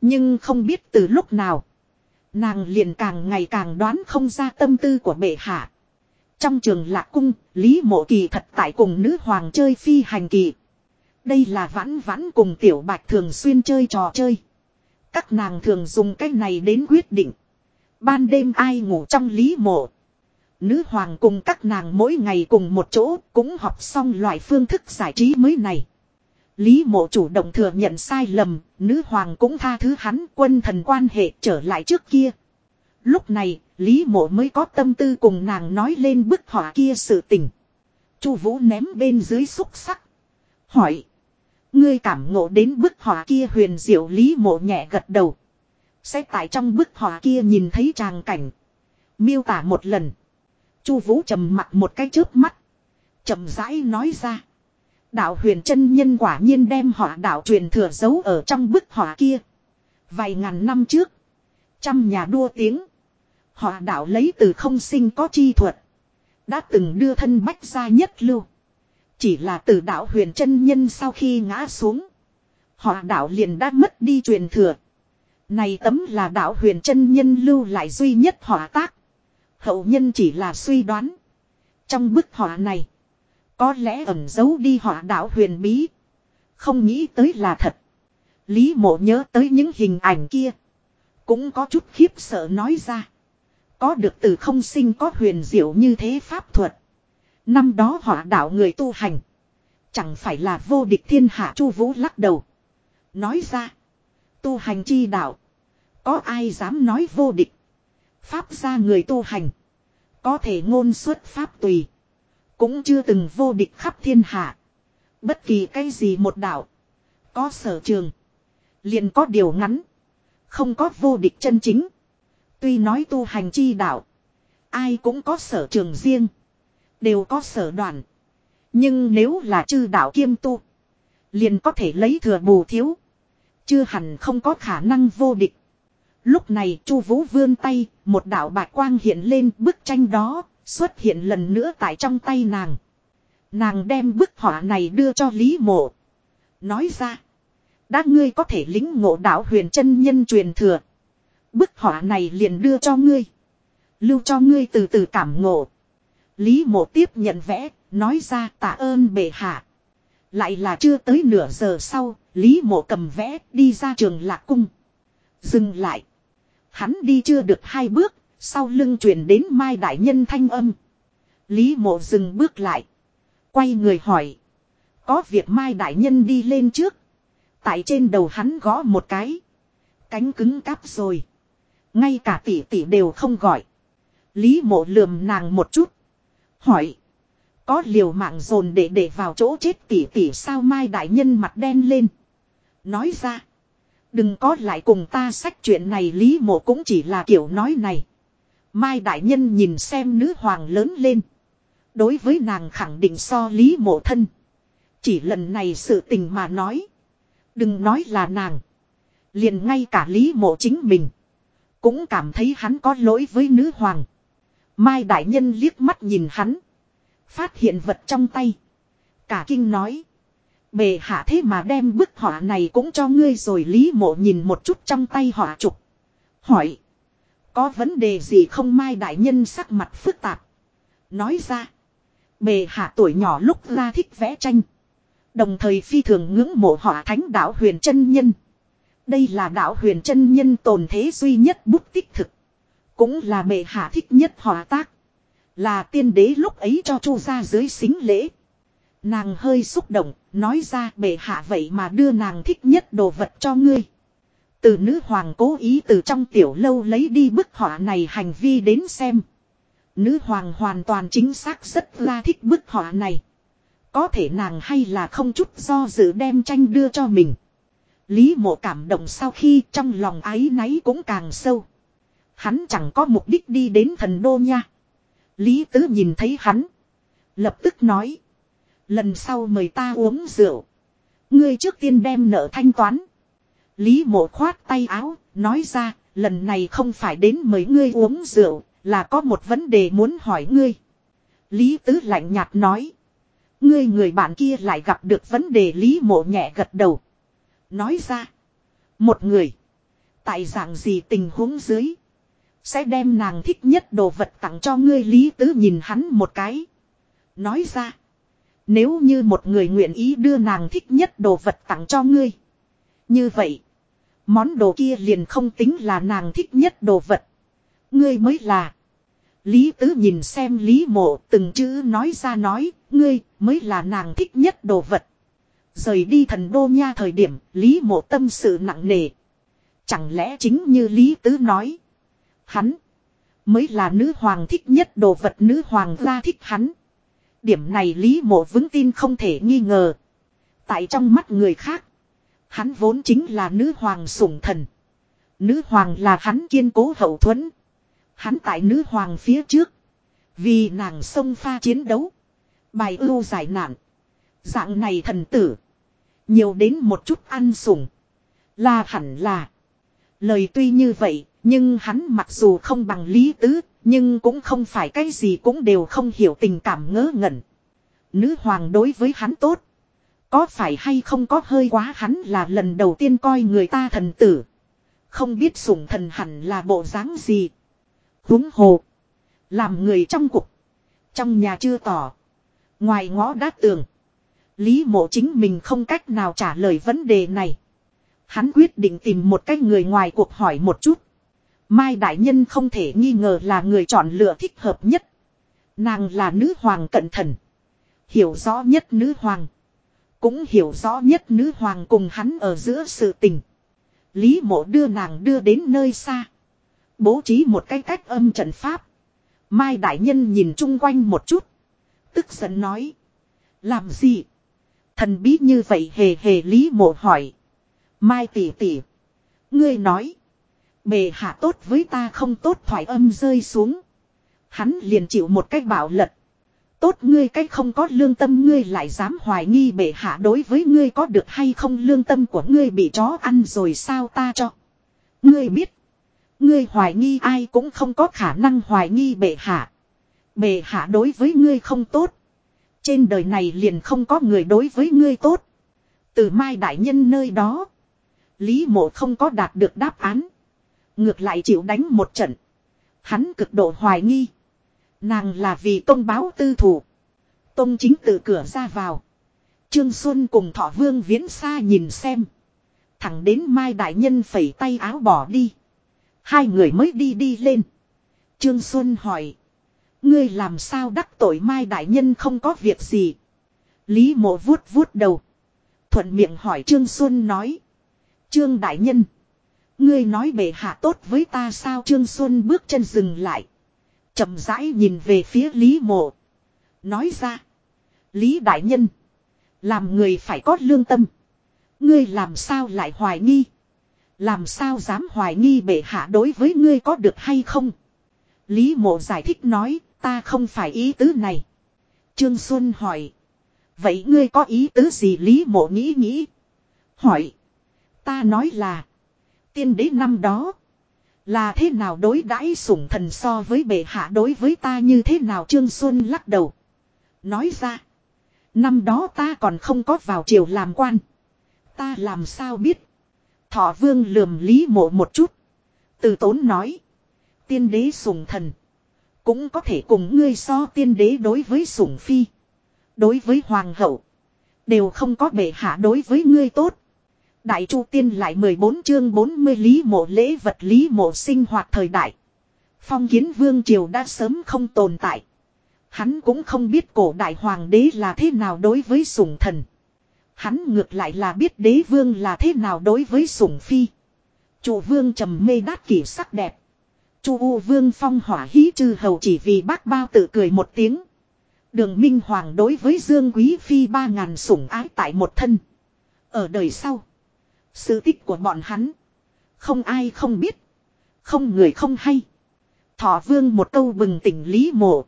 Speaker 1: Nhưng không biết từ lúc nào. Nàng liền càng ngày càng đoán không ra tâm tư của bệ hạ. Trong trường lạc cung, Lý Mộ Kỳ thật tại cùng nữ hoàng chơi phi hành kỳ. Đây là vãn vãn cùng tiểu bạch thường xuyên chơi trò chơi. Các nàng thường dùng cách này đến quyết định. Ban đêm ai ngủ trong Lý Mộ. Nữ hoàng cùng các nàng mỗi ngày cùng một chỗ cũng học xong loại phương thức giải trí mới này. Lý mộ chủ động thừa nhận sai lầm, nữ hoàng cũng tha thứ hắn quân thần quan hệ trở lại trước kia. Lúc này, Lý mộ mới có tâm tư cùng nàng nói lên bức họa kia sự tình. Chu vũ ném bên dưới xúc sắc. Hỏi. Ngươi cảm ngộ đến bức họa kia huyền diệu Lý mộ nhẹ gật đầu. Sẽ tại trong bức họa kia nhìn thấy tràng cảnh. Miêu tả một lần. Chu vũ trầm mặt một cái trước mắt. trầm rãi nói ra. Đạo huyền chân nhân quả nhiên đem họa đạo truyền thừa giấu ở trong bức họa kia. Vài ngàn năm trước. Trăm nhà đua tiếng Họ đạo lấy từ không sinh có chi thuật. Đã từng đưa thân bách ra nhất lưu. Chỉ là từ đạo huyền chân nhân sau khi ngã xuống. Họ đạo liền đã mất đi truyền thừa. Này tấm là đạo huyền chân nhân lưu lại duy nhất họ tác. Hậu nhân chỉ là suy đoán. Trong bức họ này. Có lẽ ẩn giấu đi họ đạo huyền bí. Không nghĩ tới là thật. Lý mộ nhớ tới những hình ảnh kia. Cũng có chút khiếp sợ nói ra có được từ không sinh có huyền diệu như thế pháp thuật. Năm đó họa đạo người tu hành. Chẳng phải là vô địch thiên hạ chu vũ lắc đầu. Nói ra. Tu hành chi đạo. Có ai dám nói vô địch. Pháp ra người tu hành. Có thể ngôn xuất pháp tùy. Cũng chưa từng vô địch khắp thiên hạ. Bất kỳ cái gì một đạo. Có sở trường. liền có điều ngắn. Không có vô địch chân chính. Tuy nói tu hành chi đạo. Ai cũng có sở trường riêng. Đều có sở đoạn Nhưng nếu là chư đạo kiêm tu. Liền có thể lấy thừa bù thiếu. Chưa hẳn không có khả năng vô địch. Lúc này Chu Vũ vươn tay, một đạo bạch quang hiện lên, bức tranh đó xuất hiện lần nữa tại trong tay nàng. Nàng đem bức họa này đưa cho Lý Mộ. Nói ra, đã ngươi có thể lĩnh ngộ đạo huyền chân nhân truyền thừa. Bức họa này liền đưa cho ngươi. Lưu cho ngươi từ từ cảm ngộ. Lý mộ tiếp nhận vẽ, nói ra tạ ơn bệ hạ. Lại là chưa tới nửa giờ sau, Lý mộ cầm vẽ đi ra trường lạc cung. Dừng lại. Hắn đi chưa được hai bước, sau lưng truyền đến Mai Đại Nhân thanh âm. Lý mộ dừng bước lại. Quay người hỏi. Có việc Mai Đại Nhân đi lên trước. Tại trên đầu hắn gõ một cái. Cánh cứng cáp rồi. Ngay cả tỷ tỷ đều không gọi. Lý mộ lườm nàng một chút. Hỏi. Có liều mạng dồn để để vào chỗ chết tỷ tỷ sao mai đại nhân mặt đen lên. Nói ra. Đừng có lại cùng ta sách chuyện này Lý mộ cũng chỉ là kiểu nói này. Mai đại nhân nhìn xem nữ hoàng lớn lên. Đối với nàng khẳng định so Lý mộ thân. Chỉ lần này sự tình mà nói. Đừng nói là nàng. Liền ngay cả Lý mộ chính mình. Cũng cảm thấy hắn có lỗi với nữ hoàng. Mai đại nhân liếc mắt nhìn hắn. Phát hiện vật trong tay. Cả kinh nói. Bề hạ thế mà đem bức họa này cũng cho ngươi rồi lý mộ nhìn một chút trong tay họa trục. Hỏi. Có vấn đề gì không mai đại nhân sắc mặt phức tạp. Nói ra. Bề hạ tuổi nhỏ lúc ra thích vẽ tranh. Đồng thời phi thường ngưỡng mộ họa thánh đạo huyền chân nhân. Đây là đạo huyền chân nhân tồn thế duy nhất bút tích thực. Cũng là bệ hạ thích nhất hòa tác. Là tiên đế lúc ấy cho chu ra dưới xính lễ. Nàng hơi xúc động, nói ra bệ hạ vậy mà đưa nàng thích nhất đồ vật cho ngươi. Từ nữ hoàng cố ý từ trong tiểu lâu lấy đi bức họa này hành vi đến xem. Nữ hoàng hoàn toàn chính xác rất là thích bức họa này. Có thể nàng hay là không chút do dự đem tranh đưa cho mình. Lý mộ cảm động sau khi trong lòng ái náy cũng càng sâu. Hắn chẳng có mục đích đi đến thần đô nha. Lý tứ nhìn thấy hắn. Lập tức nói. Lần sau mời ta uống rượu. Ngươi trước tiên đem nợ thanh toán. Lý mộ khoát tay áo, nói ra, lần này không phải đến mời ngươi uống rượu, là có một vấn đề muốn hỏi ngươi. Lý tứ lạnh nhạt nói. Ngươi người bạn kia lại gặp được vấn đề lý mộ nhẹ gật đầu. Nói ra. Một người. Tại dạng gì tình huống dưới. Sẽ đem nàng thích nhất đồ vật tặng cho ngươi lý tứ nhìn hắn một cái. Nói ra. Nếu như một người nguyện ý đưa nàng thích nhất đồ vật tặng cho ngươi. Như vậy. Món đồ kia liền không tính là nàng thích nhất đồ vật. Ngươi mới là. Lý tứ nhìn xem lý mộ từng chữ nói ra nói. Ngươi mới là nàng thích nhất đồ vật. Rời đi thần đô nha thời điểm, Lý mộ tâm sự nặng nề. Chẳng lẽ chính như Lý Tứ nói. Hắn. Mới là nữ hoàng thích nhất đồ vật nữ hoàng gia thích hắn. Điểm này Lý mộ vững tin không thể nghi ngờ. Tại trong mắt người khác. Hắn vốn chính là nữ hoàng sủng thần. Nữ hoàng là hắn kiên cố hậu thuẫn. Hắn tại nữ hoàng phía trước. Vì nàng xông pha chiến đấu. Bài ưu giải nạn. Dạng này thần tử. Nhiều đến một chút ăn sủng. Là hẳn là. Lời tuy như vậy, nhưng hắn mặc dù không bằng lý tứ, nhưng cũng không phải cái gì cũng đều không hiểu tình cảm ngớ ngẩn. Nữ hoàng đối với hắn tốt. Có phải hay không có hơi quá hắn là lần đầu tiên coi người ta thần tử. Không biết sủng thần hẳn là bộ dáng gì. Húng hồ. Làm người trong cục. Trong nhà chưa tỏ. Ngoài ngõ đá tường. Lý mộ chính mình không cách nào trả lời vấn đề này. Hắn quyết định tìm một cách người ngoài cuộc hỏi một chút. Mai Đại Nhân không thể nghi ngờ là người chọn lựa thích hợp nhất. Nàng là nữ hoàng cẩn thận, Hiểu rõ nhất nữ hoàng. Cũng hiểu rõ nhất nữ hoàng cùng hắn ở giữa sự tình. Lý mộ đưa nàng đưa đến nơi xa. Bố trí một cái cách âm trận pháp. Mai Đại Nhân nhìn chung quanh một chút. Tức giận nói. Làm gì? Thần bí như vậy hề hề lý mộ hỏi. Mai tỷ tỷ. Ngươi nói. Bề hạ tốt với ta không tốt thoải âm rơi xuống. Hắn liền chịu một cách bảo lật. Tốt ngươi cách không có lương tâm ngươi lại dám hoài nghi bệ hạ đối với ngươi có được hay không lương tâm của ngươi bị chó ăn rồi sao ta cho. Ngươi biết. Ngươi hoài nghi ai cũng không có khả năng hoài nghi bệ hạ. Bệ hạ đối với ngươi không tốt. Trên đời này liền không có người đối với ngươi tốt. Từ mai đại nhân nơi đó. Lý mộ không có đạt được đáp án. Ngược lại chịu đánh một trận. Hắn cực độ hoài nghi. Nàng là vì công báo tư thủ. Tông chính từ cửa ra vào. Trương Xuân cùng thọ vương viễn xa nhìn xem. Thẳng đến mai đại nhân phẩy tay áo bỏ đi. Hai người mới đi đi lên. Trương Xuân hỏi. Ngươi làm sao đắc tội mai đại nhân không có việc gì. Lý mộ vuốt vuốt đầu. Thuận miệng hỏi Trương Xuân nói. Trương đại nhân. Ngươi nói bệ hạ tốt với ta sao Trương Xuân bước chân dừng lại. chậm rãi nhìn về phía Lý mộ. Nói ra. Lý đại nhân. Làm người phải có lương tâm. Ngươi làm sao lại hoài nghi. Làm sao dám hoài nghi bệ hạ đối với ngươi có được hay không? Lý mộ giải thích nói, Ta không phải ý tứ này. Trương Xuân hỏi. Vậy ngươi có ý tứ gì Lý Mộ nghĩ nghĩ? Hỏi. Ta nói là. Tiên đế năm đó. Là thế nào đối đãi sủng thần so với bệ hạ đối với ta như thế nào Trương Xuân lắc đầu. Nói ra. Năm đó ta còn không có vào triều làm quan. Ta làm sao biết. Thọ vương lườm Lý Mộ một chút. Từ tốn nói. Tiên đế sủng thần. Cũng có thể cùng ngươi so tiên đế đối với sủng phi. Đối với hoàng hậu. Đều không có bệ hạ đối với ngươi tốt. Đại chu tiên lại mười bốn chương bốn mươi lý mộ lễ vật lý mộ sinh hoạt thời đại. Phong kiến vương triều đã sớm không tồn tại. Hắn cũng không biết cổ đại hoàng đế là thế nào đối với sủng thần. Hắn ngược lại là biết đế vương là thế nào đối với sủng phi. Chủ vương trầm mê đát kỷ sắc đẹp. Chu U Vương Phong hỏa hí chư hầu chỉ vì bác bao tự cười một tiếng. Đường Minh Hoàng đối với Dương Quý Phi ba ngàn sủng ái tại một thân. Ở đời sau. Sự tích của bọn hắn. Không ai không biết. Không người không hay. Thọ Vương một câu bừng tỉnh lý mộ.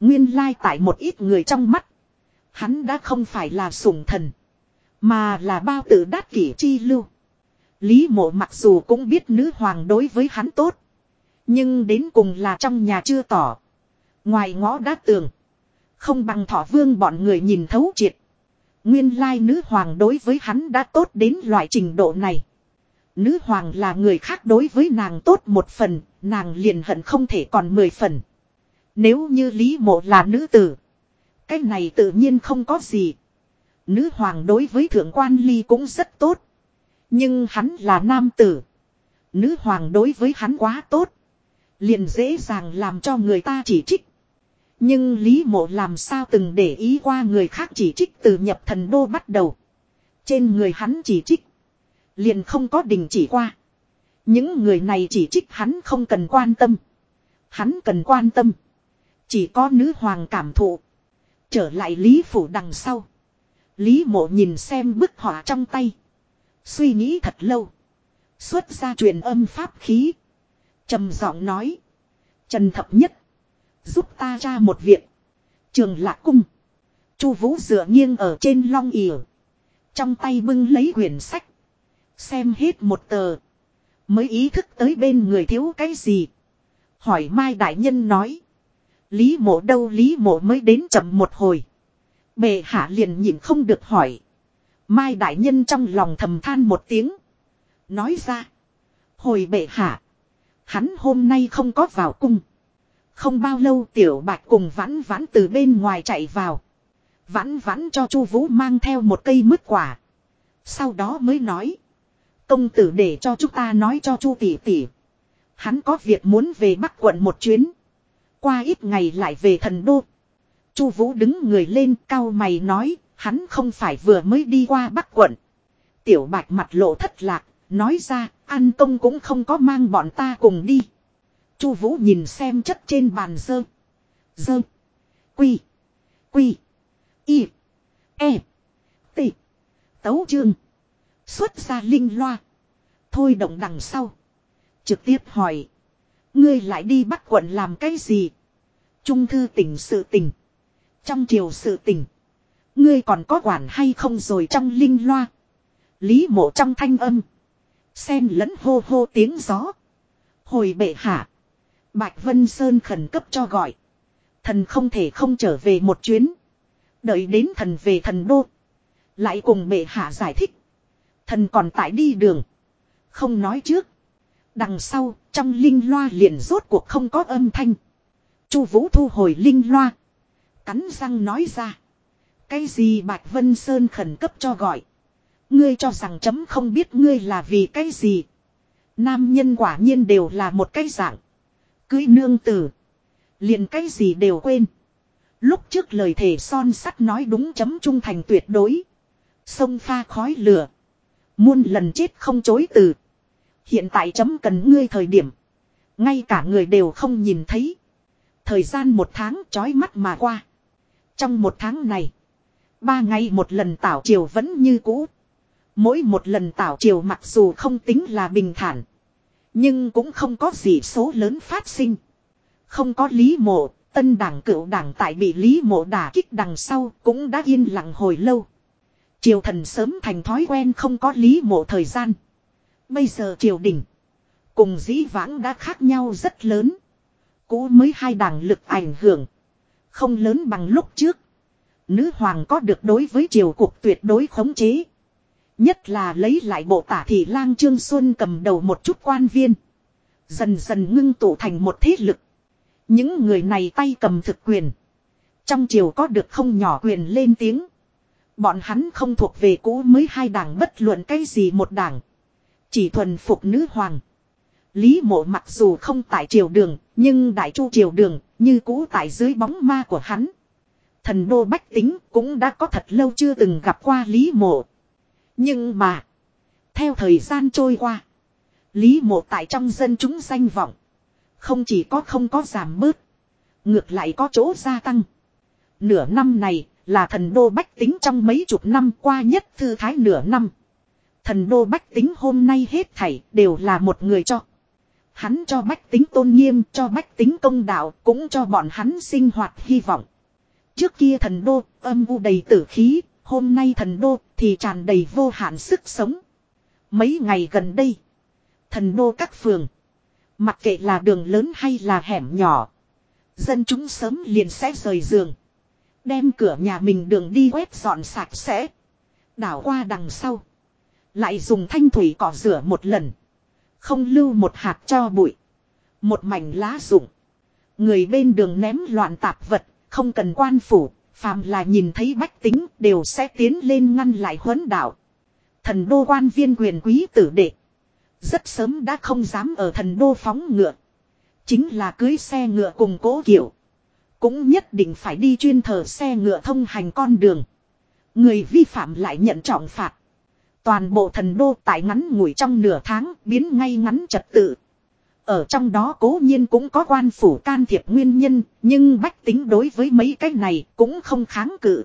Speaker 1: Nguyên lai tại một ít người trong mắt. Hắn đã không phải là sủng thần. Mà là bao tử đát kỷ chi lưu. Lý mộ mặc dù cũng biết nữ hoàng đối với hắn tốt. Nhưng đến cùng là trong nhà chưa tỏ. Ngoài ngõ đá tường. Không bằng thọ vương bọn người nhìn thấu triệt. Nguyên lai nữ hoàng đối với hắn đã tốt đến loại trình độ này. Nữ hoàng là người khác đối với nàng tốt một phần, nàng liền hận không thể còn mười phần. Nếu như Lý Mộ là nữ tử. Cái này tự nhiên không có gì. Nữ hoàng đối với thượng quan ly cũng rất tốt. Nhưng hắn là nam tử. Nữ hoàng đối với hắn quá tốt liền dễ dàng làm cho người ta chỉ trích. Nhưng Lý Mộ làm sao từng để ý qua người khác chỉ trích từ nhập thần đô bắt đầu. Trên người hắn chỉ trích. Liền không có đình chỉ qua. Những người này chỉ trích hắn không cần quan tâm. Hắn cần quan tâm. Chỉ có nữ hoàng cảm thụ. Trở lại Lý Phủ đằng sau. Lý Mộ nhìn xem bức họa trong tay. Suy nghĩ thật lâu. Xuất ra truyền âm pháp khí trầm giọng nói trần thập nhất giúp ta ra một việc trường lạc cung chu vũ dựa nghiêng ở trên long ỉa trong tay bưng lấy quyển sách xem hết một tờ mới ý thức tới bên người thiếu cái gì hỏi mai đại nhân nói lý mộ đâu lý mộ mới đến chậm một hồi bệ hạ liền nhịn không được hỏi mai đại nhân trong lòng thầm than một tiếng nói ra hồi bệ hạ Hắn hôm nay không có vào cung. Không bao lâu tiểu bạch cùng vãn vãn từ bên ngoài chạy vào. Vãn vãn cho chu vũ mang theo một cây mứt quả. Sau đó mới nói. Công tử để cho chúng ta nói cho chu tỷ tỷ. Hắn có việc muốn về bắc quận một chuyến. Qua ít ngày lại về thần đô. Chu vũ đứng người lên cao mày nói. Hắn không phải vừa mới đi qua bắc quận. Tiểu bạch mặt lộ thất lạc. Nói ra An công cũng không có mang bọn ta cùng đi. Chu Vũ nhìn xem chất trên bàn dơ. Dơ. Quy. Quy. Y. E. T. Tấu chương. Xuất ra linh loa. Thôi động đằng sau. Trực tiếp hỏi. Ngươi lại đi bắt quận làm cái gì? Trung thư tỉnh sự tỉnh. Trong triều sự tỉnh. Ngươi còn có quản hay không rồi trong linh loa. Lý mộ trong thanh âm. Xen lẫn hô hô tiếng gió. Hồi bệ hạ. Bạch Vân Sơn khẩn cấp cho gọi. Thần không thể không trở về một chuyến. Đợi đến thần về thần đô. Lại cùng bệ hạ giải thích. Thần còn tại đi đường. Không nói trước. Đằng sau, trong linh loa liền rốt cuộc không có âm thanh. Chu Vũ thu hồi linh loa. Cắn răng nói ra. Cái gì Bạch Vân Sơn khẩn cấp cho gọi. Ngươi cho rằng chấm không biết ngươi là vì cái gì. Nam nhân quả nhiên đều là một cái dạng. Cưới nương tử. Liền cái gì đều quên. Lúc trước lời thể son sắt nói đúng chấm trung thành tuyệt đối. Sông pha khói lửa. Muôn lần chết không chối từ. Hiện tại chấm cần ngươi thời điểm. Ngay cả người đều không nhìn thấy. Thời gian một tháng trói mắt mà qua. Trong một tháng này. Ba ngày một lần tảo chiều vẫn như cũ. Mỗi một lần tảo triều mặc dù không tính là bình thản. Nhưng cũng không có gì số lớn phát sinh. Không có lý mộ, tân đảng cựu đảng tại bị lý mộ đả kích đằng sau cũng đã yên lặng hồi lâu. Triều thần sớm thành thói quen không có lý mộ thời gian. Bây giờ triều đình. Cùng dĩ vãng đã khác nhau rất lớn. Cũ mới hai đảng lực ảnh hưởng. Không lớn bằng lúc trước. Nữ hoàng có được đối với triều cục tuyệt đối khống chế. Nhất là lấy lại bộ tả thị lang Trương Xuân cầm đầu một chút quan viên. Dần dần ngưng tụ thành một thế lực. Những người này tay cầm thực quyền. Trong triều có được không nhỏ quyền lên tiếng. Bọn hắn không thuộc về cũ mới hai đảng bất luận cái gì một đảng. Chỉ thuần phục nữ hoàng. Lý mộ mặc dù không tại triều đường, nhưng đại chu triều đường, như cũ tại dưới bóng ma của hắn. Thần đô bách tính cũng đã có thật lâu chưa từng gặp qua Lý mộ. Nhưng mà. Theo thời gian trôi qua. Lý mộ tại trong dân chúng danh vọng. Không chỉ có không có giảm bớt. Ngược lại có chỗ gia tăng. Nửa năm này là thần đô bách tính trong mấy chục năm qua nhất thư thái nửa năm. Thần đô bách tính hôm nay hết thảy đều là một người cho. Hắn cho bách tính tôn nghiêm, cho bách tính công đạo, cũng cho bọn hắn sinh hoạt hy vọng. Trước kia thần đô, âm u đầy tử khí, hôm nay thần đô, thì tràn đầy vô hạn sức sống. Mấy ngày gần đây, thần nô các phường, mặc kệ là đường lớn hay là hẻm nhỏ, dân chúng sớm liền sẽ rời giường, đem cửa nhà mình đường đi quét dọn sạch sẽ, đảo qua đằng sau, lại dùng thanh thủy cỏ rửa một lần, không lưu một hạt cho bụi, một mảnh lá rụng. Người bên đường ném loạn tạp vật, không cần quan phủ, Phàm là nhìn thấy bách tính đều sẽ tiến lên ngăn lại huấn đạo. Thần đô quan viên quyền quý tử đệ. Rất sớm đã không dám ở thần đô phóng ngựa. Chính là cưới xe ngựa cùng cố kiểu. Cũng nhất định phải đi chuyên thờ xe ngựa thông hành con đường. Người vi phạm lại nhận trọng phạt. Toàn bộ thần đô tại ngắn ngủi trong nửa tháng biến ngay ngắn trật tự. Ở trong đó cố nhiên cũng có quan phủ can thiệp nguyên nhân, nhưng bách tính đối với mấy cái này cũng không kháng cự.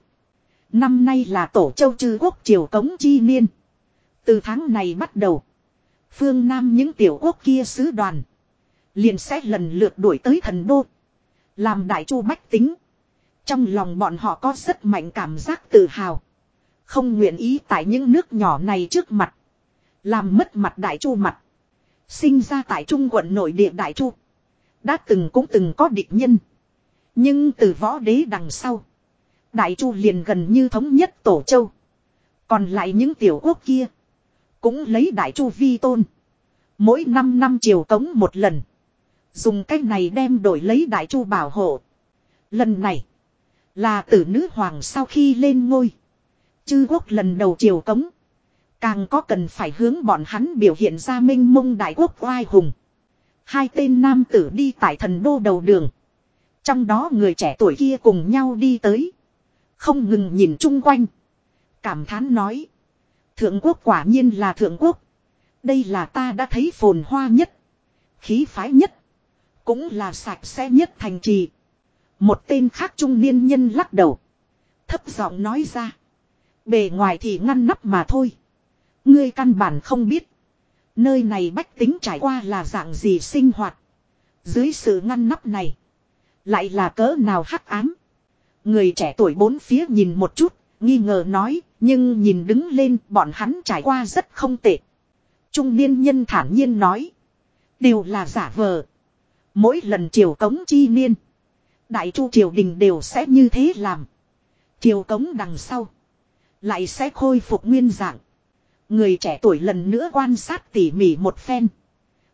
Speaker 1: Năm nay là tổ châu Trư quốc triều cống chi niên. Từ tháng này bắt đầu, phương Nam những tiểu quốc kia sứ đoàn, liền sẽ lần lượt đuổi tới thần đô. Làm đại chu bách tính. Trong lòng bọn họ có rất mạnh cảm giác tự hào. Không nguyện ý tại những nước nhỏ này trước mặt. Làm mất mặt đại chu mặt. Sinh ra tại trung quận nội địa Đại Chu. Đã từng cũng từng có địch nhân. Nhưng từ võ đế đằng sau. Đại Chu liền gần như thống nhất Tổ Châu. Còn lại những tiểu quốc kia. Cũng lấy Đại Chu vi tôn. Mỗi năm năm triều tống một lần. Dùng cách này đem đổi lấy Đại Chu bảo hộ. Lần này. Là tử nữ hoàng sau khi lên ngôi. Chư quốc lần đầu triều tống. Càng có cần phải hướng bọn hắn biểu hiện ra minh mông đại quốc oai hùng. Hai tên nam tử đi tại thần đô đầu đường. Trong đó người trẻ tuổi kia cùng nhau đi tới. Không ngừng nhìn chung quanh. Cảm thán nói. Thượng quốc quả nhiên là thượng quốc. Đây là ta đã thấy phồn hoa nhất. Khí phái nhất. Cũng là sạch sẽ nhất thành trì. Một tên khác trung niên nhân lắc đầu. Thấp giọng nói ra. Bề ngoài thì ngăn nắp mà thôi. Ngươi căn bản không biết. Nơi này bách tính trải qua là dạng gì sinh hoạt. Dưới sự ngăn nắp này. Lại là cỡ nào hắc ám. Người trẻ tuổi bốn phía nhìn một chút. Nghi ngờ nói. Nhưng nhìn đứng lên bọn hắn trải qua rất không tệ. Trung niên nhân thản nhiên nói. Đều là giả vờ. Mỗi lần triều cống chi niên. Đại chu triều đình đều sẽ như thế làm. Triều cống đằng sau. Lại sẽ khôi phục nguyên dạng. Người trẻ tuổi lần nữa quan sát tỉ mỉ một phen.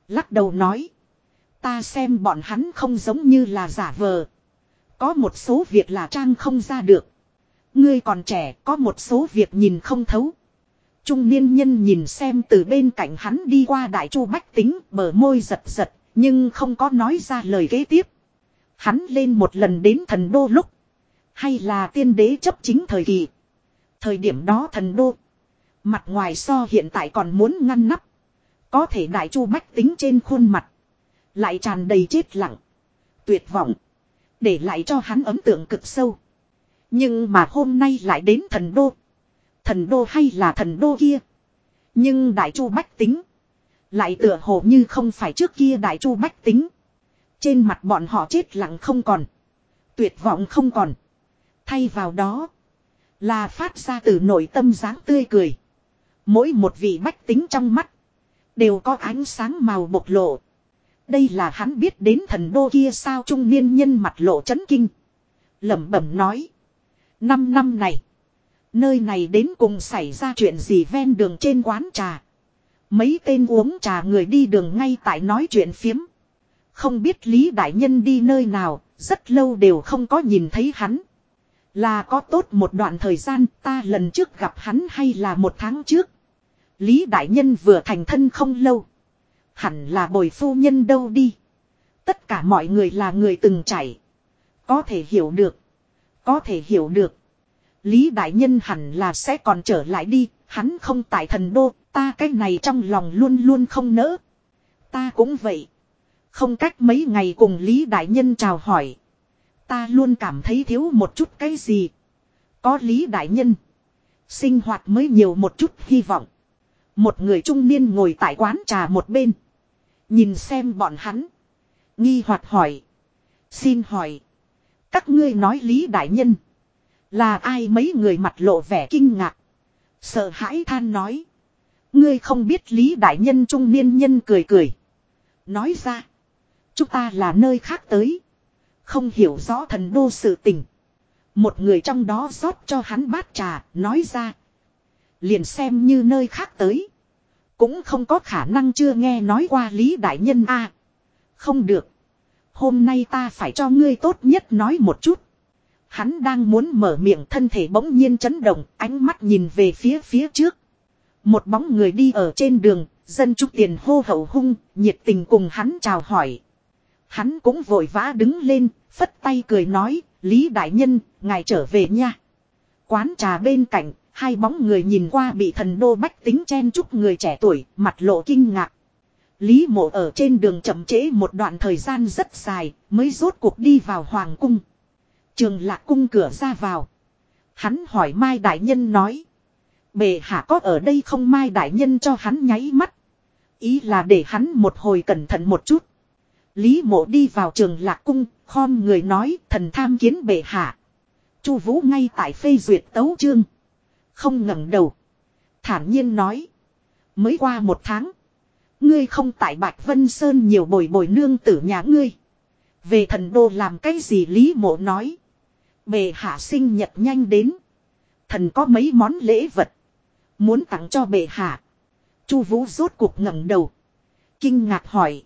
Speaker 1: Lắc đầu nói. Ta xem bọn hắn không giống như là giả vờ. Có một số việc là trang không ra được. Ngươi còn trẻ có một số việc nhìn không thấu. Trung niên nhân nhìn xem từ bên cạnh hắn đi qua đại chu bách tính bờ môi giật giật nhưng không có nói ra lời kế tiếp. Hắn lên một lần đến thần đô lúc. Hay là tiên đế chấp chính thời kỳ. Thời điểm đó thần đô. Mặt ngoài so hiện tại còn muốn ngăn nắp. Có thể đại chu bách tính trên khuôn mặt. Lại tràn đầy chết lặng. Tuyệt vọng. Để lại cho hắn ấn tượng cực sâu. Nhưng mà hôm nay lại đến thần đô. Thần đô hay là thần đô kia. Nhưng đại chu bách tính. Lại tựa hồ như không phải trước kia đại chu bách tính. Trên mặt bọn họ chết lặng không còn. Tuyệt vọng không còn. Thay vào đó. Là phát ra từ nội tâm dáng tươi cười. Mỗi một vị bách tính trong mắt. Đều có ánh sáng màu bộc lộ. Đây là hắn biết đến thần đô kia sao trung niên nhân mặt lộ chấn kinh. lẩm bẩm nói. Năm năm này. Nơi này đến cùng xảy ra chuyện gì ven đường trên quán trà. Mấy tên uống trà người đi đường ngay tại nói chuyện phiếm. Không biết Lý Đại Nhân đi nơi nào, rất lâu đều không có nhìn thấy hắn. Là có tốt một đoạn thời gian ta lần trước gặp hắn hay là một tháng trước. Lý Đại Nhân vừa thành thân không lâu. Hẳn là bồi phu nhân đâu đi. Tất cả mọi người là người từng chảy. Có thể hiểu được. Có thể hiểu được. Lý Đại Nhân hẳn là sẽ còn trở lại đi. Hắn không tại thần đô. Ta cái này trong lòng luôn luôn không nỡ. Ta cũng vậy. Không cách mấy ngày cùng Lý Đại Nhân chào hỏi. Ta luôn cảm thấy thiếu một chút cái gì. Có Lý Đại Nhân. Sinh hoạt mới nhiều một chút hy vọng. Một người trung niên ngồi tại quán trà một bên. Nhìn xem bọn hắn. Nghi hoặc hỏi. Xin hỏi. Các ngươi nói Lý Đại Nhân. Là ai mấy người mặt lộ vẻ kinh ngạc. Sợ hãi than nói. Ngươi không biết Lý Đại Nhân trung niên nhân cười cười. Nói ra. Chúng ta là nơi khác tới. Không hiểu rõ thần đô sự tình. Một người trong đó rót cho hắn bát trà, nói ra, Liền xem như nơi khác tới. Cũng không có khả năng chưa nghe nói qua Lý Đại Nhân a Không được. Hôm nay ta phải cho ngươi tốt nhất nói một chút. Hắn đang muốn mở miệng thân thể bỗng nhiên chấn động, ánh mắt nhìn về phía phía trước. Một bóng người đi ở trên đường, dân trúc tiền hô hậu hung, nhiệt tình cùng hắn chào hỏi. Hắn cũng vội vã đứng lên, phất tay cười nói, Lý Đại Nhân, ngài trở về nha. Quán trà bên cạnh, hai bóng người nhìn qua bị thần đô bách tính chen chúc người trẻ tuổi, mặt lộ kinh ngạc. Lý mộ ở trên đường chậm chế một đoạn thời gian rất dài, mới rốt cuộc đi vào hoàng cung. Trường lạc cung cửa ra vào. Hắn hỏi Mai Đại Nhân nói. Bệ hạ có ở đây không Mai Đại Nhân cho hắn nháy mắt. Ý là để hắn một hồi cẩn thận một chút. Lý mộ đi vào trường lạc cung, khom người nói thần tham kiến bệ hạ. Chu vũ ngay tại phê duyệt tấu chương. Không ngẩng đầu. Thản nhiên nói. Mới qua một tháng. Ngươi không tại Bạch Vân Sơn nhiều bồi bồi nương tử nhà ngươi. Về thần đô làm cái gì Lý Mộ nói. Bề hạ sinh nhật nhanh đến. Thần có mấy món lễ vật. Muốn tặng cho bệ hạ. Chu Vũ rốt cuộc ngẩng đầu. Kinh ngạc hỏi.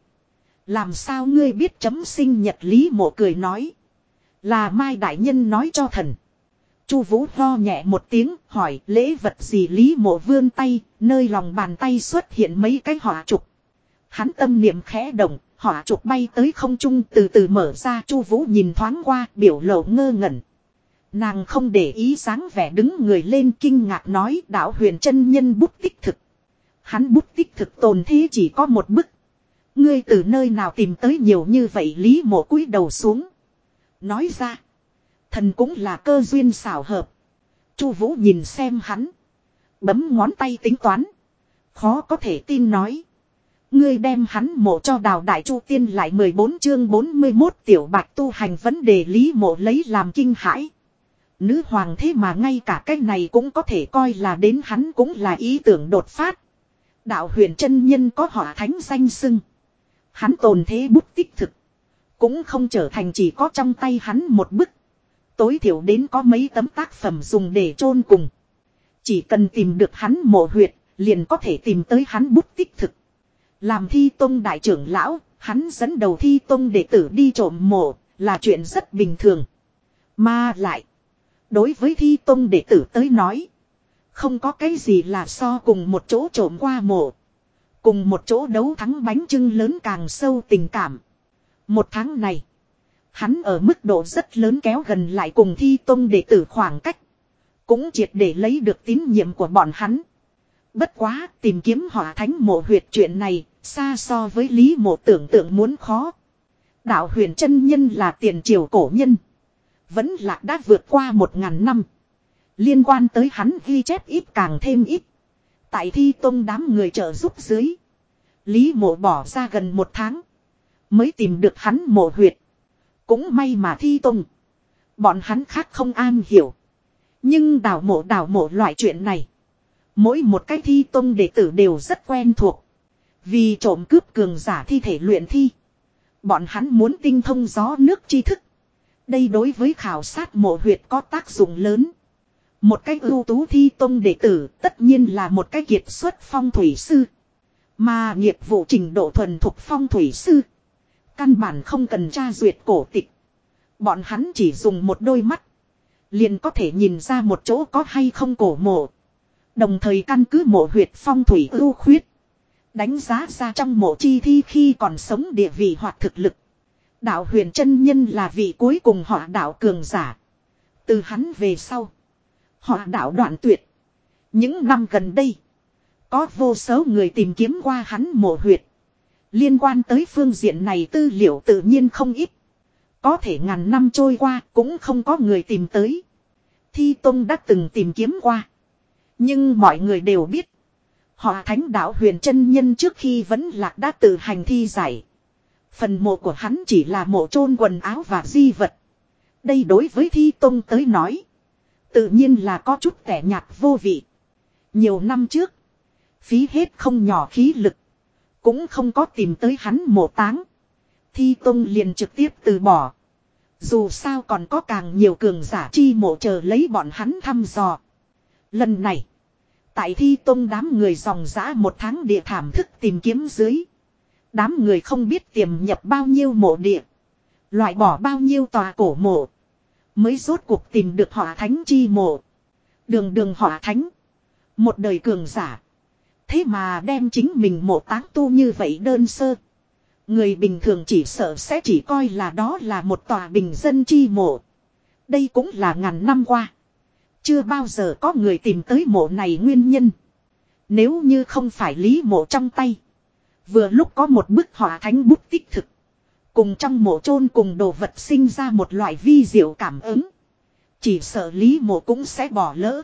Speaker 1: Làm sao ngươi biết chấm sinh nhật Lý Mộ cười nói. Là Mai Đại Nhân nói cho thần. Chu Vũ ho nhẹ một tiếng, hỏi lễ vật gì Lý Mộ vươn tay, nơi lòng bàn tay xuất hiện mấy cái hỏa trục. Hắn tâm niệm khẽ động, hỏa trục bay tới không trung từ từ mở ra, Chu Vũ nhìn thoáng qua, biểu lộ ngơ ngẩn. Nàng không để ý dáng vẻ đứng người lên kinh ngạc nói, "Đạo Huyền chân nhân bút tích thực." Hắn bút tích thực tồn thế chỉ có một bức. Ngươi từ nơi nào tìm tới nhiều như vậy Lý Mộ cúi đầu xuống, nói ra Thần cũng là cơ duyên xảo hợp. Chu Vũ nhìn xem hắn. Bấm ngón tay tính toán. Khó có thể tin nói. Ngươi đem hắn mộ cho đào đại chu tiên lại 14 chương 41 tiểu bạch tu hành vấn đề lý mộ lấy làm kinh hãi. Nữ hoàng thế mà ngay cả cái này cũng có thể coi là đến hắn cũng là ý tưởng đột phát. Đạo huyền chân nhân có họ thánh danh sưng. Hắn tồn thế bút tích thực. Cũng không trở thành chỉ có trong tay hắn một bức tối thiểu đến có mấy tấm tác phẩm dùng để chôn cùng. Chỉ cần tìm được hắn mộ huyệt, liền có thể tìm tới hắn bút tích thực. Làm thi tông đại trưởng lão, hắn dẫn đầu thi tông đệ tử đi trộm mộ, là chuyện rất bình thường. Mà lại, đối với thi tông đệ tử tới nói, không có cái gì là so cùng một chỗ trộm qua mộ. Cùng một chỗ đấu thắng bánh trưng lớn càng sâu tình cảm. Một tháng này, Hắn ở mức độ rất lớn kéo gần lại cùng thi tông đệ tử khoảng cách. Cũng triệt để lấy được tín nhiệm của bọn hắn. Bất quá tìm kiếm hỏa thánh mộ huyệt chuyện này xa so với lý mộ tưởng tượng muốn khó. Đạo huyền chân nhân là tiền triều cổ nhân. Vẫn là đã vượt qua một ngàn năm. Liên quan tới hắn ghi chép ít càng thêm ít. Tại thi tông đám người trợ giúp dưới. Lý mộ bỏ ra gần một tháng. Mới tìm được hắn mộ huyệt. Cũng may mà thi tùng. Bọn hắn khác không an hiểu. Nhưng đào mộ đào mộ loại chuyện này. Mỗi một cái thi tông đệ tử đều rất quen thuộc. Vì trộm cướp cường giả thi thể luyện thi. Bọn hắn muốn tinh thông gió nước tri thức. Đây đối với khảo sát mộ huyệt có tác dụng lớn. Một cái ưu tú thi tông đệ tử tất nhiên là một cái kiệt xuất phong thủy sư. Mà nghiệp vụ trình độ thuần thuộc phong thủy sư. Căn bản không cần tra duyệt cổ tịch. Bọn hắn chỉ dùng một đôi mắt. Liền có thể nhìn ra một chỗ có hay không cổ mộ. Đồng thời căn cứ mộ huyệt phong thủy ưu khuyết. Đánh giá ra trong mộ chi thi khi còn sống địa vị hoặc thực lực. Đạo huyền chân nhân là vị cuối cùng họ đạo cường giả. Từ hắn về sau. Họ đạo đoạn tuyệt. Những năm gần đây. Có vô số người tìm kiếm qua hắn mộ huyệt. Liên quan tới phương diện này tư liệu tự nhiên không ít. Có thể ngàn năm trôi qua cũng không có người tìm tới. Thi Tông đã từng tìm kiếm qua. Nhưng mọi người đều biết. Họ thánh đạo huyền chân nhân trước khi vẫn lạc đã tự hành thi giải. Phần mộ của hắn chỉ là mộ chôn quần áo và di vật. Đây đối với Thi Tông tới nói. Tự nhiên là có chút tẻ nhạt vô vị. Nhiều năm trước. Phí hết không nhỏ khí lực. Cũng không có tìm tới hắn mộ táng. Thi Tông liền trực tiếp từ bỏ. Dù sao còn có càng nhiều cường giả chi mộ chờ lấy bọn hắn thăm dò. Lần này. Tại Thi Tông đám người dòng giã một tháng địa thảm thức tìm kiếm dưới. Đám người không biết tiềm nhập bao nhiêu mộ địa. Loại bỏ bao nhiêu tòa cổ mộ. Mới rốt cuộc tìm được hỏa thánh chi mộ. Đường đường hỏa thánh. Một đời cường giả. Thế mà đem chính mình mộ táng tu như vậy đơn sơ. Người bình thường chỉ sợ sẽ chỉ coi là đó là một tòa bình dân chi mộ. Đây cũng là ngàn năm qua. Chưa bao giờ có người tìm tới mộ này nguyên nhân. Nếu như không phải lý mộ trong tay. Vừa lúc có một bức họa thánh bút tích thực. Cùng trong mộ chôn cùng đồ vật sinh ra một loại vi diệu cảm ứng. Chỉ sợ lý mộ cũng sẽ bỏ lỡ.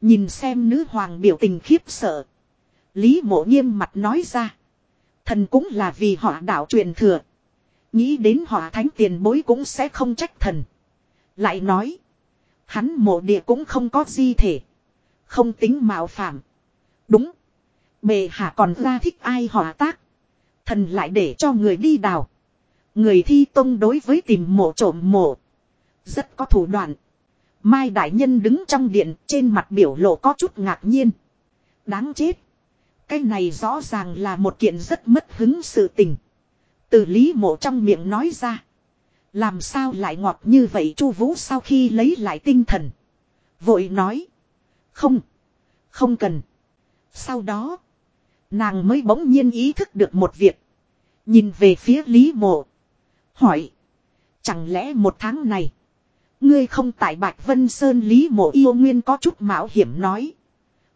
Speaker 1: Nhìn xem nữ hoàng biểu tình khiếp sợ. Lý mộ nghiêm mặt nói ra. Thần cũng là vì họ đạo truyền thừa. Nghĩ đến họ thánh tiền bối cũng sẽ không trách thần. Lại nói. Hắn mộ địa cũng không có di thể. Không tính mạo phạm. Đúng. Bề hạ còn ra thích ai họ tác. Thần lại để cho người đi đào. Người thi tông đối với tìm mộ trộm mộ. Rất có thủ đoạn. Mai Đại Nhân đứng trong điện trên mặt biểu lộ có chút ngạc nhiên. Đáng chết. Cái này rõ ràng là một kiện rất mất hứng sự tình. Từ lý mộ trong miệng nói ra. Làm sao lại ngọt như vậy chu vũ sau khi lấy lại tinh thần. Vội nói. Không. Không cần. Sau đó. Nàng mới bỗng nhiên ý thức được một việc. Nhìn về phía lý mộ. Hỏi. Chẳng lẽ một tháng này. Ngươi không tại Bạch Vân Sơn Lý Mộ yêu nguyên có chút mạo hiểm nói.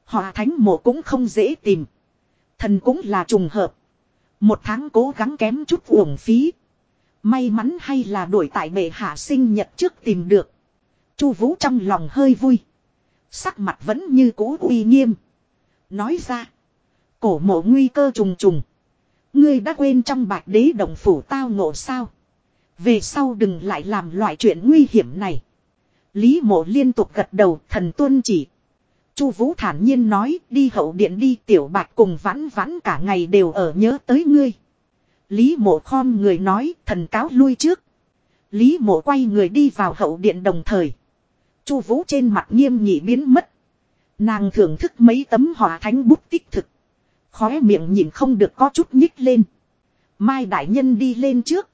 Speaker 1: Hòa thánh mộ cũng không dễ tìm. Thần cũng là trùng hợp. Một tháng cố gắng kém chút uổng phí. May mắn hay là đuổi tại bệ hạ sinh nhật trước tìm được. Chu Vũ trong lòng hơi vui. Sắc mặt vẫn như cũ uy nghiêm. Nói ra. Cổ mộ nguy cơ trùng trùng. Ngươi đã quên trong bạc đế đồng phủ tao ngộ sao. Về sau đừng lại làm loại chuyện nguy hiểm này. Lý mộ liên tục gật đầu thần tuân chỉ Chu Vũ thản nhiên nói, đi hậu điện đi, tiểu Bạch cùng Vãn Vãn cả ngày đều ở nhớ tới ngươi. Lý Mộ khom người nói, thần cáo lui trước. Lý Mộ quay người đi vào hậu điện đồng thời, Chu Vũ trên mặt nghiêm nghị biến mất. Nàng thưởng thức mấy tấm họa thánh bút tích thực, khóe miệng nhìn không được có chút nhích lên. Mai đại nhân đi lên trước,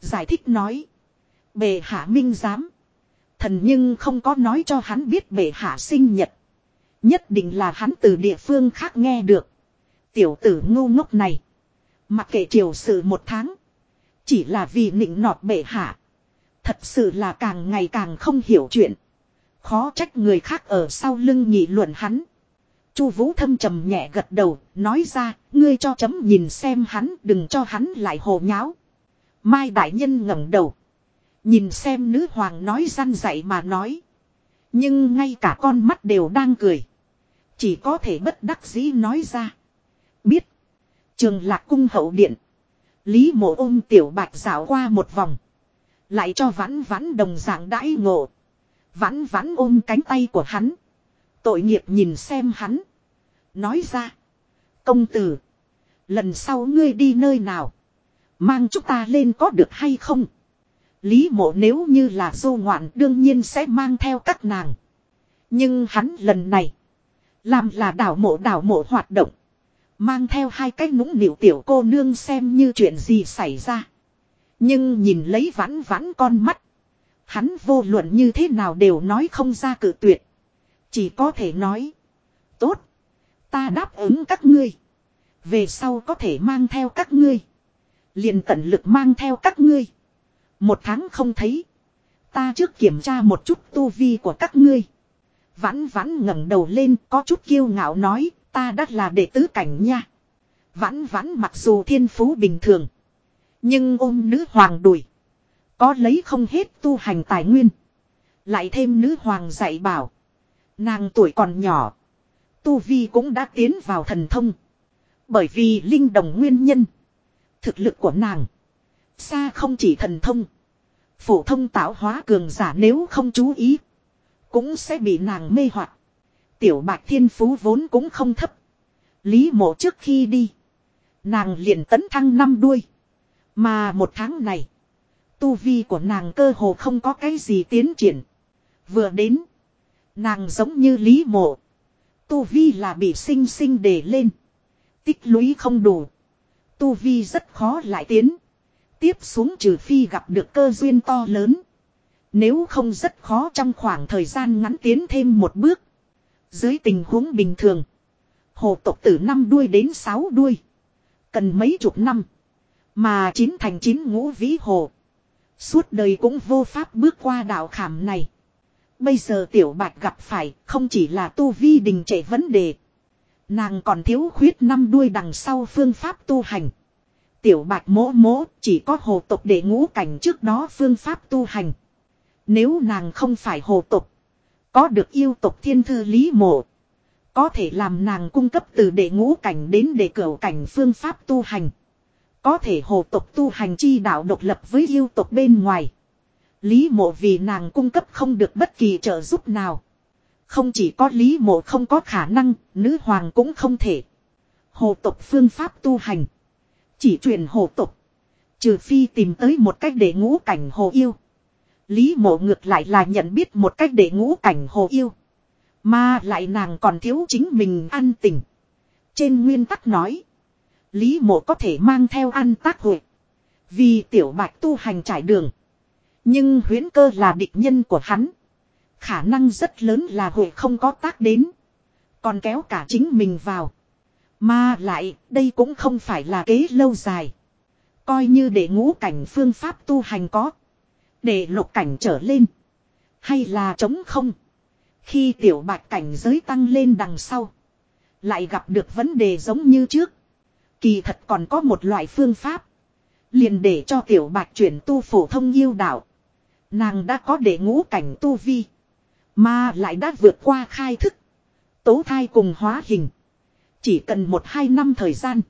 Speaker 1: giải thích nói: "Bệ hạ minh giám, thần nhưng không có nói cho hắn biết bệ hạ sinh nhật." Nhất định là hắn từ địa phương khác nghe được. Tiểu tử ngu ngốc này. Mặc kệ triều sự một tháng. Chỉ là vì nịnh nọt bệ hạ. Thật sự là càng ngày càng không hiểu chuyện. Khó trách người khác ở sau lưng nhị luận hắn. Chu Vũ thâm trầm nhẹ gật đầu, nói ra, ngươi cho chấm nhìn xem hắn, đừng cho hắn lại hồ nháo. Mai đại nhân ngẩng đầu, nhìn xem nữ hoàng nói răn dạy mà nói, nhưng ngay cả con mắt đều đang cười. Chỉ có thể bất đắc dĩ nói ra. Biết. Trường lạc cung hậu điện. Lý mộ ôm tiểu bạch dạo qua một vòng. Lại cho vãn vãn đồng dạng đãi ngộ. Vãn vãn ôm cánh tay của hắn. Tội nghiệp nhìn xem hắn. Nói ra. Công tử. Lần sau ngươi đi nơi nào. Mang chúng ta lên có được hay không. Lý mộ nếu như là du ngoạn đương nhiên sẽ mang theo các nàng. Nhưng hắn lần này. Làm là đảo mộ đảo mộ hoạt động. Mang theo hai cái nũng nịu tiểu cô nương xem như chuyện gì xảy ra. Nhưng nhìn lấy vãn vãn con mắt. Hắn vô luận như thế nào đều nói không ra cử tuyệt. Chỉ có thể nói. Tốt. Ta đáp ứng các ngươi. Về sau có thể mang theo các ngươi. liền tận lực mang theo các ngươi. Một tháng không thấy. Ta trước kiểm tra một chút tu vi của các ngươi. Vãn vãn ngẩng đầu lên có chút kiêu ngạo nói ta đã là đệ tứ cảnh nha. Vãn vãn mặc dù thiên phú bình thường. Nhưng ôm nữ hoàng đuổi. Có lấy không hết tu hành tài nguyên. Lại thêm nữ hoàng dạy bảo. Nàng tuổi còn nhỏ. Tu Vi cũng đã tiến vào thần thông. Bởi vì linh đồng nguyên nhân. Thực lực của nàng. Xa không chỉ thần thông. Phổ thông tạo hóa cường giả nếu không chú ý cũng sẽ bị nàng mê hoặc. Tiểu Bạch Thiên Phú vốn cũng không thấp. Lý mộ trước khi đi. Nàng liền tấn thăng năm đuôi. Mà một tháng này. Tu vi của nàng cơ hồ không có cái gì tiến triển. Vừa đến. Nàng giống như Lý mộ. Tu vi là bị sinh sinh để lên. Tích lũy không đủ. Tu vi rất khó lại tiến. Tiếp xuống trừ phi gặp được cơ duyên to lớn. Nếu không rất khó trong khoảng thời gian ngắn tiến thêm một bước. Dưới tình huống bình thường. Hồ tộc từ năm đuôi đến 6 đuôi. Cần mấy chục năm. Mà chín thành chín ngũ vĩ hồ. Suốt đời cũng vô pháp bước qua đạo khảm này. Bây giờ tiểu bạch gặp phải không chỉ là tu vi đình trệ vấn đề. Nàng còn thiếu khuyết năm đuôi đằng sau phương pháp tu hành. Tiểu bạch mỗ mỗ chỉ có hồ tộc để ngũ cảnh trước đó phương pháp tu hành. Nếu nàng không phải hồ tục. Có được yêu tục thiên thư lý mộ. Có thể làm nàng cung cấp từ đệ ngũ cảnh đến đệ cửu cảnh phương pháp tu hành. Có thể hồ tục tu hành chi đạo độc lập với yêu tục bên ngoài. Lý mộ vì nàng cung cấp không được bất kỳ trợ giúp nào. Không chỉ có lý mộ không có khả năng, nữ hoàng cũng không thể. Hồ tục phương pháp tu hành. Chỉ truyền hồ tục. Trừ phi tìm tới một cách để ngũ cảnh hồ yêu. Lý mộ ngược lại là nhận biết một cách để ngũ cảnh hồ yêu. Mà lại nàng còn thiếu chính mình an tình. Trên nguyên tắc nói. Lý mộ có thể mang theo ăn tác hội. Vì tiểu bạch tu hành trải đường. Nhưng huyến cơ là địch nhân của hắn. Khả năng rất lớn là hội không có tác đến. Còn kéo cả chính mình vào. Mà lại đây cũng không phải là kế lâu dài. Coi như để ngũ cảnh phương pháp tu hành có để lục cảnh trở lên. Hay là chống không. Khi tiểu bạch cảnh giới tăng lên đằng sau. Lại gặp được vấn đề giống như trước. Kỳ thật còn có một loại phương pháp. Liền để cho tiểu bạch chuyển tu phổ thông yêu đạo. Nàng đã có để ngũ cảnh tu vi. Mà lại đã vượt qua khai thức. Tố thai cùng hóa hình. Chỉ cần một hai năm thời gian.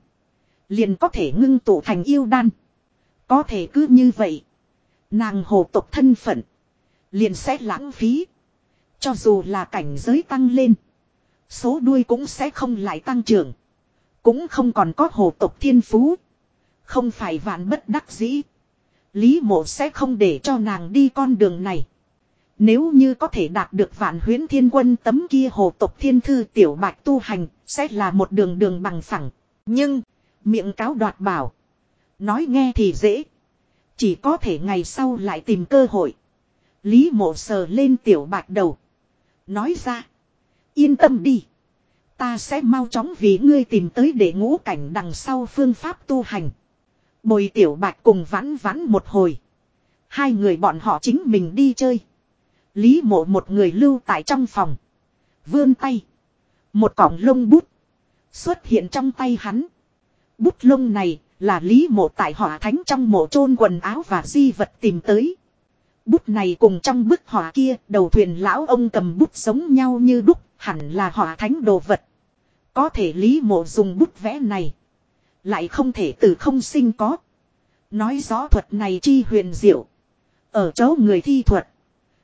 Speaker 1: Liền có thể ngưng tụ thành yêu đan. Có thể cứ như vậy. Nàng hồ tộc thân phận. Liền sẽ lãng phí. Cho dù là cảnh giới tăng lên. Số đuôi cũng sẽ không lại tăng trưởng. Cũng không còn có hồ tộc thiên phú. Không phải vạn bất đắc dĩ. Lý mộ sẽ không để cho nàng đi con đường này. Nếu như có thể đạt được vạn huyến thiên quân tấm kia hồ tộc thiên thư tiểu bạch tu hành, sẽ là một đường đường bằng phẳng. Nhưng, miệng cáo đoạt bảo. Nói nghe thì dễ. Chỉ có thể ngày sau lại tìm cơ hội. Lý mộ sờ lên tiểu bạc đầu. Nói ra. Yên tâm đi. Ta sẽ mau chóng vì ngươi tìm tới để ngũ cảnh đằng sau phương pháp tu hành. Bồi tiểu bạc cùng vãn vãn một hồi. Hai người bọn họ chính mình đi chơi. Lý mộ một người lưu tại trong phòng. Vươn tay. Một cọng lông bút. Xuất hiện trong tay hắn. Bút lông này là lý mộ tại hỏa thánh trong mộ chôn quần áo và di vật tìm tới. Bút này cùng trong bức hỏa kia, đầu thuyền lão ông cầm bút giống nhau như đúc, hẳn là hỏa thánh đồ vật. Có thể lý mộ dùng bút vẽ này, lại không thể từ không sinh có. Nói rõ thuật này chi huyền diệu. Ở chỗ người thi thuật,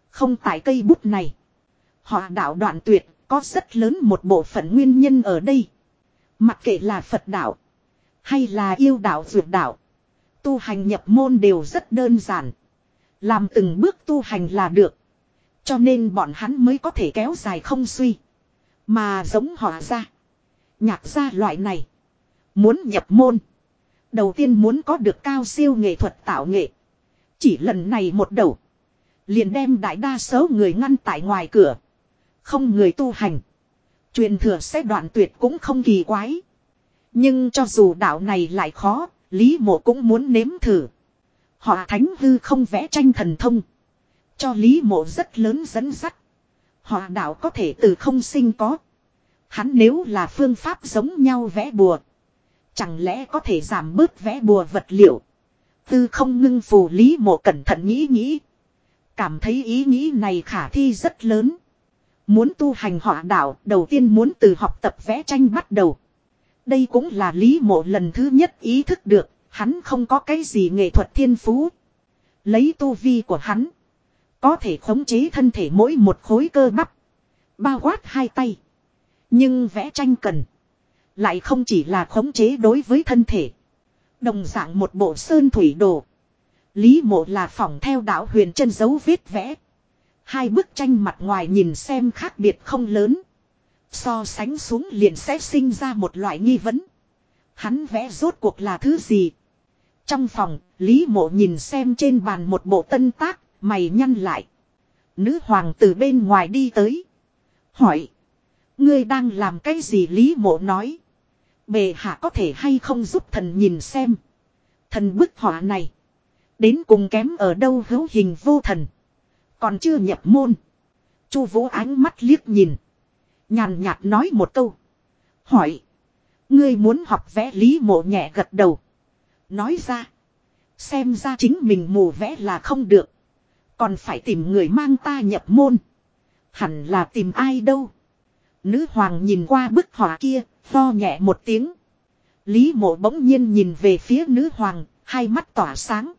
Speaker 1: không tại cây bút này. Hỏa đạo đoạn tuyệt, có rất lớn một bộ phận nguyên nhân ở đây. Mặc kệ là Phật đạo hay là yêu đạo dược đạo. Tu hành nhập môn đều rất đơn giản. Làm từng bước tu hành là được. Cho nên bọn hắn mới có thể kéo dài không suy. Mà giống họ ra. Nhạc ra loại này. Muốn nhập môn. Đầu tiên muốn có được cao siêu nghệ thuật tạo nghệ. Chỉ lần này một đầu. Liền đem đại đa số người ngăn tại ngoài cửa. Không người tu hành. Truyền thừa sẽ đoạn tuyệt cũng không kỳ quái. Nhưng cho dù đạo này lại khó, Lý Mộ cũng muốn nếm thử. Họ thánh hư không vẽ tranh thần thông. Cho Lý Mộ rất lớn dẫn dắt. Họ đạo có thể từ không sinh có. Hắn nếu là phương pháp giống nhau vẽ bùa. Chẳng lẽ có thể giảm bớt vẽ bùa vật liệu. Tư không ngưng phù Lý Mộ cẩn thận nghĩ nghĩ. Cảm thấy ý nghĩ này khả thi rất lớn. Muốn tu hành họ đạo đầu tiên muốn từ học tập vẽ tranh bắt đầu. Đây cũng là Lý Mộ lần thứ nhất ý thức được, hắn không có cái gì nghệ thuật thiên phú. Lấy tu vi của hắn, có thể khống chế thân thể mỗi một khối cơ bắp, bao quát hai tay. Nhưng vẽ tranh cần, lại không chỉ là khống chế đối với thân thể. Đồng dạng một bộ sơn thủy đồ. Lý mộ là phỏng theo đạo huyền chân dấu viết vẽ. Hai bức tranh mặt ngoài nhìn xem khác biệt không lớn. So sánh xuống liền sẽ sinh ra một loại nghi vấn. Hắn vẽ rốt cuộc là thứ gì? Trong phòng, Lý Mộ nhìn xem trên bàn một bộ tân tác, mày nhăn lại. Nữ hoàng từ bên ngoài đi tới. Hỏi. Ngươi đang làm cái gì Lý Mộ nói. Bề hạ có thể hay không giúp thần nhìn xem. Thần bức họa này. Đến cùng kém ở đâu hữu hình vô thần. Còn chưa nhập môn. Chu vũ ánh mắt liếc nhìn. Nhàn nhạt nói một câu. Hỏi. Ngươi muốn học vẽ lý mộ nhẹ gật đầu. Nói ra. Xem ra chính mình mù vẽ là không được. Còn phải tìm người mang ta nhập môn. Hẳn là tìm ai đâu. Nữ hoàng nhìn qua bức họa kia, pho nhẹ một tiếng. Lý mộ bỗng nhiên nhìn về phía nữ hoàng, hai mắt tỏa sáng.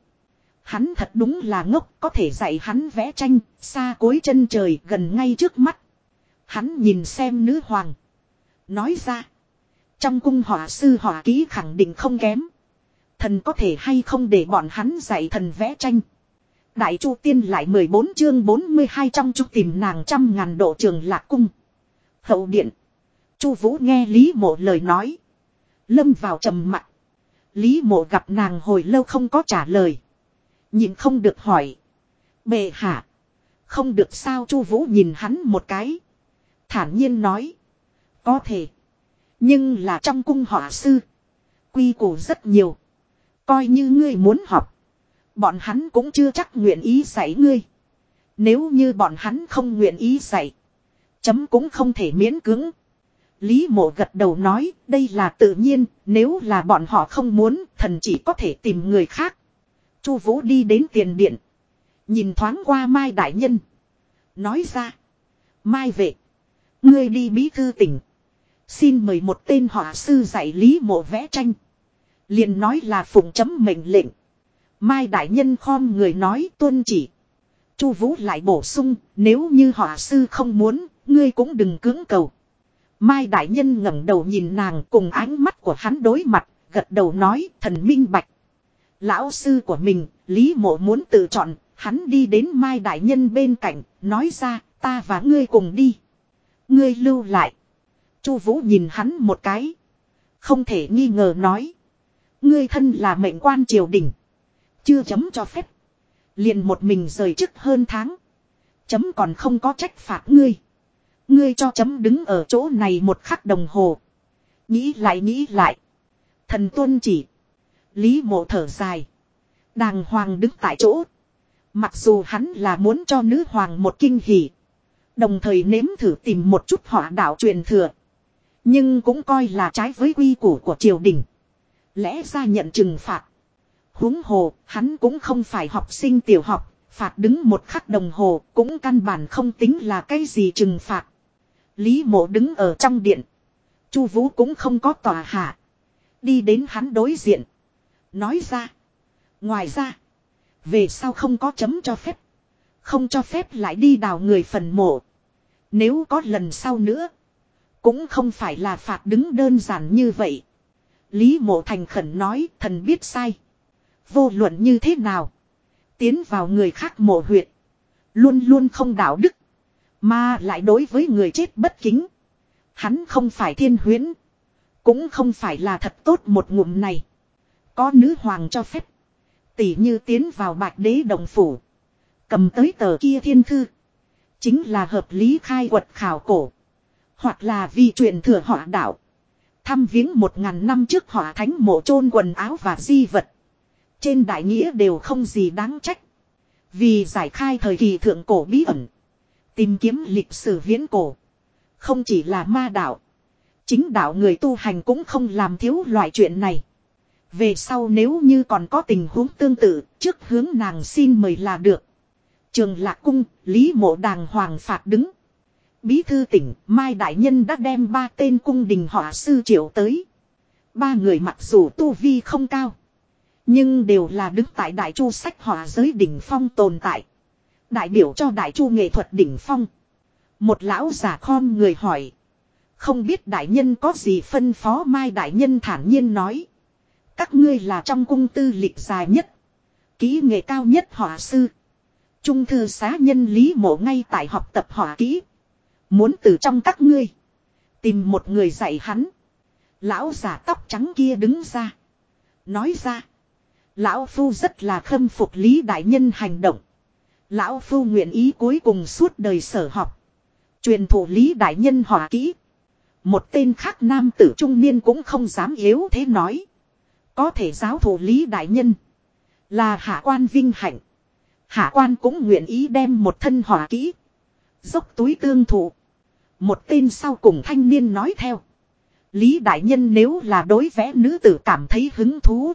Speaker 1: Hắn thật đúng là ngốc, có thể dạy hắn vẽ tranh, xa cối chân trời gần ngay trước mắt. Hắn nhìn xem nữ hoàng. Nói ra. Trong cung họa sư họa ký khẳng định không kém. Thần có thể hay không để bọn hắn dạy thần vẽ tranh. Đại chu tiên lại 14 chương 42 trong chu tìm nàng trăm ngàn độ trường lạc cung. Hậu điện. chu Vũ nghe Lý Mộ lời nói. Lâm vào trầm mặt. Lý Mộ gặp nàng hồi lâu không có trả lời. nhịn không được hỏi. Bệ hạ. Không được sao chu Vũ nhìn hắn một cái. Thản nhiên nói. Có thể. Nhưng là trong cung họa sư. Quy củ rất nhiều. Coi như ngươi muốn học. Bọn hắn cũng chưa chắc nguyện ý dạy ngươi. Nếu như bọn hắn không nguyện ý dạy. Chấm cũng không thể miễn cưỡng. Lý mộ gật đầu nói đây là tự nhiên. Nếu là bọn họ không muốn thần chỉ có thể tìm người khác. Chu vũ đi đến tiền điện. Nhìn thoáng qua Mai Đại Nhân. Nói ra. Mai vệ. Ngươi đi bí thư tỉnh. Xin mời một tên họa sư dạy lý mộ vẽ tranh. liền nói là phụng chấm mệnh lệnh. Mai đại nhân khom người nói tuân chỉ. Chu Vũ lại bổ sung, nếu như họa sư không muốn, ngươi cũng đừng cưỡng cầu. Mai đại nhân ngẩng đầu nhìn nàng cùng ánh mắt của hắn đối mặt, gật đầu nói, thần minh bạch. Lão sư của mình, Lý Mộ muốn tự chọn, hắn đi đến Mai đại nhân bên cạnh, nói ra, ta và ngươi cùng đi. Ngươi lưu lại. Chu Vũ nhìn hắn một cái. Không thể nghi ngờ nói. Ngươi thân là mệnh quan triều đình. Chưa chấm cho phép. Liền một mình rời chức hơn tháng. Chấm còn không có trách phạt ngươi. Ngươi cho chấm đứng ở chỗ này một khắc đồng hồ. Nghĩ lại nghĩ lại. Thần tuân chỉ. Lý mộ thở dài. Đàng hoàng đứng tại chỗ. Mặc dù hắn là muốn cho nữ hoàng một kinh hỉ. Đồng thời nếm thử tìm một chút họa đạo truyền thừa. Nhưng cũng coi là trái với quy củ của triều đình. Lẽ ra nhận trừng phạt. huống hồ, hắn cũng không phải học sinh tiểu học, phạt đứng một khắc đồng hồ cũng căn bản không tính là cái gì trừng phạt. Lý mộ đứng ở trong điện. Chu vũ cũng không có tòa hạ. Đi đến hắn đối diện. Nói ra. Ngoài ra. Về sao không có chấm cho phép. Không cho phép lại đi đào người phần mộ. Nếu có lần sau nữa. Cũng không phải là phạt đứng đơn giản như vậy. Lý mộ thành khẩn nói thần biết sai. Vô luận như thế nào. Tiến vào người khác mộ huyệt. Luôn luôn không đạo đức. Mà lại đối với người chết bất kính. Hắn không phải thiên huyến. Cũng không phải là thật tốt một ngụm này. Có nữ hoàng cho phép. Tỷ như tiến vào bạch đế đồng phủ. Cầm tới tờ kia thiên thư. Chính là hợp lý khai quật khảo cổ. Hoặc là vi truyền thừa họa đạo. Thăm viếng một ngàn năm trước họa thánh mộ chôn quần áo và di vật. Trên đại nghĩa đều không gì đáng trách. Vì giải khai thời kỳ thượng cổ bí ẩn. Tìm kiếm lịch sử viễn cổ. Không chỉ là ma đạo. Chính đạo người tu hành cũng không làm thiếu loại chuyện này. Về sau nếu như còn có tình huống tương tự, trước hướng nàng xin mời là được. Trường lạc cung, Lý mộ đàng hoàng phạt đứng. Bí thư tỉnh, Mai Đại Nhân đã đem ba tên cung đình họa sư triệu tới. Ba người mặc dù tu vi không cao. Nhưng đều là đứng tại đại chu sách họa giới đỉnh phong tồn tại. Đại biểu cho đại chu nghệ thuật đỉnh phong. Một lão giả khom người hỏi. Không biết đại nhân có gì phân phó Mai Đại Nhân thản nhiên nói. Các ngươi là trong cung tư lịch dài nhất. Kỹ nghệ cao nhất họa sư. Trung thư xá nhân Lý Mộ ngay tại học tập hỏa kỹ. Muốn từ trong các ngươi. Tìm một người dạy hắn. Lão giả tóc trắng kia đứng ra. Nói ra. Lão Phu rất là khâm phục Lý Đại Nhân hành động. Lão Phu nguyện ý cuối cùng suốt đời sở học. Truyền thụ Lý Đại Nhân hỏa kỹ. Một tên khác nam tử trung niên cũng không dám yếu thế nói. Có thể giáo thủ Lý Đại Nhân. Là hạ quan vinh hạnh. Hạ quan cũng nguyện ý đem một thân hỏa kỹ. Dốc túi tương thụ. Một tên sau cùng thanh niên nói theo. Lý Đại Nhân nếu là đối vẽ nữ tử cảm thấy hứng thú.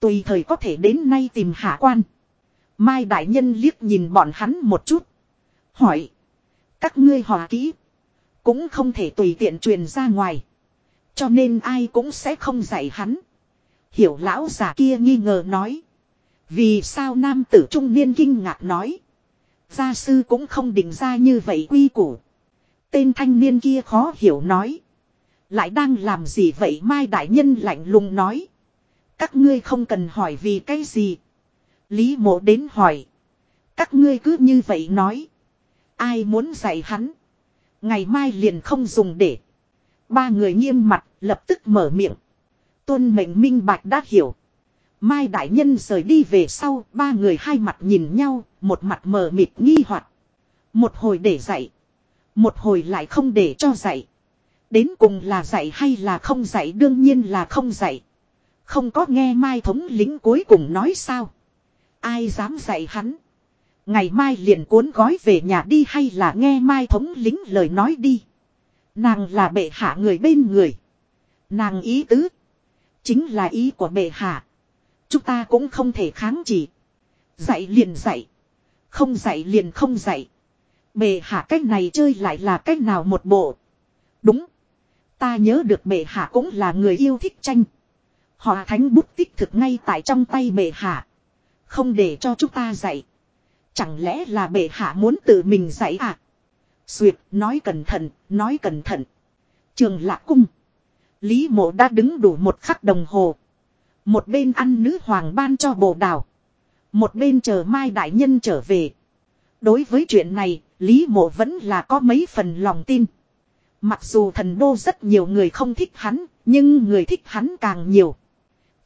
Speaker 1: Tùy thời có thể đến nay tìm hạ quan. Mai Đại Nhân liếc nhìn bọn hắn một chút. Hỏi. Các ngươi hỏa kỹ. Cũng không thể tùy tiện truyền ra ngoài. Cho nên ai cũng sẽ không dạy hắn. Hiểu lão giả kia nghi ngờ nói. Vì sao nam tử trung niên kinh ngạc nói. Gia sư cũng không định ra như vậy quy củ. Tên thanh niên kia khó hiểu nói. Lại đang làm gì vậy Mai Đại Nhân lạnh lùng nói. Các ngươi không cần hỏi vì cái gì. Lý mộ đến hỏi. Các ngươi cứ như vậy nói. Ai muốn dạy hắn. Ngày mai liền không dùng để. Ba người nghiêm mặt lập tức mở miệng. Tuân mệnh minh bạch đã hiểu. Mai Đại Nhân rời đi về sau, ba người hai mặt nhìn nhau, một mặt mờ mịt nghi hoặc Một hồi để dạy, một hồi lại không để cho dạy. Đến cùng là dạy hay là không dạy đương nhiên là không dạy. Không có nghe Mai thống lĩnh cuối cùng nói sao. Ai dám dạy hắn. Ngày mai liền cuốn gói về nhà đi hay là nghe Mai thống lĩnh lời nói đi. Nàng là bệ hạ người bên người. Nàng ý tứ. Chính là ý của bệ hạ. Chúng ta cũng không thể kháng chỉ. Dạy liền dạy. Không dạy liền không dạy. Bệ hạ cách này chơi lại là cách nào một bộ. Đúng. Ta nhớ được bệ hạ cũng là người yêu thích tranh. Họ thánh bút tích thực ngay tại trong tay bệ hạ. Không để cho chúng ta dạy. Chẳng lẽ là bệ hạ muốn tự mình dạy à? Xuyệt nói cẩn thận, nói cẩn thận. Trường lạc cung. Lý mộ đã đứng đủ một khắc đồng hồ. Một bên ăn nữ hoàng ban cho bồ đào. Một bên chờ mai đại nhân trở về. Đối với chuyện này, Lý Mộ vẫn là có mấy phần lòng tin. Mặc dù thần đô rất nhiều người không thích hắn, nhưng người thích hắn càng nhiều.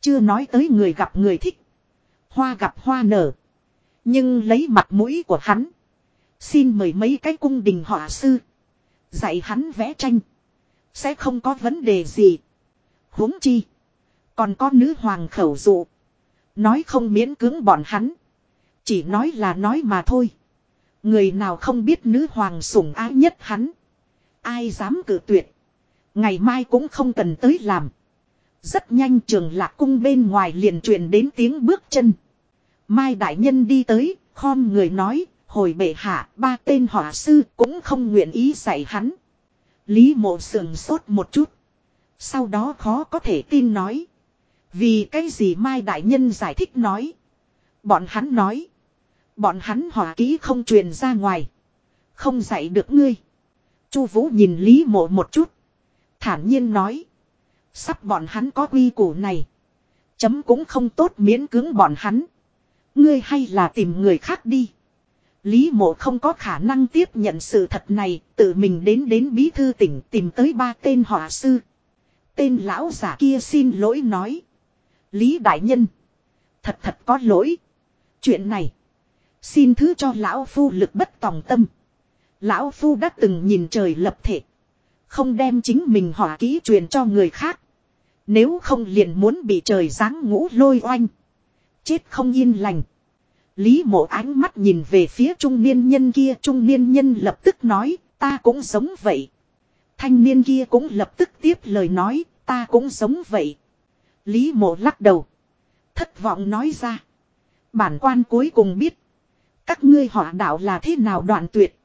Speaker 1: Chưa nói tới người gặp người thích. Hoa gặp hoa nở. Nhưng lấy mặt mũi của hắn. Xin mời mấy cái cung đình họa sư. Dạy hắn vẽ tranh. Sẽ không có vấn đề gì. huống chi. Còn có nữ hoàng khẩu dụ. Nói không miễn cưỡng bọn hắn. Chỉ nói là nói mà thôi. Người nào không biết nữ hoàng sủng ái nhất hắn. Ai dám cử tuyệt. Ngày mai cũng không cần tới làm. Rất nhanh trường lạc cung bên ngoài liền truyền đến tiếng bước chân. Mai đại nhân đi tới, khom người nói, hồi bệ hạ, ba tên họa sư cũng không nguyện ý dạy hắn. Lý mộ sườn sốt một chút. Sau đó khó có thể tin nói. Vì cái gì Mai Đại Nhân giải thích nói. Bọn hắn nói. Bọn hắn hỏa ký không truyền ra ngoài. Không dạy được ngươi. Chu Vũ nhìn Lý Mộ một chút. Thản nhiên nói. Sắp bọn hắn có quy củ này. Chấm cũng không tốt miễn cưỡng bọn hắn. Ngươi hay là tìm người khác đi. Lý mộ không có khả năng tiếp nhận sự thật này, tự mình đến đến bí thư tỉnh tìm tới ba tên họa sư. Tên lão giả kia xin lỗi nói. Lý Đại Nhân. Thật thật có lỗi. Chuyện này. Xin thứ cho Lão Phu lực bất tòng tâm. Lão Phu đã từng nhìn trời lập thể. Không đem chính mình hỏa ký truyền cho người khác. Nếu không liền muốn bị trời giáng ngũ lôi oanh. Chết không yên lành. Lý mộ ánh mắt nhìn về phía trung niên nhân kia. Trung niên nhân lập tức nói ta cũng giống vậy. Thanh niên kia cũng lập tức tiếp lời nói ta cũng giống vậy. Lý mộ lắc đầu. Thất vọng nói ra. Bản quan cuối cùng biết. Các ngươi họ đạo là thế nào đoạn tuyệt.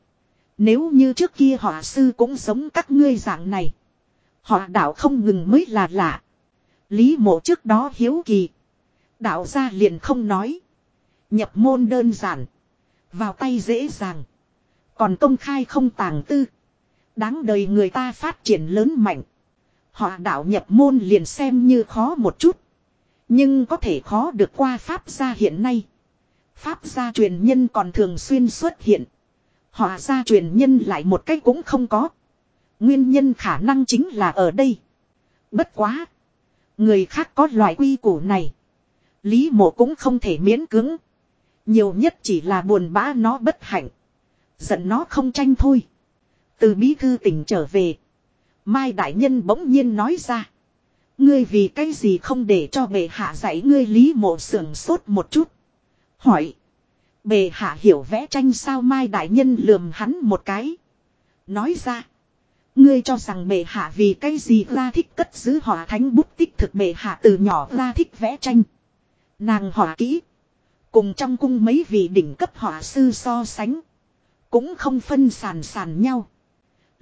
Speaker 1: Nếu như trước kia họ sư cũng sống các ngươi dạng này. Họ đạo không ngừng mới là lạ. Lý mộ trước đó hiếu kỳ. Đạo gia liền không nói. Nhập môn đơn giản. Vào tay dễ dàng. Còn công khai không tàng tư. Đáng đời người ta phát triển lớn mạnh. Họ đạo nhập môn liền xem như khó một chút. Nhưng có thể khó được qua Pháp gia hiện nay. Pháp gia truyền nhân còn thường xuyên xuất hiện. Họ gia truyền nhân lại một cách cũng không có. Nguyên nhân khả năng chính là ở đây. Bất quá. Người khác có loại quy củ này. Lý mộ cũng không thể miễn cứng. Nhiều nhất chỉ là buồn bã nó bất hạnh. Giận nó không tranh thôi. Từ bí thư tỉnh trở về. Mai Đại Nhân bỗng nhiên nói ra. Ngươi vì cái gì không để cho bệ hạ dạy ngươi lý mộ sưởng sốt một chút. Hỏi. Bệ hạ hiểu vẽ tranh sao Mai Đại Nhân lườm hắn một cái. Nói ra. Ngươi cho rằng bệ hạ vì cái gì ra thích cất giữ họa thánh bút tích thực bệ hạ từ nhỏ ra thích vẽ tranh. Nàng họa kỹ. Cùng trong cung mấy vị đỉnh cấp họa sư so sánh. Cũng không phân sàn sàn nhau.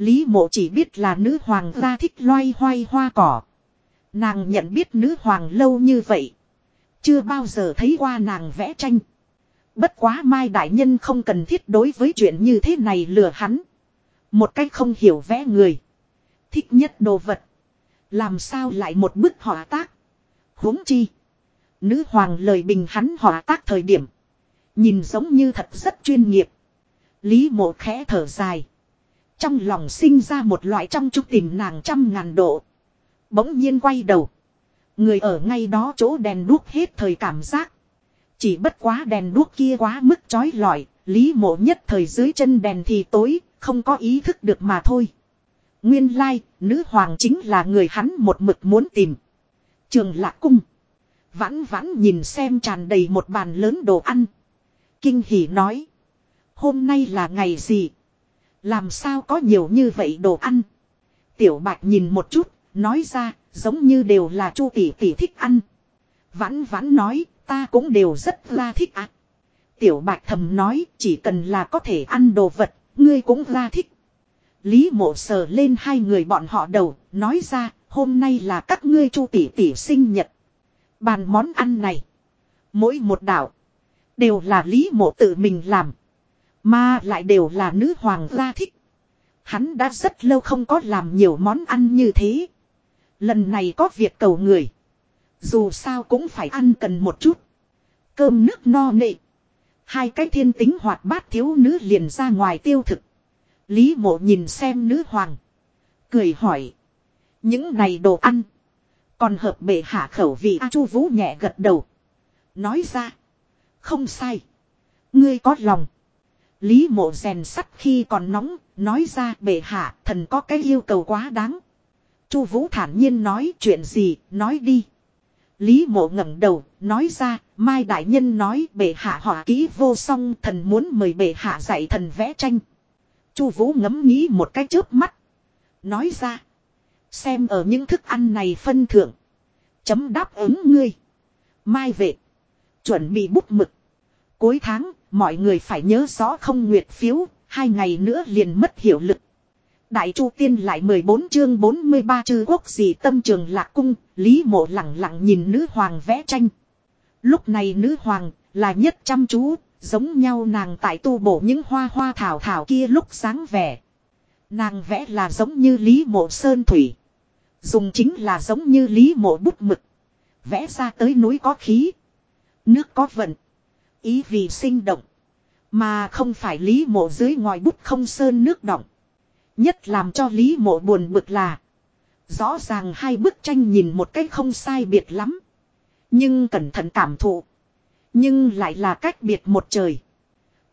Speaker 1: Lý mộ chỉ biết là nữ hoàng gia thích loay hoay hoa cỏ. Nàng nhận biết nữ hoàng lâu như vậy. Chưa bao giờ thấy qua nàng vẽ tranh. Bất quá mai đại nhân không cần thiết đối với chuyện như thế này lừa hắn. Một cách không hiểu vẽ người. Thích nhất đồ vật. Làm sao lại một bức họa tác. huống chi. Nữ hoàng lời bình hắn họa tác thời điểm. Nhìn giống như thật rất chuyên nghiệp. Lý mộ khẽ thở dài. Trong lòng sinh ra một loại trong chút tìm nàng trăm ngàn độ. Bỗng nhiên quay đầu. Người ở ngay đó chỗ đèn đuốc hết thời cảm giác. Chỉ bất quá đèn đuốc kia quá mức chói lọi, lý mộ nhất thời dưới chân đèn thì tối, không có ý thức được mà thôi. Nguyên lai, nữ hoàng chính là người hắn một mực muốn tìm. Trường lạc cung. Vãn vãn nhìn xem tràn đầy một bàn lớn đồ ăn. Kinh hỉ nói. Hôm nay là ngày gì? Làm sao có nhiều như vậy đồ ăn. Tiểu bạch nhìn một chút, nói ra, giống như đều là chu tỷ tỷ thích ăn. Vãn vãn nói, ta cũng đều rất là thích ạ. Tiểu bạch thầm nói, chỉ cần là có thể ăn đồ vật, ngươi cũng là thích. Lý mộ sờ lên hai người bọn họ đầu, nói ra, hôm nay là các ngươi chu tỷ tỷ sinh nhật. Bàn món ăn này, mỗi một đảo, đều là Lý mộ tự mình làm. Mà lại đều là nữ hoàng gia thích. Hắn đã rất lâu không có làm nhiều món ăn như thế. Lần này có việc cầu người. Dù sao cũng phải ăn cần một chút. Cơm nước no nệ. Hai cái thiên tính hoạt bát thiếu nữ liền ra ngoài tiêu thực. Lý mộ nhìn xem nữ hoàng. Cười hỏi. Những này đồ ăn. Còn hợp bệ hạ khẩu vị A Chu Vũ nhẹ gật đầu. Nói ra. Không sai. Ngươi có lòng. Lý mộ rèn sắt khi còn nóng, nói ra bệ hạ, thần có cái yêu cầu quá đáng. Chu Vũ thản nhiên nói chuyện gì, nói đi. Lý mộ ngẩng đầu, nói ra, Mai Đại Nhân nói bệ hạ họa kỹ vô song, thần muốn mời bệ hạ dạy thần vẽ tranh. Chu Vũ ngẫm nghĩ một cái chớp mắt. Nói ra, xem ở những thức ăn này phân thưởng. Chấm đáp ứng ngươi. Mai vệ, chuẩn bị bút mực. Cuối tháng, mọi người phải nhớ rõ không nguyệt phiếu, hai ngày nữa liền mất hiệu lực. Đại Chu Tiên lại 14 chương 43 chư quốc gì tâm trường lạc cung, Lý Mộ lặng lặng nhìn nữ hoàng vẽ tranh. Lúc này nữ hoàng là nhất chăm chú, giống nhau nàng tại tu bổ những hoa hoa thảo thảo kia lúc sáng vẻ. Nàng vẽ là giống như Lý Mộ sơn thủy. Dùng chính là giống như Lý Mộ bút mực. Vẽ ra tới núi có khí. Nước có vận ý vì sinh động. Mà không phải Lý Mộ dưới ngoài bút không sơn nước động Nhất làm cho Lý Mộ buồn bực là. Rõ ràng hai bức tranh nhìn một cách không sai biệt lắm. Nhưng cẩn thận cảm thụ. Nhưng lại là cách biệt một trời.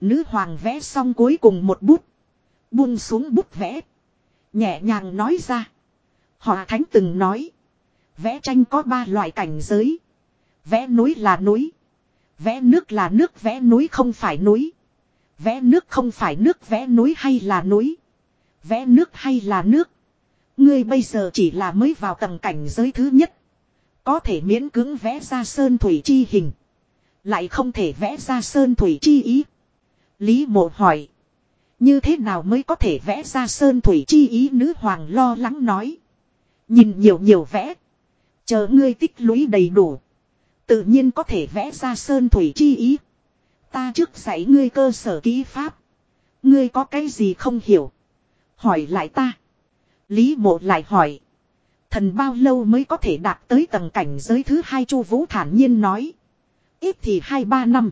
Speaker 1: Nữ hoàng vẽ xong cuối cùng một bút. Buông xuống bút vẽ. Nhẹ nhàng nói ra. Họ thánh từng nói. Vẽ tranh có ba loại cảnh giới. Vẽ núi là núi. Vẽ nước là nước vẽ núi không phải núi. Vẽ nước không phải nước vẽ núi hay là núi. Vẽ nước hay là nước. Ngươi bây giờ chỉ là mới vào tầng cảnh giới thứ nhất. Có thể miễn cưỡng vẽ ra sơn thủy chi hình. Lại không thể vẽ ra sơn thủy chi ý. Lý mộ hỏi. Như thế nào mới có thể vẽ ra sơn thủy chi ý nữ hoàng lo lắng nói. Nhìn nhiều nhiều vẽ. Chờ ngươi tích lũy đầy đủ. Tự nhiên có thể vẽ ra sơn thủy chi ý. Ta trước dạy ngươi cơ sở ký pháp. Ngươi có cái gì không hiểu? Hỏi lại ta. Lý mộ lại hỏi. Thần bao lâu mới có thể đạt tới tầng cảnh giới thứ hai chu vũ thản nhiên nói. Ít thì hai ba năm.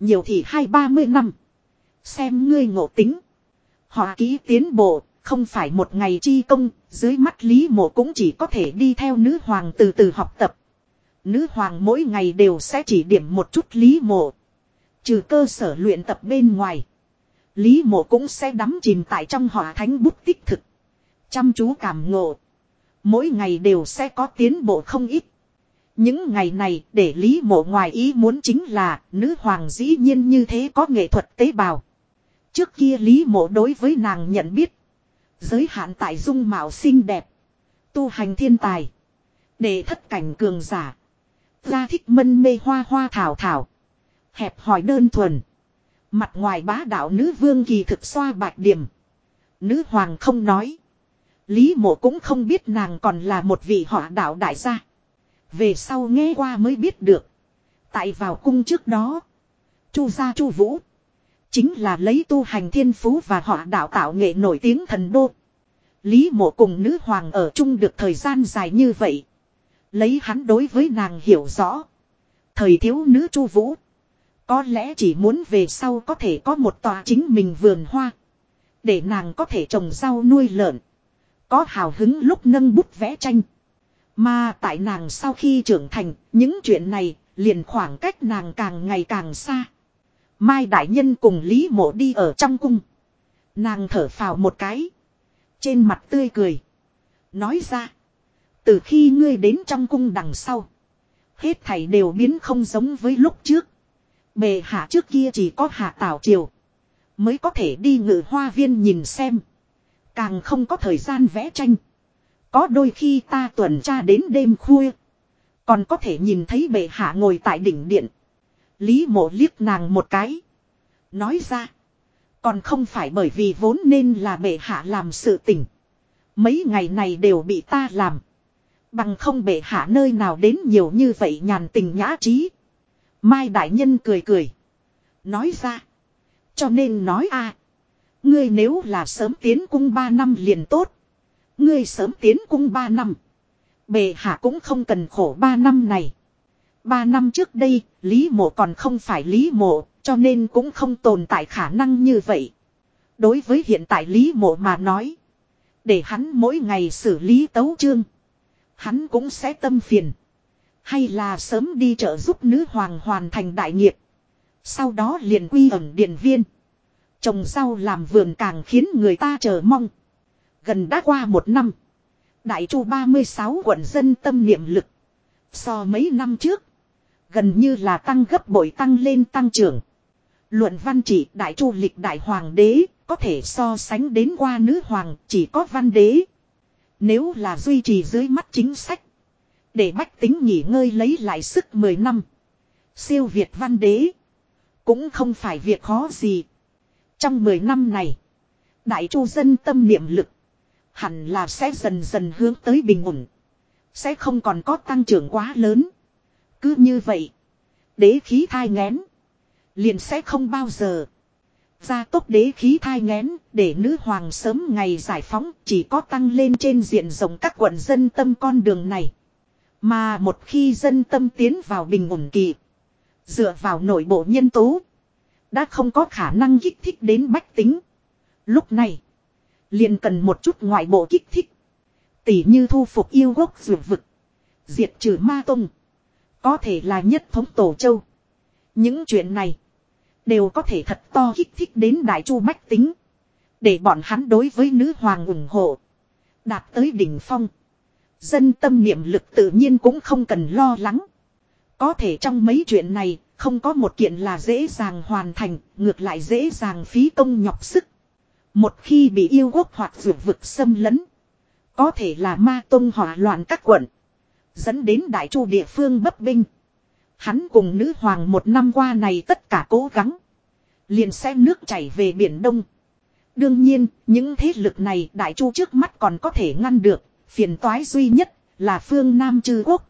Speaker 1: Nhiều thì hai ba mươi năm. Xem ngươi ngộ tính. Họ ký tiến bộ, không phải một ngày chi công, dưới mắt Lý Mộ cũng chỉ có thể đi theo nữ hoàng từ từ học tập. Nữ hoàng mỗi ngày đều sẽ chỉ điểm một chút lý mộ. Trừ cơ sở luyện tập bên ngoài. Lý mộ cũng sẽ đắm chìm tại trong hỏa thánh bút tích thực. Chăm chú cảm ngộ. Mỗi ngày đều sẽ có tiến bộ không ít. Những ngày này để Lý Mộ ngoài ý muốn chính là nữ hoàng dĩ nhiên như thế có nghệ thuật tế bào. Trước kia Lý Mộ đối với nàng nhận biết. Giới hạn tại dung mạo xinh đẹp. Tu hành thiên tài. Để thất cảnh cường giả ra thích mân mê hoa hoa thảo thảo. Hẹp hỏi đơn thuần. Mặt ngoài bá đạo nữ vương kỳ thực xoa bạch điểm. Nữ hoàng không nói. Lý mộ cũng không biết nàng còn là một vị họa đạo đại gia. Về sau nghe qua mới biết được. Tại vào cung trước đó. Chu gia chu vũ. Chính là lấy tu hành thiên phú và họa đạo tạo nghệ nổi tiếng thần đô. Lý mộ cùng nữ hoàng ở chung được thời gian dài như vậy. Lấy hắn đối với nàng hiểu rõ. Thời thiếu nữ chu vũ. Có lẽ chỉ muốn về sau có thể có một tòa chính mình vườn hoa. Để nàng có thể trồng rau nuôi lợn. Có hào hứng lúc nâng bút vẽ tranh. Mà tại nàng sau khi trưởng thành, những chuyện này liền khoảng cách nàng càng ngày càng xa. Mai Đại Nhân cùng Lý Mộ đi ở trong cung. Nàng thở phào một cái. Trên mặt tươi cười. Nói ra. Từ khi ngươi đến trong cung đằng sau. Hết thảy đều biến không giống với lúc trước. Bề hạ trước kia chỉ có hạ tảo triều. Mới có thể đi ngự hoa viên nhìn xem. Càng không có thời gian vẽ tranh. Có đôi khi ta tuần tra đến đêm khuya. Còn có thể nhìn thấy bệ hạ ngồi tại đỉnh điện. Lý mộ liếc nàng một cái. Nói ra. Còn không phải bởi vì vốn nên là bệ hạ làm sự tình. Mấy ngày này đều bị ta làm. Bằng không bệ hạ nơi nào đến nhiều như vậy nhàn tình nhã trí. Mai đại nhân cười cười. Nói ra. Cho nên nói a Ngươi nếu là sớm tiến cung 3 năm liền tốt. Ngươi sớm tiến cung 3 năm. Bệ hạ cũng không cần khổ 3 năm này. 3 năm trước đây, Lý Mộ còn không phải Lý Mộ, cho nên cũng không tồn tại khả năng như vậy. Đối với hiện tại Lý Mộ mà nói. Để hắn mỗi ngày xử lý tấu chương. Hắn cũng sẽ tâm phiền. Hay là sớm đi trợ giúp nữ hoàng hoàn thành đại nghiệp. Sau đó liền quy ẩn điện viên. Trồng rau làm vườn càng khiến người ta chờ mong. Gần đã qua một năm. Đại chu 36 quận dân tâm niệm lực. So mấy năm trước. Gần như là tăng gấp bội tăng lên tăng trưởng. Luận văn chỉ đại chu lịch đại hoàng đế. Có thể so sánh đến qua nữ hoàng chỉ có văn đế. Nếu là duy trì dưới mắt chính sách. Để bách tính nghỉ ngơi lấy lại sức 10 năm. Siêu Việt văn đế. Cũng không phải việc khó gì. Trong 10 năm này. Đại chu dân tâm niệm lực. Hẳn là sẽ dần dần hướng tới bình ổn. Sẽ không còn có tăng trưởng quá lớn. Cứ như vậy. Đế khí thai ngén. Liền sẽ không bao giờ. Gia tốc đế khí thai ngén, để nữ hoàng sớm ngày giải phóng chỉ có tăng lên trên diện rộng các quận dân tâm con đường này. Mà một khi dân tâm tiến vào bình ổn kỳ, dựa vào nội bộ nhân tố, đã không có khả năng kích thích đến bách tính. Lúc này, liền cần một chút ngoại bộ kích thích. Tỷ như thu phục yêu gốc rượu vực, diệt trừ ma tông, có thể là nhất thống tổ châu. Những chuyện này, Đều có thể thật to kích thích đến đại chu bách tính. Để bọn hắn đối với nữ hoàng ủng hộ. Đạt tới đỉnh phong. Dân tâm niệm lực tự nhiên cũng không cần lo lắng. Có thể trong mấy chuyện này, không có một kiện là dễ dàng hoàn thành, ngược lại dễ dàng phí công nhọc sức. Một khi bị yêu quốc hoặc dược vực xâm lấn, có thể là ma tông hỏa loạn các quận, dẫn đến đại chu địa phương bấp binh. Hắn cùng nữ hoàng một năm qua này tất cả cố gắng. Liền xem nước chảy về biển đông. Đương nhiên, những thế lực này đại chu trước mắt còn có thể ngăn được. Phiền toái duy nhất là phương Nam Trư Quốc.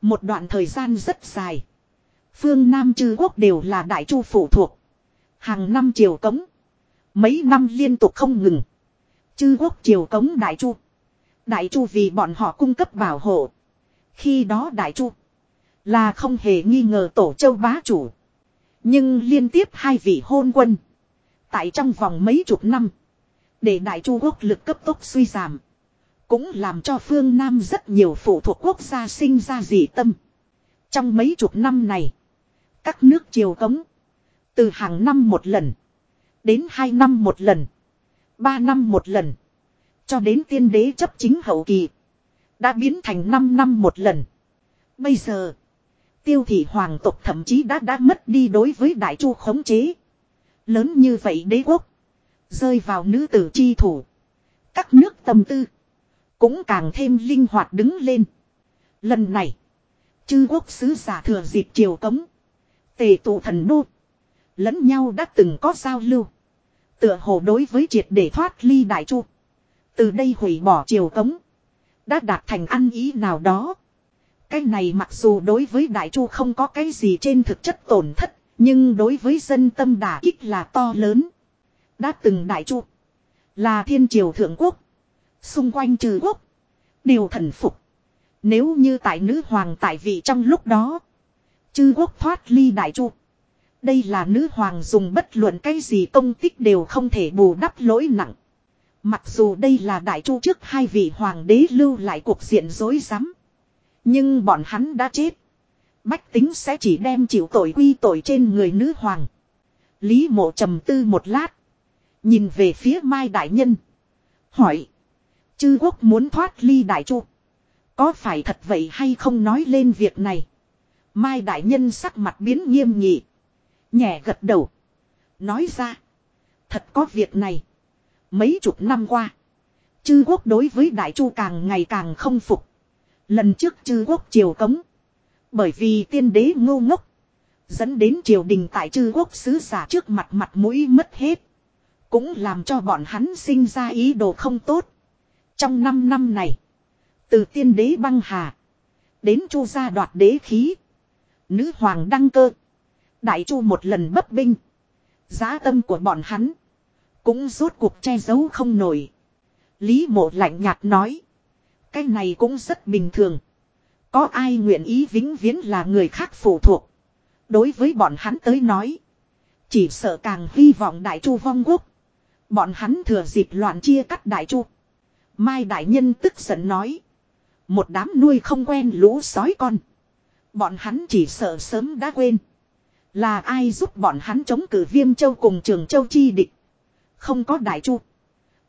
Speaker 1: Một đoạn thời gian rất dài. Phương Nam Trư Quốc đều là đại chu phụ thuộc. Hàng năm triều cống. Mấy năm liên tục không ngừng. Chư quốc triều cống đại chu. Đại chu vì bọn họ cung cấp bảo hộ. Khi đó đại chu là không hề nghi ngờ tổ châu bá chủ. Nhưng liên tiếp hai vị hôn quân. Tại trong vòng mấy chục năm. Để đại chu quốc lực cấp tốc suy giảm. Cũng làm cho phương Nam rất nhiều phụ thuộc quốc gia sinh ra dị tâm. Trong mấy chục năm này. Các nước triều cống. Từ hàng năm một lần. Đến hai năm một lần. Ba năm một lần. Cho đến tiên đế chấp chính hậu kỳ. Đã biến thành năm năm một lần. Bây giờ Tiêu thị hoàng tộc thậm chí đã đã mất đi đối với đại chu khống chế. Lớn như vậy đế quốc. Rơi vào nữ tử chi thủ. Các nước tâm tư. Cũng càng thêm linh hoạt đứng lên. Lần này. Chư quốc sứ giả thừa dịp triều cống. Tề tụ thần đô. Lẫn nhau đã từng có giao lưu. Tựa hồ đối với triệt để thoát ly đại chu. Từ đây hủy bỏ triều cống. Đã đạt thành ăn ý nào đó. Cái này mặc dù đối với Đại Chu không có cái gì trên thực chất tổn thất, nhưng đối với dân tâm đả kích là to lớn. Đã từng Đại Chu là thiên triều thượng quốc, xung quanh trừ quốc, đều thần phục. Nếu như tại nữ hoàng tại vị trong lúc đó, chư quốc thoát ly Đại Chu. Đây là nữ hoàng dùng bất luận cái gì công tích đều không thể bù đắp lỗi nặng. Mặc dù đây là đại chu trước hai vị hoàng đế lưu lại cuộc diện rối rắm. Nhưng bọn hắn đã chết. Bách tính sẽ chỉ đem chịu tội quy tội trên người nữ hoàng. Lý mộ trầm tư một lát. Nhìn về phía Mai Đại Nhân. Hỏi. Chư quốc muốn thoát ly Đại Chu. Có phải thật vậy hay không nói lên việc này. Mai Đại Nhân sắc mặt biến nghiêm nghị. Nhẹ gật đầu. Nói ra. Thật có việc này. Mấy chục năm qua. Chư quốc đối với Đại Chu càng ngày càng không phục. Lần trước chư quốc triều cống. Bởi vì tiên đế ngu ngốc. Dẫn đến triều đình tại chư quốc sứ giả trước mặt mặt mũi mất hết. Cũng làm cho bọn hắn sinh ra ý đồ không tốt. Trong năm năm này. Từ tiên đế băng hà. Đến chu gia đoạt đế khí. Nữ hoàng đăng cơ. Đại chu một lần bất binh. Giá tâm của bọn hắn. Cũng rốt cuộc che giấu không nổi. Lý mộ lạnh nhạt nói. Cái này cũng rất bình thường. Có ai nguyện ý vĩnh viễn là người khác phụ thuộc. Đối với bọn hắn tới nói. Chỉ sợ càng hy vọng đại chu vong quốc. Bọn hắn thừa dịp loạn chia cắt đại chu. Mai đại nhân tức giận nói. Một đám nuôi không quen lũ sói con. Bọn hắn chỉ sợ sớm đã quên. Là ai giúp bọn hắn chống cử viêm châu cùng trường châu chi địch. Không có đại chu.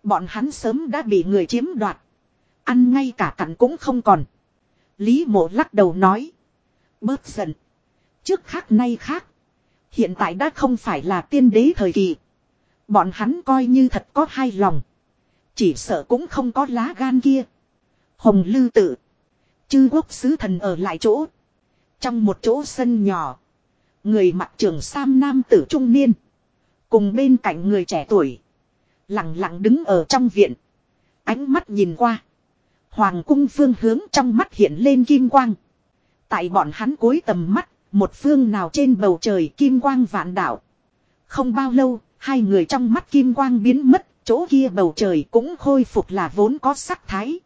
Speaker 1: Bọn hắn sớm đã bị người chiếm đoạt. Ăn ngay cả cặn cũng không còn. Lý mộ lắc đầu nói. Bớt giận. Trước khác nay khác. Hiện tại đã không phải là tiên đế thời kỳ. Bọn hắn coi như thật có hai lòng. Chỉ sợ cũng không có lá gan kia. Hồng lư tự. Chư quốc sứ thần ở lại chỗ. Trong một chỗ sân nhỏ. Người mặt trưởng sam nam tử trung niên. Cùng bên cạnh người trẻ tuổi. Lặng lặng đứng ở trong viện. Ánh mắt nhìn qua. Hoàng cung phương hướng trong mắt hiện lên kim quang. Tại bọn hắn cuối tầm mắt, một phương nào trên bầu trời kim quang vạn đảo. Không bao lâu, hai người trong mắt kim quang biến mất, chỗ kia bầu trời cũng khôi phục là vốn có sắc thái.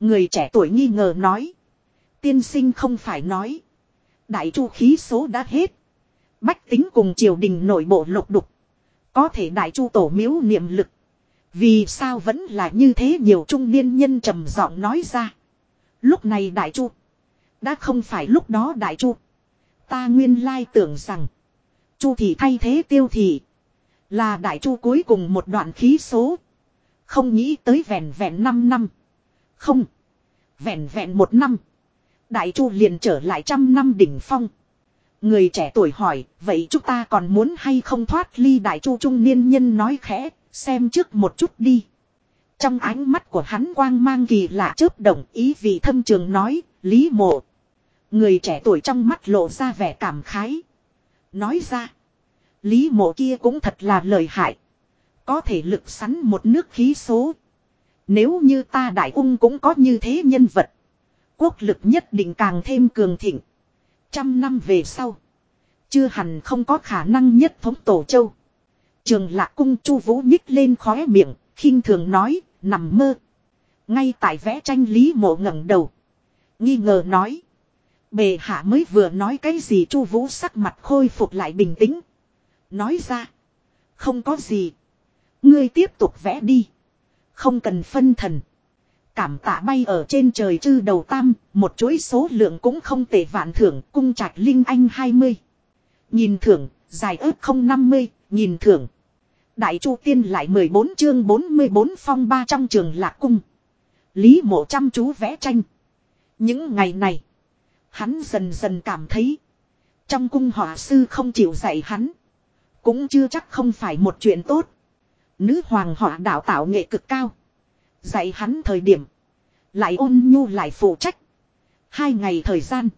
Speaker 1: Người trẻ tuổi nghi ngờ nói. Tiên sinh không phải nói. Đại chu khí số đã hết. Bách tính cùng triều đình nội bộ lục đục. Có thể đại chu tổ miếu niệm lực. Vì sao vẫn là như thế nhiều trung niên nhân trầm giọng nói ra. Lúc này đại chu. Đã không phải lúc đó đại chu. Ta nguyên lai tưởng rằng. Chu thì thay thế tiêu thị. Là đại chu cuối cùng một đoạn khí số. Không nghĩ tới vẹn vẹn 5 năm. Không. Vẹn vẹn một năm. Đại chu liền trở lại trăm năm đỉnh phong. Người trẻ tuổi hỏi, vậy chúng ta còn muốn hay không thoát ly đại chu trung niên nhân nói khẽ, Xem trước một chút đi. Trong ánh mắt của hắn quang mang kỳ lạ chớp đồng ý vị thâm trường nói, Lý Mộ. Người trẻ tuổi trong mắt lộ ra vẻ cảm khái. Nói ra, Lý Mộ kia cũng thật là lợi hại. Có thể lực sắn một nước khí số. Nếu như ta đại ung cũng có như thế nhân vật. Quốc lực nhất định càng thêm cường thịnh. Trăm năm về sau. Chưa hẳn không có khả năng nhất thống tổ châu. Trường lạc cung chu vũ nhích lên khóe miệng, khinh thường nói, nằm mơ. Ngay tại vẽ tranh Lý Mộ ngẩng đầu. Nghi ngờ nói. Bề hạ mới vừa nói cái gì chu vũ sắc mặt khôi phục lại bình tĩnh. Nói ra. Không có gì. Ngươi tiếp tục vẽ đi. Không cần phân thần. Cảm tạ bay ở trên trời chư đầu tam, một chuỗi số lượng cũng không tệ vạn thưởng, cung trạch linh anh 20. Nhìn thưởng, dài ước không 50, nhìn thưởng. Đại Chu Tiên lại 14 chương 44 phong ba trong trường lạc cung. Lý mộ chăm chú vẽ tranh. Những ngày này, hắn dần dần cảm thấy. Trong cung họa sư không chịu dạy hắn. Cũng chưa chắc không phải một chuyện tốt. Nữ hoàng họa đạo tạo nghệ cực cao. Dạy hắn thời điểm. Lại ôn nhu lại phụ trách. Hai ngày thời gian.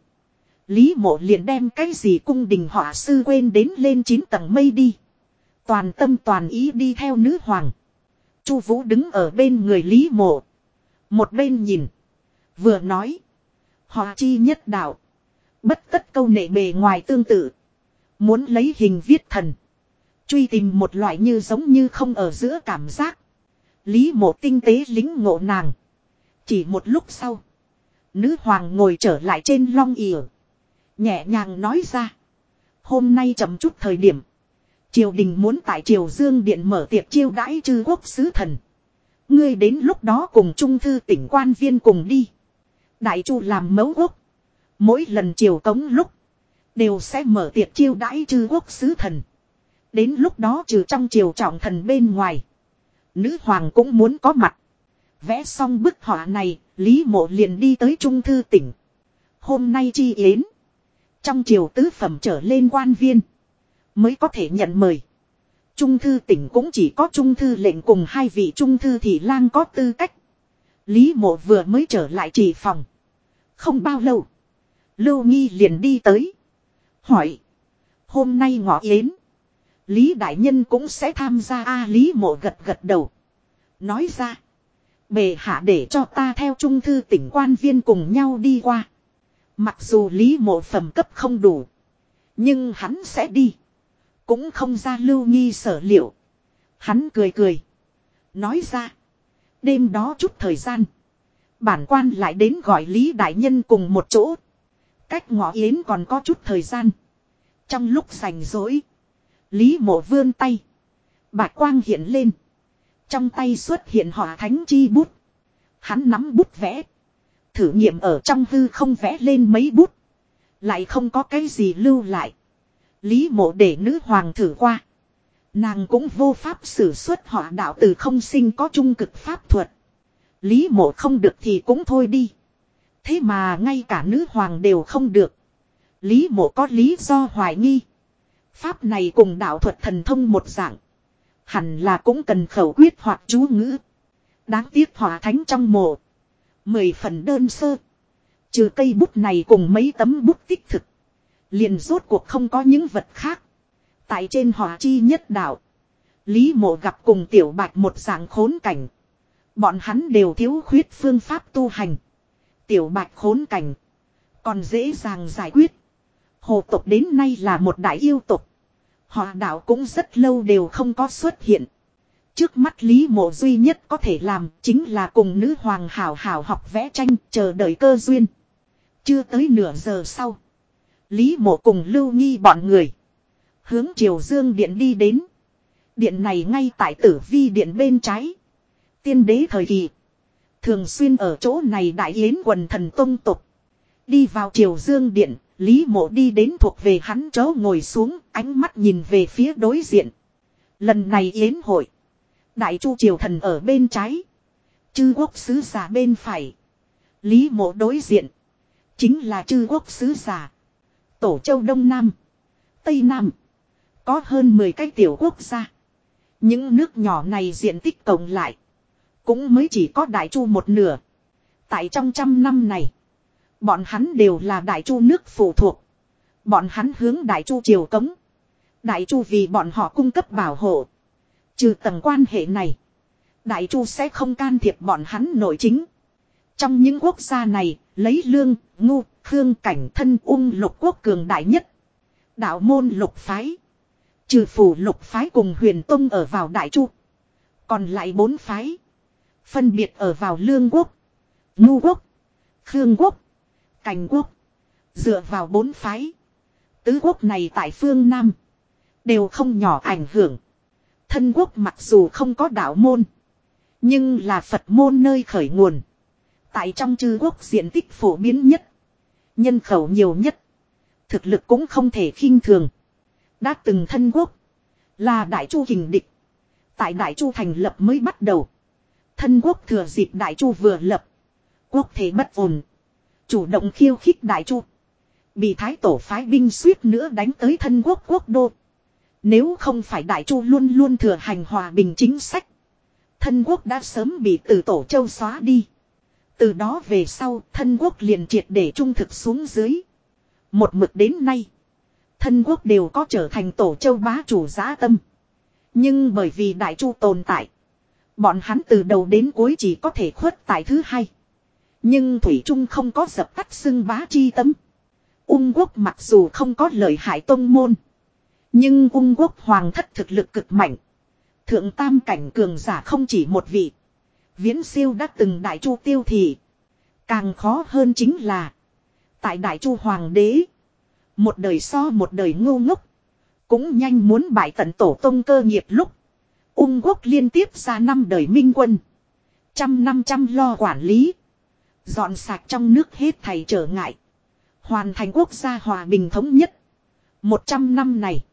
Speaker 1: Lý mộ liền đem cái gì cung đình họa sư quên đến lên chín tầng mây đi. Toàn tâm toàn ý đi theo nữ hoàng. Chu Vũ đứng ở bên người Lý Mộ. Một bên nhìn. Vừa nói. Họ chi nhất đạo. Bất tất câu nệ bề ngoài tương tự. Muốn lấy hình viết thần. Truy tìm một loại như giống như không ở giữa cảm giác. Lý mộ tinh tế lính ngộ nàng. Chỉ một lúc sau. Nữ hoàng ngồi trở lại trên long ỉa. Nhẹ nhàng nói ra. Hôm nay chậm chút thời điểm. Triều đình muốn tại Triều Dương Điện mở tiệc chiêu đãi chư quốc sứ thần. Ngươi đến lúc đó cùng Trung Thư tỉnh quan viên cùng đi. Đại Chu làm mẫu quốc. Mỗi lần triều tống lúc. Đều sẽ mở tiệc chiêu đãi chư quốc sứ thần. Đến lúc đó trừ trong triều trọng thần bên ngoài. Nữ hoàng cũng muốn có mặt. Vẽ xong bức họa này, Lý Mộ liền đi tới Trung Thư tỉnh. Hôm nay chi yến. Trong triều tứ phẩm trở lên quan viên mới có thể nhận mời. Trung thư tỉnh cũng chỉ có trung thư lệnh cùng hai vị trung thư thị lang có tư cách. Lý mộ vừa mới trở lại chỉ phòng. Không bao lâu. Lưu Nghi liền đi tới. Hỏi. Hôm nay ngọ yến. Lý Đại Nhân cũng sẽ tham gia A à, Lý Mộ gật gật đầu. Nói ra. Bề hạ để cho ta theo trung thư tỉnh quan viên cùng nhau đi qua. Mặc dù Lý Mộ phẩm cấp không đủ. Nhưng hắn sẽ đi. Cũng không ra lưu nghi sở liệu. Hắn cười cười. Nói ra. Đêm đó chút thời gian. Bản quan lại đến gọi Lý Đại Nhân cùng một chỗ. Cách ngõ yến còn có chút thời gian. Trong lúc rảnh dối, Lý mộ vươn tay. Bạch quang hiện lên. Trong tay xuất hiện hỏa thánh chi bút. Hắn nắm bút vẽ. Thử nghiệm ở trong hư không vẽ lên mấy bút. Lại không có cái gì lưu lại. Lý mộ để nữ hoàng thử qua. Nàng cũng vô pháp sử xuất họa đạo từ không sinh có trung cực pháp thuật. Lý mộ không được thì cũng thôi đi. Thế mà ngay cả nữ hoàng đều không được. Lý mộ có lý do hoài nghi. Pháp này cùng đạo thuật thần thông một dạng. Hẳn là cũng cần khẩu quyết hoặc chú ngữ. Đáng tiếc hỏa thánh trong mộ. Mười phần đơn sơ. Trừ cây bút này cùng mấy tấm bút tích thực. Liền rốt cuộc không có những vật khác. Tại trên hỏa chi nhất đạo. Lý mộ gặp cùng tiểu bạch một dạng khốn cảnh. Bọn hắn đều thiếu khuyết phương pháp tu hành. Tiểu bạch khốn cảnh. Còn dễ dàng giải quyết. Hồ tộc đến nay là một đại yêu tộc. Họ đạo cũng rất lâu đều không có xuất hiện. Trước mắt Lý Mộ duy nhất có thể làm chính là cùng nữ hoàng hảo hảo học vẽ tranh chờ đợi cơ duyên. Chưa tới nửa giờ sau. Lý mộ cùng lưu nghi bọn người. Hướng Triều Dương Điện đi đến. Điện này ngay tại tử vi điện bên trái. Tiên đế thời kỳ. Thường xuyên ở chỗ này đại yến quần thần tông tục. Đi vào Triều Dương Điện, Lý mộ đi đến thuộc về hắn chỗ ngồi xuống, ánh mắt nhìn về phía đối diện. Lần này yến hội. Đại chu triều thần ở bên trái. Chư quốc sứ giả bên phải. Lý mộ đối diện. Chính là chư quốc sứ giả. Tổ châu Đông Nam, Tây Nam, có hơn 10 cái tiểu quốc gia. Những nước nhỏ này diện tích tổng lại, cũng mới chỉ có đại chu một nửa. Tại trong trăm năm này, bọn hắn đều là đại chu nước phụ thuộc. Bọn hắn hướng đại chu triều cống. Đại chu vì bọn họ cung cấp bảo hộ. Trừ tầng quan hệ này, đại chu sẽ không can thiệp bọn hắn nội chính. Trong những quốc gia này, lấy lương, ngu, Khương cảnh thân ung lục quốc cường đại nhất. Đạo môn lục phái. Trừ phủ lục phái cùng huyền tông ở vào đại chu. Còn lại bốn phái. Phân biệt ở vào lương quốc. Ngu quốc. Khương quốc. Cảnh quốc. Dựa vào bốn phái. Tứ quốc này tại phương Nam. Đều không nhỏ ảnh hưởng. Thân quốc mặc dù không có đạo môn. Nhưng là Phật môn nơi khởi nguồn. Tại trong chư quốc diện tích phổ biến nhất Nhân khẩu nhiều nhất. Thực lực cũng không thể khinh thường. Đã từng thân quốc. Là đại chu hình địch. Tại đại chu thành lập mới bắt đầu. Thân quốc thừa dịp đại chu vừa lập. Quốc thế bất ổn. Chủ động khiêu khích đại chu. Bị thái tổ phái binh suýt nữa đánh tới thân quốc quốc đô. Nếu không phải đại chu luôn luôn thừa hành hòa bình chính sách. Thân quốc đã sớm bị từ tổ châu xóa đi. Từ đó về sau thân quốc liền triệt để trung thực xuống dưới. Một mực đến nay. Thân quốc đều có trở thành tổ châu bá chủ giá tâm. Nhưng bởi vì đại chu tồn tại. Bọn hắn từ đầu đến cuối chỉ có thể khuất tại thứ hai. Nhưng Thủy Trung không có dập tắt xưng bá chi tâm. Ung quốc mặc dù không có lợi hại tôn môn. Nhưng ung quốc hoàng thất thực lực cực mạnh. Thượng tam cảnh cường giả không chỉ một vị. Viễn siêu đã từng đại chu tiêu thị. Càng khó hơn chính là. Tại đại chu hoàng đế. Một đời so một đời ngu ngốc. Cũng nhanh muốn bại tận tổ tông cơ nghiệp lúc. Ung quốc liên tiếp ra năm đời minh quân. Trăm năm trăm lo quản lý. Dọn sạc trong nước hết thầy trở ngại. Hoàn thành quốc gia hòa bình thống nhất. Một trăm năm này.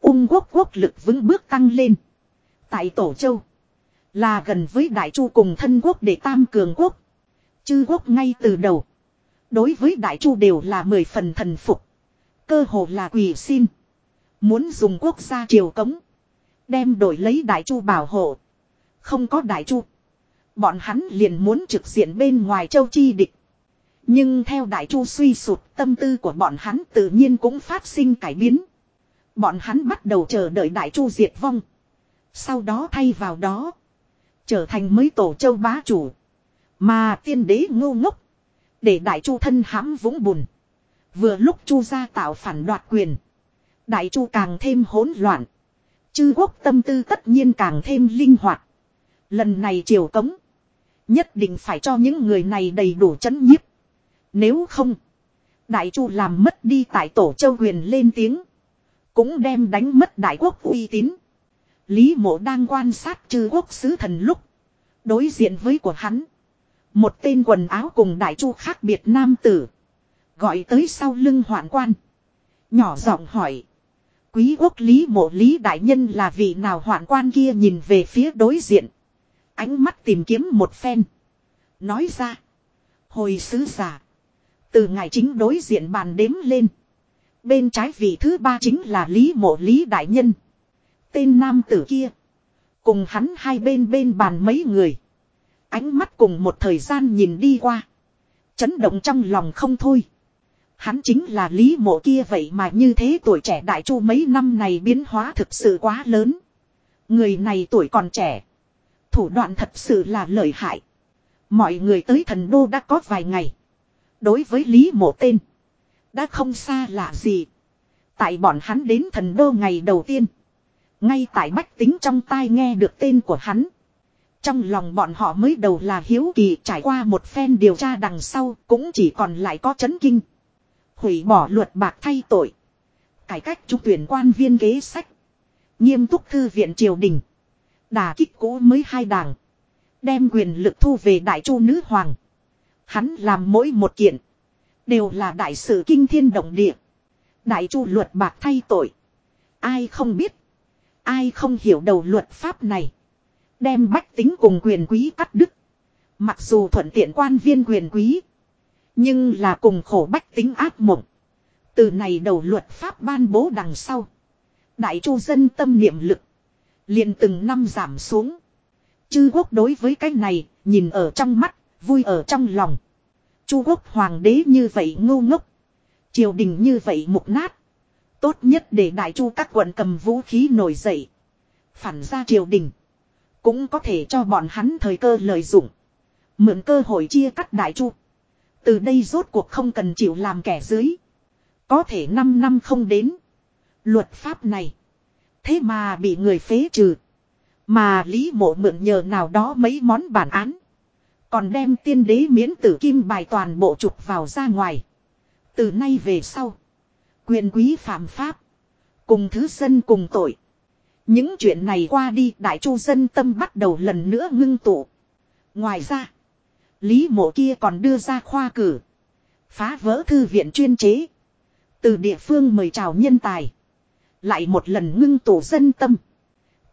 Speaker 1: Ung quốc quốc lực vững bước tăng lên. Tại Tổ Châu. Là gần với Đại Chu cùng thân quốc để tam cường quốc. Chư quốc ngay từ đầu. Đối với Đại Chu đều là mười phần thần phục. Cơ hồ là quỳ xin. Muốn dùng quốc gia triều cống. Đem đổi lấy Đại Chu bảo hộ. Không có Đại Chu. Bọn hắn liền muốn trực diện bên ngoài châu chi địch. Nhưng theo Đại Chu suy sụt tâm tư của bọn hắn tự nhiên cũng phát sinh cải biến. Bọn hắn bắt đầu chờ đợi Đại Chu diệt vong. Sau đó thay vào đó. Trở thành mới tổ châu bá chủ. Mà tiên đế ngu ngốc. Để đại chu thân hãm vũng bùn. Vừa lúc chu gia tạo phản đoạt quyền. Đại chu càng thêm hỗn loạn. Chư quốc tâm tư tất nhiên càng thêm linh hoạt. Lần này triều cống. Nhất định phải cho những người này đầy đủ chấn nhiếp. Nếu không. Đại chu làm mất đi tại tổ châu quyền lên tiếng. Cũng đem đánh mất đại quốc uy tín. Lý mộ đang quan sát chư quốc sứ thần lúc. Đối diện với của hắn. Một tên quần áo cùng đại chu khác biệt nam tử. Gọi tới sau lưng hoạn quan. Nhỏ giọng hỏi. Quý quốc Lý mộ Lý đại nhân là vị nào hoạn quan kia nhìn về phía đối diện. Ánh mắt tìm kiếm một phen. Nói ra. Hồi sứ giả. Từ ngày chính đối diện bàn đếm lên. Bên trái vị thứ ba chính là Lý mộ Lý đại nhân. Tên nam tử kia. Cùng hắn hai bên bên bàn mấy người. Ánh mắt cùng một thời gian nhìn đi qua. Chấn động trong lòng không thôi. Hắn chính là lý mộ kia vậy mà như thế tuổi trẻ đại chu mấy năm này biến hóa thực sự quá lớn. Người này tuổi còn trẻ. Thủ đoạn thật sự là lợi hại. Mọi người tới thần đô đã có vài ngày. Đối với Lý Mộ Tên. Đã không xa lạ gì. Tại bọn hắn đến thần đô ngày đầu tiên. Ngay tại bách tính trong tai nghe được tên của hắn. Trong lòng bọn họ mới đầu là hiếu kỳ trải qua một phen điều tra đằng sau cũng chỉ còn lại có chấn kinh. Hủy bỏ luật bạc thay tội. Cải cách trung tuyển quan viên ghế sách. Nghiêm túc thư viện triều đình. Đà kích cũ mới hai đảng. Đem quyền lực thu về đại chu nữ hoàng. Hắn làm mỗi một kiện. Đều là đại sự kinh thiên động địa. Đại chu luật bạc thay tội. Ai không biết. Ai không hiểu đầu luật pháp này. Đem bách tính cùng quyền quý cắt đứt. Mặc dù thuận tiện quan viên quyền quý. Nhưng là cùng khổ bách tính ác mộng. Từ này đầu luật pháp ban bố đằng sau. Đại chu dân tâm niệm lực. liền từng năm giảm xuống. Chư quốc đối với cái này, nhìn ở trong mắt, vui ở trong lòng. Chu quốc hoàng đế như vậy ngu ngốc. Triều đình như vậy mục nát. Tốt nhất để đại chu các quận cầm vũ khí nổi dậy. Phản ra triều đình. Cũng có thể cho bọn hắn thời cơ lợi dụng. Mượn cơ hội chia cắt đại chu. Từ đây rốt cuộc không cần chịu làm kẻ dưới. Có thể 5 năm không đến. Luật pháp này. Thế mà bị người phế trừ. Mà Lý Mộ mượn nhờ nào đó mấy món bản án. Còn đem tiên đế miễn tử kim bài toàn bộ trục vào ra ngoài. Từ nay về sau. Quyền quý phạm pháp. Cùng thứ dân cùng tội. Những chuyện này qua đi đại chu dân tâm bắt đầu lần nữa ngưng tụ. Ngoài ra. Lý mộ kia còn đưa ra khoa cử. Phá vỡ thư viện chuyên chế. Từ địa phương mời chào nhân tài. Lại một lần ngưng tụ dân tâm.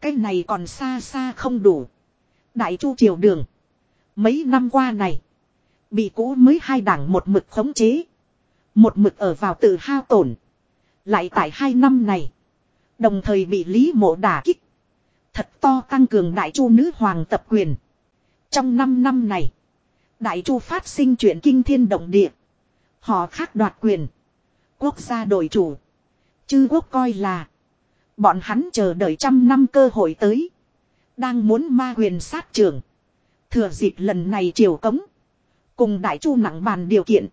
Speaker 1: Cái này còn xa xa không đủ. Đại chu triều đường. Mấy năm qua này. Bị cũ mới hai đảng một mực khống chế. Một mực ở vào tự hao tổn. Lại tại hai năm này. Đồng thời bị Lý Mộ đả kích. Thật to tăng cường đại chu nữ hoàng tập quyền. Trong năm năm này. Đại chu phát sinh chuyện kinh thiên động địa. Họ khác đoạt quyền. Quốc gia đổi chủ. Chư quốc coi là. Bọn hắn chờ đợi trăm năm cơ hội tới. Đang muốn ma quyền sát trưởng, Thừa dịp lần này triều cống. Cùng đại chu nặng bàn điều kiện.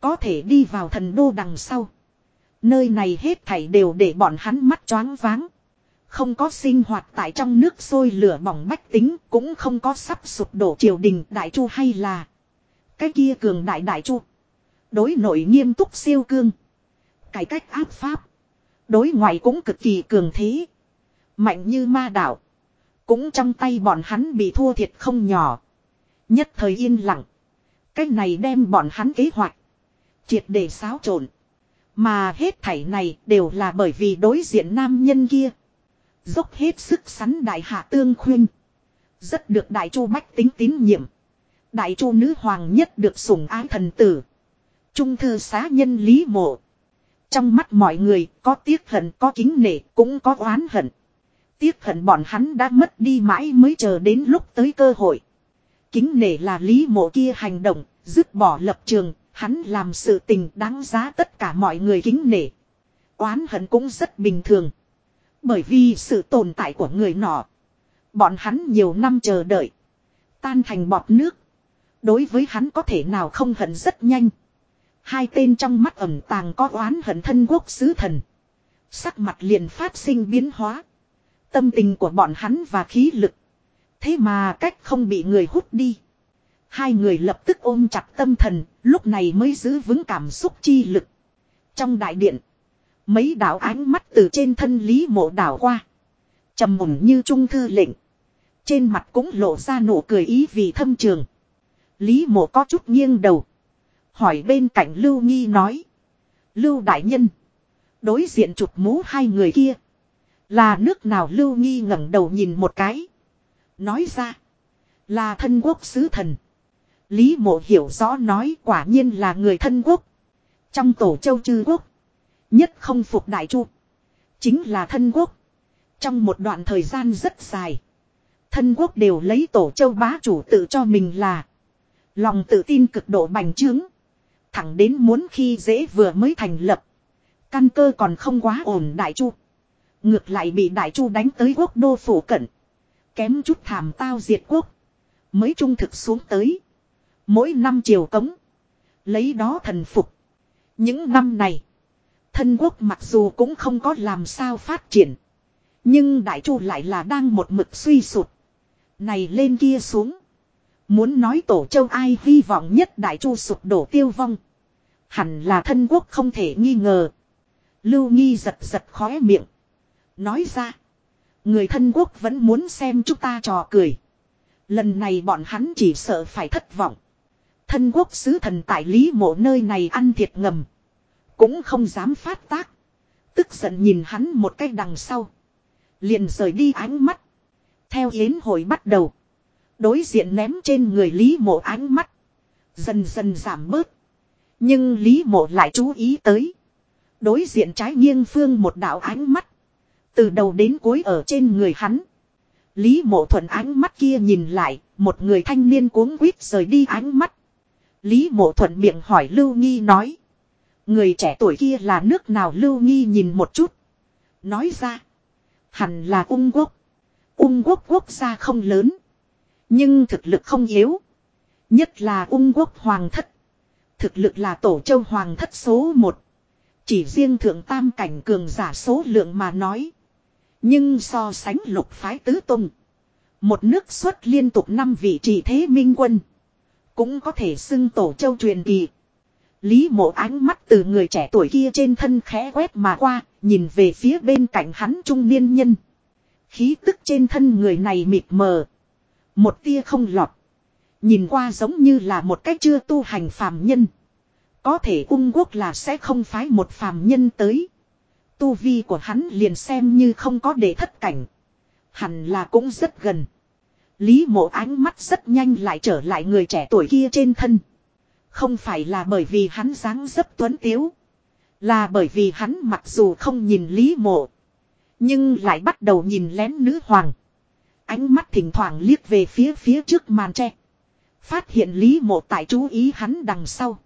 Speaker 1: Có thể đi vào thần đô đằng sau. Nơi này hết thảy đều để bọn hắn mắt choáng váng. Không có sinh hoạt tại trong nước sôi lửa bỏng bách tính, cũng không có sắp sụp đổ triều đình đại chu hay là cái kia cường đại đại chu. Đối nội nghiêm túc siêu cương. Cải cách áp pháp. Đối ngoại cũng cực kỳ cường thế. Mạnh như ma đạo. Cũng trong tay bọn hắn bị thua thiệt không nhỏ. Nhất thời yên lặng. Cái này đem bọn hắn kế hoạch. Triệt để xáo trộn. Mà hết thảy này đều là bởi vì đối diện nam nhân kia. Dốc hết sức sắn đại hạ tương khuyên. Rất được đại chu bách tính tín nhiệm. Đại chu nữ hoàng nhất được sủng ái thần tử. Trung thư xá nhân lý mộ. Trong mắt mọi người có tiếc hận có kính nể cũng có oán hận. Tiếc hận bọn hắn đã mất đi mãi mới chờ đến lúc tới cơ hội. Kính nể là lý mộ kia hành động, dứt bỏ lập trường, Hắn làm sự tình đáng giá tất cả mọi người kính nể. Oán hận cũng rất bình thường. Bởi vì sự tồn tại của người nọ. Bọn hắn nhiều năm chờ đợi. Tan thành bọt nước. Đối với hắn có thể nào không hận rất nhanh. Hai tên trong mắt ẩm tàng có oán hận thân quốc sứ thần. Sắc mặt liền phát sinh biến hóa. Tâm tình của bọn hắn và khí lực. Thế mà cách không bị người hút đi. Hai người lập tức ôm chặt tâm thần, lúc này mới giữ vững cảm xúc chi lực. Trong đại điện, mấy đạo ánh mắt từ trên thân Lý Mộ đảo qua. trầm mùng như trung thư lệnh. Trên mặt cũng lộ ra nụ cười ý vì thâm trường. Lý Mộ có chút nghiêng đầu. Hỏi bên cạnh Lưu Nghi nói. Lưu Đại Nhân. Đối diện chụp mũ hai người kia. Là nước nào Lưu Nghi ngẩng đầu nhìn một cái. Nói ra. Là thân quốc sứ thần. Lý mộ hiểu rõ nói quả nhiên là người thân quốc. Trong tổ châu chư quốc. Nhất không phục đại chu. Chính là thân quốc. Trong một đoạn thời gian rất dài. Thân quốc đều lấy tổ châu bá chủ tự cho mình là. Lòng tự tin cực độ bành trướng. Thẳng đến muốn khi dễ vừa mới thành lập. Căn cơ còn không quá ổn đại chu. Ngược lại bị đại chu đánh tới quốc đô phủ cận. Kém chút thảm tao diệt quốc. Mới trung thực xuống tới. Mỗi năm triều cống. Lấy đó thần phục. Những năm này. Thân quốc mặc dù cũng không có làm sao phát triển. Nhưng Đại Chu lại là đang một mực suy sụt. Này lên kia xuống. Muốn nói tổ châu ai hy vọng nhất Đại Chu sụp đổ tiêu vong. Hẳn là thân quốc không thể nghi ngờ. Lưu Nghi giật giật khóe miệng. Nói ra. Người thân quốc vẫn muốn xem chúng ta trò cười. Lần này bọn hắn chỉ sợ phải thất vọng. Thân quốc sứ thần tại Lý Mộ nơi này ăn thiệt ngầm. Cũng không dám phát tác. Tức giận nhìn hắn một cái đằng sau. Liền rời đi ánh mắt. Theo yến hội bắt đầu. Đối diện ném trên người Lý Mộ ánh mắt. Dần dần giảm bớt. Nhưng Lý Mộ lại chú ý tới. Đối diện trái nghiêng phương một đạo ánh mắt. Từ đầu đến cuối ở trên người hắn. Lý mộ thuận ánh mắt kia nhìn lại, một người thanh niên cuống quýt rời đi ánh mắt, Lý mộ thuận miệng hỏi Lưu Nghi nói. Người trẻ tuổi kia là nước nào Lưu Nghi nhìn một chút. Nói ra. Hẳn là ung quốc. Ung quốc quốc gia không lớn. Nhưng thực lực không yếu. Nhất là ung quốc hoàng thất. Thực lực là tổ châu hoàng thất số 1. Chỉ riêng thượng tam cảnh cường giả số lượng mà nói. Nhưng so sánh lục phái tứ tung. Một nước xuất liên tục năm vị trị thế minh quân cũng có thể xưng tổ châu truyền kỳ. Lý mộ ánh mắt từ người trẻ tuổi kia trên thân khẽ quét mà qua, nhìn về phía bên cạnh hắn trung niên nhân. Khí tức trên thân người này mịt mờ. Một tia không lọt. Nhìn qua giống như là một cách chưa tu hành phàm nhân. Có thể ung quốc là sẽ không phái một phàm nhân tới. Tu vi của hắn liền xem như không có để thất cảnh. Hẳn là cũng rất gần. Lý mộ ánh mắt rất nhanh lại trở lại người trẻ tuổi kia trên thân. Không phải là bởi vì hắn dáng dấp tuấn tiếu. Là bởi vì hắn mặc dù không nhìn Lý mộ. Nhưng lại bắt đầu nhìn lén nữ hoàng. Ánh mắt thỉnh thoảng liếc về phía phía trước màn tre. Phát hiện Lý mộ tại chú ý hắn đằng sau.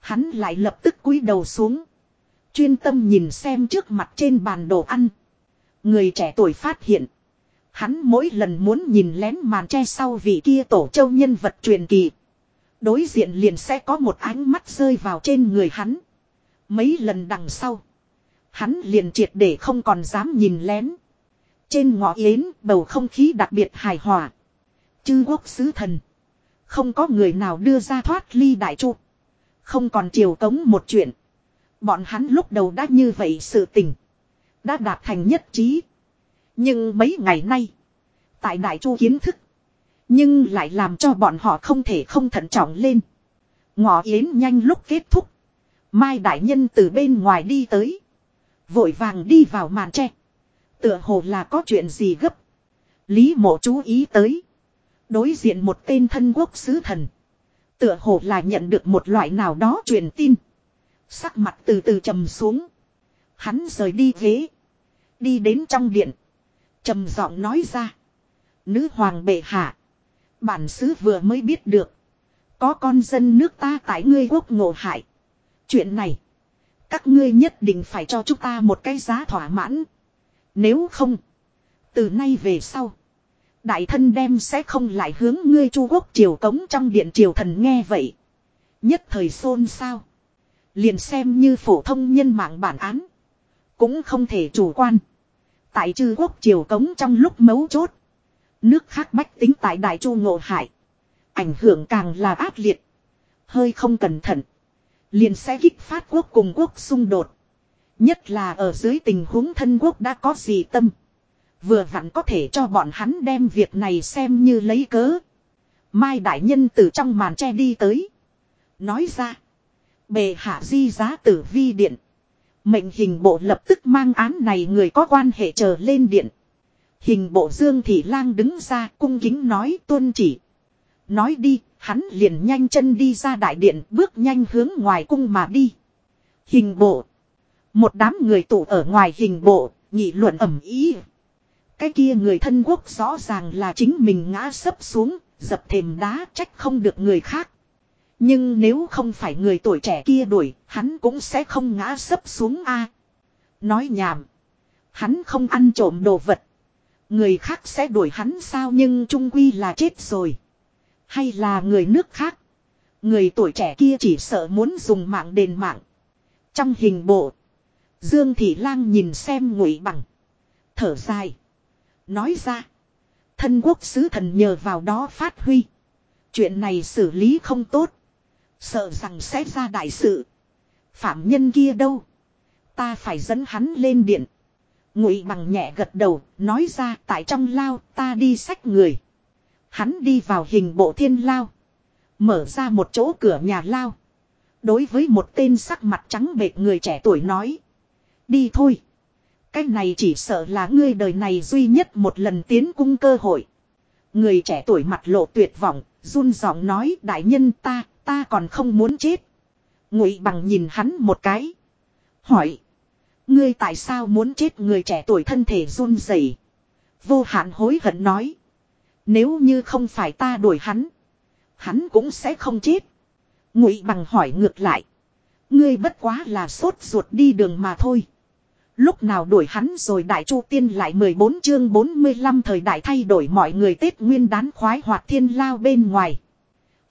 Speaker 1: Hắn lại lập tức cúi đầu xuống. Chuyên tâm nhìn xem trước mặt trên bàn đồ ăn. Người trẻ tuổi phát hiện Hắn mỗi lần muốn nhìn lén màn che sau vị kia tổ châu nhân vật truyền kỳ. Đối diện liền sẽ có một ánh mắt rơi vào trên người hắn. Mấy lần đằng sau. Hắn liền triệt để không còn dám nhìn lén. Trên ngõ yến bầu không khí đặc biệt hài hòa. Chư quốc sứ thần. Không có người nào đưa ra thoát ly đại chu. Không còn triều tống một chuyện. Bọn hắn lúc đầu đã như vậy sự tình. Đã đạt thành nhất trí. Nhưng mấy ngày nay, tại đại chu kiến thức, nhưng lại làm cho bọn họ không thể không thận trọng lên. Ngọ yến nhanh lúc kết thúc. Mai đại nhân từ bên ngoài đi tới. Vội vàng đi vào màn tre. Tựa hồ là có chuyện gì gấp. Lý mộ chú ý tới. Đối diện một tên thân quốc sứ thần. Tựa hồ là nhận được một loại nào đó truyền tin. Sắc mặt từ từ trầm xuống. Hắn rời đi ghế. Đi đến trong điện trầm giọng nói ra. Nữ hoàng bệ hạ. Bản xứ vừa mới biết được. Có con dân nước ta tại ngươi quốc ngộ hại. Chuyện này. Các ngươi nhất định phải cho chúng ta một cái giá thỏa mãn. Nếu không. Từ nay về sau. Đại thân đem sẽ không lại hướng ngươi Chu Quốc triều cống trong điện triều thần nghe vậy. Nhất thời xôn xao, Liền xem như phổ thông nhân mạng bản án. Cũng không thể chủ quan. Tại chư quốc triều cống trong lúc mấu chốt. Nước khác bách tính tại đại chu ngộ hại. Ảnh hưởng càng là ác liệt. Hơi không cẩn thận. Liền sẽ kích phát quốc cùng quốc xung đột. Nhất là ở dưới tình huống thân quốc đã có gì tâm. Vừa hẳn có thể cho bọn hắn đem việc này xem như lấy cớ. Mai đại nhân từ trong màn che đi tới. Nói ra. Bề hạ di giá tử vi điện. Mệnh hình bộ lập tức mang án này người có quan hệ chờ lên điện. Hình bộ Dương Thị Lang đứng ra cung kính nói tuân chỉ. Nói đi, hắn liền nhanh chân đi ra đại điện bước nhanh hướng ngoài cung mà đi. Hình bộ. Một đám người tụ ở ngoài hình bộ, nhị luận ẩm ý. Cái kia người thân quốc rõ ràng là chính mình ngã sấp xuống, dập thềm đá trách không được người khác. Nhưng nếu không phải người tuổi trẻ kia đuổi, hắn cũng sẽ không ngã sấp xuống A. Nói nhảm. Hắn không ăn trộm đồ vật. Người khác sẽ đuổi hắn sao nhưng trung quy là chết rồi. Hay là người nước khác. Người tuổi trẻ kia chỉ sợ muốn dùng mạng đền mạng. Trong hình bộ. Dương Thị Lang nhìn xem ngụy bằng. Thở dài. Nói ra. Thân quốc sứ thần nhờ vào đó phát huy. Chuyện này xử lý không tốt. Sợ rằng sẽ ra đại sự. Phạm nhân kia đâu? Ta phải dẫn hắn lên điện. Ngụy bằng nhẹ gật đầu, nói ra tại trong lao ta đi sách người. Hắn đi vào hình bộ thiên lao. Mở ra một chỗ cửa nhà lao. Đối với một tên sắc mặt trắng bệch người trẻ tuổi nói. Đi thôi. Cái này chỉ sợ là ngươi đời này duy nhất một lần tiến cung cơ hội. Người trẻ tuổi mặt lộ tuyệt vọng, run giọng nói đại nhân ta Ta còn không muốn chết. Ngụy bằng nhìn hắn một cái. Hỏi. Ngươi tại sao muốn chết người trẻ tuổi thân thể run rẩy Vô hạn hối hận nói. Nếu như không phải ta đuổi hắn. Hắn cũng sẽ không chết. Ngụy bằng hỏi ngược lại. Ngươi bất quá là sốt ruột đi đường mà thôi. Lúc nào đuổi hắn rồi đại chu tiên lại mười bốn chương bốn mươi lăm thời đại thay đổi mọi người Tết nguyên đán khoái hoạt thiên lao bên ngoài.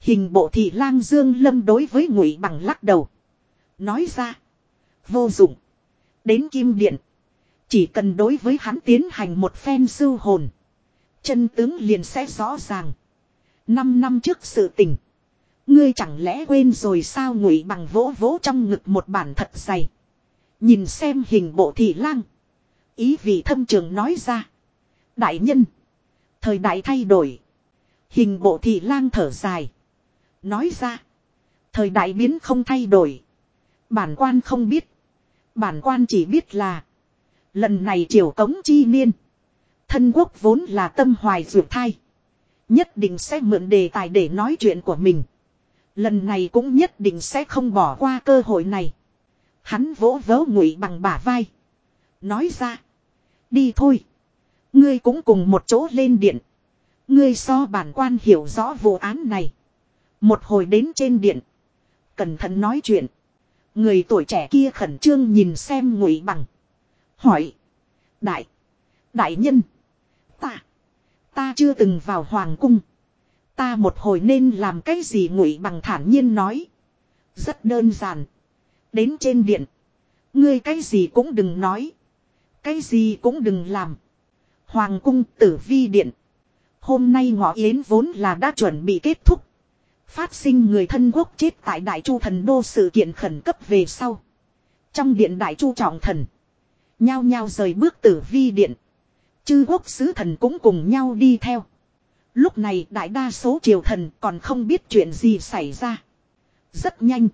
Speaker 1: Hình bộ thị lang Dương Lâm đối với ngụy bằng lắc đầu. Nói ra. Vô dụng. Đến kim điện. Chỉ cần đối với hắn tiến hành một phen sư hồn. Chân tướng liền sẽ rõ ràng. Năm năm trước sự tình. Ngươi chẳng lẽ quên rồi sao ngụy bằng vỗ vỗ trong ngực một bản thật dày. Nhìn xem hình bộ thị lang. Ý vị thâm trường nói ra. Đại nhân. Thời đại thay đổi. Hình bộ thị lang thở dài. Nói ra. Thời đại biến không thay đổi. Bản quan không biết. Bản quan chỉ biết là. Lần này triều cống chi niên. Thân quốc vốn là tâm hoài ruột thai. Nhất định sẽ mượn đề tài để nói chuyện của mình. Lần này cũng nhất định sẽ không bỏ qua cơ hội này. Hắn vỗ vớ ngụy bằng bả vai. Nói ra. Đi thôi. Ngươi cũng cùng một chỗ lên điện. Ngươi so bản quan hiểu rõ vụ án này. Một hồi đến trên điện. Cẩn thận nói chuyện. Người tuổi trẻ kia khẩn trương nhìn xem ngụy bằng. Hỏi. Đại. Đại nhân. Ta. Ta chưa từng vào hoàng cung. Ta một hồi nên làm cái gì ngụy bằng thản nhiên nói. Rất đơn giản. Đến trên điện. Ngươi cái gì cũng đừng nói. Cái gì cũng đừng làm. Hoàng cung tử vi điện. Hôm nay ngọ yến vốn là đã chuẩn bị kết thúc. Phát sinh người thân quốc chết tại Đại Chu Thần Đô sự kiện khẩn cấp về sau. Trong điện Đại Chu Trọng Thần. Nhao nhao rời bước tử vi điện. Chư quốc sứ thần cũng cùng nhau đi theo. Lúc này đại đa số triều thần còn không biết chuyện gì xảy ra. Rất nhanh.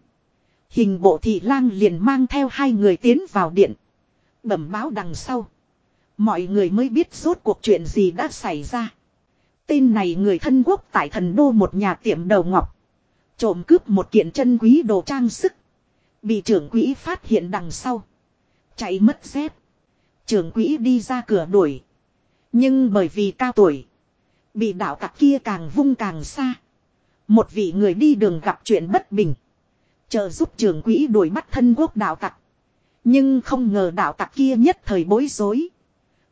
Speaker 1: Hình bộ thị lang liền mang theo hai người tiến vào điện. Bẩm báo đằng sau. Mọi người mới biết rốt cuộc chuyện gì đã xảy ra. Tên này người thân quốc tại thần đô một nhà tiệm đầu ngọc. Trộm cướp một kiện chân quý đồ trang sức. Bị trưởng quỹ phát hiện đằng sau. Chạy mất dép. Trưởng quỹ đi ra cửa đuổi. Nhưng bởi vì cao tuổi. Bị đạo tặc kia càng vung càng xa. Một vị người đi đường gặp chuyện bất bình. Trợ giúp trưởng quỹ đuổi bắt thân quốc đạo tặc. Nhưng không ngờ đạo tặc kia nhất thời bối rối.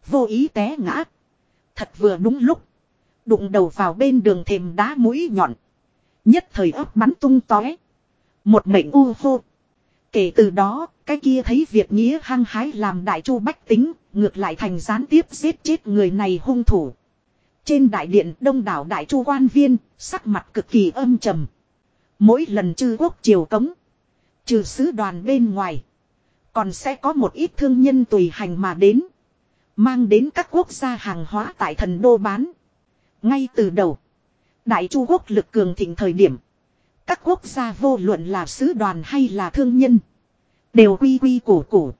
Speaker 1: Vô ý té ngã. Thật vừa đúng lúc. Đụng đầu vào bên đường thềm đá mũi nhọn. Nhất thời ấp bắn tung tóe. Một mệnh u hô. Kể từ đó, cái kia thấy việc nghĩa hăng hái làm đại chu bách tính, ngược lại thành gián tiếp giết chết người này hung thủ. Trên đại điện đông đảo đại chu quan viên, sắc mặt cực kỳ âm trầm. Mỗi lần chư quốc triều cống, trừ sứ đoàn bên ngoài, còn sẽ có một ít thương nhân tùy hành mà đến. Mang đến các quốc gia hàng hóa tại thần đô bán. Ngay từ đầu, Đại Chu quốc lực cường thịnh thời điểm, các quốc gia vô luận là sứ đoàn hay là thương nhân, đều quy quy củ củ,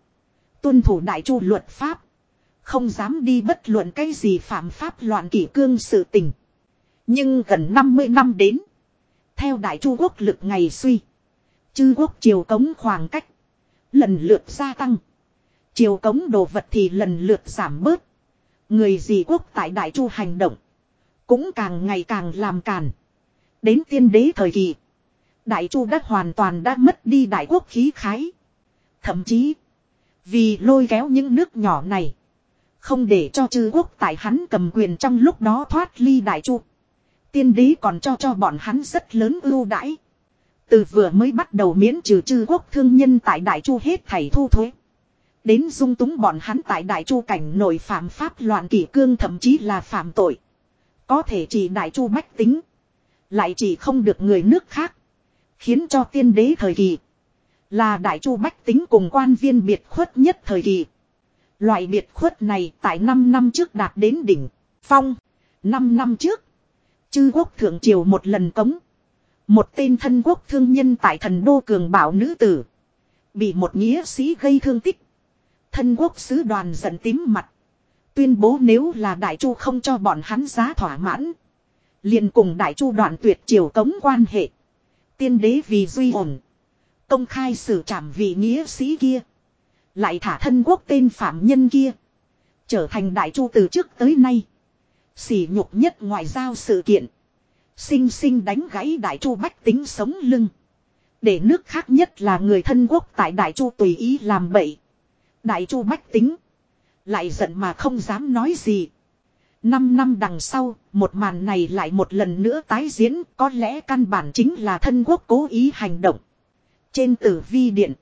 Speaker 1: tuân thủ Đại Chu luật pháp, không dám đi bất luận cái gì phạm pháp loạn kỷ cương sự tình. Nhưng gần 50 năm đến, theo Đại Chu quốc lực ngày suy, chư quốc triều cống khoảng cách lần lượt gia tăng, triều cống đồ vật thì lần lượt giảm bớt. Người gì quốc tại Đại Chu hành động, cũng càng ngày càng làm càn. Đến tiên đế thời kỳ. Đại chu đã hoàn toàn đã mất đi đại quốc khí khái. Thậm chí. Vì lôi kéo những nước nhỏ này. Không để cho chư quốc tại hắn cầm quyền trong lúc đó thoát ly đại chu. Tiên đế còn cho cho bọn hắn rất lớn ưu đãi. Từ vừa mới bắt đầu miễn trừ chư quốc thương nhân tại đại chu hết thảy thu thuế. Đến dung túng bọn hắn tại đại chu cảnh nổi phạm pháp loạn kỷ cương thậm chí là phạm tội. Có thể chỉ đại chu bách tính. Lại chỉ không được người nước khác. Khiến cho tiên đế thời kỳ. Là đại chu bách tính cùng quan viên biệt khuất nhất thời kỳ. Loại biệt khuất này tại năm năm trước đạt đến đỉnh. Phong. năm năm trước. Chư quốc thượng triều một lần cống. Một tên thân quốc thương nhân tại thần đô cường bảo nữ tử. Bị một nghĩa sĩ gây thương tích. Thân quốc sứ đoàn giận tím mặt. Tuyên bố nếu là đại chu không cho bọn hắn giá thỏa mãn. liền cùng đại chu đoạn tuyệt triều cống quan hệ. Tiên đế vì duy ổn. Công khai xử trảm vị nghĩa sĩ kia. Lại thả thân quốc tên phạm nhân kia. Trở thành đại chu từ trước tới nay. xỉ nhục nhất ngoại giao sự kiện. Sinh sinh đánh gãy đại chu bách tính sống lưng. Để nước khác nhất là người thân quốc tại đại chu tùy ý làm bậy. Đại chu bách tính lại giận mà không dám nói gì. Năm năm đằng sau, một màn này lại một lần nữa tái diễn, có lẽ căn bản chính là thân quốc cố ý hành động. Trên tử vi điện,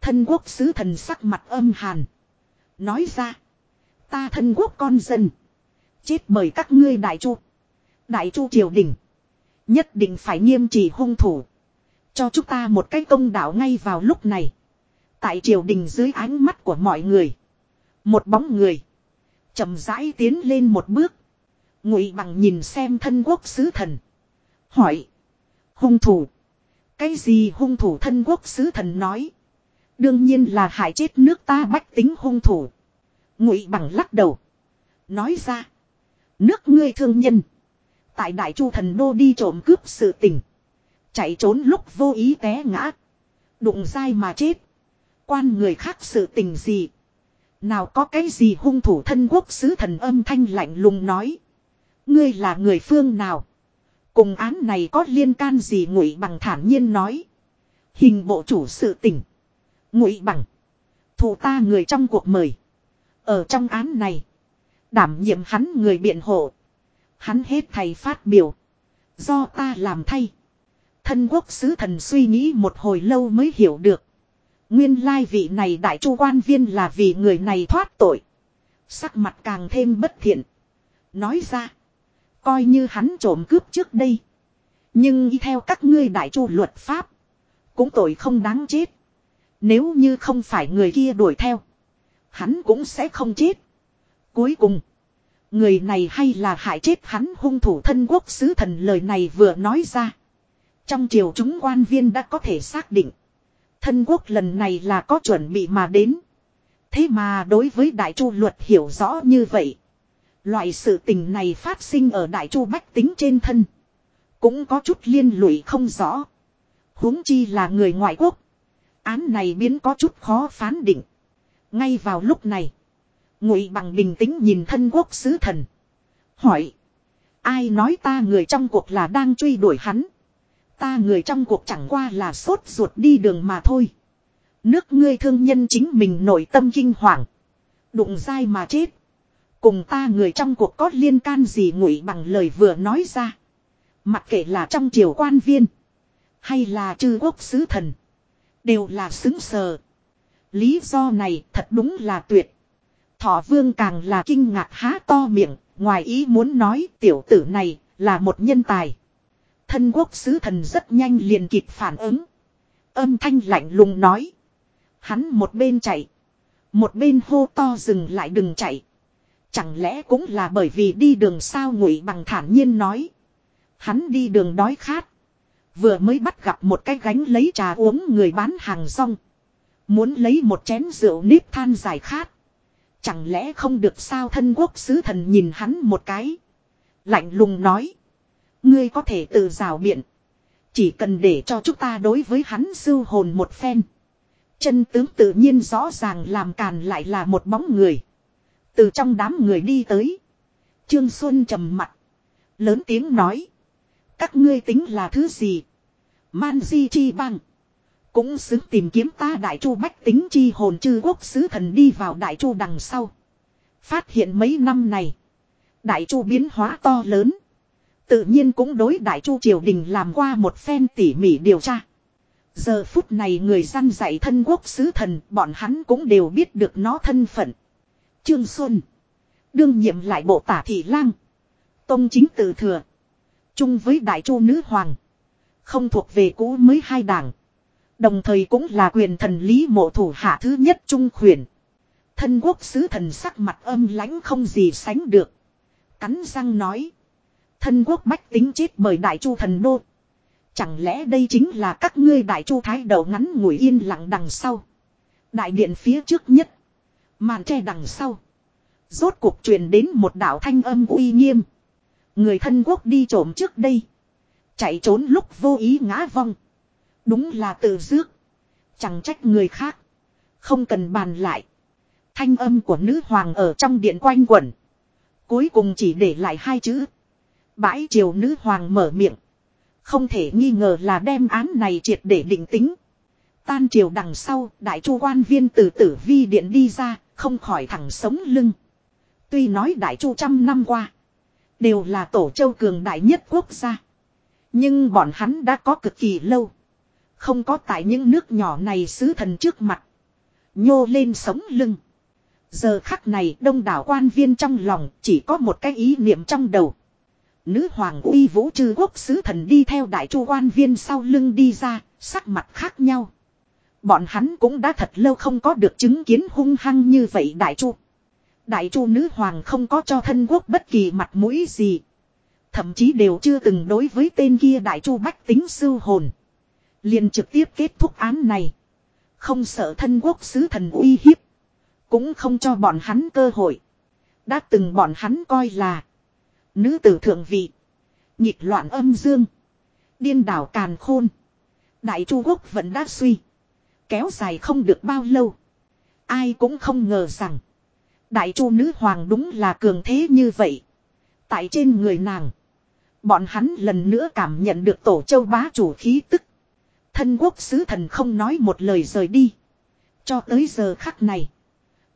Speaker 1: thân quốc sứ thần sắc mặt âm hàn. Nói ra, ta thân quốc con dân, chết bởi các ngươi đại chu. Đại chu triều đình, nhất định phải nghiêm trị hung thủ. Cho chúng ta một cái công đạo ngay vào lúc này. Tại triều đình dưới ánh mắt của mọi người. Một bóng người. chậm rãi tiến lên một bước. Ngụy bằng nhìn xem thân quốc sứ thần. Hỏi. Hung thủ. Cái gì hung thủ thân quốc sứ thần nói. Đương nhiên là hại chết nước ta bách tính hung thủ. Ngụy bằng lắc đầu. Nói ra. Nước ngươi thương nhân. Tại đại chu thần đô đi trộm cướp sự tình. Chạy trốn lúc vô ý té ngã. Đụng dai mà chết. Quan người khác sự tình gì. Nào có cái gì hung thủ thân quốc sứ thần âm thanh lạnh lùng nói. Ngươi là người phương nào? Cùng án này có liên can gì ngụy bằng thản nhiên nói. Hình bộ chủ sự tỉnh. Ngụy bằng. Thủ ta người trong cuộc mời. Ở trong án này. Đảm nhiệm hắn người biện hộ. Hắn hết thầy phát biểu. Do ta làm thay. Thân quốc sứ thần suy nghĩ một hồi lâu mới hiểu được. Nguyên lai vị này đại chu quan viên là vì người này thoát tội. Sắc mặt càng thêm bất thiện. Nói ra. Coi như hắn trộm cướp trước đây. Nhưng y theo các ngươi đại chu luật pháp. Cũng tội không đáng chết. Nếu như không phải người kia đuổi theo. Hắn cũng sẽ không chết. Cuối cùng. Người này hay là hại chết hắn hung thủ thân quốc sứ thần lời này vừa nói ra. Trong triều chúng quan viên đã có thể xác định. Thân quốc lần này là có chuẩn bị mà đến. Thế mà đối với đại chu luật hiểu rõ như vậy. Loại sự tình này phát sinh ở đại chu bách tính trên thân. Cũng có chút liên lụy không rõ. huống chi là người ngoại quốc. Án này biến có chút khó phán định. Ngay vào lúc này. Ngụy bằng bình tĩnh nhìn thân quốc sứ thần. Hỏi. Ai nói ta người trong cuộc là đang truy đuổi hắn ta người trong cuộc chẳng qua là sốt ruột đi đường mà thôi. Nước ngươi thương nhân chính mình nội tâm kinh hoàng. Đụng dai mà chết. Cùng ta người trong cuộc có liên can gì ngụy bằng lời vừa nói ra. Mặc kệ là trong triều quan viên. Hay là chư quốc sứ thần. Đều là xứng sờ. Lý do này thật đúng là tuyệt. Thọ vương càng là kinh ngạc há to miệng. Ngoài ý muốn nói tiểu tử này là một nhân tài. Thân quốc sứ thần rất nhanh liền kịp phản ứng. Âm thanh lạnh lùng nói. Hắn một bên chạy. Một bên hô to dừng lại đừng chạy. Chẳng lẽ cũng là bởi vì đi đường sao ngụy bằng thản nhiên nói. Hắn đi đường đói khát. Vừa mới bắt gặp một cái gánh lấy trà uống người bán hàng rong. Muốn lấy một chén rượu nếp than giải khát. Chẳng lẽ không được sao thân quốc sứ thần nhìn hắn một cái. Lạnh lùng nói. Ngươi có thể tự rào biện. Chỉ cần để cho chúng ta đối với hắn sưu hồn một phen. Chân tướng tự nhiên rõ ràng làm càn lại là một bóng người. Từ trong đám người đi tới. Trương Xuân trầm mặt. Lớn tiếng nói. Các ngươi tính là thứ gì? Man di chi băng. Cũng xứng tìm kiếm ta đại chu bách tính chi hồn chư quốc sứ thần đi vào đại chu đằng sau. Phát hiện mấy năm này. Đại chu biến hóa to lớn. Tự nhiên cũng đối đại chu triều đình làm qua một phen tỉ mỉ điều tra. Giờ phút này người dân dạy thân quốc sứ thần bọn hắn cũng đều biết được nó thân phận. Trương Xuân. Đương nhiệm lại bộ tả thị lang. Tông chính từ thừa. Chung với đại chu nữ hoàng. Không thuộc về cũ mới hai đảng. Đồng thời cũng là quyền thần lý mộ thủ hạ thứ nhất trung khuyển. Thân quốc sứ thần sắc mặt âm lãnh không gì sánh được. Cắn răng nói. Thân quốc bách tính chết bởi đại chu thần đô. Chẳng lẽ đây chính là các ngươi đại chu thái đầu ngắn ngủi yên lặng đằng sau. Đại điện phía trước nhất. Màn tre đằng sau. Rốt cuộc truyền đến một đạo thanh âm uy nghiêm. Người thân quốc đi trộm trước đây. Chạy trốn lúc vô ý ngã vong. Đúng là tự dước. Chẳng trách người khác. Không cần bàn lại. Thanh âm của nữ hoàng ở trong điện quanh quẩn. Cuối cùng chỉ để lại hai chữ bãi triều nữ hoàng mở miệng. Không thể nghi ngờ là đem án này triệt để định tính. Tan triều đằng sau, đại chu quan viên từ tử vi điện đi ra, không khỏi thẳng sống lưng. Tuy nói đại chu trăm năm qua, đều là tổ châu cường đại nhất quốc gia. Nhưng bọn hắn đã có cực kỳ lâu. Không có tại những nước nhỏ này sứ thần trước mặt. Nhô lên sống lưng. Giờ khắc này đông đảo quan viên trong lòng chỉ có một cái ý niệm trong đầu. Nữ hoàng uy vũ trừ quốc sứ thần đi theo đại chu quan viên sau lưng đi ra, sắc mặt khác nhau. Bọn hắn cũng đã thật lâu không có được chứng kiến hung hăng như vậy đại chu. Đại chu nữ hoàng không có cho thân quốc bất kỳ mặt mũi gì. Thậm chí đều chưa từng đối với tên kia đại chu bách tính sư hồn. liền trực tiếp kết thúc án này. Không sợ thân quốc sứ thần uy hiếp. Cũng không cho bọn hắn cơ hội. Đã từng bọn hắn coi là Nữ tử thượng vị. Nhịp loạn âm dương. Điên đảo càn khôn. Đại Chu Quốc vẫn đã suy. Kéo dài không được bao lâu. Ai cũng không ngờ rằng. Đại Chu nữ hoàng đúng là cường thế như vậy. Tại trên người nàng. Bọn hắn lần nữa cảm nhận được tổ châu bá chủ khí tức. Thân quốc sứ thần không nói một lời rời đi. Cho tới giờ khắc này.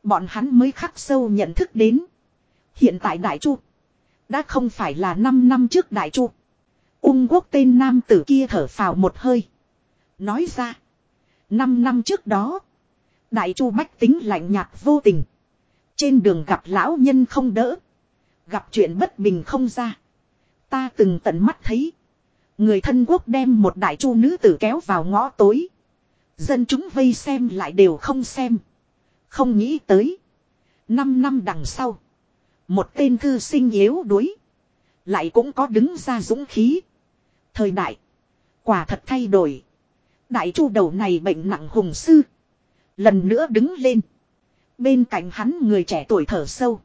Speaker 1: Bọn hắn mới khắc sâu nhận thức đến. Hiện tại đại chu đã không phải là 5 năm trước đại chu. Ung quốc tên nam tử kia thở phào một hơi. Nói ra. 5 năm trước đó. Đại chu bách tính lạnh nhạt vô tình. Trên đường gặp lão nhân không đỡ. Gặp chuyện bất bình không ra. Ta từng tận mắt thấy. Người thân quốc đem một đại chu nữ tử kéo vào ngõ tối. Dân chúng vây xem lại đều không xem. Không nghĩ tới. 5 năm đằng sau. Một tên thư sinh yếu đuối. Lại cũng có đứng ra dũng khí. Thời đại. Quả thật thay đổi. Đại chu đầu này bệnh nặng hùng sư. Lần nữa đứng lên. Bên cạnh hắn người trẻ tuổi thở sâu.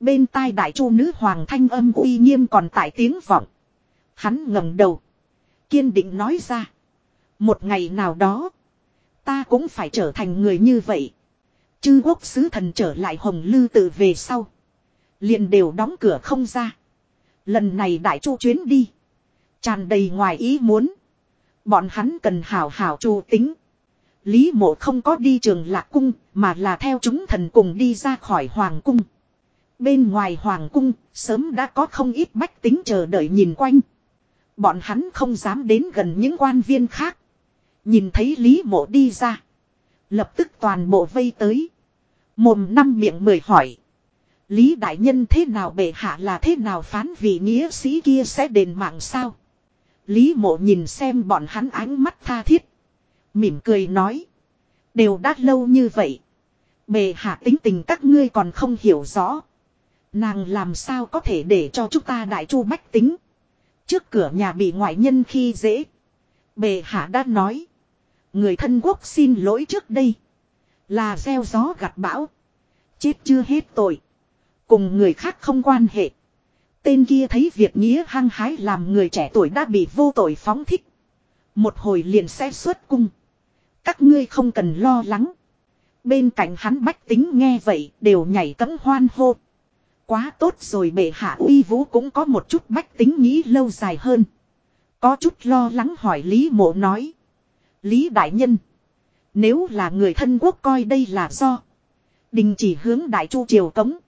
Speaker 1: Bên tai đại chu nữ hoàng thanh âm uy nghiêm còn tại tiếng vọng. Hắn ngẩng đầu. Kiên định nói ra. Một ngày nào đó. Ta cũng phải trở thành người như vậy. Chư quốc sứ thần trở lại hồng lư tự về sau liền đều đóng cửa không ra. Lần này đại chu chuyến đi. Tràn đầy ngoài ý muốn. Bọn hắn cần hào hào chu tính. Lý mộ không có đi trường lạc cung mà là theo chúng thần cùng đi ra khỏi hoàng cung. Bên ngoài hoàng cung sớm đã có không ít bách tính chờ đợi nhìn quanh. Bọn hắn không dám đến gần những quan viên khác. Nhìn thấy Lý mộ đi ra. Lập tức toàn bộ vây tới. Mồm năm miệng mười hỏi. Lý đại nhân thế nào bệ hạ là thế nào phán vị nghĩa sĩ kia sẽ đền mạng sao? Lý mộ nhìn xem bọn hắn ánh mắt tha thiết. Mỉm cười nói. Đều đã lâu như vậy. Bề hạ tính tình các ngươi còn không hiểu rõ. Nàng làm sao có thể để cho chúng ta đại chu bách tính. Trước cửa nhà bị ngoại nhân khi dễ. Bề hạ đã nói. Người thân quốc xin lỗi trước đây. Là gieo gió gặt bão. Chết chưa hết tội. Cùng người khác không quan hệ. Tên kia thấy việc nghĩa hăng hái làm người trẻ tuổi đã bị vô tội phóng thích. Một hồi liền sẽ xuất cung. Các ngươi không cần lo lắng. Bên cạnh hắn bách tính nghe vậy đều nhảy cấm hoan hô. Quá tốt rồi bệ hạ uy vũ cũng có một chút bách tính nghĩ lâu dài hơn. Có chút lo lắng hỏi Lý mộ nói. Lý đại nhân. Nếu là người thân quốc coi đây là do. Đình chỉ hướng đại chu triều cống.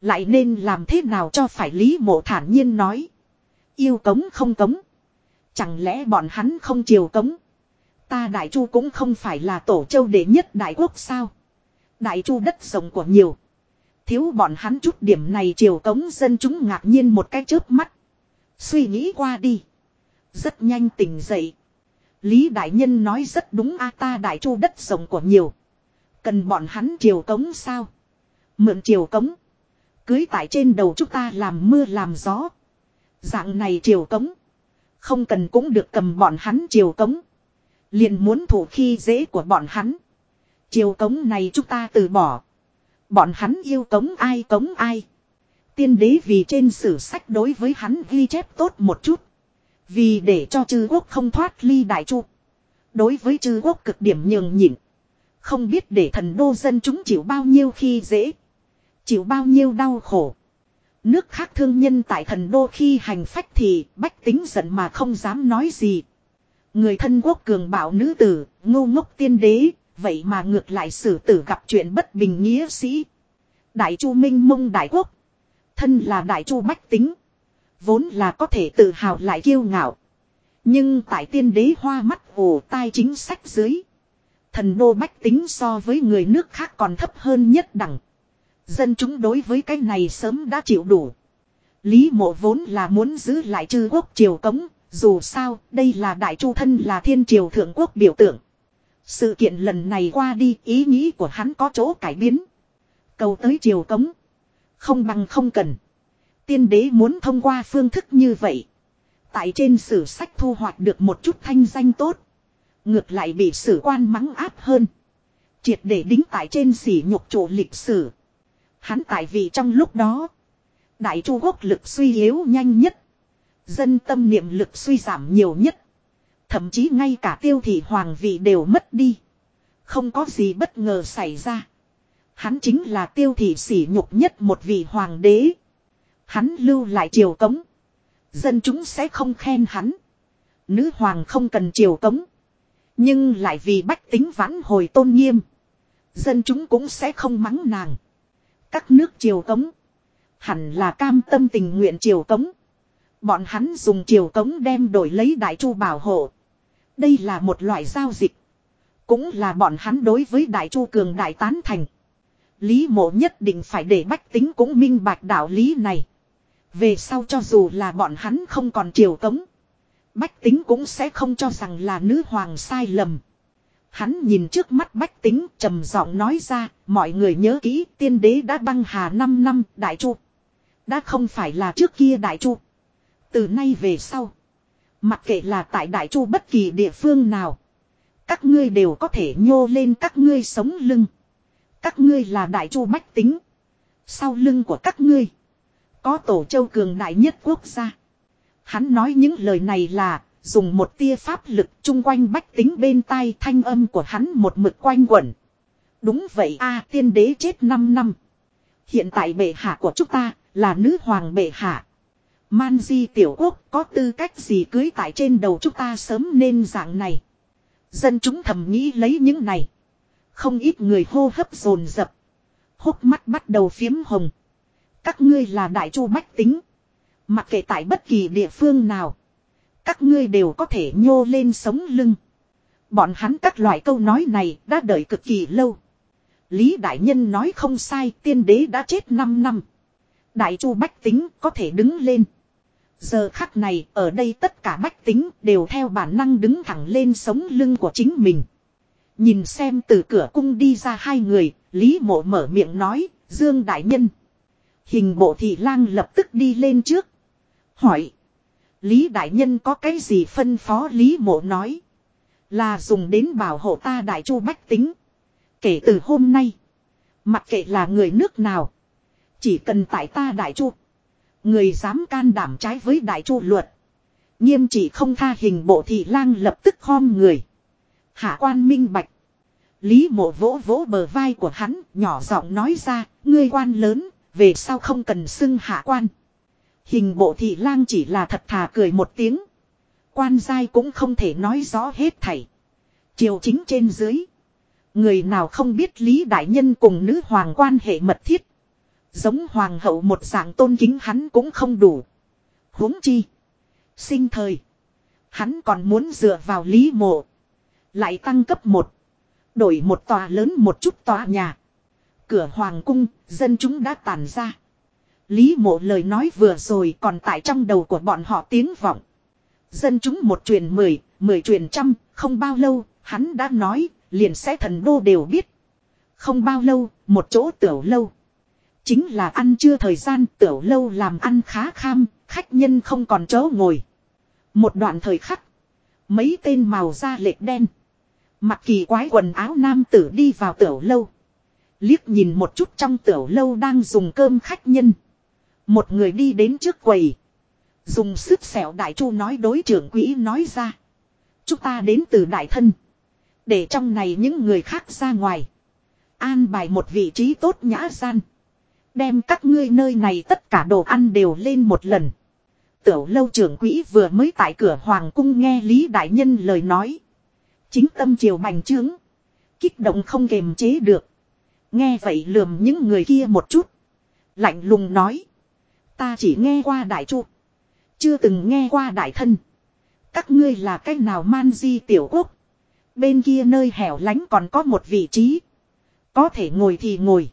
Speaker 1: Lại nên làm thế nào cho phải Lý Mộ thản nhiên nói. Yêu cống không cống. Chẳng lẽ bọn hắn không chiều cống. Ta Đại Chu cũng không phải là tổ châu đệ nhất đại quốc sao. Đại Chu đất rộng của nhiều. Thiếu bọn hắn chút điểm này chiều cống dân chúng ngạc nhiên một cái chớp mắt. Suy nghĩ qua đi. Rất nhanh tỉnh dậy. Lý Đại Nhân nói rất đúng a ta Đại Chu đất rộng của nhiều. Cần bọn hắn chiều cống sao? Mượn chiều cống. Cưới tại trên đầu chúng ta làm mưa làm gió. Dạng này triều cống. Không cần cũng được cầm bọn hắn triều cống. Liền muốn thủ khi dễ của bọn hắn. Triều cống này chúng ta từ bỏ. Bọn hắn yêu cống ai cống ai. Tiên đế vì trên sử sách đối với hắn ghi chép tốt một chút. Vì để cho chư quốc không thoát ly đại chu. Đối với chư quốc cực điểm nhường nhịn. Không biết để thần đô dân chúng chịu bao nhiêu khi dễ. Chịu bao nhiêu đau khổ. Nước khác thương nhân tại thần đô khi hành phách thì bách tính giận mà không dám nói gì. Người thân quốc cường bảo nữ tử, ngu ngốc tiên đế, vậy mà ngược lại xử tử gặp chuyện bất bình nghĩa sĩ. Đại chu minh mông đại quốc. Thân là đại chu bách tính. Vốn là có thể tự hào lại kiêu ngạo. Nhưng tại tiên đế hoa mắt ổ tai chính sách dưới. Thần đô bách tính so với người nước khác còn thấp hơn nhất đẳng. Dân chúng đối với cái này sớm đã chịu đủ. Lý mộ vốn là muốn giữ lại chư quốc triều cống, dù sao đây là đại chu thân là thiên triều thượng quốc biểu tượng. Sự kiện lần này qua đi ý nghĩ của hắn có chỗ cải biến. Cầu tới triều cống. Không bằng không cần. Tiên đế muốn thông qua phương thức như vậy. Tại trên sử sách thu hoạch được một chút thanh danh tốt. Ngược lại bị sử quan mắng áp hơn. Triệt để đính tại trên sỉ nhục chỗ lịch sử. Hắn tại vì trong lúc đó. Đại Chu quốc lực suy yếu nhanh nhất. Dân tâm niệm lực suy giảm nhiều nhất. Thậm chí ngay cả tiêu thị hoàng vị đều mất đi. Không có gì bất ngờ xảy ra. Hắn chính là tiêu thị sỉ nhục nhất một vị hoàng đế. Hắn lưu lại triều cống. Dân chúng sẽ không khen hắn. Nữ hoàng không cần triều cống. Nhưng lại vì bách tính vãn hồi tôn nghiêm. Dân chúng cũng sẽ không mắng nàng. Các nước triều cống. Hẳn là cam tâm tình nguyện triều cống. Bọn hắn dùng triều cống đem đổi lấy đại chu bảo hộ. Đây là một loại giao dịch. Cũng là bọn hắn đối với đại chu cường đại tán thành. Lý mộ nhất định phải để bách tính cũng minh bạch đạo lý này. Về sau cho dù là bọn hắn không còn triều cống. Bách tính cũng sẽ không cho rằng là nữ hoàng sai lầm. Hắn nhìn trước mắt bách tính trầm giọng nói ra, mọi người nhớ kỹ tiên đế đã băng hà 5 năm, đại chu. Đã không phải là trước kia đại chu. Từ nay về sau. Mặc kệ là tại đại chu bất kỳ địa phương nào. Các ngươi đều có thể nhô lên các ngươi sống lưng. Các ngươi là đại chu bách tính. Sau lưng của các ngươi. Có tổ châu cường đại nhất quốc gia. Hắn nói những lời này là dùng một tia pháp lực chung quanh bách tính bên tai thanh âm của hắn một mực quanh quẩn. Đúng vậy a tiên đế chết 5 năm. Hiện tại bệ hạ của chúng ta là nữ hoàng bệ hạ. Man di tiểu quốc có tư cách gì cưới tại trên đầu chúng ta sớm nên dạng này. Dân chúng thầm nghĩ lấy những này. Không ít người hô hấp dồn dập Hốc mắt bắt đầu phiếm hồng. Các ngươi là đại chu bách tính. Mặc kệ tại bất kỳ địa phương nào các ngươi đều có thể nhô lên sống lưng. Bọn hắn các loại câu nói này đã đợi cực kỳ lâu. Lý Đại Nhân nói không sai tiên đế đã chết 5 năm. Đại chu bách tính có thể đứng lên. Giờ khắc này ở đây tất cả bách tính đều theo bản năng đứng thẳng lên sống lưng của chính mình. Nhìn xem từ cửa cung đi ra hai người, Lý Mộ mở miệng nói, Dương Đại Nhân. Hình bộ thị lang lập tức đi lên trước. Hỏi. Lý Đại Nhân có cái gì phân phó Lý Mộ nói. Là dùng đến bảo hộ ta Đại Chu Bách Tính. Kể từ hôm nay. Mặc kệ là người nước nào. Chỉ cần tại ta Đại Chu. Người dám can đảm trái với Đại Chu luật. Nghiêm chỉ không tha hình bộ thị lang lập tức khom người. Hạ quan minh bạch. Lý mộ vỗ vỗ bờ vai của hắn, nhỏ giọng nói ra, ngươi quan lớn, về sau không cần xưng hạ quan. Hình bộ thị lang chỉ là thật thà cười một tiếng. Quan giai cũng không thể nói rõ hết thảy. Triều chính trên dưới. Người nào không biết Lý Đại Nhân cùng nữ hoàng quan hệ mật thiết. Giống hoàng hậu một dạng tôn kính hắn cũng không đủ. huống chi. Sinh thời. Hắn còn muốn dựa vào Lý Mộ. Lại tăng cấp một. Đổi một tòa lớn một chút tòa nhà. Cửa hoàng cung, dân chúng đã tàn ra. Lý mộ lời nói vừa rồi còn tại trong đầu của bọn họ tiếng vọng. Dân chúng một truyền mười, mười truyền trăm, không bao lâu, hắn đã nói, liền sẽ thần đô đều biết. Không bao lâu, một chỗ tiểu lâu. Chính là ăn chưa thời gian tiểu lâu làm ăn khá kham, khách nhân không còn chỗ ngồi. Một đoạn thời khắc, mấy tên màu da lệch đen. Mặt kỳ quái quần áo nam tử đi vào tiểu lâu. Liếc nhìn một chút trong tiểu lâu đang dùng cơm khách nhân. Một người đi đến trước quầy. Dùng sức xẻo đại chu nói đối trưởng quỹ nói ra. Chúng ta đến từ đại thân. Để trong này những người khác ra ngoài. An bài một vị trí tốt nhã gian. Đem các ngươi nơi này tất cả đồ ăn đều lên một lần. Tiểu lâu trưởng quỹ vừa mới tại cửa hoàng cung nghe Lý Đại Nhân lời nói. Chính tâm chiều bành trướng. Kích động không kềm chế được. Nghe vậy lườm những người kia một chút. Lạnh lùng nói. Ta chỉ nghe qua đại chu. Chưa từng nghe qua đại thân. Các ngươi là cách nào man di tiểu quốc. Bên kia nơi hẻo lánh còn có một vị trí. Có thể ngồi thì ngồi.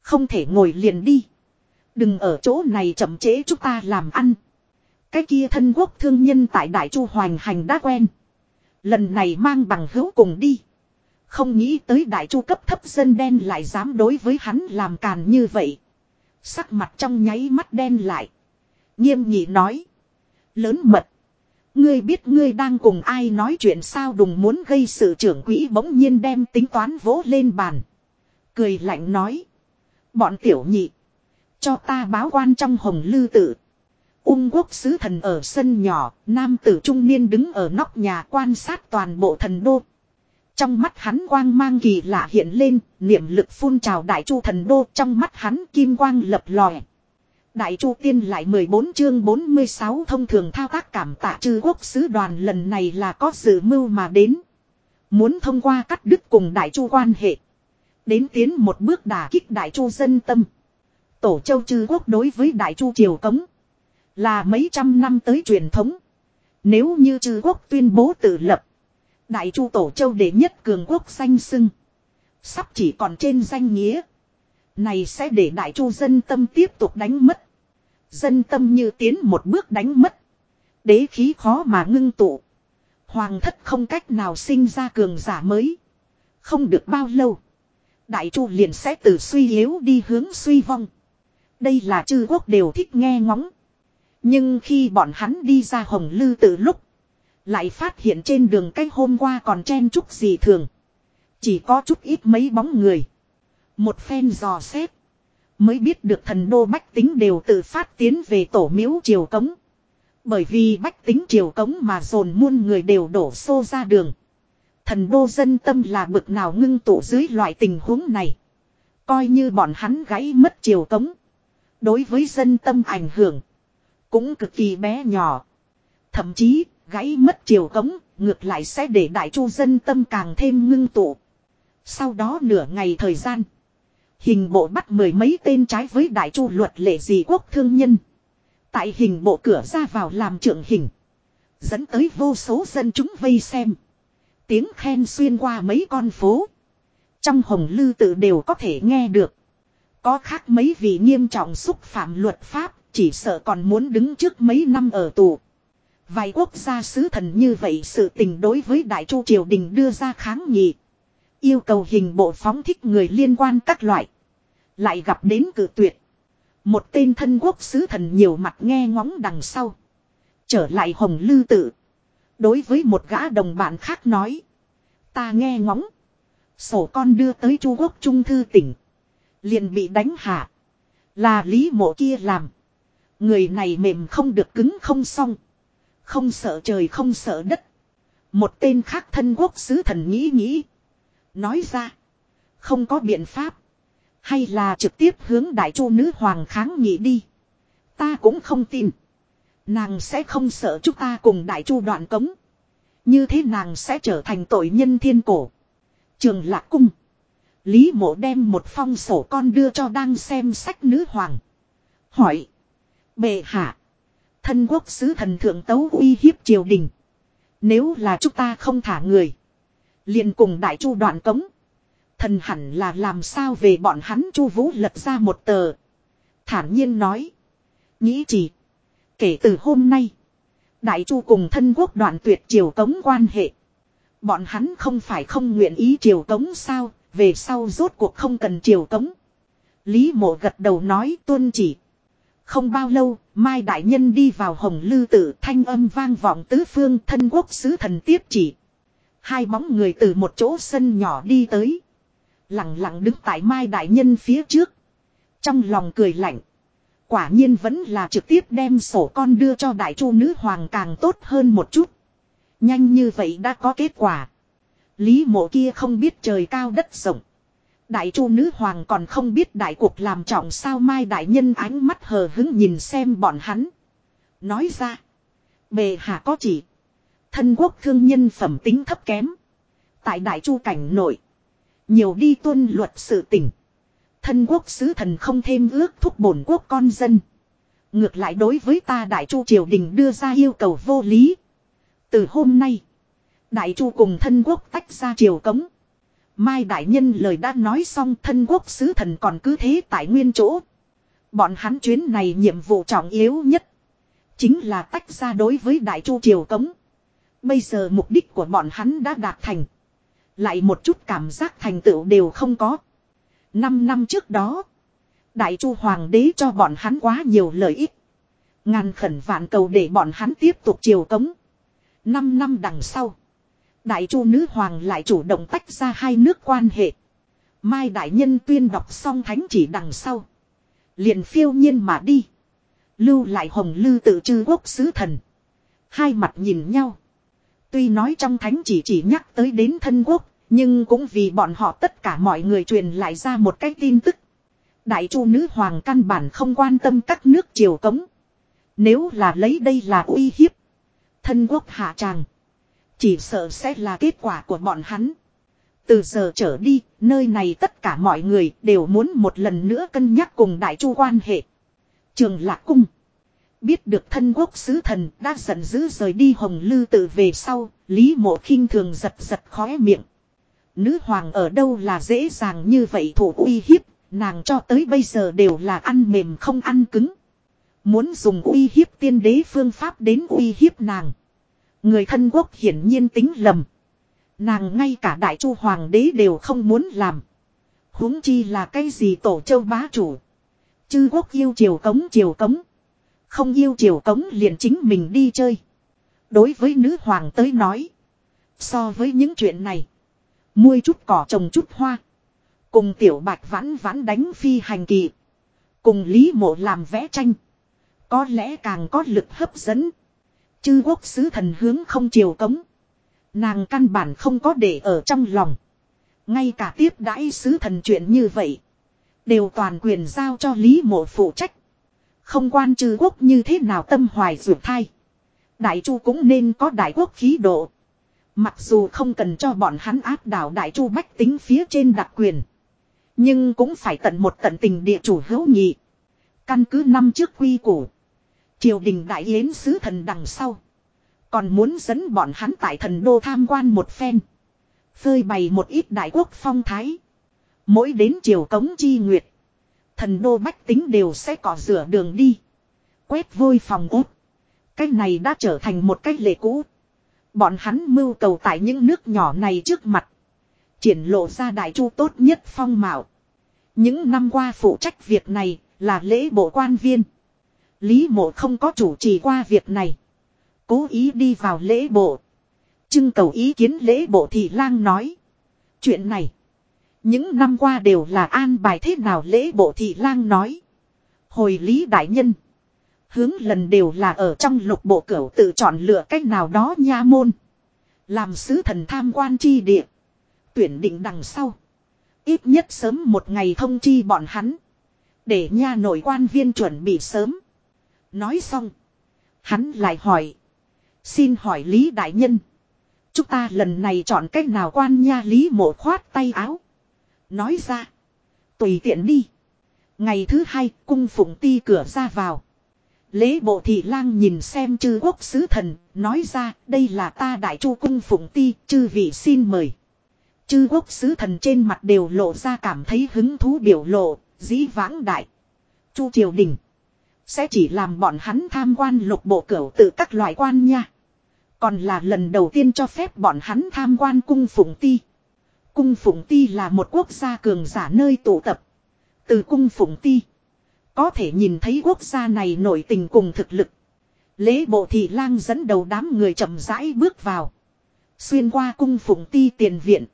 Speaker 1: Không thể ngồi liền đi. Đừng ở chỗ này chậm trễ chúng ta làm ăn. Cái kia thân quốc thương nhân tại Đại Chu hoành hành đã quen. Lần này mang bằng hữu cùng đi. Không nghĩ tới Đại Chu cấp thấp dân đen lại dám đối với hắn làm càn như vậy. Sắc mặt trong nháy mắt đen lại. Nghiêm nghị nói. Lớn mật. Ngươi biết ngươi đang cùng ai nói chuyện sao đùng muốn gây sự trưởng quỹ bỗng nhiên đem tính toán vỗ lên bàn. Cười lạnh nói. Bọn tiểu nhị. Cho ta báo quan trong hồng lư tự. Ung quốc sứ thần ở sân nhỏ, nam tử trung niên đứng ở nóc nhà quan sát toàn bộ thần đô, trong mắt hắn quang mang kỳ lạ hiện lên, niệm lực phun trào đại chu thần đô trong mắt hắn kim quang lập lòe. Đại chu tiên lại 14 chương 46 thông thường thao tác cảm tạ chư quốc sứ đoàn lần này là có sự mưu mà đến. Muốn thông qua cắt đứt cùng đại chu quan hệ. Đến tiến một bước đả kích đại chu dân tâm. Tổ châu chư quốc đối với đại chu triều cống. Là mấy trăm năm tới truyền thống. Nếu như chư quốc tuyên bố tự lập. Đại Chu Tổ Châu đệ nhất cường quốc danh sưng. Sắp chỉ còn trên danh nghĩa. Này sẽ để Đại Chu dân tâm tiếp tục đánh mất. Dân tâm như tiến một bước đánh mất. Đế khí khó mà ngưng tụ. Hoàng thất không cách nào sinh ra cường giả mới. Không được bao lâu. Đại Chu liền sẽ từ suy yếu đi hướng suy vong. Đây là chư quốc đều thích nghe ngóng. Nhưng khi bọn hắn đi ra hồng lư từ lúc lại phát hiện trên đường cách hôm qua còn chen chút gì thường. Chỉ có chút ít mấy bóng người. Một phen dò xét. Mới biết được thần đô bách tính đều tự phát tiến về tổ miếu triều cống. Bởi vì bách tính triều cống mà dồn muôn người đều đổ xô ra đường. Thần đô dân tâm là bực nào ngưng tụ dưới loại tình huống này. Coi như bọn hắn gãy mất triều cống. Đối với dân tâm ảnh hưởng. Cũng cực kỳ bé nhỏ. Thậm chí Gãy mất chiều cống, ngược lại sẽ để đại chu dân tâm càng thêm ngưng tụ. Sau đó nửa ngày thời gian. Hình bộ bắt mười mấy tên trái với đại chu luật lệ dị quốc thương nhân. Tại hình bộ cửa ra vào làm trưởng hình. Dẫn tới vô số dân chúng vây xem. Tiếng khen xuyên qua mấy con phố. Trong hồng lư tự đều có thể nghe được. Có khác mấy vị nghiêm trọng xúc phạm luật pháp, chỉ sợ còn muốn đứng trước mấy năm ở tù. Vài quốc gia sứ thần như vậy sự tình đối với Đại Chu Triều Đình đưa ra kháng nghị. Yêu cầu hình bộ phóng thích người liên quan các loại. Lại gặp đến cử tuyệt. Một tên thân quốc sứ thần nhiều mặt nghe ngóng đằng sau. Trở lại hồng lư tự. Đối với một gã đồng bạn khác nói. Ta nghe ngóng. Sổ con đưa tới Chu Quốc Trung Thư tỉnh. Liền bị đánh hạ. Là lý mộ kia làm. Người này mềm không được cứng không xong. Không sợ trời không sợ đất. Một tên khác thân quốc sứ thần nghĩ nghĩ. Nói ra. Không có biện pháp. Hay là trực tiếp hướng đại chu nữ hoàng kháng nghị đi. Ta cũng không tin. Nàng sẽ không sợ chúng ta cùng đại chu đoạn cống. Như thế nàng sẽ trở thành tội nhân thiên cổ. Trường lạc cung. Lý mộ đem một phong sổ con đưa cho đang xem sách nữ hoàng. Hỏi. Bệ hạ. Thân quốc sứ thần thượng tấu uy hiếp triều đình. Nếu là chúng ta không thả người. liền cùng đại chu đoạn cống. Thần hẳn là làm sao về bọn hắn chu vũ lật ra một tờ. Thản nhiên nói. Nghĩ chỉ. Kể từ hôm nay. Đại chu cùng thân quốc đoạn tuyệt triều cống quan hệ. Bọn hắn không phải không nguyện ý triều cống sao. Về sau rốt cuộc không cần triều cống. Lý mộ gật đầu nói tuân chỉ không bao lâu, Mai Đại Nhân đi vào hồng lư tử thanh âm vang vọng tứ phương thân quốc sứ thần tiếp chỉ. Hai bóng người từ một chỗ sân nhỏ đi tới. Lặng lặng đứng tại Mai Đại Nhân phía trước. Trong lòng cười lạnh. Quả nhiên vẫn là trực tiếp đem sổ con đưa cho đại chu nữ hoàng càng tốt hơn một chút. Nhanh như vậy đã có kết quả. Lý mộ kia không biết trời cao đất rộng. Đại chu nữ hoàng còn không biết đại cuộc làm trọng sao mai đại nhân ánh mắt hờ hứng nhìn xem bọn hắn. Nói ra. Bề hạ có chỉ. Thân quốc thương nhân phẩm tính thấp kém. Tại đại chu cảnh nội. Nhiều đi tuân luật sự tỉnh. Thân quốc sứ thần không thêm ước thúc bổn quốc con dân. Ngược lại đối với ta đại chu triều đình đưa ra yêu cầu vô lý. Từ hôm nay. Đại chu cùng thân quốc tách ra triều cống. Mai Đại Nhân lời đã nói xong thân quốc sứ thần còn cứ thế tại nguyên chỗ. Bọn hắn chuyến này nhiệm vụ trọng yếu nhất. Chính là tách ra đối với Đại Chu Triều Cống. Bây giờ mục đích của bọn hắn đã đạt thành. Lại một chút cảm giác thành tựu đều không có. Năm năm trước đó. Đại Chu Hoàng đế cho bọn hắn quá nhiều lợi ích. Ngàn khẩn vạn cầu để bọn hắn tiếp tục triều cống. Năm năm đằng sau. Đại chu nữ hoàng lại chủ động tách ra hai nước quan hệ. Mai đại nhân tuyên đọc xong thánh chỉ đằng sau. Liền phiêu nhiên mà đi. Lưu lại hồng lư tự Trư quốc sứ thần. Hai mặt nhìn nhau. Tuy nói trong thánh chỉ chỉ nhắc tới đến thân quốc. Nhưng cũng vì bọn họ tất cả mọi người truyền lại ra một cái tin tức. Đại chu nữ hoàng căn bản không quan tâm các nước triều cống. Nếu là lấy đây là uy hiếp. Thân quốc hạ tràng. Chỉ sợ sẽ là kết quả của bọn hắn. Từ giờ trở đi, nơi này tất cả mọi người đều muốn một lần nữa cân nhắc cùng đại chu quan hệ. Trường Lạc Cung Biết được thân quốc sứ thần đã giận dữ rời đi hồng lư tự về sau, Lý Mộ khinh thường giật giật khóe miệng. Nữ hoàng ở đâu là dễ dàng như vậy thủ uy hiếp, nàng cho tới bây giờ đều là ăn mềm không ăn cứng. Muốn dùng uy hiếp tiên đế phương pháp đến uy hiếp nàng. Người thân quốc hiển nhiên tính lầm. Nàng ngay cả đại chu hoàng đế đều không muốn làm. huống chi là cái gì tổ châu bá chủ. Chư quốc yêu triều cống triều cống. Không yêu triều cống liền chính mình đi chơi. Đối với nữ hoàng tới nói. So với những chuyện này. Muôi chút cỏ trồng chút hoa. Cùng tiểu bạch vãn vãn đánh phi hành kỳ. Cùng lý mộ làm vẽ tranh. Có lẽ càng có lực hấp dẫn. Chư quốc sứ thần hướng không chiều cống. Nàng căn bản không có để ở trong lòng. Ngay cả tiếp đãi sứ thần chuyện như vậy. Đều toàn quyền giao cho Lý Mộ phụ trách. Không quan chư quốc như thế nào tâm hoài rượu thai. Đại chu cũng nên có đại quốc khí độ. Mặc dù không cần cho bọn hắn áp đảo đại chu bách tính phía trên đặc quyền. Nhưng cũng phải tận một tận tình địa chủ hữu nhị. Căn cứ năm trước quy củ. Triều đình đại yến sứ thần đằng sau. Còn muốn dẫn bọn hắn tại thần đô tham quan một phen. Phơi bày một ít đại quốc phong thái. Mỗi đến triều cống chi nguyệt. Thần đô bách tính đều sẽ cỏ rửa đường đi. Quét vôi phòng út. Cái này đã trở thành một cách lệ cũ. Bọn hắn mưu cầu tại những nước nhỏ này trước mặt. Triển lộ ra đại chu tốt nhất phong mạo. Những năm qua phụ trách việc này là lễ bộ quan viên. Lý mộ không có chủ trì qua việc này. Cố ý đi vào lễ bộ. Trưng cầu ý kiến lễ bộ thì lang nói. Chuyện này. Những năm qua đều là an bài thế nào lễ bộ thị lang nói. Hồi lý đại nhân. Hướng lần đều là ở trong lục bộ cửu tự chọn lựa cách nào đó nha môn. Làm sứ thần tham quan chi địa. Tuyển định đằng sau. Ít nhất sớm một ngày thông chi bọn hắn. Để nha nội quan viên chuẩn bị sớm. Nói xong. Hắn lại hỏi. Xin hỏi Lý Đại Nhân. Chúng ta lần này chọn cách nào quan nha Lý mộ khoát tay áo. Nói ra. Tùy tiện đi. Ngày thứ hai cung phụng ti cửa ra vào. Lễ bộ thị lang nhìn xem chư quốc sứ thần, nói ra đây là ta đại chu cung phụng ti, chư vị xin mời. Chư quốc sứ thần trên mặt đều lộ ra cảm thấy hứng thú biểu lộ, dĩ vãng đại. Chu triều đình. Sẽ chỉ làm bọn hắn tham quan lục bộ cửu tự các loại quan nha. Còn là lần đầu tiên cho phép bọn hắn tham quan cung phụng ti. Cung phụng ti là một quốc gia cường giả nơi tụ tập. Từ cung phụng ti. Có thể nhìn thấy quốc gia này nổi tình cùng thực lực. Lễ bộ thị lang dẫn đầu đám người chậm rãi bước vào. Xuyên qua cung phụng ti tiền viện.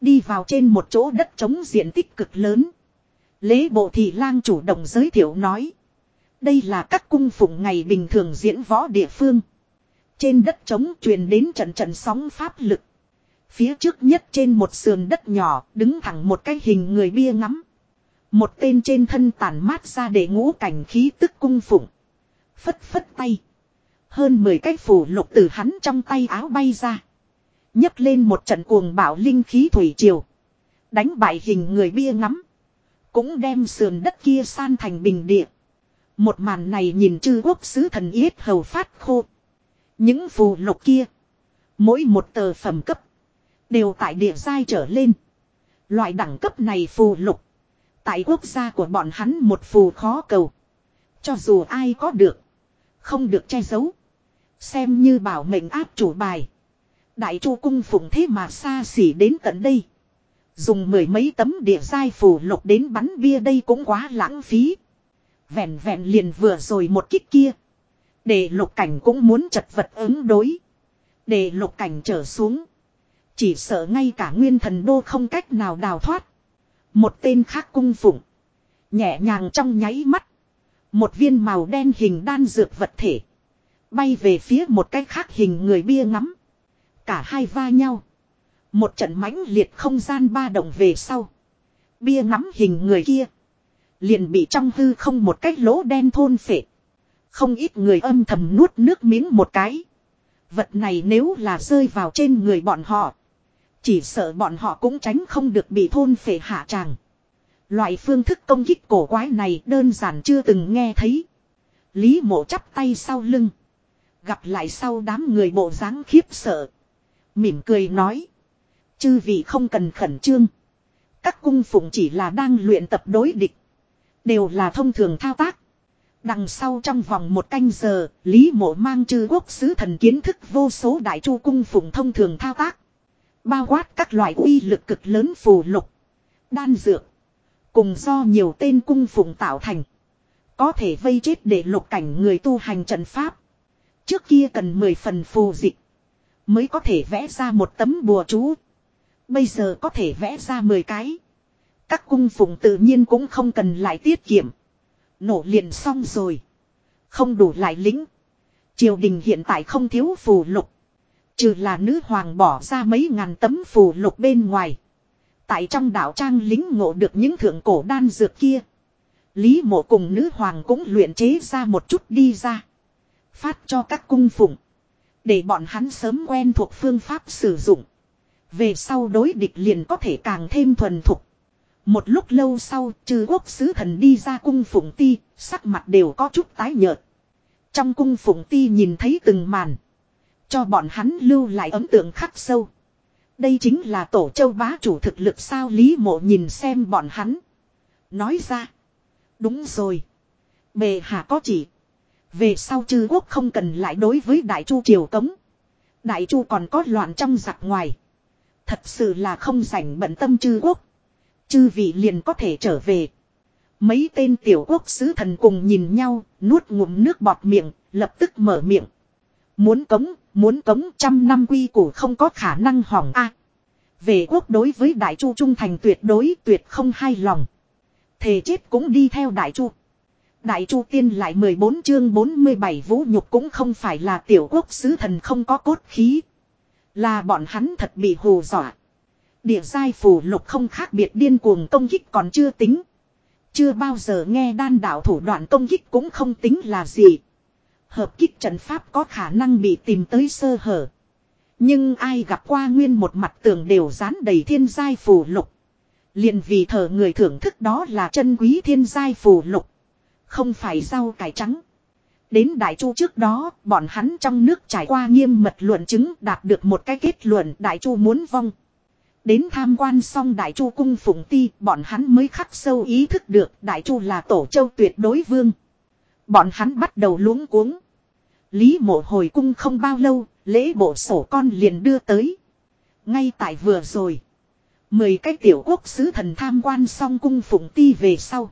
Speaker 1: Đi vào trên một chỗ đất trống diện tích cực lớn. Lễ bộ thị lang chủ động giới thiệu nói. Đây là các cung phụng ngày bình thường diễn võ địa phương. Trên đất trống truyền đến trận trận sóng pháp lực. Phía trước nhất trên một sườn đất nhỏ đứng thẳng một cái hình người bia ngắm. Một tên trên thân tàn mát ra để ngũ cảnh khí tức cung phụng. Phất phất tay. Hơn 10 cái phủ lục từ hắn trong tay áo bay ra. nhấc lên một trận cuồng bạo linh khí thủy triều. Đánh bại hình người bia ngắm. Cũng đem sườn đất kia san thành bình địa. Một màn này nhìn chư quốc sứ thần yết hầu phát khô. Những phù lục kia. Mỗi một tờ phẩm cấp. Đều tại địa giai trở lên. Loại đẳng cấp này phù lục. Tại quốc gia của bọn hắn một phù khó cầu. Cho dù ai có được. Không được che giấu. Xem như bảo mệnh áp chủ bài. Đại chu cung phụng thế mà xa xỉ đến tận đây. Dùng mười mấy tấm địa giai phù lục đến bắn bia đây cũng quá lãng phí. Vẹn vẹn liền vừa rồi một kích kia. Để lục cảnh cũng muốn chật vật ứng đối. Để lục cảnh trở xuống. Chỉ sợ ngay cả nguyên thần đô không cách nào đào thoát. Một tên khác cung phụng. Nhẹ nhàng trong nháy mắt. Một viên màu đen hình đan dược vật thể. Bay về phía một cách khác hình người bia ngắm. Cả hai va nhau. Một trận mãnh liệt không gian ba động về sau. Bia ngắm hình người kia. Liền bị trong hư không một cái lỗ đen thôn phệ. Không ít người âm thầm nuốt nước miếng một cái. Vật này nếu là rơi vào trên người bọn họ. Chỉ sợ bọn họ cũng tránh không được bị thôn phệ hạ tràng. Loại phương thức công kích cổ quái này đơn giản chưa từng nghe thấy. Lý mộ chắp tay sau lưng. Gặp lại sau đám người bộ dáng khiếp sợ. Mỉm cười nói. Chư vị không cần khẩn trương. Các cung phụng chỉ là đang luyện tập đối địch. Đều là thông thường thao tác. Đằng sau trong vòng một canh giờ, Lý Mộ mang chư quốc sứ thần kiến thức vô số đại chu cung phụng thông thường thao tác. Bao quát các loại uy lực cực lớn phù lục, đan dược, cùng do nhiều tên cung phụng tạo thành. Có thể vây chết để lục cảnh người tu hành trận pháp. Trước kia cần 10 phần phù dịch, mới có thể vẽ ra một tấm bùa chú. Bây giờ có thể vẽ ra 10 cái. Các cung phụng tự nhiên cũng không cần lại tiết kiệm. Nổ liền xong rồi. Không đủ lại lính. Triều đình hiện tại không thiếu phù lục. Trừ là nữ hoàng bỏ ra mấy ngàn tấm phù lục bên ngoài. Tại trong đảo trang lính ngộ được những thượng cổ đan dược kia. Lý mộ cùng nữ hoàng cũng luyện chế ra một chút đi ra. Phát cho các cung phụng. Để bọn hắn sớm quen thuộc phương pháp sử dụng. Về sau đối địch liền có thể càng thêm thuần thục. Một lúc lâu sau trừ quốc sứ thần đi ra cung phụng ti, sắc mặt đều có chút tái nhợt. Trong cung phụng ti nhìn thấy từng màn. Cho bọn hắn lưu lại ấn tượng khắc sâu. Đây chính là tổ châu bá chủ thực lực sao Lý Mộ nhìn xem bọn hắn. Nói ra. Đúng rồi. Bề hạ có chỉ. Về sau chư quốc không cần lại đối với đại chu triều cống. Đại chu còn có loạn trong giặc ngoài. Thật sự là không rảnh bận tâm chư quốc chư vị liền có thể trở về. Mấy tên tiểu quốc sứ thần cùng nhìn nhau, nuốt ngụm nước bọt miệng, lập tức mở miệng. Muốn cống, muốn cống trăm năm quy củ không có khả năng hỏng a. về quốc đối với đại chu trung thành tuyệt đối tuyệt không hài lòng. Thề chết cũng đi theo đại chu. Đại chu tiên lại 14 chương 47 vũ nhục cũng không phải là tiểu quốc sứ thần không có cốt khí. Là bọn hắn thật bị hù dọa. Địa giai phù lục không khác biệt điên cuồng công kích còn chưa tính. Chưa bao giờ nghe đan đạo thủ đoạn công kích cũng không tính là gì. Hợp kích trận pháp có khả năng bị tìm tới sơ hở. Nhưng ai gặp qua nguyên một mặt tường đều dán đầy thiên giai phù lục. liền vì thờ người thưởng thức đó là chân quý thiên giai phù lục. Không phải rau cải trắng. Đến Đại Chu trước đó, bọn hắn trong nước trải qua nghiêm mật luận chứng đạt được một cái kết luận Đại Chu muốn vong. Đến tham quan xong Đại Chu cung phụng ti, bọn hắn mới khắc sâu ý thức được Đại Chu là tổ châu tuyệt đối vương. Bọn hắn bắt đầu luống cuống. Lý mộ hồi cung không bao lâu, lễ bộ sổ con liền đưa tới. Ngay tại vừa rồi, mười cái tiểu quốc sứ thần tham quan xong cung phụng ti về sau.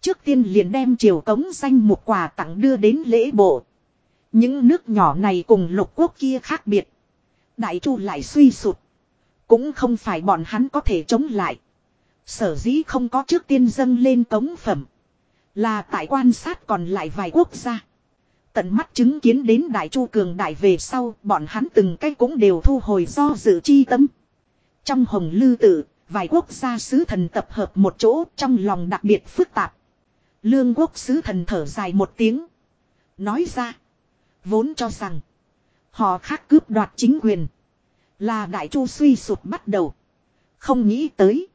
Speaker 1: Trước tiên liền đem triều cống danh một quà tặng đưa đến lễ bộ. Những nước nhỏ này cùng lục quốc kia khác biệt. Đại chu lại suy sụt. Cũng không phải bọn hắn có thể chống lại. Sở dĩ không có trước tiên dâng lên tống phẩm. Là tại quan sát còn lại vài quốc gia. Tận mắt chứng kiến đến đại chu cường đại về sau, bọn hắn từng cái cũng đều thu hồi do dự chi tâm. Trong hồng lư tử vài quốc gia sứ thần tập hợp một chỗ trong lòng đặc biệt phức tạp. Lương quốc sứ thần thở dài một tiếng. Nói ra. Vốn cho rằng. Họ khác cướp đoạt chính quyền. Là đại chu suy sụp bắt đầu. Không nghĩ tới.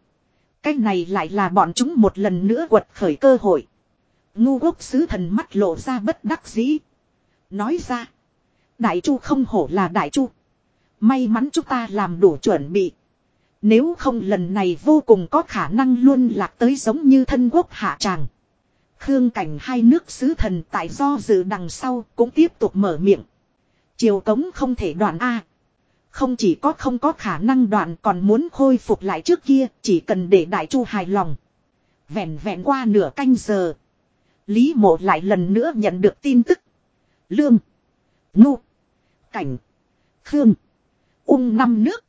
Speaker 1: Cái này lại là bọn chúng một lần nữa quật khởi cơ hội. Ngu quốc sứ thần mắt lộ ra bất đắc dĩ. Nói ra. Đại chu không hổ là đại chu. May mắn chúng ta làm đủ chuẩn bị. Nếu không lần này vô cùng có khả năng luôn lạc tới giống như thân quốc hạ tràng. Khương cảnh hai nước sứ thần tại do dự đằng sau cũng tiếp tục mở miệng. Triều cống không thể đoạn A, không chỉ có không có khả năng đoạn còn muốn khôi phục lại trước kia, chỉ cần để đại chu hài lòng. Vẹn vẹn qua nửa canh giờ. Lý mộ lại lần nữa nhận được tin tức. Lương. Ngu. Cảnh. Khương. Ung năm nước.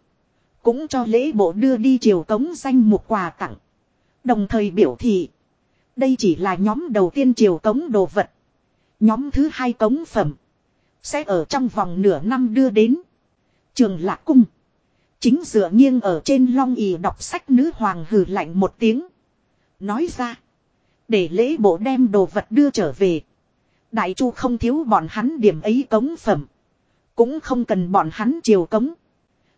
Speaker 1: Cũng cho lễ bộ đưa đi triều cống danh một quà tặng. Đồng thời biểu thị. Đây chỉ là nhóm đầu tiên triều cống đồ vật. Nhóm thứ hai cống phẩm. Sẽ ở trong vòng nửa năm đưa đến. Trường lạc cung. Chính dựa nghiêng ở trên long ỉ đọc sách nữ hoàng hừ lạnh một tiếng. Nói ra. Để lễ bộ đem đồ vật đưa trở về. Đại chu không thiếu bọn hắn điểm ấy cống phẩm. Cũng không cần bọn hắn chiều cống.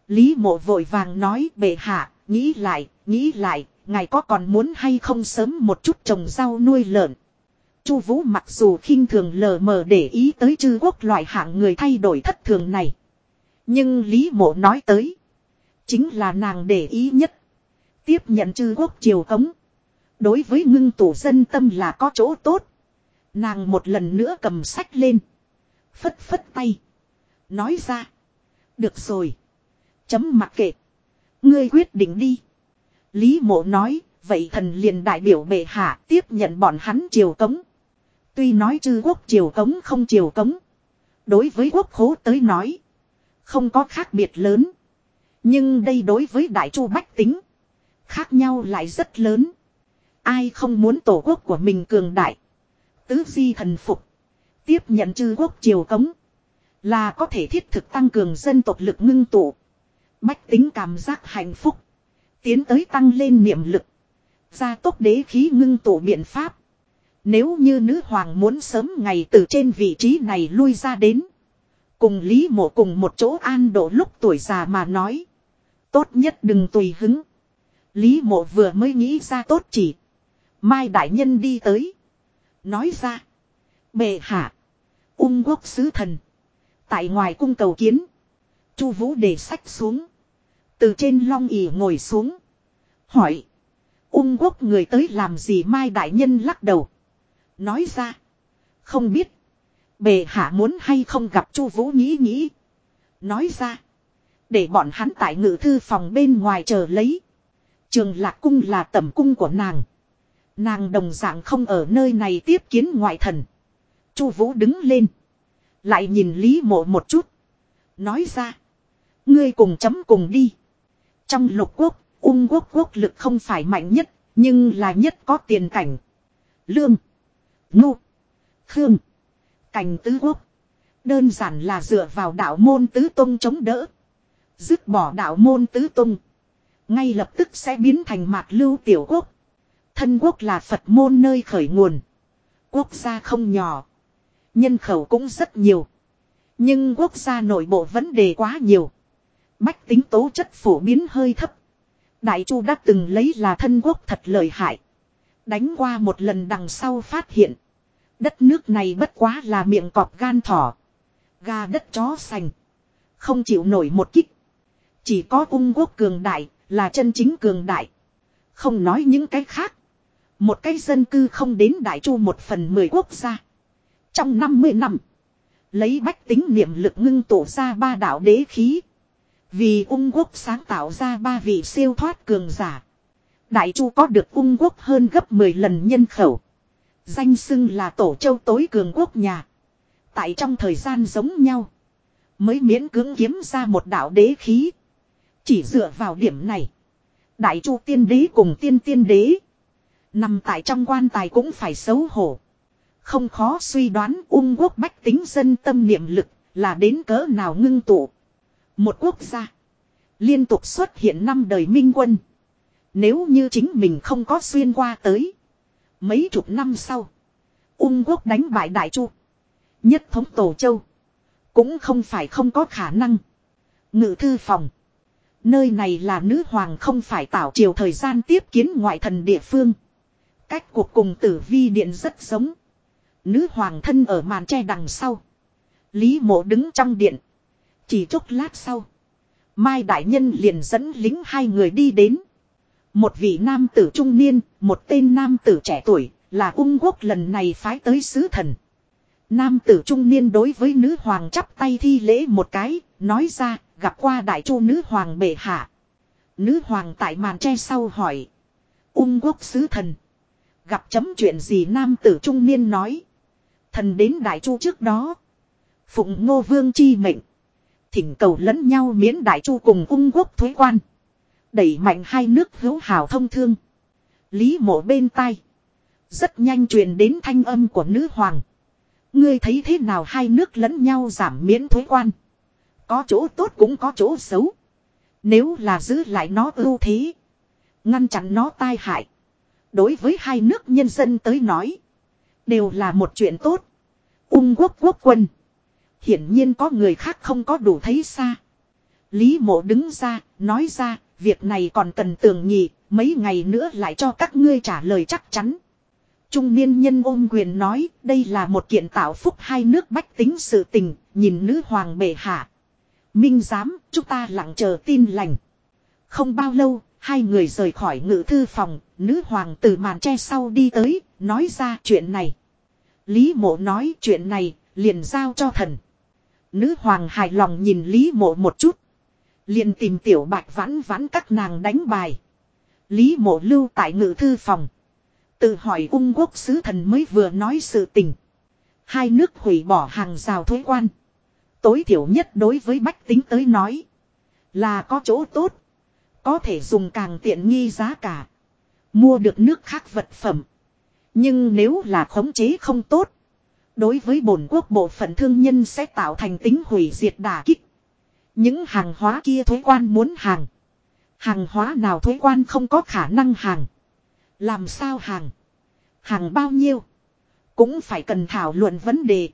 Speaker 1: Lý mộ vội vàng nói bệ hạ, nghĩ lại, nghĩ lại, ngài có còn muốn hay không sớm một chút trồng rau nuôi lợn. Chu Vũ mặc dù khinh thường lờ mờ để ý tới chư quốc loại hạng người thay đổi thất thường này, nhưng Lý Mộ nói tới. Chính là nàng để ý nhất. Tiếp nhận chư quốc triều cống. Đối với ngưng tủ dân tâm là có chỗ tốt. Nàng một lần nữa cầm sách lên. Phất phất tay. Nói ra. Được rồi. Chấm mặc kệ. Ngươi quyết định đi. Lý mộ nói. Vậy thần liền đại biểu bệ hạ tiếp nhận bọn hắn triều cống. Tuy nói chư quốc triều cống không triều cống. Đối với quốc khố tới nói. Không có khác biệt lớn. Nhưng đây đối với đại chu bách tính. Khác nhau lại rất lớn. Ai không muốn tổ quốc của mình cường đại. Tứ di thần phục. Tiếp nhận chư quốc triều cống. Là có thể thiết thực tăng cường dân tộc lực ngưng tụ. Bách tính cảm giác hạnh phúc. Tiến tới tăng lên niệm lực. Gia tốc đế khí ngưng tụ biện pháp. Nếu như nữ hoàng muốn sớm ngày từ trên vị trí này lui ra đến. Cùng Lý Mộ cùng một chỗ an độ lúc tuổi già mà nói. Tốt nhất đừng tùy hứng. Lý Mộ vừa mới nghĩ ra tốt chỉ. Mai Đại Nhân đi tới. Nói ra. Bệ hạ. Ung quốc sứ thần. Tại ngoài cung cầu kiến. Chu Vũ để sách xuống. Từ trên long ỉ ngồi xuống. Hỏi. Ung quốc người tới làm gì Mai Đại Nhân lắc đầu. Nói ra. Không biết. Bề hạ muốn hay không gặp Chu Vũ nghĩ nghĩ. Nói ra. Để bọn hắn tại ngự thư phòng bên ngoài chờ lấy. Trường lạc cung là tẩm cung của nàng. Nàng đồng dạng không ở nơi này tiếp kiến ngoại thần. Chu Vũ đứng lên. Lại nhìn Lý mộ một chút. Nói ra. Ngươi cùng chấm cùng đi. Trong lục quốc, ung quốc quốc lực không phải mạnh nhất, nhưng là nhất có tiền cảnh. Lương. Ngu. Khương cành tứ quốc. Đơn giản là dựa vào đạo môn tứ tông chống đỡ. Dứt bỏ đạo môn tứ tông. Ngay lập tức sẽ biến thành mạc lưu tiểu quốc. Thân quốc là Phật môn nơi khởi nguồn. Quốc gia không nhỏ. Nhân khẩu cũng rất nhiều. Nhưng quốc gia nội bộ vấn đề quá nhiều. Bách tính tố chất phổ biến hơi thấp. Đại Chu đã từng lấy là thân quốc thật lợi hại. Đánh qua một lần đằng sau phát hiện. Đất nước này bất quá là miệng cọp gan thỏ. Gà đất chó sành. Không chịu nổi một kích. Chỉ có ung quốc cường đại là chân chính cường đại. Không nói những cái khác. Một cái dân cư không đến đại chu một phần mười quốc gia. Trong 50 năm. Lấy bách tính niệm lực ngưng tổ ra ba đạo đế khí. Vì ung quốc sáng tạo ra ba vị siêu thoát cường giả. Đại chu có được ung quốc hơn gấp 10 lần nhân khẩu. Danh xưng là tổ châu tối cường quốc nhà. Tại trong thời gian giống nhau. Mới miễn cưỡng kiếm ra một đạo đế khí. Chỉ dựa vào điểm này. Đại chu tiên đế cùng tiên tiên đế. Nằm tại trong quan tài cũng phải xấu hổ. Không khó suy đoán ung quốc bách tính dân tâm niệm lực là đến cỡ nào ngưng tụ. Một quốc gia. Liên tục xuất hiện năm đời minh quân. Nếu như chính mình không có xuyên qua tới. Mấy chục năm sau. Ung quốc đánh bại Đại Chu. Nhất thống Tổ Châu. Cũng không phải không có khả năng. Ngự thư phòng. Nơi này là nữ hoàng không phải tạo triều thời gian tiếp kiến ngoại thần địa phương. Cách cuộc cùng tử vi điện rất giống. Nữ hoàng thân ở màn tre đằng sau. Lý mộ đứng trong điện. Chỉ chốc lát sau. Mai đại nhân liền dẫn lính hai người đi đến. Một vị nam tử trung niên, một tên nam tử trẻ tuổi, là ung quốc lần này phái tới sứ thần. Nam tử trung niên đối với nữ hoàng chắp tay thi lễ một cái, nói ra, gặp qua đại chu nữ hoàng bệ hạ. Nữ hoàng tại màn tre sau hỏi. Ung quốc sứ thần. Gặp chấm chuyện gì nam tử trung niên nói. Thần đến đại chu trước đó. Phụng ngô vương chi mệnh. Thỉnh cầu lẫn nhau miễn đại chu cùng ung quốc thuế quan đẩy mạnh hai nước hữu hảo thông thương. Lý mộ bên tai. Rất nhanh truyền đến thanh âm của nữ hoàng. Ngươi thấy thế nào hai nước lẫn nhau giảm miễn thuế quan. Có chỗ tốt cũng có chỗ xấu. Nếu là giữ lại nó ưu thế. Ngăn chặn nó tai hại. Đối với hai nước nhân dân tới nói. Đều là một chuyện tốt. Ung quốc quốc quân. Hiển nhiên có người khác không có đủ thấy xa. Lý mộ đứng ra, nói ra, việc này còn cần tường nhị, mấy ngày nữa lại cho các ngươi trả lời chắc chắn. Trung niên nhân ôm quyền nói, đây là một kiện tạo phúc hai nước bách tính sự tình, nhìn nữ hoàng bệ hạ. Minh giám, chúng ta lặng chờ tin lành. Không bao lâu, hai người rời khỏi ngự thư phòng, nữ hoàng từ màn che sau đi tới, nói ra chuyện này. Lý mộ nói chuyện này, liền giao cho thần. Nữ hoàng hài lòng nhìn Lý mộ một chút liền tìm tiểu bạch vãn vãn các nàng đánh bài. Lý mộ lưu tại ngự thư phòng. Tự hỏi ung quốc sứ thần mới vừa nói sự tình. Hai nước hủy bỏ hàng rào thuế quan. Tối thiểu nhất đối với bách tính tới nói. Là có chỗ tốt. Có thể dùng càng tiện nghi giá cả. Mua được nước khác vật phẩm. Nhưng nếu là khống chế không tốt. Đối với bổn quốc bộ phận thương nhân sẽ tạo thành tính hủy diệt đả kích. Những hàng hóa kia thuế quan muốn hàng. Hàng hóa nào thuế quan không có khả năng hàng. Làm sao hàng? Hàng bao nhiêu? Cũng phải cần thảo luận vấn đề.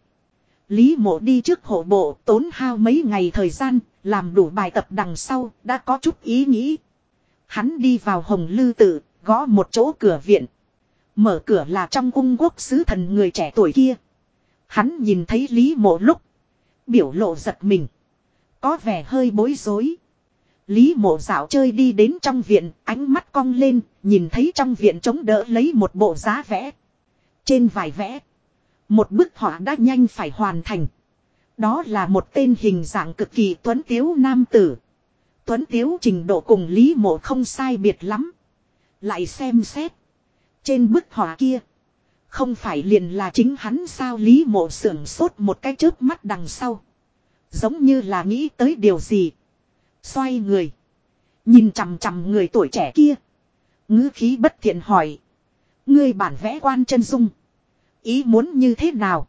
Speaker 1: Lý mộ đi trước hộ bộ tốn hao mấy ngày thời gian, làm đủ bài tập đằng sau, đã có chút ý nghĩ. Hắn đi vào hồng lư tự, gõ một chỗ cửa viện. Mở cửa là trong cung quốc sứ thần người trẻ tuổi kia. Hắn nhìn thấy Lý mộ lúc. Biểu lộ giật mình. Có vẻ hơi bối rối. Lý mộ dạo chơi đi đến trong viện, ánh mắt cong lên, nhìn thấy trong viện chống đỡ lấy một bộ giá vẽ. Trên vài vẽ, một bức họa đã nhanh phải hoàn thành. Đó là một tên hình dạng cực kỳ tuấn tiếu nam tử. Tuấn tiếu trình độ cùng Lý mộ không sai biệt lắm. Lại xem xét. Trên bức họa kia, không phải liền là chính hắn sao Lý mộ sưởng sốt một cái chớp mắt đằng sau. Giống như là nghĩ tới điều gì. Xoay người. Nhìn chằm chằm người tuổi trẻ kia. ngữ khí bất thiện hỏi. Ngươi bản vẽ quan chân dung. Ý muốn như thế nào?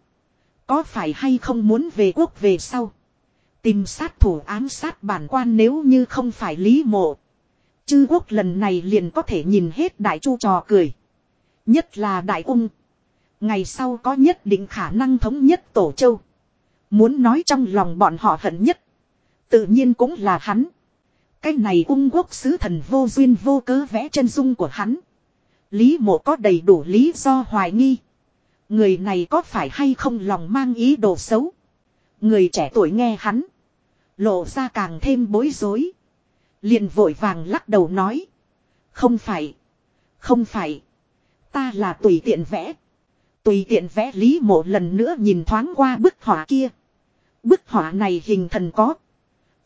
Speaker 1: Có phải hay không muốn về quốc về sau? Tìm sát thủ ám sát bản quan nếu như không phải lý mộ. Chư quốc lần này liền có thể nhìn hết đại chu trò cười. Nhất là đại ung. Ngày sau có nhất định khả năng thống nhất tổ châu. Muốn nói trong lòng bọn họ hận nhất. Tự nhiên cũng là hắn. Cái này ung quốc sứ thần vô duyên vô cớ vẽ chân dung của hắn. Lý mộ có đầy đủ lý do hoài nghi. Người này có phải hay không lòng mang ý đồ xấu. Người trẻ tuổi nghe hắn. Lộ ra càng thêm bối rối. Liền vội vàng lắc đầu nói. Không phải. Không phải. Ta là tùy tiện vẽ. Tùy tiện vẽ lý mộ lần nữa nhìn thoáng qua bức họa kia. Bức họa này hình thần có.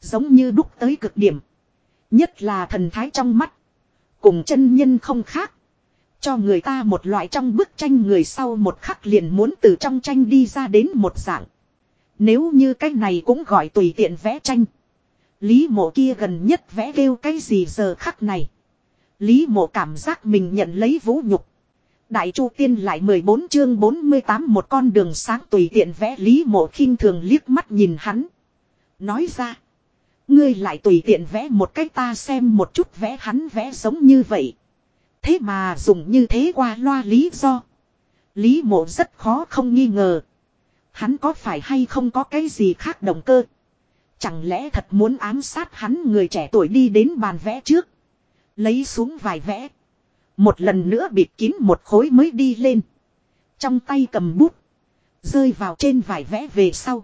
Speaker 1: Giống như đúc tới cực điểm. Nhất là thần thái trong mắt. Cùng chân nhân không khác. Cho người ta một loại trong bức tranh người sau một khắc liền muốn từ trong tranh đi ra đến một dạng. Nếu như cái này cũng gọi tùy tiện vẽ tranh. Lý mộ kia gần nhất vẽ kêu cái gì giờ khắc này. Lý mộ cảm giác mình nhận lấy vũ nhục. Đại Chu Tiên lại 14 chương 48 một con đường sáng tùy tiện vẽ Lý Mộ khinh thường liếc mắt nhìn hắn. Nói ra. Ngươi lại tùy tiện vẽ một cách ta xem một chút vẽ hắn vẽ giống như vậy. Thế mà dùng như thế qua loa lý do. Lý mộ rất khó không nghi ngờ. Hắn có phải hay không có cái gì khác động cơ. Chẳng lẽ thật muốn ám sát hắn người trẻ tuổi đi đến bàn vẽ trước. Lấy xuống vài vẽ. Một lần nữa bịt kín một khối mới đi lên. Trong tay cầm bút. Rơi vào trên vải vẽ về sau.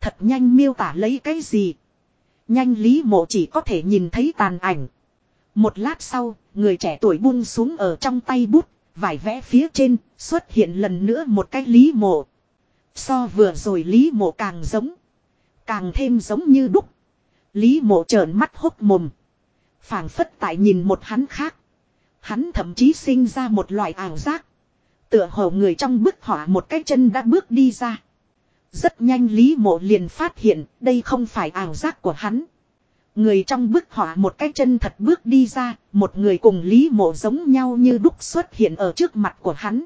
Speaker 1: Thật nhanh miêu tả lấy cái gì. Nhanh lý mộ chỉ có thể nhìn thấy tàn ảnh. Một lát sau, người trẻ tuổi buông xuống ở trong tay bút, vải vẽ phía trên, xuất hiện lần nữa một cái lý mộ. So vừa rồi lý mộ càng giống. Càng thêm giống như đúc. Lý mộ trợn mắt hốc mồm. phảng phất tại nhìn một hắn khác. Hắn thậm chí sinh ra một loại ảo giác. Tựa hồ người trong bức họa một cái chân đã bước đi ra. Rất nhanh Lý Mộ liền phát hiện đây không phải ảo giác của hắn. Người trong bức họa một cái chân thật bước đi ra, một người cùng Lý Mộ giống nhau như đúc xuất hiện ở trước mặt của hắn.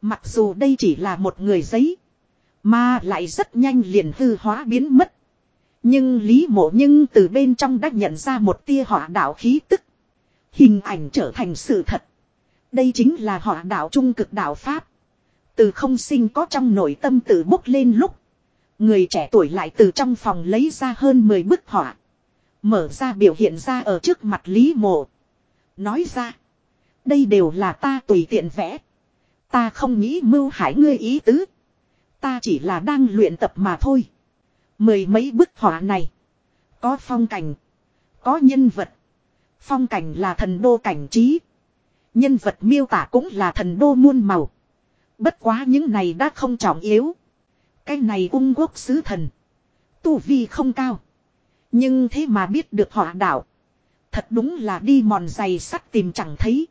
Speaker 1: Mặc dù đây chỉ là một người giấy, mà lại rất nhanh liền hư hóa biến mất. Nhưng Lý Mộ nhưng từ bên trong đã nhận ra một tia họa đạo khí tức. Hình ảnh trở thành sự thật. Đây chính là họ đạo trung cực đạo Pháp. Từ không sinh có trong nội tâm tự bốc lên lúc. Người trẻ tuổi lại từ trong phòng lấy ra hơn 10 bức họa. Mở ra biểu hiện ra ở trước mặt Lý Mộ. Nói ra. Đây đều là ta tùy tiện vẽ. Ta không nghĩ mưu hại ngươi ý tứ. Ta chỉ là đang luyện tập mà thôi. Mười mấy bức họa này. Có phong cảnh. Có nhân vật. Phong cảnh là thần đô cảnh trí. Nhân vật miêu tả cũng là thần đô muôn màu. Bất quá những này đã không trọng yếu. Cái này ung quốc sứ thần. Tu vi không cao. Nhưng thế mà biết được họ đạo. Thật đúng là đi mòn giày sắt tìm chẳng thấy.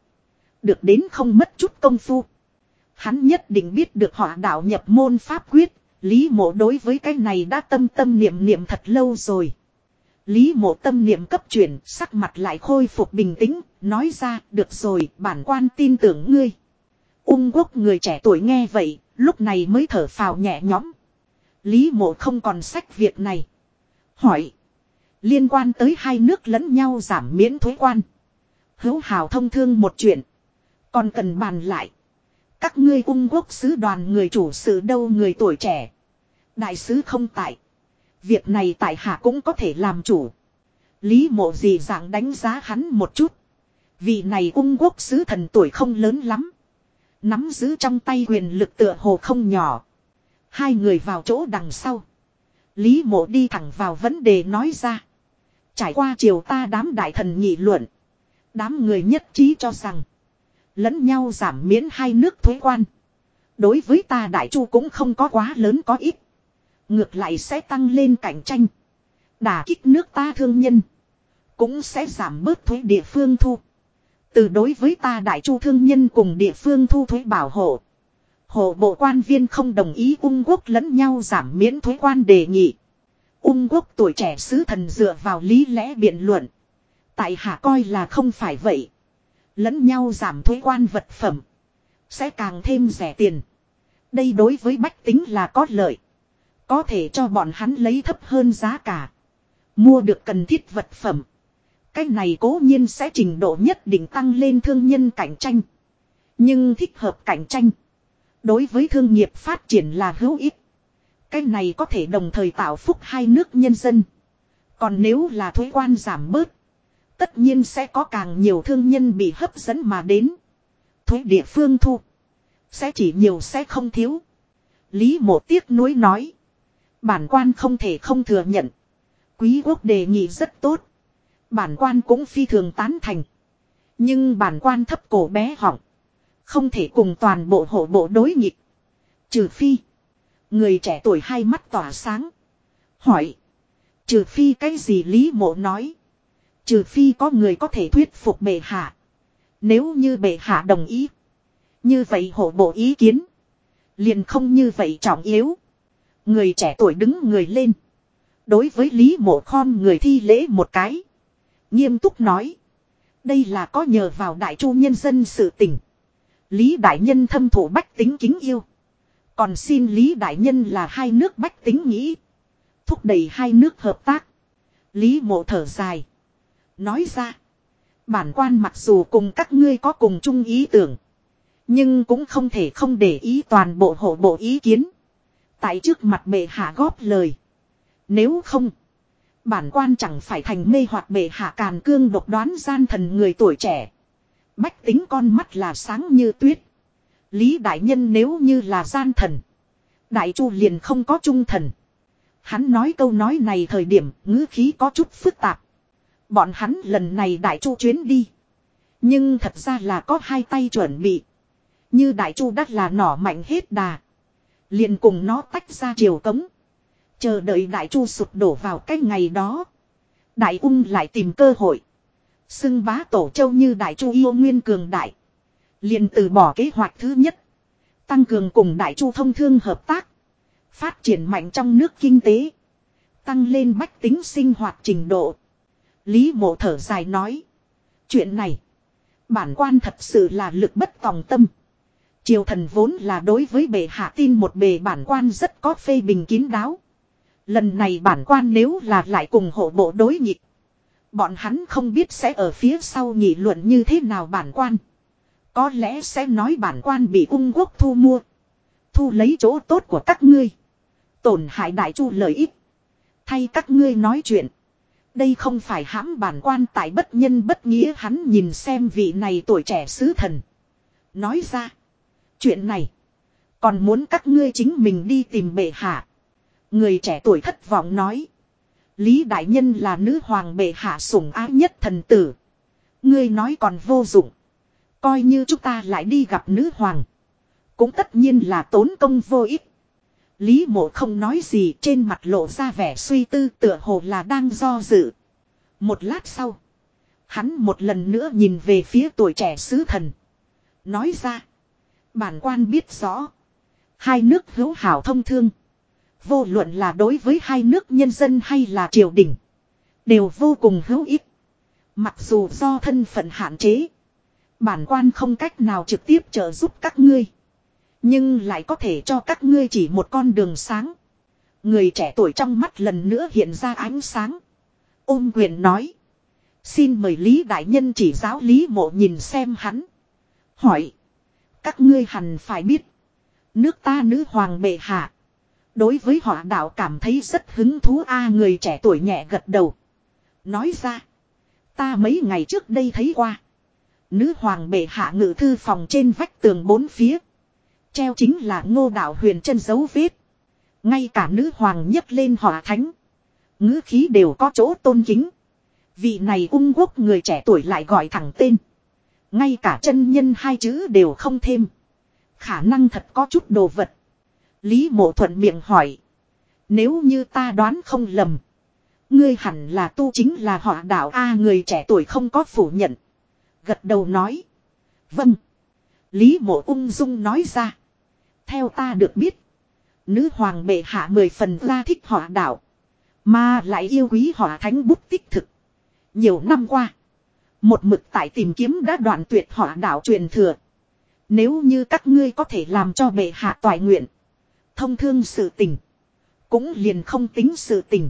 Speaker 1: Được đến không mất chút công phu. Hắn nhất định biết được họ đạo nhập môn pháp quyết. Lý mộ đối với cái này đã tâm tâm niệm niệm thật lâu rồi. Lý mộ tâm niệm cấp chuyển, sắc mặt lại khôi phục bình tĩnh, nói ra, được rồi, bản quan tin tưởng ngươi. Ung quốc người trẻ tuổi nghe vậy, lúc này mới thở phào nhẹ nhõm. Lý mộ không còn sách việc này. Hỏi. Liên quan tới hai nước lẫn nhau giảm miễn thuế quan. Hữu hào thông thương một chuyện. Còn cần bàn lại. Các ngươi ung quốc sứ đoàn người chủ sự đâu người tuổi trẻ. Đại sứ không tại. Việc này tại hạ cũng có thể làm chủ. Lý mộ gì dạng đánh giá hắn một chút. Vị này ung quốc sứ thần tuổi không lớn lắm. Nắm giữ trong tay quyền lực tựa hồ không nhỏ. Hai người vào chỗ đằng sau. Lý mộ đi thẳng vào vấn đề nói ra. Trải qua chiều ta đám đại thần nghị luận. Đám người nhất trí cho rằng. Lẫn nhau giảm miễn hai nước thuế quan. Đối với ta đại chu cũng không có quá lớn có ít. Ngược lại sẽ tăng lên cạnh tranh. Đả kích nước ta thương nhân. Cũng sẽ giảm bớt thuế địa phương thu. Từ đối với ta đại chu thương nhân cùng địa phương thu thuế bảo hộ. Hộ bộ quan viên không đồng ý ung quốc lẫn nhau giảm miễn thuế quan đề nghị. Ung quốc tuổi trẻ sứ thần dựa vào lý lẽ biện luận. Tại hạ coi là không phải vậy. Lẫn nhau giảm thuế quan vật phẩm. Sẽ càng thêm rẻ tiền. Đây đối với bách tính là có lợi. Có thể cho bọn hắn lấy thấp hơn giá cả. Mua được cần thiết vật phẩm. Cách này cố nhiên sẽ trình độ nhất định tăng lên thương nhân cạnh tranh. Nhưng thích hợp cạnh tranh. Đối với thương nghiệp phát triển là hữu ích. Cách này có thể đồng thời tạo phúc hai nước nhân dân. Còn nếu là thuế quan giảm bớt. Tất nhiên sẽ có càng nhiều thương nhân bị hấp dẫn mà đến. Thuế địa phương thu. Sẽ chỉ nhiều sẽ không thiếu. Lý mộ tiếc nuối nói. Bản quan không thể không thừa nhận. Quý quốc đề nghị rất tốt. Bản quan cũng phi thường tán thành. Nhưng bản quan thấp cổ bé họng. Không thể cùng toàn bộ hộ bộ đối nghịch. Trừ phi. Người trẻ tuổi hai mắt tỏa sáng. Hỏi. Trừ phi cái gì Lý Mộ nói. Trừ phi có người có thể thuyết phục bệ hạ. Nếu như bệ hạ đồng ý. Như vậy hộ bộ ý kiến. Liền không như vậy trọng yếu. Người trẻ tuổi đứng người lên. Đối với Lý Mộ Khom người thi lễ một cái. Nghiêm túc nói. Đây là có nhờ vào đại chu nhân dân sự tình. Lý Đại Nhân thâm thủ bách tính kính yêu. Còn xin Lý Đại Nhân là hai nước bách tính nghĩ. Thúc đẩy hai nước hợp tác. Lý mộ thở dài. Nói ra. Bản quan mặc dù cùng các ngươi có cùng chung ý tưởng. Nhưng cũng không thể không để ý toàn bộ hộ bộ ý kiến. Tại trước mặt bệ hạ góp lời. Nếu không. Bản quan chẳng phải thành mê hoặc bệ hạ càn cương độc đoán gian thần người tuổi trẻ. Bách tính con mắt là sáng như tuyết. Lý đại nhân nếu như là gian thần. Đại chu liền không có trung thần. Hắn nói câu nói này thời điểm ngữ khí có chút phức tạp. Bọn hắn lần này đại chu chuyến đi. Nhưng thật ra là có hai tay chuẩn bị. Như đại chu đắt là nỏ mạnh hết đà liền cùng nó tách ra triều cống. Chờ đợi đại chu sụp đổ vào cái ngày đó. Đại ung lại tìm cơ hội. Xưng bá tổ châu như đại chu yêu nguyên cường đại. Liền từ bỏ kế hoạch thứ nhất. Tăng cường cùng đại chu thông thương hợp tác. Phát triển mạnh trong nước kinh tế. Tăng lên bách tính sinh hoạt trình độ. Lý mộ thở dài nói. Chuyện này. Bản quan thật sự là lực bất tòng tâm. Triều thần vốn là đối với bệ hạ tin một bề bản quan rất có phê bình kín đáo. Lần này bản quan nếu là lại cùng hộ bộ đối nhịp, Bọn hắn không biết sẽ ở phía sau nghị luận như thế nào bản quan. Có lẽ sẽ nói bản quan bị ung quốc thu mua. Thu lấy chỗ tốt của các ngươi. Tổn hại đại chu lợi ích. Thay các ngươi nói chuyện. Đây không phải hãm bản quan tại bất nhân bất nghĩa hắn nhìn xem vị này tuổi trẻ sứ thần. Nói ra. Chuyện này. Còn muốn các ngươi chính mình đi tìm bệ hạ. Người trẻ tuổi thất vọng nói. Lý Đại Nhân là nữ hoàng bệ hạ sủng ái nhất thần tử. Ngươi nói còn vô dụng. Coi như chúng ta lại đi gặp nữ hoàng. Cũng tất nhiên là tốn công vô ích. Lý mộ không nói gì trên mặt lộ ra vẻ suy tư tựa hồ là đang do dự. Một lát sau. Hắn một lần nữa nhìn về phía tuổi trẻ sứ thần. Nói ra. Bản quan biết rõ. Hai nước hữu hảo thông thương. Vô luận là đối với hai nước nhân dân hay là triều đình. Đều vô cùng hữu ích. Mặc dù do thân phận hạn chế. Bản quan không cách nào trực tiếp trợ giúp các ngươi. Nhưng lại có thể cho các ngươi chỉ một con đường sáng. Người trẻ tuổi trong mắt lần nữa hiện ra ánh sáng. Ôm quyền nói. Xin mời Lý Đại Nhân chỉ giáo Lý Mộ nhìn xem hắn. Hỏi. Các ngươi hẳn phải biết. Nước ta nữ hoàng bệ hạ. Đối với họ đạo cảm thấy rất hứng thú a người trẻ tuổi nhẹ gật đầu. Nói ra. Ta mấy ngày trước đây thấy qua. Nữ hoàng bệ hạ ngự thư phòng trên vách tường bốn phía. Treo chính là ngô đạo huyền chân dấu vết. Ngay cả nữ hoàng nhấc lên hỏa thánh. Ngữ khí đều có chỗ tôn kính. Vị này ung quốc người trẻ tuổi lại gọi thẳng tên. Ngay cả chân nhân hai chữ đều không thêm. Khả năng thật có chút đồ vật. Lý mộ thuận miệng hỏi. Nếu như ta đoán không lầm. Ngươi hẳn là tu chính là họ đạo A người trẻ tuổi không có phủ nhận. Gật đầu nói. Vâng. Lý mộ ung dung nói ra. Theo ta được biết. Nữ hoàng bệ hạ mười phần ra thích họ đạo. Mà lại yêu quý họ thánh bút tích thực. Nhiều năm qua. Một mực tại tìm kiếm đã đoạn tuyệt hỏa đạo truyền thừa. Nếu như các ngươi có thể làm cho bệ hạ toại nguyện. Thông thương sự tình. Cũng liền không tính sự tình.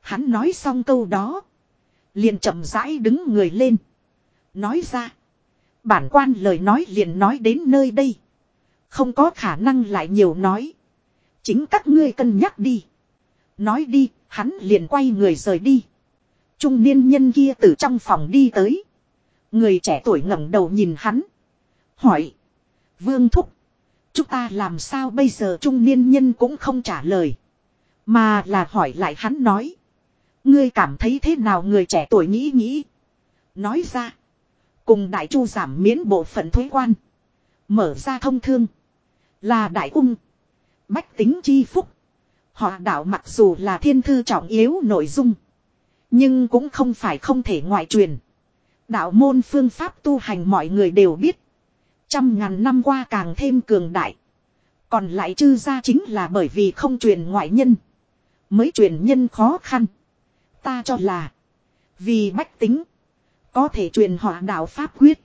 Speaker 1: Hắn nói xong câu đó. Liền chậm rãi đứng người lên. Nói ra. Bản quan lời nói liền nói đến nơi đây. Không có khả năng lại nhiều nói. Chính các ngươi cân nhắc đi. Nói đi, hắn liền quay người rời đi trung niên nhân kia từ trong phòng đi tới. Người trẻ tuổi ngẩng đầu nhìn hắn. Hỏi. Vương Thúc. Chúng ta làm sao bây giờ trung niên nhân cũng không trả lời. Mà là hỏi lại hắn nói. Ngươi cảm thấy thế nào người trẻ tuổi nghĩ nghĩ. Nói ra. Cùng đại chu giảm miễn bộ phận thuế quan. Mở ra thông thương. Là đại ung. Bách tính chi phúc. Họ đạo mặc dù là thiên thư trọng yếu nội dung. Nhưng cũng không phải không thể ngoại truyền. Đạo môn phương pháp tu hành mọi người đều biết. Trăm ngàn năm qua càng thêm cường đại. Còn lại chư ra chính là bởi vì không truyền ngoại nhân. Mới truyền nhân khó khăn. Ta cho là. Vì bách tính. Có thể truyền họ đạo pháp quyết.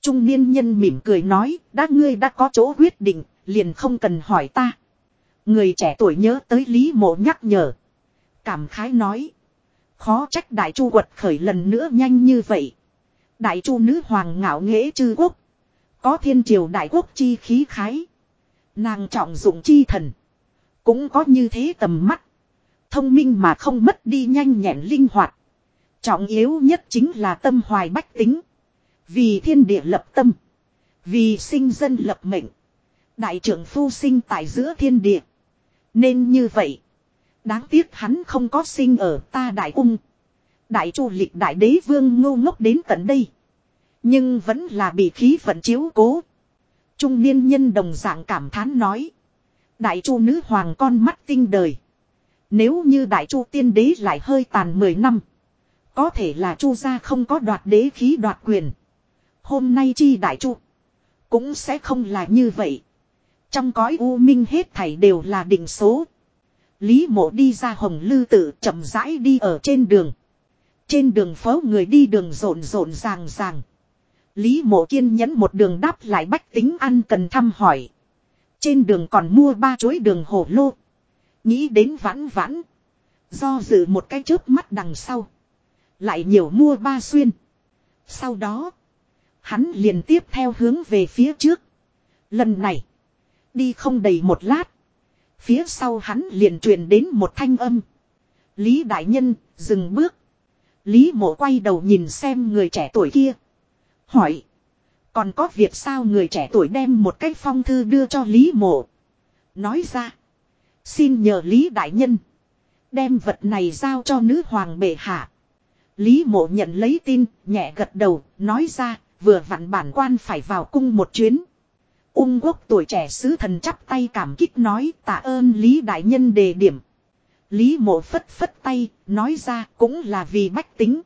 Speaker 1: Trung niên nhân mỉm cười nói. Đã ngươi đã có chỗ quyết định. Liền không cần hỏi ta. Người trẻ tuổi nhớ tới Lý Mộ nhắc nhở. Cảm khái nói. Khó trách đại chu quật khởi lần nữa nhanh như vậy. Đại chu nữ hoàng ngạo nghễ chư quốc. Có thiên triều đại quốc chi khí khái. Nàng trọng dụng chi thần. Cũng có như thế tầm mắt. Thông minh mà không mất đi nhanh nhẹn linh hoạt. Trọng yếu nhất chính là tâm hoài bách tính. Vì thiên địa lập tâm. Vì sinh dân lập mệnh. Đại trưởng phu sinh tại giữa thiên địa. Nên như vậy. Đáng tiếc hắn không có sinh ở ta đại ung. Đại chu lịch đại đế vương ngu ngốc đến tận đây. Nhưng vẫn là bị khí vận chiếu cố. Trung niên nhân đồng dạng cảm thán nói. Đại chu nữ hoàng con mắt tinh đời. Nếu như đại chu tiên đế lại hơi tàn 10 năm. Có thể là chu gia không có đoạt đế khí đoạt quyền. Hôm nay chi đại chu. Cũng sẽ không là như vậy. Trong cõi u minh hết thảy đều là định số. Lý mộ đi ra hồng lư tự chậm rãi đi ở trên đường. Trên đường phố người đi đường rộn rộn ràng ràng. Lý mộ kiên nhẫn một đường đáp lại bách tính ăn cần thăm hỏi. Trên đường còn mua ba chuối đường hồ lô. Nghĩ đến vãn vãn. Do dự một cái chớp mắt đằng sau. Lại nhiều mua ba xuyên. Sau đó. Hắn liền tiếp theo hướng về phía trước. Lần này. Đi không đầy một lát. Phía sau hắn liền truyền đến một thanh âm. Lý Đại Nhân, dừng bước. Lý mộ quay đầu nhìn xem người trẻ tuổi kia. Hỏi. Còn có việc sao người trẻ tuổi đem một cái phong thư đưa cho Lý mộ. Nói ra. Xin nhờ Lý Đại Nhân. Đem vật này giao cho nữ hoàng bệ hạ. Lý mộ nhận lấy tin, nhẹ gật đầu, nói ra, vừa vặn bản quan phải vào cung một chuyến. Ung quốc tuổi trẻ sứ thần chắp tay cảm kích nói tạ ơn Lý Đại Nhân đề điểm. Lý mộ phất phất tay, nói ra cũng là vì bách tính.